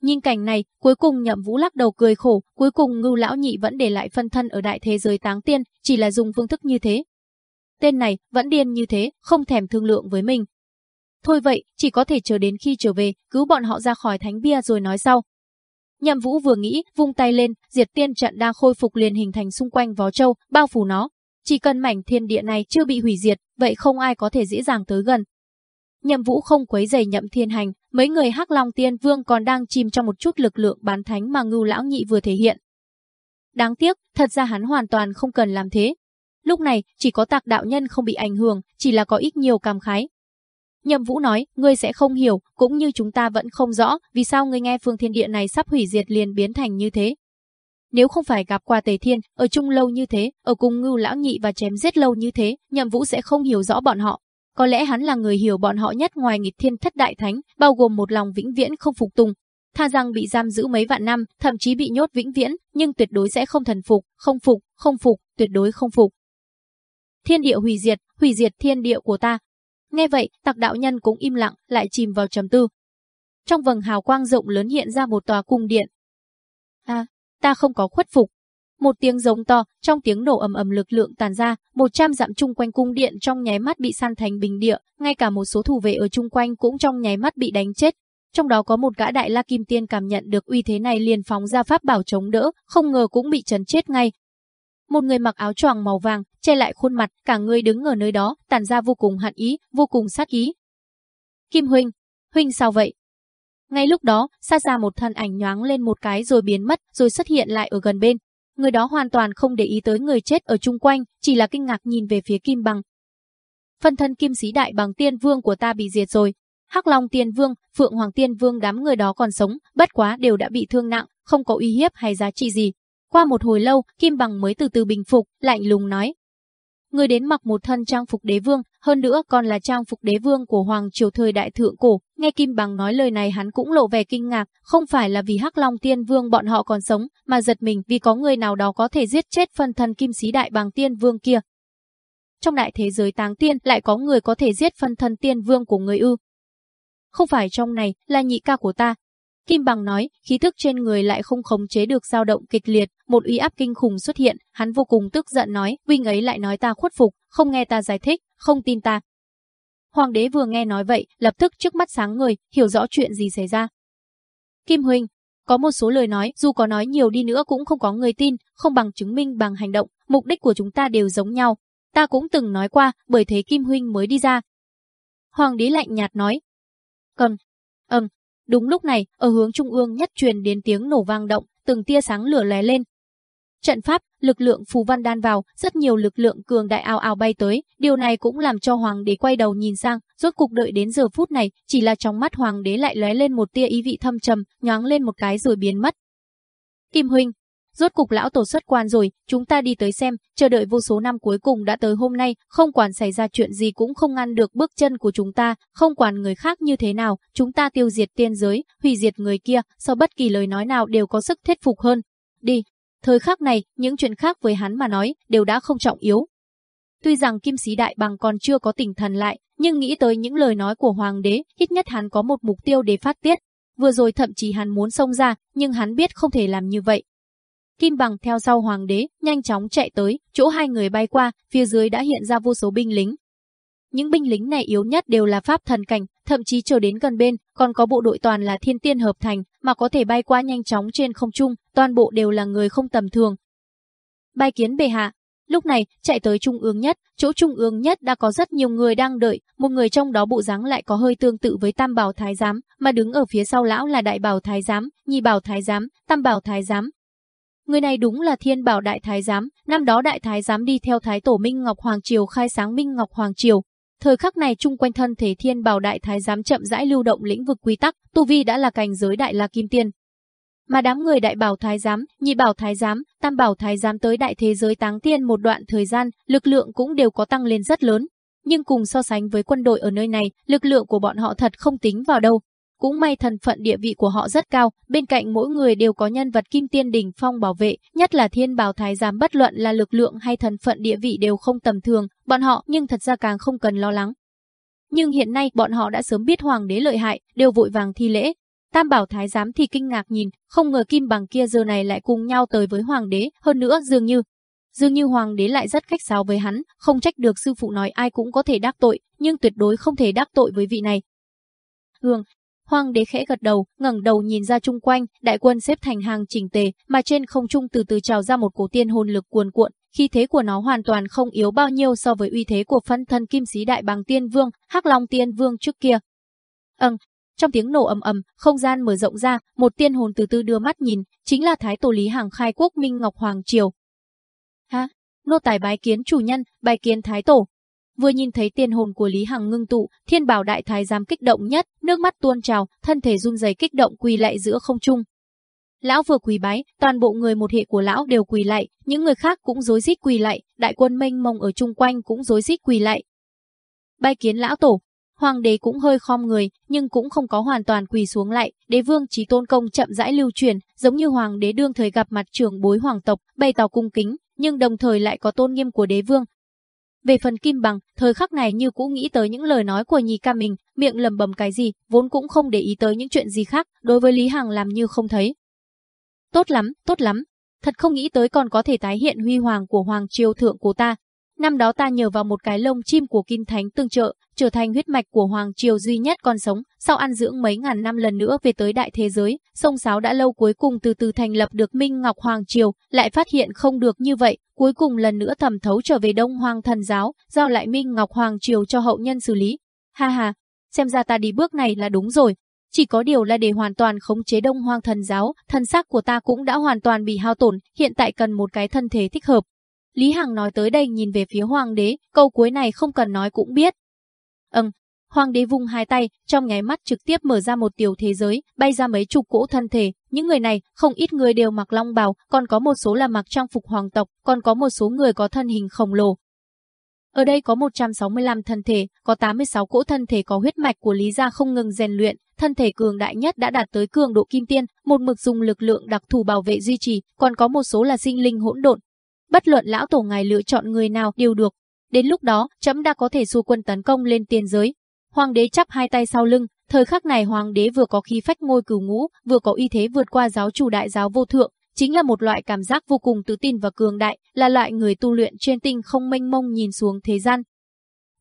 Nhìn cảnh này, cuối cùng Nhậm Vũ lắc đầu cười khổ, cuối cùng Ngưu lão nhị vẫn để lại phân thân ở đại thế giới táng tiên, chỉ là dùng phương thức như thế. Tên này vẫn điên như thế, không thèm thương lượng với mình. Thôi vậy, chỉ có thể chờ đến khi trở về, cứu bọn họ ra khỏi thánh bia rồi nói sau. Nhậm Vũ vừa nghĩ, vung tay lên, diệt tiên trận đang khôi phục liền hình thành xung quanh vó châu, bao phủ nó. Chỉ cần mảnh thiên địa này chưa bị hủy diệt, vậy không ai có thể dễ dàng tới gần, Nhậm Vũ không quấy giày Nhậm Thiên Hành, mấy người Hắc Long Tiên Vương còn đang chìm trong một chút lực lượng bán thánh mà Ngưu lão nhị vừa thể hiện. Đáng tiếc, thật ra hắn hoàn toàn không cần làm thế. Lúc này, chỉ có Tạc đạo nhân không bị ảnh hưởng, chỉ là có ít nhiều cảm khái. Nhậm Vũ nói, ngươi sẽ không hiểu, cũng như chúng ta vẫn không rõ, vì sao ngươi nghe phương thiên địa này sắp hủy diệt liền biến thành như thế. Nếu không phải gặp qua Tề Thiên, ở chung lâu như thế, ở cùng Ngưu lão nhị và chém giết lâu như thế, Nhậm Vũ sẽ không hiểu rõ bọn họ. Có lẽ hắn là người hiểu bọn họ nhất ngoài nghịch thiên thất đại thánh, bao gồm một lòng vĩnh viễn không phục tùng. Tha rằng bị giam giữ mấy vạn năm, thậm chí bị nhốt vĩnh viễn, nhưng tuyệt đối sẽ không thần phục, không phục, không phục, tuyệt đối không phục. Thiên địa hủy diệt, hủy diệt thiên địa của ta. Nghe vậy, tặc đạo nhân cũng im lặng, lại chìm vào trầm tư. Trong vầng hào quang rộng lớn hiện ra một tòa cung điện. À, ta không có khuất phục, một tiếng giống to, trong tiếng nổ ầm ầm lực lượng tàn ra, một trăm dặm chung quanh cung điện trong nháy mắt bị san thành bình địa, ngay cả một số thủ vệ ở chung quanh cũng trong nháy mắt bị đánh chết. Trong đó có một gã đại la kim tiên cảm nhận được uy thế này liền phóng ra pháp bảo chống đỡ, không ngờ cũng bị chấn chết ngay. Một người mặc áo choàng màu vàng, che lại khuôn mặt, cả người đứng ở nơi đó, tản ra vô cùng hận ý, vô cùng sát ý. Kim huynh, huynh sao vậy? Ngay lúc đó, xa xa một thân ảnh nhoáng lên một cái rồi biến mất, rồi xuất hiện lại ở gần bên. Người đó hoàn toàn không để ý tới người chết ở chung quanh, chỉ là kinh ngạc nhìn về phía Kim Bằng. Phân thân Kim Sĩ Đại Bằng Tiên Vương của ta bị diệt rồi. Hắc Long Tiên Vương, Phượng Hoàng Tiên Vương đám người đó còn sống, bất quá đều đã bị thương nặng, không có uy hiếp hay giá trị gì. Qua một hồi lâu, Kim Bằng mới từ từ bình phục, lạnh lùng nói. Người đến mặc một thân trang phục đế vương, hơn nữa còn là trang phục đế vương của Hoàng triều thời đại thượng cổ. Nghe Kim Bằng nói lời này hắn cũng lộ vẻ kinh ngạc, không phải là vì Hắc Long Tiên Vương bọn họ còn sống, mà giật mình vì có người nào đó có thể giết chết phân thân Kim Sĩ Đại Bằng Tiên Vương kia. Trong đại thế giới táng tiên lại có người có thể giết phân thân tiên vương của người ư. Không phải trong này, là nhị ca của ta, Kim Bằng nói, khí thức trên người lại không khống chế được dao động kịch liệt, một uy áp kinh khủng xuất hiện, hắn vô cùng tức giận nói, huynh ấy lại nói ta khuất phục, không nghe ta giải thích, không tin ta. Hoàng đế vừa nghe nói vậy, lập tức trước mắt sáng người, hiểu rõ chuyện gì xảy ra. Kim huynh, có một số lời nói, dù có nói nhiều đi nữa cũng không có người tin, không bằng chứng minh bằng hành động, mục đích của chúng ta đều giống nhau. Ta cũng từng nói qua, bởi thế Kim huynh mới đi ra. Hoàng đế lạnh nhạt nói. Còn, ầm, Đúng lúc này, ở hướng trung ương nhất truyền đến tiếng nổ vang động, từng tia sáng lửa lóe lên. Trận pháp, lực lượng phù văn đan vào, rất nhiều lực lượng cường đại ào ào bay tới, điều này cũng làm cho hoàng đế quay đầu nhìn sang, rốt cục đợi đến giờ phút này, chỉ là trong mắt hoàng đế lại lóe lên một tia ý vị thâm trầm, nhoáng lên một cái rồi biến mất. Kim huynh, Rốt cục lão tổ xuất quan rồi, chúng ta đi tới xem, chờ đợi vô số năm cuối cùng đã tới hôm nay, không quản xảy ra chuyện gì cũng không ngăn được bước chân của chúng ta, không quản người khác như thế nào, chúng ta tiêu diệt tiên giới, hủy diệt người kia, sau bất kỳ lời nói nào đều có sức thuyết phục hơn. Đi. Thời khắc này, những chuyện khác với hắn mà nói, đều đã không trọng yếu. Tuy rằng kim sĩ đại bằng còn chưa có tỉnh thần lại, nhưng nghĩ tới những lời nói của hoàng đế, ít nhất hắn có một mục tiêu để phát tiết. Vừa rồi thậm chí hắn muốn xông ra, nhưng hắn biết không thể làm như vậy, Kim Bằng theo sau hoàng đế, nhanh chóng chạy tới, chỗ hai người bay qua, phía dưới đã hiện ra vô số binh lính. Những binh lính này yếu nhất đều là pháp thần cảnh, thậm chí chờ đến gần bên, còn có bộ đội toàn là thiên tiên hợp thành, mà có thể bay qua nhanh chóng trên không trung, toàn bộ đều là người không tầm thường. Bay kiến bề hạ, Lúc này, chạy tới trung ương nhất, chỗ trung ương nhất đã có rất nhiều người đang đợi, một người trong đó bộ dáng lại có hơi tương tự với Tam Bảo Thái Giám, mà đứng ở phía sau lão là Đại Bảo Thái Giám, Nhị Bảo Thái Giám, Tam Bảo Thái Giám. Người này đúng là Thiên Bảo Đại Thái Giám, năm đó Đại Thái Giám đi theo Thái Tổ Minh Ngọc Hoàng Triều khai sáng Minh Ngọc Hoàng Triều. Thời khắc này chung quanh thân thể Thiên Bảo Đại Thái Giám chậm rãi lưu động lĩnh vực quy tắc, tu vi đã là cảnh giới Đại La Kim Tiên, mà đám người đại bảo thái giám, nhị bảo thái giám, tam bảo thái giám tới đại thế giới táng tiên một đoạn thời gian, lực lượng cũng đều có tăng lên rất lớn. Nhưng cùng so sánh với quân đội ở nơi này, lực lượng của bọn họ thật không tính vào đâu. Cũng may thần phận địa vị của họ rất cao, bên cạnh mỗi người đều có nhân vật kim tiên đỉnh phong bảo vệ, nhất là thiên bảo thái giám bất luận là lực lượng hay thần phận địa vị đều không tầm thường, bọn họ nhưng thật ra càng không cần lo lắng. Nhưng hiện nay bọn họ đã sớm biết hoàng đế lợi hại, đều vội vàng thi lễ, Tam bảo thái giám thì kinh ngạc nhìn, không ngờ kim bằng kia giờ này lại cùng nhau tới với hoàng đế, hơn nữa dường như dường như hoàng đế lại rất khách sáo với hắn, không trách được sư phụ nói ai cũng có thể đắc tội, nhưng tuyệt đối không thể đắc tội với vị này. Hương, Hoàng đế khẽ gật đầu, ngẩng đầu nhìn ra chung quanh, đại quân xếp thành hàng chỉnh tề, mà trên không trung từ từ trào ra một cổ tiên hồn lực cuồn cuộn, khi thế của nó hoàn toàn không yếu bao nhiêu so với uy thế của phân thân kim sĩ đại bàng tiên vương, hắc long tiên vương trước kia. Ừm, trong tiếng nổ ầm ầm, không gian mở rộng ra, một tiên hồn từ từ đưa mắt nhìn, chính là Thái Tổ Lý hàng khai quốc Minh Ngọc Hoàng Triều. Ha, nô tài bái kiến chủ nhân, bái kiến Thái Tổ. Vừa nhìn thấy tiên hồn của Lý Hằng ngưng tụ, thiên bảo đại thái giám kích động nhất, nước mắt tuôn trào, thân thể run rẩy kích động quỳ lạy giữa không trung. Lão vừa quỳ bái, toàn bộ người một hệ của lão đều quỳ lạy, những người khác cũng rối rít quỳ lạy, đại quân mênh mông ở chung quanh cũng rối rít quỳ lạy. Bái kiến lão tổ, Hoàng đế cũng hơi khom người, nhưng cũng không có hoàn toàn quỳ xuống lại, đế vương trí tôn công chậm rãi lưu truyền, giống như hoàng đế đương thời gặp mặt trưởng bối hoàng tộc, bày tỏ cung kính, nhưng đồng thời lại có tôn nghiêm của đế vương. Về phần kim bằng, thời khắc này như cũng nghĩ tới những lời nói của nhì ca mình, miệng lầm bầm cái gì, vốn cũng không để ý tới những chuyện gì khác, đối với Lý Hằng làm như không thấy. Tốt lắm, tốt lắm, thật không nghĩ tới còn có thể tái hiện huy hoàng của hoàng triều thượng của ta, Năm đó ta nhờ vào một cái lông chim của Kim Thánh tương trợ, trở thành huyết mạch của Hoàng Triều duy nhất còn sống, sau ăn dưỡng mấy ngàn năm lần nữa về tới đại thế giới, sông sáo đã lâu cuối cùng từ từ thành lập được Minh Ngọc Hoàng Triều, lại phát hiện không được như vậy, cuối cùng lần nữa thẩm thấu trở về Đông Hoàng Thần Giáo, giao lại Minh Ngọc Hoàng Triều cho hậu nhân xử lý. Ha ha, xem ra ta đi bước này là đúng rồi. Chỉ có điều là để hoàn toàn khống chế Đông Hoàng Thần Giáo, thân xác của ta cũng đã hoàn toàn bị hao tổn, hiện tại cần một cái thân thể thích hợp, Lý Hằng nói tới đây nhìn về phía hoàng đế, câu cuối này không cần nói cũng biết. Ừm, hoàng đế vung hai tay, trong nháy mắt trực tiếp mở ra một tiểu thế giới, bay ra mấy chục cỗ thân thể. Những người này, không ít người đều mặc long bào, còn có một số là mặc trang phục hoàng tộc, còn có một số người có thân hình khổng lồ. Ở đây có 165 thân thể, có 86 cỗ thân thể có huyết mạch của Lý gia không ngừng rèn luyện, thân thể cường đại nhất đã đạt tới cường độ kim tiên, một mực dùng lực lượng đặc thù bảo vệ duy trì, còn có một số là sinh linh hỗn độn, bất luận lão tổ ngài lựa chọn người nào đều được. Đến lúc đó, chấm đã có thể xua quân tấn công lên tiền giới. Hoàng đế chắp hai tay sau lưng, thời khắc này hoàng đế vừa có khí phách ngôi cửu ngũ, vừa có uy thế vượt qua giáo chủ đại giáo vô thượng, chính là một loại cảm giác vô cùng tự tin và cường đại, là loại người tu luyện trên tinh không mênh mông nhìn xuống thế gian.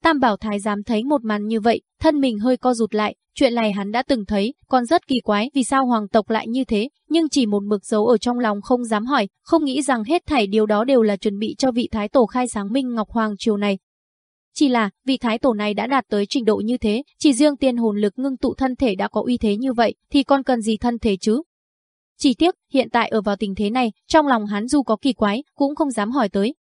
Tam Bảo Thái giám thấy một màn như vậy, thân mình hơi co rụt lại, Chuyện này hắn đã từng thấy, còn rất kỳ quái vì sao hoàng tộc lại như thế, nhưng chỉ một mực giấu ở trong lòng không dám hỏi, không nghĩ rằng hết thảy điều đó đều là chuẩn bị cho vị thái tổ khai sáng Minh Ngọc Hoàng triều này. Chỉ là, vị thái tổ này đã đạt tới trình độ như thế, chỉ riêng tiên hồn lực ngưng tụ thân thể đã có uy thế như vậy, thì còn cần gì thân thể chứ? Chỉ tiếc, hiện tại ở vào tình thế này, trong lòng hắn dù có kỳ quái, cũng không dám hỏi tới.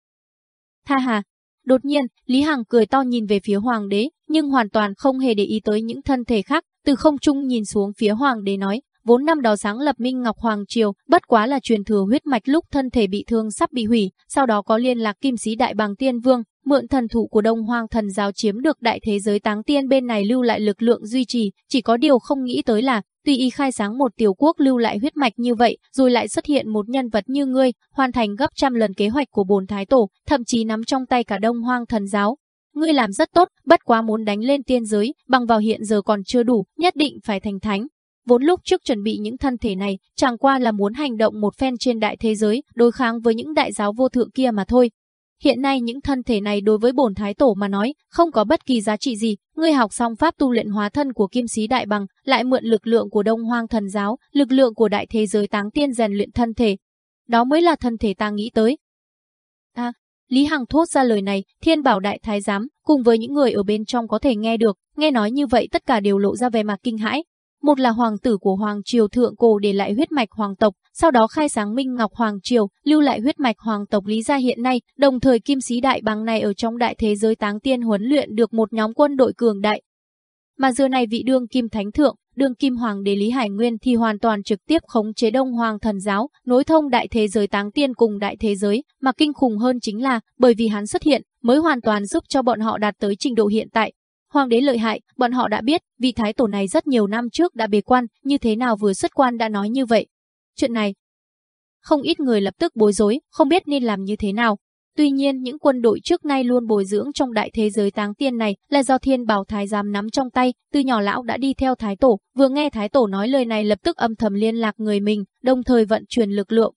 Tha hà, Đột nhiên, Lý Hằng cười to nhìn về phía hoàng đế, nhưng hoàn toàn không hề để ý tới những thân thể khác, từ không trung nhìn xuống phía hoàng đế nói, vốn năm đó sáng lập Minh Ngọc Hoàng Triều, bất quá là truyền thừa huyết mạch lúc thân thể bị thương sắp bị hủy, sau đó có liên lạc kim sĩ đại bằng tiên vương, mượn thần thụ của Đông Hoang thần giáo chiếm được đại thế giới táng tiên bên này lưu lại lực lượng duy trì, chỉ có điều không nghĩ tới là, tuy y khai sáng một tiểu quốc lưu lại huyết mạch như vậy, rồi lại xuất hiện một nhân vật như ngươi, hoàn thành gấp trăm lần kế hoạch của bồn thái tổ, thậm chí nắm trong tay cả Đông Hoang thần giáo. Ngươi làm rất tốt, bất quá muốn đánh lên tiên giới, bằng vào hiện giờ còn chưa đủ, nhất định phải thành thánh. Vốn lúc trước chuẩn bị những thân thể này, chẳng qua là muốn hành động một phen trên đại thế giới, đối kháng với những đại giáo vô thượng kia mà thôi. Hiện nay những thân thể này đối với bổn thái tổ mà nói, không có bất kỳ giá trị gì, ngươi học xong pháp tu luyện hóa thân của kim sĩ đại bằng, lại mượn lực lượng của đông hoang thần giáo, lực lượng của đại thế giới táng tiên rèn luyện thân thể. Đó mới là thân thể ta nghĩ tới. À, Lý Hằng thốt ra lời này, thiên bảo đại thái giám, cùng với những người ở bên trong có thể nghe được, nghe nói như vậy tất cả đều lộ ra vẻ mặt kinh hãi, một là hoàng tử của Hoàng Triều Thượng Cổ để lại huyết mạch hoàng tộc, sau đó khai sáng Minh Ngọc Hoàng Triều, lưu lại huyết mạch hoàng tộc Lý gia hiện nay, đồng thời kim sĩ đại bằng này ở trong đại thế giới táng tiên huấn luyện được một nhóm quân đội cường đại. Mà giờ này vị đương kim thánh thượng, đương kim hoàng đế Lý Hải Nguyên thì hoàn toàn trực tiếp khống chế đông hoàng thần giáo, nối thông đại thế giới táng tiên cùng đại thế giới, mà kinh khủng hơn chính là, bởi vì hắn xuất hiện, mới hoàn toàn giúp cho bọn họ đạt tới trình độ hiện tại, Hoàng đế lợi hại, bọn họ đã biết, vì thái tổ này rất nhiều năm trước đã bề quan, như thế nào vừa xuất quan đã nói như vậy. Chuyện này, không ít người lập tức bối rối, không biết nên làm như thế nào. Tuy nhiên những quân đội trước nay luôn bồi dưỡng trong đại thế giới táng tiên này là do thiên bảo thái giám nắm trong tay, từ nhỏ lão đã đi theo thái tổ, vừa nghe thái tổ nói lời này lập tức âm thầm liên lạc người mình, đồng thời vận chuyển lực lượng.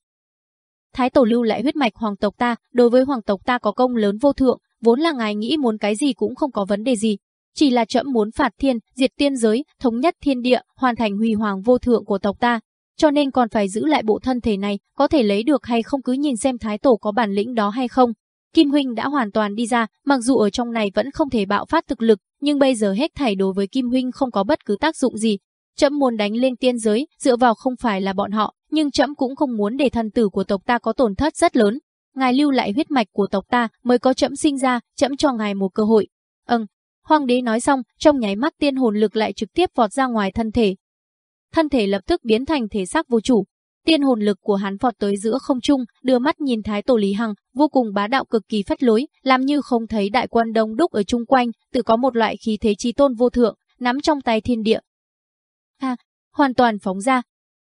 Thái tổ lưu lại huyết mạch hoàng tộc ta, đối với hoàng tộc ta có công lớn vô thượng, vốn là ngài nghĩ muốn cái gì cũng không có vấn đề gì, chỉ là trẫm muốn phạt thiên, diệt tiên giới, thống nhất thiên địa, hoàn thành huy hoàng vô thượng của tộc ta. Cho nên còn phải giữ lại bộ thân thể này, có thể lấy được hay không cứ nhìn xem thái tổ có bản lĩnh đó hay không. Kim Huynh đã hoàn toàn đi ra, mặc dù ở trong này vẫn không thể bạo phát thực lực, nhưng bây giờ hết thảy đối với Kim Huynh không có bất cứ tác dụng gì. Trẫm muốn đánh lên tiên giới, dựa vào không phải là bọn họ, nhưng trẫm cũng không muốn để thần tử của tộc ta có tổn thất rất lớn. Ngài lưu lại huyết mạch của tộc ta mới có trẫm sinh ra, trẫm cho ngài một cơ hội. Hoàng đế nói xong, trong nháy mắt tiên hồn lực lại trực tiếp vọt ra ngoài thân thể. Thân thể lập tức biến thành thể xác vô chủ. Tiên hồn lực của hắn vọt tới giữa không trung, đưa mắt nhìn Thái Tổ Lý Hằng, vô cùng bá đạo cực kỳ phách lối, làm như không thấy đại quân đông đúc ở chung quanh, tự có một loại khí thế chi tôn vô thượng, nắm trong tay thiên địa. Ha, hoàn toàn phóng ra.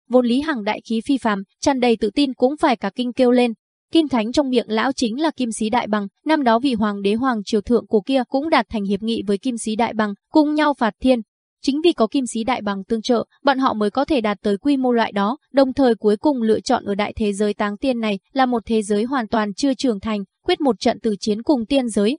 Vốn Lý Hằng đại khí phi phàm, tràn đầy tự tin cũng phải cả kinh kêu lên, Kim Thánh trong miệng lão chính là Kim Sĩ Đại Bằng, năm đó vì hoàng đế hoàng triều thượng của kia cũng đạt thành hiệp nghị với Kim Sĩ Đại Bằng, cùng nhau phạt thiên. Chính vì có Kim Sĩ Đại Bằng tương trợ, bọn họ mới có thể đạt tới quy mô loại đó, đồng thời cuối cùng lựa chọn ở đại thế giới táng tiên này là một thế giới hoàn toàn chưa trưởng thành, quyết một trận từ chiến cùng tiên giới.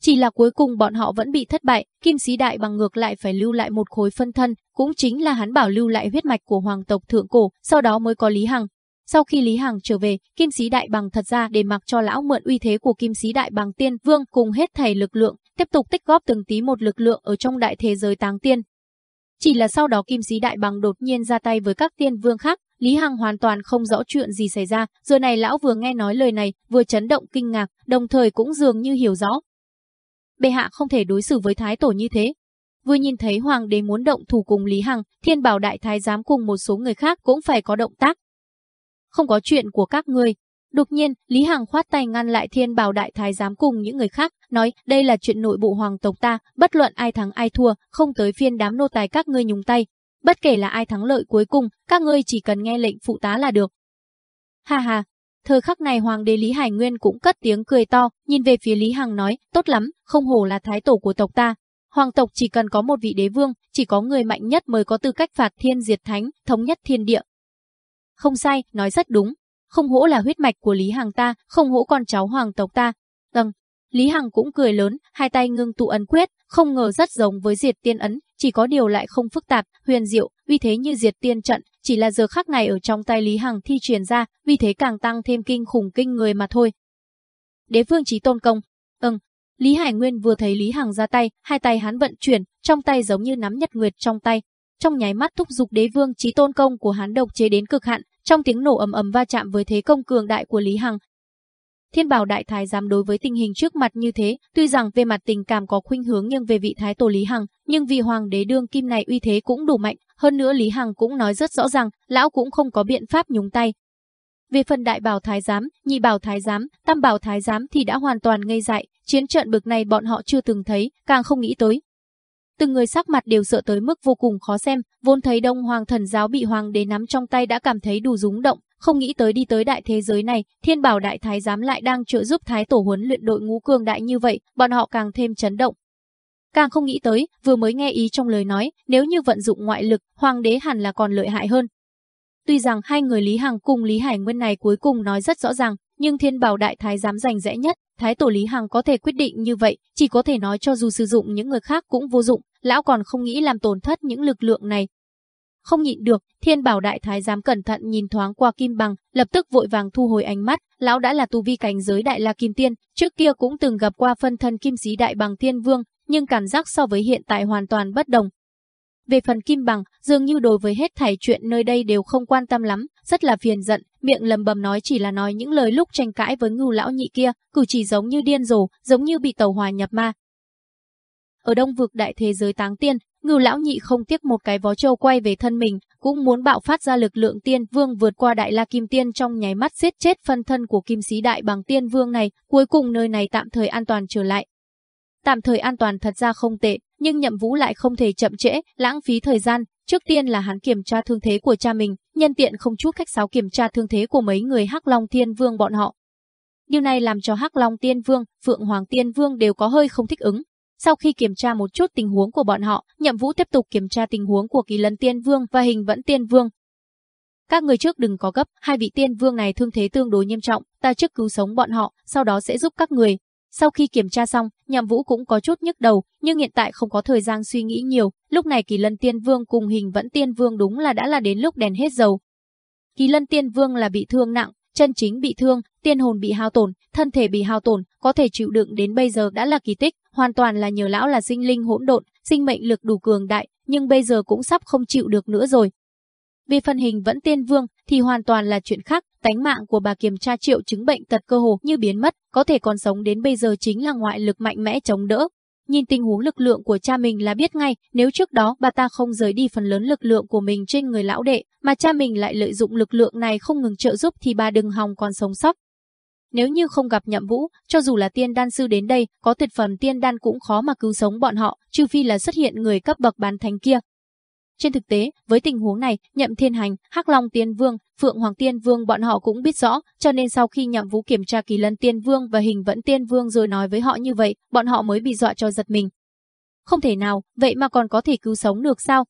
Chỉ là cuối cùng bọn họ vẫn bị thất bại, Kim Sĩ Đại Bằng ngược lại phải lưu lại một khối phân thân, cũng chính là hắn bảo lưu lại huyết mạch của hoàng tộc thượng cổ, sau đó mới có Lý Hằng, sau khi Lý Hằng trở về, Kim Sĩ Đại Bằng thật ra để mặc cho lão mượn uy thế của Kim Sĩ Đại Bằng Tiên Vương cùng hết thảy lực lượng, tiếp tục tích góp từng tí một lực lượng ở trong đại thế giới táng tiên. Chỉ là sau đó Kim Sĩ Đại Bằng đột nhiên ra tay với các tiên vương khác, Lý Hằng hoàn toàn không rõ chuyện gì xảy ra, giờ này lão vừa nghe nói lời này, vừa chấn động kinh ngạc, đồng thời cũng dường như hiểu rõ. Bệ hạ không thể đối xử với thái tổ như thế. Vừa nhìn thấy hoàng đế muốn động thủ cùng Lý Hằng, Thiên Bảo đại thái giám cùng một số người khác cũng phải có động tác, không có chuyện của các ngươi. Đột nhiên, Lý Hằng khoát tay ngăn lại thiên bảo đại thái giám cùng những người khác, nói đây là chuyện nội bộ hoàng tộc ta, bất luận ai thắng ai thua, không tới phiên đám nô tài các ngươi nhúng tay. Bất kể là ai thắng lợi cuối cùng, các ngươi chỉ cần nghe lệnh phụ tá là được. Ha ha, thời khắc này hoàng đế Lý Hải Nguyên cũng cất tiếng cười to, nhìn về phía Lý Hằng nói, tốt lắm, không hổ là thái tổ của tộc ta. Hoàng tộc chỉ cần có một vị đế vương, chỉ có người mạnh nhất mới có tư cách phạt thiên diệt thánh, thống nhất thiên địa, không sai, nói rất đúng. Không hỗ là huyết mạch của Lý Hằng ta, không hỗ con cháu hoàng tộc ta. tầng Lý Hằng cũng cười lớn, hai tay ngưng tụ ấn quyết, không ngờ rất giống với diệt tiên ấn, chỉ có điều lại không phức tạp, huyền diệu, vì thế như diệt tiên trận, chỉ là giờ khắc này ở trong tay Lý Hằng thi truyền ra, vì thế càng tăng thêm kinh khủng kinh người mà thôi. Đế vương trí tôn công, ừm, Lý Hải Nguyên vừa thấy Lý Hằng ra tay, hai tay hắn vận chuyển, trong tay giống như nắm nhật nguyệt trong tay, trong nháy mắt thúc giục đế vương trí tôn công của hắn độc chế đến cực hạn, trong tiếng nổ ầm ầm va chạm với thế công cường đại của Lý Hằng. Thiên Bảo Đại Thái giám đối với tình hình trước mặt như thế, tuy rằng về mặt tình cảm có khuynh hướng nhưng về vị Thái Tổ Lý Hằng, nhưng vì Hoàng đế đương kim này uy thế cũng đủ mạnh, hơn nữa Lý Hằng cũng nói rất rõ ràng, lão cũng không có biện pháp nhúng tay. Về phần Đại Bảo Thái giám, Nhị Bảo Thái giám, Tam Bảo Thái giám thì đã hoàn toàn ngây dại, chiến trận bực này bọn họ chưa từng thấy, càng không nghĩ tới, Từng người sắc mặt đều sợ tới mức vô cùng khó xem, vốn thấy Đông Hoàng thần giáo bị hoàng đế nắm trong tay đã cảm thấy đủ rúng động, không nghĩ tới đi tới đại thế giới này, Thiên Bảo đại thái giám lại đang trợ giúp thái tổ huấn luyện đội ngũ cường đại như vậy, bọn họ càng thêm chấn động. càng không nghĩ tới, vừa mới nghe ý trong lời nói, nếu như vận dụng ngoại lực, hoàng đế hẳn là còn lợi hại hơn. Tuy rằng hai người Lý Hằng cùng Lý Hải Nguyên này cuối cùng nói rất rõ ràng, nhưng Thiên Bảo Đại Thái dám giành rẽ nhất, Thái Tổ Lý Hằng có thể quyết định như vậy, chỉ có thể nói cho dù sử dụng những người khác cũng vô dụng, lão còn không nghĩ làm tổn thất những lực lượng này. Không nhịn được, Thiên Bảo Đại Thái dám cẩn thận nhìn thoáng qua Kim Bằng, lập tức vội vàng thu hồi ánh mắt, lão đã là tu vi cảnh giới đại la kim tiên, trước kia cũng từng gặp qua phân thân kim sĩ đại bằng thiên vương, nhưng cảm giác so với hiện tại hoàn toàn bất đồng. Về phần Kim Bằng, dường như đối với hết thảy chuyện nơi đây đều không quan tâm lắm, rất là phiền giận, miệng lầm bầm nói chỉ là nói những lời lúc tranh cãi với ngưu lão nhị kia, cử chỉ giống như điên rồ, giống như bị tàu hòa nhập ma. Ở đông vực đại thế giới táng tiên, ngưu lão nhị không tiếc một cái vó trâu quay về thân mình, cũng muốn bạo phát ra lực lượng tiên vương vượt qua đại la kim tiên trong nháy mắt giết chết phân thân của kim sĩ đại bằng tiên vương này, cuối cùng nơi này tạm thời an toàn trở lại. Tạm thời an toàn thật ra không tệ, nhưng nhậm vũ lại không thể chậm trễ, lãng phí thời gian. Trước tiên là hắn kiểm tra thương thế của cha mình, nhân tiện không chút khách sáo kiểm tra thương thế của mấy người Hắc Long Thiên Vương bọn họ. Điều này làm cho Hắc Long Tiên Vương, Phượng Hoàng Tiên Vương đều có hơi không thích ứng. Sau khi kiểm tra một chút tình huống của bọn họ, Nhậm Vũ tiếp tục kiểm tra tình huống của Kỳ Lân Tiên Vương và Hình Vẫn Tiên Vương. Các người trước đừng có gấp, hai vị tiên vương này thương thế tương đối nghiêm trọng, ta trước cứu sống bọn họ, sau đó sẽ giúp các người, sau khi kiểm tra xong, Nhậm Vũ cũng có chút nhức đầu, nhưng hiện tại không có thời gian suy nghĩ nhiều, lúc này Kỳ Lân Tiên Vương cùng Hình Vẫn Tiên Vương đúng là đã là đến lúc đèn hết dầu. Kỳ Lân Tiên Vương là bị thương nặng, chân chính bị thương, tiên hồn bị hao tổn, thân thể bị hao tổn, có thể chịu đựng đến bây giờ đã là kỳ tích, hoàn toàn là nhờ lão là sinh linh hỗn độn, sinh mệnh lực đủ cường đại, nhưng bây giờ cũng sắp không chịu được nữa rồi. Về phần hình vẫn tiên vương thì hoàn toàn là chuyện khác, tánh mạng của bà kiểm tra triệu chứng bệnh tật cơ hồ như biến mất, có thể còn sống đến bây giờ chính là ngoại lực mạnh mẽ chống đỡ. Nhìn tình huống lực lượng của cha mình là biết ngay, nếu trước đó bà ta không rời đi phần lớn lực lượng của mình trên người lão đệ, mà cha mình lại lợi dụng lực lượng này không ngừng trợ giúp thì bà đừng hòng còn sống sót. Nếu như không gặp nhậm vũ, cho dù là tiên đan sư đến đây, có tuyệt phẩm tiên đan cũng khó mà cứu sống bọn họ, trừ phi là xuất hiện người cấp bậc bán thánh kia. Trên thực tế, với tình huống này, Nhậm Thiên Hành, Hắc Long Tiên Vương, Phượng Hoàng Tiên Vương bọn họ cũng biết rõ, cho nên sau khi Nhậm Vũ kiểm tra Kỳ Lân Tiên Vương và Hình Vẫn Tiên Vương rồi nói với họ như vậy, bọn họ mới bị dọa cho giật mình. Không thể nào, vậy mà còn có thể cứu sống được sao?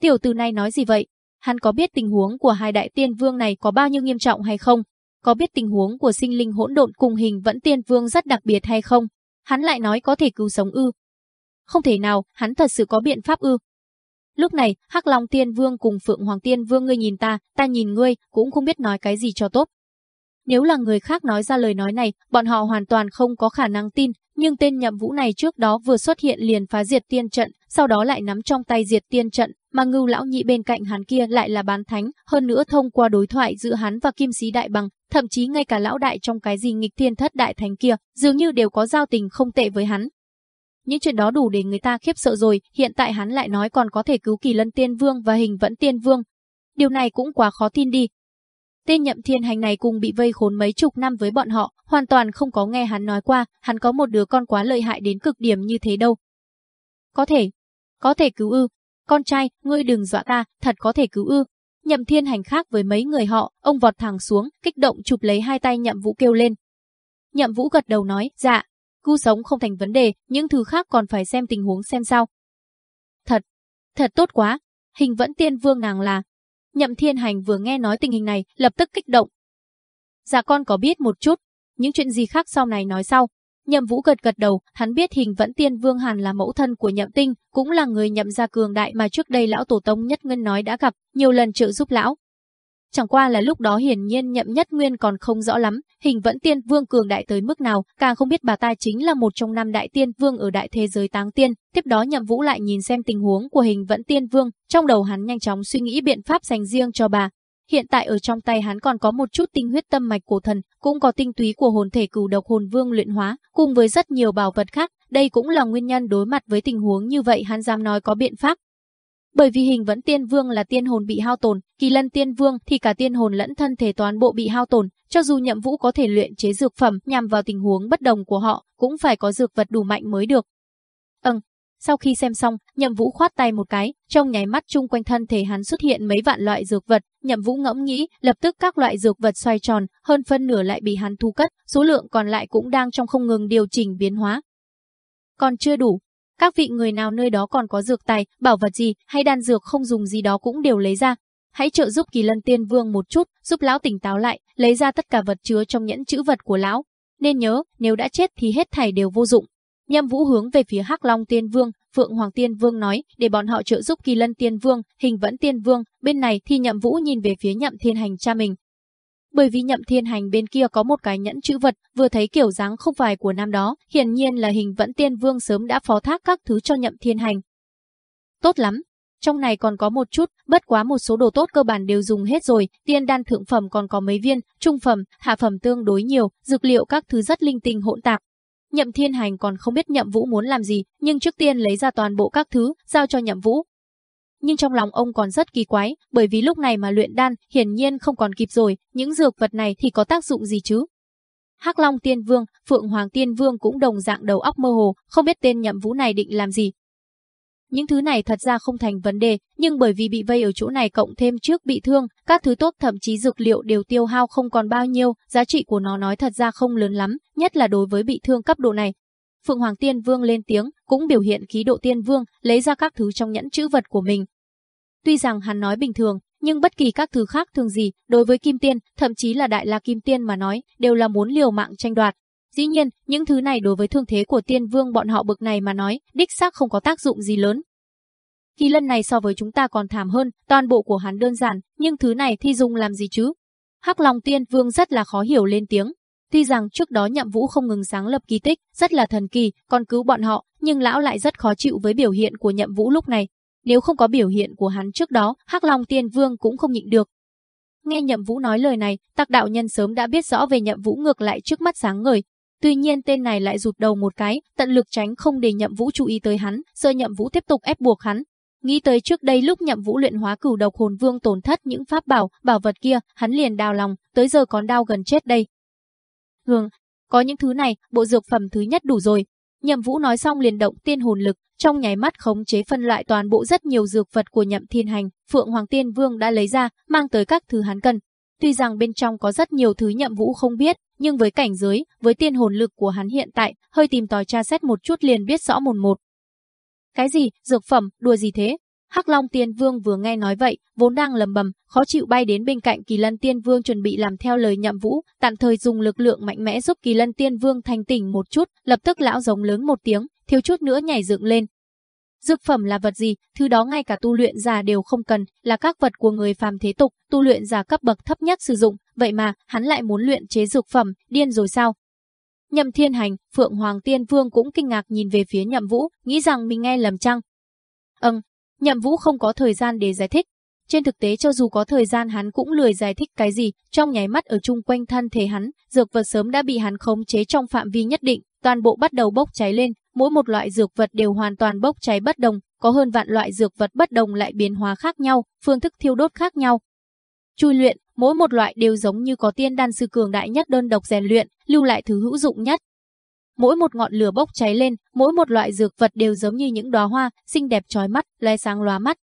Tiểu tử này nói gì vậy? Hắn có biết tình huống của hai đại tiên vương này có bao nhiêu nghiêm trọng hay không? Có biết tình huống của sinh linh hỗn độn cùng hình vẫn tiên vương rất đặc biệt hay không? Hắn lại nói có thể cứu sống ư? Không thể nào, hắn thật sự có biện pháp ư? Lúc này, Hắc Long Tiên Vương cùng Phượng Hoàng Tiên Vương ngươi nhìn ta, ta nhìn ngươi, cũng không biết nói cái gì cho tốt. Nếu là người khác nói ra lời nói này, bọn họ hoàn toàn không có khả năng tin, nhưng tên nhậm vũ này trước đó vừa xuất hiện liền phá diệt tiên trận, sau đó lại nắm trong tay diệt tiên trận, mà ngưu lão nhị bên cạnh hắn kia lại là bán thánh, hơn nữa thông qua đối thoại giữa hắn và kim sĩ đại bằng, thậm chí ngay cả lão đại trong cái gì nghịch thiên thất đại thánh kia, dường như đều có giao tình không tệ với hắn, những chuyện đó đủ để người ta khiếp sợ rồi, hiện tại hắn lại nói còn có thể cứu kỳ lân tiên vương và hình vẫn tiên vương. Điều này cũng quá khó tin đi. Tên nhậm thiên hành này cùng bị vây khốn mấy chục năm với bọn họ, hoàn toàn không có nghe hắn nói qua, hắn có một đứa con quá lợi hại đến cực điểm như thế đâu. Có thể, có thể cứu ư. Con trai, ngươi đừng dọa ta, thật có thể cứu ư. Nhậm thiên hành khác với mấy người họ, ông vọt thẳng xuống, kích động chụp lấy hai tay nhậm vũ kêu lên. Nhậm vũ gật đầu nói, dạ, cứu sống không thành vấn đề, những thứ khác còn phải xem tình huống xem sao. Thật, thật tốt quá, hình vẫn tiên vương nàng là. Nhậm thiên hành vừa nghe nói tình hình này, lập tức kích động. Dạ con có biết một chút, những chuyện gì khác sau này nói sau. Nhậm vũ gật gật đầu, hắn biết hình vẫn tiên vương hàn là mẫu thân của nhậm tinh, cũng là người nhậm gia cường đại mà trước đây lão tổ tông nhất ngân nói đã gặp, nhiều lần trợ giúp lão. Chẳng qua là lúc đó hiển nhiên nhậm nhất nguyên còn không rõ lắm, hình vẫn tiên vương cường đại tới mức nào, càng không biết bà ta chính là một trong năm đại tiên vương ở đại thế giới táng tiên. Tiếp đó nhậm vũ lại nhìn xem tình huống của hình vẫn tiên vương, trong đầu hắn nhanh chóng suy nghĩ biện pháp dành riêng cho bà. Hiện tại ở trong tay hắn còn có một chút tinh huyết tâm mạch cổ thần, cũng có tinh túy của hồn thể cửu độc hồn vương luyện hóa, cùng với rất nhiều bảo vật khác. Đây cũng là nguyên nhân đối mặt với tình huống như vậy hắn dám nói có biện pháp. Bởi vì hình vẫn tiên vương là tiên hồn bị hao tổn, kỳ lân tiên vương thì cả tiên hồn lẫn thân thể toàn bộ bị hao tổn, cho dù nhậm vũ có thể luyện chế dược phẩm nhằm vào tình huống bất đồng của họ, cũng phải có dược vật đủ mạnh mới được. Ừm, sau khi xem xong, nhậm vũ khoát tay một cái, trong nháy mắt chung quanh thân thể hắn xuất hiện mấy vạn loại dược vật, nhậm vũ ngẫm nghĩ, lập tức các loại dược vật xoay tròn, hơn phân nửa lại bị hắn thu cất, số lượng còn lại cũng đang trong không ngừng điều chỉnh biến hóa. Còn chưa đủ, các vị người nào nơi đó còn có dược tài, bảo vật gì hay đan dược không dùng gì đó cũng đều lấy ra. Hãy trợ giúp Kỳ Lân Tiên Vương một chút, giúp lão tỉnh táo lại, lấy ra tất cả vật chứa trong nhẫn chữ vật của lão. Nên nhớ, nếu đã chết thì hết thảy đều vô dụng. Nhâm Vũ hướng về phía Hắc Long Tiên Vương, Phượng Hoàng Tiên Vương nói, để bọn họ trợ giúp Kỳ Lân Tiên Vương, Hình Vẫn Tiên Vương, bên này thì Nhậm Vũ nhìn về phía Nhậm Thiên Hành cha mình. Bởi vì Nhậm Thiên Hành bên kia có một cái nhẫn chữ vật, vừa thấy kiểu dáng không phải của nam đó, hiển nhiên là Hình Vẫn Tiên Vương sớm đã phó thác các thứ cho Nhậm Thiên Hành. Tốt lắm, trong này còn có một chút, bất quá một số đồ tốt cơ bản đều dùng hết rồi, tiên đan thượng phẩm còn có mấy viên, trung phẩm, hạ phẩm tương đối nhiều, dược liệu các thứ rất linh tinh hỗn tạp, Nhậm Thiên Hành còn không biết Nhậm Vũ muốn làm gì, nhưng trước tiên lấy ra toàn bộ các thứ, giao cho Nhậm Vũ. Nhưng trong lòng ông còn rất kỳ quái, bởi vì lúc này mà luyện đan, hiển nhiên không còn kịp rồi, những dược vật này thì có tác dụng gì chứ? Hắc Long Tiên Vương, Phượng Hoàng Tiên Vương cũng đồng dạng đầu óc mơ hồ, không biết tên Nhậm Vũ này định làm gì, những thứ này thật ra không thành vấn đề, nhưng bởi vì bị vây ở chỗ này cộng thêm trước bị thương, các thứ tốt thậm chí dược liệu đều tiêu hao không còn bao nhiêu, giá trị của nó nói thật ra không lớn lắm, nhất là đối với bị thương cấp độ này. Phượng Hoàng Tiên Vương lên tiếng, cũng biểu hiện khí độ Tiên Vương, lấy ra các thứ trong nhẫn chữ vật của mình. Tuy rằng hắn nói bình thường, nhưng bất kỳ các thứ khác thường gì, đối với Kim Tiên, thậm chí là Đại La Kim Tiên mà nói, đều là muốn liều mạng tranh đoạt. Dĩ nhiên, những thứ này đối với thương thế của tiên vương bọn họ bực này mà nói, đích xác không có tác dụng gì lớn. Kỳ lân này so với chúng ta còn thảm hơn, toàn bộ của hắn đơn giản, nhưng thứ này thì dùng làm gì chứ? Hắc Long Tiên Vương rất là khó hiểu lên tiếng. Tuy rằng trước đó nhậm vũ không ngừng sáng lập kỳ tích, rất là thần kỳ, còn cứu bọn họ, nhưng lão lại rất khó chịu với biểu hiện của nhậm vũ lúc này. Nếu không có biểu hiện của hắn trước đó, Hắc Long Tiên Vương cũng không nhịn được. Nghe nhậm vũ nói lời này, tạc đạo nhân sớm đã biết rõ về nhậm vũ ngược lại trước mắt sáng ngời, Tuy nhiên tên này lại rụt đầu một cái, tận lực tránh không để Nhậm Vũ chú ý tới hắn, sợ Nhậm Vũ tiếp tục ép buộc hắn. Nghĩ tới trước đây lúc Nhậm Vũ luyện hóa cửu độc hồn vương tổn thất những pháp bảo, bảo vật kia, hắn liền đau lòng, tới giờ còn đau gần chết đây. Hương, có những thứ này, bộ dược phẩm thứ nhất đủ rồi. Nhậm Vũ nói xong liền động tiên hồn lực, trong nháy mắt khống chế phân loại toàn bộ rất nhiều dược vật của Nhậm Thiên Hành, Phượng Hoàng Tiên Vương đã lấy ra, mang tới các thứ hắn cần. Tuy rằng bên trong có rất nhiều thứ Nhậm Vũ không biết, nhưng với cảnh giới, với tiên hồn lực của hắn hiện tại, hơi tìm tòi tra xét một chút liền biết rõ một một. Cái gì, dược phẩm, đùa gì thế? Hắc Long Tiên Vương vừa nghe nói vậy, vốn đang lầm bầm, khó chịu bay đến bên cạnh Kỳ Lân Tiên Vương chuẩn bị làm theo lời nhậm vũ, tạm thời dùng lực lượng mạnh mẽ giúp Kỳ Lân Tiên Vương thành tỉnh một chút, lập tức lão giống lớn một tiếng, thiếu chút nữa nhảy dựng lên. Dược phẩm là vật gì, thứ đó ngay cả tu luyện giả đều không cần, là các vật của người phàm thế tục, tu luyện giả cấp bậc thấp nhất sử dụng, vậy mà, hắn lại muốn luyện chế dược phẩm, điên rồi sao? Nhậm Thiên Hành, Phượng Hoàng Tiên Vương cũng kinh ngạc nhìn về phía Nhậm Vũ, nghĩ rằng mình nghe lầm chăng. Ừm, Nhậm Vũ không có thời gian để giải thích. Trên thực tế cho dù có thời gian hắn cũng lười giải thích cái gì, trong nháy mắt ở chung quanh thân thể hắn, dược vật sớm đã bị hắn khống chế trong phạm vi nhất định, toàn bộ bắt đầu bốc cháy lên, mỗi một loại dược vật đều hoàn toàn bốc cháy bất đồng, có hơn vạn loại dược vật bất đồng lại biến hóa khác nhau, phương thức thiêu đốt khác nhau. Chui luyện, mỗi một loại đều giống như có tiên đan sư cường đại nhất đơn độc rèn luyện, lưu lại thứ hữu dụng nhất. Mỗi một ngọn lửa bốc cháy lên, mỗi một loại dược vật đều giống như những đóa hoa, xinh đẹp chói mắt, lóe sáng lóa mắt.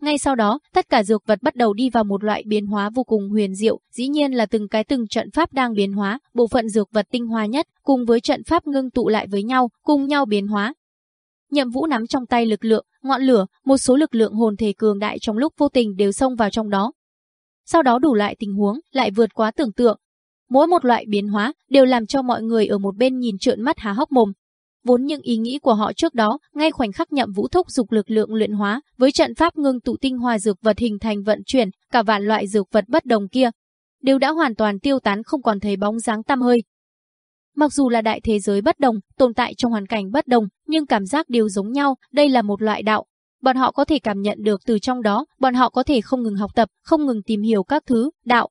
Ngay sau đó, tất cả dược vật bắt đầu đi vào một loại biến hóa vô cùng huyền diệu, dĩ nhiên là từng cái từng trận pháp đang biến hóa, bộ phận dược vật tinh hoa nhất, cùng với trận pháp ngưng tụ lại với nhau, cùng nhau biến hóa. Nhậm Vũ nắm trong tay lực lượng, ngọn lửa, một số lực lượng hồn thể cường đại trong lúc vô tình đều xông vào trong đó. Sau đó đủ lại tình huống, lại vượt quá tưởng tượng. Mỗi một loại biến hóa đều làm cho mọi người ở một bên nhìn trợn mắt há hốc mồm, Vốn những ý nghĩ của họ trước đó, ngay khoảnh khắc nhậm vũ thúc dục lực lượng luyện hóa, với trận pháp ngưng tụ tinh hoa dược vật hình thành vận chuyển, cả vạn loại dược vật bất đồng kia, đều đã hoàn toàn tiêu tán không còn thấy bóng dáng tăm hơi. Mặc dù là đại thế giới bất đồng, tồn tại trong hoàn cảnh bất đồng, nhưng cảm giác đều giống nhau, đây là một loại đạo. Bọn họ có thể cảm nhận được từ trong đó, bọn họ có thể không ngừng học tập, không ngừng tìm hiểu các thứ, đạo,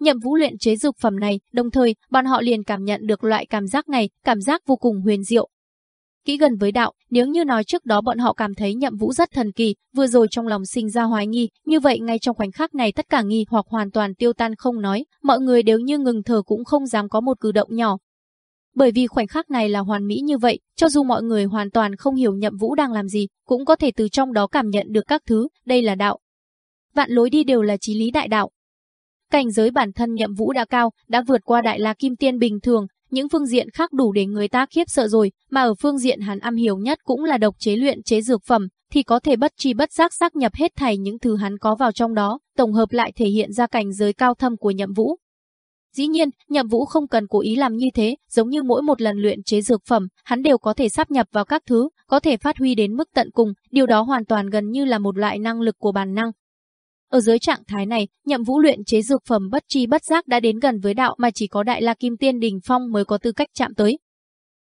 Nhậm Vũ luyện chế dục phẩm này, đồng thời, bọn họ liền cảm nhận được loại cảm giác này, cảm giác vô cùng huyền diệu. Kỹ gần với đạo, nếu như nói trước đó bọn họ cảm thấy Nhậm Vũ rất thần kỳ, vừa rồi trong lòng sinh ra hoài nghi, như vậy ngay trong khoảnh khắc này tất cả nghi hoặc hoàn toàn tiêu tan không nói, mọi người đều như ngừng thở cũng không dám có một cử động nhỏ. Bởi vì khoảnh khắc này là hoàn mỹ như vậy, cho dù mọi người hoàn toàn không hiểu Nhậm Vũ đang làm gì, cũng có thể từ trong đó cảm nhận được các thứ, đây là đạo. Vạn lối đi đều là trí lý đại đạo, Cảnh giới bản thân nhậm vũ đã cao, đã vượt qua đại la kim tiên bình thường, những phương diện khác đủ để người ta khiếp sợ rồi, mà ở phương diện hắn am hiểu nhất cũng là độc chế luyện chế dược phẩm, thì có thể bất chi bất giác xác nhập hết thảy những thứ hắn có vào trong đó, tổng hợp lại thể hiện ra cảnh giới cao thâm của nhậm vũ. Dĩ nhiên, nhậm vũ không cần cố ý làm như thế, giống như mỗi một lần luyện chế dược phẩm, hắn đều có thể sắp nhập vào các thứ, có thể phát huy đến mức tận cùng, điều đó hoàn toàn gần như là một loại năng lực của bản năng. Ở dưới trạng thái này, nhậm vũ luyện chế dược phẩm bất chi bất giác đã đến gần với đạo mà chỉ có Đại La Kim Tiên Đình Phong mới có tư cách chạm tới.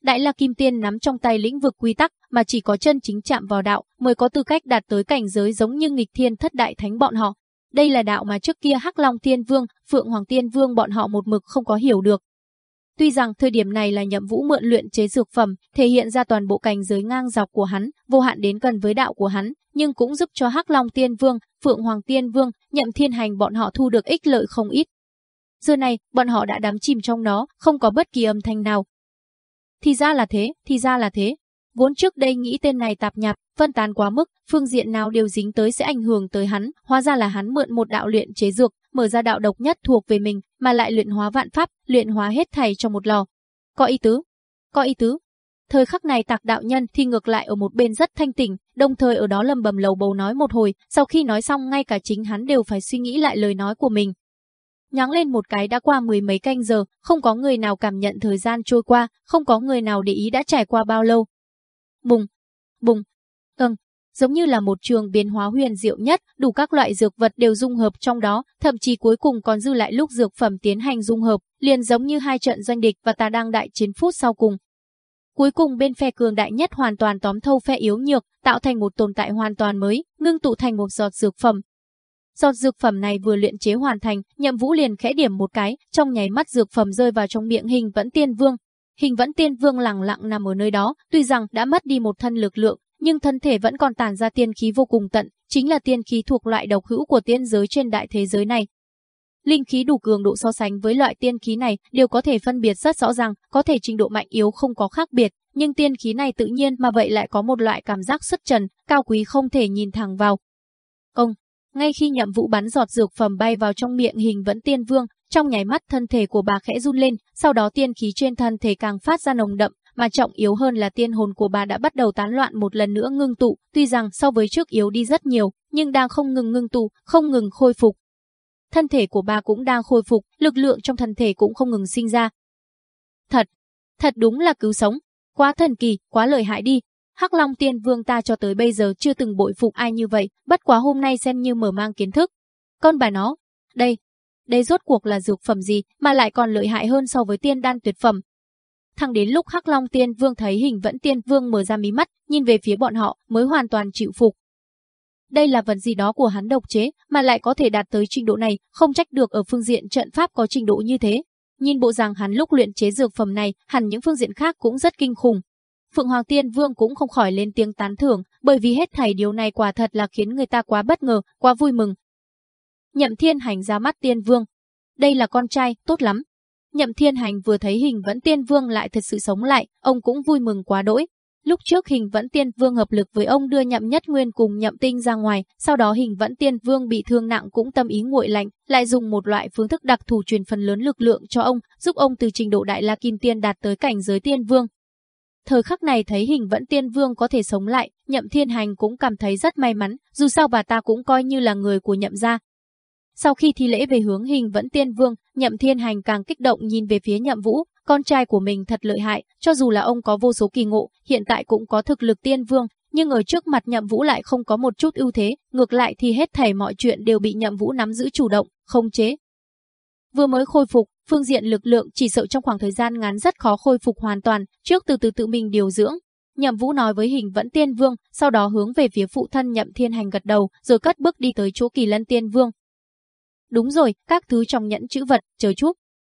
Đại La Kim Tiên nắm trong tay lĩnh vực quy tắc mà chỉ có chân chính chạm vào đạo mới có tư cách đạt tới cảnh giới giống như nghịch thiên thất đại thánh bọn họ. Đây là đạo mà trước kia Hắc Long Tiên Vương, Phượng Hoàng Tiên Vương bọn họ một mực không có hiểu được. Tuy rằng thời điểm này là nhậm vũ mượn luyện chế dược phẩm, thể hiện ra toàn bộ cảnh giới ngang dọc của hắn, vô hạn đến gần với đạo của hắn, nhưng cũng giúp cho Hắc Long Tiên Vương, Phượng Hoàng Tiên Vương, Nhậm Thiên Hành bọn họ thu được ích lợi không ít. Giờ này, bọn họ đã đắm chìm trong nó, không có bất kỳ âm thanh nào. Thì ra là thế, thì ra là thế. Vốn trước đây nghĩ tên này tạp nhạp, phân tán quá mức, phương diện nào đều dính tới sẽ ảnh hưởng tới hắn, hóa ra là hắn mượn một đạo luyện chế dược, mở ra đạo độc nhất thuộc về mình, mà lại luyện hóa vạn pháp, luyện hóa hết thảy trong một lò. Có ý tứ, có ý tứ. Thời khắc này tạc đạo nhân thì ngược lại ở một bên rất thanh tỉnh, đồng thời ở đó lầm bầm lầu bầu nói một hồi, sau khi nói xong ngay cả chính hắn đều phải suy nghĩ lại lời nói của mình. Nháng lên một cái đã qua mười mấy canh giờ, không có người nào cảm nhận thời gian trôi qua, không có người nào để ý đã trải qua bao lâu. Bùng, bùng, âng, giống như là một trường biến hóa huyền diệu nhất, đủ các loại dược vật đều dung hợp trong đó, thậm chí cuối cùng còn dư lại lúc dược phẩm tiến hành dung hợp, liền giống như hai trận doanh địch và ta đang đại chiến phút sau cùng. Cuối cùng bên phe cường đại nhất hoàn toàn tóm thâu phe yếu nhược, tạo thành một tồn tại hoàn toàn mới, ngưng tụ thành một giọt dược phẩm. Giọt dược phẩm này vừa luyện chế hoàn thành, Nhậm Vũ liền khẽ điểm một cái, trong nháy mắt dược phẩm rơi vào trong miệng Hình Vẫn Tiên Vương. Hình Vẫn Tiên Vương lặng lặng nằm ở nơi đó, tuy rằng đã mất đi một thân lực lượng, nhưng thân thể vẫn còn tản ra tiên khí vô cùng tận, chính là tiên khí thuộc loại độc hữu của tiên giới trên đại thế giới này. Linh khí đủ cường độ so sánh với loại tiên khí này đều có thể phân biệt rất rõ ràng, có thể trình độ mạnh yếu không có khác biệt, nhưng tiên khí này tự nhiên mà vậy lại có một loại cảm giác xuất trần, cao quý không thể nhìn thẳng vào. Ông, ngay khi nhậm vũ bắn giọt dược phẩm bay vào trong miệng hình vẫn tiên vương, trong nháy mắt thân thể của bà khẽ run lên, sau đó tiên khí trên thân thể càng phát ra nồng đậm, mà trọng yếu hơn là tiên hồn của bà đã bắt đầu tán loạn một lần nữa ngưng tụ, tuy rằng so với trước yếu đi rất nhiều, nhưng đang không ngừng ngưng tụ, không ngừng khôi phục. Thân thể của bà cũng đang khôi phục, lực lượng trong thân thể cũng không ngừng sinh ra. Thật, thật đúng là cứu sống, quá thần kỳ, quá lợi hại đi. Hắc Long Tiên Vương ta cho tới bây giờ chưa từng bội phục ai như vậy, bất quá hôm nay xem như mở mang kiến thức. Con bà nó, đây, đây rốt cuộc là dược phẩm gì mà lại còn lợi hại hơn so với tiên đan tuyệt phẩm, thẳng đến lúc Hắc Long Tiên Vương thấy hình vẫn Tiên Vương mở ra mí mắt, nhìn về phía bọn họ, mới hoàn toàn chịu phục. Đây là vật gì đó của hắn độc chế, mà lại có thể đạt tới trình độ này, không trách được ở phương diện trận pháp có trình độ như thế. Nhìn bộ rằng hắn lúc luyện chế dược phẩm này, hẳn những phương diện khác cũng rất kinh khủng. Phượng Hoàng Tiên Vương cũng không khỏi lên tiếng tán thưởng, bởi vì hết thảy điều này quả thật là khiến người ta quá bất ngờ, quá vui mừng. Nhậm Thiên Hành ra mắt Tiên Vương. Đây là con trai, tốt lắm, Nhậm Thiên Hành vừa thấy hình vẫn tiên vương lại thật sự sống lại, ông cũng vui mừng quá đỗi. Lúc trước hình vẫn tiên vương hợp lực với ông đưa nhậm nhất nguyên cùng nhậm tinh ra ngoài, sau đó hình vẫn tiên vương bị thương nặng cũng tâm ý nguội lạnh, lại dùng một loại phương thức đặc thù truyền phần lớn lực lượng cho ông, giúp ông từ trình độ đại la kim tiên đạt tới cảnh giới tiên vương. Thời khắc này thấy hình vẫn tiên vương có thể sống lại, nhậm thiên hành cũng cảm thấy rất may mắn, dù sao bà ta cũng coi như là người của nhậm gia, sau khi thi lễ về hướng hình vẫn tiên vương, nhậm thiên hành càng kích động nhìn về phía nhậm vũ, con trai của mình thật lợi hại, cho dù là ông có vô số kỳ ngộ, hiện tại cũng có thực lực tiên vương, nhưng ở trước mặt nhậm vũ lại không có một chút ưu thế, ngược lại thì hết thảy mọi chuyện đều bị nhậm vũ nắm giữ chủ động, không chế. Vừa mới khôi phục, phương diện lực lượng chỉ sợ trong khoảng thời gian ngắn rất khó khôi phục hoàn toàn, trước từ từ tự mình điều dưỡng. Nhậm Vũ nói với Hình Vẫn Tiên Vương, sau đó hướng về phía phụ thân Nhậm Thiên Hành gật đầu, rồi cất bước đi tới chỗ Kỳ Lân Tiên Vương, Đúng rồi, các thứ trong nhẫn chữ vật, chờ chút.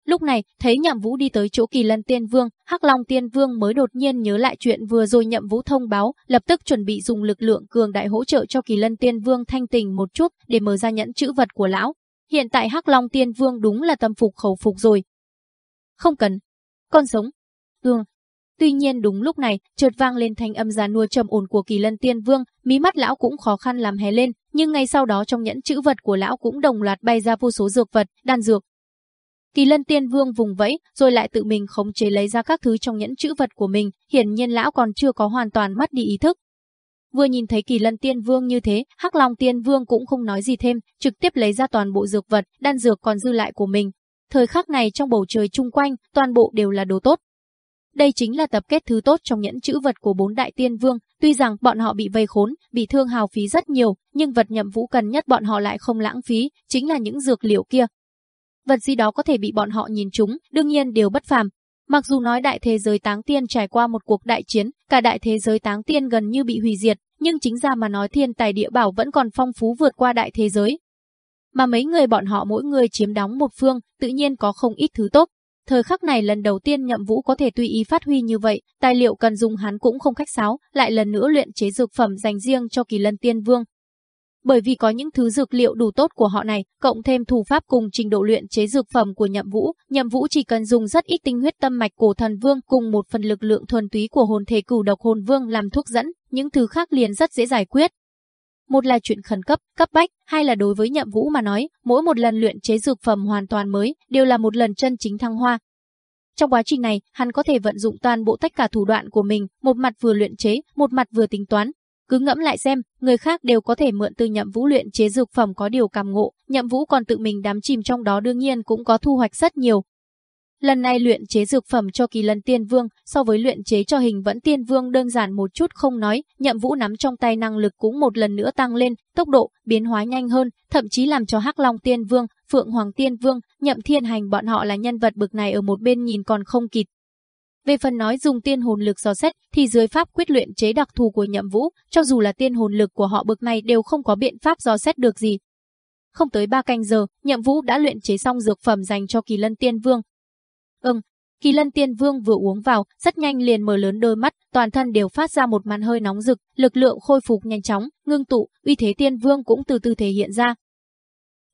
Lúc này, thấy Nhậm Vũ đi tới chỗ Kỳ Lân Tiên Vương, Hắc Long Tiên Vương mới đột nhiên nhớ lại chuyện vừa rồi Nhậm Vũ thông báo, lập tức chuẩn bị dùng lực lượng cường đại hỗ trợ cho Kỳ Lân Tiên Vương thanh tình một chút để mở ra nhẫn chữ vật của lão. Hiện tại Hắc Long Tiên Vương đúng là tâm phục khẩu phục rồi. Không cần. Con sống. Ừ, Tuy nhiên đúng lúc này, chợt vang lên thanh âm già nua trầm ổn của Kỳ Lân Tiên Vương, mí mắt lão cũng khó khăn làm hé lên, nhưng ngay sau đó trong nhẫn chữ vật của lão cũng đồng loạt bay ra vô số dược vật, đan dược. Kỳ Lân Tiên Vương vùng vẫy, rồi lại tự mình khống chế lấy ra các thứ trong nhẫn chữ vật của mình, hiển nhiên lão còn chưa có hoàn toàn mất đi ý thức. Vừa nhìn thấy Kỳ Lân Tiên Vương như thế, Hắc Long Tiên Vương cũng không nói gì thêm, trực tiếp lấy ra toàn bộ dược vật, đan dược còn dư lại của mình. Thời khắc này trong bầu trời chung quanh, toàn bộ đều là đồ tốt. Đây chính là tập kết thứ tốt trong nhẫn chữ vật của bốn đại tiên vương, tuy rằng bọn họ bị vây khốn, bị thương hào phí rất nhiều, nhưng vật nhậm vũ cần nhất bọn họ lại không lãng phí, chính là những dược liệu kia. Vật gì đó có thể bị bọn họ nhìn trúng, đương nhiên đều bất phàm, Mặc dù nói đại thế giới táng tiên trải qua một cuộc đại chiến, cả đại thế giới táng tiên gần như bị hủy diệt, nhưng chính ra mà nói thiên tài địa bảo vẫn còn phong phú vượt qua đại thế giới. Mà mấy người bọn họ mỗi người chiếm đóng một phương, tự nhiên có không ít thứ tốt. Thời khắc này lần đầu tiên nhậm vũ có thể tùy ý phát huy như vậy, tài liệu cần dùng hắn cũng không khách sáo, lại lần nữa luyện chế dược phẩm dành riêng cho kỳ lân tiên vương, bởi vì có những thứ dược liệu đủ tốt của họ này, cộng thêm thủ pháp cùng trình độ luyện chế dược phẩm của Nhậm Vũ, Nhậm Vũ chỉ cần dùng rất ít tinh huyết tâm mạch cổ thần vương cùng một phần lực lượng thuần túy của hồn thể cửu độc hồn vương làm thuốc dẫn, những thứ khác liền rất dễ giải quyết. Một là chuyện khẩn cấp, cấp bách, hai là đối với Nhậm Vũ mà nói, mỗi một lần luyện chế dược phẩm hoàn toàn mới đều là một lần chân chính thăng hoa, trong quá trình này, hắn có thể vận dụng toàn bộ tất cả thủ đoạn của mình, một mặt vừa luyện chế, một mặt vừa tính toán, cứ ngẫm lại xem, người khác đều có thể mượn từ nhậm vũ luyện chế dược phẩm có điều cảm ngộ, nhậm vũ còn tự mình đắm chìm trong đó đương nhiên cũng có thu hoạch rất nhiều. Lần này luyện chế dược phẩm cho kỳ lân tiên vương, so với luyện chế cho hình vẫn tiên vương đơn giản một chút không nói, nhậm vũ nắm trong tay năng lực cũng một lần nữa tăng lên, tốc độ, biến hóa nhanh hơn, thậm chí làm cho hắc long tiên vương, phượng hoàng tiên vương, nhậm thiên hành bọn họ là nhân vật bực này ở một bên nhìn còn không kịp, về phần nói dùng tiên hồn lực dò xét, thì dưới pháp quyết luyện chế đặc thù của nhậm vũ, cho dù là tiên hồn lực của họ bực này đều không có biện pháp dò xét được gì. Không tới ba canh giờ, nhậm vũ đã luyện chế xong dược phẩm dành cho kỳ lân tiên vương. Ừm, kỳ lân tiên vương vừa uống vào, rất nhanh liền mở lớn đôi mắt, toàn thân đều phát ra một màn hơi nóng rực, lực lượng khôi phục nhanh chóng, ngưng tụ, uy thế tiên vương cũng từ từ thể hiện ra,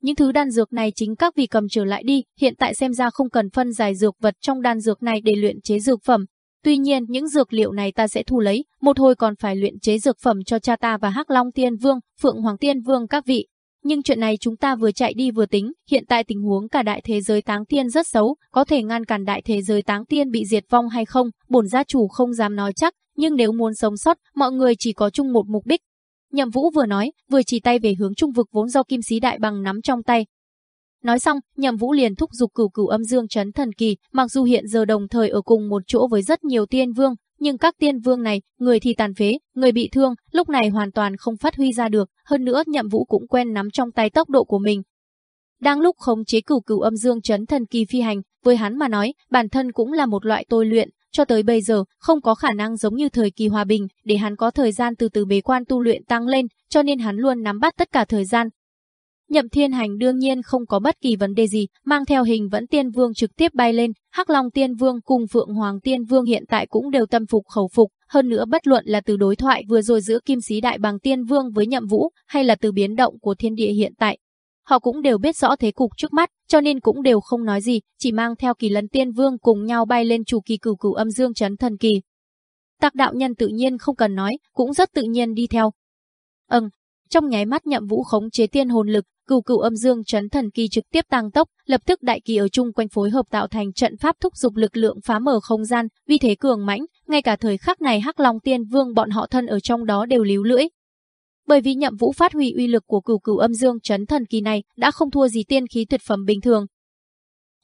những thứ đan dược này chính các vị cầm trở lại đi, hiện tại xem ra không cần phân giải dược vật trong đan dược này để luyện chế dược phẩm. Tuy nhiên, những dược liệu này ta sẽ thu lấy, một hồi còn phải luyện chế dược phẩm cho cha ta và Hắc Long Tiên Vương, Phượng Hoàng Tiên Vương các vị. Nhưng chuyện này chúng ta vừa chạy đi vừa tính, hiện tại tình huống cả đại thế giới táng tiên rất xấu, có thể ngăn cản đại thế giới táng tiên bị diệt vong hay không, bổn gia chủ không dám nói chắc, nhưng nếu muốn sống sót, mọi người chỉ có chung một mục đích, Nhậm Vũ vừa nói, vừa chỉ tay về hướng trung vực vốn do Kim Sĩ Đại Bằng nắm trong tay. Nói xong, Nhậm Vũ liền thúc giục cửu cửu âm dương chấn thần kỳ, mặc dù hiện giờ đồng thời ở cùng một chỗ với rất nhiều tiên vương, nhưng các tiên vương này, người thì tàn phế, người bị thương, lúc này hoàn toàn không phát huy ra được, hơn nữa Nhậm Vũ cũng quen nắm trong tay tốc độ của mình. Đang lúc khống chế cửu cửu âm dương chấn thần kỳ phi hành, với hắn mà nói, bản thân cũng là một loại tôi luyện, cho tới bây giờ, không có khả năng giống như thời kỳ hòa bình, để hắn có thời gian từ từ bế quan tu luyện tăng lên, cho nên hắn luôn nắm bắt tất cả thời gian. Nhậm Thiên Hành đương nhiên không có bất kỳ vấn đề gì, mang theo hình vẫn Tiên Vương trực tiếp bay lên, Hắc Long Tiên Vương cùng Phượng Hoàng Tiên Vương hiện tại cũng đều tâm phục khẩu phục, hơn nữa bất luận là từ đối thoại vừa rồi giữa Kim Sĩ Đại Bàng Tiên Vương với Nhậm Vũ, hay là từ biến động của thiên địa hiện tại, Họ cũng đều biết rõ thế cục trước mắt, cho nên cũng đều không nói gì, chỉ mang theo kỳ lân tiên vương cùng nhau bay lên chủ kỳ cửu cửu âm dương chấn thần kỳ. Tạc đạo nhân tự nhiên không cần nói, cũng rất tự nhiên đi theo. Ừm, trong nháy mắt nhậm vũ khống chế tiên hồn lực, cửu cửu âm dương chấn thần kỳ trực tiếp tăng tốc, lập tức đại kỳ ở chung quanh phối hợp tạo thành trận pháp thúc dục lực lượng phá mở không gian, vì thế cường mãnh, ngay cả thời khắc này Hắc Long Tiên Vương bọn họ thân ở trong đó đều líu lưỡi, bởi vì nhậm vũ phát huy uy lực của cửu cửu âm dương chấn thần kỳ này đã không thua gì tiên khí tuyệt phẩm bình thường.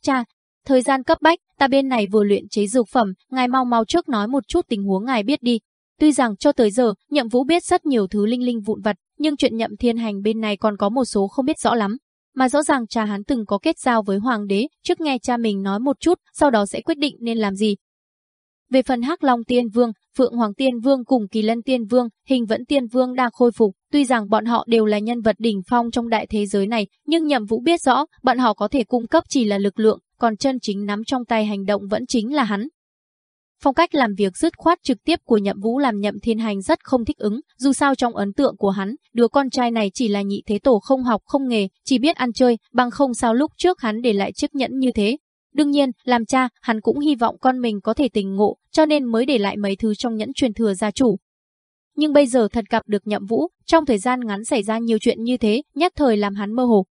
Cha, thời gian cấp bách, ta bên này vừa luyện chế dược phẩm, ngài mau mau trước nói một chút tình huống ngài biết đi. Tuy rằng cho tới giờ, nhậm vũ biết rất nhiều thứ linh linh vụn vặt, nhưng chuyện nhậm thiên hành bên này còn có một số không biết rõ lắm. Mà rõ ràng cha hắn từng có kết giao với hoàng đế, trước nghe cha mình nói một chút, sau đó sẽ quyết định nên làm gì. Về phần Hắc Long Tiên Vương, Phượng Hoàng Tiên Vương cùng Kỳ Lân Tiên Vương, Hình Vẫn Tiên Vương đang khôi phục, tuy rằng bọn họ đều là nhân vật đỉnh phong trong đại thế giới này, nhưng Nhậm Vũ biết rõ, bọn họ có thể cung cấp chỉ là lực lượng, còn chân chính nắm trong tay hành động vẫn chính là hắn. Phong cách làm việc dứt khoát trực tiếp của Nhậm Vũ làm Nhậm Thiên Hành rất không thích ứng, dù sao trong ấn tượng của hắn, đứa con trai này chỉ là nhị thế tổ không học không nghề, chỉ biết ăn chơi, bằng không sao lúc trước hắn để lại chiếc nhẫn như thế, Đương nhiên, làm cha, hắn cũng hy vọng con mình có thể tình ngộ, cho nên mới để lại mấy thứ trong nhẫn truyền thừa gia chủ. Nhưng bây giờ thật gặp được nhậm vũ, trong thời gian ngắn xảy ra nhiều chuyện như thế, nhất thời làm hắn mơ hồ.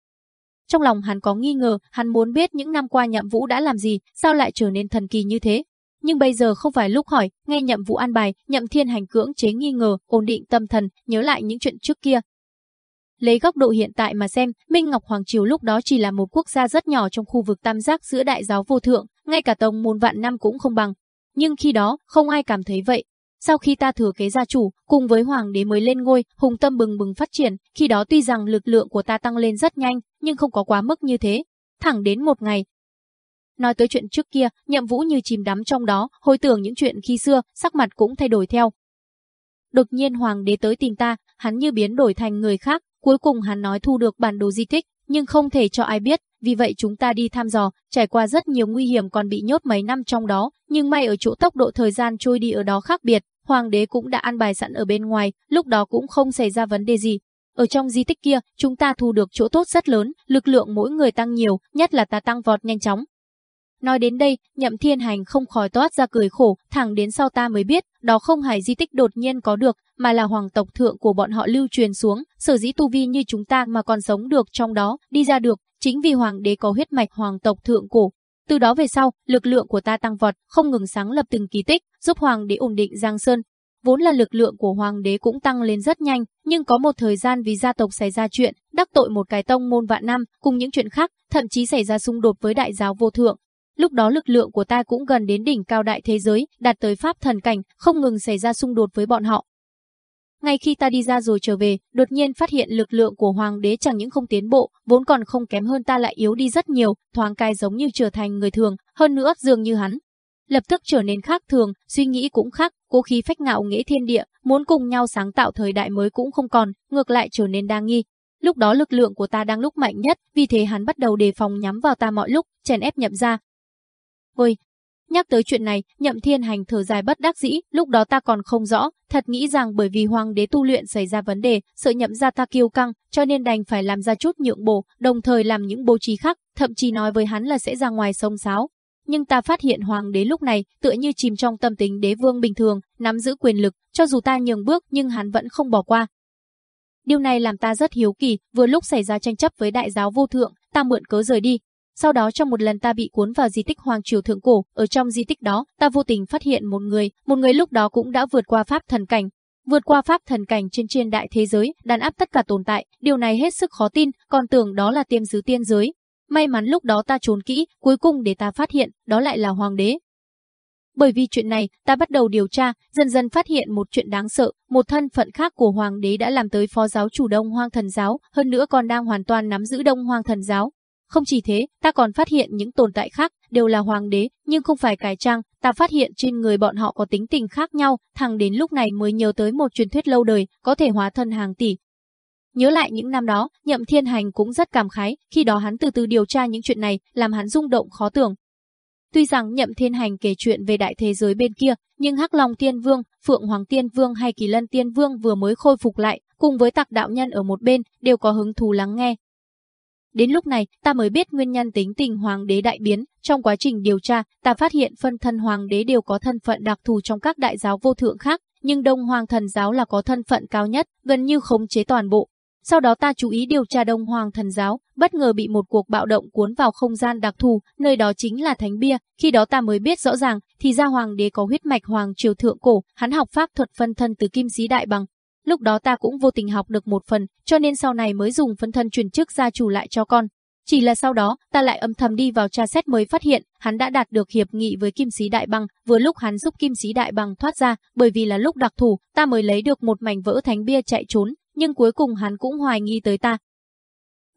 Trong lòng hắn có nghi ngờ, hắn muốn biết những năm qua nhậm vũ đã làm gì, sao lại trở nên thần kỳ như thế. Nhưng bây giờ không phải lúc hỏi, nghe nhậm vụ an bài, nhậm thiên hành cưỡng chế nghi ngờ, ổn định tâm thần, nhớ lại những chuyện trước kia. Lấy góc độ hiện tại mà xem, Minh Ngọc Hoàng Triều lúc đó chỉ là một quốc gia rất nhỏ trong khu vực tam giác giữa đại giáo vô thượng, ngay cả tông môn vạn năm cũng không bằng. Nhưng khi đó, không ai cảm thấy vậy, sau khi ta thừa kế gia chủ, cùng với hoàng đế mới lên ngôi, hùng tâm bừng bừng phát triển, khi đó tuy rằng lực lượng của ta tăng lên rất nhanh, nhưng không có quá mức như thế. Thẳng đến một ngày. Nói tới chuyện trước kia, nhậm vũ như chìm đắm trong đó, hồi tưởng những chuyện khi xưa, sắc mặt cũng thay đổi theo. Đột nhiên hoàng đế tới tìm ta, hắn như biến đổi thành người khác, cuối cùng hắn nói thu được bản đồ di tích, nhưng không thể cho ai biết, vì vậy chúng ta đi thăm dò, trải qua rất nhiều nguy hiểm còn bị nhốt mấy năm trong đó, nhưng may ở chỗ tốc độ thời gian trôi đi ở đó khác biệt, hoàng đế cũng đã an bài sẵn ở bên ngoài, lúc đó cũng không xảy ra vấn đề gì. Ở trong di tích kia, chúng ta thu được chỗ tốt rất lớn, lực lượng mỗi người tăng nhiều, nhất là ta tăng vọt nhanh chóng. Nói đến đây, nhậm thiên hành không khỏi toát ra cười khổ, thẳng đến sau ta mới biết, đó không phải di tích đột nhiên có được, mà là hoàng tộc thượng của bọn họ lưu truyền xuống, sở dĩ tu vi như chúng ta mà còn sống được trong đó, đi ra được, chính vì hoàng đế có huyết mạch hoàng tộc thượng cổ, từ đó về sau, lực lượng của ta tăng vọt, không ngừng sáng lập từng kỳ tích, giúp hoàng đế ổn định Giang Sơn. Vốn là lực lượng của hoàng đế cũng tăng lên rất nhanh, nhưng có một thời gian vì gia tộc xảy ra chuyện, đắc tội một cái tông môn vạn năm, cùng những chuyện khác, thậm chí xảy ra xung đột với đại giáo vô thượng. Lúc đó lực lượng của ta cũng gần đến đỉnh cao đại thế giới, đạt tới pháp thần cảnh, không ngừng xảy ra xung đột với bọn họ. Ngay khi ta đi ra rồi trở về, đột nhiên phát hiện lực lượng của hoàng đế chẳng những không tiến bộ, vốn còn không kém hơn ta lại yếu đi rất nhiều, thoáng cai giống như trở thành người thường, hơn nữa dường như hắn. Lập tức trở nên khác thường, suy nghĩ cũng khác, cố khí phách ngạo nghĩa thiên địa, muốn cùng nhau sáng tạo thời đại mới cũng không còn, ngược lại trở nên đa nghi. Lúc đó lực lượng của ta đang lúc mạnh nhất, vì thế hắn bắt đầu đề phòng nhắm vào ta mọi lúc, chèn ép nhậm ra. Ôi, Nhắc tới chuyện này, nhậm thiên hành thở dài bất đắc dĩ, lúc đó ta còn không rõ, thật nghĩ rằng bởi vì hoàng đế tu luyện xảy ra vấn đề, sợ nhậm ra ta kiêu căng, cho nên đành phải làm ra chút nhượng bộ, đồng thời làm những bố trí khác, thậm chí nói với hắn là sẽ ra ngoài sông sáo. Nhưng ta phát hiện hoàng đế lúc này tựa như chìm trong tâm tính đế vương bình thường, nắm giữ quyền lực, cho dù ta nhường bước nhưng hắn vẫn không bỏ qua. Điều này làm ta rất hiếu kỳ, vừa lúc xảy ra tranh chấp với đại giáo vô thượng, ta mượn cớ rời đi, sau đó trong một lần ta bị cuốn vào di tích Hoàng Triều Thượng Cổ, ở trong di tích đó, ta vô tình phát hiện một người, một người lúc đó cũng đã vượt qua pháp thần cảnh. Vượt qua pháp thần cảnh trên trên đại thế giới, đàn áp tất cả tồn tại, điều này hết sức khó tin, còn tưởng đó là tiêm dứ tiên giới. May mắn lúc đó ta trốn kỹ, cuối cùng để ta phát hiện, đó lại là hoàng đế. Bởi vì chuyện này, ta bắt đầu điều tra, dần dần phát hiện một chuyện đáng sợ, một thân phận khác của hoàng đế đã làm tới phó giáo chủ Đông Hoang Thần Giáo, hơn nữa còn đang hoàn toàn nắm giữ Đông Hoang Thần Giáo, không chỉ thế, ta còn phát hiện những tồn tại khác, đều là hoàng đế, nhưng không phải cải trang, ta phát hiện trên người bọn họ có tính tình khác nhau, thằng đến lúc này mới nhớ tới một truyền thuyết lâu đời, có thể hóa thân hàng tỷ. Nhớ lại những năm đó, Nhậm Thiên Hành cũng rất cảm khái, khi đó hắn từ từ điều tra những chuyện này, làm hắn rung động khó tưởng. Tuy rằng Nhậm Thiên Hành kể chuyện về đại thế giới bên kia, nhưng Hắc Long Tiên Vương, Phượng Hoàng Tiên Vương hay Kỳ Lân Tiên Vương vừa mới khôi phục lại, cùng với tặc đạo nhân ở một bên, đều có hứng thú lắng nghe, Đến lúc này, ta mới biết nguyên nhân tính tình hoàng đế đại biến. Trong quá trình điều tra, ta phát hiện phân thân hoàng đế đều có thân phận đặc thù trong các đại giáo vô thượng khác, nhưng Đông Hoàng thần giáo là có thân phận cao nhất, gần như khống chế toàn bộ. Sau đó ta chú ý điều tra Đông Hoàng thần giáo, bất ngờ bị một cuộc bạo động cuốn vào không gian đặc thù, nơi đó chính là thánh bia, khi đó ta mới biết rõ ràng, thì ra hoàng đế có huyết mạch hoàng triều thượng cổ, hắn học pháp thuật phân thân từ kim sĩ đại bằng, Lúc đó ta cũng vô tình học được một phần, cho nên sau này mới dùng phân thân chuyển chức gia chủ lại cho con. Chỉ là sau đó, ta lại âm thầm đi vào tra xét mới phát hiện, hắn đã đạt được hiệp nghị với Kim Sĩ Đại Bằng, vừa lúc hắn giúp Kim Sĩ Đại Bằng thoát ra, bởi vì là lúc đặc thù, ta mới lấy được một mảnh vỡ thánh bia chạy trốn, nhưng cuối cùng hắn cũng hoài nghi tới ta.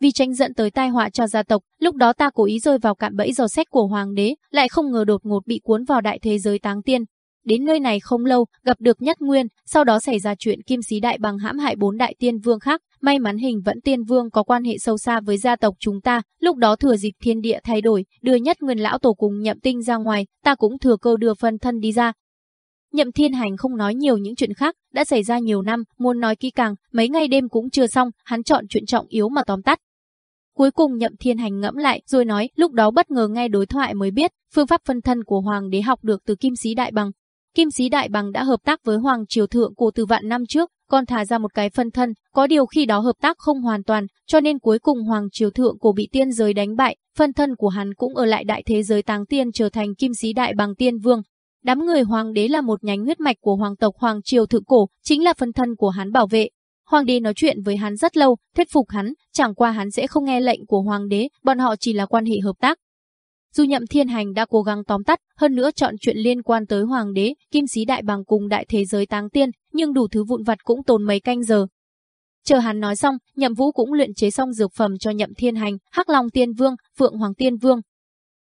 Vì tranh giận tới tai họa cho gia tộc, lúc đó ta cố ý rơi vào cạm bẫy dò xét của hoàng đế, lại không ngờ đột ngột bị cuốn vào đại thế giới táng tiên, Đến nơi này không lâu, gặp được Nhất Nguyên, sau đó xảy ra chuyện Kim Sĩ Đại bằng hãm hại bốn đại tiên vương khác, may mắn hình vẫn tiên vương có quan hệ sâu xa với gia tộc chúng ta, lúc đó thừa dịp thiên địa thay đổi, đưa Nhất Nguyên lão tổ cùng Nhậm Tinh ra ngoài, ta cũng thừa cơ đưa phân thân đi ra. Nhậm Thiên Hành không nói nhiều những chuyện khác, đã xảy ra nhiều năm, muốn nói kỹ càng, mấy ngày đêm cũng chưa xong, hắn chọn chuyện trọng yếu mà tóm tắt. Cuối cùng Nhậm Thiên Hành ngẫm lại, rồi nói, lúc đó bất ngờ nghe đối thoại mới biết, phương pháp phân thân của Hoàng đế học được từ Kim Sĩ Đại Bằng, Kim Sĩ Đại Bằng đã hợp tác với Hoàng Triều Thượng Cổ từ vạn năm trước, còn thả ra một cái phân thân, có điều khi đó hợp tác không hoàn toàn, cho nên cuối cùng Hoàng Triều Thượng Cổ bị tiên giới đánh bại, phân thân của hắn cũng ở lại đại thế giới táng tiên trở thành Kim Sĩ Đại Bằng Tiên Vương. Đám người Hoàng đế là một nhánh huyết mạch của Hoàng tộc Hoàng Triều Thượng Cổ, chính là phân thân của hắn bảo vệ. Hoàng đế nói chuyện với hắn rất lâu, thuyết phục hắn, chẳng qua hắn sẽ không nghe lệnh của Hoàng đế, bọn họ chỉ là quan hệ hợp tác. Dù nhậm thiên hành đã cố gắng tóm tắt, hơn nữa chọn chuyện liên quan tới hoàng đế, kim sĩ đại bằng cùng đại thế giới táng tiên, nhưng đủ thứ vụn vặt cũng tồn mấy canh giờ. Chờ hắn nói xong, nhậm vũ cũng luyện chế xong dược phẩm cho nhậm thiên hành, hắc long tiên vương, phượng hoàng tiên vương.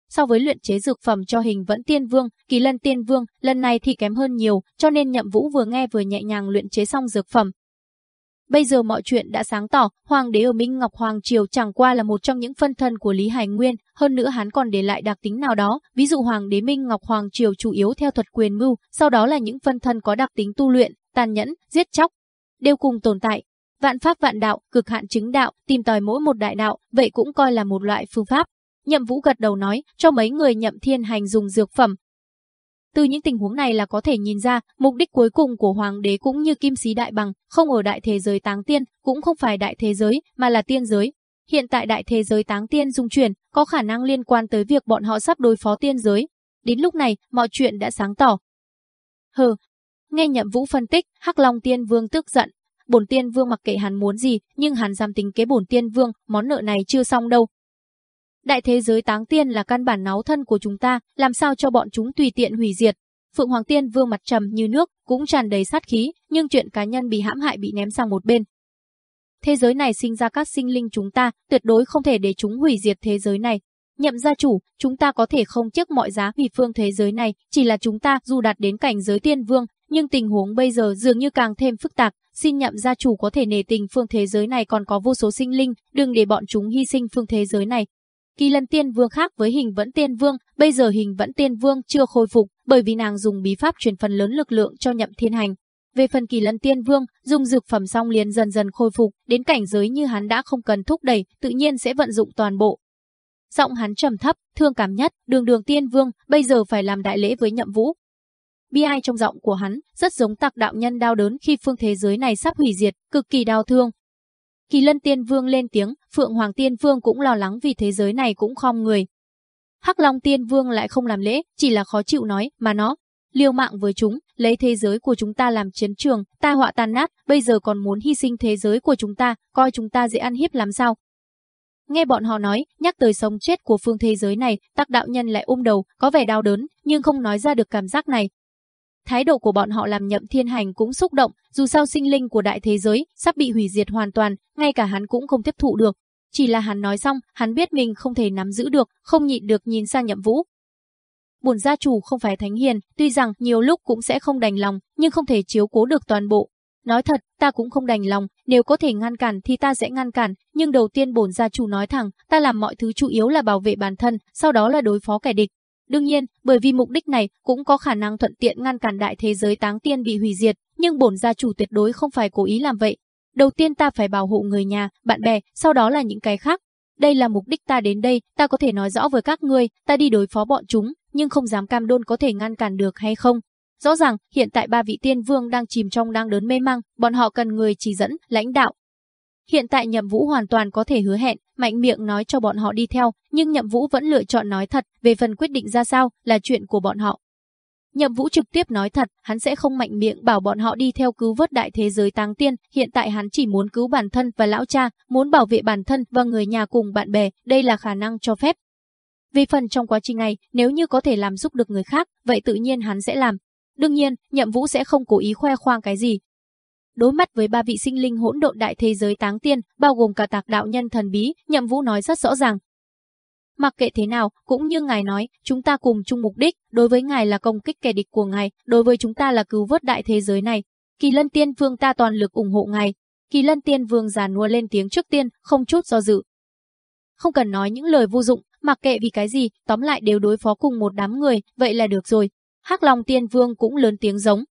So với luyện chế dược phẩm cho hình vẫn tiên vương, kỳ lân tiên vương, lần này thì kém hơn nhiều, cho nên nhậm vũ vừa nghe vừa nhẹ nhàng luyện chế xong dược phẩm, Bây giờ mọi chuyện đã sáng tỏ, Hoàng đế ở Minh Ngọc Hoàng Triều chẳng qua là một trong những phân thân của Lý Hải Nguyên, hơn nữa hắn còn để lại đặc tính nào đó, ví dụ Hoàng đế Minh Ngọc Hoàng Triều chủ yếu theo thuật quyền mưu, sau đó là những phân thân có đặc tính tu luyện, tàn nhẫn, giết chóc, đều cùng tồn tại. Vạn pháp vạn đạo, cực hạn chứng đạo, tìm tòi mỗi một đại đạo, vậy cũng coi là một loại phương pháp. Nhậm Vũ gật đầu nói, cho mấy người nhậm thiên hành dùng dược phẩm, từ những tình huống này là có thể nhìn ra, mục đích cuối cùng của hoàng đế cũng như kim sĩ đại bằng, không ở đại thế giới táng tiên, cũng không phải đại thế giới, mà là tiên giới. Hiện tại đại thế giới táng tiên dung chuyển, có khả năng liên quan tới việc bọn họ sắp đối phó tiên giới. Đến lúc này, mọi chuyện đã sáng tỏ. Hừ, nghe nhậm vũ phân tích, Hắc Long Tiên Vương tức giận. Bổn Tiên Vương mặc kệ hắn muốn gì, nhưng hắn dám tính kế bổn Tiên Vương, món nợ này chưa xong đâu, Đại thế giới táng tiên là căn bản náu thân của chúng ta, làm sao cho bọn chúng tùy tiện hủy diệt. Phượng Hoàng Tiên vương mặt trầm như nước, cũng tràn đầy sát khí, nhưng chuyện cá nhân bị hãm hại bị ném sang một bên. Thế giới này sinh ra các sinh linh chúng ta, tuyệt đối không thể để chúng hủy diệt thế giới này. Nhậm gia chủ, chúng ta có thể không tiếc mọi giá vì phương thế giới này, chỉ là chúng ta dù đạt đến cảnh giới tiên vương, nhưng tình huống bây giờ dường như càng thêm phức tạp, xin nhậm gia chủ có thể nề tình phương thế giới này còn có vô số sinh linh, đừng để bọn chúng hy sinh phương thế giới này, Kỳ lân tiên vương khác với hình vẫn tiên vương, bây giờ hình vẫn tiên vương chưa khôi phục, bởi vì nàng dùng bí pháp truyền phần lớn lực lượng cho nhậm thiên hành. Về phần kỳ lân tiên vương, dùng dược phẩm xong liền dần dần khôi phục, đến cảnh giới như hắn đã không cần thúc đẩy, tự nhiên sẽ vận dụng toàn bộ. Giọng hắn trầm thấp, thương cảm nhất, đường đường tiên vương, bây giờ phải làm đại lễ với nhậm vũ. Bi ai trong giọng của hắn, rất giống tạc đạo nhân đau đớn khi phương thế giới này sắp hủy diệt, cực kỳ đau thương, Kỳ lân tiên vương lên tiếng, Phượng Hoàng tiên vương cũng lo lắng vì thế giới này cũng khom người. Hắc Long tiên vương lại không làm lễ, chỉ là khó chịu nói, mà nó, liều mạng với chúng, lấy thế giới của chúng ta làm chiến trường, ta họa tàn nát, bây giờ còn muốn hy sinh thế giới của chúng ta, coi chúng ta dễ ăn hiếp làm sao. Nghe bọn họ nói, nhắc tới sống chết của phương thế giới này, tắc đạo nhân lại ôm đầu, có vẻ đau đớn, nhưng không nói ra được cảm giác này, Thái độ của bọn họ làm nhậm thiên hành cũng xúc động, dù sao sinh linh của đại thế giới sắp bị hủy diệt hoàn toàn, ngay cả hắn cũng không tiếp thụ được. Chỉ là hắn nói xong, hắn biết mình không thể nắm giữ được, không nhịn được nhìn sang nhậm vũ. Bổn gia chủ không phải thánh hiền, tuy rằng nhiều lúc cũng sẽ không đành lòng, nhưng không thể chiếu cố được toàn bộ. Nói thật, ta cũng không đành lòng, nếu có thể ngăn cản thì ta sẽ ngăn cản, nhưng đầu tiên bổn gia chủ nói thẳng, ta làm mọi thứ chủ yếu là bảo vệ bản thân, sau đó là đối phó kẻ địch. Đương nhiên, bởi vì mục đích này cũng có khả năng thuận tiện ngăn cản đại thế giới táng tiên bị hủy diệt, nhưng bổn gia chủ tuyệt đối không phải cố ý làm vậy. Đầu tiên ta phải bảo hộ người nhà, bạn bè, sau đó là những cái khác. Đây là mục đích ta đến đây, ta có thể nói rõ với các ngươi, ta đi đối phó bọn chúng, nhưng không dám cam đoan có thể ngăn cản được hay không. Rõ ràng, hiện tại ba vị tiên vương đang chìm trong đang đớn mê mang, bọn họ cần người chỉ dẫn, lãnh đạo, Hiện tại Nhậm Vũ hoàn toàn có thể hứa hẹn, mạnh miệng nói cho bọn họ đi theo, nhưng Nhậm Vũ vẫn lựa chọn nói thật, về phần quyết định ra sao là chuyện của bọn họ. Nhậm Vũ trực tiếp nói thật, hắn sẽ không mạnh miệng bảo bọn họ đi theo cứu vớt đại thế giới táng tiên, hiện tại hắn chỉ muốn cứu bản thân và lão cha, muốn bảo vệ bản thân và người nhà cùng bạn bè, đây là khả năng cho phép. vì phần trong quá trình này, nếu như có thể làm giúp được người khác, vậy tự nhiên hắn sẽ làm. Đương nhiên, Nhậm Vũ sẽ không cố ý khoe khoang cái gì, Đối mặt với ba vị sinh linh hỗn độn đại thế giới táng tiên, bao gồm cả tạc đạo nhân thần bí, Nhậm Vũ nói rất rõ ràng. Mặc kệ thế nào, cũng như ngài nói, chúng ta cùng chung mục đích, đối với ngài là công kích kẻ địch của ngài, đối với chúng ta là cứu vớt đại thế giới này. Kỳ Lân Tiên Vương ta toàn lực ủng hộ ngài. Kỳ Lân Tiên Vương già nua lên tiếng trước tiên, không chút do dự. Không cần nói những lời vô dụng, mặc kệ vì cái gì, tóm lại đều đối phó cùng một đám người, vậy là được rồi. Hắc Long Tiên Vương cũng lớn tiếng giống,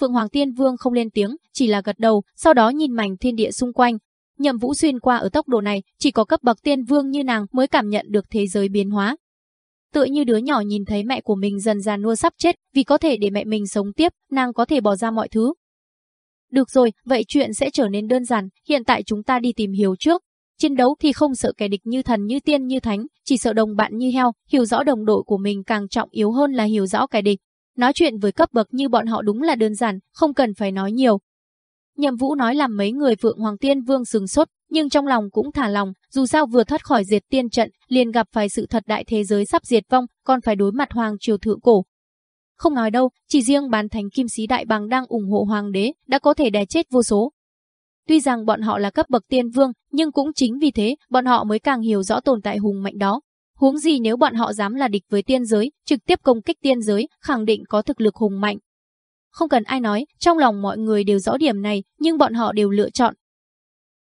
Phượng Hoàng Tiên Vương không lên tiếng, chỉ là gật đầu, sau đó nhìn mảnh thiên địa xung quanh. Nhậm Vũ xuyên qua ở tốc độ này, chỉ có cấp bậc tiên vương như nàng mới cảm nhận được thế giới biến hóa. tựa như đứa nhỏ nhìn thấy mẹ của mình dần già nua sắp chết, vì có thể để mẹ mình sống tiếp, nàng có thể bỏ ra mọi thứ. Được rồi, vậy chuyện sẽ trở nên đơn giản, hiện tại chúng ta đi tìm hiểu trước. Chiến đấu thì không sợ kẻ địch như thần như tiên như thánh, chỉ sợ đồng bạn như heo, hiểu rõ đồng đội của mình càng trọng yếu hơn là hiểu rõ kẻ địch. Nói chuyện với cấp bậc như bọn họ đúng là đơn giản, không cần phải nói nhiều. Nhậm Vũ nói làm mấy người Phượng Hoàng Tiên Vương sừng sốt, nhưng trong lòng cũng thả lòng, dù sao vừa thoát khỏi diệt tiên trận, liền gặp phải sự thật đại thế giới sắp diệt vong, còn phải đối mặt hoàng triều thượng cổ. Không nói đâu, chỉ riêng bán thánh kim sĩ đại bằng đang ủng hộ hoàng đế, đã có thể đè chết vô số. Tuy rằng bọn họ là cấp bậc tiên vương, nhưng cũng chính vì thế, bọn họ mới càng hiểu rõ tồn tại hùng mạnh đó. Huống gì nếu bọn họ dám là địch với tiên giới, trực tiếp công kích tiên giới, khẳng định có thực lực hùng mạnh. Không cần ai nói, trong lòng mọi người đều rõ điểm này, nhưng bọn họ đều lựa chọn.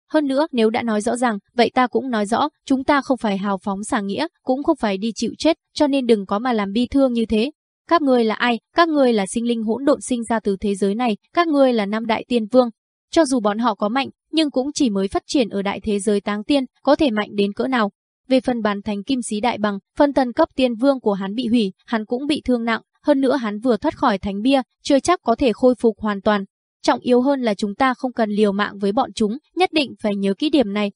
Hơn nữa, nếu đã nói rõ ràng, vậy ta cũng nói rõ, chúng ta không phải hào phóng xả nghĩa, cũng không phải đi chịu chết, cho nên đừng có mà làm bi thương như thế. Các ngươi là ai? Các ngươi là sinh linh hỗn độn sinh ra từ thế giới này, các ngươi là năm đại tiên vương. Cho dù bọn họ có mạnh, nhưng cũng chỉ mới phát triển ở đại thế giới táng tiên, có thể mạnh đến cỡ nào. Về phần bán thành kim sĩ đại bằng, phân tần cấp tiên vương của hắn bị hủy, hắn cũng bị thương nặng, hơn nữa hắn vừa thoát khỏi thánh bia, chưa chắc có thể khôi phục hoàn toàn. Trọng yếu hơn là chúng ta không cần liều mạng với bọn chúng, nhất định phải nhớ kỹ điểm này.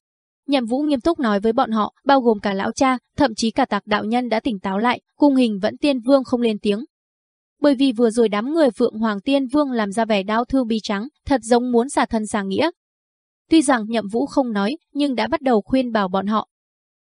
Nhậm Vũ nghiêm túc nói với bọn họ, bao gồm cả lão cha, thậm chí cả tạc đạo nhân đã tỉnh táo lại, cung hình vẫn tiên vương không lên tiếng. Bởi vì vừa rồi đám người Phượng Hoàng Tiên Vương làm ra vẻ đau thương bi trắng, thật giống muốn xả thân xả nghĩa. Tuy rằng Nhậm Vũ không nói, nhưng đã bắt đầu khuyên bảo bọn họ.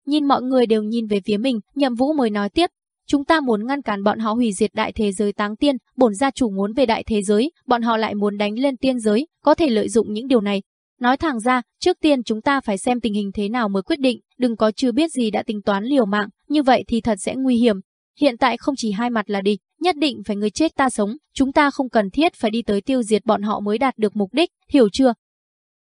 Nhìn mọi người đều nhìn về phía mình, Nhậm Vũ mới nói tiếp, Chúng ta muốn ngăn cản bọn họ hủy diệt đại thế giới táng tiên, bổn gia chủ muốn về đại thế giới, bọn họ lại muốn đánh lên tiên giới, có thể lợi dụng những điều này. Nói thẳng ra, trước tiên chúng ta phải xem tình hình thế nào mới quyết định, đừng có chưa biết gì đã tính toán liều mạng, như vậy thì thật sẽ nguy hiểm. Hiện tại không chỉ hai mặt là địch, nhất định phải người chết ta sống, chúng ta không cần thiết phải đi tới tiêu diệt bọn họ mới đạt được mục đích, hiểu chưa?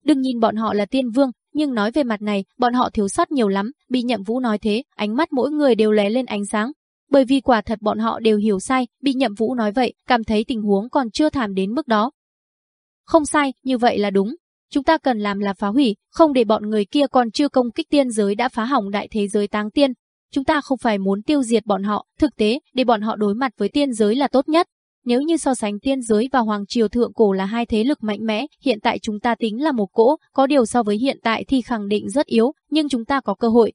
Đừng nhìn bọn họ là tiên vương, nhưng nói về mặt này, bọn họ thiếu sót nhiều lắm, bị nhậm vũ nói thế, ánh mắt mỗi người đều lóe lên ánh sáng, bởi vì quả thật bọn họ đều hiểu sai, bị nhậm vũ nói vậy, cảm thấy tình huống còn chưa thảm đến mức đó. Không sai, như vậy là đúng. Chúng ta cần làm là phá hủy, không để bọn người kia còn chưa công kích tiên giới đã phá hỏng đại thế giới táng tiên. Chúng ta không phải muốn tiêu diệt bọn họ, thực tế, để bọn họ đối mặt với tiên giới là tốt nhất. Nếu như so sánh tiên giới và hoàng triều thượng cổ là hai thế lực mạnh mẽ, hiện tại chúng ta tính là một cỗ, có điều so với hiện tại thì khẳng định rất yếu, nhưng chúng ta có cơ hội,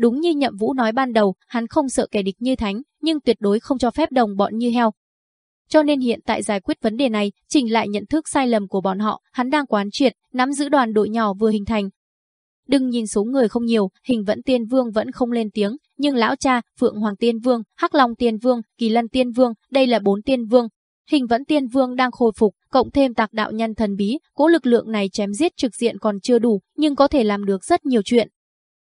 Đúng như Nhậm Vũ nói ban đầu, hắn không sợ kẻ địch như thánh, nhưng tuyệt đối không cho phép đồng bọn như heo. Cho nên hiện tại giải quyết vấn đề này, chỉnh lại nhận thức sai lầm của bọn họ, hắn đang quán triệt, nắm giữ đoàn đội nhỏ vừa hình thành. Đừng nhìn số người không nhiều, hình vẫn tiên vương vẫn không lên tiếng, nhưng lão cha, Phượng Hoàng tiên vương, Hắc Long tiên vương, Kỳ Lân tiên vương, đây là bốn tiên vương. Hình vẫn tiên vương đang khôi phục, cộng thêm tạc đạo nhân thần bí, cố lực lượng này chém giết trực diện còn chưa đủ, nhưng có thể làm được rất nhiều chuyện.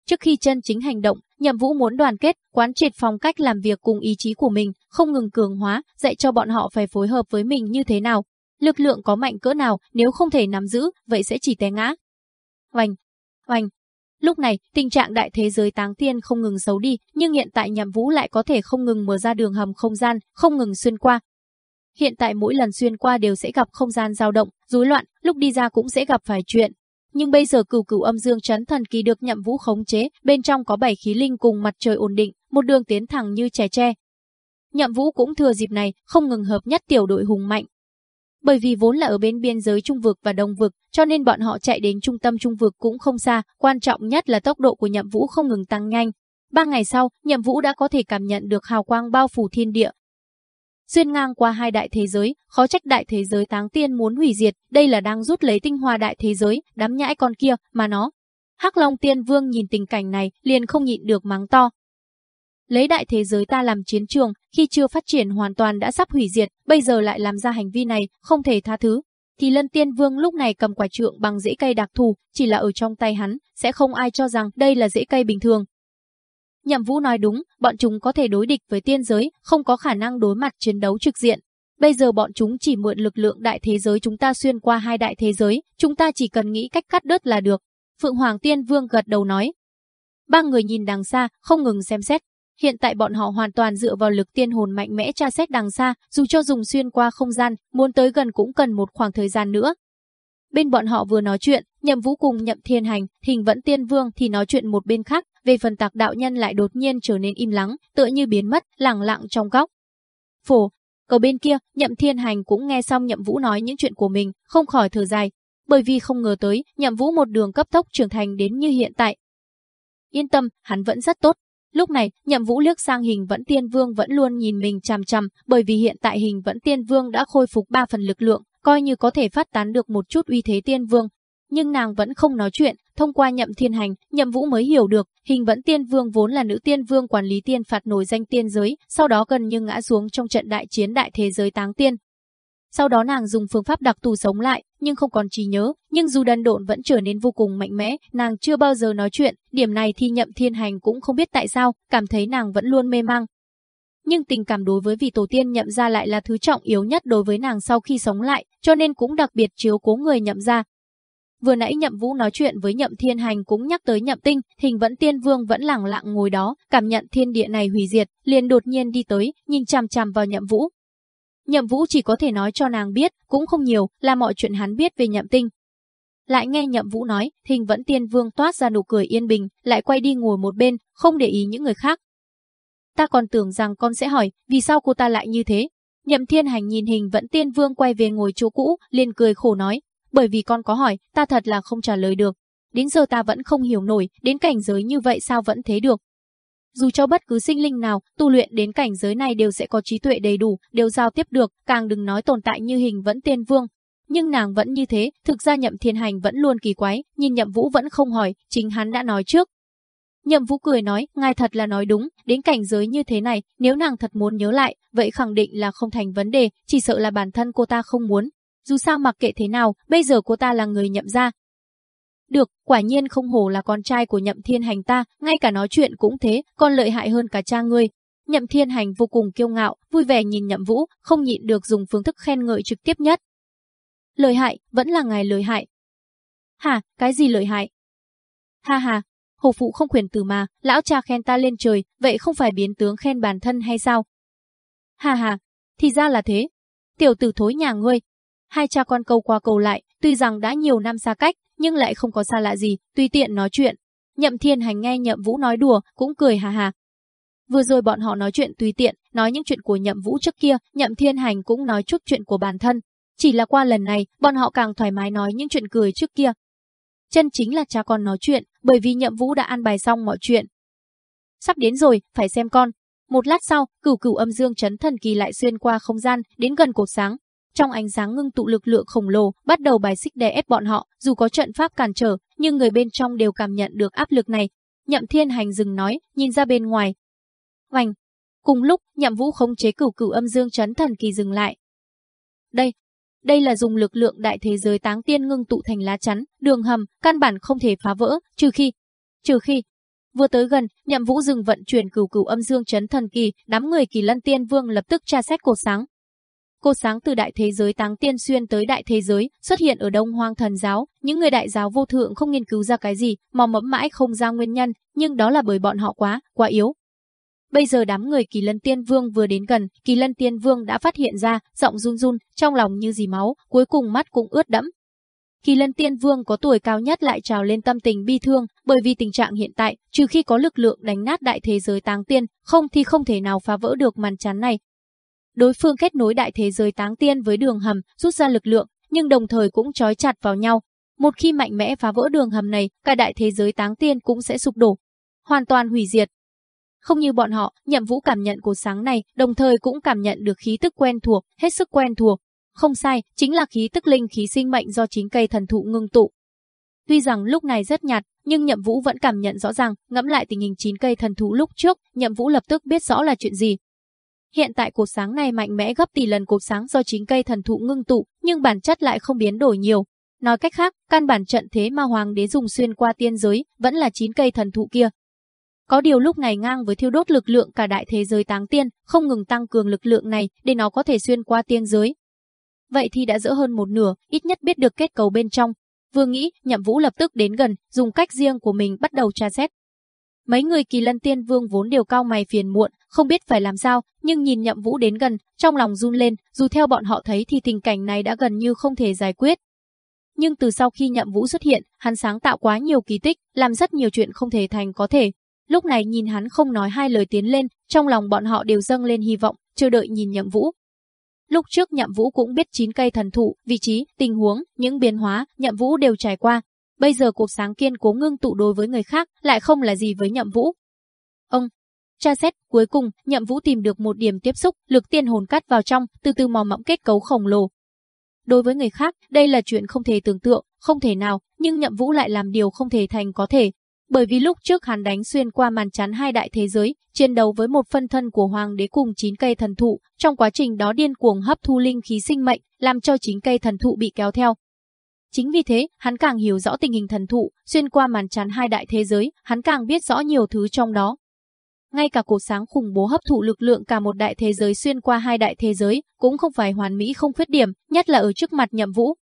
Trước khi chân chính hành động, Nhậm Vũ muốn đoàn kết, quán triệt phong cách làm việc cùng ý chí của mình, không ngừng cường hóa, dạy cho bọn họ phải phối hợp với mình như thế nào. Lực lượng có mạnh cỡ nào, nếu không thể nắm giữ, vậy sẽ chỉ té ngã. Vành oanh. Lúc này, tình trạng đại thế giới táng tiên không ngừng xấu đi, nhưng hiện tại Nhậm Vũ lại có thể không ngừng mở ra đường hầm không gian, không ngừng xuyên qua. Hiện tại mỗi lần xuyên qua đều sẽ gặp không gian dao động, rối loạn, lúc đi ra cũng sẽ gặp phải chuyện, nhưng bây giờ cửu cửu âm dương chấn thần kỳ được nhậm vũ khống chế, bên trong có bảy khí linh cùng mặt trời ổn định, một đường tiến thẳng như trẻ tre. Nhậm vũ cũng thừa dịp này, không ngừng hợp nhất tiểu đội hùng mạnh. Bởi vì vốn là ở bên biên giới trung vực và đông vực, cho nên bọn họ chạy đến trung tâm trung vực cũng không xa, quan trọng nhất là tốc độ của nhậm vũ không ngừng tăng nhanh. Ba ngày sau, nhậm vũ đã có thể cảm nhận được hào quang bao phủ thiên địa, xuyên ngang qua hai đại thế giới, khó trách đại thế giới táng tiên muốn hủy diệt, đây là đang rút lấy tinh hoa đại thế giới, đám nhãi con kia, mà nó. Hắc Long Tiên Vương nhìn tình cảnh này, liền không nhịn được mắng to. Lấy đại thế giới ta làm chiến trường, khi chưa phát triển hoàn toàn đã sắp hủy diệt, bây giờ lại làm ra hành vi này, không thể tha thứ. Thì Lân Tiên Vương lúc này cầm quả trượng bằng rễ cây đặc thù, chỉ là ở trong tay hắn, sẽ không ai cho rằng đây là rễ cây bình thường, Nhậm Vũ nói đúng, bọn chúng có thể đối địch với tiên giới, không có khả năng đối mặt chiến đấu trực diện. Bây giờ bọn chúng chỉ mượn lực lượng đại thế giới chúng ta xuyên qua hai đại thế giới, chúng ta chỉ cần nghĩ cách cắt đứt là được. Phượng Hoàng Tiên Vương gật đầu nói. Ba người nhìn đằng xa, không ngừng xem xét. Hiện tại bọn họ hoàn toàn dựa vào lực tiên hồn mạnh mẽ tra xét đằng xa, dù cho dùng xuyên qua không gian, muốn tới gần cũng cần một khoảng thời gian nữa. Bên bọn họ vừa nói chuyện, Nhậm Vũ cùng Nhậm Thiên Hành, Thình Vẫn Tiên Vương thì nói chuyện một bên khác, về phần tạc đạo nhân lại đột nhiên trở nên im lắng, tựa như biến mất, lặng lặng trong góc. Phổ, cầu bên kia, nhậm thiên hành cũng nghe xong nhậm vũ nói những chuyện của mình, không khỏi thở dài, bởi vì không ngờ tới, nhậm vũ một đường cấp tốc trưởng thành đến như hiện tại. Yên tâm, hắn vẫn rất tốt. Lúc này, nhậm vũ liếc sang hình vẫn tiên vương vẫn luôn nhìn mình chằm chằm, bởi vì hiện tại hình vẫn tiên vương đã khôi phục 3 phần lực lượng, coi như có thể phát tán được một chút uy thế tiên vương. Nhưng nàng vẫn không nói chuyện, thông qua nhậm thiên hành, nhậm vũ mới hiểu được, hình vẫn tiên vương vốn là nữ tiên vương quản lý tiên phạt nổi danh tiên giới, sau đó gần như ngã xuống trong trận đại chiến đại thế giới táng tiên. Sau đó nàng dùng phương pháp đặc thù sống lại, nhưng không còn trí nhớ, nhưng dù đần độn vẫn trở nên vô cùng mạnh mẽ, nàng chưa bao giờ nói chuyện, điểm này thì nhậm thiên hành cũng không biết tại sao, cảm thấy nàng vẫn luôn mê mang, nhưng tình cảm đối với vị tổ tiên nhậm gia lại là thứ trọng yếu nhất đối với nàng sau khi sống lại, cho nên cũng đặc biệt chiếu cố người nhậm gia. Vừa nãy nhậm vũ nói chuyện với nhậm thiên hành cũng nhắc tới nhậm tinh, hình vẫn tiên vương vẫn lặng lặng ngồi đó, cảm nhận thiên địa này hủy diệt, liền đột nhiên đi tới, nhìn chằm chằm vào nhậm vũ. Nhậm vũ chỉ có thể nói cho nàng biết, cũng không nhiều, là mọi chuyện hắn biết về nhậm tinh. Lại nghe nhậm vũ nói, hình vẫn tiên vương toát ra nụ cười yên bình, lại quay đi ngồi một bên, không để ý những người khác, ta còn tưởng rằng con sẽ hỏi, vì sao cô ta lại như thế? Nhậm Thiên Hành nhìn hình vẫn tiên vương quay về ngồi chỗ cũ, liền cười khổ nói, bởi vì con có hỏi, ta thật là không trả lời được. Đến giờ ta vẫn không hiểu nổi, đến cảnh giới như vậy sao vẫn thế được. Dù cho bất cứ sinh linh nào, tu luyện đến cảnh giới này đều sẽ có trí tuệ đầy đủ, đều giao tiếp được, càng đừng nói tồn tại như hình vẫn tiên vương. Nhưng nàng vẫn như thế, thực ra nhậm thiên hành vẫn luôn kỳ quái, nhìn nhậm vũ vẫn không hỏi, chính hắn đã nói trước, Nhậm Vũ cười nói, ngài thật là nói đúng, đến cảnh giới như thế này, nếu nàng thật muốn nhớ lại, vậy khẳng định là không thành vấn đề, chỉ sợ là bản thân cô ta không muốn. Dù sao mặc kệ thế nào, bây giờ cô ta là người nhậm gia. Được, quả nhiên không hổ là con trai của nhậm thiên hành ta, ngay cả nói chuyện cũng thế, còn lợi hại hơn cả cha ngươi. Nhậm thiên hành vô cùng kiêu ngạo, vui vẻ nhìn nhậm vũ, không nhịn được dùng phương thức khen ngợi trực tiếp nhất. Lợi hại, vẫn là ngài lợi hại. Hả, cái gì lợi hại? Ha ha, Hồ phụ không quyền từ mà, lão cha khen ta lên trời, vậy không phải biến tướng khen bản thân hay sao? Ha ha, thì ra là thế. Tiểu tử thối nhà ngươi. Hai cha con câu qua câu lại, tuy rằng đã nhiều năm xa cách, nhưng lại không có xa lạ gì, tùy tiện nói chuyện. Nhậm Thiên Hành nghe Nhậm Vũ nói đùa, cũng cười hà hà. Vừa rồi bọn họ nói chuyện tùy tiện, nói những chuyện của Nhậm Vũ trước kia, Nhậm Thiên Hành cũng nói chút chuyện của bản thân. Chỉ là qua lần này, bọn họ càng thoải mái nói những chuyện cười trước kia, chân chính là cha con nói chuyện, bởi vì nhậm vũ đã an bài xong mọi chuyện. Sắp đến rồi, phải xem con. Một lát sau, cửu cửu âm dương chấn thần kỳ lại xuyên qua không gian, đến gần cột sáng. Trong ánh sáng ngưng tụ lực lượng khổng lồ, bắt đầu bài xích đè ép bọn họ, dù có trận pháp cản trở, nhưng người bên trong đều cảm nhận được áp lực này. Nhậm thiên hành dừng nói, nhìn ra bên ngoài. Oành! Cùng lúc, nhậm vũ khống chế cửu cửu âm dương chấn thần kỳ dừng lại. Đây, đây là dùng lực lượng đại thế giới táng tiên ngưng tụ thành lá chắn, đường hầm, căn bản không thể phá vỡ, trừ khi... Trừ khi... Vừa tới gần, nhậm vũ dừng vận chuyển cửu cửu âm dương chấn thần kỳ, đám người kỳ lân tiên vương lập tức tra xét cột sáng. Cô sáng từ đại thế giới táng tiên xuyên tới đại thế giới, xuất hiện ở đông hoang thần giáo, những người đại giáo vô thượng không nghiên cứu ra cái gì, mò mẫm mãi không ra nguyên nhân, nhưng đó là bởi bọn họ quá, quá yếu, Bây giờ đám người Kỳ Lân Tiên Vương vừa đến gần, Kỳ Lân Tiên Vương đã phát hiện ra, giọng run run, trong lòng như dì máu, cuối cùng mắt cũng ướt đẫm. Kỳ Lân Tiên Vương có tuổi cao nhất lại trào lên tâm tình bi thương, bởi vì tình trạng hiện tại, trừ khi có lực lượng đánh nát đại thế giới táng tiên, không thì không thể nào phá vỡ được màn chắn này. Đối phương kết nối đại thế giới táng tiên với đường hầm, rút ra lực lượng, nhưng đồng thời cũng trói chặt vào nhau. Một khi mạnh mẽ phá vỡ đường hầm này, cả đại thế giới táng tiên cũng sẽ sụp đổ, hoàn toàn hủy diệt. Không như bọn họ, nhậm vũ cảm nhận của sáng này, đồng thời cũng cảm nhận được khí tức quen thuộc, hết sức quen thuộc. Không sai, chính là khí tức linh khí sinh mệnh do chính cây thần thụ ngưng tụ. Tuy rằng lúc này rất nhạt, nhưng nhậm vũ vẫn cảm nhận rõ ràng, ngẫm lại tình hình chín cây thần thụ lúc trước, nhậm vũ lập tức biết rõ là chuyện gì. Hiện tại cột sáng này mạnh mẽ gấp tỷ lần cột sáng do chính cây thần thụ ngưng tụ, nhưng bản chất lại không biến đổi nhiều. Nói cách khác, căn bản trận thế mà hoàng đế dùng xuyên qua tiên giới, vẫn là chín cây thần thụ kia, có điều lúc này ngang với thiêu đốt lực lượng cả đại thế giới táng tiên, không ngừng tăng cường lực lượng này để nó có thể xuyên qua tiên giới. Vậy thì đã dỡ hơn một nửa, ít nhất biết được kết cấu bên trong. Vừa nghĩ, Nhậm Vũ lập tức đến gần, dùng cách riêng của mình bắt đầu tra xét. Mấy người kỳ lân tiên vương vốn đều cao mày phiền muộn, không biết phải làm sao, nhưng nhìn Nhậm Vũ đến gần, trong lòng run lên, dù theo bọn họ thấy thì tình cảnh này đã gần như không thể giải quyết. Nhưng từ sau khi Nhậm Vũ xuất hiện, hắn sáng tạo quá nhiều kỳ tích, làm rất nhiều chuyện không thể thành có thể, lúc này nhìn hắn không nói hai lời tiến lên, trong lòng bọn họ đều dâng lên hy vọng, chờ đợi nhìn Nhậm Vũ. Lúc trước Nhậm Vũ cũng biết chín cây thần thụ, vị trí, tình huống, những biến hóa, Nhậm Vũ đều trải qua. Bây giờ cuộc sáng kiên cố ngưng tụ đối với người khác, lại không là gì với Nhậm Vũ. Ông, tra xét, cuối cùng, Nhậm Vũ tìm được một điểm tiếp xúc, lực tiên hồn cắt vào trong, từ từ mò mẫm kết cấu khổng lồ. Đối với người khác, đây là chuyện không thể tưởng tượng, không thể nào, nhưng Nhậm Vũ lại làm điều không thể thành có thể, bởi vì lúc trước hắn đánh xuyên qua màn chắn hai đại thế giới, chiến đấu với một phân thân của hoàng đế cùng chín cây thần thụ, trong quá trình đó điên cuồng hấp thu linh khí sinh mệnh, làm cho chín cây thần thụ bị kéo theo. Chính vì thế, hắn càng hiểu rõ tình hình thần thụ, xuyên qua màn chắn hai đại thế giới, hắn càng biết rõ nhiều thứ trong đó. Ngay cả cổ sáng khủng bố hấp thụ lực lượng cả một đại thế giới xuyên qua hai đại thế giới, cũng không phải hoàn mỹ không khuyết điểm, nhất là ở trước mặt nhậm vũ,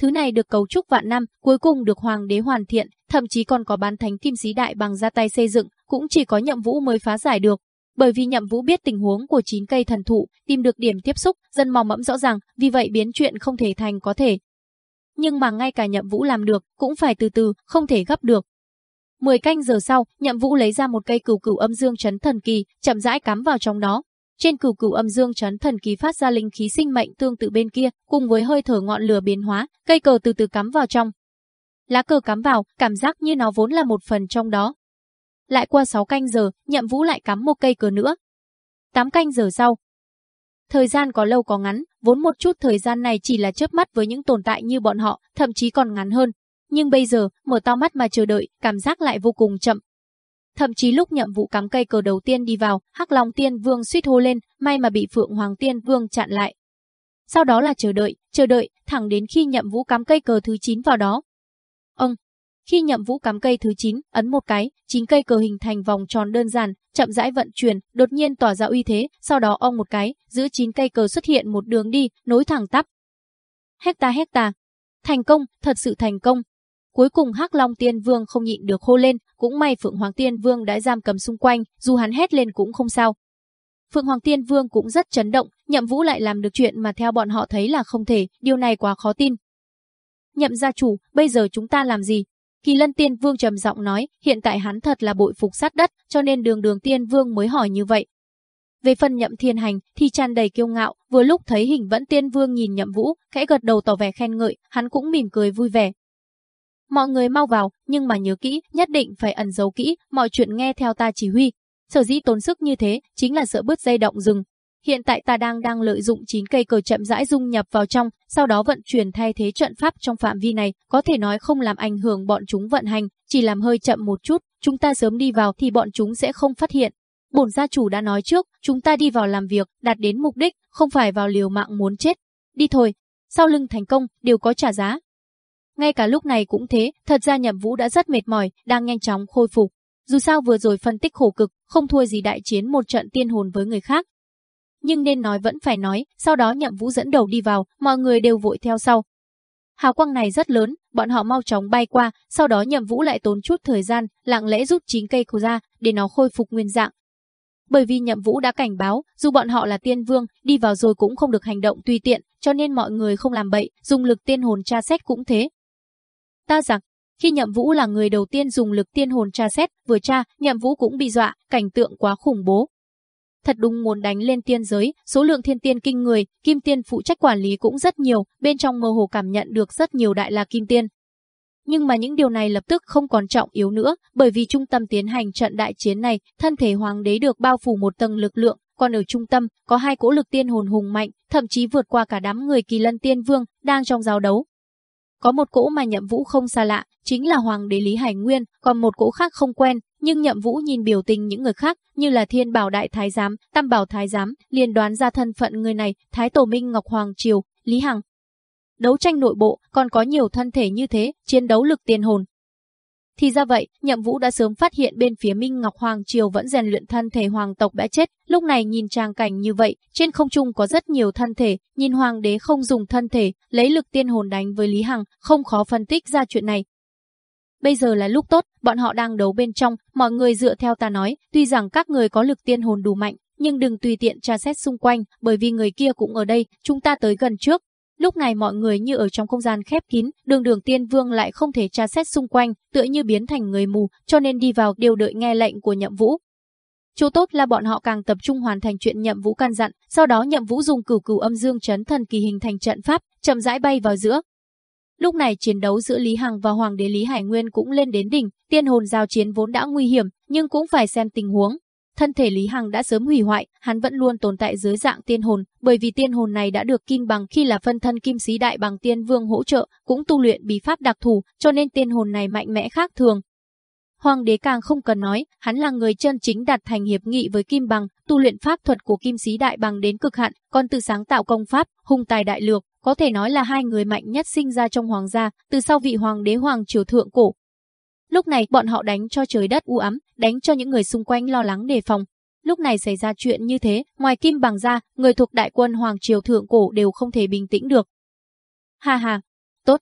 Thứ này được cấu trúc vạn năm, cuối cùng được hoàng đế hoàn thiện, thậm chí còn có bán thánh kim sĩ đại bằng ra tay xây dựng, cũng chỉ có nhậm vũ mới phá giải được. Bởi vì nhậm vũ biết tình huống của chín cây thần thụ, tìm được điểm tiếp xúc, dân mò mẫm rõ ràng, vì vậy biến chuyện không thể thành có thể. Nhưng mà ngay cả nhậm vũ làm được, cũng phải từ từ, không thể gấp được. Mười canh giờ sau, nhậm vũ lấy ra một cây cửu cửu âm dương chấn thần kỳ, chậm rãi cắm vào trong đó, trên cửu cửu âm dương chấn thần kỳ phát ra linh khí sinh mệnh tương tự bên kia, cùng với hơi thở ngọn lửa biến hóa, cây cờ từ từ cắm vào trong. Lá cờ cắm vào, cảm giác như nó vốn là một phần trong đó. Lại qua 6 canh giờ, Nhậm Vũ lại cắm một cây cờ nữa. 8 canh giờ sau. Thời gian có lâu có ngắn, vốn một chút thời gian này chỉ là chớp mắt với những tồn tại như bọn họ, thậm chí còn ngắn hơn. Nhưng bây giờ, mở to mắt mà chờ đợi, cảm giác lại vô cùng chậm, Thậm chí lúc nhậm vụ cắm cây cờ đầu tiên đi vào, Hắc Long Tiên Vương suýt hô lên, may mà bị Phượng Hoàng Tiên Vương chặn lại. Sau đó là chờ đợi, chờ đợi, thẳng đến khi nhậm vũ cắm cây cờ thứ 9 vào đó. Ông, khi nhậm vũ cắm cây thứ 9, ấn một cái, chín cây cờ hình thành vòng tròn đơn giản, chậm rãi vận chuyển, đột nhiên tỏa ra uy thế, sau đó ong một cái, giữa chín cây cờ xuất hiện một đường đi, nối thẳng tắp. Hecta hecta. Thành công, thật sự thành công, Cuối cùng Hắc Long Tiên Vương không nhịn được hô lên, cũng may Phượng Hoàng Tiên Vương đã giam cầm xung quanh, dù hắn hét lên cũng không sao. Phượng Hoàng Tiên Vương cũng rất chấn động, Nhậm Vũ lại làm được chuyện mà theo bọn họ thấy là không thể, điều này quá khó tin. Nhậm gia chủ, bây giờ chúng ta làm gì? Kỳ Lân Tiên Vương trầm giọng nói, hiện tại hắn thật là bội phục sát đất, cho nên đường đường Tiên Vương mới hỏi như vậy. Về phần nhậm thiên hành thì tràn đầy kiêu ngạo, vừa lúc thấy hình vẫn tiên vương nhìn nhậm vũ, khẽ gật đầu tỏ vẻ khen ngợi, hắn cũng mỉm cười vui vẻ, Mọi người mau vào, nhưng mà nhớ kỹ, nhất định phải ẩn giấu kỹ, mọi chuyện nghe theo ta chỉ huy. Sở dĩ tốn sức như thế, chính là sợ bứt dây động rừng. Hiện tại ta đang đang lợi dụng chín cây cờ chậm rãi dung nhập vào trong, sau đó vận chuyển thay thế trận pháp trong phạm vi này, có thể nói không làm ảnh hưởng bọn chúng vận hành, chỉ làm hơi chậm một chút, chúng ta sớm đi vào thì bọn chúng sẽ không phát hiện. Bổn gia chủ đã nói trước, chúng ta đi vào làm việc, đạt đến mục đích, không phải vào liều mạng muốn chết. Đi thôi, sau lưng thành công, đều có trả giá, ngay cả lúc này cũng thế, thật ra Nhậm Vũ đã rất mệt mỏi, đang nhanh chóng khôi phục. Dù sao vừa rồi phân tích khổ cực, không thua gì đại chiến một trận tiên hồn với người khác. Nhưng nên nói vẫn phải nói, sau đó Nhậm Vũ dẫn đầu đi vào, mọi người đều vội theo sau. Hào quang này rất lớn, bọn họ mau chóng bay qua, sau đó Nhậm Vũ lại tốn chút thời gian, lặng lẽ rút chín cây khô ra, để nó khôi phục nguyên dạng. Bởi vì Nhậm Vũ đã cảnh báo, dù bọn họ là tiên vương, đi vào rồi cũng không được hành động tùy tiện, cho nên mọi người không làm bậy, dùng lực tiên hồn tra xét cũng thế, Ta rằng, khi Nhậm Vũ là người đầu tiên dùng lực tiên hồn tra xét, vừa tra, Nhậm Vũ cũng bị dọa, cảnh tượng quá khủng bố. Thật đúng muốn đánh lên tiên giới, số lượng thiên tiên kinh người, kim tiên phụ trách quản lý cũng rất nhiều, bên trong mơ hồ cảm nhận được rất nhiều đại la kim tiên. Nhưng mà những điều này lập tức không còn trọng yếu nữa, bởi vì trung tâm tiến hành trận đại chiến này, thân thể hoàng đế được bao phủ một tầng lực lượng, còn ở trung tâm có hai cỗ lực tiên hồn hùng mạnh, thậm chí vượt qua cả đám người kỳ lân tiên vương đang trong giao đấu. Có một cỗ mà nhậm vũ không xa lạ, chính là Hoàng đế Lý Hải Nguyên, còn một cỗ khác không quen, nhưng nhậm vũ nhìn biểu tình những người khác, như là thiên bảo đại thái giám, tam bảo thái giám, liền đoán ra thân phận người này, thái tổ minh Ngọc Hoàng Triều, Lý Hằng. Đấu tranh nội bộ, còn có nhiều thân thể như thế, chiến đấu lực tiền hồn, thì ra vậy, Nhậm Vũ đã sớm phát hiện bên phía Minh Ngọc Hoàng Triều vẫn rèn luyện thân thể hoàng tộc đã chết, lúc này nhìn trang cảnh như vậy, trên không trung có rất nhiều thân thể, nhìn hoàng đế không dùng thân thể, lấy lực tiên hồn đánh với Lý Hằng, không khó phân tích ra chuyện này. Bây giờ là lúc tốt, bọn họ đang đấu bên trong, mọi người dựa theo ta nói, tuy rằng các người có lực tiên hồn đủ mạnh, nhưng đừng tùy tiện tra xét xung quanh, bởi vì người kia cũng ở đây, chúng ta tới gần trước. Lúc này mọi người như ở trong không gian khép kín, đường đường tiên vương lại không thể tra xét xung quanh, tựa như biến thành người mù, cho nên đi vào đều đợi nghe lệnh của nhậm vũ. Chỗ tốt là bọn họ càng tập trung hoàn thành chuyện nhậm vũ căn dặn, sau đó nhậm vũ dùng cửu cửu âm dương chấn thần kỳ hình thành trận pháp, chậm rãi bay vào giữa. Lúc này chiến đấu giữa Lý Hằng và Hoàng đế Lý Hải Nguyên cũng lên đến đỉnh, tiên hồn giao chiến vốn đã nguy hiểm, nhưng cũng phải xem tình huống. Thân thể Lý Hằng đã sớm hủy hoại, hắn vẫn luôn tồn tại dưới dạng tiên hồn, bởi vì tiên hồn này đã được kim bằng khi là phân thân kim sĩ đại bằng tiên vương hỗ trợ, cũng tu luyện bí pháp đặc thù, cho nên tiên hồn này mạnh mẽ khác thường. Hoàng đế càng không cần nói, hắn là người chân chính đặt thành hiệp nghị với kim bằng, tu luyện pháp thuật của kim sĩ đại bằng đến cực hạn, còn từ sáng tạo công pháp, hung tài đại lược, có thể nói là hai người mạnh nhất sinh ra trong hoàng gia, từ sau vị hoàng đế hoàng triều thượng cổ, Lúc này bọn họ đánh cho trời đất u ám, đánh cho những người xung quanh lo lắng đề phòng. Lúc này xảy ra chuyện như thế, ngoài Kim Bằng ra, người thuộc đại quân Hoàng Triều Thượng Cổ đều không thể bình tĩnh được. Ha ha, tốt,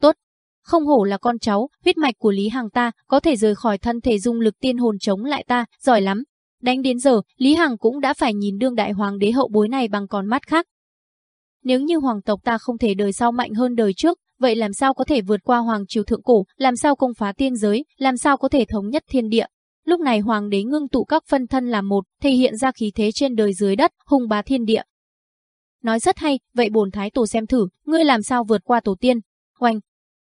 tốt, không hổ là con cháu, huyết mạch của Lý Hằng ta, có thể rời khỏi thân thể dung lực tiên hồn chống lại ta, giỏi lắm. Đánh đến giờ, Lý Hằng cũng đã phải nhìn đương đại hoàng đế hậu bối này bằng con mắt khác. Nếu như hoàng tộc ta không thể đời sau mạnh hơn đời trước, vậy làm sao có thể vượt qua hoàng triều thượng cổ, làm sao công phá tiên giới, làm sao có thể thống nhất thiên địa. Lúc này hoàng đế ngưng tụ các phân thân làm một, thể hiện ra khí thế trên đời dưới đất, hùng bá thiên địa. Nói rất hay, vậy bổn thái tổ xem thử, ngươi làm sao vượt qua tổ tiên. Oanh!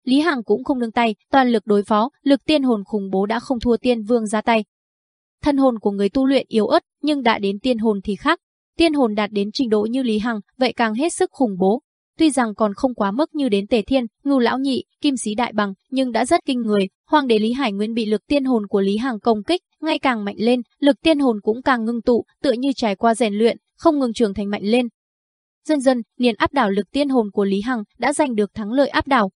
Lý Hằng cũng không nương tay, toàn lực đối phó, lực tiên hồn khủng bố đã không thua tiên vương ra tay. Thân hồn của người tu luyện yếu ớt, nhưng đã đến tiên hồn thì khác. Tiên hồn đạt đến trình độ như Lý Hằng, vậy càng hết sức khủng bố, Tuy rằng còn không quá mức như đến Tề Thiên, Ngưu Lão Nhị, Kim Sĩ Đại Bằng, nhưng đã rất kinh người. Hoàng đế Lý Hải Nguyên bị lực tiên hồn của Lý Hằng công kích, ngày càng mạnh lên, lực tiên hồn cũng càng ngưng tụ, tựa như trải qua rèn luyện, không ngừng trưởng thành mạnh lên. Dần dần, liền áp đảo lực tiên hồn của Lý Hằng đã giành được thắng lợi áp đảo.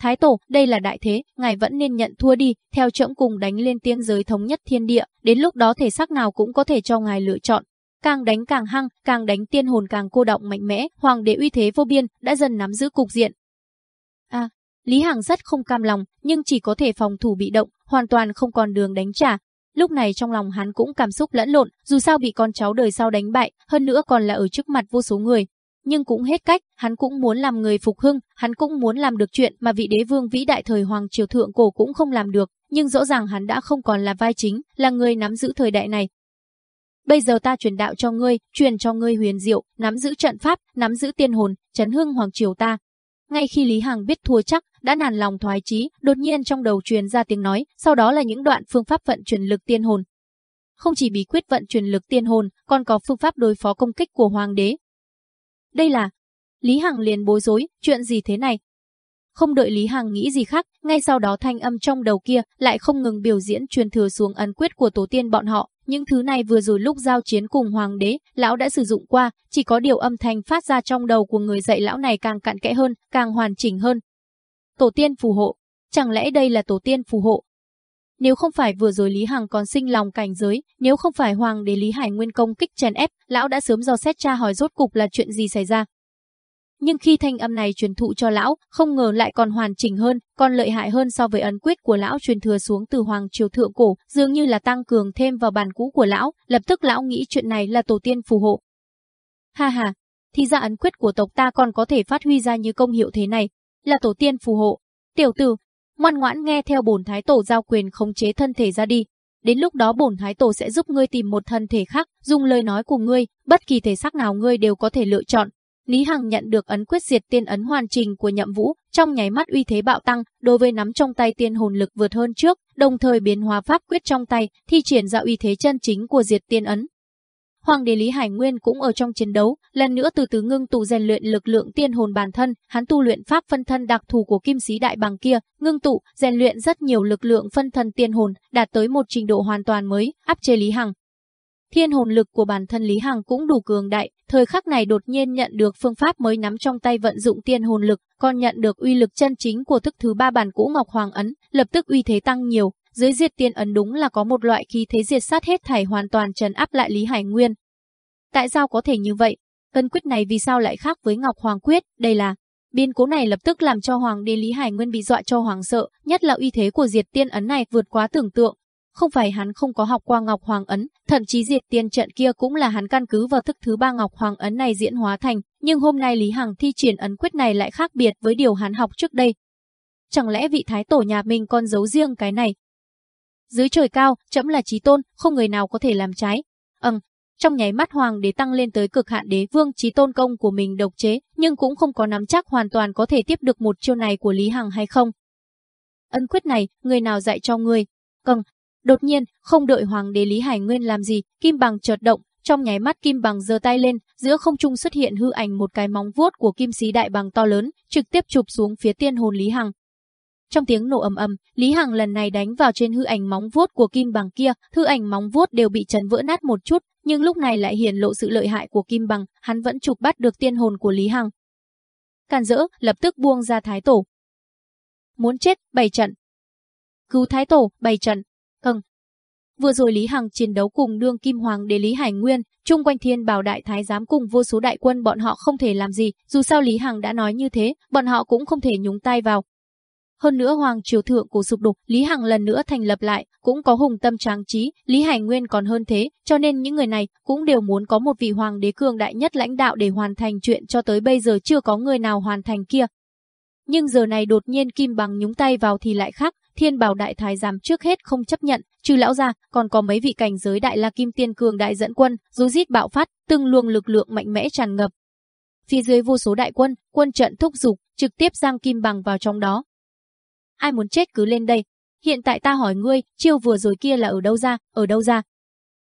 Thái tổ, đây là đại thế, ngài vẫn nên nhận thua đi, theo trẫm cùng đánh lên tiên giới thống nhất thiên địa, đến lúc đó thể xác nào cũng có thể cho ngài lựa chọn. Càng đánh càng hăng, càng đánh tiên hồn càng cô động mạnh mẽ, hoàng đế uy thế vô biên, đã dần nắm giữ cục diện. À, Lý Hằng rất không cam lòng, nhưng chỉ có thể phòng thủ bị động, hoàn toàn không còn đường đánh trả. Lúc này trong lòng hắn cũng cảm xúc lẫn lộn, dù sao bị con cháu đời sau đánh bại, hơn nữa còn là ở trước mặt vô số người. Nhưng cũng hết cách, hắn cũng muốn làm người phục hưng, hắn cũng muốn làm được chuyện mà vị đế vương vĩ đại thời Hoàng Triều Thượng Cổ cũng không làm được, nhưng rõ ràng hắn đã không còn là vai chính, là người nắm giữ thời đại này, Bây giờ ta truyền đạo cho ngươi, truyền cho ngươi huyền diệu, nắm giữ trận pháp, nắm giữ tiên hồn, chấn hưng hoàng triều ta. Ngay khi Lý Hằng biết thua chắc, đã nản lòng thoái chí, đột nhiên trong đầu truyền ra tiếng nói, sau đó là những đoạn phương pháp vận chuyển lực tiên hồn. Không chỉ bí quyết vận chuyển lực tiên hồn, còn có phương pháp đối phó công kích của hoàng đế. Đây là Lý Hằng liền bối rối, chuyện gì thế này? Không đợi Lý Hằng nghĩ gì khác, ngay sau đó thanh âm trong đầu kia lại không ngừng biểu diễn truyền thừa xuống ấn quyết của tổ tiên bọn họ. Những thứ này vừa rồi lúc giao chiến cùng hoàng đế, lão đã sử dụng qua, chỉ có điều âm thanh phát ra trong đầu của người dạy lão này càng cặn kẽ hơn, càng hoàn chỉnh hơn. Tổ tiên phù hộ, chẳng lẽ đây là tổ tiên phù hộ? Nếu không phải vừa rồi Lý Hằng còn sinh lòng cảnh giới, nếu không phải hoàng đế Lý Hải Nguyên công kích chèn ép, lão đã sớm do xét tra hỏi rốt cục là chuyện gì xảy ra. Nhưng khi thanh âm này truyền thụ cho lão, không ngờ lại còn hoàn chỉnh hơn, còn lợi hại hơn so với ấn quyết của lão truyền thừa xuống từ Hoàng Triều Thượng Cổ, dường như là tăng cường thêm vào bản cũ của lão, lập tức lão nghĩ chuyện này là tổ tiên phù hộ. Ha ha, thì ra ấn quyết của tộc ta còn có thể phát huy ra như công hiệu thế này, là tổ tiên phù hộ. Tiểu tử, ngoan ngoãn nghe theo bổn thái tổ giao quyền khống chế thân thể ra đi. Đến lúc đó bổn thái tổ sẽ giúp ngươi tìm một thân thể khác, dùng lời nói của ngươi, bất kỳ thể xác nào ngươi đều có thể lựa chọn, Lý Hằng nhận được ấn quyết diệt tiên ấn hoàn trình của nhậm vũ, trong nháy mắt uy thế bạo tăng, đối với nắm trong tay tiên hồn lực vượt hơn trước, đồng thời biến hóa pháp quyết trong tay, thi triển ra uy thế chân chính của diệt tiên ấn. Hoàng đế Lý Hải Nguyên cũng ở trong chiến đấu, lần nữa từ từ ngưng tụ rèn luyện lực lượng tiên hồn bản thân, hắn tu luyện pháp phân thân đặc thù của kim sĩ đại bằng kia, ngưng tụ, rèn luyện rất nhiều lực lượng phân thân tiên hồn, đạt tới một trình độ hoàn toàn mới, áp chế Lý Hằng, Thiên hồn lực của bản thân Lý Hằng cũng đủ cường đại, thời khắc này đột nhiên nhận được phương pháp mới nắm trong tay vận dụng tiên hồn lực, còn nhận được uy lực chân chính của thức thứ ba bản cũ Ngọc Hoàng Ấn, lập tức uy thế tăng nhiều, dưới diệt tiên ấn đúng là có một loại khí thế diệt sát hết thảy hoàn toàn trấn áp lại Lý Hải Nguyên. Tại sao có thể như vậy? Ân quyết này vì sao lại khác với Ngọc Hoàng quyết? Đây là Biến cố này lập tức làm cho Hoàng đế Lý Hải Nguyên bị dọa cho hoàng sợ, nhất là uy thế của diệt tiên ấn này vượt quá tưởng tượng, không phải hắn không có học qua Ngọc Hoàng Ấn, thậm chí diệt tiên trận kia cũng là hắn căn cứ vào thức thứ ba Ngọc Hoàng Ấn này diễn hóa thành, nhưng hôm nay Lý Hằng thi triển ấn quyết này lại khác biệt với điều hắn học trước đây. Chẳng lẽ vị thái tổ nhà mình còn giấu riêng cái này? Dưới trời cao, chấm là trí tôn, không người nào có thể làm trái. Ừm, trong nháy mắt hoàng đế tăng lên tới cực hạn đế vương trí tôn công của mình độc chế, nhưng cũng không có nắm chắc hoàn toàn có thể tiếp được một chiêu này của Lý Hằng hay không. ấn quyết này, người nào dạy cho người? Cần, đột nhiên, không đợi hoàng đế Lý Hải Nguyên làm gì, kim bằng chợt động, trong nháy mắt kim bằng giơ tay lên, giữa không trung xuất hiện hư ảnh một cái móng vuốt của kim sĩ đại bằng to lớn, trực tiếp chụp xuống phía tiên hồn Lý Hằng. Trong tiếng nổ ầm ầm, Lý Hằng lần này đánh vào trên hư ảnh móng vuốt của kim bằng kia, hư ảnh móng vuốt đều bị chấn vỡ nát một chút, nhưng lúc này lại hiển lộ sự lợi hại của kim bằng, hắn vẫn chụp bắt được tiên hồn của Lý Hằng. Càn rỡ, lập tức buông ra thái tổ. Muốn chết, bày trận. Cứu thái tổ, bày trận. Câng. Vừa rồi Lý Hằng chiến đấu cùng đương kim hoàng để Lý Hải Nguyên, chung quanh thiên bảo đại thái giám cùng vô số đại quân bọn họ không thể làm gì, dù sao Lý Hằng đã nói như thế, bọn họ cũng không thể nhúng tay vào, hơn nữa hoàng triều thượng của sụp đổ, Lý Hằng lần nữa thành lập lại, cũng có hùng tâm tráng trí, Lý Hải Nguyên còn hơn thế, cho nên những người này cũng đều muốn có một vị hoàng đế cường đại nhất lãnh đạo để hoàn thành chuyện cho tới bây giờ chưa có người nào hoàn thành kia. Nhưng giờ này đột nhiên Kim Bằng nhúng tay vào thì lại khác, Thiên Bảo Đại Thái giám trước hết không chấp nhận, trừ lão ra, còn có mấy vị cảnh giới đại la kim tiên cường đại dẫn quân, rú rít bạo phát, từng luồng lực lượng mạnh mẽ tràn ngập. Phía dưới vô số đại quân, quân trận thúc dục, trực tiếp giang Kim Bằng vào trong đó, ai muốn chết cứ lên đây. Hiện tại ta hỏi ngươi, chiêu vừa rồi kia là ở đâu ra, ở đâu ra?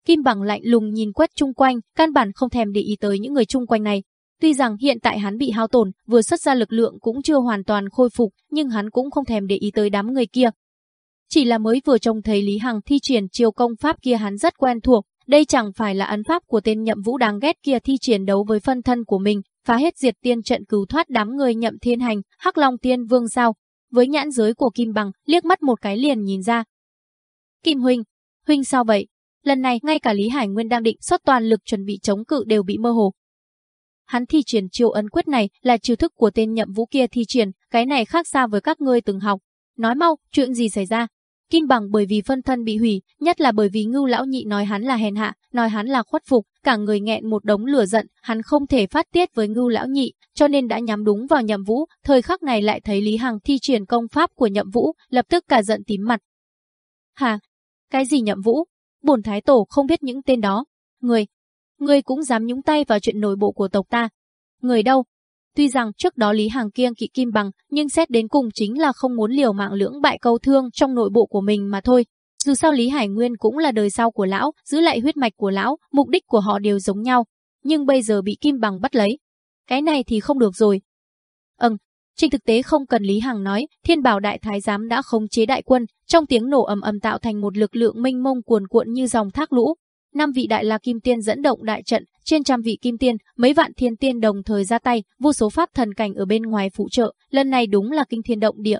Kim bằng lạnh lùng nhìn quét chung quanh, căn bản không thèm để ý tới những người chung quanh này. Tuy rằng hiện tại hắn bị hao tổn, vừa xuất ra lực lượng cũng chưa hoàn toàn khôi phục, nhưng hắn cũng không thèm để ý tới đám người kia. Chỉ là mới vừa trông thấy Lý Hằng thi triển chiêu công pháp kia hắn rất quen thuộc, đây chẳng phải là ấn pháp của tên nhậm vũ đáng ghét kia thi triển đấu với phân thân của mình, phá hết diệt tiên trận cứu thoát đám người nhậm thiên hành, hắc long tiên vương sao, với nhãn giới của Kim Bằng, liếc mắt một cái liền nhìn ra. Kim Huynh, Huynh sao vậy? Lần này ngay cả Lý Hải Nguyên đang định xuất toàn lực chuẩn bị chống cự đều bị mơ hồ. Hắn thi triển chiêu ấn quyết này là chiêu thức của tên nhậm vũ kia thi triển, cái này khác xa với các ngươi từng học. Nói mau, chuyện gì xảy ra? Kim Bằng bởi vì phân thân bị hủy, nhất là bởi vì Ngưu lão nhị nói hắn là hèn hạ, nói hắn là khuất phục, cả người nghẹn một đống lửa giận, hắn không thể phát tiết với Ngưu lão nhị, cho nên đã nhắm đúng vào Nhậm Vũ, thời khắc này lại thấy Lý Hằng thi triển công pháp của Nhậm Vũ, lập tức cả giận tím mặt. Hà, cái gì Nhậm Vũ? Bổn thái tổ không biết những tên đó. Người, Ngươi cũng dám nhúng tay vào chuyện nội bộ của tộc ta. Người đâu? Tuy rằng trước đó Lý Hàng kiêng kỵ Kim Bằng, nhưng xét đến cùng chính là không muốn liều mạng lưỡng bại câu thương trong nội bộ của mình mà thôi. Dù sao Lý Hải Nguyên cũng là đời sau của lão, giữ lại huyết mạch của lão, mục đích của họ đều giống nhau. Nhưng bây giờ bị Kim Bằng bắt lấy. Cái này thì không được rồi. Ừm, trên thực tế không cần Lý Hằng nói, Thiên Bảo Đại Thái Giám đã khống chế đại quân, trong tiếng nổ ầm ầm tạo thành một lực lượng mênh mông cuồn cuộn như dòng thác lũ, năm vị đại la kim tiên dẫn động đại trận, trên trăm vị kim tiên, mấy vạn thiên tiên đồng thời ra tay, vô số pháp thần cảnh ở bên ngoài phụ trợ, lần này đúng là kinh thiên động địa.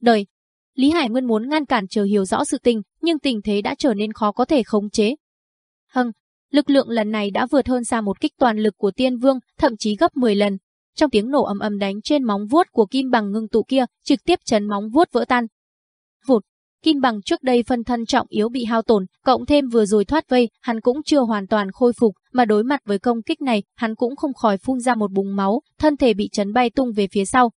Đời Lý Hải Nguyên muốn ngăn cản chờ hiểu rõ sự tình, nhưng tình thế đã trở nên khó có thể khống chế. hưng lực lượng lần này đã vượt hơn xa một kích toàn lực của tiên vương, thậm chí gấp 10 lần. Trong tiếng nổ ầm ầm đánh trên móng vuốt của kim bằng ngưng tụ kia, trực tiếp chấn móng vuốt vỡ tan. Vụt, Kim bằng trước đây phân thân trọng yếu bị hao tổn, cộng thêm vừa rồi thoát vây, hắn cũng chưa hoàn toàn khôi phục, mà đối mặt với công kích này, hắn cũng không khỏi phun ra một bùng máu, thân thể bị chấn bay tung về phía sau.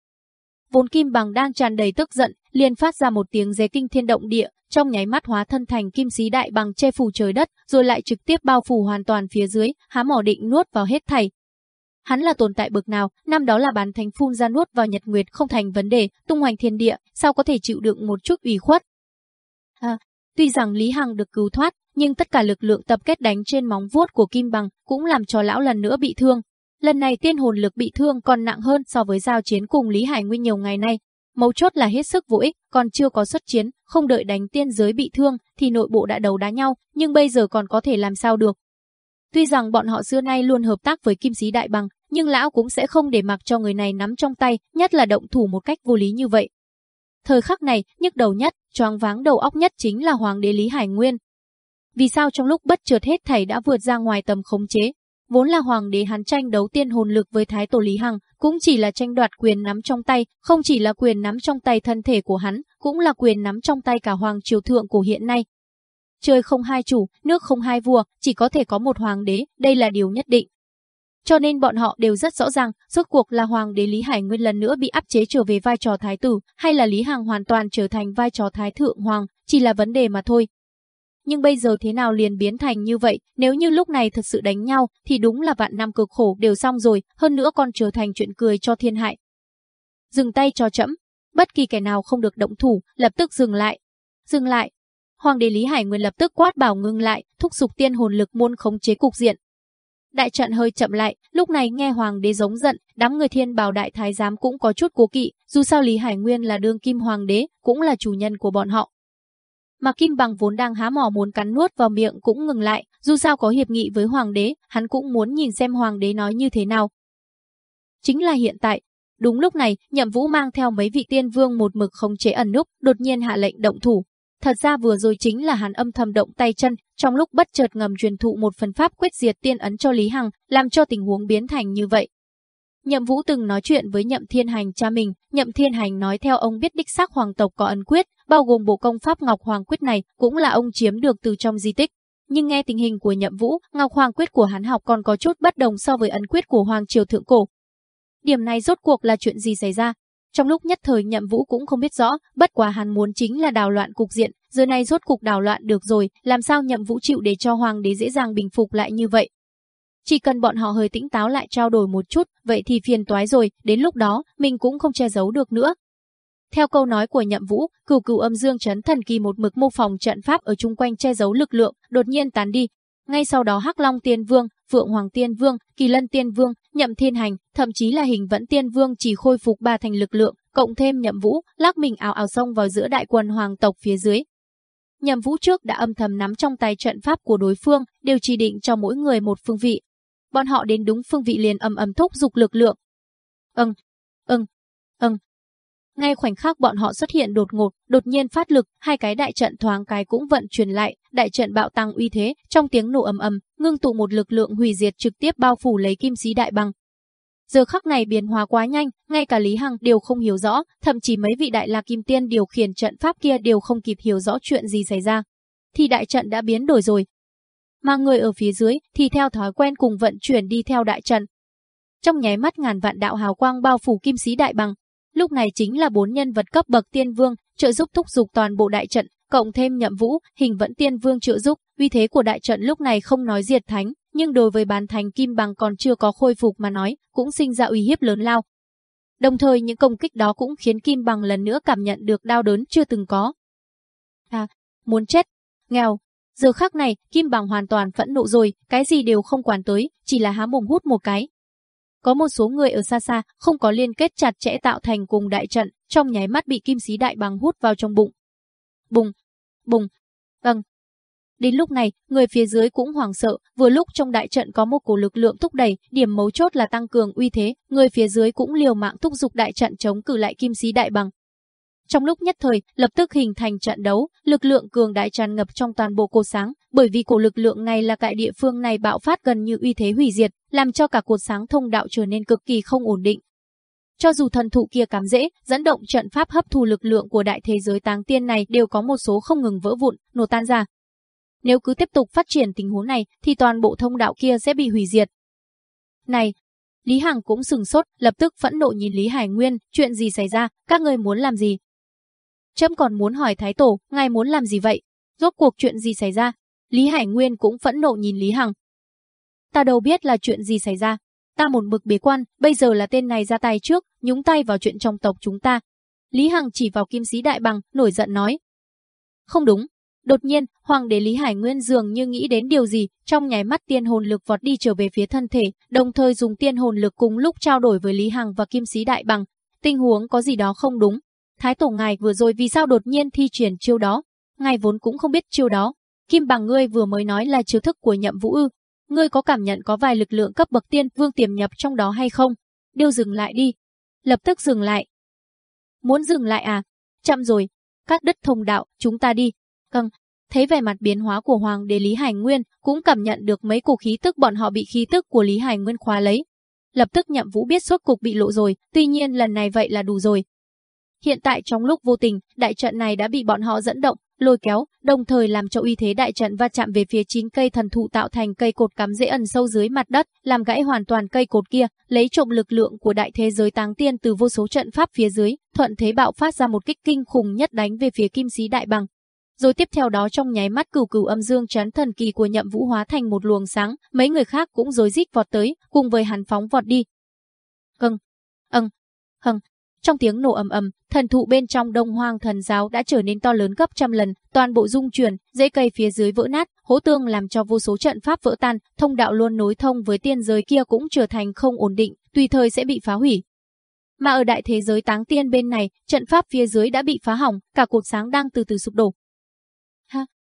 Vốn kim bằng đang tràn đầy tức giận, liền phát ra một tiếng dế kinh thiên động địa, trong nháy mắt hóa thân thành kim sĩ đại bằng che phủ trời đất, rồi lại trực tiếp bao phủ hoàn toàn phía dưới, há mỏ định nuốt vào hết thảy. Hắn là tồn tại bực nào, năm đó là bán thánh phun ra nuốt vào nhật nguyệt không thành vấn đề, tung hoành thiên địa, sao có thể chịu đựng một chút ủy khuất, tuy rằng Lý Hằng được cứu thoát, nhưng tất cả lực lượng tập kết đánh trên móng vuốt của Kim Bằng cũng làm cho lão lần nữa bị thương. Lần này tiên hồn lực bị thương còn nặng hơn so với giao chiến cùng Lý Hải Nguyên nhiều ngày nay. Mấu chốt là hết sức vô ích, còn chưa có xuất chiến, không đợi đánh tiên giới bị thương thì nội bộ đã đấu đá nhau, nhưng bây giờ còn có thể làm sao được. Tuy rằng bọn họ xưa nay luôn hợp tác với Kim Sĩ Đại Bằng, nhưng lão cũng sẽ không để mặc cho người này nắm trong tay, nhất là động thủ một cách vô lý như vậy. Thời khắc này, nhức đầu nhất, choáng váng đầu óc nhất chính là Hoàng đế Lý Hải Nguyên. Vì sao trong lúc bất chợt hết thảy đã vượt ra ngoài tầm khống chế? Vốn là hoàng đế hắn tranh đấu tiên hồn lực với thái tổ Lý Hằng, cũng chỉ là tranh đoạt quyền nắm trong tay, không chỉ là quyền nắm trong tay thân thể của hắn, cũng là quyền nắm trong tay cả hoàng triều thượng của hiện nay. trời không hai chủ, nước không hai vua, chỉ có thể có một hoàng đế, đây là điều nhất định. Cho nên bọn họ đều rất rõ ràng, rốt cuộc là hoàng đế Lý Hải Nguyên lần nữa bị áp chế trở về vai trò thái tử, hay là Lý Hằng hoàn toàn trở thành vai trò thái thượng hoàng, chỉ là vấn đề mà thôi. Nhưng bây giờ thế nào liền biến thành như vậy, nếu như lúc này thật sự đánh nhau, thì đúng là vạn năm cực khổ đều xong rồi, hơn nữa còn trở thành chuyện cười cho thiên hại. Dừng tay cho chậm, bất kỳ kẻ nào không được động thủ, lập tức dừng lại. Dừng lại. Hoàng đế Lý Hải Nguyên lập tức quát bảo ngưng lại, thúc giục tiên hồn lực môn khống chế cục diện. Đại trận hơi chậm lại, lúc này nghe hoàng đế giống giận, đám người thiên bào đại thái giám cũng có chút cố kỵ, dù sao Lý Hải Nguyên là đương kim hoàng đế, cũng là chủ nhân của bọn họ. Mà Kim Bằng vốn đang há mỏ muốn cắn nuốt vào miệng cũng ngừng lại, dù sao có hiệp nghị với hoàng đế, hắn cũng muốn nhìn xem hoàng đế nói như thế nào. Chính là hiện tại, Đúng lúc này, Nhậm Vũ mang theo mấy vị tiên vương một mực khống chế ẩn núp, đột nhiên hạ lệnh động thủ. Thật ra vừa rồi chính là hắn âm thầm động tay chân, trong lúc bất chợt ngầm truyền thụ một phần pháp quyết diệt tiên ấn cho Lý Hằng, làm cho tình huống biến thành như vậy. Nhậm Vũ từng nói chuyện với Nhậm Thiên Hành cha mình, Nhậm Thiên Hành nói theo ông biết đích xác hoàng tộc có ấn quyết, bao gồm bộ công pháp Ngọc Hoàng quyết này, cũng là ông chiếm được từ trong di tích. Nhưng nghe tình hình của Nhậm Vũ, Ngọc Hoàng quyết của hắn học còn có chút bất đồng so với ấn quyết của Hoàng triều thượng cổ, Điểm này rốt cuộc là chuyện gì xảy ra? Trong lúc nhất thời nhậm vũ cũng không biết rõ, bất quá hắn muốn chính là đào loạn cục diện, giờ này rốt cục đảo loạn được rồi, làm sao nhậm vũ chịu để cho hoàng đế dễ dàng bình phục lại như vậy. Chỉ cần bọn họ hơi tĩnh táo lại trao đổi một chút, vậy thì phiền toái rồi, đến lúc đó, mình cũng không che giấu được nữa. Theo câu nói của nhậm vũ, cửu cửu âm dương chấn thần kỳ một mực mô phòng trận pháp ở chung quanh che giấu lực lượng, đột nhiên tán đi, ngay sau đó Hắc Long Tiên Vương, Phượng Hoàng Tiên Vương, Kỳ Lân Tiên Vương, Nhậm Thiên Hành, thậm chí là Hình Vẫn Tiên Vương chỉ khôi phục ba thành lực lượng, cộng thêm Nhậm Vũ, lắc mình ảo ảo xông vào giữa đại quân hoàng tộc phía dưới. Nhậm Vũ trước đã âm thầm nắm trong tay trận pháp của đối phương, đều chỉ định cho mỗi người một phương vị. Bọn họ đến đúng phương vị liền ầm ầm thúc dục lực lượng. Ưng, Ưng, Ưng ngay khoảnh khắc bọn họ xuất hiện đột ngột, đột nhiên phát lực, hai cái đại trận thoáng cái cũng vận chuyển lại, đại trận bạo tăng uy thế, trong tiếng nổ ầm ầm, ngưng tụ một lực lượng hủy diệt trực tiếp bao phủ lấy kim sĩ đại băng. Giờ khắc này biến hóa quá nhanh, ngay cả Lý Hằng đều không hiểu rõ, thậm chí mấy vị đại la kim tiên điều khiển trận pháp kia đều không kịp hiểu rõ chuyện gì xảy ra. Thì đại trận đã biến đổi rồi. Mà người ở phía dưới thì theo thói quen cùng vận chuyển đi theo đại trận. Trong nháy mắt ngàn vạn đạo hào quang bao phủ kim sĩ đại bằng, Lúc này chính là bốn nhân vật cấp bậc tiên vương, trợ giúp thúc dục toàn bộ đại trận, cộng thêm nhậm vũ, hình vẫn tiên vương trợ giúp, uy thế của đại trận lúc này không nói diệt thánh, nhưng đối với bán thành kim bằng còn chưa có khôi phục mà nói, cũng sinh ra uy hiếp lớn lao. Đồng thời những công kích đó cũng khiến kim bằng lần nữa cảm nhận được đau đớn chưa từng có. À, muốn chết, nghèo. Giờ khắc này, kim bằng hoàn toàn phẫn nộ rồi, cái gì đều không quản tới, chỉ là há mồm hút một cái, có một số người ở xa xa, không có liên kết chặt chẽ tạo thành cùng đại trận, trong nháy mắt bị kim sĩ đại bằng hút vào trong bụng. Bùng, bùng, vâng. Đến lúc này, người phía dưới cũng hoảng sợ, vừa lúc trong đại trận có một cổ lực lượng thúc đẩy, điểm mấu chốt là tăng cường uy thế, người phía dưới cũng liều mạng thúc giục đại trận chống cử lại kim sĩ đại bằng. Trong lúc nhất thời, lập tức hình thành trận đấu, lực lượng cường đại tràn ngập trong toàn bộ cột sáng, bởi vì cổ lực lượng này là tại địa phương này bạo phát gần như uy thế hủy diệt, làm cho cả cột sáng thông đạo trở nên cực kỳ không ổn định. Cho dù thần thụ kia cảm dễ, dẫn động trận pháp hấp thu lực lượng của đại thế giới táng tiên này đều có một số không ngừng vỡ vụn, nổ tan ra. Nếu cứ tiếp tục phát triển tình huống này, thì toàn bộ thông đạo kia sẽ bị hủy diệt. Này, Lý Hằng cũng sừng sốt, lập tức phẫn nộ nhìn Lý Hải Nguyên, chuyện gì xảy ra, các người muốn làm gì? Trâm còn muốn hỏi Thái Tổ, ngài muốn làm gì vậy? Rốt cuộc chuyện gì xảy ra? Lý Hải Nguyên cũng phẫn nộ nhìn Lý Hằng. Ta đâu biết là chuyện gì xảy ra. Ta một mực bế quan, bây giờ là tên này ra tay trước, nhúng tay vào chuyện trong tộc chúng ta. Lý Hằng chỉ vào kim sĩ đại bằng, nổi giận nói. Không đúng. Đột nhiên, Hoàng đế Lý Hải Nguyên dường như nghĩ đến điều gì, trong nháy mắt tiên hồn lực vọt đi trở về phía thân thể, đồng thời dùng tiên hồn lực cùng lúc trao đổi với Lý Hằng và kim sĩ đại bằng. Tình huống có gì đó không đúng, Thái tổ ngài vừa rồi vì sao đột nhiên thi triển chiêu đó? Ngài vốn cũng không biết chiêu đó. Kim bằng ngươi vừa mới nói là chiêu thức của nhậm vũ ư. Ngươi có cảm nhận có vài lực lượng cấp bậc tiên vương tiềm nhập trong đó hay không? Điêu dừng lại đi. Lập tức dừng lại. Muốn dừng lại à? Chậm rồi. Cắt đứt thông đạo, chúng ta đi. Căng. Thấy vẻ mặt biến hóa của Hoàng đế Lý Hải Nguyên, cũng cảm nhận được mấy cổ khí tức bọn họ bị khí tức của Lý Hải Nguyên khóa lấy. Lập tức nhậm vũ biết suốt cục bị lộ rồi, tuy nhiên lần này vậy là đủ rồi, Hiện tại trong lúc vô tình, đại trận này đã bị bọn họ dẫn động, lôi kéo, đồng thời làm cho uy thế đại trận va chạm về phía chín cây thần thụ tạo thành cây cột cắm dễ ẩn sâu dưới mặt đất, làm gãy hoàn toàn cây cột kia, lấy trộm lực lượng của đại thế giới táng tiên từ vô số trận pháp phía dưới, thuận thế bạo phát ra một kích kinh khủng nhất đánh về phía kim sĩ đại bằng. Rồi tiếp theo đó trong nháy mắt cửu cửu âm dương chấn thần kỳ của nhậm vũ hóa thành một luồng sáng, mấy người khác cũng rối rít vọt tới, cùng với hắn phóng vọt đi. Cưng, ưng, hưng, trong tiếng nổ ầm ầm, thần thụ bên trong Đông Hoang thần giáo đã trở nên to lớn gấp trăm lần, toàn bộ dung chuyển, dãy cây phía dưới vỡ nát, hố tương làm cho vô số trận pháp vỡ tan, thông đạo luôn nối thông với tiên giới kia cũng trở thành không ổn định, tùy thời sẽ bị phá hủy. Mà ở đại thế giới táng tiên bên này, trận pháp phía dưới đã bị phá hỏng, cả cột sáng đang từ từ sụp đổ.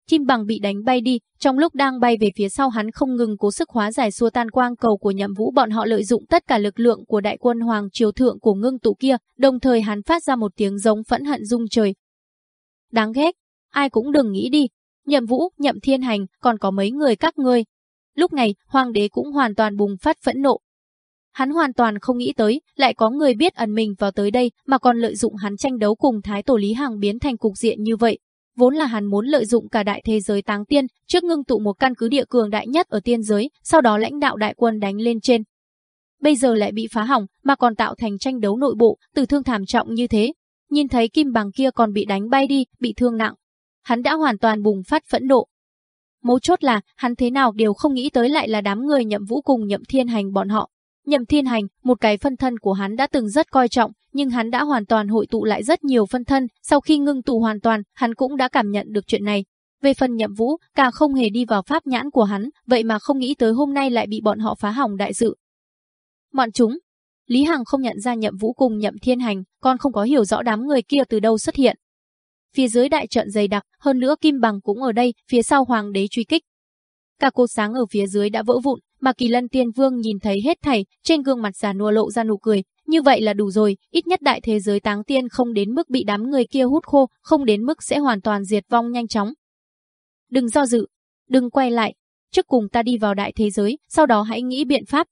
Chim Kim bằng bị đánh bay đi, trong lúc đang bay về phía sau hắn không ngừng cố sức hóa giải xua tan quang cầu của nhậm vũ bọn họ lợi dụng tất cả lực lượng của đại quân hoàng triều thượng của ngưng tụ kia, đồng thời hắn phát ra một tiếng giống phẫn hận rung trời. Đáng ghét, ai cũng đừng nghĩ đi, nhậm vũ, nhậm thiên hành, còn có mấy người các ngươi. Lúc này, hoàng đế cũng hoàn toàn bùng phát phẫn nộ. Hắn hoàn toàn không nghĩ tới, lại có người biết ẩn mình vào tới đây mà còn lợi dụng hắn tranh đấu cùng Thái Tổ Lý Hằng biến thành cục diện như vậy, vốn là hắn muốn lợi dụng cả đại thế giới táng tiên, trước ngưng tụ một căn cứ địa cường đại nhất ở tiên giới, sau đó lãnh đạo đại quân đánh lên trên. Bây giờ lại bị phá hỏng, mà còn tạo thành tranh đấu nội bộ, tử thương thảm trọng như thế. Nhìn thấy kim bằng kia còn bị đánh bay đi, bị thương nặng. Hắn đã hoàn toàn bùng phát phẫn nộ. Mấu chốt là, hắn thế nào đều không nghĩ tới lại là đám người nhậm vũ cùng nhậm thiên hành bọn họ. Nhậm thiên hành, một cái phân thân của hắn đã từng rất coi trọng, nhưng hắn đã hoàn toàn hội tụ lại rất nhiều phân thân, sau khi ngưng tụ hoàn toàn, hắn cũng đã cảm nhận được chuyện này. Về phần nhậm vũ, cả không hề đi vào pháp nhãn của hắn, vậy mà không nghĩ tới hôm nay lại bị bọn họ phá hỏng đại sự. Bọn chúng, Lý Hằng không nhận ra nhậm vũ cùng nhậm thiên hành, còn không có hiểu rõ đám người kia từ đâu xuất hiện. Phía dưới đại trận dày đặc, hơn nữa Kim Bằng cũng ở đây, phía sau hoàng đế truy kích. Cả cột sáng ở phía dưới đã vỡ vụn, mà Kỳ Lân Tiên Vương nhìn thấy hết thảy, trên gương mặt già nua lộ ra nụ cười, như vậy là đủ rồi, ít nhất đại thế giới táng tiên không đến mức bị đám người kia hút khô, không đến mức sẽ hoàn toàn diệt vong nhanh chóng. Đừng do dự, đừng quay lại, trước cùng ta đi vào đại thế giới, sau đó hãy nghĩ biện pháp.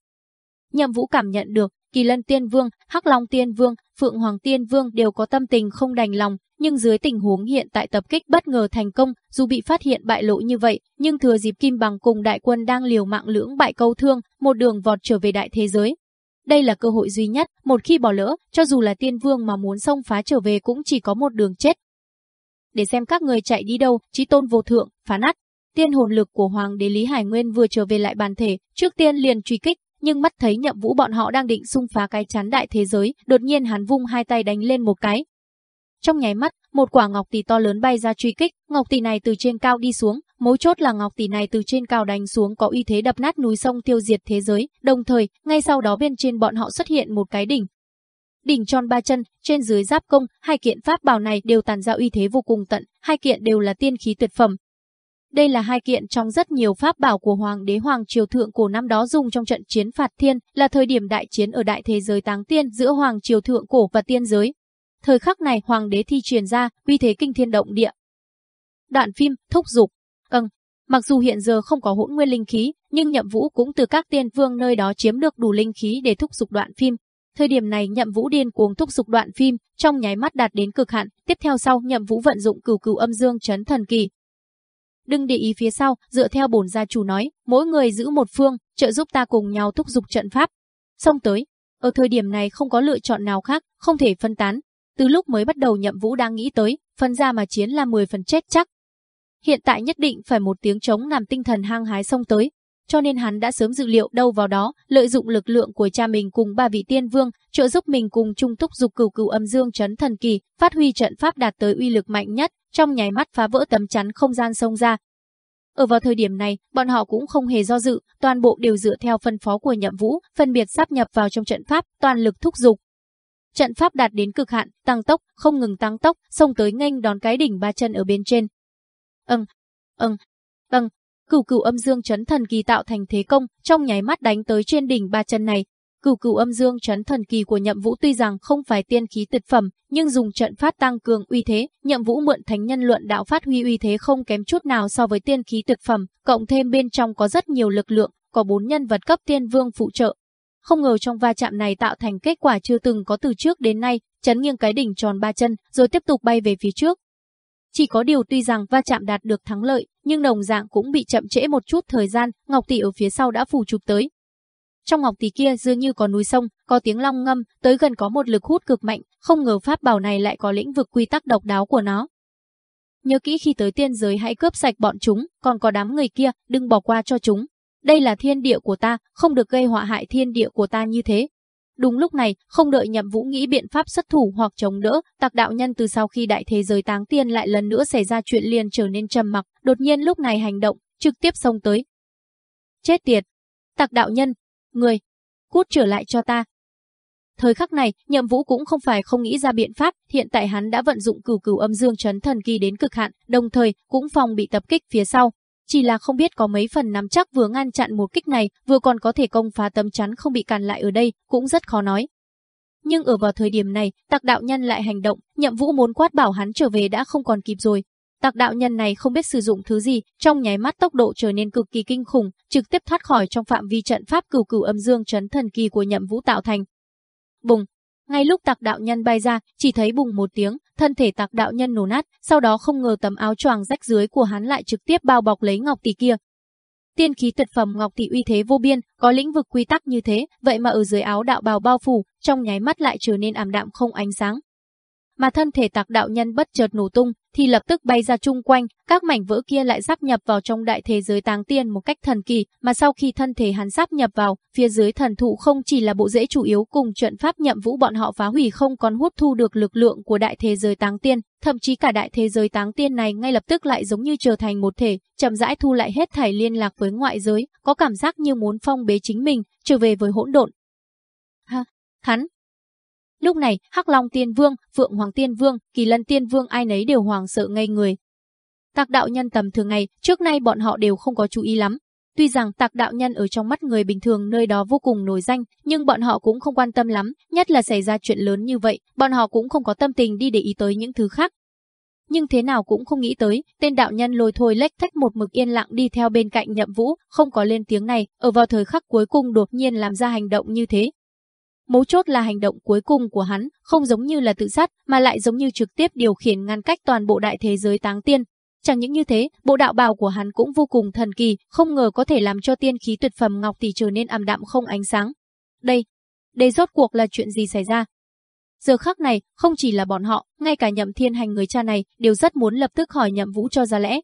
Nhậm Vũ cảm nhận được, Kỳ Lân Tiên Vương, Hắc Long Tiên Vương, Phượng Hoàng Tiên Vương đều có tâm tình không đành lòng, nhưng dưới tình huống hiện tại tập kích bất ngờ thành công, dù bị phát hiện bại lộ như vậy, nhưng thừa dịp Kim Bằng cùng đại quân đang liều mạng lưỡng bại câu thương, một đường vọt trở về đại thế giới. Đây là cơ hội duy nhất, một khi bỏ lỡ, cho dù là tiên vương mà muốn xông phá trở về cũng chỉ có một đường chết. Để xem các người chạy đi đâu, chí tôn vô thượng, phá nát. Tiên hồn lực của Hoàng đế Lý Hải Nguyên vừa trở về lại bàn thể, trước tiên liền truy kích, nhưng mắt thấy nhậm vũ bọn họ đang định xung phá cái chắn đại thế giới, đột nhiên hắn vung hai tay đánh lên một cái, trong nháy mắt, một quả ngọc tỷ to lớn bay ra truy kích, ngọc tỷ này từ trên cao đi xuống, mấu chốt là ngọc tỷ này từ trên cao đánh xuống có uy thế đập nát núi sông tiêu diệt thế giới, đồng thời, ngay sau đó bên trên bọn họ xuất hiện một cái đỉnh. Đỉnh tròn ba chân, trên dưới giáp công, hai kiện pháp bảo này đều tàn ra uy thế vô cùng tận, hai kiện đều là tiên khí tuyệt phẩm. Đây là hai kiện trong rất nhiều pháp bảo của Hoàng đế Hoàng Triều Thượng cổ năm đó dùng trong trận chiến phạt thiên, là thời điểm đại chiến ở đại thế giới táng tiên giữa Hoàng Triều Thượng cổ và tiên giới, Thời khắc này hoàng đế thi truyền ra, uy thế kinh thiên động địa. Đoạn phim, thúc dục. Âng, mặc dù hiện giờ không có hỗn nguyên linh khí, nhưng nhậm vũ cũng từ các tiên vương nơi đó chiếm được đủ linh khí để thúc dục đoạn phim. Thời điểm này nhậm vũ điên cuồng thúc dục đoạn phim, trong nháy mắt đạt đến cực hạn, tiếp theo sau nhậm vũ vận dụng cửu cửu âm dương chấn thần kỳ. Đừng để ý phía sau, dựa theo bổn gia chủ nói, mỗi người giữ một phương, trợ giúp ta cùng nhau thúc dục trận pháp. Xong tới, ở thời điểm này không có lựa chọn nào khác, không thể phân tán, từ lúc mới bắt đầu nhậm vũ đang nghĩ tới, phân ra mà chiến là 10 phần chết chắc. Hiện tại nhất định phải một tiếng chống làm tinh thần hang hái xông tới, cho nên hắn đã sớm dự liệu đâu vào đó, lợi dụng lực lượng của cha mình cùng ba vị tiên vương, trợ giúp mình cùng trung túc dục cửu cửu âm dương chấn thần kỳ, phát huy trận pháp đạt tới uy lực mạnh nhất, trong nháy mắt phá vỡ tấm chắn không gian sông ra. Ở vào thời điểm này, bọn họ cũng không hề do dự, toàn bộ đều dựa theo phân phó của Nhậm Vũ, phân biệt sắp nhập vào trong trận pháp, toàn lực thúc dục, Trận pháp đạt đến cực hạn, tăng tốc, không ngừng tăng tốc, xông tới nghênh đón cái đỉnh ba chân ở bên trên. Âng, âng, âng, cửu cửu âm dương chấn thần kỳ tạo thành thế công, trong nháy mắt đánh tới trên đỉnh ba chân này. Cửu cửu âm dương chấn thần kỳ của Nhậm Vũ tuy rằng không phải tiên khí tuyệt phẩm, nhưng dùng trận phát tăng cường uy thế, Nhậm Vũ mượn thánh nhân luận đạo phát huy uy thế không kém chút nào so với tiên khí tuyệt phẩm, cộng thêm bên trong có rất nhiều lực lượng, có bốn nhân vật cấp tiên vương phụ trợ, không ngờ trong va chạm này tạo thành kết quả chưa từng có từ trước đến nay, chấn nghiêng cái đỉnh tròn ba chân, rồi tiếp tục bay về phía trước. Chỉ có điều tuy rằng va chạm đạt được thắng lợi, nhưng đồng dạng cũng bị chậm trễ một chút thời gian, Ngọc Tỷ ở phía sau đã phủ chụp tới. Trong ngọc tỷ kia dường như có núi sông, có tiếng long ngâm, tới gần có một lực hút cực mạnh, không ngờ pháp bảo này lại có lĩnh vực quy tắc độc đáo của nó. Nhớ kỹ khi tới tiên giới hãy cướp sạch bọn chúng, còn có đám người kia, đừng bỏ qua cho chúng. Đây là thiên địa của ta, không được gây họa hại thiên địa của ta như thế. Đúng lúc này, không đợi nhậm vũ nghĩ biện pháp xuất thủ hoặc chống đỡ, tạc đạo nhân từ sau khi đại thế giới táng tiên lại lần nữa xảy ra chuyện liền trở nên trầm mặc, đột nhiên lúc này hành động, trực tiếp xông tới. Chết tiệt! Tạc đạo nhân, người, cút trở lại cho ta. Thời khắc này, nhậm vũ cũng không phải không nghĩ ra biện pháp, hiện tại hắn đã vận dụng cửu cửu âm dương chấn thần kỳ đến cực hạn, đồng thời cũng phòng bị tập kích phía sau. Chỉ là không biết có mấy phần nắm chắc vừa ngăn chặn một kích này, vừa còn có thể công phá tấm chắn không bị cản lại ở đây, cũng rất khó nói. Nhưng ở vào thời điểm này, tạc đạo nhân lại hành động, nhậm vũ muốn quát bảo hắn trở về đã không còn kịp rồi, Tạc đạo nhân này không biết sử dụng thứ gì, trong nháy mắt tốc độ trở nên cực kỳ kinh khủng, trực tiếp thoát khỏi trong phạm vi trận pháp cửu cửu âm dương chấn thần kỳ của Nhậm Vũ tạo thành. Bùng, ngay lúc tạc đạo nhân bay ra, chỉ thấy bùng một tiếng, thân thể tạc đạo nhân nổ nát, sau đó không ngờ tấm áo choàng rách dưới của hắn lại trực tiếp bao bọc lấy ngọc tỷ kia. Tiên khí tuyệt phẩm ngọc tỷ uy thế vô biên, có lĩnh vực quy tắc như thế, vậy mà ở dưới áo đạo bào bao phủ, trong nháy mắt lại trở nên ảm đạm không ánh sáng, mà thân thể tạc đạo nhân bất chợt nổ tung, thì lập tức bay ra chung quanh, các mảnh vỡ kia lại sáp nhập vào trong đại thế giới táng tiên một cách thần kỳ, mà sau khi thân thể hắn sáp nhập vào, phía dưới thần thụ không chỉ là bộ rễ chủ yếu cùng trận pháp nhậm vũ bọn họ phá hủy không còn hút thu được lực lượng của đại thế giới táng tiên, thậm chí cả đại thế giới táng tiên này ngay lập tức lại giống như trở thành một thể, chậm rãi thu lại hết thảy liên lạc với ngoại giới, có cảm giác như muốn phong bế chính mình, trở về với hỗn độn. Ha, hắn, Lúc này, Hắc Long Tiên Vương, Phượng Hoàng Tiên Vương, Kỳ Lân Tiên Vương ai nấy đều hoàng sợ ngây người. Tạc đạo nhân tầm thường ngày, trước nay bọn họ đều không có chú ý lắm. Tuy rằng tạc đạo nhân ở trong mắt người bình thường nơi đó vô cùng nổi danh, nhưng bọn họ cũng không quan tâm lắm, nhất là xảy ra chuyện lớn như vậy, bọn họ cũng không có tâm tình đi để ý tới những thứ khác. Nhưng thế nào cũng không nghĩ tới, tên đạo nhân lôi thôi lách thách một mực yên lặng đi theo bên cạnh nhậm vũ, không có lên tiếng này, ở vào thời khắc cuối cùng đột nhiên làm ra hành động như thế, Mấu chốt là hành động cuối cùng của hắn, không giống như là tự sát, mà lại giống như trực tiếp điều khiển ngăn cách toàn bộ đại thế giới táng tiên. Chẳng những như thế, bộ đạo bào của hắn cũng vô cùng thần kỳ, không ngờ có thể làm cho tiên khí tuyệt phẩm ngọc tỷ trở nên ảm đạm không ánh sáng. Đây, đây rốt cuộc là chuyện gì xảy ra? Giờ khắc này, không chỉ là bọn họ, ngay cả nhậm thiên hành người cha này, đều rất muốn lập tức hỏi nhậm vũ cho ra lẽ.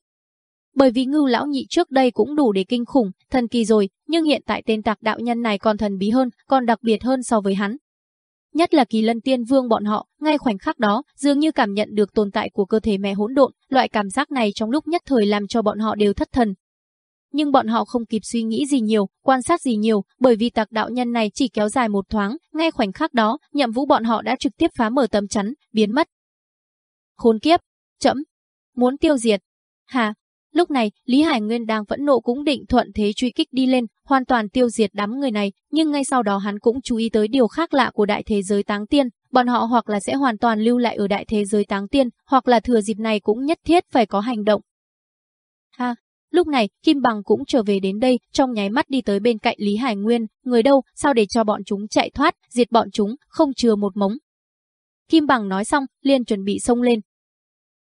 Bởi vì ngưu lão nhị trước đây cũng đủ để kinh khủng, thần kỳ rồi, nhưng hiện tại tên tạc đạo nhân này còn thần bí hơn, còn đặc biệt hơn so với hắn. Nhất là kỳ lân tiên vương bọn họ, ngay khoảnh khắc đó, dường như cảm nhận được tồn tại của cơ thể mẹ hỗn độn, loại cảm giác này trong lúc nhất thời làm cho bọn họ đều thất thần. Nhưng bọn họ không kịp suy nghĩ gì nhiều, quan sát gì nhiều, bởi vì tạc đạo nhân này chỉ kéo dài một thoáng, ngay khoảnh khắc đó, nhậm vũ bọn họ đã trực tiếp phá mở tấm chắn, biến mất. Khốn kiếp, chậm, muốn tiêu diệt. Hà, Lúc này, Lý Hải Nguyên đang vẫn nộ cũng định thuận thế truy kích đi lên, hoàn toàn tiêu diệt đám người này, nhưng ngay sau đó hắn cũng chú ý tới điều khác lạ của đại thế giới táng tiên, bọn họ hoặc là sẽ hoàn toàn lưu lại ở đại thế giới táng tiên, hoặc là thừa dịp này cũng nhất thiết phải có hành động. Ha, lúc này, Kim Bằng cũng trở về đến đây, trong nháy mắt đi tới bên cạnh Lý Hải Nguyên, người đâu, sao để cho bọn chúng chạy thoát, diệt bọn chúng, không chừa một mống. Kim Bằng nói xong, liền chuẩn bị xông lên.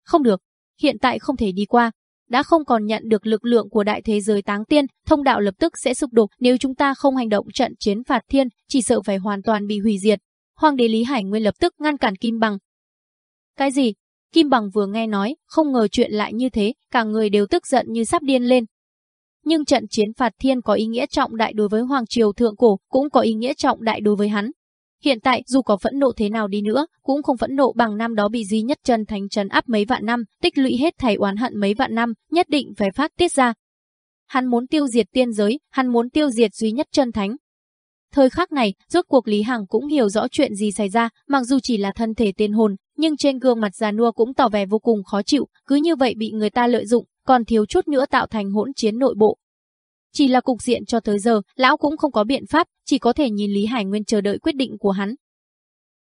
Không được, hiện tại không thể đi qua, đã không còn nhận được lực lượng của đại thế giới táng tiên, thông đạo lập tức sẽ sụp đổ nếu chúng ta không hành động trận chiến phạt thiên, chỉ sợ phải hoàn toàn bị hủy diệt. Hoàng đế Lý Hải Nguyên lập tức ngăn cản Kim Bằng. Cái gì? Kim Bằng vừa nghe nói, không ngờ chuyện lại như thế, cả người đều tức giận như sắp điên lên. Nhưng trận chiến phạt thiên có ý nghĩa trọng đại đối với Hoàng Triều Thượng Cổ, cũng có ý nghĩa trọng đại đối với hắn. Hiện tại dù có phẫn nộ thế nào đi nữa, cũng không phẫn nộ bằng năm đó bị duy nhất chân thánh trấn áp mấy vạn năm, tích lũy hết thảy oán hận mấy vạn năm, nhất định phải phát tiết ra. Hắn muốn tiêu diệt tiên giới, hắn muốn tiêu diệt duy nhất chân thánh. Thời khắc này, rốt cuộc Lý Hằng cũng hiểu rõ chuyện gì xảy ra, mặc dù chỉ là thân thể tiên hồn, nhưng trên gương mặt già nua cũng tỏ vẻ vô cùng khó chịu, cứ như vậy bị người ta lợi dụng, còn thiếu chút nữa tạo thành hỗn chiến nội bộ. Chỉ là cục diện cho tới giờ, lão cũng không có biện pháp, chỉ có thể nhìn Lý Hải Nguyên chờ đợi quyết định của hắn.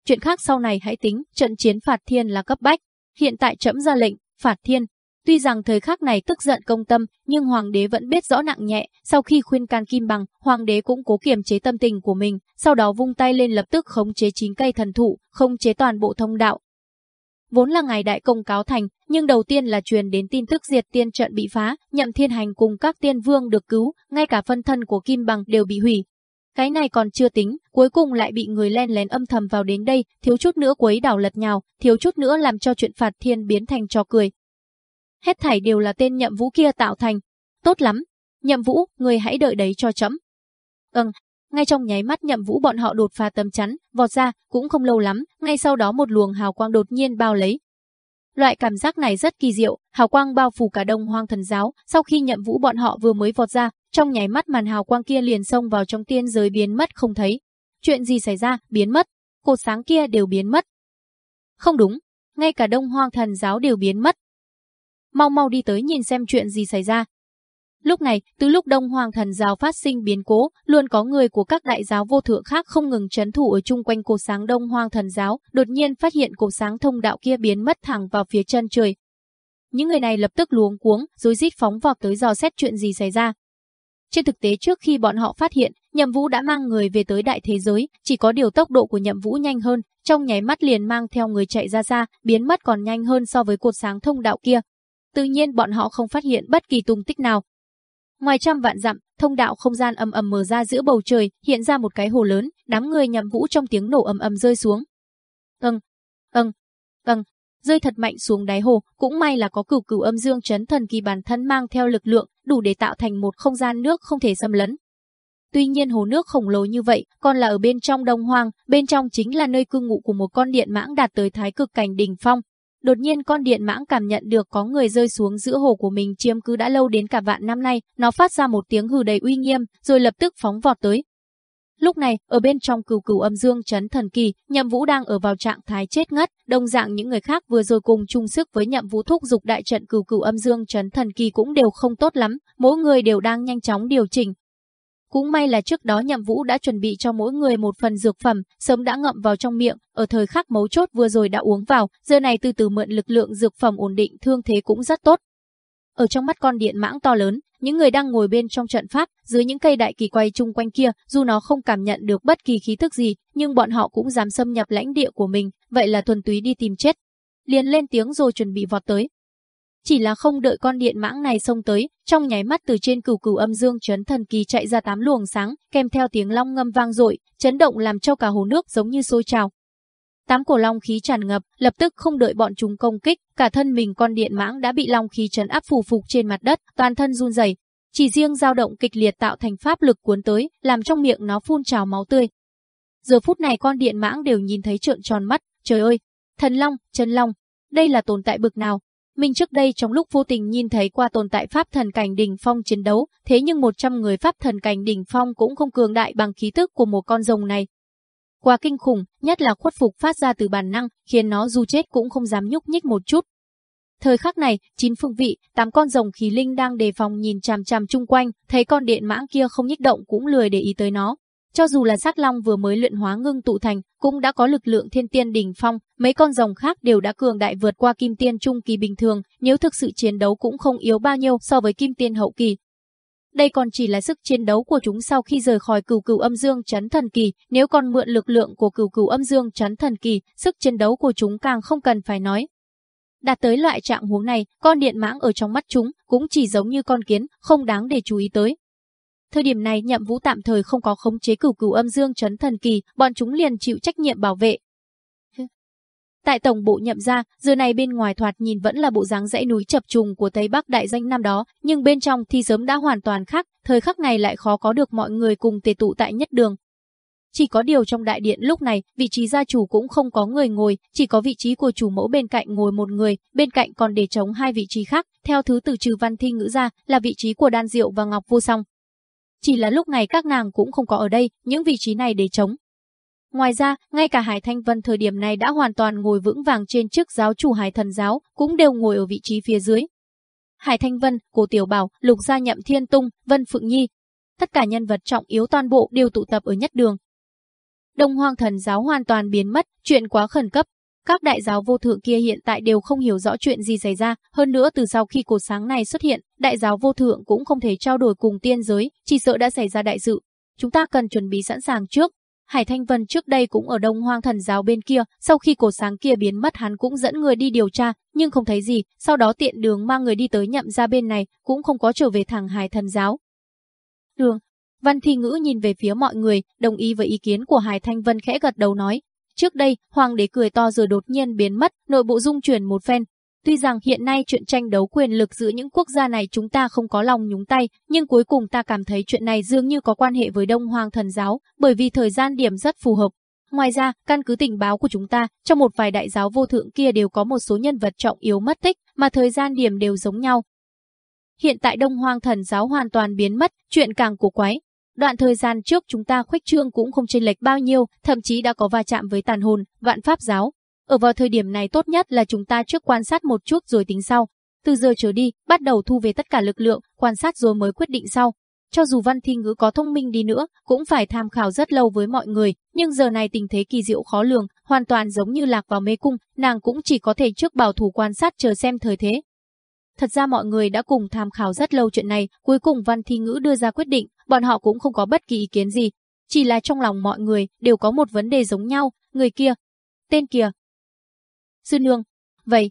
Chuyện khác sau này hãy tính, trận chiến phạt thiên là cấp bách. Hiện tại trẫm ra lệnh, phạt thiên, Tuy rằng thời khắc này tức giận công tâm, nhưng hoàng đế vẫn biết rõ nặng nhẹ, sau khi khuyên can Kim Bằng, hoàng đế cũng cố kiềm chế tâm tình của mình, sau đó vung tay lên lập tức khống chế chín cây thần thụ, khống chế toàn bộ thông đạo. Vốn là ngày đại công cáo thành, nhưng đầu tiên là truyền đến tin tức diệt tiên trận bị phá, nhậm thiên hành cùng các tiên vương được cứu, ngay cả phân thân của Kim Bằng đều bị hủy, cái này còn chưa tính, cuối cùng lại bị người len lén âm thầm vào đến đây, thiếu chút nữa quấy đảo lật nhào, thiếu chút nữa làm cho chuyện phạt thiên biến thành trò cười. Hết thảy đều là tên nhậm vũ kia tạo thành. Tốt lắm, nhậm vũ, người hãy đợi đấy cho chấm. Ừm, ngay trong nháy mắt nhậm vũ bọn họ đột phá tấm chắn, vọt ra, cũng không lâu lắm, ngay sau đó một luồng hào quang đột nhiên bao lấy. Loại cảm giác này rất kỳ diệu, hào quang bao phủ cả đông hoang thần giáo, sau khi nhậm vũ bọn họ vừa mới vọt ra, trong nháy mắt màn hào quang kia liền xông vào trong tiên giới biến mất không thấy. Chuyện gì xảy ra, biến mất, cột sáng kia đều biến mất. Không đúng, ngay cả đông hoang thần giáo đều biến mất. Mau mau đi tới nhìn xem chuyện gì xảy ra. Lúc này, từ lúc Đông Hoàng thần giáo phát sinh biến cố, luôn có người của các đại giáo vô thượng khác không ngừng chấn thủ ở chung quanh cột sáng Đông Hoàng thần giáo, đột nhiên phát hiện cột sáng thông đạo kia biến mất thẳng vào phía chân trời. Những người này lập tức luống cuống, rồi rít phóng vọt tới dò xét chuyện gì xảy ra. Trên thực tế trước khi bọn họ phát hiện, Nhậm Vũ đã mang người về tới đại thế giới, chỉ có điều tốc độ của Nhậm Vũ nhanh hơn, trong nháy mắt liền mang theo người chạy ra xa, biến mất còn nhanh hơn so với cột sáng thông đạo kia. Tự nhiên bọn họ không phát hiện bất kỳ tung tích nào. Ngoài trăm vạn dặm, thông đạo không gian ầm ầm mở ra giữa bầu trời, hiện ra một cái hồ lớn, đám người Nhậm Vũ trong tiếng nổ ầm ầm rơi xuống. Ầng, ầng, ầng, rơi thật mạnh xuống đáy hồ, cũng may là có cửu cửu âm dương chấn thần kỳ bản thân mang theo lực lượng, đủ để tạo thành một không gian nước không thể xâm lấn. Tuy nhiên hồ nước khổng lồ như vậy, còn là ở bên trong đông hoang, bên trong chính là nơi cư ngụ của một con điện mãng đạt tới thái cực cảnh đỉnh phong. Đột nhiên con điện mãng cảm nhận được có người rơi xuống giữa hồ của mình chiếm cứ đã lâu đến cả vạn năm nay, nó phát ra một tiếng hừ đầy uy nghiêm, rồi lập tức phóng vọt tới, Lúc này, ở bên trong cửu cửu âm dương chấn thần kỳ, Nhậm Vũ đang ở vào trạng thái chết ngất, đồng dạng những người khác vừa rồi cùng chung sức với Nhậm Vũ thúc dục đại trận cửu cửu âm dương chấn thần kỳ cũng đều không tốt lắm, mỗi người đều đang nhanh chóng điều chỉnh. Cũng may là trước đó Nhậm Vũ đã chuẩn bị cho mỗi người một phần dược phẩm, sớm đã ngậm vào trong miệng, ở thời khắc mấu chốt vừa rồi đã uống vào, giờ này từ từ mượn lực lượng dược phẩm ổn định thương thế cũng rất tốt. Ở trong mắt con điện mãng to lớn, những người đang ngồi bên trong trận pháp, dưới những cây đại kỳ quay chung quanh kia, dù nó không cảm nhận được bất kỳ khí thức gì, nhưng bọn họ cũng dám xâm nhập lãnh địa của mình, vậy là thuần túy đi tìm chết. Liền lên tiếng rồi chuẩn bị vọt tới. Chỉ là không đợi con điện mãng này xông tới, trong nháy mắt từ trên cửu cửu âm dương chấn thần kỳ chạy ra tám luồng sáng, kèm theo tiếng long ngâm vang dội, chấn động làm cho cả hồ nước giống như sôi trào. Tám cổ long khí tràn ngập, lập tức không đợi bọn chúng công kích, cả thân mình con điện mãng đã bị long khí trấn áp phù phục trên mặt đất, toàn thân run rẩy. Chỉ riêng dao động kịch liệt tạo thành pháp lực cuốn tới, làm trong miệng nó phun trào máu tươi. Giờ phút này con điện mãng đều nhìn thấy trợn tròn mắt, trời ơi, thần long, chân long, đây là tồn tại bực nào? Mình trước đây trong lúc vô tình nhìn thấy qua tồn tại pháp thần cảnh đỉnh phong chiến đấu, thế nhưng 100 người pháp thần cảnh đỉnh phong cũng không cường đại bằng khí tức của một con rồng này, Quá kinh khủng, nhất là khuất phục phát ra từ bản năng, khiến nó dù chết cũng không dám nhúc nhích một chút. Thời khắc này, chín phương vị, tám con rồng khí linh đang đề phòng nhìn chằm chằm chung quanh, thấy con điện mãng kia không nhích động cũng lười để ý tới nó. Cho dù là giác long vừa mới luyện hóa ngưng tụ thành, cũng đã có lực lượng thiên tiên đỉnh phong, mấy con rồng khác đều đã cường đại vượt qua kim tiên trung kỳ bình thường, nếu thực sự chiến đấu cũng không yếu bao nhiêu so với kim tiên hậu kỳ, đây còn chỉ là sức chiến đấu của chúng sau khi rời khỏi cửu cửu âm dương chấn thần kỳ, nếu còn mượn lực lượng của cửu cửu âm dương chấn thần kỳ, sức chiến đấu của chúng càng không cần phải nói. Đạt tới loại trạng huống này, con điện mãng ở trong mắt chúng cũng chỉ giống như con kiến, không đáng để chú ý tới. Thời điểm này nhậm vũ tạm thời không có khống chế cửu cửu âm dương chấn thần kỳ, bọn chúng liền chịu trách nhiệm bảo vệ, [LAUGHS] Tại tổng bộ nhậm ra, giờ này bên ngoài thoạt nhìn vẫn là bộ dáng dãy núi chập trùng của Tây Bắc đại danh năm đó, nhưng bên trong thì sớm đã hoàn toàn khác, thời khắc này lại khó có được mọi người cùng tề tụ tại nhất đường. Chỉ có điều trong đại điện lúc này, vị trí gia chủ cũng không có người ngồi, chỉ có vị trí của chủ mẫu bên cạnh ngồi một người, bên cạnh còn để trống hai vị trí khác, theo thứ từ trừ văn thi ngữ ra, là vị trí của Đan Diệu và Ngọc Vô Song. Chỉ là lúc này các nàng cũng không có ở đây, những vị trí này để chống. Ngoài ra, ngay cả Hải Thanh Vân thời điểm này đã hoàn toàn ngồi vững vàng trên chức giáo chủ Hải Thần Giáo, cũng đều ngồi ở vị trí phía dưới. Hải Thanh Vân, Cô Tiểu Bảo, Lục Gia Nhậm Thiên Tung, Vân Phượng Nhi, tất cả nhân vật trọng yếu toàn bộ đều tụ tập ở nhất đường. Đông Hoang Thần Giáo hoàn toàn biến mất, chuyện quá khẩn cấp. Các đại giáo vô thượng kia hiện tại đều không hiểu rõ chuyện gì xảy ra, hơn nữa từ sau khi cột sáng này xuất hiện, đại giáo vô thượng cũng không thể trao đổi cùng tiên giới, chỉ sợ đã xảy ra đại sự. Chúng ta cần chuẩn bị sẵn sàng trước. Hải Thanh Vân trước đây cũng ở Đông Hoang Thần giáo bên kia, sau khi cổ sáng kia biến mất hắn cũng dẫn người đi điều tra, nhưng không thấy gì, sau đó tiện đường mang người đi tới nhậm ra bên này, cũng không có trở về thẳng Hải Thần giáo. Đường, Văn Thi Ngữ nhìn về phía mọi người, đồng ý với ý kiến của Hải Thanh Vân khẽ gật đầu nói, Trước đây, hoàng đế cười to rồi đột nhiên biến mất, nội bộ dung chuyển một phen. Tuy rằng hiện nay chuyện tranh đấu quyền lực giữa những quốc gia này chúng ta không có lòng nhúng tay, nhưng cuối cùng ta cảm thấy chuyện này dường như có quan hệ với Đông Hoàng thần giáo, bởi vì thời gian điểm rất phù hợp. Ngoài ra, căn cứ tình báo của chúng ta, trong một vài đại giáo vô thượng kia đều có một số nhân vật trọng yếu mất tích, mà thời gian điểm đều giống nhau. Hiện tại Đông Hoang thần giáo hoàn toàn biến mất, chuyện càng cổ quái, Đoạn thời gian trước chúng ta khuếch trương cũng không chênh lệch bao nhiêu, thậm chí đã có va chạm với tàn hồn, vạn pháp giáo. Ở vào thời điểm này tốt nhất là chúng ta trước quan sát một chút rồi tính sau. Từ giờ trở đi, bắt đầu thu về tất cả lực lượng, quan sát rồi mới quyết định sau. Cho dù văn thi ngữ có thông minh đi nữa, cũng phải tham khảo rất lâu với mọi người, nhưng giờ này tình thế kỳ diệu khó lường, hoàn toàn giống như lạc vào mê cung, nàng cũng chỉ có thể trước bảo thủ quan sát chờ xem thời thế. Thật ra mọi người đã cùng tham khảo rất lâu chuyện này, cuối cùng Văn Thi Ngữ đưa ra quyết định, bọn họ cũng không có bất kỳ ý kiến gì. Chỉ là trong lòng mọi người đều có một vấn đề giống nhau, người kia, tên kia. Sư nương, vậy,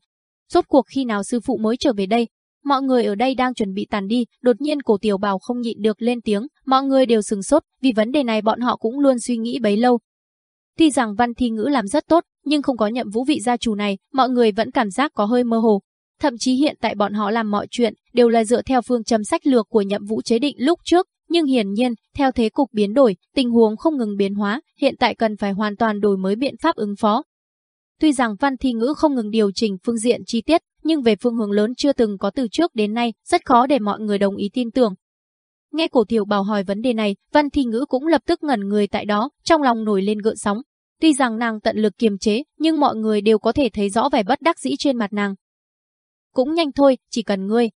rốt cuộc khi nào sư phụ mới trở về đây? Mọi người ở đây đang chuẩn bị tàn đi, đột nhiên cổ tiểu bào không nhịn được lên tiếng, mọi người đều sừng sốt, vì vấn đề này bọn họ cũng luôn suy nghĩ bấy lâu. Tuy rằng văn thi ngữ làm rất tốt, nhưng không có nhậm vũ vị gia chủ này, mọi người vẫn cảm giác có hơi mơ hồ. Thậm chí hiện tại bọn họ làm mọi chuyện đều là dựa theo phương châm sách lược của nhậm vũ chế định lúc trước, nhưng hiển nhiên, theo thế cục biến đổi, tình huống không ngừng biến hóa, hiện tại cần phải hoàn toàn đổi mới biện pháp ứng phó. Tuy rằng văn thi ngữ không ngừng điều chỉnh phương diện chi tiết, nhưng về phương hướng lớn chưa từng có từ trước đến nay, rất khó để mọi người đồng ý tin tưởng. Nghe cổ tiểu bảo hỏi vấn đề này, văn thi ngữ cũng lập tức ngẩn người tại đó, trong lòng nổi lên gợn sóng. Tuy rằng nàng tận lực kiềm chế, nhưng mọi người đều có thể thấy rõ vẻ bất đắc dĩ trên mặt nàng. Cũng nhanh thôi, chỉ cần ngươi,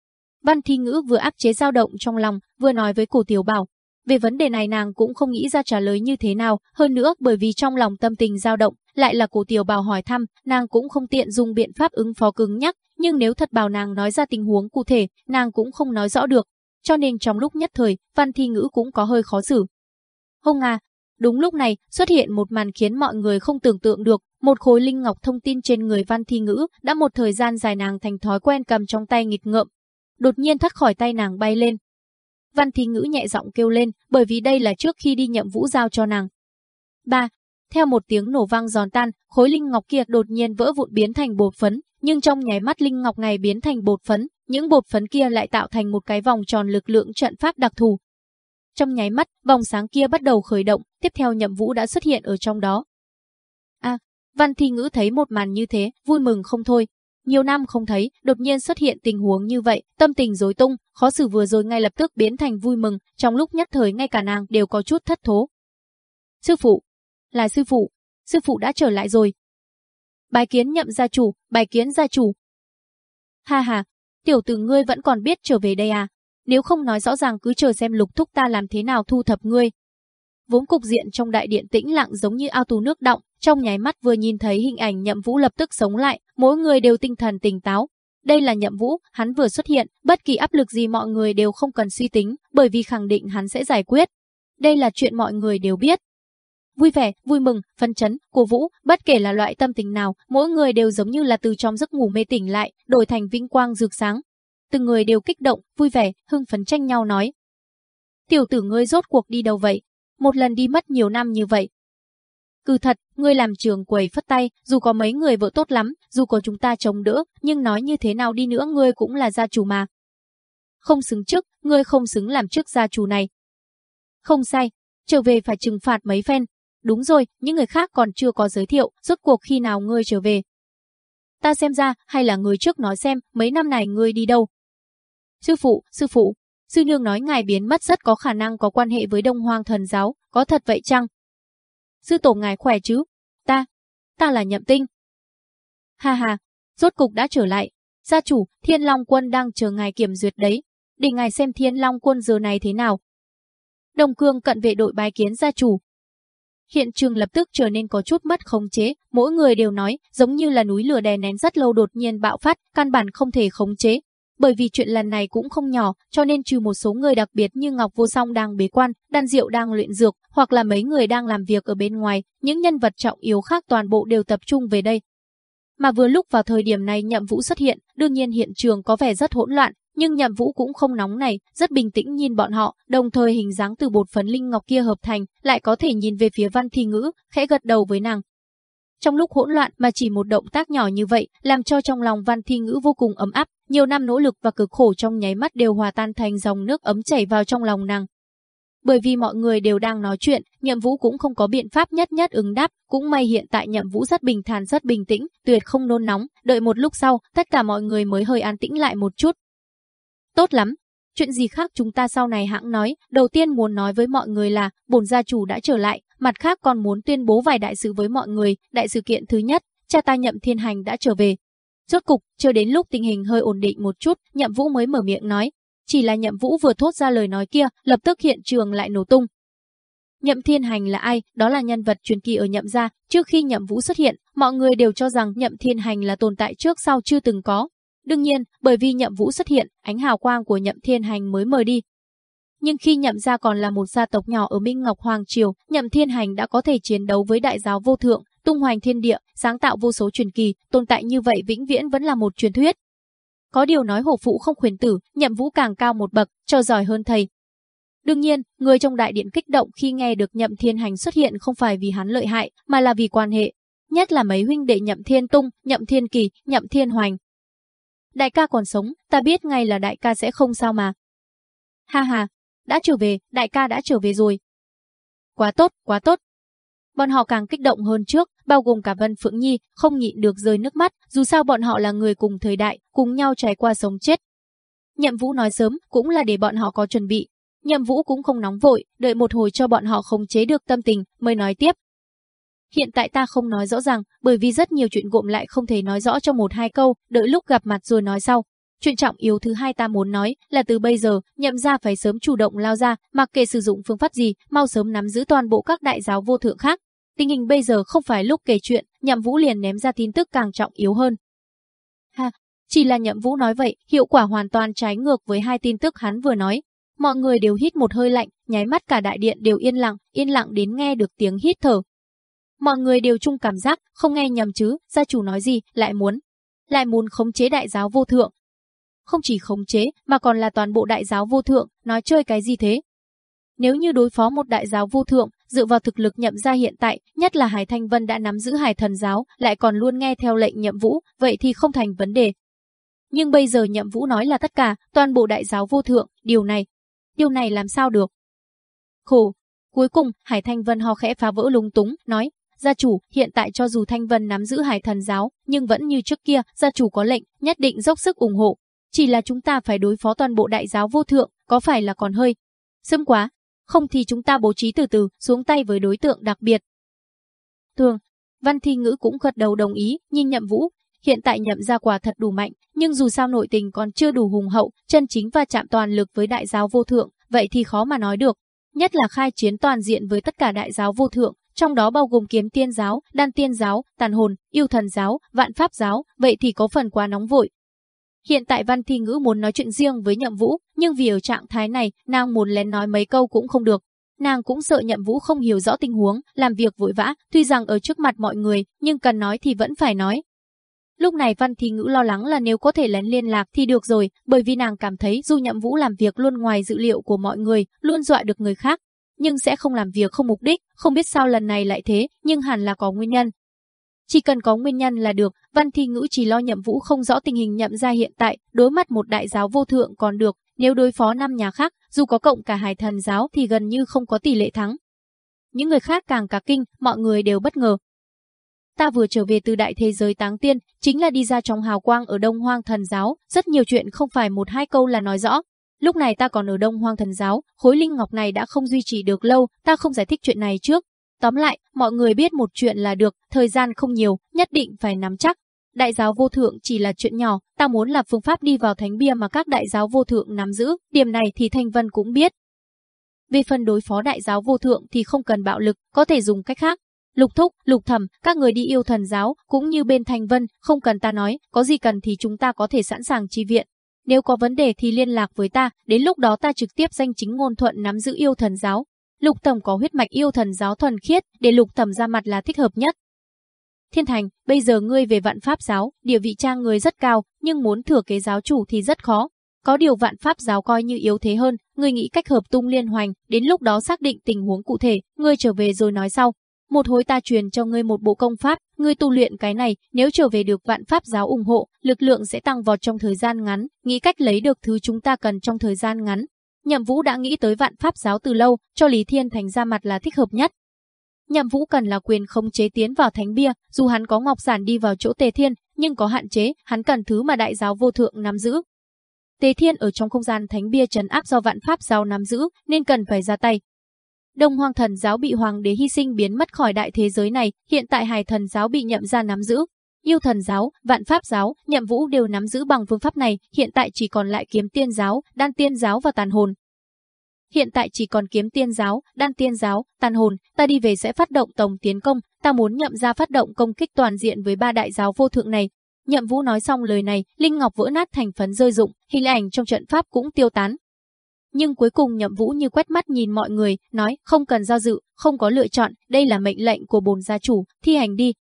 Văn Thi Ngữ vừa áp chế dao động trong lòng, vừa nói với cổ tiểu bảo. Về vấn đề này nàng cũng không nghĩ ra trả lời như thế nào, hơn nữa bởi vì trong lòng tâm tình dao động, lại là cổ tiểu bảo hỏi thăm, nàng cũng không tiện dùng biện pháp ứng phó cứng nhắc, nhưng nếu thật bảo nàng nói ra tình huống cụ thể, nàng cũng không nói rõ được. Cho nên trong lúc nhất thời, Văn Thi Ngữ cũng có hơi khó xử. Hông à, đúng lúc này, xuất hiện một màn khiến mọi người không tưởng tượng được, một khối linh ngọc thông tin trên người Văn Thi Ngữ, đã một thời gian dài nàng thành thói quen cầm trong tay nghịch ngợm, đột nhiên thoát khỏi tay nàng bay lên. Văn Thí Ngữ nhẹ giọng kêu lên, bởi vì đây là trước khi đi nhậm vũ giao cho nàng. 3. Theo một tiếng nổ vang giòn tan, khối linh ngọc kia đột nhiên vỡ vụn biến thành bột phấn, nhưng trong nháy mắt linh ngọc này biến thành bột phấn, những bột phấn kia lại tạo thành một cái vòng tròn lực lượng trận pháp đặc thù. Trong nháy mắt, vòng sáng kia bắt đầu khởi động, tiếp theo nhậm vũ đã xuất hiện ở trong đó. A, Văn Thi Ngữ thấy một màn như thế, vui mừng không thôi, nhiều năm không thấy, đột nhiên xuất hiện tình huống như vậy, tâm tình rối tung, khó xử vừa rồi ngay lập tức biến thành vui mừng, trong lúc nhất thời ngay cả nàng đều có chút thất thố. Sư phụ, là sư phụ, sư phụ đã trở lại rồi. Bài kiến nhậm gia chủ, bài kiến gia chủ. Ha ha, tiểu tử ngươi vẫn còn biết trở về đây à? Nếu không nói rõ ràng cứ chờ xem lục thúc ta làm thế nào thu thập ngươi. Vốn cục diện trong đại điện tĩnh lặng giống như ao tù nước động, trong nháy mắt vừa nhìn thấy hình ảnh nhậm vũ lập tức sống lại, mỗi người đều tinh thần tỉnh táo. Đây là nhậm vũ, hắn vừa xuất hiện, bất kỳ áp lực gì mọi người đều không cần suy tính, bởi vì khẳng định hắn sẽ giải quyết. Đây là chuyện mọi người đều biết. Vui vẻ, vui mừng, phấn chấn, cổ vũ, bất kể là loại tâm tình nào, mỗi người đều giống như là từ trong giấc ngủ mê tỉnh lại, đổi thành vinh quang rực sáng. Từng người đều kích động, vui vẻ, hưng phấn tranh nhau nói. Tiểu tử ngươi rốt cuộc đi đâu vậy? Một lần đi mất nhiều năm như vậy, Cư thật, ngươi làm trường quầy phất tay, dù có mấy người vợ tốt lắm, dù có chúng ta chống đỡ, nhưng nói như thế nào đi nữa ngươi cũng là gia chủ mà. Không xứng trước, ngươi không xứng làm chức gia chủ này. Không sai, trở về phải trừng phạt mấy phen. Đúng rồi, những người khác còn chưa có giới thiệu, rốt cuộc khi nào ngươi trở về. Ta xem ra, hay là người trước nói xem, mấy năm này ngươi đi đâu. Sư phụ, sư phụ, sư nương nói ngài biến mất rất có khả năng có quan hệ với Đông Hoang thần giáo, có thật vậy chăng? Sư tổ ngài khỏe chứ? Ta, ta là nhậm tinh. Ha ha, rốt cục đã trở lại. Gia chủ, Thiên Long Quân đang chờ ngài kiểm duyệt đấy. Để ngài xem Thiên Long Quân giờ này thế nào. Đồng cương cận vệ đội bái kiến gia chủ. hiện trường lập tức trở nên có chút mất khống chế, mỗi người đều nói, giống như là núi lửa đè nén rất lâu đột nhiên bạo phát, căn bản không thể khống chế. Bởi vì chuyện lần này cũng không nhỏ, cho nên trừ một số người đặc biệt như Ngọc Vô Song đang bế quan, Đan Diệu đang luyện dược, hoặc là mấy người đang làm việc ở bên ngoài, những nhân vật trọng yếu khác toàn bộ đều tập trung về đây. Mà vừa lúc vào thời điểm này Nhậm Vũ xuất hiện, đương nhiên hiện trường có vẻ rất hỗn loạn, nhưng Nhậm Vũ cũng không nóng này, rất bình tĩnh nhìn bọn họ, đồng thời hình dáng từ bột phấn linh ngọc kia hợp thành, lại có thể nhìn về phía Văn Thi Ngữ, khẽ gật đầu với nàng. Trong lúc hỗn loạn mà chỉ một động tác nhỏ như vậy, làm cho trong lòng Văn Thi Ngữ vô cùng ấm áp, nhiều năm nỗ lực và cực khổ trong nháy mắt đều hòa tan thành dòng nước ấm chảy vào trong lòng nàng. Bởi vì mọi người đều đang nói chuyện, Nhậm Vũ cũng không có biện pháp nhất nhất ứng đáp, cũng may hiện tại Nhậm Vũ rất bình thản rất bình tĩnh, tuyệt không nôn nóng, đợi một lúc sau, tất cả mọi người mới hơi an tĩnh lại một chút, Tốt lắm, chuyện gì khác chúng ta sau này hãng nói, đầu tiên muốn nói với mọi người là bổn gia chủ đã trở lại, mặt khác còn muốn tuyên bố vài đại sự với mọi người, đại sự kiện thứ nhất, cha ta nhậm thiên hành đã trở về. Rốt cục, chờ đến lúc tình hình hơi ổn định một chút, nhậm vũ mới mở miệng nói, chỉ là nhậm vũ vừa thốt ra lời nói kia, lập tức hiện trường lại nổ tung. Nhậm Thiên Hành là ai? Đó là nhân vật truyền kỳ ở Nhậm gia. Trước khi Nhậm Vũ xuất hiện, mọi người đều cho rằng Nhậm Thiên Hành là tồn tại trước sau chưa từng có, Đương nhiên, bởi vì nhậm vũ xuất hiện, ánh hào quang của nhậm thiên hành mới mờ đi. Nhưng khi nhậm gia còn là một gia tộc nhỏ ở Minh Ngọc Hoàng Triều, nhậm thiên hành đã có thể chiến đấu với đại giáo vô thượng, tung hoành thiên địa, sáng tạo vô số truyền kỳ, tồn tại như vậy vĩnh viễn vẫn là một truyền thuyết. Có điều nói hổ phụ không khuyến tử, nhậm vũ càng cao một bậc, cho giỏi hơn thầy. Đương nhiên, người trong đại điện kích động khi nghe được nhậm thiên hành xuất hiện không phải vì hắn lợi hại, mà là vì quan hệ. Nhất là mấy huynh đệ nhậm thiên tung, nhậm thiên kỳ, nhậm thiên hoành, Đại ca còn sống, ta biết ngay là đại ca sẽ không sao mà. Ha ha, đã trở về, đại ca đã trở về rồi. Quá tốt, quá tốt. Bọn họ càng kích động hơn trước, bao gồm cả Vân Phượng Nhi, không nhịn được rơi nước mắt, dù sao bọn họ là người cùng thời đại, cùng nhau trải qua sống chết. Nhậm Vũ nói sớm, cũng là để bọn họ có chuẩn bị. Nhậm Vũ cũng không nóng vội, đợi một hồi cho bọn họ khống chế được tâm tình, mới nói tiếp. Hiện tại ta không nói rõ ràng, bởi vì rất nhiều chuyện gộm lại không thể nói rõ trong một hai câu, đợi lúc gặp mặt rồi nói sau. Chuyện trọng yếu thứ hai ta muốn nói là từ bây giờ, nhậm ra phải sớm chủ động lao ra, mặc kệ sử dụng phương pháp gì, mau sớm nắm giữ toàn bộ các đại giáo vô thượng khác. Tình hình bây giờ không phải lúc kể chuyện, nhậm vũ liền ném ra tin tức càng trọng yếu hơn. Ha, chỉ là nhậm vũ nói vậy, hiệu quả hoàn toàn trái ngược với hai tin tức hắn vừa nói. Mọi người đều hít một hơi lạnh, nháy mắt cả đại điện đều yên lặng, yên lặng đến nghe được tiếng hít thở, Mọi người đều chung cảm giác, không nghe nhầm chứ, gia chủ nói gì, lại muốn. Lại muốn khống chế đại giáo vô thượng. Không chỉ khống chế, mà còn là toàn bộ đại giáo vô thượng, nói chơi cái gì thế? Nếu như đối phó một đại giáo vô thượng, dựa vào thực lực nhậm ra hiện tại, nhất là Hải Thanh Vân đã nắm giữ Hải Thần giáo, lại còn luôn nghe theo lệnh nhậm vũ, vậy thì không thành vấn đề. Nhưng bây giờ nhậm vũ nói là tất cả, toàn bộ đại giáo vô thượng, điều này, điều này làm sao được? Khổ. Cuối cùng, Hải Thanh Vân ho khẽ phá vỡ lung túng, nói, Gia chủ, hiện tại cho dù Thanh Vân nắm giữ hải thần giáo, nhưng vẫn như trước kia, gia chủ có lệnh, nhất định dốc sức ủng hộ. Chỉ là chúng ta phải đối phó toàn bộ đại giáo vô thượng, có phải là còn hơi sớm quá? Không thì chúng ta bố trí từ từ, xuống tay với đối tượng đặc biệt. Thường, Văn Thi Ngữ cũng gật đầu đồng ý, nhìn nhậm vũ, hiện tại nhậm ra quả thật đủ mạnh, nhưng dù sao nội tình còn chưa đủ hùng hậu, chân chính và chạm toàn lực với đại giáo vô thượng, vậy thì khó mà nói được. Nhất là khai chiến toàn diện với tất cả đại giáo vô thượng, trong đó bao gồm kiếm tiên giáo, đan tiên giáo, tàn hồn, yêu thần giáo, vạn pháp giáo, vậy thì có phần quá nóng vội. Hiện tại Văn Thi Ngữ muốn nói chuyện riêng với Nhậm Vũ, nhưng vì ở trạng thái này, nàng muốn lén nói mấy câu cũng không được. Nàng cũng sợ Nhậm Vũ không hiểu rõ tình huống, làm việc vội vã, tuy rằng ở trước mặt mọi người, nhưng cần nói thì vẫn phải nói. Lúc này Văn Thi Ngữ lo lắng là nếu có thể lén liên lạc thì được rồi, bởi vì nàng cảm thấy dù Nhậm Vũ làm việc luôn ngoài dự liệu của mọi người, luôn dọa được người khác, nhưng sẽ không làm việc không mục đích, không biết sao lần này lại thế, nhưng hẳn là có nguyên nhân. Chỉ cần có nguyên nhân là được, Văn Thi Ngữ chỉ lo nhậm vũ không rõ tình hình nhậm ra hiện tại, đối mặt một đại giáo vô thượng còn được, nếu đối phó năm nhà khác, dù có cộng cả hải thần giáo thì gần như không có tỷ lệ thắng. Những người khác càng cả kinh, mọi người đều bất ngờ. Ta vừa trở về từ đại thế giới táng tiên, chính là đi ra trong hào quang ở Đông Hoang thần giáo, rất nhiều chuyện không phải một hai câu là nói rõ, Lúc này ta còn ở Đông Hoang Thần Giáo, khối linh ngọc này đã không duy trì được lâu, ta không giải thích chuyện này trước. Tóm lại, mọi người biết một chuyện là được, thời gian không nhiều, nhất định phải nắm chắc. Đại giáo vô thượng chỉ là chuyện nhỏ, ta muốn là phương pháp đi vào thánh bia mà các đại giáo vô thượng nắm giữ, điểm này thì Thanh Vân cũng biết. Về phần đối phó đại giáo vô thượng thì không cần bạo lực, có thể dùng cách khác. Lục thúc, lục thẩm, các người đi yêu thần giáo, cũng như bên Thành Vân, không cần ta nói, có gì cần thì chúng ta có thể sẵn sàng chi viện. Nếu có vấn đề thì liên lạc với ta, đến lúc đó ta trực tiếp danh chính ngôn thuận nắm giữ yêu thần giáo. Lục thẩm có huyết mạch yêu thần giáo thuần khiết, để lục thẩm ra mặt là thích hợp nhất. Thiên Thành, bây giờ ngươi về vạn pháp giáo, địa vị trang người rất cao, nhưng muốn thừa kế giáo chủ thì rất khó. Có điều vạn pháp giáo coi như yếu thế hơn, ngươi nghĩ cách hợp tung liên hoành, đến lúc đó xác định tình huống cụ thể, ngươi trở về rồi nói sau. Một hồi ta truyền cho ngươi một bộ công pháp, ngươi tu luyện cái này, nếu trở về được vạn pháp giáo ủng hộ, lực lượng sẽ tăng vọt trong thời gian ngắn, nghĩ cách lấy được thứ chúng ta cần trong thời gian ngắn. Nhậm Vũ đã nghĩ tới vạn pháp giáo từ lâu, cho Lý Thiên Thành ra mặt là thích hợp nhất. Nhậm Vũ cần là quyền không chế tiến vào thánh bia, dù hắn có ngọc giản đi vào chỗ Tề Thiên, nhưng có hạn chế, hắn cần thứ mà đại giáo vô thượng nắm giữ. Tề Thiên ở trong không gian thánh bia trấn áp do vạn pháp giáo nắm giữ, nên cần phải ra tay. Đông Hoàng thần giáo bị hoàng đế hy sinh biến mất khỏi đại thế giới này, hiện tại Hải thần giáo bị nhậm ra nắm giữ. Yêu thần giáo, vạn pháp giáo, nhậm vũ đều nắm giữ bằng phương pháp này, hiện tại chỉ còn lại kiếm tiên giáo, đan tiên giáo và tàn hồn. Hiện tại chỉ còn kiếm tiên giáo, đan tiên giáo, tàn hồn, ta đi về sẽ phát động tổng tiến công, ta muốn nhậm ra phát động công kích toàn diện với ba đại giáo vô thượng này. Nhậm Vũ nói xong lời này, linh ngọc vỡ nát thành phấn rơi rụng, hình ảnh trong trận pháp cũng tiêu tán. Nhưng cuối cùng Nhậm Vũ như quét mắt nhìn mọi người, nói không cần do dự, không có lựa chọn, đây là mệnh lệnh của bồn gia chủ, thi hành đi.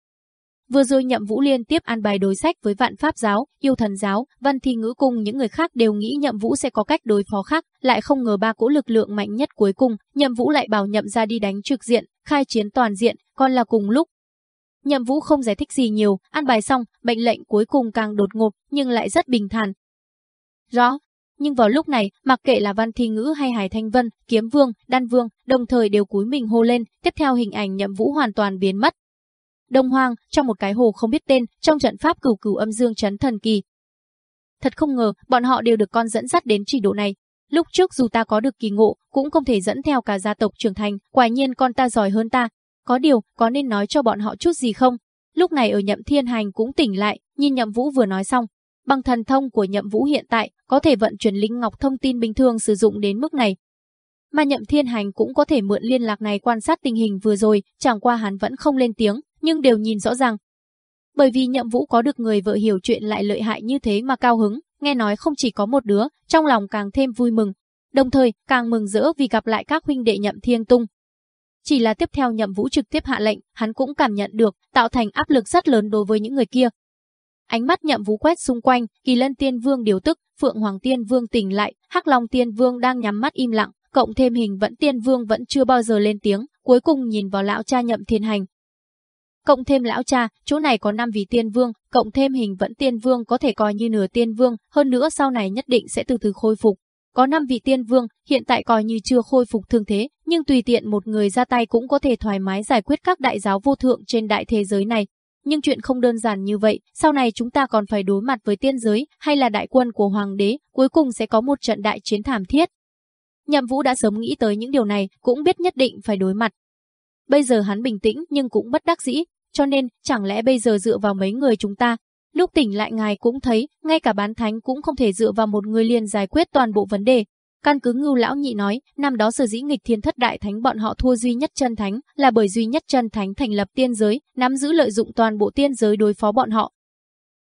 Vừa rồi Nhậm Vũ liên tiếp an bài đối sách với Vạn Pháp giáo, Yêu Thần giáo, Văn Thi Ngữ cùng những người khác đều nghĩ Nhậm Vũ sẽ có cách đối phó khác, lại không ngờ ba cỗ lực lượng mạnh nhất cuối cùng, Nhậm Vũ lại bảo Nhậm ra đi đánh trực diện, khai chiến toàn diện, còn là cùng lúc. Nhậm Vũ không giải thích gì nhiều, an bài xong, mệnh lệnh cuối cùng càng đột ngột, nhưng lại rất bình thản. Rõ, nhưng vào lúc này, mặc kệ là Văn Thi Ngữ hay Hải Thanh Vân, Kiếm Vương, Đan Vương, đồng thời đều cúi mình hô lên, tiếp theo hình ảnh Nhậm Vũ hoàn toàn biến mất, Đông Hoang, trong một cái hồ không biết tên, trong trận pháp cửu cửu âm dương chấn thần kỳ. Thật không ngờ, bọn họ đều được con dẫn dắt đến trình độ này. Lúc trước dù ta có được kỳ ngộ, cũng không thể dẫn theo cả gia tộc trưởng thành, quả nhiên con ta giỏi hơn ta. Có điều, có nên nói cho bọn họ chút gì không? Lúc này ở nhậm thiên hành cũng tỉnh lại, nhìn nhậm vũ vừa nói xong. Bằng thần thông của nhậm vũ hiện tại, có thể vận chuyển linh ngọc thông tin bình thường sử dụng đến mức này, mà nhậm thiên hành cũng có thể mượn liên lạc này quan sát tình hình vừa rồi, chẳng qua hắn vẫn không lên tiếng, nhưng đều nhìn rõ ràng. Bởi vì nhậm vũ có được người vợ hiểu chuyện lại lợi hại như thế mà cao hứng, nghe nói không chỉ có một đứa, trong lòng càng thêm vui mừng. Đồng thời, càng mừng rỡ vì gặp lại các huynh đệ nhậm thiên tung. Chỉ là tiếp theo nhậm vũ trực tiếp hạ lệnh, hắn cũng cảm nhận được, tạo thành áp lực rất lớn đối với những người kia. Ánh mắt nhậm vũ quét xung quanh, kỳ lân tiên vương điều tức, phượng hoàng tiên vương tỉnh lại, hắc long tiên vương đang nhắm mắt im lặng, cộng thêm hình vẫn tiên vương vẫn chưa bao giờ lên tiếng, cuối cùng nhìn vào lão cha nhậm thiên hành, cộng thêm lão cha, chỗ này có 5 vị tiên vương, cộng thêm hình vẫn tiên vương có thể coi như nửa tiên vương, hơn nữa sau này nhất định sẽ từ từ khôi phục. Có 5 vị tiên vương, hiện tại coi như chưa khôi phục thương thế, nhưng tùy tiện một người ra tay cũng có thể thoải mái giải quyết các đại giáo vô thượng trên đại thế giới này. Nhưng chuyện không đơn giản như vậy, sau này chúng ta còn phải đối mặt với tiên giới hay là đại quân của hoàng đế, cuối cùng sẽ có một trận đại chiến thảm thiết. Nhậm Vũ đã sớm nghĩ tới những điều này, cũng biết nhất định phải đối mặt. Bây giờ hắn bình tĩnh nhưng cũng bất đắc dĩ, cho nên chẳng lẽ bây giờ dựa vào mấy người chúng ta? Lúc tỉnh lại ngài cũng thấy, ngay cả bán thánh cũng không thể dựa vào một người liền giải quyết toàn bộ vấn đề. Căn cứ ngưu lão nhị nói, năm đó sở dĩ nghịch thiên thất đại thánh bọn họ thua duy nhất chân thánh, là bởi duy nhất chân thánh thành lập tiên giới, nắm giữ lợi dụng toàn bộ tiên giới đối phó bọn họ.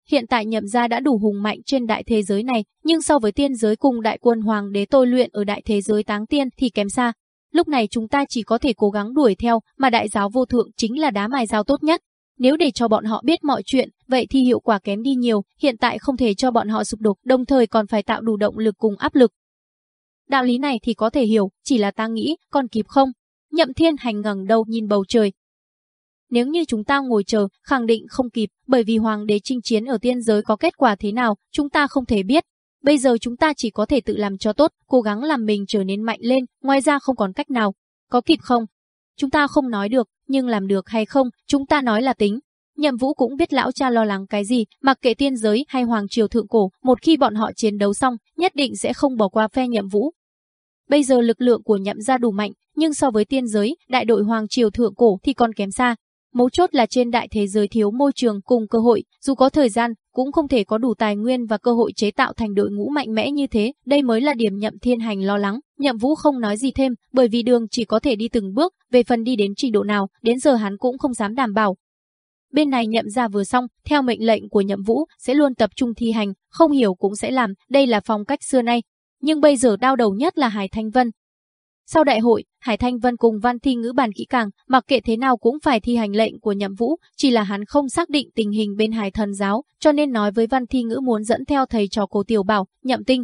Hiện tại nhậm gia đã đủ hùng mạnh trên đại thế giới này, nhưng so với tiên giới cùng đại quân hoàng đế tôi luyện ở đại thế giới táng tiên thì kém xa. Lúc này chúng ta chỉ có thể cố gắng đuổi theo, mà đại giáo vô thượng chính là đá mài dao tốt nhất. Nếu để cho bọn họ biết mọi chuyện, vậy thì hiệu quả kém đi nhiều, hiện tại không thể cho bọn họ sụp đổ, đồng thời còn phải tạo đủ động lực cùng áp lực. Đạo lý này thì có thể hiểu, chỉ là ta nghĩ, còn kịp không? Nhậm thiên hành ngẩng đầu nhìn bầu trời. Nếu như chúng ta ngồi chờ, khẳng định không kịp, bởi vì hoàng đế chinh chiến ở tiên giới có kết quả thế nào, chúng ta không thể biết, Bây giờ chúng ta chỉ có thể tự làm cho tốt, cố gắng làm mình trở nên mạnh lên, ngoài ra không còn cách nào. Có kịp không? Chúng ta không nói được, nhưng làm được hay không, chúng ta nói là tính. Nhậm Vũ cũng biết lão cha lo lắng cái gì, mặc kệ tiên giới hay hoàng triều thượng cổ, một khi bọn họ chiến đấu xong, nhất định sẽ không bỏ qua phe Nhậm Vũ. Bây giờ lực lượng của Nhậm gia đủ mạnh, nhưng so với tiên giới, đại đội hoàng triều thượng cổ thì còn kém xa. Mấu chốt là trên đại thế giới thiếu môi trường cùng cơ hội, dù có thời gian, cũng không thể có đủ tài nguyên và cơ hội chế tạo thành đội ngũ mạnh mẽ như thế, đây mới là điểm nhậm thiên hành lo lắng. Nhậm vũ không nói gì thêm, bởi vì đường chỉ có thể đi từng bước, về phần đi đến trình độ nào, đến giờ hắn cũng không dám đảm bảo. Bên này nhậm ra vừa xong, theo mệnh lệnh của nhậm vũ, sẽ luôn tập trung thi hành, không hiểu cũng sẽ làm, đây là phong cách xưa nay. Nhưng bây giờ đau đầu nhất là Hải Thanh Vân, sau đại hội, Hải Thanh Vân cùng Văn Thi ngữ bàn kỹ càng, mặc kệ thế nào cũng phải thi hành lệnh của Nhậm Vũ, chỉ là hắn không xác định tình hình bên Hải Thần giáo, cho nên nói với Văn Thi ngữ muốn dẫn theo thầy trò Cố Tiểu Bảo, Nhậm Tinh.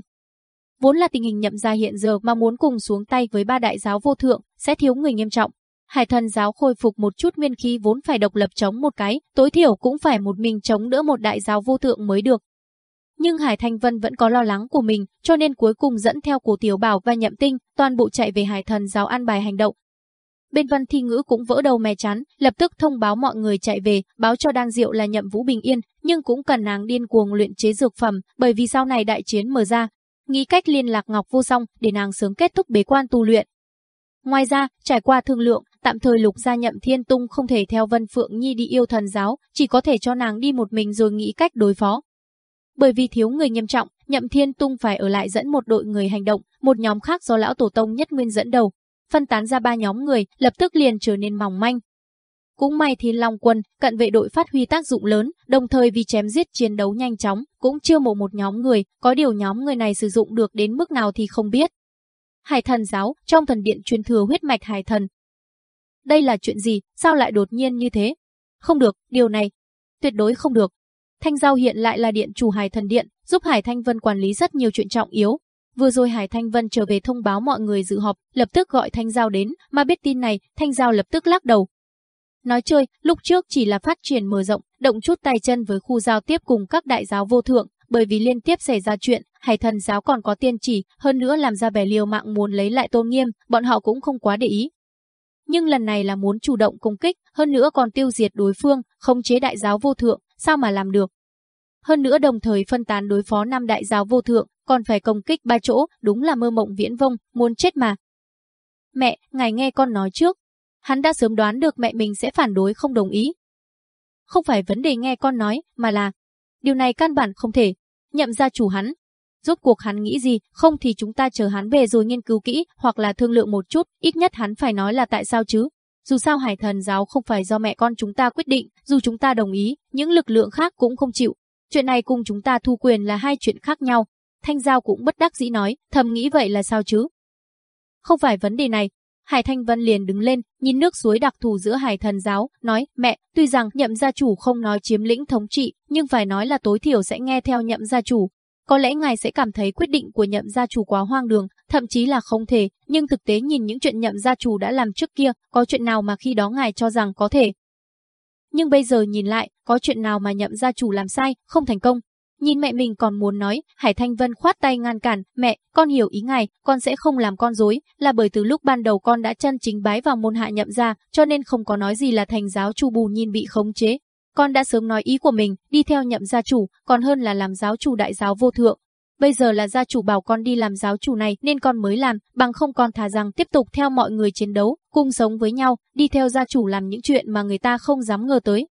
Vốn là tình hình nhậm gia hiện giờ mà muốn cùng xuống tay với ba đại giáo vô thượng, sẽ thiếu người nghiêm trọng. Hải thần giáo khôi phục một chút nguyên khí vốn phải độc lập chống một cái, tối thiểu cũng phải một mình chống đỡ một đại giáo vô thượng mới được, nhưng Hải Thanh Vân vẫn có lo lắng của mình, cho nên cuối cùng dẫn theo Cố Tiểu Bảo và Nhậm Tinh, toàn bộ chạy về Hải Thần giáo an bài hành động. Bên Văn Thi Ngữ cũng vỡ đầu mè chán, lập tức thông báo mọi người chạy về, báo cho Đan Diệu là Nhậm Vũ bình yên, nhưng cũng cần nàng điên cuồng luyện chế dược phẩm, bởi vì sau này đại chiến mở ra, nghĩ cách liên lạc Ngọc Vô Song để nàng sớm kết thúc bế quan tu luyện. Ngoài ra, trải qua thương lượng, tạm thời Lục gia Nhậm Thiên Tung không thể theo Vân Phượng Nhi đi yêu thần giáo, chỉ có thể cho nàng đi một mình rồi nghĩ cách đối phó. Bởi vì thiếu người nghiêm trọng, Nhậm Thiên Tung phải ở lại dẫn một đội người hành động, một nhóm khác do lão tổ tông nhất nguyên dẫn đầu, phân tán ra ba nhóm người, lập tức liền trở nên mỏng manh. Cũng may thì Long quân, cận vệ đội phát huy tác dụng lớn, đồng thời vì chém giết chiến đấu nhanh chóng, cũng chưa mộ một nhóm người, có điều nhóm người này sử dụng được đến mức nào thì không biết. Hải thần giáo, trong thần điện truyền thừa huyết mạch hải thần. Đây là chuyện gì, sao lại đột nhiên như thế? Không được, điều này, tuyệt đối không được. Thanh Giao hiện lại là điện chủ Hải Thần Điện, giúp Hải Thanh Vân quản lý rất nhiều chuyện trọng yếu. Vừa rồi Hải Thanh Vân trở về thông báo mọi người dự họp, lập tức gọi Thanh Giao đến, mà biết tin này, Thanh Giao lập tức lắc đầu. Nói chơi, lúc trước chỉ là phát triển mở rộng, động chút tay chân với khu giao tiếp cùng các đại giáo vô thượng, bởi vì liên tiếp xảy ra chuyện, Hải Thần giáo còn có tiên chỉ, hơn nữa làm ra vẻ liều mạng muốn lấy lại tôn nghiêm, bọn họ cũng không quá để ý. Nhưng lần này là muốn chủ động công kích, hơn nữa còn tiêu diệt đối phương, khống chế đại giáo vô thượng, sao mà làm được? Hơn nữa đồng thời phân tán đối phó năm đại giáo vô thượng, còn phải công kích ba chỗ, đúng là mơ mộng viễn vông, muốn chết mà. Mẹ, ngài nghe con nói trước. Hắn đã sớm đoán được mẹ mình sẽ phản đối không đồng ý. Không phải vấn đề nghe con nói, mà là điều này căn bản không thể. Nhậm ra chủ hắn. Rốt cuộc hắn nghĩ gì, không thì chúng ta chờ hắn về rồi nghiên cứu kỹ, hoặc là thương lượng một chút, ít nhất hắn phải nói là tại sao chứ. Dù sao hải thần giáo không phải do mẹ con chúng ta quyết định, dù chúng ta đồng ý, những lực lượng khác cũng không chịu. Chuyện này cùng chúng ta thu quyền là hai chuyện khác nhau. Thanh Giao cũng bất đắc dĩ nói, thầm nghĩ vậy là sao chứ? Không phải vấn đề này. Hải Thanh Vân liền đứng lên, nhìn nước suối đặc thù giữa hải thần giáo, nói, mẹ, tuy rằng nhậm gia chủ không nói chiếm lĩnh thống trị, nhưng phải nói là tối thiểu sẽ nghe theo nhậm gia chủ. Có lẽ ngài sẽ cảm thấy quyết định của nhậm gia chủ quá hoang đường, thậm chí là không thể, nhưng thực tế nhìn những chuyện nhậm gia chủ đã làm trước kia, có chuyện nào mà khi đó ngài cho rằng có thể, nhưng bây giờ nhìn lại, có chuyện nào mà nhậm gia chủ làm sai, không thành công. Nhìn mẹ mình còn muốn nói, Hải Thanh Vân khoát tay ngăn cản, mẹ, con hiểu ý ngài, con sẽ không làm con dối, là bởi từ lúc ban đầu con đã chân chính bái vào môn hạ nhậm gia, cho nên không có nói gì là thành giáo chủ bù nhìn bị khống chế. Con đã sớm nói ý của mình, đi theo nhậm gia chủ, còn hơn là làm giáo chủ đại giáo vô thượng. Bây giờ là gia chủ bảo con đi làm giáo chủ này nên con mới làm, bằng không con thà rằng tiếp tục theo mọi người chiến đấu, cùng sống với nhau, đi theo gia chủ làm những chuyện mà người ta không dám ngờ tới.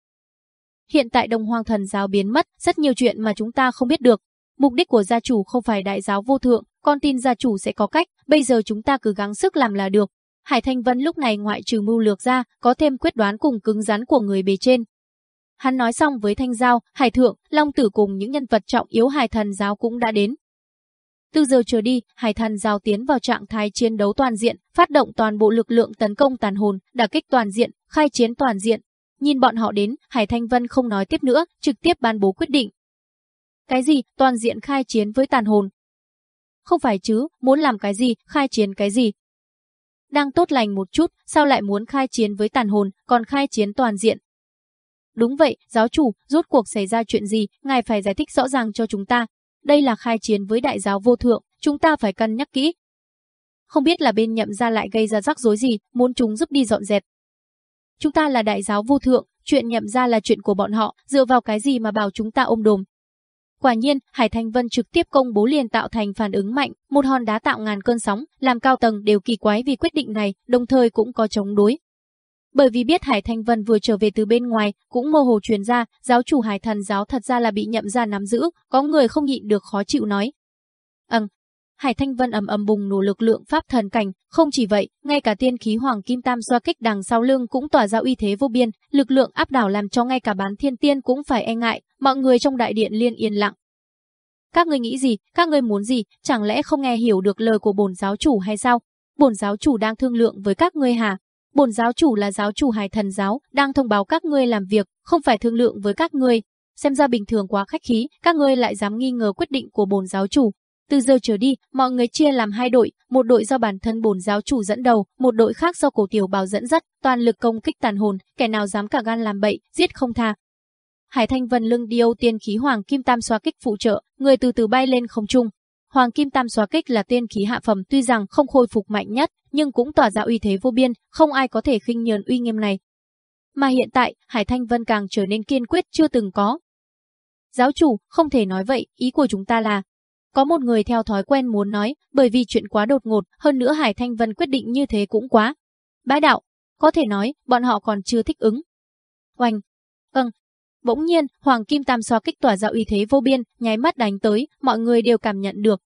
Hiện tại đồng Hoang Thần giáo biến mất, rất nhiều chuyện mà chúng ta không biết được. Mục đích của gia chủ không phải đại giáo vô thượng, con tin gia chủ sẽ có cách, bây giờ chúng ta cứ gắng sức làm là được. Hải Thanh Vân lúc này ngoại trừ mưu lược ra, có thêm quyết đoán cùng cứng rắn của người bề trên, Hắn nói xong với Thanh Giao, Hải Thượng, Long Tử cùng những nhân vật trọng yếu Hải Thần Giáo cũng đã đến. Từ giờ trở đi, Hải Thần Giáo tiến vào trạng thái chiến đấu toàn diện, phát động toàn bộ lực lượng tấn công tàn hồn, đả kích toàn diện, khai chiến toàn diện. Nhìn bọn họ đến, Hải Thanh Vân không nói tiếp nữa, trực tiếp ban bố quyết định. Cái gì, toàn diện khai chiến với tàn hồn? Không phải chứ, muốn làm cái gì, khai chiến cái gì? Đang tốt lành một chút, sao lại muốn khai chiến với tàn hồn, còn khai chiến toàn diện, Đúng vậy, giáo chủ, rốt cuộc xảy ra chuyện gì, ngài phải giải thích rõ ràng cho chúng ta. Đây là khai chiến với đại giáo vô thượng, chúng ta phải cân nhắc kỹ. Không biết là bên nhậm gia lại gây ra rắc rối gì, muốn chúng giúp đi dọn dẹp. Chúng ta là đại giáo vô thượng, chuyện nhậm gia là chuyện của bọn họ, dựa vào cái gì mà bảo chúng ta ôm đồm. Quả nhiên, Hải Thanh Vân trực tiếp công bố liền tạo thành phản ứng mạnh, một hòn đá tạo ngàn cơn sóng, làm cao tầng đều kỳ quái vì quyết định này, đồng thời cũng có chống đối. Bởi vì biết Hải Thanh Vân vừa trở về từ bên ngoài, cũng mơ hồ truyền ra, giáo chủ Hải Thần giáo thật ra là bị nhậm gia nắm giữ, có người không nhịn được khó chịu nói. Ừm, Hải Thanh Vân ầm ầm bùng nổ lực lượng pháp thần cảnh, không chỉ vậy, ngay cả tiên khí hoàng kim tam xoa kích đằng sau lưng cũng tỏa ra uy thế vô biên, lực lượng áp đảo làm cho ngay cả bán thiên tiên cũng phải e ngại, mọi người trong đại điện liên yên lặng. Các ngươi nghĩ gì, các ngươi muốn gì, chẳng lẽ không nghe hiểu được lời của bổn giáo chủ hay sao? Bổn giáo chủ đang thương lượng với các ngươi hả? Bổn giáo chủ là giáo chủ Hải Thần giáo, đang thông báo các ngươi làm việc, không phải thương lượng với các ngươi. Xem ra bình thường quá khách khí, các ngươi lại dám nghi ngờ quyết định của bổn giáo chủ, từ giờ trở đi, mọi người chia làm hai đội, một đội do bản thân bổn giáo chủ dẫn đầu, một đội khác do cổ tiểu bào dẫn dắt, toàn lực công kích tàn hồn, kẻ nào dám cả gan làm bậy, giết không tha. Hải Thanh Vân lưng điêu tiên khí Hoàng Kim Tam xoa kích phụ trợ, người từ từ bay lên không trung. Hoàng Kim Tam xóa kích là tiên khí hạ phẩm tuy rằng không khôi phục mạnh nhất, nhưng cũng tỏa ra uy thế vô biên, không ai có thể khinh nhờn uy nghiêm này. Mà hiện tại, Hải Thanh Vân càng trở nên kiên quyết chưa từng có. Giáo chủ, không thể nói vậy, ý của chúng ta là, có một người theo thói quen muốn nói, bởi vì chuyện quá đột ngột, hơn nữa Hải Thanh Vân quyết định như thế cũng quá. Bái đạo, có thể nói, bọn họ còn chưa thích ứng. Oanh, vâng. Bỗng nhiên, Hoàng Kim Tam xoa kích tỏa ra uy thế vô biên, nháy mắt đánh tới, mọi người đều cảm nhận được.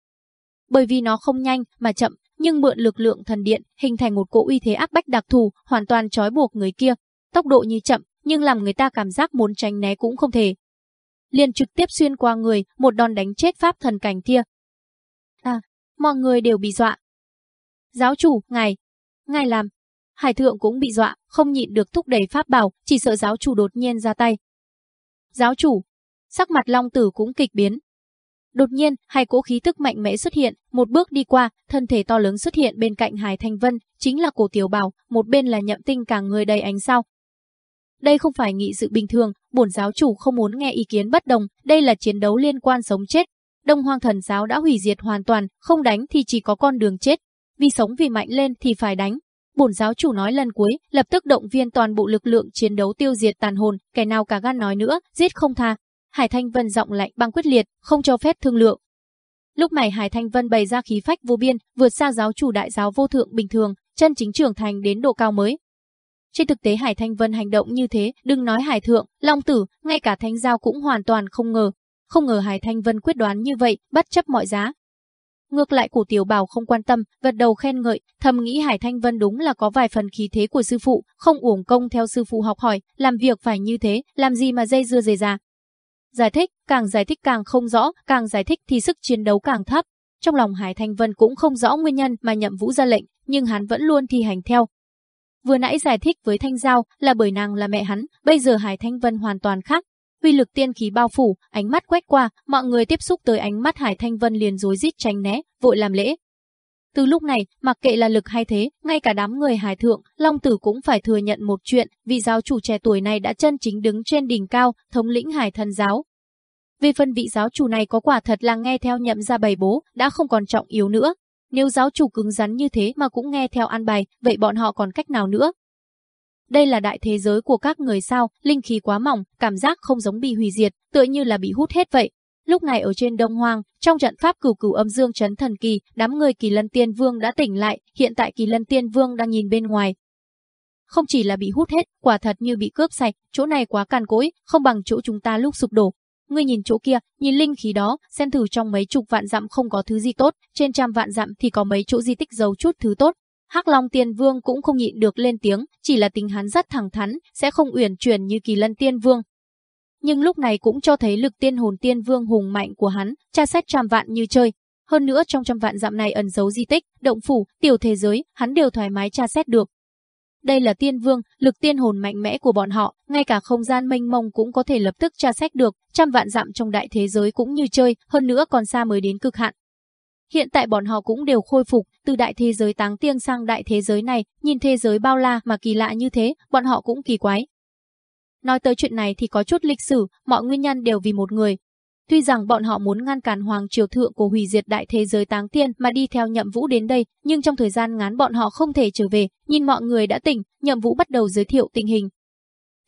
Bởi vì nó không nhanh, mà chậm, nhưng mượn lực lượng thần điện, hình thành một cỗ uy thế áp bách đặc thù, hoàn toàn trói buộc người kia. Tốc độ như chậm, nhưng làm người ta cảm giác muốn tránh né cũng không thể, liền trực tiếp xuyên qua người, một đòn đánh chết pháp thần cảnh kia. À, mọi người đều bị dọa. Giáo chủ, ngài, ngài làm. Hải thượng cũng bị dọa, không nhịn được thúc đẩy pháp bảo, chỉ sợ giáo chủ đột nhiên ra tay. Giáo chủ, sắc mặt long tử cũng kịch biến. Đột nhiên, hai cỗ khí tức mạnh mẽ xuất hiện, một bước đi qua, thân thể to lớn xuất hiện bên cạnh Hải Thanh Vân, chính là cổ tiểu bảo, một bên là nhậm tinh cả người đầy ánh sao, đây không phải nghị sự bình thường, bổn giáo chủ không muốn nghe ý kiến bất đồng, đây là chiến đấu liên quan sống chết. Đông Hoang Thần giáo đã hủy diệt hoàn toàn, không đánh thì chỉ có con đường chết. Vì sống vì mạnh lên thì phải đánh. Bổn giáo chủ nói lần cuối, lập tức động viên toàn bộ lực lượng chiến đấu tiêu diệt tàn hồn, kẻ nào cả gan nói nữa, giết không tha. Hải Thanh Vân giọng lạnh băng quyết liệt, không cho phép thương lượng. Lúc này Hải Thanh Vân bày ra khí phách vô biên, vượt xa giáo chủ đại giáo vô thượng bình thường, chân chính trưởng thành đến độ cao mới, trên thực tế Hải Thanh Vân hành động như thế, đừng nói Hải Thượng, Long Tử, ngay cả Thanh Giao cũng hoàn toàn không ngờ. Không ngờ Hải Thanh Vân quyết đoán như vậy, bất chấp mọi giá. Ngược lại cổ tiểu bảo không quan tâm, gật đầu khen ngợi, thầm nghĩ Hải Thanh Vân đúng là có vài phần khí thế của sư phụ, không uổng công theo sư phụ học hỏi, làm việc phải như thế, làm gì mà dây dưa dề ra. Giải thích, càng giải thích càng không rõ, càng giải thích thì sức chiến đấu càng thấp. Trong lòng Hải Thanh Vân cũng không rõ nguyên nhân mà nhậm vũ ra lệnh, nhưng hắn vẫn luôn thi hành theo, Vừa nãy giải thích với Thanh Giao là bởi nàng là mẹ hắn, bây giờ Hải Thanh Vân hoàn toàn khác. Uy lực tiên khí bao phủ, ánh mắt quét qua, mọi người tiếp xúc tới ánh mắt Hải Thanh Vân liền rối rít tránh né, vội làm lễ. Từ lúc này, mặc kệ là lực hay thế, ngay cả đám người hải thượng, Long Tử cũng phải thừa nhận một chuyện, vì giáo chủ trẻ tuổi này đã chân chính đứng trên đỉnh cao, thống lĩnh hải thần giáo. vì phân vị giáo chủ này có quả thật là nghe theo nhậm ra bày bố, đã không còn trọng yếu nữa, nếu giáo chủ cứng rắn như thế mà cũng nghe theo an bài, vậy bọn họ còn cách nào nữa? Đây là đại thế giới của các người sao, linh khí quá mỏng, cảm giác không giống bị hủy diệt, tựa như là bị hút hết vậy. Lúc này ở trên Đông Hoang, trong trận pháp cửu cửu âm dương chấn thần kỳ, đám người Kỳ Lân Tiên Vương đã tỉnh lại, hiện tại Kỳ Lân Tiên Vương đang nhìn bên ngoài. Không chỉ là bị hút hết, quả thật như bị cướp sạch, chỗ này quá càn cỗi, không bằng chỗ chúng ta lúc sụp đổ, Ngươi nhìn chỗ kia, nhìn linh khí đó, xem thử trong mấy chục vạn dặm không có thứ gì tốt, trên trăm vạn dặm thì có mấy chỗ di tích giấu chút thứ tốt. Hắc Long Tiên Vương cũng không nhịn được lên tiếng, chỉ là tính hắn rất thẳng thắn, sẽ không uyển chuyển như Kỳ Lân Tiên Vương. Nhưng lúc này cũng cho thấy lực tiên hồn tiên vương hùng mạnh của hắn, tra xét trăm vạn như chơi. Hơn nữa trong trăm vạn dặm này ẩn giấu di tích, động phủ, tiểu thế giới, hắn đều thoải mái tra xét được. Đây là tiên vương, lực tiên hồn mạnh mẽ của bọn họ, ngay cả không gian mênh mông cũng có thể lập tức tra xét được, trăm vạn dặm trong đại thế giới cũng như chơi, hơn nữa còn xa mới đến cực hạn. Hiện tại bọn họ cũng đều khôi phục, từ đại thế giới táng tiên sang đại thế giới này, nhìn thế giới bao la mà kỳ lạ như thế, bọn họ cũng kỳ quái. Nói tới chuyện này thì có chút lịch sử, mọi nguyên nhân đều vì một người, Tuy rằng bọn họ muốn ngăn cản Hoàng Triều Thượng của hủy diệt đại thế giới táng tiên mà đi theo nhậm vũ đến đây, nhưng trong thời gian ngắn bọn họ không thể trở về, nhìn mọi người đã tỉnh, nhậm vũ bắt đầu giới thiệu tình hình.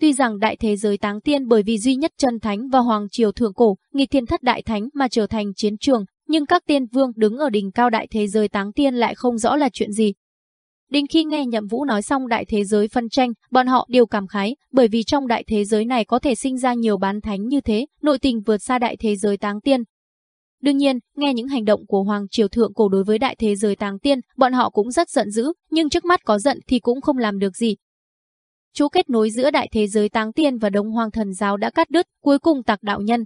Tuy rằng đại thế giới táng tiên bởi vì duy nhất chân thánh và Hoàng Triều Thượng Cổ, nghịch thiên thất đại thánh mà trở thành chiến trường, nhưng các tiên vương đứng ở đỉnh cao đại thế giới táng tiên lại không rõ là chuyện gì. Đến khi nghe Nhậm Vũ nói xong đại thế giới phân tranh, bọn họ đều cảm khái, bởi vì trong đại thế giới này có thể sinh ra nhiều bán thánh như thế, nội tình vượt xa đại thế giới táng tiên. Đương nhiên, nghe những hành động của Hoàng Triều Thượng Cổ đối với đại thế giới táng tiên, bọn họ cũng rất giận dữ, nhưng trước mắt có giận thì cũng không làm được gì. Chú kết nối giữa đại thế giới táng tiên và đông hoàng thần giáo đã cắt đứt, cuối cùng tạc đạo nhân.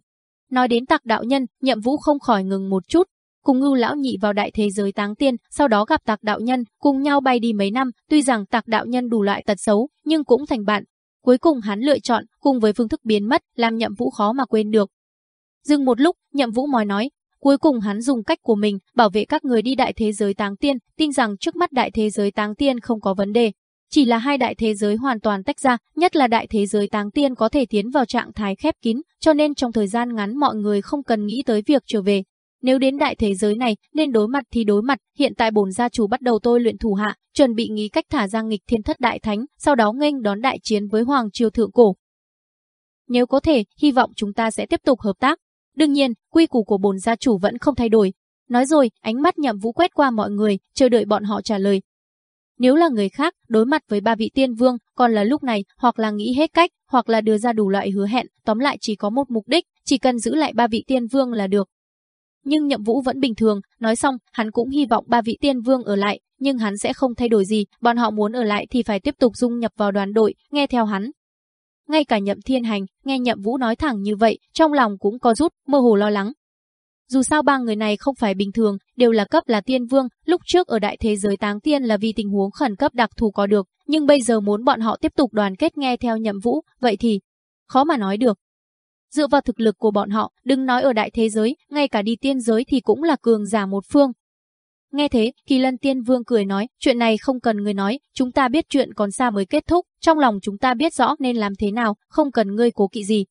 Nói đến tạc đạo nhân, nhậm vũ không khỏi ngừng một chút, cùng ngưu lão nhị vào đại thế giới táng tiên, sau đó gặp tạc đạo nhân, cùng nhau bay đi mấy năm, tuy rằng tạc đạo nhân đủ loại tật xấu, nhưng cũng thành bạn. Cuối cùng hắn lựa chọn, cùng với phương thức biến mất, làm nhậm vũ khó mà quên được. Dừng một lúc, nhậm vũ mòi nói, cuối cùng hắn dùng cách của mình, bảo vệ các người đi đại thế giới táng tiên, tin rằng trước mắt đại thế giới táng tiên không có vấn đề. Chỉ là hai đại thế giới hoàn toàn tách ra, nhất là đại thế giới táng tiên có thể tiến vào trạng thái khép kín, cho nên trong thời gian ngắn mọi người không cần nghĩ tới việc trở về, nếu đến đại thế giới này, nên đối mặt thì đối mặt, hiện tại bổn gia chủ bắt đầu tôi luyện thủ hạ, chuẩn bị nghĩ cách thả ra nghịch thiên thất đại thánh, sau đó nghênh đón đại chiến với Hoàng Triều Thượng Cổ. Nếu có thể, hy vọng chúng ta sẽ tiếp tục hợp tác. Đương nhiên, quy củ của bổn gia chủ vẫn không thay đổi. Nói rồi, ánh mắt nhậm vũ quét qua mọi người, chờ đợi bọn họ trả lời. Nếu là người khác, đối mặt với ba vị tiên vương, còn là lúc này, hoặc là nghĩ hết cách, hoặc là đưa ra đủ loại hứa hẹn, tóm lại chỉ có một mục đích, chỉ cần giữ lại ba vị tiên vương là được. Nhưng nhậm vũ vẫn bình thường, nói xong, hắn cũng hy vọng ba vị tiên vương ở lại, nhưng hắn sẽ không thay đổi gì, bọn họ muốn ở lại thì phải tiếp tục dung nhập vào đoàn đội, nghe theo hắn. Ngay cả nhậm thiên hành, nghe nhậm vũ nói thẳng như vậy, trong lòng cũng có rút, mơ hồ lo lắng. Dù sao ba người này không phải bình thường, đều là cấp là tiên vương, lúc trước ở đại thế giới táng tiên là vì tình huống khẩn cấp đặc thù có được, nhưng bây giờ muốn bọn họ tiếp tục đoàn kết nghe theo nhậm vũ, vậy thì khó mà nói được. Dựa vào thực lực của bọn họ, đừng nói ở đại thế giới, ngay cả đi tiên giới thì cũng là cường giả một phương. Nghe thế, Kỳ Lân Tiên Vương cười nói, chuyện này không cần người nói, chúng ta biết chuyện còn xa mới kết thúc, trong lòng chúng ta biết rõ nên làm thế nào, không cần ngươi cố kỵ gì.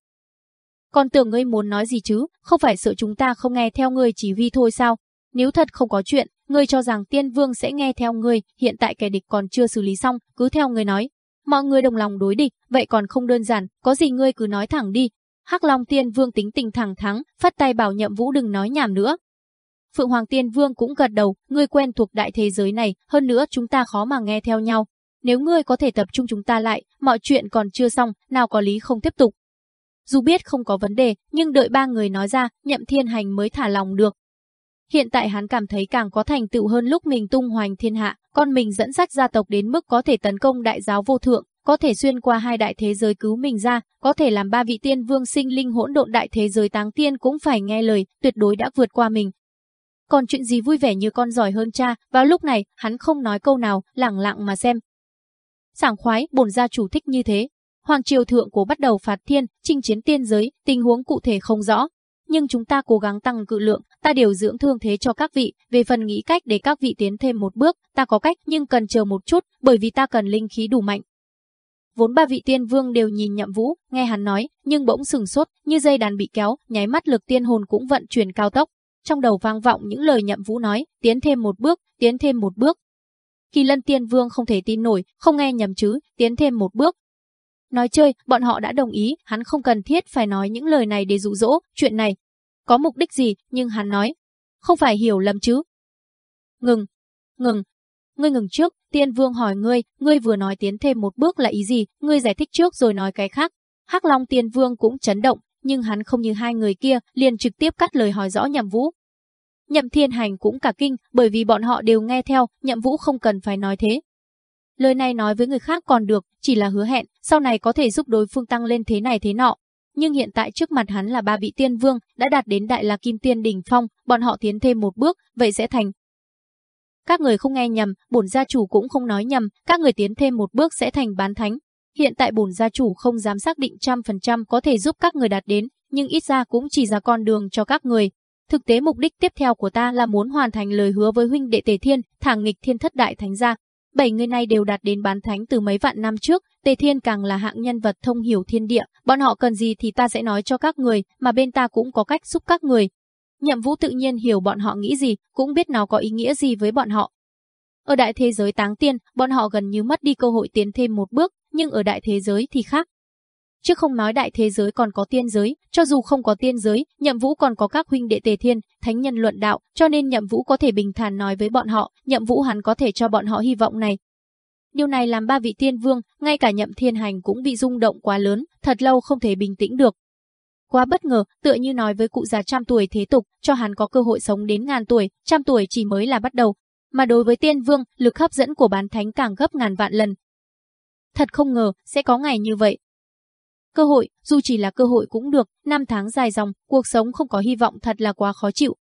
Còn tưởng ngươi muốn nói gì chứ, không phải sợ chúng ta không nghe theo ngươi chỉ huy thôi sao? Nếu thật không có chuyện, ngươi cho rằng Tiên Vương sẽ nghe theo ngươi, hiện tại kẻ địch còn chưa xử lý xong, cứ theo ngươi nói. Mọi người đồng lòng đối địch, vậy còn không đơn giản, có gì ngươi cứ nói thẳng đi, Hắc Long Tiên Vương tính tình thẳng thắng, phát tay bảo Nhậm Vũ đừng nói nhảm nữa. Phượng Hoàng Tiên Vương cũng gật đầu, ngươi quen thuộc đại thế giới này, hơn nữa chúng ta khó mà nghe theo nhau. Nếu ngươi có thể tập trung chúng ta lại, mọi chuyện còn chưa xong, nào có lý không tiếp tục. Dù biết không có vấn đề, nhưng đợi ba người nói ra, Nhậm Thiên Hành mới thả lòng được. Hiện tại hắn cảm thấy càng có thành tựu hơn lúc mình tung hoành thiên hạ, con mình dẫn dắt gia tộc đến mức có thể tấn công đại giáo vô thượng, có thể xuyên qua hai đại thế giới cứu mình ra, có thể làm ba vị tiên vương sinh linh hỗn độn đại thế giới táng tiên cũng phải nghe lời, tuyệt đối đã vượt qua mình. Còn chuyện gì vui vẻ như con giỏi hơn cha, vào lúc này, hắn không nói câu nào, lặng lặng mà xem. Sảng khoái, bổn gia chủ thích như thế. Hoàng triều thượng cổ bắt đầu phạt thiên, chinh chiến tiên giới, tình huống cụ thể không rõ. Nhưng chúng ta cố gắng tăng cự lượng, ta điều dưỡng thương thế cho các vị, về phần nghĩ cách để các vị tiến thêm một bước, ta có cách nhưng cần chờ một chút, bởi vì ta cần linh khí đủ mạnh, Vốn ba vị tiên vương đều nhìn nhậm vũ, nghe hắn nói, nhưng bỗng sừng sốt, như dây đàn bị kéo, nháy mắt lực tiên hồn cũng vận chuyển cao tốc. Trong đầu vang vọng những lời nhậm vũ nói, tiến thêm một bước, tiến thêm một bước. Kỳ lân tiên vương không thể tin nổi, không nghe nhầm chứ, tiến thêm một bước. Nói chơi, bọn họ đã đồng ý, hắn không cần thiết phải nói những lời này để dụ dỗ, chuyện này. Có mục đích gì, nhưng hắn nói. Không phải hiểu lầm chứ. Ngừng, ngừng, Ngươi ngừng trước, tiên vương hỏi ngươi, ngươi vừa nói tiến thêm một bước là ý gì, ngươi giải thích trước rồi nói cái khác. Hắc Long tiên vương cũng chấn động, nhưng hắn không như hai người kia, liền trực tiếp cắt lời hỏi rõ nhậm vũ. Nhậm thiên hành cũng cả kinh, bởi vì bọn họ đều nghe theo, nhậm vũ không cần phải nói thế. Lời này nói với người khác còn được, chỉ là hứa hẹn, sau này có thể giúp đối phương tăng lên thế này thế nọ. Nhưng hiện tại trước mặt hắn là ba vị tiên vương, đã đạt đến đại la kim tiên đỉnh phong, bọn họ tiến thêm một bước, vậy sẽ thành các người không nghe nhầm, bổn gia chủ cũng không nói nhầm, các người tiến thêm một bước sẽ thành bán thánh. Hiện tại bổn gia chủ không dám xác định trăm phần trăm có thể giúp các người đạt đến, nhưng ít ra cũng chỉ ra con đường cho các người. Thực tế mục đích tiếp theo của ta là muốn hoàn thành lời hứa với huynh đệ Tề Thiên, thẳng nghịch thiên thất đại thánh gia. Bảy người này đều đạt đến bán thánh từ mấy vạn năm trước, Tề Thiên càng là hạng nhân vật thông hiểu thiên địa, bọn họ cần gì thì ta sẽ nói cho các người, mà bên ta cũng có cách giúp các người, Nhậm Vũ tự nhiên hiểu bọn họ nghĩ gì, cũng biết nó có ý nghĩa gì với bọn họ. Ở đại thế giới táng tiên, bọn họ gần như mất đi cơ hội tiến thêm một bước, nhưng ở đại thế giới thì khác. Chứ không nói đại thế giới còn có tiên giới, cho dù không có tiên giới, Nhậm Vũ còn có các huynh đệ tề thiên, thánh nhân luận đạo, cho nên Nhậm Vũ có thể bình thản nói với bọn họ, Nhậm Vũ hắn có thể cho bọn họ hy vọng này. Điều này làm ba vị tiên vương, ngay cả nhậm thiên hành cũng bị rung động quá lớn, thật lâu không thể bình tĩnh được. Quá bất ngờ, tựa như nói với cụ già trăm tuổi thế tục, cho hắn có cơ hội sống đến ngàn tuổi, trăm tuổi chỉ mới là bắt đầu. Mà đối với tiên vương, lực hấp dẫn của bán thánh càng gấp ngàn vạn lần. Thật không ngờ, sẽ có ngày như vậy. Cơ hội, dù chỉ là cơ hội cũng được, năm tháng dài dòng, cuộc sống không có hy vọng thật là quá khó chịu.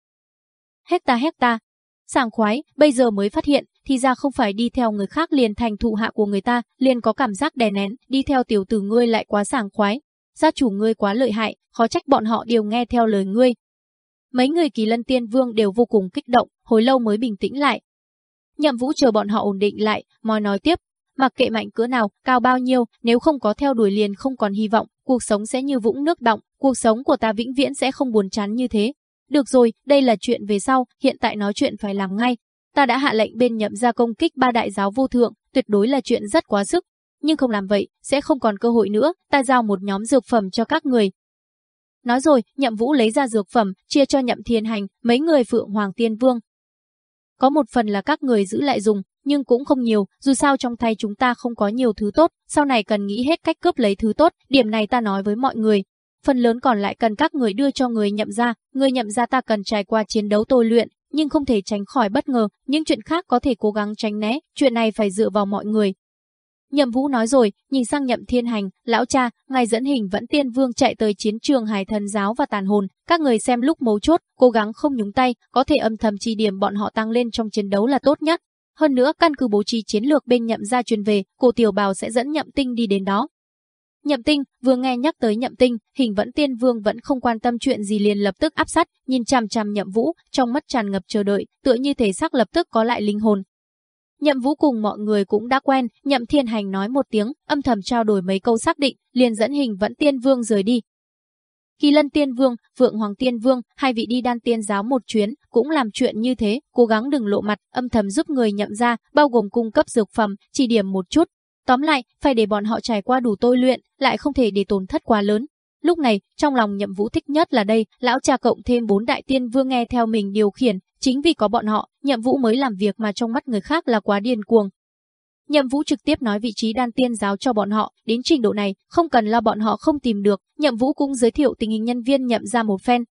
Hecta hecta, sảng khoái, bây giờ mới phát hiện, thì ra không phải đi theo người khác liền thành thụ hạ của người ta, liền có cảm giác đè nén, đi theo tiểu tử ngươi lại quá sảng khoái. Gia chủ ngươi quá lợi hại, khó trách bọn họ đều nghe theo lời ngươi. Mấy người kỳ lân tiên vương đều vô cùng kích động, hồi lâu mới bình tĩnh lại. Nhậm vũ chờ bọn họ ổn định lại, moi nói tiếp, mặc kệ mạnh cỡ nào, cao bao nhiêu, nếu không có theo đuổi liền không còn hy vọng, cuộc sống sẽ như vũng nước động, cuộc sống của ta vĩnh viễn sẽ không buồn chán như thế. Được rồi, đây là chuyện về sau, hiện tại nói chuyện phải làm ngay, ta đã hạ lệnh bên nhậm ra công kích ba đại giáo vô thượng, tuyệt đối là chuyện rất quá sức. Nhưng không làm vậy, sẽ không còn cơ hội nữa, ta giao một nhóm dược phẩm cho các người. Nói rồi, nhậm vũ lấy ra dược phẩm, chia cho nhậm thiên hành, mấy người phượng hoàng tiên vương. Có một phần là các người giữ lại dùng, nhưng cũng không nhiều, dù sao trong tay chúng ta không có nhiều thứ tốt, sau này cần nghĩ hết cách cướp lấy thứ tốt, điểm này ta nói với mọi người. Phần lớn còn lại cần các người đưa cho người nhậm ra, người nhậm ra ta cần trải qua chiến đấu tôi luyện, nhưng không thể tránh khỏi bất ngờ, những chuyện khác có thể cố gắng tránh né, chuyện này phải dựa vào mọi người. Nhậm Vũ nói rồi, nhìn sang Nhậm Thiên Hành, lão cha, ngài dẫn hình vẫn tiên vương chạy tới chiến trường Hải Thần giáo và tàn hồn, các người xem lúc mấu chốt, cố gắng không nhúng tay, có thể âm thầm chi điểm bọn họ tăng lên trong chiến đấu là tốt nhất. Hơn nữa, căn cứ bố trí chiến lược bên Nhậm gia truyền về, cô Tiểu Bào sẽ dẫn Nhậm Tinh đi đến đó. Nhậm Tinh, vừa nghe nhắc tới Nhậm Tinh, Hình Vẫn Tiên Vương vẫn không quan tâm chuyện gì liền lập tức áp sát, nhìn chằm chằm Nhậm Vũ, trong mắt tràn ngập chờ đợi, tựa như thể xác lập tức có lại linh hồn. Nhậm Vũ cùng mọi người cũng đã quen, Nhậm Thiên Hành nói một tiếng, âm thầm trao đổi mấy câu xác định, liền dẫn Hình Vẫn Tiên Vương rời đi. Kỳ Lân Tiên Vương, Vượng Hoàng Tiên Vương, hai vị đi đan tiên giáo một chuyến, cũng làm chuyện như thế, cố gắng đừng lộ mặt, âm thầm giúp người nhậm ra, bao gồm cung cấp dược phẩm, chỉ điểm một chút, Tóm lại, phải để bọn họ trải qua đủ tôi luyện, lại không thể để tổn thất quá lớn. Lúc này, trong lòng nhậm vũ thích nhất là đây, lão cha cộng thêm bốn đại tiên vương nghe theo mình điều khiển, chính vì có bọn họ, nhậm vũ mới làm việc mà trong mắt người khác là quá điên cuồng. Nhậm Vũ trực tiếp nói vị trí đan tiên giáo cho bọn họ, đến trình độ này, không cần lo bọn họ không tìm được, Nhậm Vũ cũng giới thiệu tình hình nhân viên nhậm ra một phen.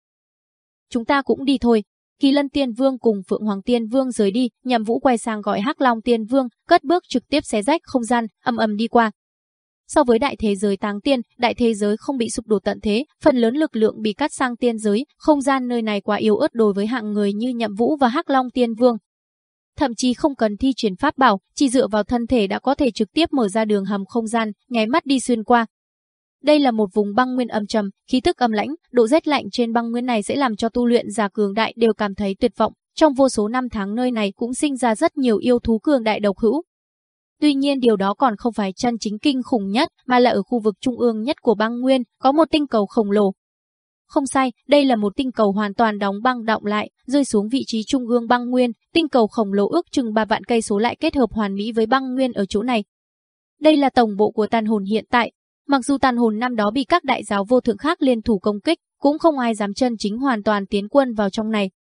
Chúng ta cũng đi thôi, Kỳ Lân Tiên Vương cùng Phượng Hoàng Tiên Vương rời đi, Nhậm Vũ quay sang gọi Hắc Long Tiên Vương, cất bước trực tiếp xé rách không gian, âm ầm đi qua. So với đại thế giới táng tiên, đại thế giới không bị sụp đổ tận thế, phần lớn lực lượng bị cắt sang tiên giới, không gian nơi này quá yếu ớt đối với hạng người như Nhậm Vũ và Hắc Long Tiên Vương. Thậm chí không cần thi triển pháp bảo, chỉ dựa vào thân thể đã có thể trực tiếp mở ra đường hầm không gian, nháy mắt đi xuyên qua, đây là một vùng băng nguyên âm trầm, khí tức âm lãnh, độ rét lạnh trên băng nguyên này sẽ làm cho tu luyện giả cường đại đều cảm thấy tuyệt vọng. Trong vô số năm tháng nơi này cũng sinh ra rất nhiều yêu thú cường đại độc hữu. Tuy nhiên điều đó còn không phải chân chính kinh khủng nhất, mà là ở khu vực trung ương nhất của băng nguyên, có một tinh cầu khổng lồ. Không sai, đây là một tinh cầu hoàn toàn đóng băng động lại, rơi xuống vị trí trung ương băng nguyên, tinh cầu khổng lồ ước chừng 3 vạn cây số lại kết hợp hoàn mỹ với băng nguyên ở chỗ này. Đây là tổng bộ của tàn hồn hiện tại, Mặc dù tàn hồn năm đó bị các đại giáo vô thượng khác liên thủ công kích, cũng không ai dám chân chính hoàn toàn tiến quân vào trong này.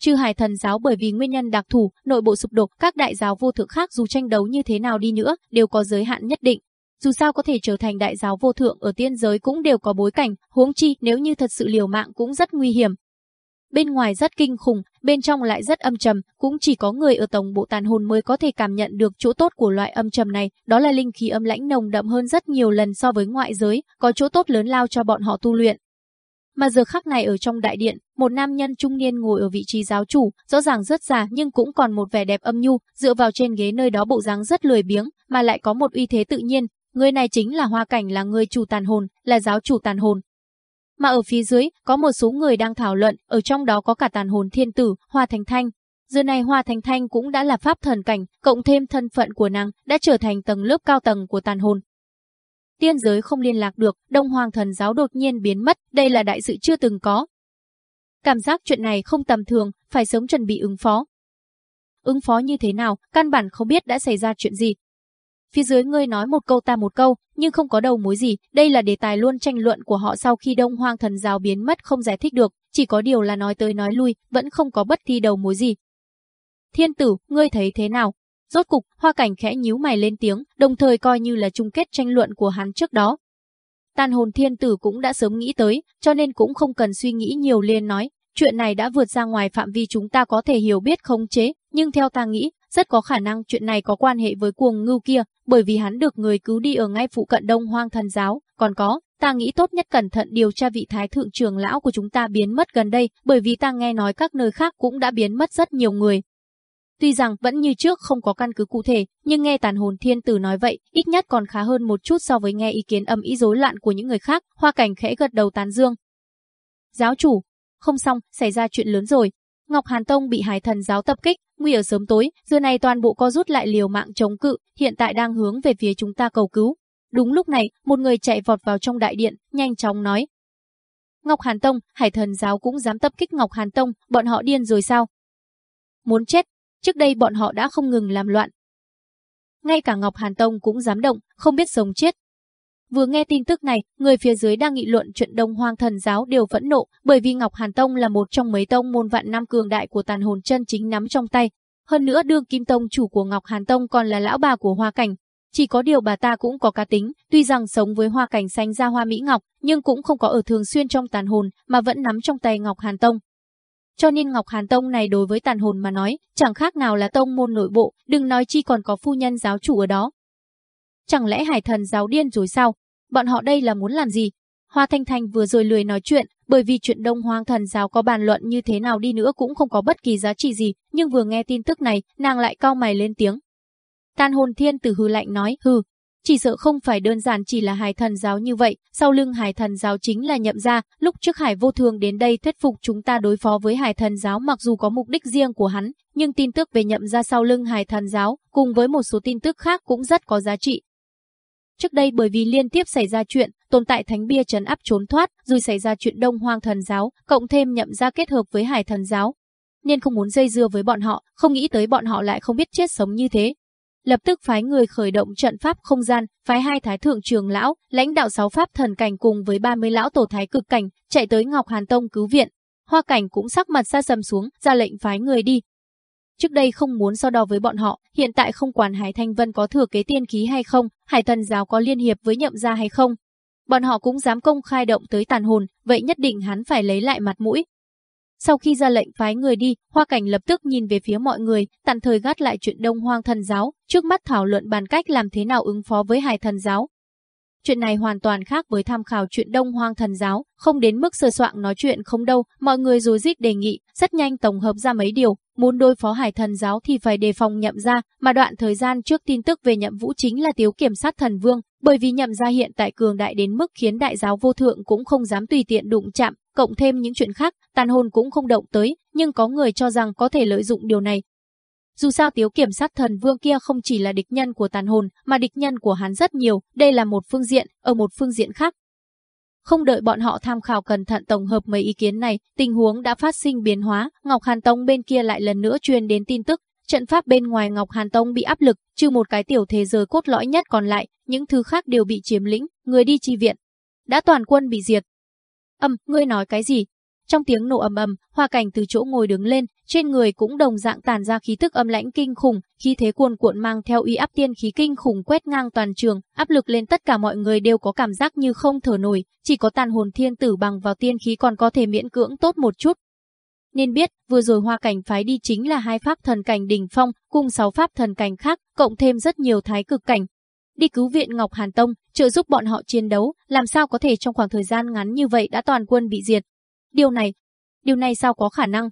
Trừ hải thần giáo bởi vì nguyên nhân đặc thù, nội bộ sụp đổ, các đại giáo vô thượng khác dù tranh đấu như thế nào đi nữa, đều có giới hạn nhất định. Dù sao có thể trở thành đại giáo vô thượng ở tiên giới cũng đều có bối cảnh, huống chi nếu như thật sự liều mạng cũng rất nguy hiểm, Bên ngoài rất kinh khủng, bên trong lại rất âm trầm, cũng chỉ có người ở tổng bộ tàn hồn mới có thể cảm nhận được chỗ tốt của loại âm trầm này, đó là linh khí âm lãnh nồng đậm hơn rất nhiều lần so với ngoại giới, có chỗ tốt lớn lao cho bọn họ tu luyện. Mà giờ khắc này ở trong đại điện, một nam nhân trung niên ngồi ở vị trí giáo chủ, rõ ràng rất già nhưng cũng còn một vẻ đẹp âm nhu, dựa vào trên ghế nơi đó bộ dáng rất lười biếng, mà lại có một uy thế tự nhiên. Người này chính là Hoa Cảnh là người chủ tàn hồn, là giáo chủ tàn hồn, mà ở phía dưới có một số người đang thảo luận, ở trong đó có cả tàn hồn thiên tử, Hoa Thành Thanh. Giờ này Hoa Thành Thanh cũng đã là pháp thần cảnh, cộng thêm thân phận của nàng, đã trở thành tầng lớp cao tầng của tàn hồn. Tiên giới không liên lạc được, Đông Hoàng thần giáo đột nhiên biến mất, đây là đại sự chưa từng có. Cảm giác chuyện này không tầm thường, phải sớm chuẩn bị ứng phó. Ứng phó như thế nào, căn bản không biết đã xảy ra chuyện gì, Phía dưới ngươi nói một câu ta một câu, nhưng không có đầu mối gì, đây là đề tài luôn tranh luận của họ sau khi Đông Hoang thần giáo biến mất không giải thích được, chỉ có điều là nói tới nói lui, vẫn không có bất thi đầu mối gì. Thiên tử, ngươi thấy thế nào? Rốt cục, hoa cảnh khẽ nhíu mày lên tiếng, đồng thời coi như là chung kết tranh luận của hắn trước đó. Tàn hồn thiên tử cũng đã sớm nghĩ tới, cho nên cũng không cần suy nghĩ nhiều liền nói, chuyện này đã vượt ra ngoài phạm vi chúng ta có thể hiểu biết khống chế, nhưng theo ta nghĩ, rất có khả năng chuyện này có quan hệ với cuồng ngưu kia, bởi vì hắn được người cứu đi ở ngay phụ cận Đông Hoang Thần Giáo, còn có, ta nghĩ tốt nhất cẩn thận điều tra vị thái thượng trưởng lão của chúng ta biến mất gần đây, bởi vì ta nghe nói các nơi khác cũng đã biến mất rất nhiều người. Tuy rằng vẫn như trước không có căn cứ cụ thể, nhưng nghe tàn hồn thiên tử nói vậy, ít nhất còn khá hơn một chút so với nghe ý kiến âm ý rối loạn của những người khác, hoa cảnh khẽ gật đầu tán dương. Giáo chủ, không xong, xảy ra chuyện lớn rồi. Ngọc Hàn Tông bị hải thần giáo tập kích, nguy ở sớm tối, giờ này toàn bộ co rút lại liều mạng chống cự, hiện tại đang hướng về phía chúng ta cầu cứu. Đúng lúc này, một người chạy vọt vào trong đại điện, nhanh chóng nói. Ngọc Hàn Tông, hải thần giáo cũng dám tập kích Ngọc Hàn Tông, bọn họ điên rồi sao? Muốn chết, trước đây bọn họ đã không ngừng làm loạn. Ngay cả Ngọc Hàn Tông cũng dám động, không biết sống chết, Vừa nghe tin tức này, người phía dưới đang nghị luận chuyện Đông Hoang Thần giáo đều phẫn nộ, bởi vì Ngọc Hàn Tông là một trong mấy tông môn vạn năm cường đại của tàn hồn chân chính nắm trong tay. Hơn nữa đương kim tông chủ của Ngọc Hàn Tông còn là lão bà của Hoa Cảnh. Chỉ có điều bà ta cũng có cá tính, tuy rằng sống với Hoa Cảnh xanh ra Hoa Mỹ Ngọc, nhưng cũng không có ở thường xuyên trong tàn hồn, mà vẫn nắm trong tay Ngọc Hàn Tông. Cho nên Ngọc Hàn Tông này đối với tàn hồn mà nói, chẳng khác nào là tông môn nội bộ, đừng nói chi còn có phu nhân giáo chủ ở đó. Chẳng lẽ hải thần giáo điên rồi sao? Bọn họ đây là muốn làm gì? Hoa Thanh Thanh vừa rồi lười nói chuyện, bởi vì chuyện Đông Hoang thần giáo có bàn luận như thế nào đi nữa cũng không có bất kỳ giá trị gì, nhưng vừa nghe tin tức này, nàng lại cao mày lên tiếng. Tan hồn thiên tử hư lạnh nói, hừ, chỉ sợ không phải đơn giản chỉ là hải thần giáo như vậy, sau lưng hải thần giáo chính là nhậm gia, lúc trước hải vô thường đến đây thuyết phục chúng ta đối phó với hải thần giáo mặc dù có mục đích riêng của hắn, nhưng tin tức về nhậm gia sau lưng hải thần giáo, cùng với một số tin tức khác cũng rất có giá trị, Trước đây bởi vì liên tiếp xảy ra chuyện, tồn tại thánh bia trấn áp trốn thoát, rồi xảy ra chuyện Đông Hoang thần giáo, cộng thêm nhậm ra kết hợp với Hải thần giáo, nên không muốn dây dưa với bọn họ, không nghĩ tới bọn họ lại không biết chết sống như thế. Lập tức phái người khởi động trận pháp không gian, phái hai thái thượng trường lão, lãnh đạo sáu pháp thần cảnh cùng với 30 lão tổ thái cực cảnh, chạy tới Ngọc Hàn Tông cứu viện. Hoa cảnh cũng sắc mặt xa sầm xuống, ra lệnh phái người đi, Trước đây không muốn so đo với bọn họ, hiện tại không quản Hải Thanh Vân có thừa kế tiên khí hay không, Hải Thần giáo có liên hiệp với nhậm gia hay không. Bọn họ cũng dám công khai động tới tàn hồn, vậy nhất định hắn phải lấy lại mặt mũi. Sau khi ra lệnh phái người đi, Hoa Cảnh lập tức nhìn về phía mọi người, tạm thời gác lại chuyện Đông Hoang Thần giáo, trước mắt thảo luận bàn cách làm thế nào ứng phó với Hải Thần giáo. Chuyện này hoàn toàn khác với tham khảo chuyện Đông Hoang Thần giáo, không đến mức sơ soạn nói chuyện không đâu, mọi người rối rít đề nghị, rất nhanh tổng hợp ra mấy điều, muốn đối phó Hải Thần giáo thì phải đề phòng nhậm ra, mà đoạn thời gian trước tin tức về nhậm vũ chính là tiếu kiểm sát thần vương, bởi vì nhậm ra hiện tại cường đại đến mức khiến đại giáo vô thượng cũng không dám tùy tiện đụng chạm, cộng thêm những chuyện khác, tàn hồn cũng không động tới, nhưng có người cho rằng có thể lợi dụng điều này, dù sao tiếu kiểm sát thần vương kia không chỉ là địch nhân của tàn hồn, mà địch nhân của hắn rất nhiều, đây là một phương diện, ở một phương diện khác. Không đợi bọn họ tham khảo cẩn thận tổng hợp mấy ý kiến này, tình huống đã phát sinh biến hóa, Ngọc Hàn Tông bên kia lại lần nữa truyền đến tin tức, trận pháp bên ngoài Ngọc Hàn Tông bị áp lực, trừ một cái tiểu thế giới cốt lõi nhất còn lại, những thứ khác đều bị chiếm lĩnh, người đi chi viện. Đã toàn quân bị diệt. Âm, ngươi nói cái gì? Trong tiếng nổ ầm ầm, Hoa Cảnh từ chỗ ngồi đứng lên, trên người cũng đồng dạng tàn ra khí tức âm lãnh kinh khủng, khí thế cuồn cuộn mang theo uy áp tiên khí kinh khủng quét ngang toàn trường, áp lực lên tất cả mọi người đều có cảm giác như không thở nổi, chỉ có tàn hồn thiên tử bằng vào tiên khí còn có thể miễn cưỡng tốt một chút. Nên biết, vừa rồi Hoa Cảnh phái đi chính là hai pháp thần cảnh đỉnh phong, cùng sáu pháp thần cảnh khác, cộng thêm rất nhiều thái cực cảnh, đi cứu viện Ngọc Hàn Tông, trợ giúp bọn họ chiến đấu, làm sao có thể trong khoảng thời gian ngắn như vậy đã toàn quân bị diệt. Điều này, điều này sao có khả năng?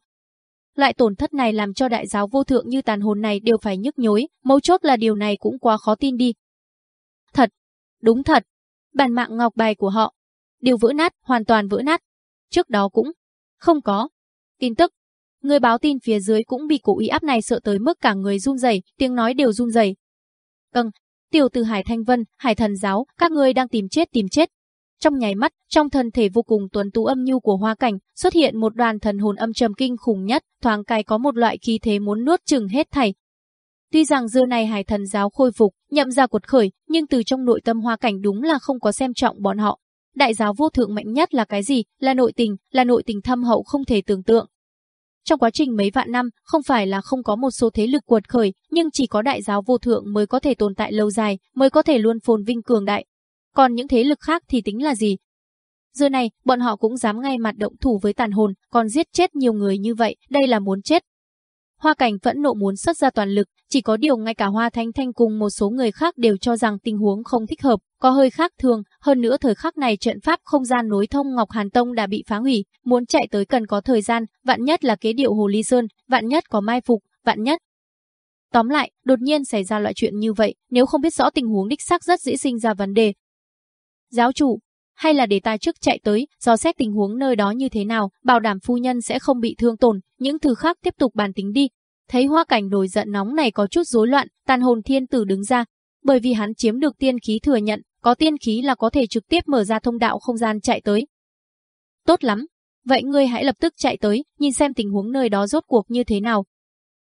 Loại tổn thất này làm cho đại giáo vô thượng như tàn hồn này đều phải nhức nhối, mấu chốt là điều này cũng quá khó tin đi. Thật, đúng thật, bản mạng ngọc bài của họ, đều vỡ nát, hoàn toàn vỡ nát. Trước đó cũng không có. Tin tức, người báo tin phía dưới cũng bị cổ ý áp này sợ tới mức cả người run rẩy, tiếng nói đều run rẩy. Vâng, tiểu từ Hải Thanh Vân, Hải Thần Giáo, các ngươi đang tìm chết tìm chết. Trong nháy mắt, trong thân thể vô cùng tuấn tú âm nhu của hoa cảnh, xuất hiện một đoàn thần hồn âm trầm kinh khủng nhất, thoáng cái có một loại khí thế muốn nuốt chừng hết thảy. Tuy rằng giờ này hải thần giáo khôi phục, nhậm ra cuột khởi, nhưng từ trong nội tâm hoa cảnh đúng là không có xem trọng bọn họ. Đại giáo vô thượng mạnh nhất là cái gì? Là nội tình, là nội tình thâm hậu không thể tưởng tượng. Trong quá trình mấy vạn năm, không phải là không có một số thế lực cuột khởi, nhưng chỉ có đại giáo vô thượng mới có thể tồn tại lâu dài, mới có thể luôn phồn vinh cường đại. Còn những thế lực khác thì tính là gì? Giờ này, bọn họ cũng dám ngay mặt động thủ với tàn hồn, còn giết chết nhiều người như vậy, đây là muốn chết. Hoa cảnh vẫn nộ muốn xuất ra toàn lực, chỉ có điều ngay cả Hoa Thanh Thanh cùng một số người khác đều cho rằng tình huống không thích hợp, có hơi khác thường, hơn nữa thời khắc này trận pháp không gian nối thông Ngọc Hàn Tông đã bị phá hủy, muốn chạy tới cần có thời gian, vạn nhất là kế điệu Hồ Ly Sơn, vạn nhất có mai phục, vạn nhất. Tóm lại, đột nhiên xảy ra loại chuyện như vậy, nếu không biết rõ tình huống đích xác rất dễ sinh ra vấn đề. Giáo chủ, hay là để ta trước chạy tới, do xét tình huống nơi đó như thế nào, bảo đảm phu nhân sẽ không bị thương tổn, những thứ khác tiếp tục bàn tính đi. Thấy hoa cảnh nổi giận nóng này có chút rối loạn, tàn hồn thiên tử đứng ra, bởi vì hắn chiếm được tiên khí thừa nhận, có tiên khí là có thể trực tiếp mở ra thông đạo không gian chạy tới. Tốt lắm, vậy ngươi hãy lập tức chạy tới, nhìn xem tình huống nơi đó rốt cuộc như thế nào.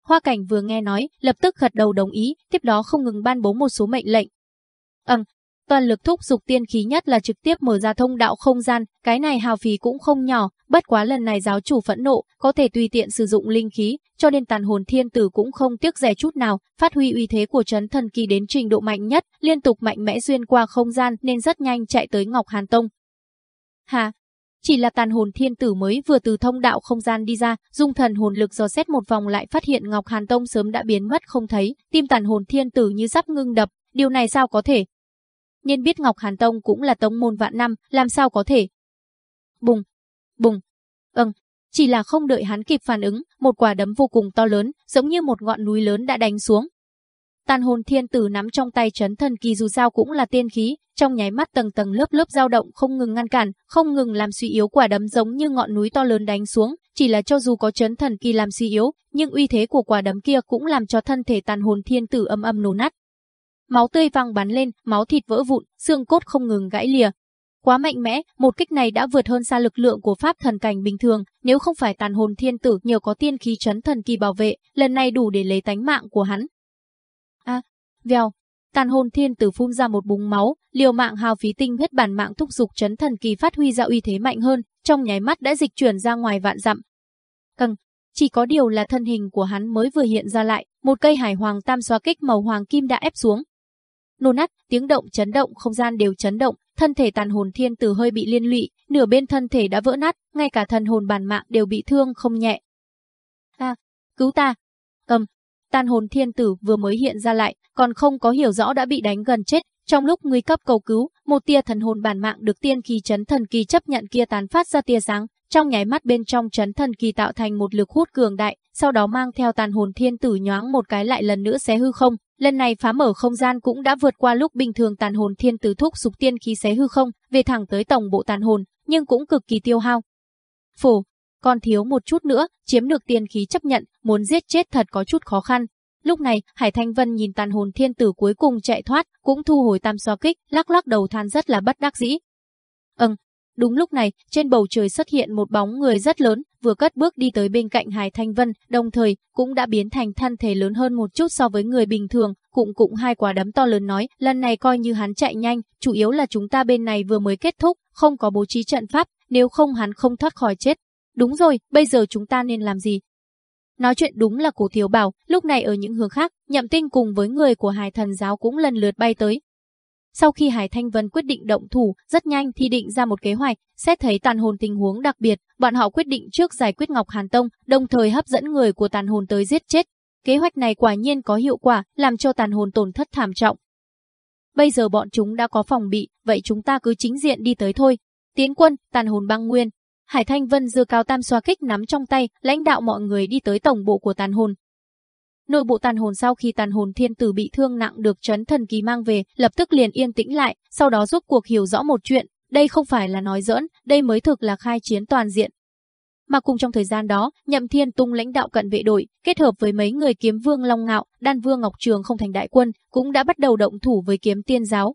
Hoa cảnh vừa nghe nói, lập tức gật đầu đồng ý, tiếp đó không ngừng ban bố một số mệnh lệnh. Ừm, toàn lực thúc dục tiên khí nhất là trực tiếp mở ra thông đạo không gian, cái này hào phí cũng không nhỏ, bất quá lần này giáo chủ phẫn nộ, có thể tùy tiện sử dụng linh khí, cho nên tàn hồn thiên tử cũng không tiếc rẻ chút nào, phát huy uy thế của chấn thần kỳ đến trình độ mạnh nhất, liên tục mạnh mẽ xuyên qua không gian nên rất nhanh chạy tới Ngọc Hàn Tông. Hà, chỉ là tàn hồn thiên tử mới vừa từ thông đạo không gian đi ra, dung thần hồn lực dò xét một vòng lại phát hiện Ngọc Hàn Tông sớm đã biến mất không thấy, tim tàn hồn thiên tử như sắp ngưng đập, điều này sao có thể, nên biết Ngọc Hàn Tông cũng là tông môn vạn năm, làm sao có thể. Bùng, bùng, âng, chỉ là không đợi hắn kịp phản ứng, một quả đấm vô cùng to lớn, giống như một ngọn núi lớn đã đánh xuống. Tàn hồn thiên tử nắm trong tay chấn thần kỳ dù sao cũng là tiên khí, trong nháy mắt tầng tầng lớp lớp dao động không ngừng ngăn cản, không ngừng làm suy yếu quả đấm giống như ngọn núi to lớn đánh xuống, chỉ là cho dù có chấn thần kỳ làm suy yếu, nhưng uy thế của quả đấm kia cũng làm cho thân thể tàn hồn thiên tử âm âm nổ nát. Máu tươi văng bắn lên, máu thịt vỡ vụn, xương cốt không ngừng gãy lìa. Quá mạnh mẽ, một kích này đã vượt hơn xa lực lượng của pháp thần cảnh bình thường, nếu không phải tàn hồn thiên tử nhờ có tiên khí chấn thần kỳ bảo vệ, lần này đủ để lấy tánh mạng của hắn. A, à, vèo, tàn hồn thiên tử phun ra một búng máu, liều mạng hào phí tinh huyết bản mạng thúc dục chấn thần kỳ phát huy ra uy thế mạnh hơn, trong nháy mắt đã dịch chuyển ra ngoài vạn dặm. Căng, chỉ có điều là thân hình của hắn mới vừa hiện ra lại, một cây hải hoàng tam xoa kích màu hoàng kim đã ép xuống, nổ nát, tiếng động chấn động, không gian đều chấn động, thân thể tàn hồn thiên tử hơi bị liên lụy, nửa bên thân thể đã vỡ nát, ngay cả thần hồn bản mạng đều bị thương không nhẹ. A, cứu ta. Cầm, tàn hồn thiên tử vừa mới hiện ra lại, còn không có hiểu rõ đã bị đánh gần chết, trong lúc nguy cấp cầu cứu, một tia thần hồn bản mạng được tiên kỳ chấn thần kỳ chấp nhận kia tán phát ra tia sáng, trong nháy mắt bên trong chấn thần kỳ tạo thành một lực hút cường đại, sau đó mang theo tàn hồn thiên tử nhoáng một cái lại lần nữa xé hư không, Lần này phá mở không gian cũng đã vượt qua lúc bình thường tàn hồn thiên tử thúc dục tiên khí xé hư không, về thẳng tới tổng bộ tàn hồn, nhưng cũng cực kỳ tiêu hao. Phổ, còn thiếu một chút nữa, chiếm được tiên khí chấp nhận, muốn giết chết thật có chút khó khăn. Lúc này, Hải Thanh Vân nhìn tàn hồn thiên tử cuối cùng chạy thoát, cũng thu hồi tam xoa kích, lắc lắc đầu than rất là bất đắc dĩ. Ừm, Đúng lúc này, trên bầu trời xuất hiện một bóng người rất lớn, vừa cất bước đi tới bên cạnh Hải Thanh Vân, đồng thời cũng đã biến thành thân thể lớn hơn một chút so với người bình thường, cũng cũng hai quả đấm to lớn nói, lần này coi như hắn chạy nhanh, chủ yếu là chúng ta bên này vừa mới kết thúc, không có bố trí trận pháp, nếu không hắn không thoát khỏi chết. Đúng rồi, bây giờ chúng ta nên làm gì? Nói chuyện đúng là cổ thiếu bảo, lúc này ở những hướng khác, nhậm tinh cùng với người của hải thần giáo cũng lần lượt bay tới, sau khi Hải Thanh Vân quyết định động thủ, rất nhanh thì định ra một kế hoạch, xét thấy tàn hồn tình huống đặc biệt, bọn họ quyết định trước giải quyết Ngọc Hàn Tông, đồng thời hấp dẫn người của tàn hồn tới giết chết. Kế hoạch này quả nhiên có hiệu quả, làm cho tàn hồn tổn thất thảm trọng. Bây giờ bọn chúng đã có phòng bị, vậy chúng ta cứ chính diện đi tới thôi. Tiến quân, tàn hồn băng nguyên. Hải Thanh Vân dưa cao tam xoa kích nắm trong tay, lãnh đạo mọi người đi tới tổng bộ của tàn hồn, Nội bộ tàn hồn sau khi tàn hồn thiên tử bị thương nặng được chấn thần kỳ mang về, lập tức liền yên tĩnh lại, sau đó giúp cuộc hiểu rõ một chuyện, đây không phải là nói giỡn, đây mới thực là khai chiến toàn diện. Mà cùng trong thời gian đó, Nhậm Thiên Tung lãnh đạo cận vệ đội, kết hợp với mấy người kiếm vương Long Ngạo, đan vương Ngọc Trường không thành đại quân, cũng đã bắt đầu động thủ với kiếm tiên giáo.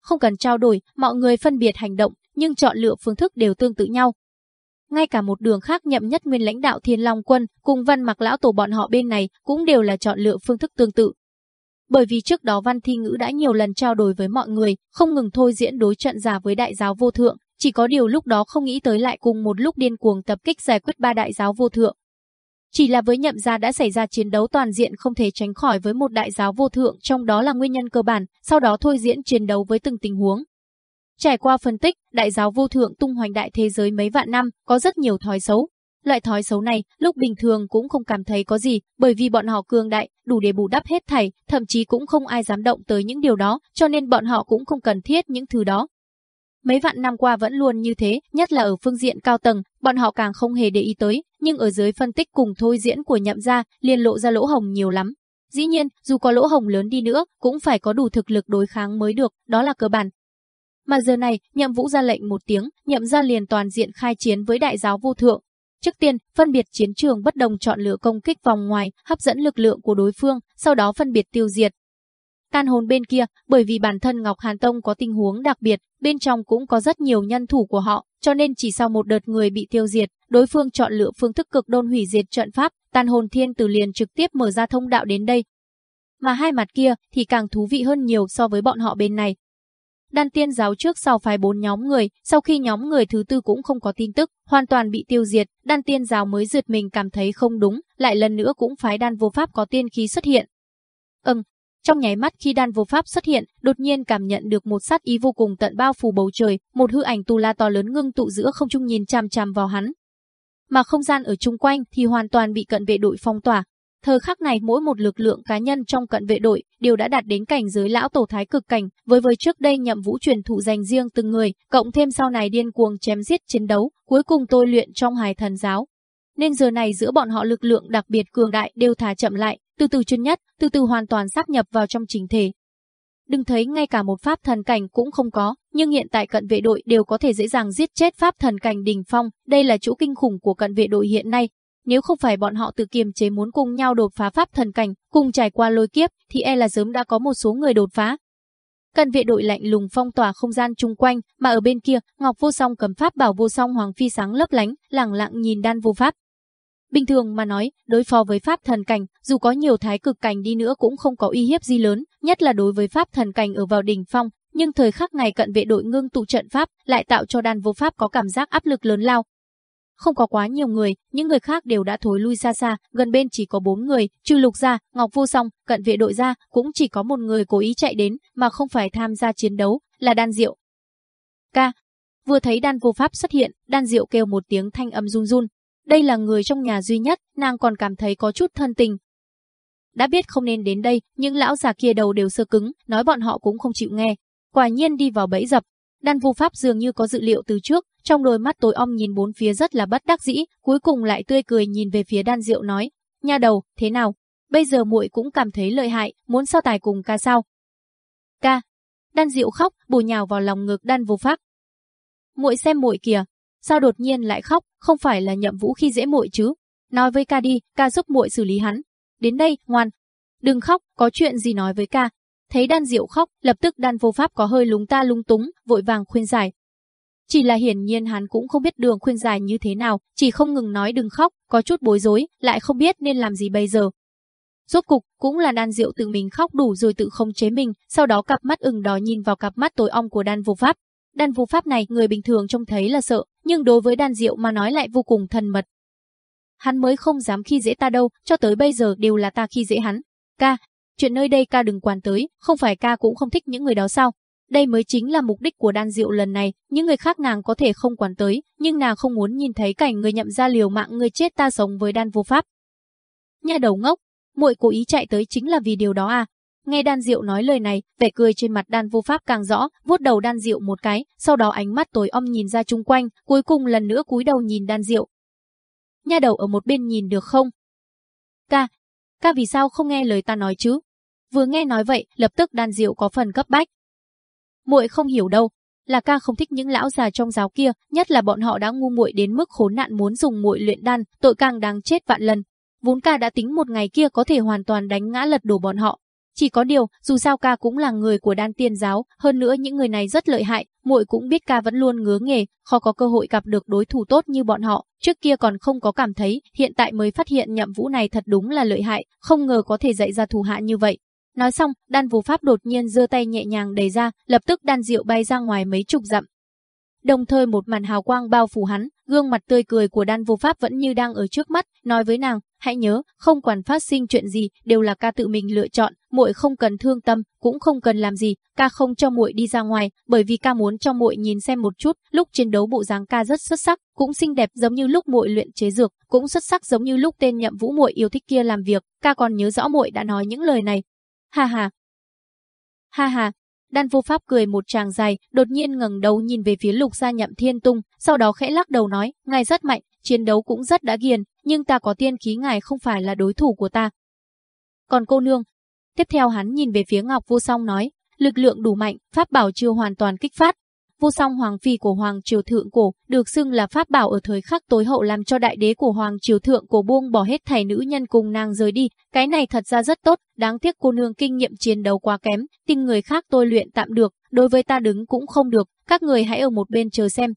Không cần trao đổi, mọi người phân biệt hành động, nhưng chọn lựa phương thức đều tương tự nhau, ngay cả một đường khác nhậm nhất nguyên lãnh đạo Thiên Long quân cùng văn mặc lão tổ bọn họ bên này cũng đều là chọn lựa phương thức tương tự. Bởi vì trước đó Văn Thi Ngữ đã nhiều lần trao đổi với mọi người, không ngừng thôi diễn đối trận giả với đại giáo vô thượng, chỉ có điều lúc đó không nghĩ tới lại cùng một lúc điên cuồng tập kích giải quyết ba đại giáo vô thượng. Chỉ là với nhậm gia đã xảy ra chiến đấu toàn diện không thể tránh khỏi với một đại giáo vô thượng trong đó là nguyên nhân cơ bản, sau đó thôi diễn chiến đấu với từng tình huống. Trải qua phân tích, đại giáo vô thượng tung hoành đại thế giới mấy vạn năm, có rất nhiều thói xấu. Loại thói xấu này, lúc bình thường cũng không cảm thấy có gì, bởi vì bọn họ cường đại, đủ để bù đắp hết thảy, thậm chí cũng không ai dám động tới những điều đó, cho nên bọn họ cũng không cần thiết những thứ đó. Mấy vạn năm qua vẫn luôn như thế, nhất là ở phương diện cao tầng, bọn họ càng không hề để ý tới, nhưng ở dưới phân tích cùng thôi diễn của nhậm gia, liền lộ ra lỗ hồng nhiều lắm. Dĩ nhiên, dù có lỗ hồng lớn đi nữa, cũng phải có đủ thực lực đối kháng mới được, đó là cơ bản. Mà giờ này, nhậm vũ ra lệnh một tiếng, nhậm gia liền toàn diện khai chiến với đại giáo vô thượng. Trước tiên, phân biệt chiến trường bất đồng chọn lựa công kích vòng ngoài, hấp dẫn lực lượng của đối phương, sau đó phân biệt tiêu diệt. Tan hồn bên kia, bởi vì bản thân Ngọc Hàn Tông có tình huống đặc biệt, bên trong cũng có rất nhiều nhân thủ của họ, cho nên chỉ sau một đợt người bị tiêu diệt, đối phương chọn lựa phương thức cực đôn hủy diệt trận pháp, tan hồn thiên tử liền trực tiếp mở ra thông đạo đến đây. Mà hai mặt kia thì càng thú vị hơn nhiều so với bọn họ bên này. Đan tiên giáo trước sau phái bốn nhóm người, sau khi nhóm người thứ tư cũng không có tin tức, hoàn toàn bị tiêu diệt, đan tiên giáo mới giật mình cảm thấy không đúng, lại lần nữa cũng phái đan vô pháp có tiên khí xuất hiện. Ừm, trong nháy mắt khi đan vô pháp xuất hiện, đột nhiên cảm nhận được một sát ý vô cùng tận bao phủ bầu trời, một hư ảnh tu la to lớn ngưng tụ giữa không trung nhìn chằm chằm vào hắn. Mà không gian ở chung quanh thì hoàn toàn bị cận vệ đội phong tỏa. Thời khắc này mỗi một lực lượng cá nhân trong cận vệ đội đều đã đạt đến cảnh giới lão tổ thái cực cảnh, với với trước đây nhậm vũ truyền thụ dành riêng từng người, cộng thêm sau này điên cuồng chém giết chiến đấu, cuối cùng tôi luyện trong hài thần giáo. Nên giờ này giữa bọn họ lực lượng đặc biệt cường đại đều thả chậm lại, từ từ chuyên nhất, từ từ hoàn toàn sáp nhập vào trong trình thể. Đừng thấy ngay cả một pháp thần cảnh cũng không có, nhưng hiện tại cận vệ đội đều có thể dễ dàng giết chết pháp thần cảnh đỉnh phong, đây là chỗ kinh khủng của cận vệ đội hiện nay. Nếu không phải bọn họ tự kiềm chế muốn cùng nhau đột phá pháp thần cảnh, cùng trải qua lôi kiếp, thì e là sớm đã có một số người đột phá. Cận vệ đội lạnh lùng phong tỏa không gian chung quanh, mà ở bên kia, Ngọc Vô Song cầm pháp bảo Vô Song Hoàng Phi sáng lấp lánh, lẳng lặng nhìn đan vô pháp, Bình thường mà nói, đối phó với pháp thần cảnh, dù có nhiều thái cực cảnh đi nữa cũng không có uy hiếp gì lớn, nhất là đối với pháp thần cảnh ở vào đỉnh phong, nhưng thời khắc này cận vệ đội ngưng tụ trận pháp lại tạo cho đan vô pháp có cảm giác áp lực lớn lao. Không có quá nhiều người, những người khác đều đã thối lui xa xa, gần bên chỉ có bốn người, trừ lục ra, ngọc vô song, cận vệ đội ra, cũng chỉ có một người cố ý chạy đến, mà không phải tham gia chiến đấu, là đan diệu. Ca. Vừa thấy đan vô pháp xuất hiện, đan diệu kêu một tiếng thanh âm run run, đây là người trong nhà duy nhất, nàng còn cảm thấy có chút thân tình. Đã biết không nên đến đây, những lão già kia đầu đều sơ cứng, nói bọn họ cũng không chịu nghe. Quả nhiên đi vào bẫy dập. Đan Vu pháp dường như có dự liệu từ trước, trong đôi mắt tối om nhìn bốn phía rất là bất đắc dĩ, cuối cùng lại tươi cười nhìn về phía đan diệu nói, nha đầu, thế nào? Bây giờ muội cũng cảm thấy lợi hại, muốn so tài cùng ca sao? Ca. Đan diệu khóc, bổ nhào vào lòng ngực đan Vu pháp. Muội xem muội kìa, sao đột nhiên lại khóc, không phải là nhậm vũ khi dễ muội chứ? Nói với ca đi, ca giúp muội xử lý hắn. Đến đây, ngoan. Đừng khóc, có chuyện gì nói với ca. Thấy đan diệu khóc, lập tức đan vô pháp có hơi lúng ta lung túng, vội vàng khuyên giải. Chỉ là hiển nhiên hắn cũng không biết đường khuyên giải như thế nào, chỉ không ngừng nói đừng khóc, có chút bối rối, lại không biết nên làm gì bây giờ. Rốt cục, cũng là đan diệu tự mình khóc đủ rồi tự không chế mình, sau đó cặp mắt ửng đỏ nhìn vào cặp mắt tối ong của đan vô pháp, Đan vô pháp này người bình thường trông thấy là sợ, nhưng đối với đan diệu mà nói lại vô cùng thân mật. Hắn mới không dám khi dễ ta đâu, cho tới bây giờ đều là ta khi dễ hắn. Ca, chuyện nơi đây ca đừng quan tới, không phải ca cũng không thích những người đó sao? Đây mới chính là mục đích của đan diệu lần này, những người khác nàng có thể không quản tới, nhưng nàng không muốn nhìn thấy cảnh người nhậm ra liều mạng người chết ta sống với đan vô pháp. Nhà đầu ngốc, muội cố ý chạy tới chính là vì điều đó à, Nghe đan diệu nói lời này, vẻ cười trên mặt đan vô pháp càng rõ, vuốt đầu đan diệu một cái, sau đó ánh mắt tối om nhìn ra chung quanh, cuối cùng lần nữa cúi đầu nhìn đan diệu. nhà đầu ở một bên nhìn được không? Ca, ca vì sao không nghe lời ta nói chứ? Vừa nghe nói vậy, lập tức đan diệu có phần cấp bách. Muội không hiểu đâu, là ca không thích những lão già trong giáo kia, nhất là bọn họ đã ngu muội đến mức khốn nạn muốn dùng muội luyện đan, tội càng đáng chết vạn lần. Vốn ca đã tính một ngày kia có thể hoàn toàn đánh ngã lật đổ bọn họ, chỉ có điều, dù sao ca cũng là người của đan tiên giáo, hơn nữa những người này rất lợi hại, muội cũng biết ca vẫn luôn ngứa nghề, khó có cơ hội gặp được đối thủ tốt như bọn họ, trước kia còn không có cảm thấy, hiện tại mới phát hiện nhậm vũ này thật đúng là lợi hại, không ngờ có thể dạy ra thủ hạ như vậy. Nói xong, đan vũ pháp đột nhiên giơ tay nhẹ nhàng đẩy ra, lập tức đan diệu bay ra ngoài mấy chục dặm. Đồng thời một màn hào quang bao phủ hắn, gương mặt tươi cười của đan vô pháp vẫn như đang ở trước mắt, nói với nàng, hãy nhớ, không quản phát sinh chuyện gì, đều là ca tự mình lựa chọn, muội không cần thương tâm, cũng không cần làm gì, ca không cho muội đi ra ngoài, bởi vì ca muốn cho muội nhìn xem một chút, lúc chiến đấu bộ dáng ca rất xuất sắc, cũng xinh đẹp giống như lúc muội luyện chế dược, cũng xuất sắc giống như lúc tên Nhậm Vũ muội yêu thích kia làm việc, ca còn nhớ rõ muội đã nói những lời này. Ha ha. Ha ha, Đan vô pháp cười một tràng dài, đột nhiên ngẩng đầu nhìn về phía lục gia nhậm thiên tung, sau đó khẽ lắc đầu nói, ngài rất mạnh, chiến đấu cũng rất đã ghiền, nhưng ta có tiên khí ngài không phải là đối thủ của ta. Còn cô nương, tiếp theo hắn nhìn về phía Ngọc Vô Song nói, lực lượng đủ mạnh, pháp bảo chưa hoàn toàn kích phát, Vô song hoàng phi của hoàng triều thượng cổ, được xưng là pháp bảo ở thời khắc tối hậu làm cho đại đế của hoàng triều thượng cổ buông bỏ hết thảy nữ nhân cùng nàng rời đi, cái này thật ra rất tốt, đáng tiếc cô nương kinh nghiệm chiến đấu quá kém, tin người khác tôi luyện tạm được, đối với ta đứng cũng không được, các người hãy ở một bên chờ xem.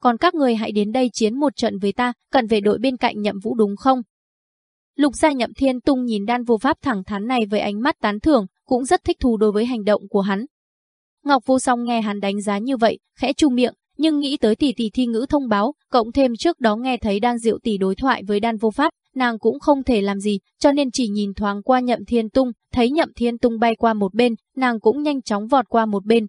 Còn các người hãy đến đây chiến một trận với ta, cần về đội bên cạnh nhậm vũ đúng không? Lục gia nhậm thiên tung nhìn đan vô pháp thẳng thắn này với ánh mắt tán thưởng, cũng rất thích thú đối với hành động của hắn, Ngọc Vô Song nghe hắn đánh giá như vậy, khẽ chu miệng, nhưng nghĩ tới tỷ tỷ thi ngữ thông báo, cộng thêm trước đó nghe thấy đan diệu tỷ đối thoại với đan vô pháp, nàng cũng không thể làm gì, cho nên chỉ nhìn thoáng qua nhậm thiên tung, thấy nhậm thiên tung bay qua một bên, nàng cũng nhanh chóng vọt qua một bên.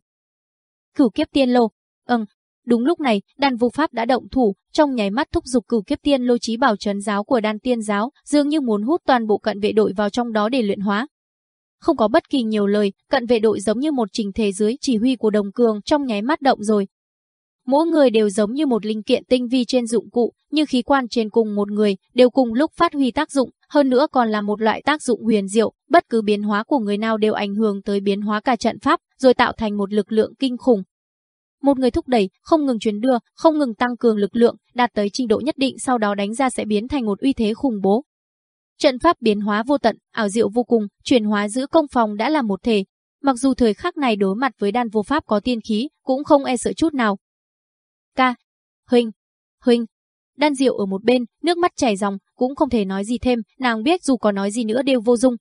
Cửu kiếp tiên lô, ừm, đúng lúc này, đan vô pháp đã động thủ, trong nháy mắt thúc giục cửu kiếp tiên lô trí bảo trấn giáo của đan tiên giáo, dường như muốn hút toàn bộ cận vệ đội vào trong đó để luyện hóa. Không có bất kỳ nhiều lời, cận vệ đội giống như một trình thể dưới chỉ huy của đồng cường trong nháy mắt động rồi. Mỗi người đều giống như một linh kiện tinh vi trên dụng cụ, như khí quan trên cùng một người, đều cùng lúc phát huy tác dụng, hơn nữa còn là một loại tác dụng huyền diệu, bất cứ biến hóa của người nào đều ảnh hưởng tới biến hóa cả trận pháp, rồi tạo thành một lực lượng kinh khủng. Một người thúc đẩy, không ngừng truyền đưa, không ngừng tăng cường lực lượng, đạt tới trình độ nhất định sau đó đánh ra sẽ biến thành một uy thế khủng bố, Trận pháp biến hóa vô tận, ảo diệu vô cùng, chuyển hóa giữa công phòng đã là một thể. Mặc dù thời khắc này đối mặt với đan vô pháp có tiên khí, cũng không e sợ chút nào. Ca, huynh, huynh, đan diệu ở một bên, nước mắt chảy ròng, cũng không thể nói gì thêm, nàng biết dù có nói gì nữa đều vô dụng.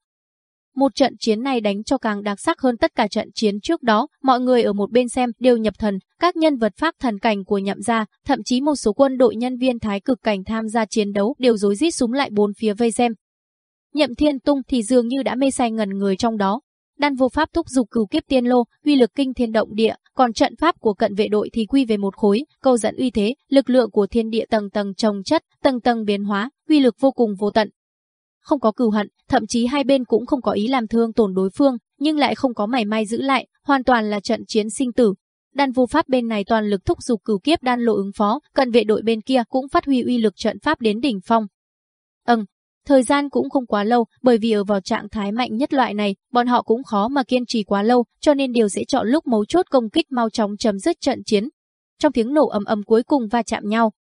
Một trận chiến này đánh cho càng đặc sắc hơn tất cả trận chiến trước đó, mọi người ở một bên xem đều nhập thần, các nhân vật phát thần cảnh của nhậm gia, thậm chí một số quân đội nhân viên thái cực cảnh tham gia chiến đấu đều rối rít súng lại bốn phía vây xem. Nhậm Thiên Tung thì dường như đã mê say ngần người trong đó. Đan vô pháp thúc dục cửu kiếp tiên lô, uy lực kinh thiên động địa, còn trận pháp của cận vệ đội thì quy về một khối, câu dẫn uy thế, lực lượng của thiên địa tầng tầng trồng chất, tầng tầng biến hóa, uy lực vô cùng vô tận. Không có cửu hận, thậm chí hai bên cũng không có ý làm thương tổn đối phương, nhưng lại không có mảy may giữ lại, hoàn toàn là trận chiến sinh tử. Đan vô pháp bên này toàn lực thúc dục cửu kiếp đan lộ ứng phó, cận vệ đội bên kia cũng phát huy uy lực trận pháp đến đỉnh phong. Ừm, Thời gian cũng không quá lâu, bởi vì ở vào trạng thái mạnh nhất loại này, bọn họ cũng khó mà kiên trì quá lâu, cho nên điều sẽ chọn lúc mấu chốt công kích mau chóng chấm dứt trận chiến. Trong tiếng nổ ầm ầm cuối cùng va chạm nhau.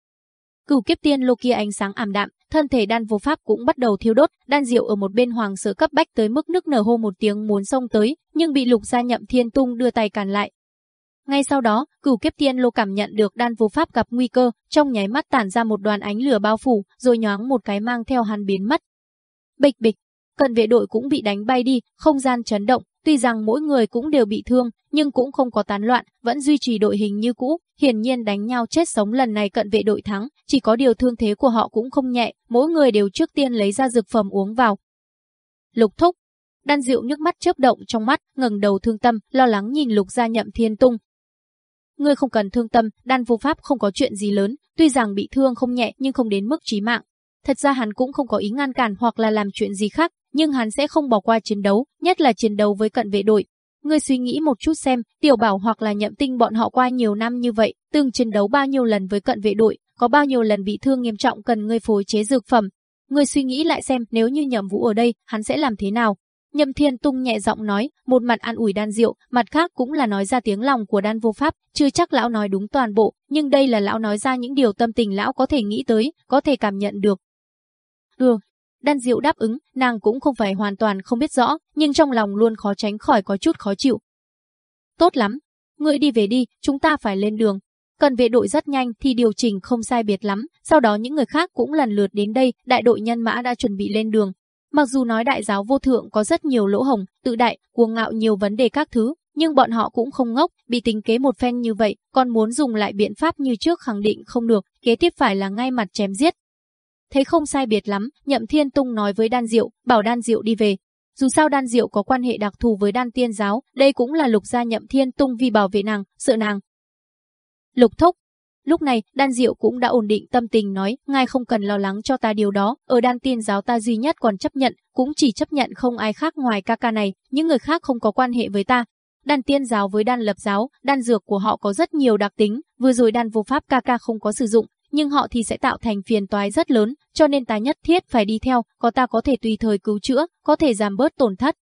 Cửu kiếp tiên lô kia ánh sáng ảm đạm, thân thể đan vô pháp cũng bắt đầu thiêu đốt, đan diệu ở một bên hoàng sở cấp bách tới mức nước nở hô một tiếng muốn xông tới, nhưng bị lục gia nhậm thiên tung đưa tay cản lại, ngay sau đó, cửu kiếp tiên lô cảm nhận được đan vô pháp gặp nguy cơ, trong nháy mắt tản ra một đoàn ánh lửa bao phủ, rồi nhoáng một cái mang theo hắn biến mất. Bịch bịch, cận vệ đội cũng bị đánh bay đi, không gian chấn động, tuy rằng mỗi người cũng đều bị thương, nhưng cũng không có tán loạn, vẫn duy trì đội hình như cũ, hiển nhiên đánh nhau chết sống lần này cận vệ đội thắng, chỉ có điều thương thế của họ cũng không nhẹ, mỗi người đều trước tiên lấy ra dược phẩm uống vào. Lục thúc, Đan Diệu nước mắt chớp động trong mắt, ngẩng đầu thương tâm, lo lắng nhìn Lục Gia Nhậm Thiên Tung, Ngươi không cần thương tâm, đan vô pháp không có chuyện gì lớn, tuy rằng bị thương không nhẹ nhưng không đến mức chí mạng. Thật ra hắn cũng không có ý ngăn cản hoặc là làm chuyện gì khác, nhưng hắn sẽ không bỏ qua chiến đấu, nhất là chiến đấu với cận vệ đội. Ngươi suy nghĩ một chút xem, tiểu bảo hoặc là nhậm tinh bọn họ qua nhiều năm như vậy, từng chiến đấu bao nhiêu lần với cận vệ đội, có bao nhiêu lần bị thương nghiêm trọng cần ngươi phối chế dược phẩm. Ngươi suy nghĩ lại xem nếu như nhậm vũ ở đây, hắn sẽ làm thế nào? Nhâm Thiên Tung nhẹ giọng nói, một mặt an ủi đan diệu, mặt khác cũng là nói ra tiếng lòng của đan vô pháp, chưa chắc lão nói đúng toàn bộ, nhưng đây là lão nói ra những điều tâm tình lão có thể nghĩ tới, có thể cảm nhận được. Ừ, đan diệu đáp ứng, nàng cũng không phải hoàn toàn không biết rõ, nhưng trong lòng luôn khó tránh khỏi có chút khó chịu. Tốt lắm, ngươi đi về đi, chúng ta phải lên đường. Cần vệ đội rất nhanh thì điều chỉnh không sai biệt lắm, sau đó những người khác cũng lần lượt đến đây, đại đội nhân mã đã chuẩn bị lên đường, Mặc dù nói đại giáo vô thượng có rất nhiều lỗ hồng, tự đại, cuồng ngạo nhiều vấn đề các thứ, nhưng bọn họ cũng không ngốc, bị tính kế một phen như vậy, còn muốn dùng lại biện pháp như trước khẳng định không được, kế tiếp phải là ngay mặt chém giết. Thấy không sai biệt lắm, Nhậm Thiên Tung nói với Đan Diệu, bảo Đan Diệu đi về. Dù sao Đan Diệu có quan hệ đặc thù với Đan Tiên Giáo, đây cũng là lục gia Nhậm Thiên Tung vì bảo vệ nàng, sợ nàng. Lục thúc, Lúc này, Đan Diệu cũng đã ổn định tâm tình nói, ngài không cần lo lắng cho ta điều đó, ở đan tiên giáo ta duy nhất còn chấp nhận, cũng chỉ chấp nhận không ai khác ngoài ca ca này, những người khác không có quan hệ với ta. Đan tiên giáo với đan lập giáo, đan dược của họ có rất nhiều đặc tính, vừa rồi đan vô pháp ca ca không có sử dụng, nhưng họ thì sẽ tạo thành phiền toái rất lớn, cho nên ta nhất thiết phải đi theo, có ta có thể tùy thời cứu chữa, có thể giảm bớt tổn thất.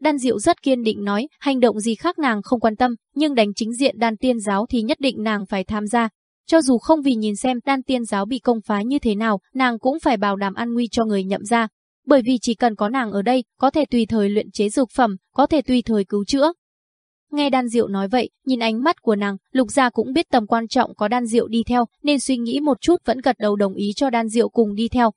Đan Diệu rất kiên định nói, hành động gì khác nàng không quan tâm, nhưng đánh chính diện đan tiên giáo thì nhất định nàng phải tham gia, cho dù không vì nhìn xem đan tiên giáo bị công phá như thế nào, nàng cũng phải bảo đảm an nguy cho người nhậm ra. Bởi vì chỉ cần có nàng ở đây, có thể tùy thời luyện chế dược phẩm, có thể tùy thời cứu chữa. Nghe đan diệu nói vậy, nhìn ánh mắt của nàng, lục gia cũng biết tầm quan trọng có đan diệu đi theo, nên suy nghĩ một chút vẫn gật đầu đồng ý cho đan diệu cùng đi theo.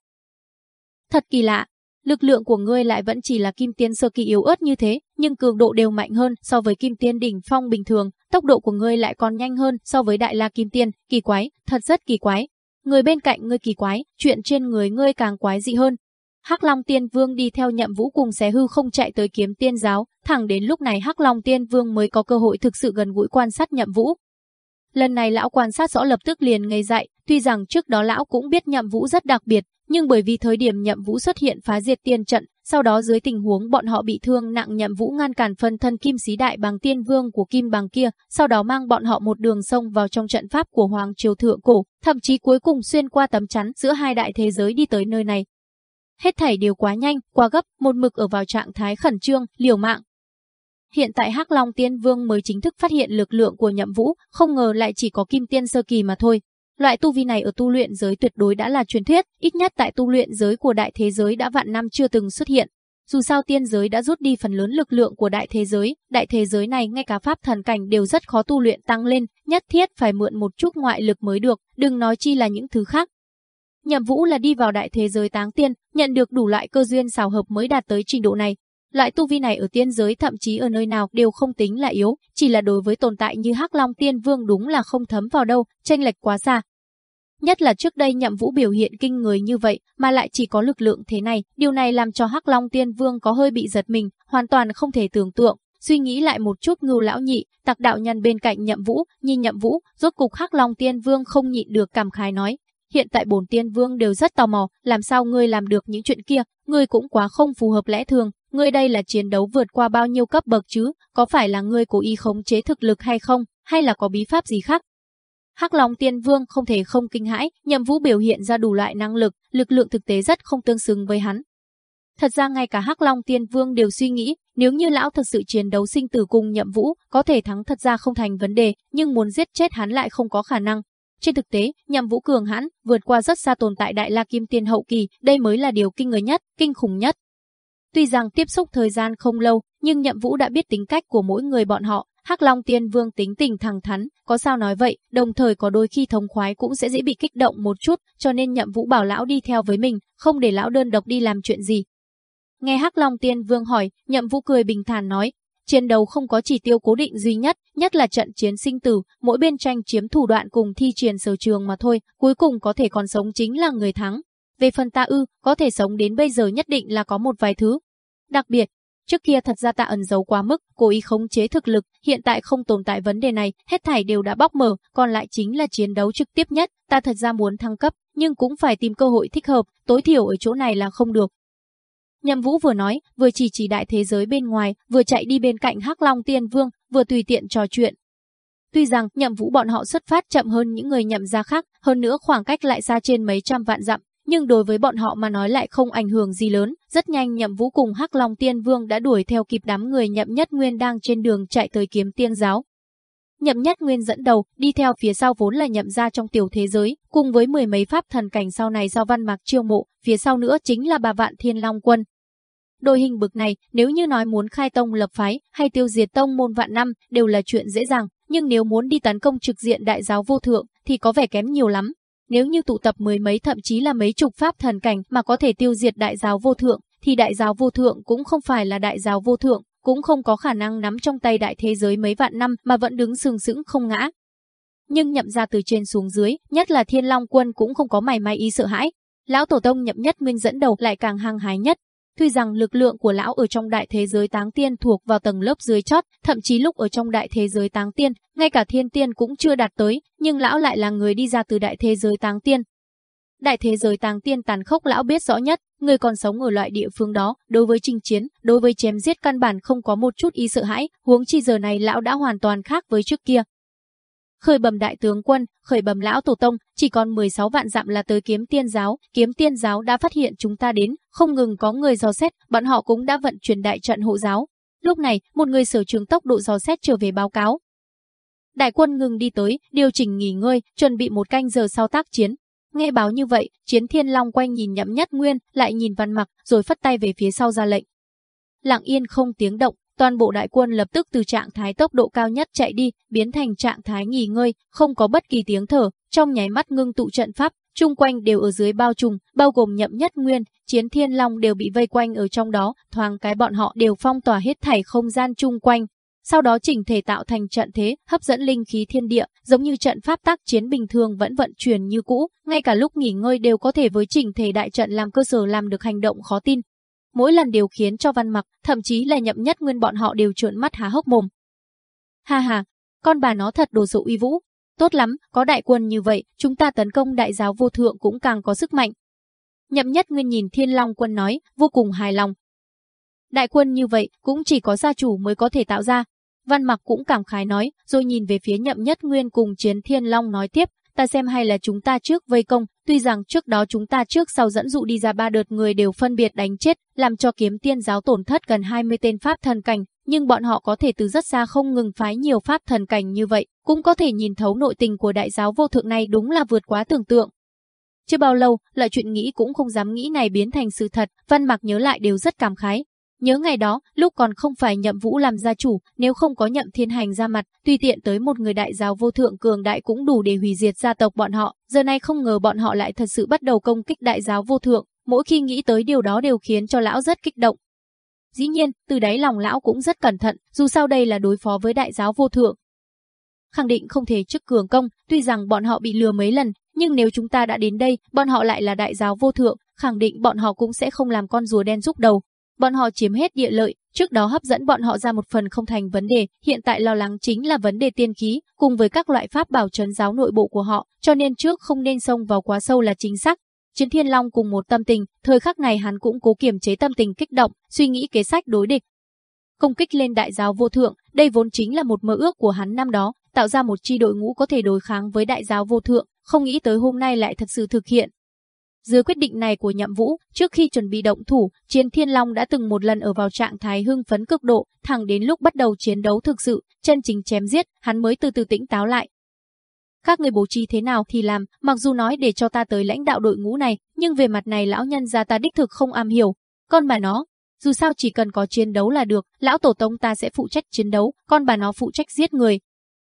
Thật kỳ lạ, lực lượng của ngươi lại vẫn chỉ là kim tiên sơ kỳ yếu ớt như thế, nhưng cường độ đều mạnh hơn so với kim tiên đỉnh phong bình thường, tốc độ của ngươi lại còn nhanh hơn so với đại la kim tiên, kỳ quái, thật rất kỳ quái. Người bên cạnh ngươi kỳ quái, chuyện trên người ngươi càng quái dị hơn. Hắc Long Tiên Vương đi theo Nhậm Vũ cùng xé hư không chạy tới kiếm tiên giáo, thẳng đến lúc này Hắc Long Tiên Vương mới có cơ hội thực sự gần gũi quan sát Nhậm Vũ. Lần này lão quan sát rõ lập tức liền ngây dại, tuy rằng trước đó lão cũng biết Nhậm Vũ rất đặc biệt, nhưng bởi vì thời điểm nhậm vũ xuất hiện phá diệt tiên trận, sau đó dưới tình huống bọn họ bị thương nặng nhậm vũ ngăn cản phân thân kim sĩ đại bằng tiên vương của kim bằng kia, sau đó mang bọn họ một đường sông vào trong trận pháp của Hoàng Triều Thượng Cổ, thậm chí cuối cùng xuyên qua tấm chắn giữa hai đại thế giới đi tới nơi này. Hết thảy đều quá nhanh, quá gấp, một mực ở vào trạng thái khẩn trương, liều mạng. Hiện tại Hắc Long Tiên Vương mới chính thức phát hiện lực lượng của Nhậm Vũ, không ngờ lại chỉ có Kim Tiên sơ kỳ mà thôi, Loại tu vi này ở tu luyện giới tuyệt đối đã là truyền thuyết, ít nhất tại tu luyện giới của đại thế giới đã vạn năm chưa từng xuất hiện. Dù sao tiên giới đã rút đi phần lớn lực lượng của đại thế giới, đại thế giới này ngay cả pháp thần cảnh đều rất khó tu luyện tăng lên, nhất thiết phải mượn một chút ngoại lực mới được, đừng nói chi là những thứ khác. Nhậm Vũ là đi vào đại thế giới táng tiên, nhận được đủ loại cơ duyên xào hợp mới đạt tới trình độ này. Loại tu vi này ở tiên giới thậm chí ở nơi nào đều không tính là yếu, chỉ là đối với tồn tại như Hắc Long Tiên Vương đúng là không thấm vào đâu, tranh lệch quá xa. Nhất là trước đây nhậm vũ biểu hiện kinh người như vậy mà lại chỉ có lực lượng thế này, điều này làm cho Hắc Long Tiên Vương có hơi bị giật mình, hoàn toàn không thể tưởng tượng. Suy nghĩ lại một chút ngưu lão nhị, tặc đạo nhân bên cạnh nhậm vũ, nhìn nhậm vũ, rốt cục Hắc Long Tiên Vương không nhịn được cảm khái nói. Hiện tại bổn tiên vương đều rất tò mò, làm sao ngươi làm được những chuyện kia, ngươi cũng quá không phù hợp lẽ thường, ngươi đây là chiến đấu vượt qua bao nhiêu cấp bậc chứ, có phải là ngươi cố ý khống chế thực lực hay không, hay là có bí pháp gì khác? Hắc Long Tiên Vương không thể không kinh hãi, Nhậm Vũ biểu hiện ra đủ loại năng lực, lực lượng thực tế rất không tương xứng với hắn. Thật ra ngay cả Hắc Long Tiên Vương đều suy nghĩ, nếu như lão thật sự chiến đấu sinh tử cùng Nhậm Vũ, có thể thắng thật ra không thành vấn đề, nhưng muốn giết chết hắn lại không có khả năng. Trên thực tế, Nhậm Vũ cường hãn, vượt qua rất xa tồn tại Đại La Kim Tiên hậu kỳ, đây mới là điều kinh người nhất, kinh khủng nhất. Tuy rằng tiếp xúc thời gian không lâu, nhưng Nhậm Vũ đã biết tính cách của mỗi người bọn họ, Hắc Long Tiên Vương tính tình thẳng thắn, có sao nói vậy, đồng thời có đôi khi thống khoái cũng sẽ dễ bị kích động một chút, cho nên nhậm vũ bảo lão đi theo với mình, không để lão đơn độc đi làm chuyện gì. Nghe Hắc Long Tiên Vương hỏi, nhậm vũ cười bình thản nói, chiến đấu không có chỉ tiêu cố định duy nhất, nhất là trận chiến sinh tử, mỗi bên tranh chiếm thủ đoạn cùng thi triển sở trường mà thôi, cuối cùng có thể còn sống chính là người thắng. Về phần ta ư, có thể sống đến bây giờ nhất định là có một vài thứ. Đặc biệt, Trước kia thật ra ta ẩn giấu quá mức, cố ý khống chế thực lực, hiện tại không tồn tại vấn đề này, hết thảy đều đã bóc mở, còn lại chính là chiến đấu trực tiếp nhất, ta thật ra muốn thăng cấp, nhưng cũng phải tìm cơ hội thích hợp, tối thiểu ở chỗ này là không được. Nhậm Vũ vừa nói, vừa chỉ chỉ đại thế giới bên ngoài, vừa chạy đi bên cạnh Hắc Long Tiên Vương, vừa tùy tiện trò chuyện. Tuy rằng Nhậm Vũ bọn họ xuất phát chậm hơn những người nhậm gia khác, hơn nữa khoảng cách lại xa trên mấy trăm vạn dặm, nhưng đối với bọn họ mà nói lại không ảnh hưởng gì lớn. Rất nhanh Nhậm Vũ cùng Hắc Long Tiên Vương đã đuổi theo kịp đám người Nhậm Nhất Nguyên đang trên đường chạy tới kiếm tiên giáo. Nhậm Nhất Nguyên dẫn đầu, đi theo phía sau vốn là nhậm gia trong tiểu thế giới, cùng với mười mấy pháp thần cảnh sau này do Văn Mạc chiêu mộ, phía sau nữa chính là bà Vạn Thiên Long Quân. Đội hình bực này, nếu như nói muốn khai tông lập phái hay tiêu diệt tông môn vạn năm đều là chuyện dễ dàng, nhưng nếu muốn đi tấn công trực diện đại giáo vô thượng thì có vẻ kém nhiều lắm, nếu như tụ tập mười mấy thậm chí là mấy chục pháp thần cảnh mà có thể tiêu diệt đại giáo vô thượng, thì đại giáo vô thượng cũng không phải là đại giáo vô thượng, cũng không có khả năng nắm trong tay đại thế giới mấy vạn năm mà vẫn đứng sừng sững không ngã. Nhưng nhậm ra từ trên xuống dưới, nhất là Thiên Long quân cũng không có mảy may ý sợ hãi. Lão tổ tông nhậm nhất nguyên dẫn đầu lại càng hăng hái nhất, Tuy rằng lực lượng của lão ở trong đại thế giới táng tiên thuộc vào tầng lớp dưới chót, thậm chí lúc ở trong đại thế giới táng tiên, ngay cả thiên tiên cũng chưa đạt tới, nhưng lão lại là người đi ra từ đại thế giới táng tiên. Đại thế giới táng tiên tàn khốc lão biết rõ nhất, người còn sống ở loại địa phương đó, đối với chinh chiến, đối với chém giết căn bản không có một chút ý sợ hãi, huống chi giờ này lão đã hoàn toàn khác với trước kia. Khởi bầm đại tướng quân, khởi bầm lão tổ tông, chỉ còn 16 vạn dặm là tới kiếm tiên giáo, kiếm tiên giáo đã phát hiện chúng ta đến, không ngừng có người dò xét, bọn họ cũng đã vận chuyển đại trận hộ giáo. Lúc này, một người sở trường tốc độ dò xét trở về báo cáo. Đại quân ngừng đi tới, điều chỉnh nghỉ ngơi, chuẩn bị một canh giờ sau tác chiến. Nghe báo như vậy, chiến thiên long quanh nhìn nhậm nhất nguyên, lại nhìn văn mặc, rồi phất tay về phía sau ra lệnh. Lặng yên không tiếng động, toàn bộ đại quân lập tức từ trạng thái tốc độ cao nhất chạy đi, biến thành trạng thái nghỉ ngơi, không có bất kỳ tiếng thở, trong nháy mắt ngưng tụ trận pháp, chung quanh đều ở dưới bao trùm, bao gồm nhậm nhất nguyên, chiến thiên long đều bị vây quanh ở trong đó, thoáng cái bọn họ đều phong tỏa hết thảy không gian chung quanh. Sau đó chỉnh thể tạo thành trận thế, hấp dẫn linh khí thiên địa, giống như trận pháp tác chiến bình thường vẫn vận chuyển như cũ, ngay cả lúc nghỉ ngơi đều có thể với chỉnh thể đại trận làm cơ sở làm được hành động khó tin, mỗi lần đều khiến cho văn mặc, thậm chí là nhậm nhất nguyên bọn họ đều trợn mắt há hốc mồm. Ha ha, con bà nó thật đồ dụ uy vũ. Tốt lắm, có đại quân như vậy, chúng ta tấn công đại giáo vô thượng cũng càng có sức mạnh. Nhậm nhất nguyên nhìn thiên long quân nói, vô cùng hài lòng. Đại quân như vậy, cũng chỉ có gia chủ mới có thể tạo ra. Văn mặc cũng cảm khái nói, rồi nhìn về phía nhậm nhất nguyên cùng chiến thiên long nói tiếp, ta xem hay là chúng ta trước vây công, tuy rằng trước đó chúng ta trước sau dẫn dụ đi ra ba đợt người đều phân biệt đánh chết, làm cho kiếm tiên giáo tổn thất gần 20 tên pháp thần cảnh, nhưng bọn họ có thể từ rất xa không ngừng phái nhiều pháp thần cảnh như vậy, cũng có thể nhìn thấu nội tình của đại giáo vô thượng này đúng là vượt quá tưởng tượng. Chưa bao lâu, loại chuyện nghĩ cũng không dám nghĩ này biến thành sự thật, Văn Mặc nhớ lại đều rất cảm khái, Nhớ ngày đó, lúc còn không phải nhậm vũ làm gia chủ, nếu không có nhậm thiên hành ra mặt, tùy tiện tới một người đại giáo vô thượng cường đại cũng đủ để hủy diệt gia tộc bọn họ, giờ này không ngờ bọn họ lại thật sự bắt đầu công kích đại giáo vô thượng, mỗi khi nghĩ tới điều đó đều khiến cho lão rất kích động. Dĩ nhiên, từ đáy lòng lão cũng rất cẩn thận, dù sao đây là đối phó với đại giáo vô thượng. Khẳng định không thể trước cường công, tuy rằng bọn họ bị lừa mấy lần, nhưng nếu chúng ta đã đến đây, bọn họ lại là đại giáo vô thượng, khẳng định bọn họ cũng sẽ không làm con rùa đen rút đầu, Bọn họ chiếm hết địa lợi, trước đó hấp dẫn bọn họ ra một phần không thành vấn đề, hiện tại lo lắng chính là vấn đề tiên khí, cùng với các loại pháp bảo trấn giáo nội bộ của họ, cho nên trước không nên xông vào quá sâu là chính xác. Chiến Thiên Long cùng một tâm tình, thời khắc này hắn cũng cố kiềm chế tâm tình kích động, suy nghĩ kế sách đối địch. Công kích lên đại giáo vô thượng, đây vốn chính là một mơ ước của hắn năm đó, tạo ra một chi đội ngũ có thể đối kháng với đại giáo vô thượng, không nghĩ tới hôm nay lại thật sự thực hiện. Dưới quyết định này của Nhậm Vũ, trước khi chuẩn bị động thủ, Chiến Thiên Long đã từng một lần ở vào trạng thái hưng phấn cực độ, thẳng đến lúc bắt đầu chiến đấu thực sự, chân chính chém giết, hắn mới từ từ tĩnh táo lại. Các người bố trí thế nào thì làm, mặc dù nói để cho ta tới lãnh đạo đội ngũ này, nhưng về mặt này lão nhân gia ta đích thực không am hiểu. Con bà nó, dù sao chỉ cần có chiến đấu là được, lão tổ tông ta sẽ phụ trách chiến đấu, con bà nó phụ trách giết người.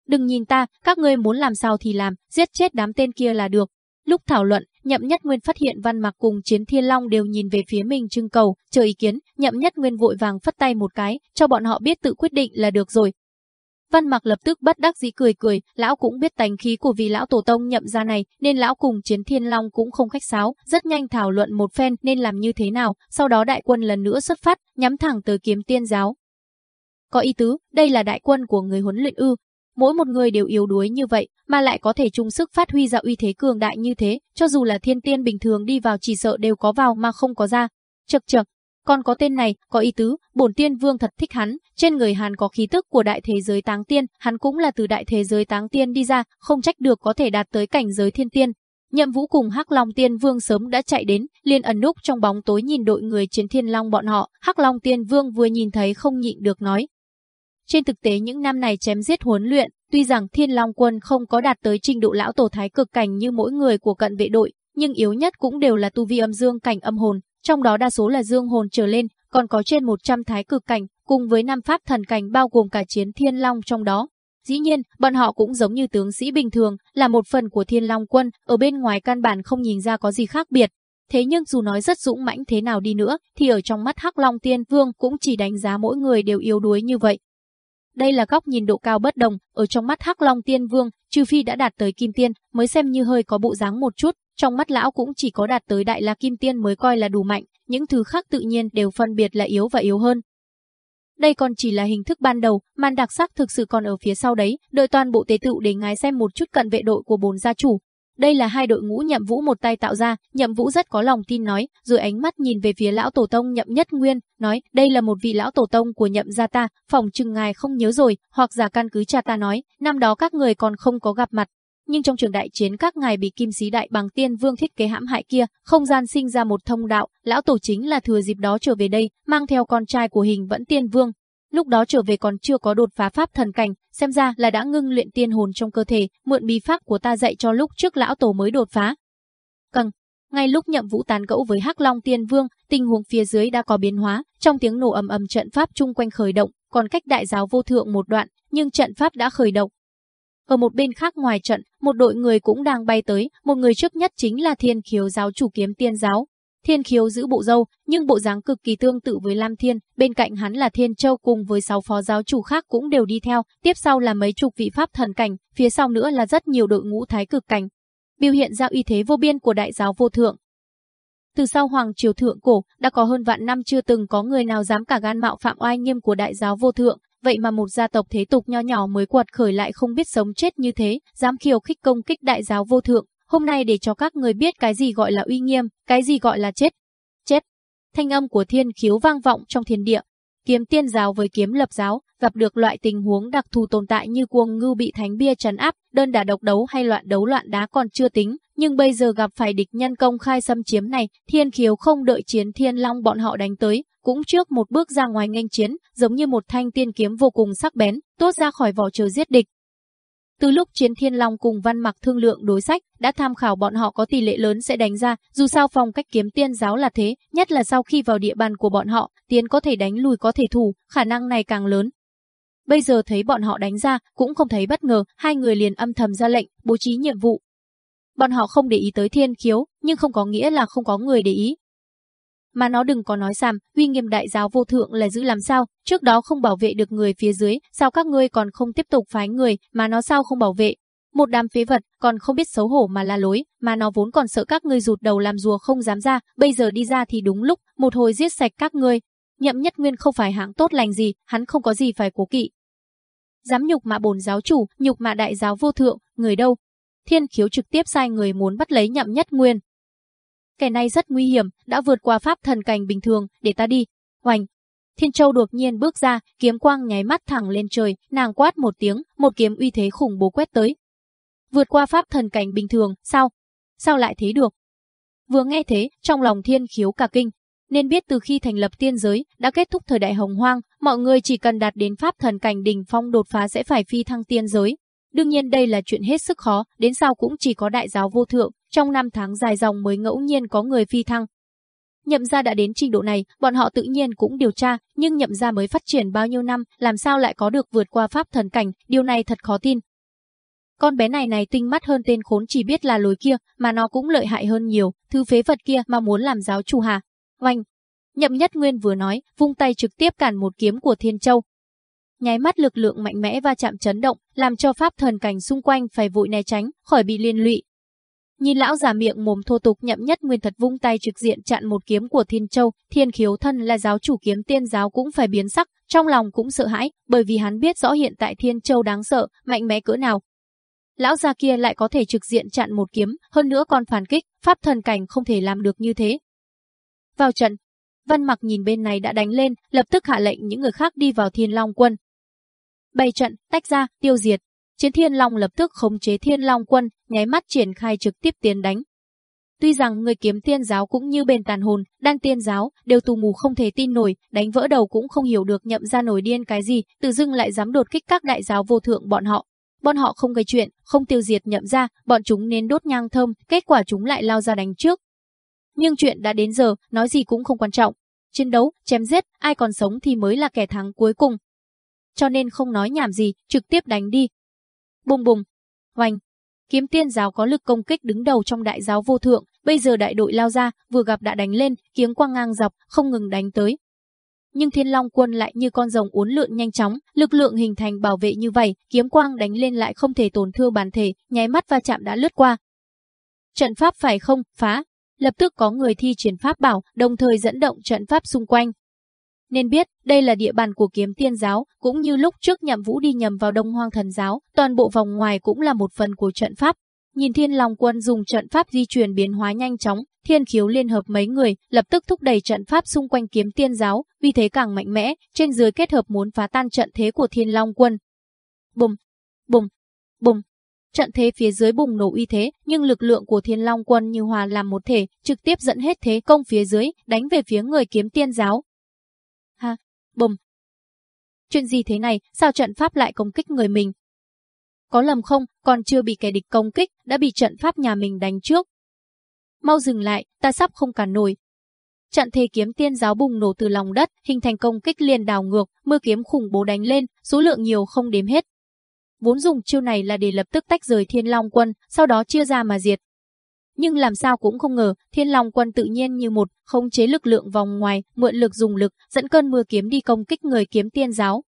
Đừng nhìn ta, các ngươi muốn làm sao thì làm, giết chết đám tên kia là được. Lúc thảo luận, Nhậm Nhất Nguyên phát hiện Văn Mặc cùng Chiến Thiên Long đều nhìn về phía mình trưng cầu, chờ ý kiến, Nhậm Nhất Nguyên vội vàng phất tay một cái, cho bọn họ biết tự quyết định là được rồi. Văn Mặc lập tức bất đắc dĩ cười cười, lão cũng biết tánh khí của vị lão tổ tông nhậm gia này, nên lão cùng Chiến Thiên Long cũng không khách sáo, rất nhanh thảo luận một phen nên làm như thế nào, sau đó đại quân lần nữa xuất phát, nhắm thẳng tới kiếm tiên giáo. Có ý tứ, đây là đại quân của người huấn luyện ư, mỗi một người đều yếu đuối như vậy, mà lại có thể chung sức phát huy ra uy thế cường đại như thế, cho dù là thiên tiên bình thường đi vào chỉ sợ đều có vào mà không có ra. Chật chật, còn có tên này, có ý tứ, bổn tiên vương thật thích hắn, trên người hắn có khí tức của đại thế giới táng tiên, hắn cũng là từ đại thế giới táng tiên đi ra, không trách được có thể đạt tới cảnh giới thiên tiên. Nhậm Vũ cùng Hắc Long Tiên Vương sớm đã chạy đến, liền ẩn núp trong bóng tối nhìn đội người chiến thiên long bọn họ, Hắc Long Tiên Vương vừa nhìn thấy không nhịn được nói, trên thực tế những năm này chém giết huấn luyện, tuy rằng Thiên Long quân không có đạt tới trình độ lão tổ thái cực cảnh như mỗi người của cận vệ đội, nhưng yếu nhất cũng đều là tu vi âm dương cảnh âm hồn, trong đó đa số là dương hồn trở lên, còn có trên 100 thái cực cảnh, cùng với năm pháp thần cảnh bao gồm cả chiến Thiên Long trong đó. Dĩ nhiên, bọn họ cũng giống như tướng sĩ bình thường, là một phần của Thiên Long quân, ở bên ngoài căn bản không nhìn ra có gì khác biệt. Thế nhưng dù nói rất dũng mãnh thế nào đi nữa, thì ở trong mắt Hắc Long Tiên Vương cũng chỉ đánh giá mỗi người đều yếu đuối như vậy. Đây là góc nhìn độ cao bất đồng, ở trong mắt Hắc Long Tiên Vương, trừ phi đã đạt tới Kim Tiên, mới xem như hơi có bộ dáng một chút, trong mắt lão cũng chỉ có đạt tới Đại La Kim Tiên mới coi là đủ mạnh, những thứ khác tự nhiên đều phân biệt là yếu và yếu hơn. Đây còn chỉ là hình thức ban đầu, màn đặc sắc thực sự còn ở phía sau đấy, đợi toàn bộ tế tự để ngài xem một chút cận vệ đội của bốn gia chủ. Đây là hai đội ngũ nhậm vũ một tay tạo ra, nhậm vũ rất có lòng tin nói, rồi ánh mắt nhìn về phía lão tổ tông nhậm nhất nguyên, nói, đây là một vị lão tổ tông của nhậm gia ta, phòng chừng ngài không nhớ rồi, hoặc giả căn cứ cha ta nói, năm đó các người còn không có gặp mặt, nhưng trong trường đại chiến các ngài bị kim sĩ đại bằng tiên vương thiết kế hãm hại kia, không gian sinh ra một thông đạo, lão tổ chính là thừa dịp đó trở về đây, mang theo con trai của hình vẫn tiên vương. Lúc đó trở về còn chưa có đột phá pháp thần cảnh, xem ra là đã ngưng luyện tiên hồn trong cơ thể, mượn bí pháp của ta dạy cho lúc trước lão tổ mới đột phá. Căng, ngay lúc nhậm vũ tán gẫu với hắc long tiên vương, tình huống phía dưới đã có biến hóa, trong tiếng nổ ầm ầm trận pháp chung quanh khởi động, còn cách đại giáo vô thượng một đoạn, nhưng trận pháp đã khởi động, ở một bên khác ngoài trận, một đội người cũng đang bay tới, một người trước nhất chính là Thiên Khiếu giáo chủ kiếm tiên giáo. Thiên Khiếu giữ bộ dâu, nhưng bộ dáng cực kỳ tương tự với Lam Thiên, bên cạnh hắn là Thiên Châu cùng với sáu phó giáo chủ khác cũng đều đi theo, tiếp sau là mấy chục vị pháp thần cảnh, phía sau nữa là rất nhiều đội ngũ thái cực cảnh. Biểu hiện ra uy thế vô biên của đại giáo vô thượng. Từ sau Hoàng Triều Thượng Cổ, đã có hơn vạn năm chưa từng có người nào dám cả gan mạo phạm oai nghiêm của đại giáo vô thượng, vậy mà một gia tộc thế tục nho nhỏ mới quật khởi lại không biết sống chết như thế, dám khiêu khích công kích đại giáo vô thượng, hôm nay để cho các người biết cái gì gọi là uy nghiêm, cái gì gọi là chết. Chết. Thanh âm của thiên khiếu vang vọng trong thiên địa. Kiếm tiên giáo với kiếm lập giáo, gặp được loại tình huống đặc thù tồn tại như cuồng ngưu bị thánh bia trấn áp, đơn đả độc đấu hay loạn đấu loạn đá còn chưa tính, nhưng bây giờ gặp phải địch nhân công khai xâm chiếm này, thiên khiếu không đợi chiến thiên long bọn họ đánh tới, cũng trước một bước ra ngoài nghênh chiến, giống như một thanh tiên kiếm vô cùng sắc bén, tốt ra khỏi vỏ chờ giết địch. Từ lúc Chiến Thiên Long cùng Văn Mặc thương lượng đối sách, đã tham khảo bọn họ có tỷ lệ lớn sẽ đánh ra, dù sao phong cách kiếm tiên giáo là thế, nhất là sau khi vào địa bàn của bọn họ, tiến có thể đánh lùi có thể thủ, khả năng này càng lớn. Bây giờ thấy bọn họ đánh ra, cũng không thấy bất ngờ, hai người liền âm thầm ra lệnh, bố trí nhiệm vụ. Bọn họ không để ý tới thiên khiếu, nhưng không có nghĩa là không có người để ý, mà nó đừng có nói rằng uy nghiêm đại giáo vô thượng là giữ làm sao, trước đó không bảo vệ được người phía dưới, sao các ngươi còn không tiếp tục phái người, mà nó sao không bảo vệ. Một đám phế vật, còn không biết xấu hổ mà la lối, mà nó vốn còn sợ các ngươi rụt đầu làm rùa không dám ra, bây giờ đi ra thì đúng lúc, một hồi giết sạch các ngươi. Nhậm nhất nguyên không phải hạng tốt lành gì, hắn không có gì phải cố kỵ. Dám nhục mạ bổn giáo chủ, nhục mạ đại giáo vô thượng, người đâu? Thiên khiếu trực tiếp sai người muốn bắt lấy nhậm nhất nguyên, Kẻ này rất nguy hiểm, đã vượt qua pháp thần cảnh bình thường, để ta đi. Hoành. Thiên Châu đột nhiên bước ra, kiếm quang nháy mắt thẳng lên trời, nàng quát một tiếng, một kiếm uy thế khủng bố quét tới. Vượt qua pháp thần cảnh bình thường, sao? Sao lại thế được? Vừa nghe thế, trong lòng thiên khiếu cả kinh, nên biết từ khi thành lập tiên giới, đã kết thúc thời đại hồng hoang, mọi người chỉ cần đạt đến pháp thần cảnh đỉnh phong đột phá sẽ phải phi thăng tiên giới. Đương nhiên đây là chuyện hết sức khó, đến sau cũng chỉ có đại giáo vô thượng, trong năm tháng dài dòng mới ngẫu nhiên có người phi thăng. Nhậm gia đã đến trình độ này, bọn họ tự nhiên cũng điều tra, nhưng nhậm gia mới phát triển bao nhiêu năm, làm sao lại có được vượt qua pháp thần cảnh, điều này thật khó tin. Con bé này này tinh mắt hơn tên khốn chỉ biết là lối kia, mà nó cũng lợi hại hơn nhiều, thứ phế vật kia mà muốn làm giáo chủ hà. Oanh! Nhậm nhất nguyên vừa nói, vung tay trực tiếp cản một kiếm của Thiên Châu, nháy mắt lực lượng mạnh mẽ và chạm chấn động, làm cho pháp thần cảnh xung quanh phải vội né tránh, khỏi bị liên lụy. Nhìn lão già miệng mồm thô tục nhậm nhất nguyên thật vung tay trực diện chặn một kiếm của Thiên Châu, Thiên Khiếu thân là giáo chủ kiếm tiên giáo cũng phải biến sắc, trong lòng cũng sợ hãi, bởi vì hắn biết rõ hiện tại Thiên Châu đáng sợ, mạnh mẽ cỡ nào. Lão già kia lại có thể trực diện chặn một kiếm, hơn nữa còn phản kích, pháp thần cảnh không thể làm được như thế. Vào trận, Văn Mặc nhìn bên này đã đánh lên, lập tức hạ lệnh những người khác đi vào Thiên Long quân, bày trận, tách ra, tiêu diệt. Chiến Thiên Long lập tức khống chế Thiên Long quân, nháy mắt triển khai trực tiếp tiến đánh. Tuy rằng người kiếm tiên giáo cũng như bên tàn hồn, đan tiên giáo, đều tù mù không thể tin nổi, đánh vỡ đầu cũng không hiểu được nhậm ra nổi điên cái gì, tự dưng lại dám đột kích các đại giáo vô thượng bọn họ. Bọn họ không gây chuyện, không tiêu diệt nhậm ra, bọn chúng nên đốt nhang thơm, kết quả chúng lại lao ra đánh trước. Nhưng chuyện đã đến giờ, nói gì cũng không quan trọng. Chiến đấu, chém giết, ai còn sống thì mới là kẻ thắng cuối cùng, cho nên không nói nhảm gì, trực tiếp đánh đi. Bùng bùng, hoành. Kiếm tiên giáo có lực công kích đứng đầu trong đại giáo vô thượng, bây giờ đại đội lao ra, vừa gặp đã đánh lên, kiếm quang ngang dọc, không ngừng đánh tới. Nhưng thiên long quân lại như con rồng uốn lượn nhanh chóng, lực lượng hình thành bảo vệ như vậy, kiếm quang đánh lên lại không thể tổn thương bản thể, nháy mắt va chạm đã lướt qua. Trận pháp phải không, phá. Lập tức có người thi triển pháp bảo, đồng thời dẫn động trận pháp xung quanh, nên biết đây là địa bàn của kiếm tiên giáo, cũng như lúc trước nhậm vũ đi nhầm vào đông hoang thần giáo, toàn bộ vòng ngoài cũng là một phần của trận pháp. Nhìn thiên long quân dùng trận pháp di chuyển biến hóa nhanh chóng, thiên khiếu liên hợp mấy người, lập tức thúc đẩy trận pháp xung quanh kiếm tiên giáo, vì thế càng mạnh mẽ, trên dưới kết hợp muốn phá tan trận thế của thiên long quân. Bùng, bùng, bùng, trận thế phía dưới bùng nổ uy thế, nhưng lực lượng của Thiên Long quân như hòa làm một thể, trực tiếp dẫn hết thế công phía dưới, đánh về phía người kiếm tiên giáo, bùm. Chuyện gì thế này, sao trận pháp lại công kích người mình? Có lầm không, còn chưa bị kẻ địch công kích, đã bị trận pháp nhà mình đánh trước. Mau dừng lại, ta sắp không cản nổi. Trận thế kiếm tiên giáo bùng nổ từ lòng đất, hình thành công kích liền đảo ngược, mưa kiếm khủng bố đánh lên, số lượng nhiều không đếm hết. Vốn dùng chiêu này là để lập tức tách rời thiên long quân, sau đó chia ra mà diệt, nhưng làm sao cũng không ngờ, Thiên Long quân tự nhiên như một, không chế lực lượng vòng ngoài, mượn lực dùng lực, dẫn cơn mưa kiếm đi công kích người kiếm tiên giáo.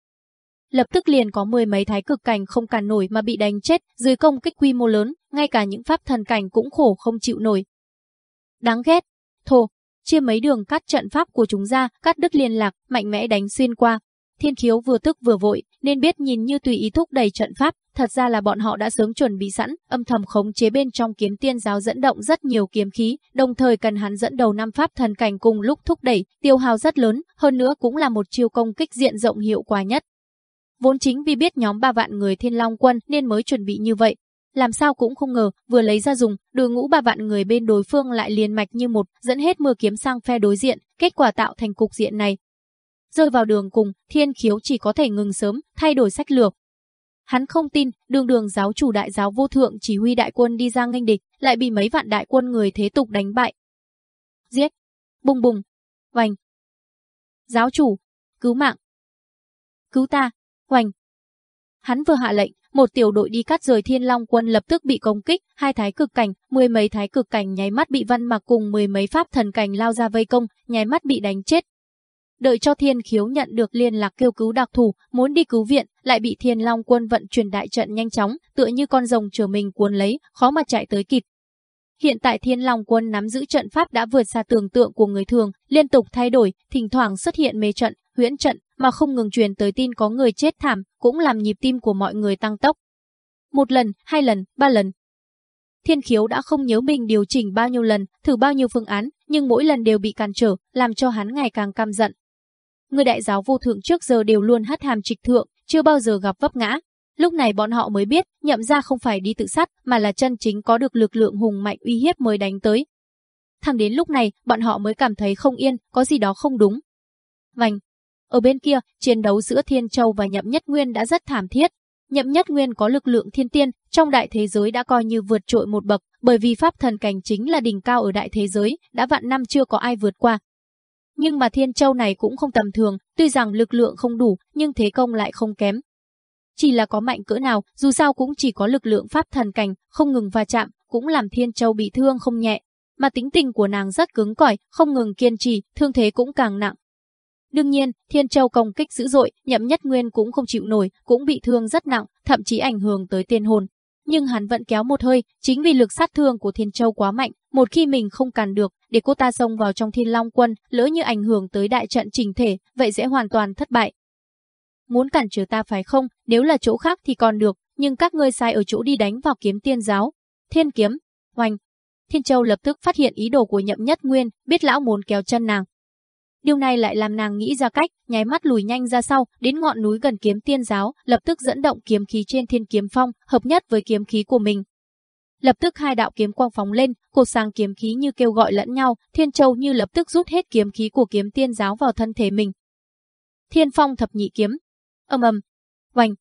Lập tức liền có mười mấy thái cực cảnh không cản nổi mà bị đánh chết, dưới công kích quy mô lớn, ngay cả những pháp thần cảnh cũng khổ không chịu nổi. Đáng ghét, thô, chia mấy đường cắt trận pháp của chúng ra, cắt đứt liên lạc, mạnh mẽ đánh xuyên qua. Thiên khiếu vừa tức vừa vội, nên biết nhìn như tùy ý thúc đẩy trận pháp, thật ra là bọn họ đã sớm chuẩn bị sẵn, âm thầm khống chế bên trong kiếm tiên giáo dẫn động rất nhiều kiếm khí, đồng thời cần hắn dẫn đầu năm pháp thần cảnh cùng lúc thúc đẩy, tiêu hao rất lớn, hơn nữa cũng là một chiêu công kích diện rộng hiệu quả nhất. Vốn chính vì biết nhóm ba vạn người thiên long quân nên mới chuẩn bị như vậy. Làm sao cũng không ngờ, vừa lấy ra dùng, đội ngũ ba vạn người bên đối phương lại liền mạch như một, dẫn hết mưa kiếm sang phe đối diện, kết quả tạo thành cục diện này, Rơi vào đường cùng, thiên khiếu chỉ có thể ngừng sớm, thay đổi sách lược. Hắn không tin, đường đường giáo chủ đại giáo vô thượng chỉ huy đại quân đi ra nghênh địch, lại bị mấy vạn đại quân người thế tục đánh bại. Giết! Bùng bùng! Hoành! Giáo chủ! Cứu mạng! Cứu ta! Hoành! Hắn vừa hạ lệnh, một tiểu đội đi cắt rời thiên long quân lập tức bị công kích, hai thái cực cảnh, mười mấy thái cực cảnh nháy mắt bị văn mặc cùng mười mấy pháp thần cảnh lao ra vây công, nháy mắt bị đánh chết, đợi cho Thiên Khiếu nhận được liên lạc kêu cứu đặc thù muốn đi cứu viện, lại bị Thiên Long quân vận chuyển đại trận nhanh chóng, tựa như con rồng chờ mình cuốn lấy, khó mà chạy tới kịp. Hiện tại Thiên Long quân nắm giữ trận pháp đã vượt xa tưởng tượng của người thường, liên tục thay đổi, thỉnh thoảng xuất hiện mê trận, huyễn trận, mà không ngừng truyền tới tin có người chết thảm, cũng làm nhịp tim của mọi người tăng tốc. Một lần, hai lần, ba lần. Thiên khiếu đã không nhớ mình điều chỉnh bao nhiêu lần, thử bao nhiêu phương án, nhưng mỗi lần đều bị cản trở, làm cho hắn ngày càng căm giận, Người đại giáo vô thượng trước giờ đều luôn hất hàm trịch thượng, chưa bao giờ gặp vấp ngã. Lúc này bọn họ mới biết, nhậm ra không phải đi tự sát, mà là chân chính có được lực lượng hùng mạnh uy hiếp mới đánh tới. Thẳng đến lúc này, bọn họ mới cảm thấy không yên, có gì đó không đúng. Vành. Ở bên kia, chiến đấu giữa Thiên Châu và Nhậm Nhất Nguyên đã rất thảm thiết. Nhậm Nhất Nguyên có lực lượng thiên tiên, trong đại thế giới đã coi như vượt trội một bậc, bởi vì pháp thần cảnh chính là đỉnh cao ở đại thế giới, đã vạn năm chưa có ai vượt qua, nhưng mà Thiên Châu này cũng không tầm thường, tuy rằng lực lượng không đủ, nhưng thế công lại không kém. Chỉ là có mạnh cỡ nào, dù sao cũng chỉ có lực lượng pháp thần cảnh, không ngừng va chạm, cũng làm Thiên Châu bị thương không nhẹ. Mà tính tình của nàng rất cứng cỏi, không ngừng kiên trì, thương thế cũng càng nặng. Đương nhiên, Thiên Châu công kích dữ dội, Nhậm Nhất Nguyên cũng không chịu nổi, cũng bị thương rất nặng, thậm chí ảnh hưởng tới tiên hồn nhưng hắn vẫn kéo một hơi, chính vì lực sát thương của Thiên Châu quá mạnh, một khi mình không cản được, để cô ta xông vào trong Thiên Long quân, lỡ như ảnh hưởng tới đại trận trình thể, vậy sẽ hoàn toàn thất bại. Muốn cản trở ta phải không, nếu là chỗ khác thì còn được, nhưng các ngươi sai ở chỗ đi đánh vào kiếm tiên giáo. Thiên kiếm, hoành. Thiên Châu lập tức phát hiện ý đồ của nhậm nhất nguyên, biết lão muốn kéo chân nàng, Điều này lại làm nàng nghĩ ra cách, nháy mắt lùi nhanh ra sau, đến ngọn núi gần kiếm tiên giáo, lập tức dẫn động kiếm khí trên thiên kiếm phong, hợp nhất với kiếm khí của mình. Lập tức hai đạo kiếm quang phóng lên, cột sáng kiếm khí như kêu gọi lẫn nhau, Thiên Châu như lập tức rút hết kiếm khí của kiếm tiên giáo vào thân thể mình. Thiên Phong thập nhị kiếm. Ầm ầm, hoành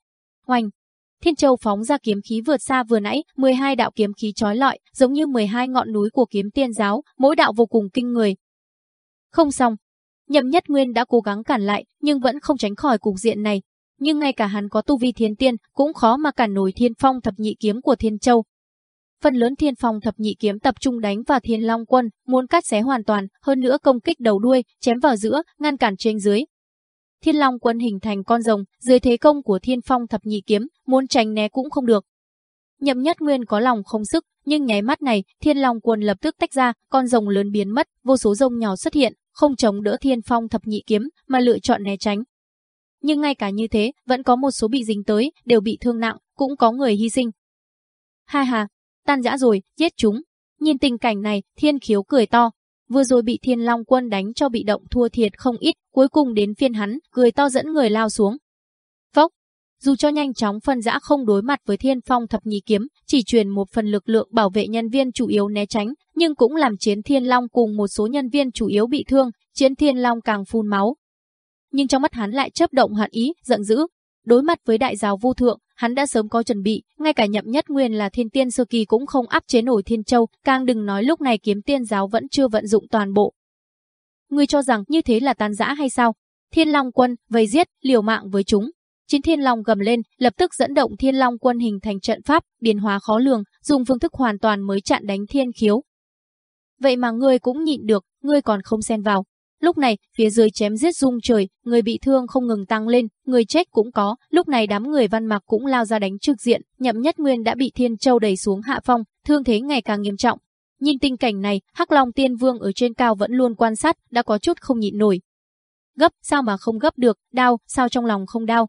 hoành Thiên Châu phóng ra kiếm khí vượt xa vừa nãy, 12 đạo kiếm khí chói lọi, giống như 12 ngọn núi của kiếm tiên giáo, mỗi đạo vô cùng kinh người. Không xong, Nhậm Nhất Nguyên đã cố gắng cản lại, nhưng vẫn không tránh khỏi cục diện này. Nhưng ngay cả hắn có tu vi thiên tiên, cũng khó mà cản nổi thiên phong thập nhị kiếm của Thiên Châu. phần lớn thiên phong thập nhị kiếm tập trung đánh vào thiên long quân, muốn cắt xé hoàn toàn, hơn nữa công kích đầu đuôi, chém vào giữa, ngăn cản trên dưới. Thiên long quân hình thành con rồng, dưới thế công của thiên phong thập nhị kiếm, muốn tránh né cũng không được. Nhậm nhất nguyên có lòng không sức, nhưng nháy mắt này, thiên long quân lập tức tách ra, con rồng lớn biến mất, vô số rồng nhỏ xuất hiện, không chống đỡ thiên phong thập nhị kiếm, mà lựa chọn né tránh. Nhưng ngay cả như thế, vẫn có một số bị dính tới, đều bị thương nặng, cũng có người hy sinh. Ha ha, tan rã rồi, giết chúng. Nhìn tình cảnh này, thiên khiếu cười to. Vừa rồi bị thiên long quân đánh cho bị động thua thiệt không ít, cuối cùng đến phiên hắn, cười to dẫn người lao xuống. Dù cho nhanh chóng phân giã không đối mặt với thiên phong thập nhị kiếm, chỉ truyền một phần lực lượng bảo vệ nhân viên chủ yếu né tránh, nhưng cũng làm chiến thiên long cùng một số nhân viên chủ yếu bị thương, chiến thiên long càng phun máu. Nhưng trong mắt hắn lại chấp động hận ý, giận dữ. Đối mặt với đại giáo vô thượng, hắn đã sớm có chuẩn bị, ngay cả nhậm nhất nguyên là thiên tiên sơ kỳ cũng không áp chế nổi thiên châu, càng đừng nói lúc này kiếm tiên giáo vẫn chưa vận dụng toàn bộ. Ngươi cho rằng như thế là tan giã hay sao? Thiên Long quân, vây giết, liều mạng với chúng. Chiến Thiên Long gầm lên, lập tức dẫn động Thiên Long quân hình thành trận pháp, biến hóa khó lường, dùng phương thức hoàn toàn mới chặn đánh thiên khiếu. Vậy mà ngươi cũng nhịn được, ngươi còn không xen vào, Lúc này, phía dưới chém giết rung trời, người bị thương không ngừng tăng lên, người chết cũng có, lúc này đám người văn mặc cũng lao ra đánh trực diện, nhậm nhất nguyên đã bị thiên châu đẩy xuống hạ phong, thương thế ngày càng nghiêm trọng. Nhìn tình cảnh này, Hắc Long Tiên Vương ở trên cao vẫn luôn quan sát, đã có chút không nhịn nổi. Gấp, sao mà không gấp được, đau, sao trong lòng không đau.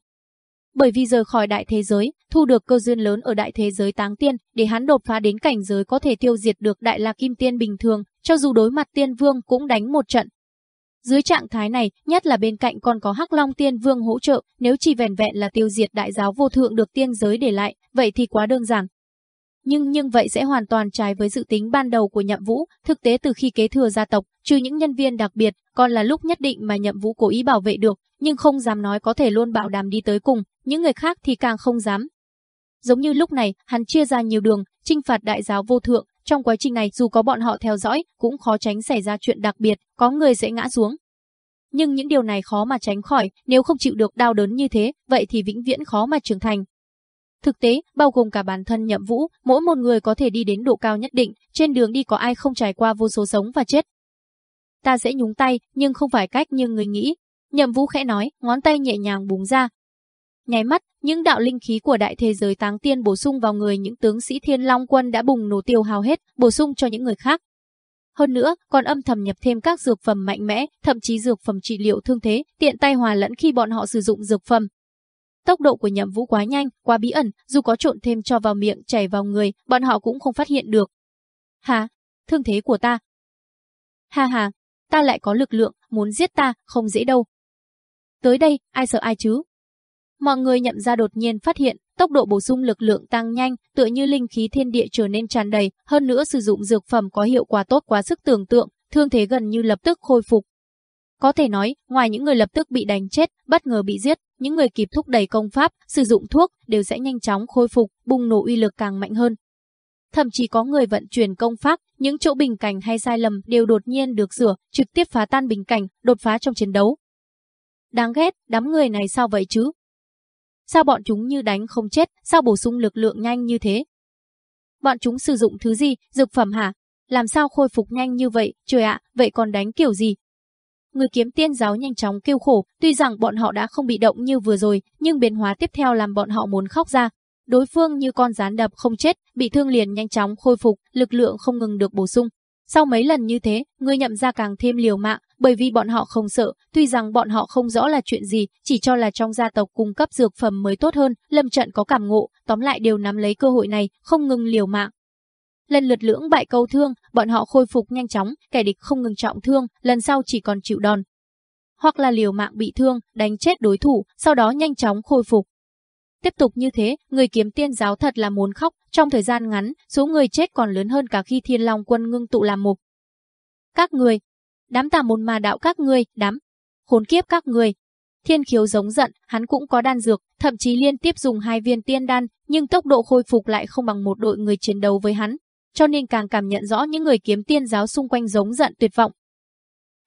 Bởi vì rời khỏi đại thế giới, thu được cơ duyên lớn ở đại thế giới táng tiên, để hắn đột phá đến cảnh giới có thể tiêu diệt được đại la kim tiên bình thường, cho dù đối mặt tiên vương cũng đánh một trận, dưới trạng thái này, nhất là bên cạnh còn có Hắc Long Tiên Vương hỗ trợ, nếu chỉ vẻn vẹn là tiêu diệt đại giáo vô thượng được tiên giới để lại, vậy thì quá đơn giản. Nhưng nhưng vậy sẽ hoàn toàn trái với dự tính ban đầu của Nhậm Vũ, thực tế từ khi kế thừa gia tộc, trừ những nhân viên đặc biệt, còn là lúc nhất định mà Nhậm Vũ cố ý bảo vệ được, nhưng không dám nói có thể luôn bảo đảm đi tới cùng, những người khác thì càng không dám. Giống như lúc này, hắn chia ra nhiều đường, trinh phạt đại giáo vô thượng, trong quá trình này dù có bọn họ theo dõi, cũng khó tránh xảy ra chuyện đặc biệt, có người sẽ ngã xuống. Nhưng những điều này khó mà tránh khỏi, nếu không chịu được đau đớn như thế, vậy thì vĩnh viễn khó mà trưởng thành. Thực tế, bao gồm cả bản thân nhậm vũ, mỗi một người có thể đi đến độ cao nhất định, trên đường đi có ai không trải qua vô số sống và chết. Ta sẽ nhúng tay, nhưng không phải cách như người nghĩ. Nhậm vũ khẽ nói, ngón tay nhẹ nhàng búng ra, Nháy mắt, những đạo linh khí của đại thế giới táng tiên bổ sung vào người những tướng sĩ thiên long quân đã bùng nổ tiêu hao hết, bổ sung cho những người khác. Hơn nữa, còn âm thầm nhập thêm các dược phẩm mạnh mẽ, thậm chí dược phẩm trị liệu thương thế, tiện tay hòa lẫn khi bọn họ sử dụng dược phẩm. Tốc độ của nhậm vũ quá nhanh, quá bí ẩn, dù có trộn thêm cho vào miệng chảy vào người, bọn họ cũng không phát hiện được. Hà, thương thế của ta. Ha ha, ta lại có lực lượng, muốn giết ta, không dễ đâu. Tới đây, ai sợ ai chứ, Mọi người nhận ra đột nhiên phát hiện, tốc độ bổ sung lực lượng tăng nhanh, tựa như linh khí thiên địa trở nên tràn đầy, hơn nữa sử dụng dược phẩm có hiệu quả tốt quá sức tưởng tượng, thương thế gần như lập tức khôi phục. Có thể nói, ngoài những người lập tức bị đánh chết, bất ngờ bị giết, những người kịp thúc đẩy công pháp, sử dụng thuốc đều sẽ nhanh chóng khôi phục, bùng nổ uy lực càng mạnh hơn. Thậm chí có người vận chuyển công pháp, những chỗ bình cảnh hay sai lầm đều đột nhiên được sửa, trực tiếp phá tan bình cảnh, đột phá trong chiến đấu. Đáng ghét, đám người này sao vậy chứ? Sao bọn chúng như đánh không chết, sao bổ sung lực lượng nhanh như thế? Bọn chúng sử dụng thứ gì, dược phẩm hả? Làm sao khôi phục nhanh như vậy, trời ạ, vậy còn đánh kiểu gì? Người kiếm tiên giáo nhanh chóng kêu khổ, tuy rằng bọn họ đã không bị động như vừa rồi, nhưng biến hóa tiếp theo làm bọn họ muốn khóc ra. Đối phương như con rán đập không chết, bị thương liền nhanh chóng khôi phục, lực lượng không ngừng được bổ sung. Sau mấy lần như thế, người nhậm ra càng thêm liều mạng, bởi vì bọn họ không sợ, tuy rằng bọn họ không rõ là chuyện gì, chỉ cho là trong gia tộc cung cấp dược phẩm mới tốt hơn, lâm trận có cảm ngộ, tóm lại đều nắm lấy cơ hội này, không ngừng liều mạng. Lần lượt lưỡng bại câu thương, bọn họ khôi phục nhanh chóng, kẻ địch không ngừng trọng thương, lần sau chỉ còn chịu đòn. Hoặc là liều mạng bị thương, đánh chết đối thủ, sau đó nhanh chóng khôi phục. Tiếp tục như thế, người kiếm tiên giáo thật là muốn khóc, trong thời gian ngắn, số người chết còn lớn hơn cả khi thiên long quân ngưng tụ làm một. Các người, đám tà môn ma đạo các ngươi, đám khốn kiếp các ngươi. Thiên khiếu giống giận, hắn cũng có đan dược, thậm chí liên tiếp dùng hai viên tiên đan, nhưng tốc độ khôi phục lại không bằng một đội người chiến đấu với hắn, cho nên càng cảm nhận rõ những người kiếm tiên giáo xung quanh giống giận tuyệt vọng.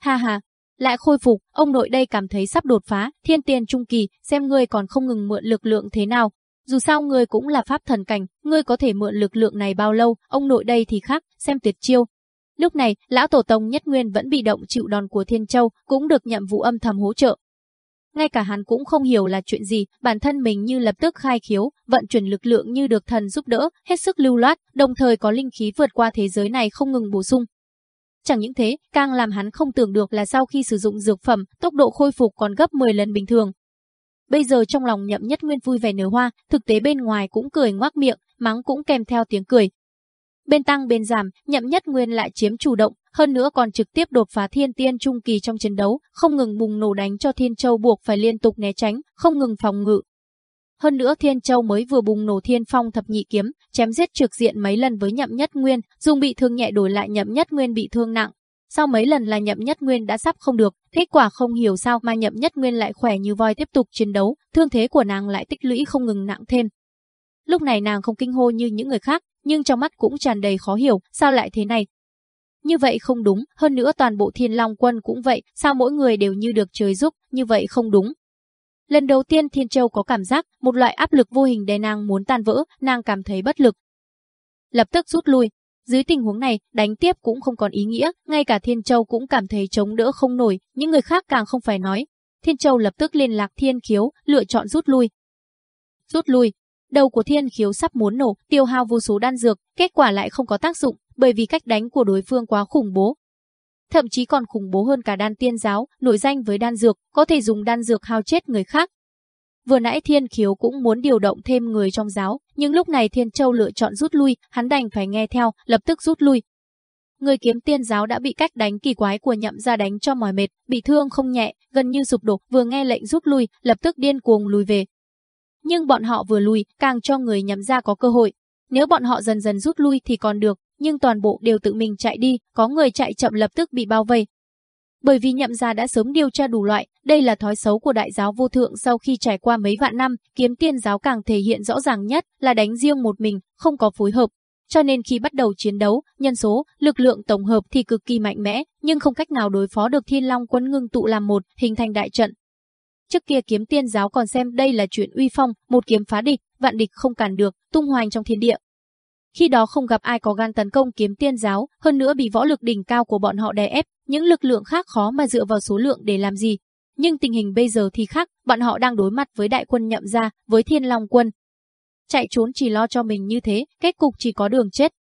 Ha ha, lại khôi phục, ông nội đây cảm thấy sắp đột phá, thiên tiên trung kỳ, xem ngươi còn không ngừng mượn lực lượng thế nào. dù sao ngươi cũng là pháp thần cảnh, ngươi có thể mượn lực lượng này bao lâu, ông nội đây thì khác, xem tuyệt chiêu. Lúc này, lão tổ tông Nhất Nguyên vẫn bị động chịu đòn của Thiên Châu, cũng được nhậm vụ âm thầm hỗ trợ. Ngay cả hắn cũng không hiểu là chuyện gì, bản thân mình như lập tức khai khiếu, vận chuyển lực lượng như được thần giúp đỡ, hết sức lưu loát, đồng thời có linh khí vượt qua thế giới này không ngừng bổ sung. Chẳng những thế, càng làm hắn không tưởng được là sau khi sử dụng dược phẩm, tốc độ khôi phục còn gấp 10 lần bình thường. Bây giờ trong lòng nhậm nhất nguyên vui vẻ nở hoa, thực tế bên ngoài cũng cười ngoác miệng, mắng cũng kèm theo tiếng cười. Bên tăng bên giảm, nhậm nhất nguyên lại chiếm chủ động, hơn nữa còn trực tiếp đột phá thiên tiên trung kỳ trong chiến đấu, không ngừng bùng nổ đánh cho Thiên Châu buộc phải liên tục né tránh, không ngừng phòng ngự. Hơn nữa Thiên Châu mới vừa bùng nổ thiên phong thập nhị kiếm, chém giết trực diện mấy lần với nhậm nhất nguyên, dùng bị thương nhẹ đổi lại nhậm nhất nguyên bị thương nặng. Sau mấy lần là nhậm nhất nguyên đã sắp không được, kết quả không hiểu sao mà nhậm nhất nguyên lại khỏe như voi tiếp tục chiến đấu, thương thế của nàng lại tích lũy không ngừng nặng thêm. Lúc này nàng không kinh hô như những người khác, nhưng trong mắt cũng tràn đầy khó hiểu, sao lại thế này, như vậy không đúng, hơn nữa toàn bộ thiên long quân cũng vậy, sao mỗi người đều như được trời giúp, như vậy không đúng. Lần đầu tiên Thiên Châu có cảm giác, một loại áp lực vô hình đè nàng muốn tan vỡ, nàng cảm thấy bất lực. Lập tức rút lui. Dưới tình huống này, đánh tiếp cũng không còn ý nghĩa, ngay cả Thiên Châu cũng cảm thấy chống đỡ không nổi, những người khác càng không phải nói. Thiên Châu lập tức liên lạc Thiên Khiếu, lựa chọn rút lui. Rút lui, đầu của Thiên Khiếu sắp muốn nổ, tiêu hao vô số đan dược, kết quả lại không có tác dụng, bởi vì cách đánh của đối phương quá khủng bố. Thậm chí còn khủng bố hơn cả đan tiên giáo, nổi danh với đan dược, có thể dùng đan dược hao chết người khác. Vừa nãy Thiên Khiếu cũng muốn điều động thêm người trong giáo, nhưng lúc này Thiên Châu lựa chọn rút lui, hắn đành phải nghe theo, lập tức rút lui. Người kiếm tiên giáo đã bị cách đánh kỳ quái của nhậm ra đánh cho mỏi mệt, bị thương không nhẹ, gần như sụp đổ, vừa nghe lệnh rút lui, lập tức điên cuồng lùi về. Nhưng bọn họ vừa lùi, càng cho người nhậm ra có cơ hội. Nếu bọn họ dần dần rút lui thì còn được, nhưng toàn bộ đều tự mình chạy đi, có người chạy chậm lập tức bị bao vây. Bởi vì nhậm gia đã sớm điều tra đủ loại, đây là thói xấu của đại giáo vô thượng sau khi trải qua mấy vạn năm, kiếm tiên giáo càng thể hiện rõ ràng nhất là đánh riêng một mình, không có phối hợp. Cho nên khi bắt đầu chiến đấu, nhân số, lực lượng tổng hợp thì cực kỳ mạnh mẽ, nhưng không cách nào đối phó được thiên long quân ngưng tụ làm một, hình thành đại trận. Trước kia kiếm tiên giáo còn xem đây là chuyện uy phong, một kiếm phá địch, vạn địch không cản được, tung hoành trong thiên địa, khi đó không gặp ai có gan tấn công kiếm tiên giáo, hơn nữa bị võ lực đỉnh cao của bọn họ đè ép, những lực lượng khác khó mà dựa vào số lượng để làm gì. Nhưng tình hình bây giờ thì khác, bọn họ đang đối mặt với đại quân nhậm gia, với thiên long quân. Chạy trốn chỉ lo cho mình như thế, kết cục chỉ có đường chết.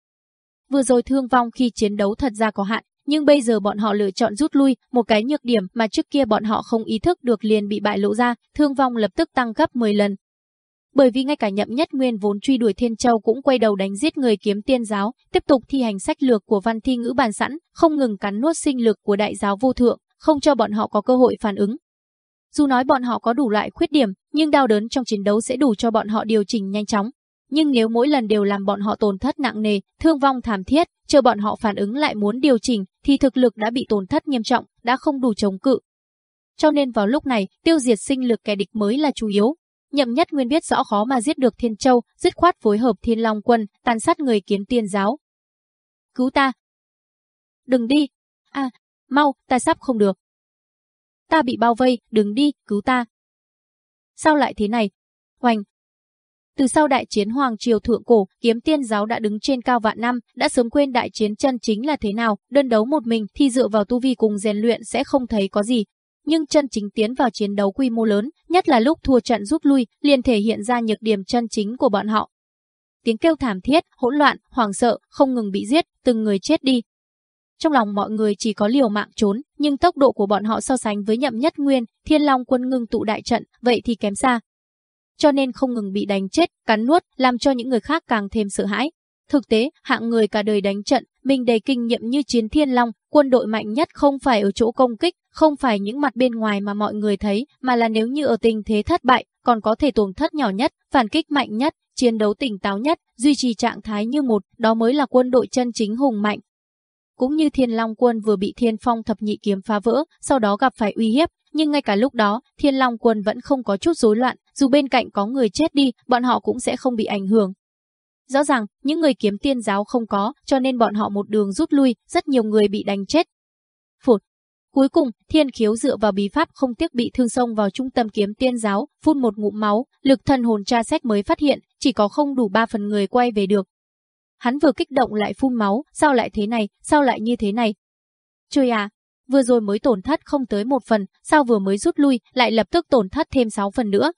Vừa rồi thương vong khi chiến đấu thật ra có hạn, nhưng bây giờ bọn họ lựa chọn rút lui, một cái nhược điểm mà trước kia bọn họ không ý thức được liền bị bại lộ ra, thương vong lập tức tăng gấp 10 lần, bởi vì ngay cả nhậm nhất nguyên vốn truy đuổi Thiên Châu cũng quay đầu đánh giết người kiếm tiên giáo, tiếp tục thi hành sách lược của văn thi ngữ bàn sẵn, không ngừng cắn nuốt sinh lực của đại giáo vô thượng, không cho bọn họ có cơ hội phản ứng. Dù nói bọn họ có đủ loại khuyết điểm, nhưng đau đớn trong chiến đấu sẽ đủ cho bọn họ điều chỉnh nhanh chóng. Nhưng nếu mỗi lần đều làm bọn họ tổn thất nặng nề, thương vong thảm thiết, chờ bọn họ phản ứng lại muốn điều chỉnh, thì thực lực đã bị tổn thất nghiêm trọng, đã không đủ chống cự. Cho nên vào lúc này, tiêu diệt sinh lực kẻ địch mới là chủ yếu, Nhậm Nhất Nguyên biết rõ khó mà giết được Thiên Châu, dứt khoát phối hợp Thiên Long quân, tàn sát người kiếm tiên giáo. Cứu ta! Đừng đi! À, mau, ta sắp không được. Ta bị bao vây, đừng đi, cứu ta. Sao lại thế này? Hoành! Từ sau đại chiến Hoàng Triều Thượng Cổ, kiếm tiên giáo đã đứng trên cao vạn năm, đã sớm quên đại chiến chân chính là thế nào, đơn đấu một mình thì dựa vào tu vi cùng rèn luyện sẽ không thấy có gì, nhưng chân chính tiến vào chiến đấu quy mô lớn, nhất là lúc thua trận rút lui, liền thể hiện ra nhược điểm chân chính của bọn họ. Tiếng kêu thảm thiết, hỗn loạn, hoảng sợ, không ngừng bị giết, từng người chết đi. Trong lòng mọi người chỉ có liều mạng trốn, nhưng tốc độ của bọn họ so sánh với nhậm nhất nguyên, thiên long quân ngưng tụ đại trận, vậy thì kém xa. Cho nên không ngừng bị đánh chết, cắn nuốt, làm cho những người khác càng thêm sợ hãi. Thực tế, hạng người cả đời đánh trận, mình đầy kinh nghiệm như chiến thiên long, quân đội mạnh nhất không phải ở chỗ công kích, không phải những mặt bên ngoài mà mọi người thấy, mà là nếu như ở tình thế thất bại, còn có thể tổn thất nhỏ nhất, phản kích mạnh nhất, chiến đấu tỉnh táo nhất, duy trì trạng thái như một, đó mới là quân đội chân chính hùng mạnh. Cũng như Thiên Long quân vừa bị Thiên Phong thập nhị kiếm phá vỡ, sau đó gặp phải uy hiếp, nhưng ngay cả lúc đó, Thiên Long quân vẫn không có chút rối loạn, dù bên cạnh có người chết đi, bọn họ cũng sẽ không bị ảnh hưởng. Rõ ràng, những người kiếm tiên giáo không có, cho nên bọn họ một đường rút lui, rất nhiều người bị đánh chết. Phụt, Cuối cùng, thiên khiếu dựa vào bí pháp không tiếc bị thương sông vào trung tâm kiếm tiên giáo, phun một ngụm máu, lực thần hồn tra xét mới phát hiện, chỉ có không đủ ba phần người quay về được. Hắn vừa kích động lại phun máu, sao lại thế này, sao lại như thế này? Trời à, vừa rồi mới tổn thất không tới một phần, sao vừa mới rút lui, lại lập tức tổn thất thêm sáu phần nữa.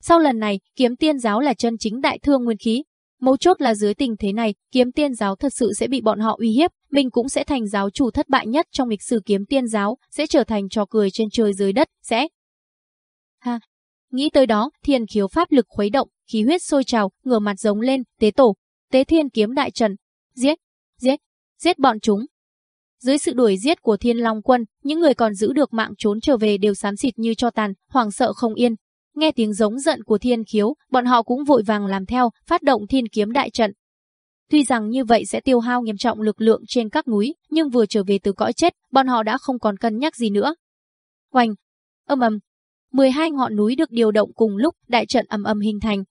Sau lần này, kiếm tiên giáo là chân chính đại thương nguyên khí, Mấu chốt là dưới tình thế này, kiếm tiên giáo thật sự sẽ bị bọn họ uy hiếp, mình cũng sẽ thành giáo chủ thất bại nhất trong lịch sử kiếm tiên giáo, sẽ trở thành trò cười trên trời dưới đất, sẽ... Ha! Nghĩ tới đó, thiên khiếu pháp lực khuấy động, khí huyết sôi trào, ngửa mặt giống lên, tế tổ, tế thiên kiếm đại trần. Giết! Giết! Giết bọn chúng! Dưới sự đuổi giết của thiên long quân, những người còn giữ được mạng trốn trở về đều xám xịt như cho tàn, hoảng sợ không yên, Nghe tiếng giống giận của thiên khiếu, bọn họ cũng vội vàng làm theo, phát động thiên kiếm đại trận. Tuy rằng như vậy sẽ tiêu hao nghiêm trọng lực lượng trên các núi, nhưng vừa trở về từ cõi chết, bọn họ đã không còn cân nhắc gì nữa. Oanh! Âm ầm! 12 ngọn núi được điều động cùng lúc, đại trận ầm ầm hình thành.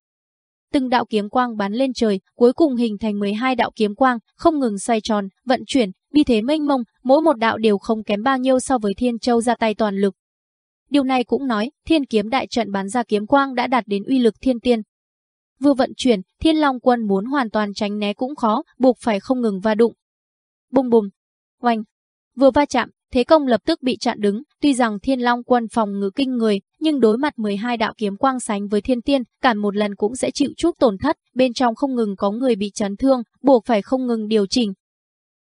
Từng đạo kiếm quang bắn lên trời, cuối cùng hình thành 12 đạo kiếm quang, không ngừng xoay tròn, vận chuyển, bi thế mênh mông, mỗi một đạo đều không kém bao nhiêu so với Thiên Châu ra tay toàn lực. Điều này cũng nói, thiên kiếm đại trận bắn ra kiếm quang đã đạt đến uy lực thiên tiên. Vừa vận chuyển, thiên long quân muốn hoàn toàn tránh né cũng khó, buộc phải không ngừng va đụng. Bùng bùng, oanh, vừa va chạm, thế công lập tức bị chặn đứng, tuy rằng thiên long quân phòng ngự kinh người, nhưng đối mặt 12 đạo kiếm quang sánh với thiên tiên, cản một lần cũng sẽ chịu chút tổn thất, bên trong không ngừng có người bị chấn thương, buộc phải không ngừng điều chỉnh.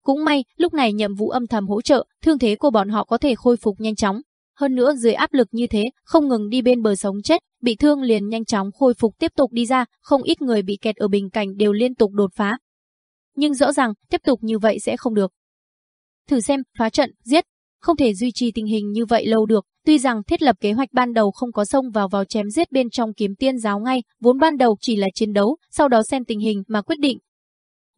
Cũng may, lúc này nhậm vũ âm thầm hỗ trợ, thương thế của bọn họ có thể khôi phục nhanh chóng, hơn nữa dưới áp lực như thế, không ngừng đi bên bờ sống chết, bị thương liền nhanh chóng khôi phục tiếp tục đi ra, không ít người bị kẹt ở bình cảnh đều liên tục đột phá. Nhưng rõ ràng, tiếp tục như vậy sẽ không được. Thử xem, phá trận, giết, không thể duy trì tình hình như vậy lâu được, tuy rằng thiết lập kế hoạch ban đầu không có xông vào vào chém giết bên trong kiếm tiên giáo ngay, vốn ban đầu chỉ là chiến đấu, sau đó xem tình hình mà quyết định,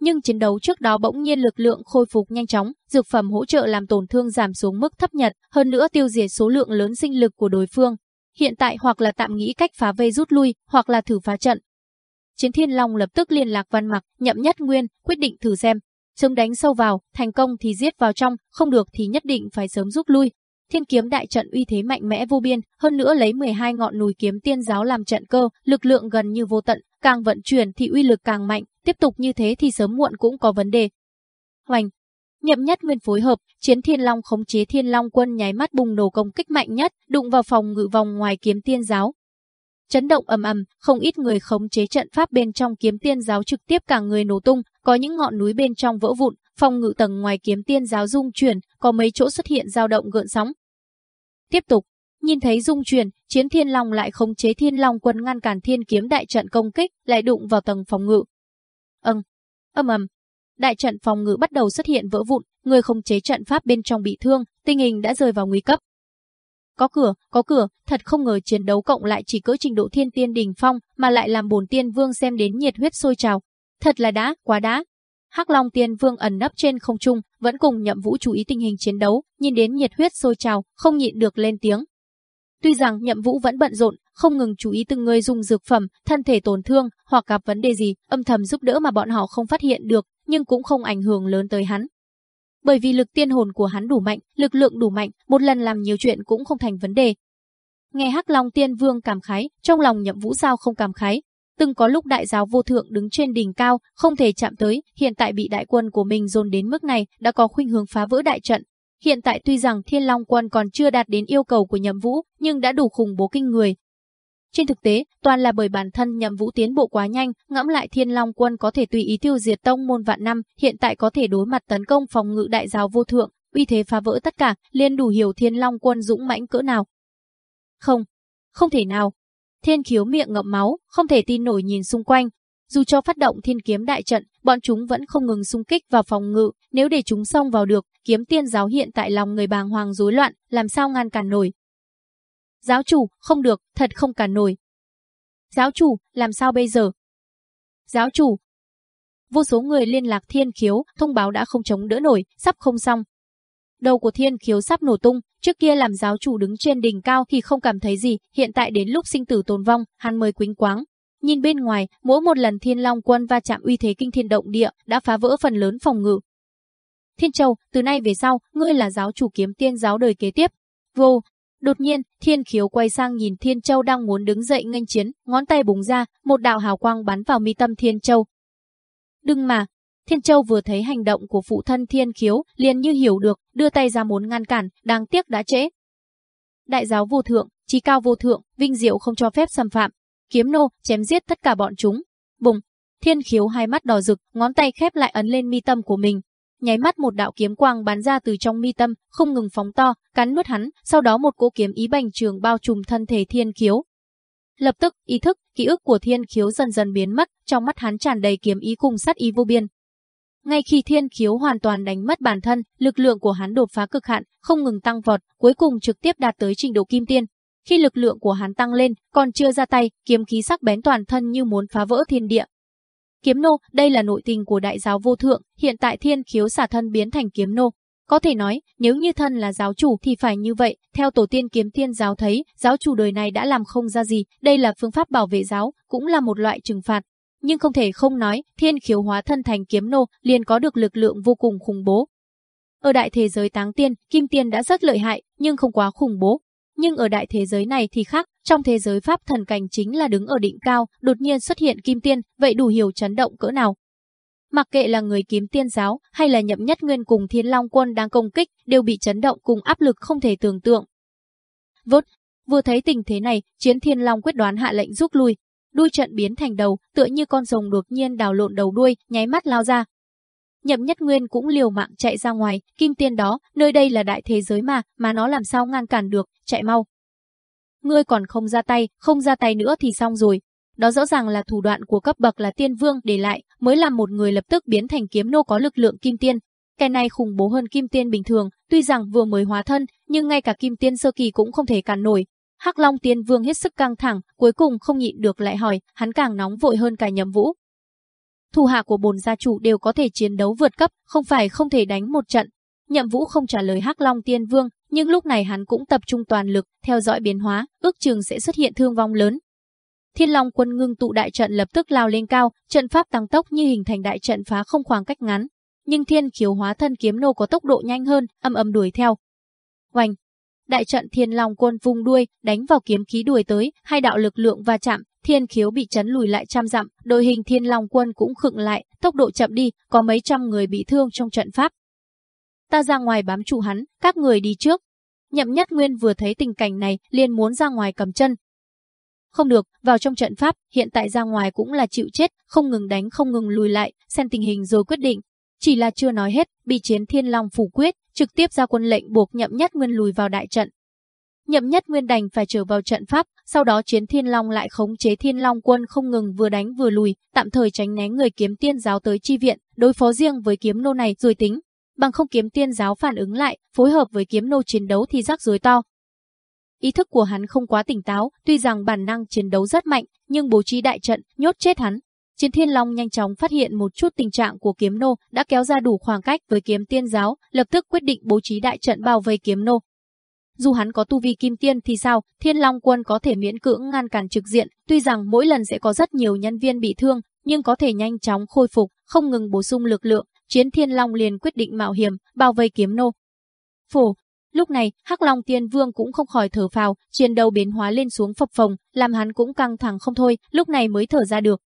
nhưng chiến đấu trước đó bỗng nhiên lực lượng khôi phục nhanh chóng, dược phẩm hỗ trợ làm tổn thương giảm xuống mức thấp nhất, hơn nữa tiêu diệt số lượng lớn sinh lực của đối phương. Hiện tại hoặc là tạm nghĩ cách phá vây rút lui, hoặc là thử phá trận. Chiến Thiên Long lập tức liên lạc Văn Mặc, Nhậm Nhất Nguyên, quyết định thử xem. Sớm đánh sâu vào, thành công thì giết vào trong, không được thì nhất định phải sớm rút lui. Thiên kiếm đại trận uy thế mạnh mẽ vô biên, hơn nữa lấy 12 ngọn núi kiếm tiên giáo làm trận cơ, lực lượng gần như vô tận, càng vận chuyển thì uy lực càng mạnh, tiếp tục như thế thì sớm muộn cũng có vấn đề. Hoành, Nhậm Nhất Nguyên phối hợp, chiến Thiên Long khống chế Thiên Long quân nháy mắt bùng nổ công kích mạnh nhất, đụng vào phòng ngự vòng ngoài kiếm tiên giáo. Chấn động ầm ầm, không ít người khống chế trận pháp bên trong kiếm tiên giáo trực tiếp cả người nổ tung, có những ngọn núi bên trong vỡ vụn, phòng ngự tầng ngoài kiếm tiên giáo rung chuyển, có mấy chỗ xuất hiện dao động gợn sóng. Tiếp tục, nhìn thấy rung chuyển, chiến thiên long lại khống chế thiên long quân ngăn cản thiên kiếm đại trận công kích, lại đụng vào tầng phòng ngự, Âng, âm ầm. Đại trận phòng ngự bắt đầu xuất hiện vỡ vụn, người không chế trận pháp bên trong bị thương, tình hình đã rơi vào nguy cấp. Có cửa, có cửa, thật không ngờ chiến đấu cộng lại chỉ cỡ trình độ thiên tiên đỉnh phong mà lại làm bổn tiên vương xem đến nhiệt huyết sôi trào. Thật là đã, quá đã. Hắc Long Tiên Vương ẩn nấp trên không trung, vẫn cùng Nhậm Vũ chú ý tình hình chiến đấu, nhìn đến nhiệt huyết sôi trào, không nhịn được lên tiếng. Tuy rằng Nhậm Vũ vẫn bận rộn, không ngừng chú ý từng người dùng dược phẩm, thân thể tổn thương hoặc gặp vấn đề gì, âm thầm giúp đỡ mà bọn họ không phát hiện được, nhưng cũng không ảnh hưởng lớn tới hắn. Bởi vì lực tiên hồn của hắn đủ mạnh, lực lượng đủ mạnh, một lần làm nhiều chuyện cũng không thành vấn đề. Nghe Hắc Long Tiên Vương cảm khái, trong lòng Nhậm Vũ sao không cảm khái, từng có lúc đại giáo vô thượng đứng trên đỉnh cao, không thể chạm tới, hiện tại bị đại quân của mình dồn đến mức này, đã có khuynh hướng phá vỡ đại trận. Hiện tại tuy rằng Thiên Long quân còn chưa đạt đến yêu cầu của Nhậm Vũ, nhưng đã đủ khủng bố kinh người, trên thực tế, toàn là bởi bản thân nhậm vũ tiến bộ quá nhanh, ngẫm lại thiên long quân có thể tùy ý tiêu diệt tông môn vạn năm, hiện tại có thể đối mặt tấn công phòng ngự đại giáo vô thượng, uy thế phá vỡ tất cả, liền đủ hiểu thiên long quân dũng mãnh cỡ nào. Không, không thể nào. Thiên khiếu miệng ngậm máu, không thể tin nổi nhìn xung quanh. Dù cho phát động thiên kiếm đại trận, bọn chúng vẫn không ngừng xung kích vào phòng ngự, nếu để chúng xông vào được, kiếm tiên giáo hiện tại lòng người bàng hoàng rối loạn, làm sao ngăn cản nổi. Giáo chủ, không được, thật không cản nổi. Giáo chủ, làm sao bây giờ? Giáo chủ. Vô số người liên lạc thiên khiếu, thông báo đã không chống đỡ nổi, sắp không xong. Đầu của thiên khiếu sắp nổ tung, trước kia làm giáo chủ đứng trên đỉnh cao thì không cảm thấy gì, hiện tại đến lúc sinh tử tồn vong, hắn mới quính quáng. Nhìn bên ngoài, mỗi một lần thiên long quân va chạm uy thế kinh thiên động địa đã phá vỡ phần lớn phòng ngự. Thiên Châu, từ nay về sau, ngươi là giáo chủ kiếm tiên giáo đời kế tiếp. Vô, Đột nhiên, Thiên Khiếu quay sang nhìn Thiên Châu đang muốn đứng dậy nghênh chiến, ngón tay búng ra, một đạo hào quang bắn vào mi tâm Thiên Châu. Đừng mà, Thiên Châu vừa thấy hành động của phụ thân Thiên Khiếu, liền như hiểu được, đưa tay ra muốn ngăn cản, đáng tiếc đã trễ. Đại giáo vô thượng, trí cao vô thượng, vinh diệu không cho phép xâm phạm. Kiếm nô, chém giết tất cả bọn chúng. Bùng, Thiên Khiếu hai mắt đỏ rực, ngón tay khép lại ấn lên mi tâm của mình, nháy mắt một đạo kiếm quang bắn ra từ trong mi tâm, không ngừng phóng to, cắn nuốt hắn, sau đó một cỗ kiếm ý bành trường bao trùm thân thể Thiên Khiếu. Lập tức, ý thức, ký ức của Thiên Khiếu dần dần biến mất, trong mắt hắn tràn đầy kiếm ý cùng sát ý vô biên. Ngay khi Thiên Khiếu hoàn toàn đánh mất bản thân, lực lượng của hắn đột phá cực hạn, không ngừng tăng vọt, cuối cùng trực tiếp đạt tới trình độ kim tiên. Khi lực lượng của hắn tăng lên, còn chưa ra tay, kiếm khí sắc bén toàn thân như muốn phá vỡ thiên địa, Kiếm nô, đây là nội tình của đại giáo vô thượng, hiện tại thiên khiếu xả thân biến thành kiếm nô. Có thể nói, nếu như thân là giáo chủ thì phải như vậy, theo tổ tiên kiếm tiên giáo thấy, giáo chủ đời này đã làm không ra gì, đây là phương pháp bảo vệ giáo, cũng là một loại trừng phạt. Nhưng không thể không nói, thiên khiếu hóa thân thành kiếm nô, liền có được lực lượng vô cùng khủng bố. Ở đại thế giới táng tiên, kim tiên đã rất lợi hại, nhưng không quá khủng bố. Nhưng ở đại thế giới này thì khác, trong thế giới pháp thần cảnh chính là đứng ở đỉnh cao, đột nhiên xuất hiện kim tiên, vậy đủ hiểu chấn động cỡ nào. Mặc kệ là người kiếm tiên giáo hay là nhậm nhất nguyên cùng thiên long quân đang công kích, đều bị chấn động cùng áp lực không thể tưởng tượng. Vốt, vừa thấy tình thế này, chiến thiên long quyết đoán hạ lệnh rút lui. Đuôi trận biến thành đầu, tựa như con rồng đột nhiên đào lộn đầu đuôi, nháy mắt lao ra. Nhậm nhất nguyên cũng liều mạng chạy ra ngoài, kim tiên đó, nơi đây là đại thế giới mà, mà nó làm sao ngăn cản được, chạy mau ngươi còn không ra tay, không ra tay nữa thì xong rồi. Đó rõ ràng là thủ đoạn của cấp bậc là tiên vương để lại, mới làm một người lập tức biến thành kiếm nô có lực lượng kim tiên. Cái này khủng bố hơn kim tiên bình thường, tuy rằng vừa mới hóa thân, nhưng ngay cả kim tiên sơ kỳ cũng không thể cản nổi. Hắc Long Tiên Vương hết sức căng thẳng, cuối cùng không nhịn được lại hỏi, hắn càng nóng vội hơn cả Nhậm Vũ. Thủ hạ của bồn gia chủ đều có thể chiến đấu vượt cấp, không phải không thể đánh một trận. Nhậm Vũ không trả lời Hắc Long Tiên Vương, nhưng lúc này hắn cũng tập trung toàn lực, theo dõi biến hóa, ước chừng sẽ xuất hiện thương vong lớn. Thiên Long quân ngưng tụ đại trận lập tức lao lên cao, trận pháp tăng tốc như hình thành đại trận phá không khoảng cách ngắn. Nhưng thiên Kiều hóa thân kiếm nô có tốc độ nhanh hơn, âm âm đuổi theo. Oanh! Đại trận thiên long quân vung đuôi, đánh vào kiếm khí đuổi tới, hai đạo lực lượng va chạm, thiên khiếu bị chấn lùi lại trăm dặm, đội hình thiên long quân cũng khựng lại, tốc độ chậm đi, có mấy trăm người bị thương trong trận pháp, ta ra ngoài bám trụ hắn, các người đi trước. Nhậm Nhất Nguyên vừa thấy tình cảnh này, liền muốn ra ngoài cầm chân. Không được, vào trong trận pháp, hiện tại ra ngoài cũng là chịu chết, không ngừng đánh không ngừng lùi lại, xem tình hình rồi quyết định. Chỉ là chưa nói hết, bị chiến thiên long phủ quyết, trực tiếp ra quân lệnh buộc Nhậm Nhất Nguyên lùi vào đại trận. Nhậm Nhất Nguyên đành phải trở vào trận pháp, sau đó chiến thiên long lại khống chế thiên long quân không ngừng vừa đánh vừa lùi, tạm thời tránh né người kiếm tiên giáo tới chi viện, đối phó riêng với kiếm nô này rồi tính bằng không kiếm tiên giáo phản ứng lại, phối hợp với kiếm nô chiến đấu thì rắc rối to. Ý thức của hắn không quá tỉnh táo, tuy rằng bản năng chiến đấu rất mạnh, nhưng bố trí đại trận, nhốt chết hắn. Chiến Thiên Long nhanh chóng phát hiện một chút tình trạng của kiếm nô đã kéo ra đủ khoảng cách với kiếm tiên giáo, lập tức quyết định bố trí đại trận bao vây kiếm nô. Dù hắn có tu vi kim tiên thì sao, Thiên Long quân có thể miễn cưỡng ngăn cản trực diện, tuy rằng mỗi lần sẽ có rất nhiều nhân viên bị thương, nhưng có thể nhanh chóng khôi phục, không ngừng bổ sung lực lượng, Chiến Thiên Long liền quyết định mạo hiểm, bao vây kiếm nô. Phổ, lúc này, Hắc Long Tiên Vương cũng không khỏi thở phào, chiến đấu biến hóa lên xuống phập phồng, làm hắn cũng căng thẳng không thôi, lúc này mới thở ra được.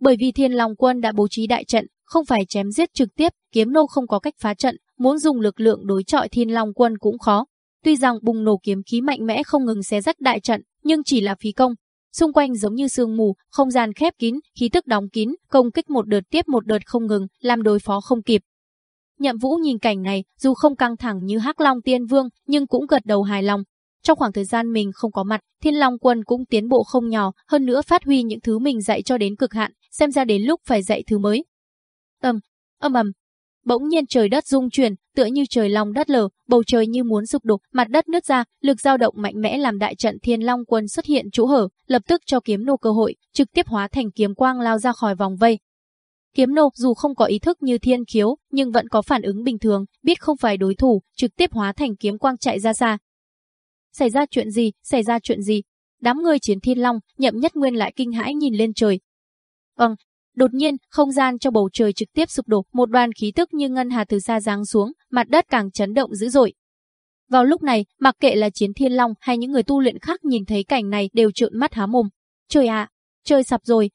Bởi vì Thiên Long quân đã bố trí đại trận, không phải chém giết trực tiếp, kiếm nô không có cách phá trận, muốn dùng lực lượng đối chọi Thiên Long quân cũng khó. Tuy rằng bùng nổ kiếm khí mạnh mẽ không ngừng xé rách đại trận, nhưng chỉ là phí công, Xung quanh giống như sương mù, không gian khép kín, khí tức đóng kín, công kích một đợt tiếp một đợt không ngừng, làm đối phó không kịp. Nhậm Vũ nhìn cảnh này, dù không căng thẳng như Hắc Long Tiên Vương, nhưng cũng gật đầu hài lòng. Trong khoảng thời gian mình không có mặt, Thiên Long Quân cũng tiến bộ không nhỏ, hơn nữa phát huy những thứ mình dạy cho đến cực hạn, xem ra đến lúc phải dạy thứ mới. Ầm, âm ầm, Bỗng nhiên trời đất rung chuyển, tựa như trời long đất lở, bầu trời như muốn sụp đổ, mặt đất nứt ra, lực dao động mạnh mẽ làm đại trận Thiên Long quân xuất hiện chỗ hở, lập tức cho kiếm nô cơ hội, trực tiếp hóa thành kiếm quang lao ra khỏi vòng vây. Kiếm nô dù không có ý thức như thiên khiếu, nhưng vẫn có phản ứng bình thường, biết không phải đối thủ, trực tiếp hóa thành kiếm quang chạy ra xa. Xảy ra chuyện gì, xảy ra chuyện gì? Đám người chiến thiên long, nhậm nhất nguyên lại kinh hãi nhìn lên trời. Vâng, Đột nhiên, không gian trong bầu trời trực tiếp sụp đổ, một đoàn khí tức như ngân hà từ xa giáng xuống, mặt đất càng chấn động dữ dội. Vào lúc này, mặc kệ là Chiến Thiên Long hay những người tu luyện khác nhìn thấy cảnh này đều trợn mắt há mồm. Trời ạ, trời sập rồi,